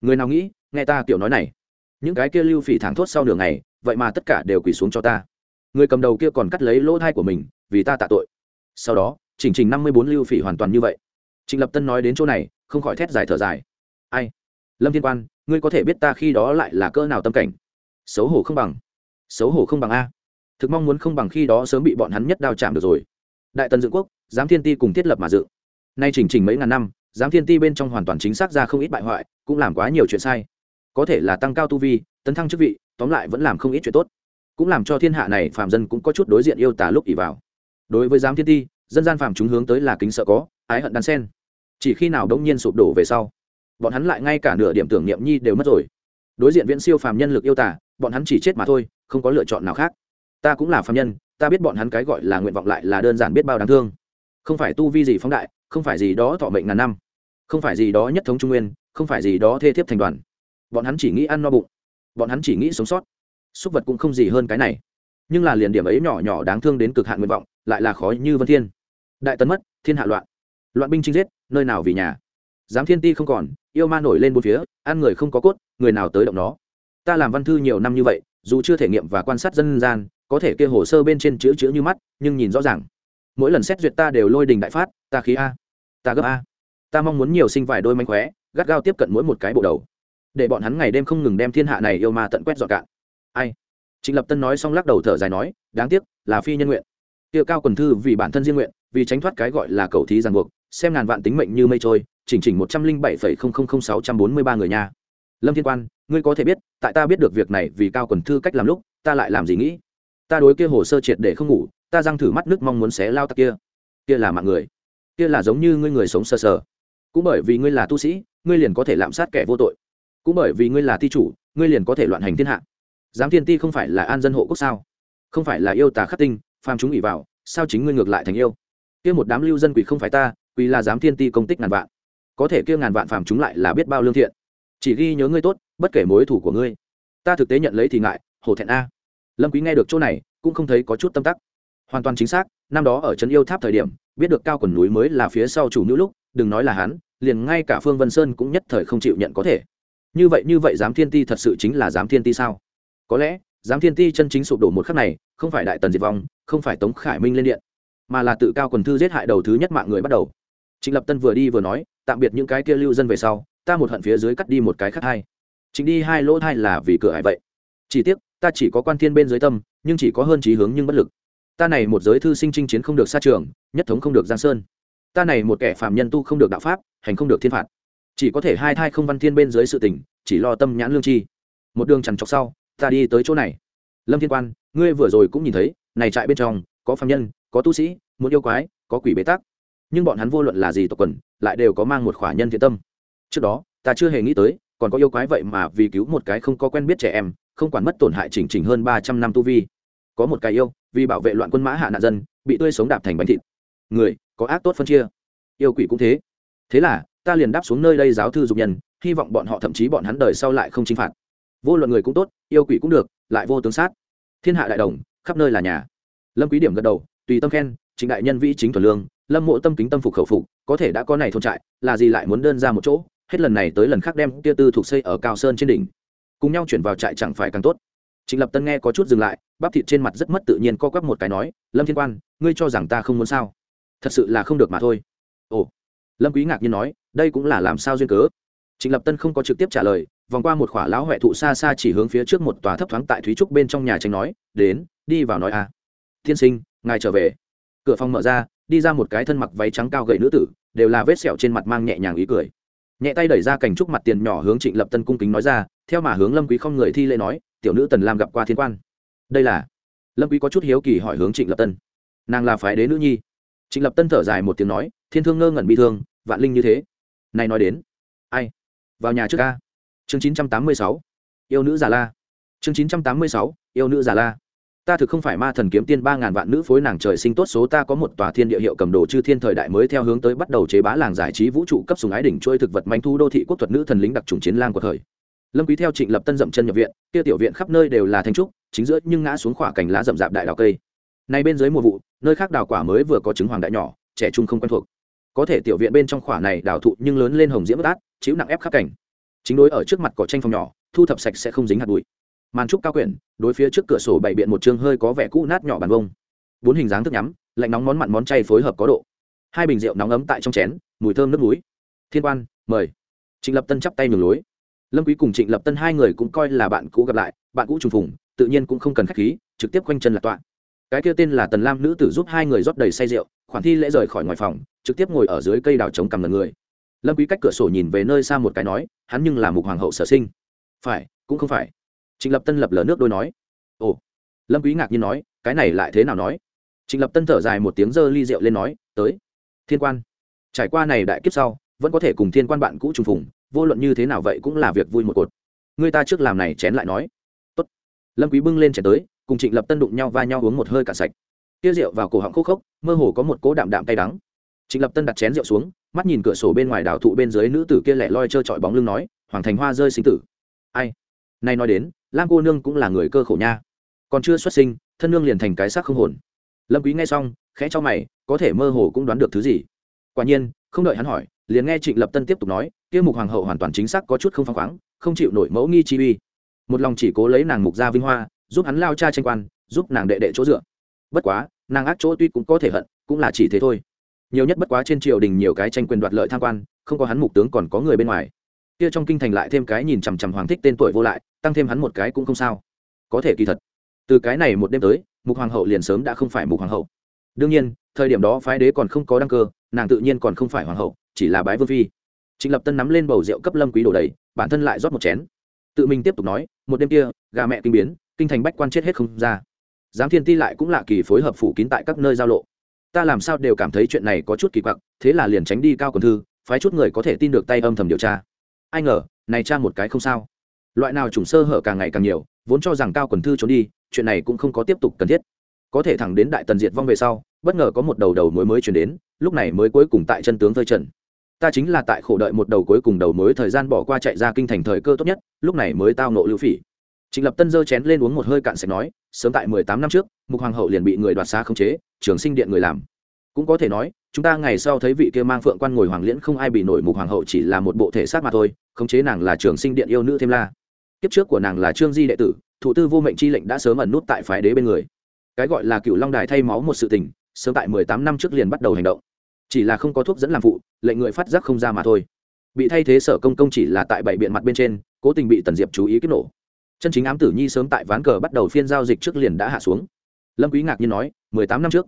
người nào nghĩ, nghe ta kiểu nói này. Những cái kia lưu phỉ thẳng thốt sau nửa ngày, vậy mà tất cả đều quỳ xuống cho ta. Người cầm đầu kia còn cắt lấy lỗ thai của mình, vì ta tạ tội. Sau đó, chỉnh trình năm mươi bốn lưu phỉ hoàn toàn như vậy. Trịnh lập tân nói đến chỗ này, không khỏi thét dài thở dài. Ai? Lâm thiên quan, ngươi có thể biết ta khi đó lại là cỡ nào tâm cảnh? Xấu hổ không bằng. Xấu hổ không bằng a. Thực mong muốn không bằng khi đó sớm bị bọn hắn nhất đao chạm được rồi. Đại tần dựng quốc, giám thiên ti cùng thiết lập mà dựng nay chỉnh trình mấy ngàn năm, giám thiên ti bên trong hoàn toàn chính xác ra không ít bại hoại cũng làm quá nhiều chuyện sai. Có thể là tăng cao tu vi, tấn thăng chức vị, tóm lại vẫn làm không ít chuyện tốt. Cũng làm cho thiên hạ này phàm dân cũng có chút đối diện yêu tả lúc ỉ vào. Đối với giám thiên ti, dân gian phàm chúng hướng tới là kính sợ có, ái hận đan sen. Chỉ khi nào đông nhiên sụp đổ về sau, bọn hắn lại ngay cả nửa điểm tưởng niệm nhi đều mất rồi. Đối diện viễn siêu phàm nhân lực yêu tả bọn hắn chỉ chết mà thôi, không có lựa chọn nào khác. Ta cũng là phàm nhân, ta biết bọn hắn cái gọi là nguyện vọng lại là đơn giản biết bao đáng thương. Không phải tu vi gì phóng đại, không phải gì đó thọ mệnh ngàn năm. Không phải gì đó nhất thống trung nguyên không phải gì đó thê thiếp thành đoàn. Bọn hắn chỉ nghĩ ăn no bụng. Bọn hắn chỉ nghĩ sống sót. Súc vật cũng không gì hơn cái này. Nhưng là liền điểm ấy nhỏ nhỏ đáng thương đến cực hạn nguyện vọng, lại là khó như vân thiên. Đại tấn mất, thiên hạ loạn. Loạn binh chinh giết, nơi nào vì nhà? Giám thiên ti không còn, yêu ma nổi lên bốn phía, ăn người không có cốt, người nào tới động nó? Ta làm văn thư nhiều năm như vậy, dù chưa thể nghiệm và quan sát dân gian, có thể kia hồ sơ bên trên chữ chữ như mắt, nhưng nhìn rõ ràng. Mỗi lần xét duyệt ta đều lôi đình đại phát, ta khí a, ta gấp a. Ta mong muốn nhiều sinh vài đôi manh khóe gắt gao tiếp cận mỗi một cái bộ đầu. Để bọn hắn ngày đêm không ngừng đem thiên hạ này yêu ma tận quét dọn cạn. Ai? Trịnh lập tân nói xong lắc đầu thở dài nói, đáng tiếc, là phi nhân nguyện. Kia cao quần thư vì bản thân riêng nguyện, vì tránh thoát cái gọi là cầu thí ràng buộc, xem ngàn vạn tính mệnh như mây trôi, chỉnh chỉnh một trăm linh bảy phẩy không không không sáu trăm bốn mươi ba người nha. Lâm thiên quan, ngươi có thể biết, tại ta biết được việc này vì cao quần thư cách làm lúc, ta lại làm gì nghĩ? Ta đối kia hồ sơ triệt để không ngủ, ta răng thử mắt nước mong muốn xé lao tặc kia. Kia là mạng người. Kia là giống như ngươi người sống sờ sờ. Cũng bởi vì ngươi là tu sĩ ngươi liền có thể lạm sát kẻ vô tội. Cũng bởi vì ngươi là thi chủ, ngươi liền có thể loạn hành thiên hạ. Giám thiên ti không phải là an dân hộ quốc sao? Không phải là yêu tà khắc tinh, phàm chúng ỉ vào, sao chính ngươi ngược lại thành yêu? Kia một đám lưu dân quỷ không phải ta, quỷ là giám thiên ti công tích ngàn vạn. Có thể kia ngàn vạn phàm chúng lại là biết bao lương thiện. Chỉ ghi nhớ ngươi tốt, bất kể mối thủ của ngươi. Ta thực tế nhận lấy thì ngại, hổ thẹn a. Lâm quý nghe được chỗ này, cũng không thấy có chút tâm tắc. Hoàn toàn chính xác, năm đó ở trấn yêu tháp thời điểm, biết được cao quần núi mới là phía sau chủ nữ lúc, đừng nói là hắn liền ngay cả phương vân sơn cũng nhất thời không chịu nhận có thể. Như vậy như vậy giám thiên ti thật sự chính là giám thiên ti sao? Có lẽ, giám thiên ti chân chính sụp đổ một khắc này, không phải đại tần diệt vong, không phải tống khải minh lên điện, mà là tự cao quần thư giết hại đầu thứ nhất mạng người bắt đầu. Trịnh lập tân vừa đi vừa nói, tạm biệt những cái kia lưu dân về sau, ta một hận phía dưới cắt đi một cái khác hai. Chính đi hai lỗ thai là vì cửa hải vậy. Chỉ tiếc, ta chỉ có quan thiên bên dưới tâm, nhưng chỉ có hơn trí hướng nhưng bất lực. Ta này một giới thư sinh chinh chiến không được xa trường, nhất thống không được giang sơn ta này một kẻ phạm nhân tu không được đạo pháp, hành không được thiên phạt. Chỉ có thể hai thai không văn thiên bên dưới sự tình, chỉ lo tâm nhãn lương chi. Một đường chằn trọc sau, ta đi tới chỗ này. Lâm thiên quan, ngươi vừa rồi cũng nhìn thấy, này trại bên trong, có phạm nhân, có tu sĩ, muốn yêu quái, có quỷ bế tắc. Nhưng bọn hắn vô luận là gì tộc quần, lại đều có mang một khỏa nhân thiện tâm. Trước đó, ta chưa hề nghĩ tới, còn có yêu quái vậy mà vì cứu một cái không có quen biết trẻ em, không quản mất tổn hại chỉnh chỉnh hơn ba trăm năm tu vi. Có một cái yêu, vì bảo vệ loạn quân mã hạ nạn dân, bị tươi sống đạp thành bánh thịt. Người có ác tốt phân chia. Yêu quỷ cũng thế. Thế là, ta liền đáp xuống nơi đây giáo thư dục nhân, hy vọng bọn họ thậm chí bọn hắn đời sau lại không chinh phạt. Vô luận người cũng tốt, yêu quỷ cũng được, lại vô tướng sát. Thiên hạ đại đồng, khắp nơi là nhà. Lâm quý điểm gật đầu, tùy tâm khen, chính đại nhân vĩ chính thuần lương, lâm mộ tâm kính tâm phục khẩu phục, có thể đã có này thôn trại, là gì lại muốn đơn ra một chỗ, hết lần này tới lần khác đem kia tư thuộc xây ở cao sơn trên đỉnh. Cùng nhau chuyển vào trại chẳng phải càng tốt. Trịnh lập tân nghe có chút dừng lại, bắp thịt trên mặt rất mất tự nhiên co quắp một cái nói, lâm thiên quan, ngươi cho rằng ta không muốn sao? Thật sự là không được mà thôi. Ồ, lâm quý ngạc nhiên nói, đây cũng là làm sao duyên cớ? Trịnh lập tân không có trực tiếp trả lời, vòng qua một khỏa lão huệ thụ xa xa chỉ hướng phía trước một tòa thấp thoáng tại thúy trúc bên trong nhà tranh nói, đến, đi vào nói a. À. tiên sinh, ngài trở về. Cửa phòng mở ra, đi ra một cái thân mặc váy trắng cao gậy nữ tử, đều là vết sẹo trên mặt mang nhẹ nhàng ý cười. Nhẹ tay đẩy ra cành trúc mặt tiền nhỏ hướng trịnh lập tân cung kính nói ra, theo mà hướng lâm quý không người thi lễ nói, tiểu nữ tần lam gặp qua thiên quan. Đây là, lâm quý có chút hiếu kỳ hỏi hướng trịnh lập tân. Nàng là phái đế nữ nhi? Trịnh lập tân thở dài một tiếng nói, thiên thương ngơ ngẩn bị thương, vạn linh như thế. Này nói đến. Ai? Vào nhà trước ca. Chương 986 yêu nữ già la. Chương 986 yêu nữ già la. Ta thực không phải ma thần kiếm tiên, ba ngàn vạn nữ phối nàng trời sinh tốt số, ta có một tòa thiên địa hiệu cầm đồ chư thiên thời đại mới theo hướng tới bắt đầu chế bá làng giải trí vũ trụ cấp sùng ái đỉnh trôi thực vật manh thu đô thị quốc thuật nữ thần lính đặc trùng chiến lang của thời. Lâm quý theo trịnh lập tân dậm chân nhập viện, kia tiểu viện khắp nơi đều là thanh trúc, chính giữa nhưng ngã xuống khỏa cành lá rậm rạp đại đào cây nay bên dưới mùa vụ, nơi khác đào quả mới vừa có trứng hoàng đại nhỏ, trẻ trung không quen thuộc. Có thể tiểu viện bên trong khỏa này đào thụ nhưng lớn lên hồng diễm át, chịu nặng ép khắp cảnh. Chính đối ở trước mặt cỏ tranh phòng nhỏ, thu thập sạch sẽ không dính hạt bụi. Màn trúc cao quyển, đối phía trước cửa sổ bày biện một chương hơi có vẻ cũ nát nhỏ bàn vông bốn hình dáng thức nhắm, lạnh nóng món mặn món chay phối hợp có độ. Hai bình rượu nóng ấm tại trong chén, mùi thơm nước núi thiên quan, mời. Trịnh lập tân chắp tay nhường lối. Lâm quý cùng trịnh lập tân hai người cũng coi là bạn cũ gặp lại, bạn cũ trùng phùng, tự nhiên cũng không cần khách khí, trực tiếp quanh chân là tọa cái kia tên là tần lam nữ tử giúp hai người rót đầy say rượu, khoản thi lễ rời khỏi ngoài phòng, trực tiếp ngồi ở dưới cây đào chống cằm lần người. Lâm quý cách cửa sổ nhìn về nơi xa một cái nói, hắn nhưng là mục hoàng hậu sở sinh. Phải, cũng không phải. Trịnh lập tân lập lờ nước đôi nói. Ồ. Lâm quý ngạc nhiên nói, cái này lại thế nào nói? Trịnh lập tân thở dài một tiếng dơ ly rượu lên nói, tới. Thiên quan. Trải qua này đại kiếp sau, vẫn có thể cùng thiên quan bạn cũ trùng phùng, vô luận như thế nào vậy cũng là việc vui một cột. Người ta trước làm này chén lại nói. Tốt. Lâm quý bưng lên chén tới cùng trịnh lập tân đụng nhau va nhau uống một hơi cả sạch. Kia rượu vào cổ họng khúc khốc, mơ hồ có một cố đạm đạm cay đắng. Trịnh lập tân đặt chén rượu xuống, mắt nhìn cửa sổ bên ngoài đảo thụ bên dưới nữ tử kia lẻ loi trơ trọi bóng lưng nói, hoàng thành hoa rơi sinh tử. Ai? Nay nói đến, lam cô nương cũng là người cơ khổ nha. Còn chưa xuất sinh, thân nương liền thành cái xác không hồn. Lâm quý nghe xong, khẽ cho mày, có thể mơ hồ cũng đoán được thứ gì. Quả nhiên, không đợi hắn hỏi, liền nghe trịnh lập tân tiếp tục nói, kia mục hoàng hậu hoàn toàn chính xác có chút không phăng khoáng, không chịu nổi mẫu nghi chi uy. Một lòng chỉ cố lấy nàng mục gia vinh hoa giúp hắn lao cha tranh quan, giúp nàng đệ đệ chỗ dựa. Bất quá, nàng ác chỗ tuy cũng có thể hận, cũng là chỉ thế thôi. Nhiều nhất bất quá trên triều đình nhiều cái tranh quyền đoạt lợi tham quan, không có hắn mục tướng còn có người bên ngoài. Kia trong kinh thành lại thêm cái nhìn chằm chằm hoàng thích tên tuổi vô lại, tăng thêm hắn một cái cũng không sao. Có thể kỳ thật, từ cái này một đêm tới, mục hoàng hậu liền sớm đã không phải mục hoàng hậu. Đương nhiên, thời điểm đó phái đế còn không có đăng cơ, nàng tự nhiên còn không phải hoàng hậu, chỉ là bái vương phi. Trịnh lập tân nắm lên bầu rượu cấp lâm quý đổ đầy, bản thân lại rót một chén. Tự mình tiếp tục nói, một đêm kia, gà mẹ kinh biến kinh thành bách quan chết hết không ra. Giám thiên ti lại cũng lạ kỳ phối hợp phủ kín tại các nơi giao lộ. Ta làm sao đều cảm thấy chuyện này có chút kỳ quặc, thế là liền tránh đi cao còn thư, phái chút người có thể tin được tay âm thầm điều tra. Ai ngờ, này tra một cái không sao. Loại nào trùng sơ hở càng ngày càng nhiều, vốn cho rằng cao quần thư trốn đi, chuyện này cũng không có tiếp tục cần thiết. Có thể thẳng đến đại tần diệt vong về sau, bất ngờ có một đầu đầu mối mới chuyển đến, lúc này mới cuối cùng tại chân tướng phơi trần ta chính là tại khổ đợi một đầu cuối cùng đầu mối thời gian bỏ qua chạy ra kinh thành thời cơ tốt nhất, lúc này mới tao nộ lưu phỉ trịnh lập tân giơ chén lên uống một hơi cạn sạch nói, sớm tại mười tám năm trước, mục hoàng hậu liền bị người đoạt xá khống chế, trường sinh điện người làm. Cũng có thể nói, chúng ta ngày sau thấy vị kia mang phượng quan ngồi hoàng liễn không ai bị nổi mục hoàng hậu chỉ là một bộ thể xác mà thôi, khống chế nàng là trường sinh điện yêu nữ thêm la. Kiếp trước của nàng là trương di đệ tử thủ tư vô mệnh chi lệnh đã sớm ẩn nút tại phái đế bên người. Cái gọi là cựu long đài thay máu một sự tình, sớm tại mười tám năm trước liền bắt đầu hành động. Chỉ là không có thuốc dẫn làm phụ, lệnh người phát giác không ra mà thôi. Bị thay thế sở công công chỉ là tại bảy biện mặt bên trên, cố tình bị tần diệp chú ý kích nổ chân chính ám tử nhi sớm tại ván cờ bắt đầu phiên giao dịch trước liền đã hạ xuống. Lâm quý ngạc nhiên nói, mười tám năm trước,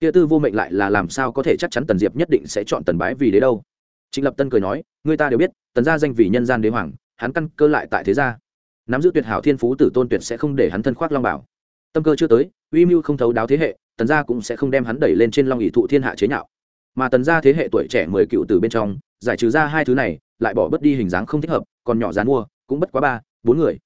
kia tư vô mệnh lại là làm sao có thể chắc chắn tần diệp nhất định sẽ chọn tần bái vì đế đâu? Trịnh lập tân cười nói, người ta đều biết, tần gia danh vì nhân gian đế hoàng, hắn căn cơ lại tại thế gia. Nắm giữ tuyệt hảo thiên phú tử tôn tuyệt sẽ không để hắn thân khoác long bảo. Tâm cơ chưa tới, uy mưu không thấu đáo thế hệ, tần gia cũng sẽ không đem hắn đẩy lên trên long ỷ thụ thiên hạ chế nhạo. Mà tần gia thế hệ tuổi trẻ mười cựu từ bên trong, giải trừ ra hai thứ này, lại bỏ bớt đi hình dáng không thích hợp, còn nhỏ dán mua cũng bất quá ba, bốn người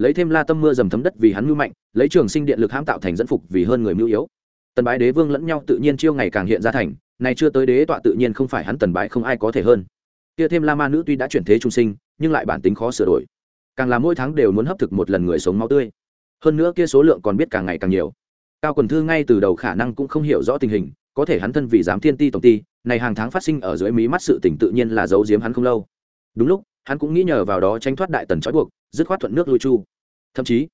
lấy thêm la tâm mưa dầm thấm đất vì hắn mưu mạnh, lấy trường sinh điện lực hãm tạo thành dẫn phục vì hơn người mưu yếu. Tần bái đế vương lẫn nhau tự nhiên chiêu ngày càng hiện ra thành này chưa tới đế tọa tự nhiên không phải hắn tần bái không ai có thể hơn. Kia thêm la ma nữ tuy đã chuyển thế trung sinh, nhưng lại bản tính khó sửa đổi. Càng là mỗi tháng đều muốn hấp thực một lần người sống máu tươi. Hơn nữa kia số lượng còn biết càng ngày càng nhiều. Cao quần thư ngay từ đầu khả năng cũng không hiểu rõ tình hình, có thể hắn thân vì giám thiên ti tổng ti, này hàng tháng phát sinh ở dưới mí mắt sự tỉnh tự nhiên là giấu giếm hắn không lâu. Đúng lúc, hắn cũng nghĩ nhờ vào đó tranh thoát đại tần trói buộc dứt khoát thuận nước lui chu. Thậm chí,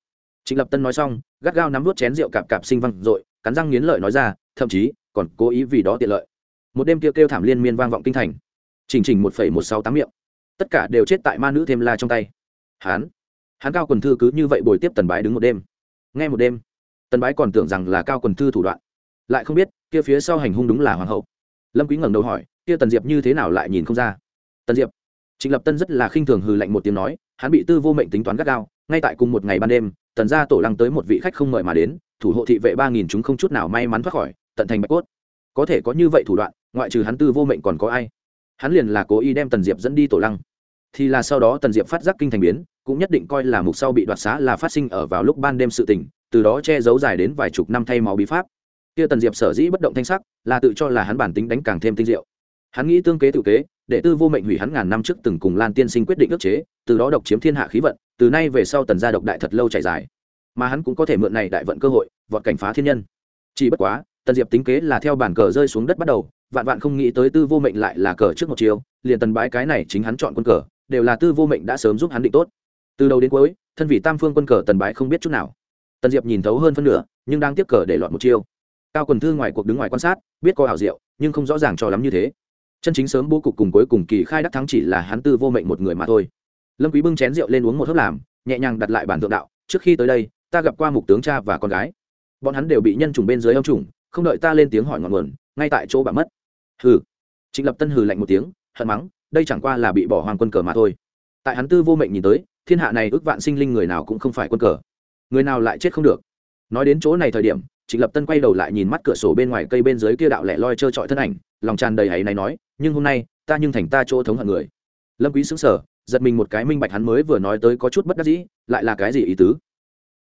trịnh lập tân nói xong, gắt gao nắm vút chén rượu cạp cạp sinh văng r cắn răng nghiến lợi nói ra, thậm chí, còn cố ý vì đó tiện lợi. Một đêm kêu kêu thảm liên miên vang vọng kinh thành. Chỉnh chỉnh một phẩy một sáu tám miệng. Tất cả đều chết tại ma nữ thêm la trong tay. Hắn hắn cao quần thư cứ như vậy bồi tiếp tần bái đứng một đêm. Nghe một đêm, tần bái còn tưởng rằng là cao quần thư thủ đoạn. Lại không biết, kia phía sau hành hung đúng là hoàng hậu. Lâm quý ngẩng đầu hỏi, kia tần diệp như thế nào lại nhìn không ra? Tần diệp, trịnh lập tân rất là khinh thường hừ lạnh một tiếng nói hắn bị tư vô mệnh tính toán gắt gao, ngay tại cùng một ngày ban đêm, tần gia tổ lăng tới một vị khách không mời mà đến, thủ hộ thị vệ ba nghìn chúng không chút nào may mắn thoát khỏi, tận thành bạch cốt. Có thể có như vậy thủ đoạn, ngoại trừ hắn tư vô mệnh còn có ai? Hắn liền là cố ý đem tần diệp dẫn đi tổ lăng. Thì là sau đó tần diệp phát giác kinh thành biến, cũng nhất định coi là mục sau bị đoạt xá là phát sinh ở vào lúc ban đêm sự tình, từ đó che giấu dài đến vài chục năm thay máu bí pháp. Kia tần diệp sở dĩ bất động thanh sắc, là tự cho là hắn bản tính đánh càng thêm tinh diệu hắn nghĩ tương kế tự kế, để tư vô mệnh hủy hắn ngàn năm trước từng cùng lan tiên sinh quyết định ước chế, từ đó độc chiếm thiên hạ khí vận, từ nay về sau tần gia độc đại thật lâu trải dài. Mà hắn cũng có thể mượn này đại vận cơ hội, vọt cảnh phá thiên nhân. Chỉ bất quá, tần diệp tính kế là theo bản cờ rơi xuống đất bắt đầu, vạn vạn không nghĩ tới tư vô mệnh lại là cờ trước một chiều liền tần bái cái này chính hắn chọn quân cờ, đều là tư vô mệnh đã sớm giúp hắn định tốt. Từ đầu đến cuối, thân vị tam phương quân cờ tần bái không biết chút nào. Tần diệp nhìn thấu hơn phân nửa, nhưng đang tiếp cờ để loạn một chiêu. Cao quần thư ngoài cuộc đứng ngoài quan sát, biết có hảo diệu, nhưng không rõ ràng cho lắm như thế chân chính sớm bố cục cùng cuối cùng kỳ khai đắc thắng chỉ là hắn tư vô mệnh một người mà thôi. Lâm quý bưng chén rượu lên uống một hớp làm, nhẹ nhàng đặt lại bản thượng đạo, trước khi tới đây, ta gặp qua mục tướng cha và con gái. Bọn hắn đều bị nhân trùng bên dưới ông trùng không đợi ta lên tiếng hỏi ngọn nguồn, ngay tại chỗ bà mất. Hừ. Trịnh lập tân hừ lạnh một tiếng, hận mắng, đây chẳng qua là bị bỏ hoàng quân cờ mà thôi. Tại hắn tư vô mệnh nhìn tới, thiên hạ này ước vạn sinh linh người nào cũng không phải quân cờ. Người nào lại chết không được. Nói đến chỗ này thời điểm trịnh lập tân quay đầu lại nhìn mắt cửa sổ bên ngoài cây bên dưới kia đạo lẻ loi trơ trọi thân ảnh, lòng tràn đầy hãy này nói, nhưng hôm nay, ta nhưng thành ta chỗ thống hận người. Lâm quý sững sờ, giật mình một cái minh bạch hắn mới vừa nói tới có chút bất đắc dĩ, lại là cái gì ý tứ?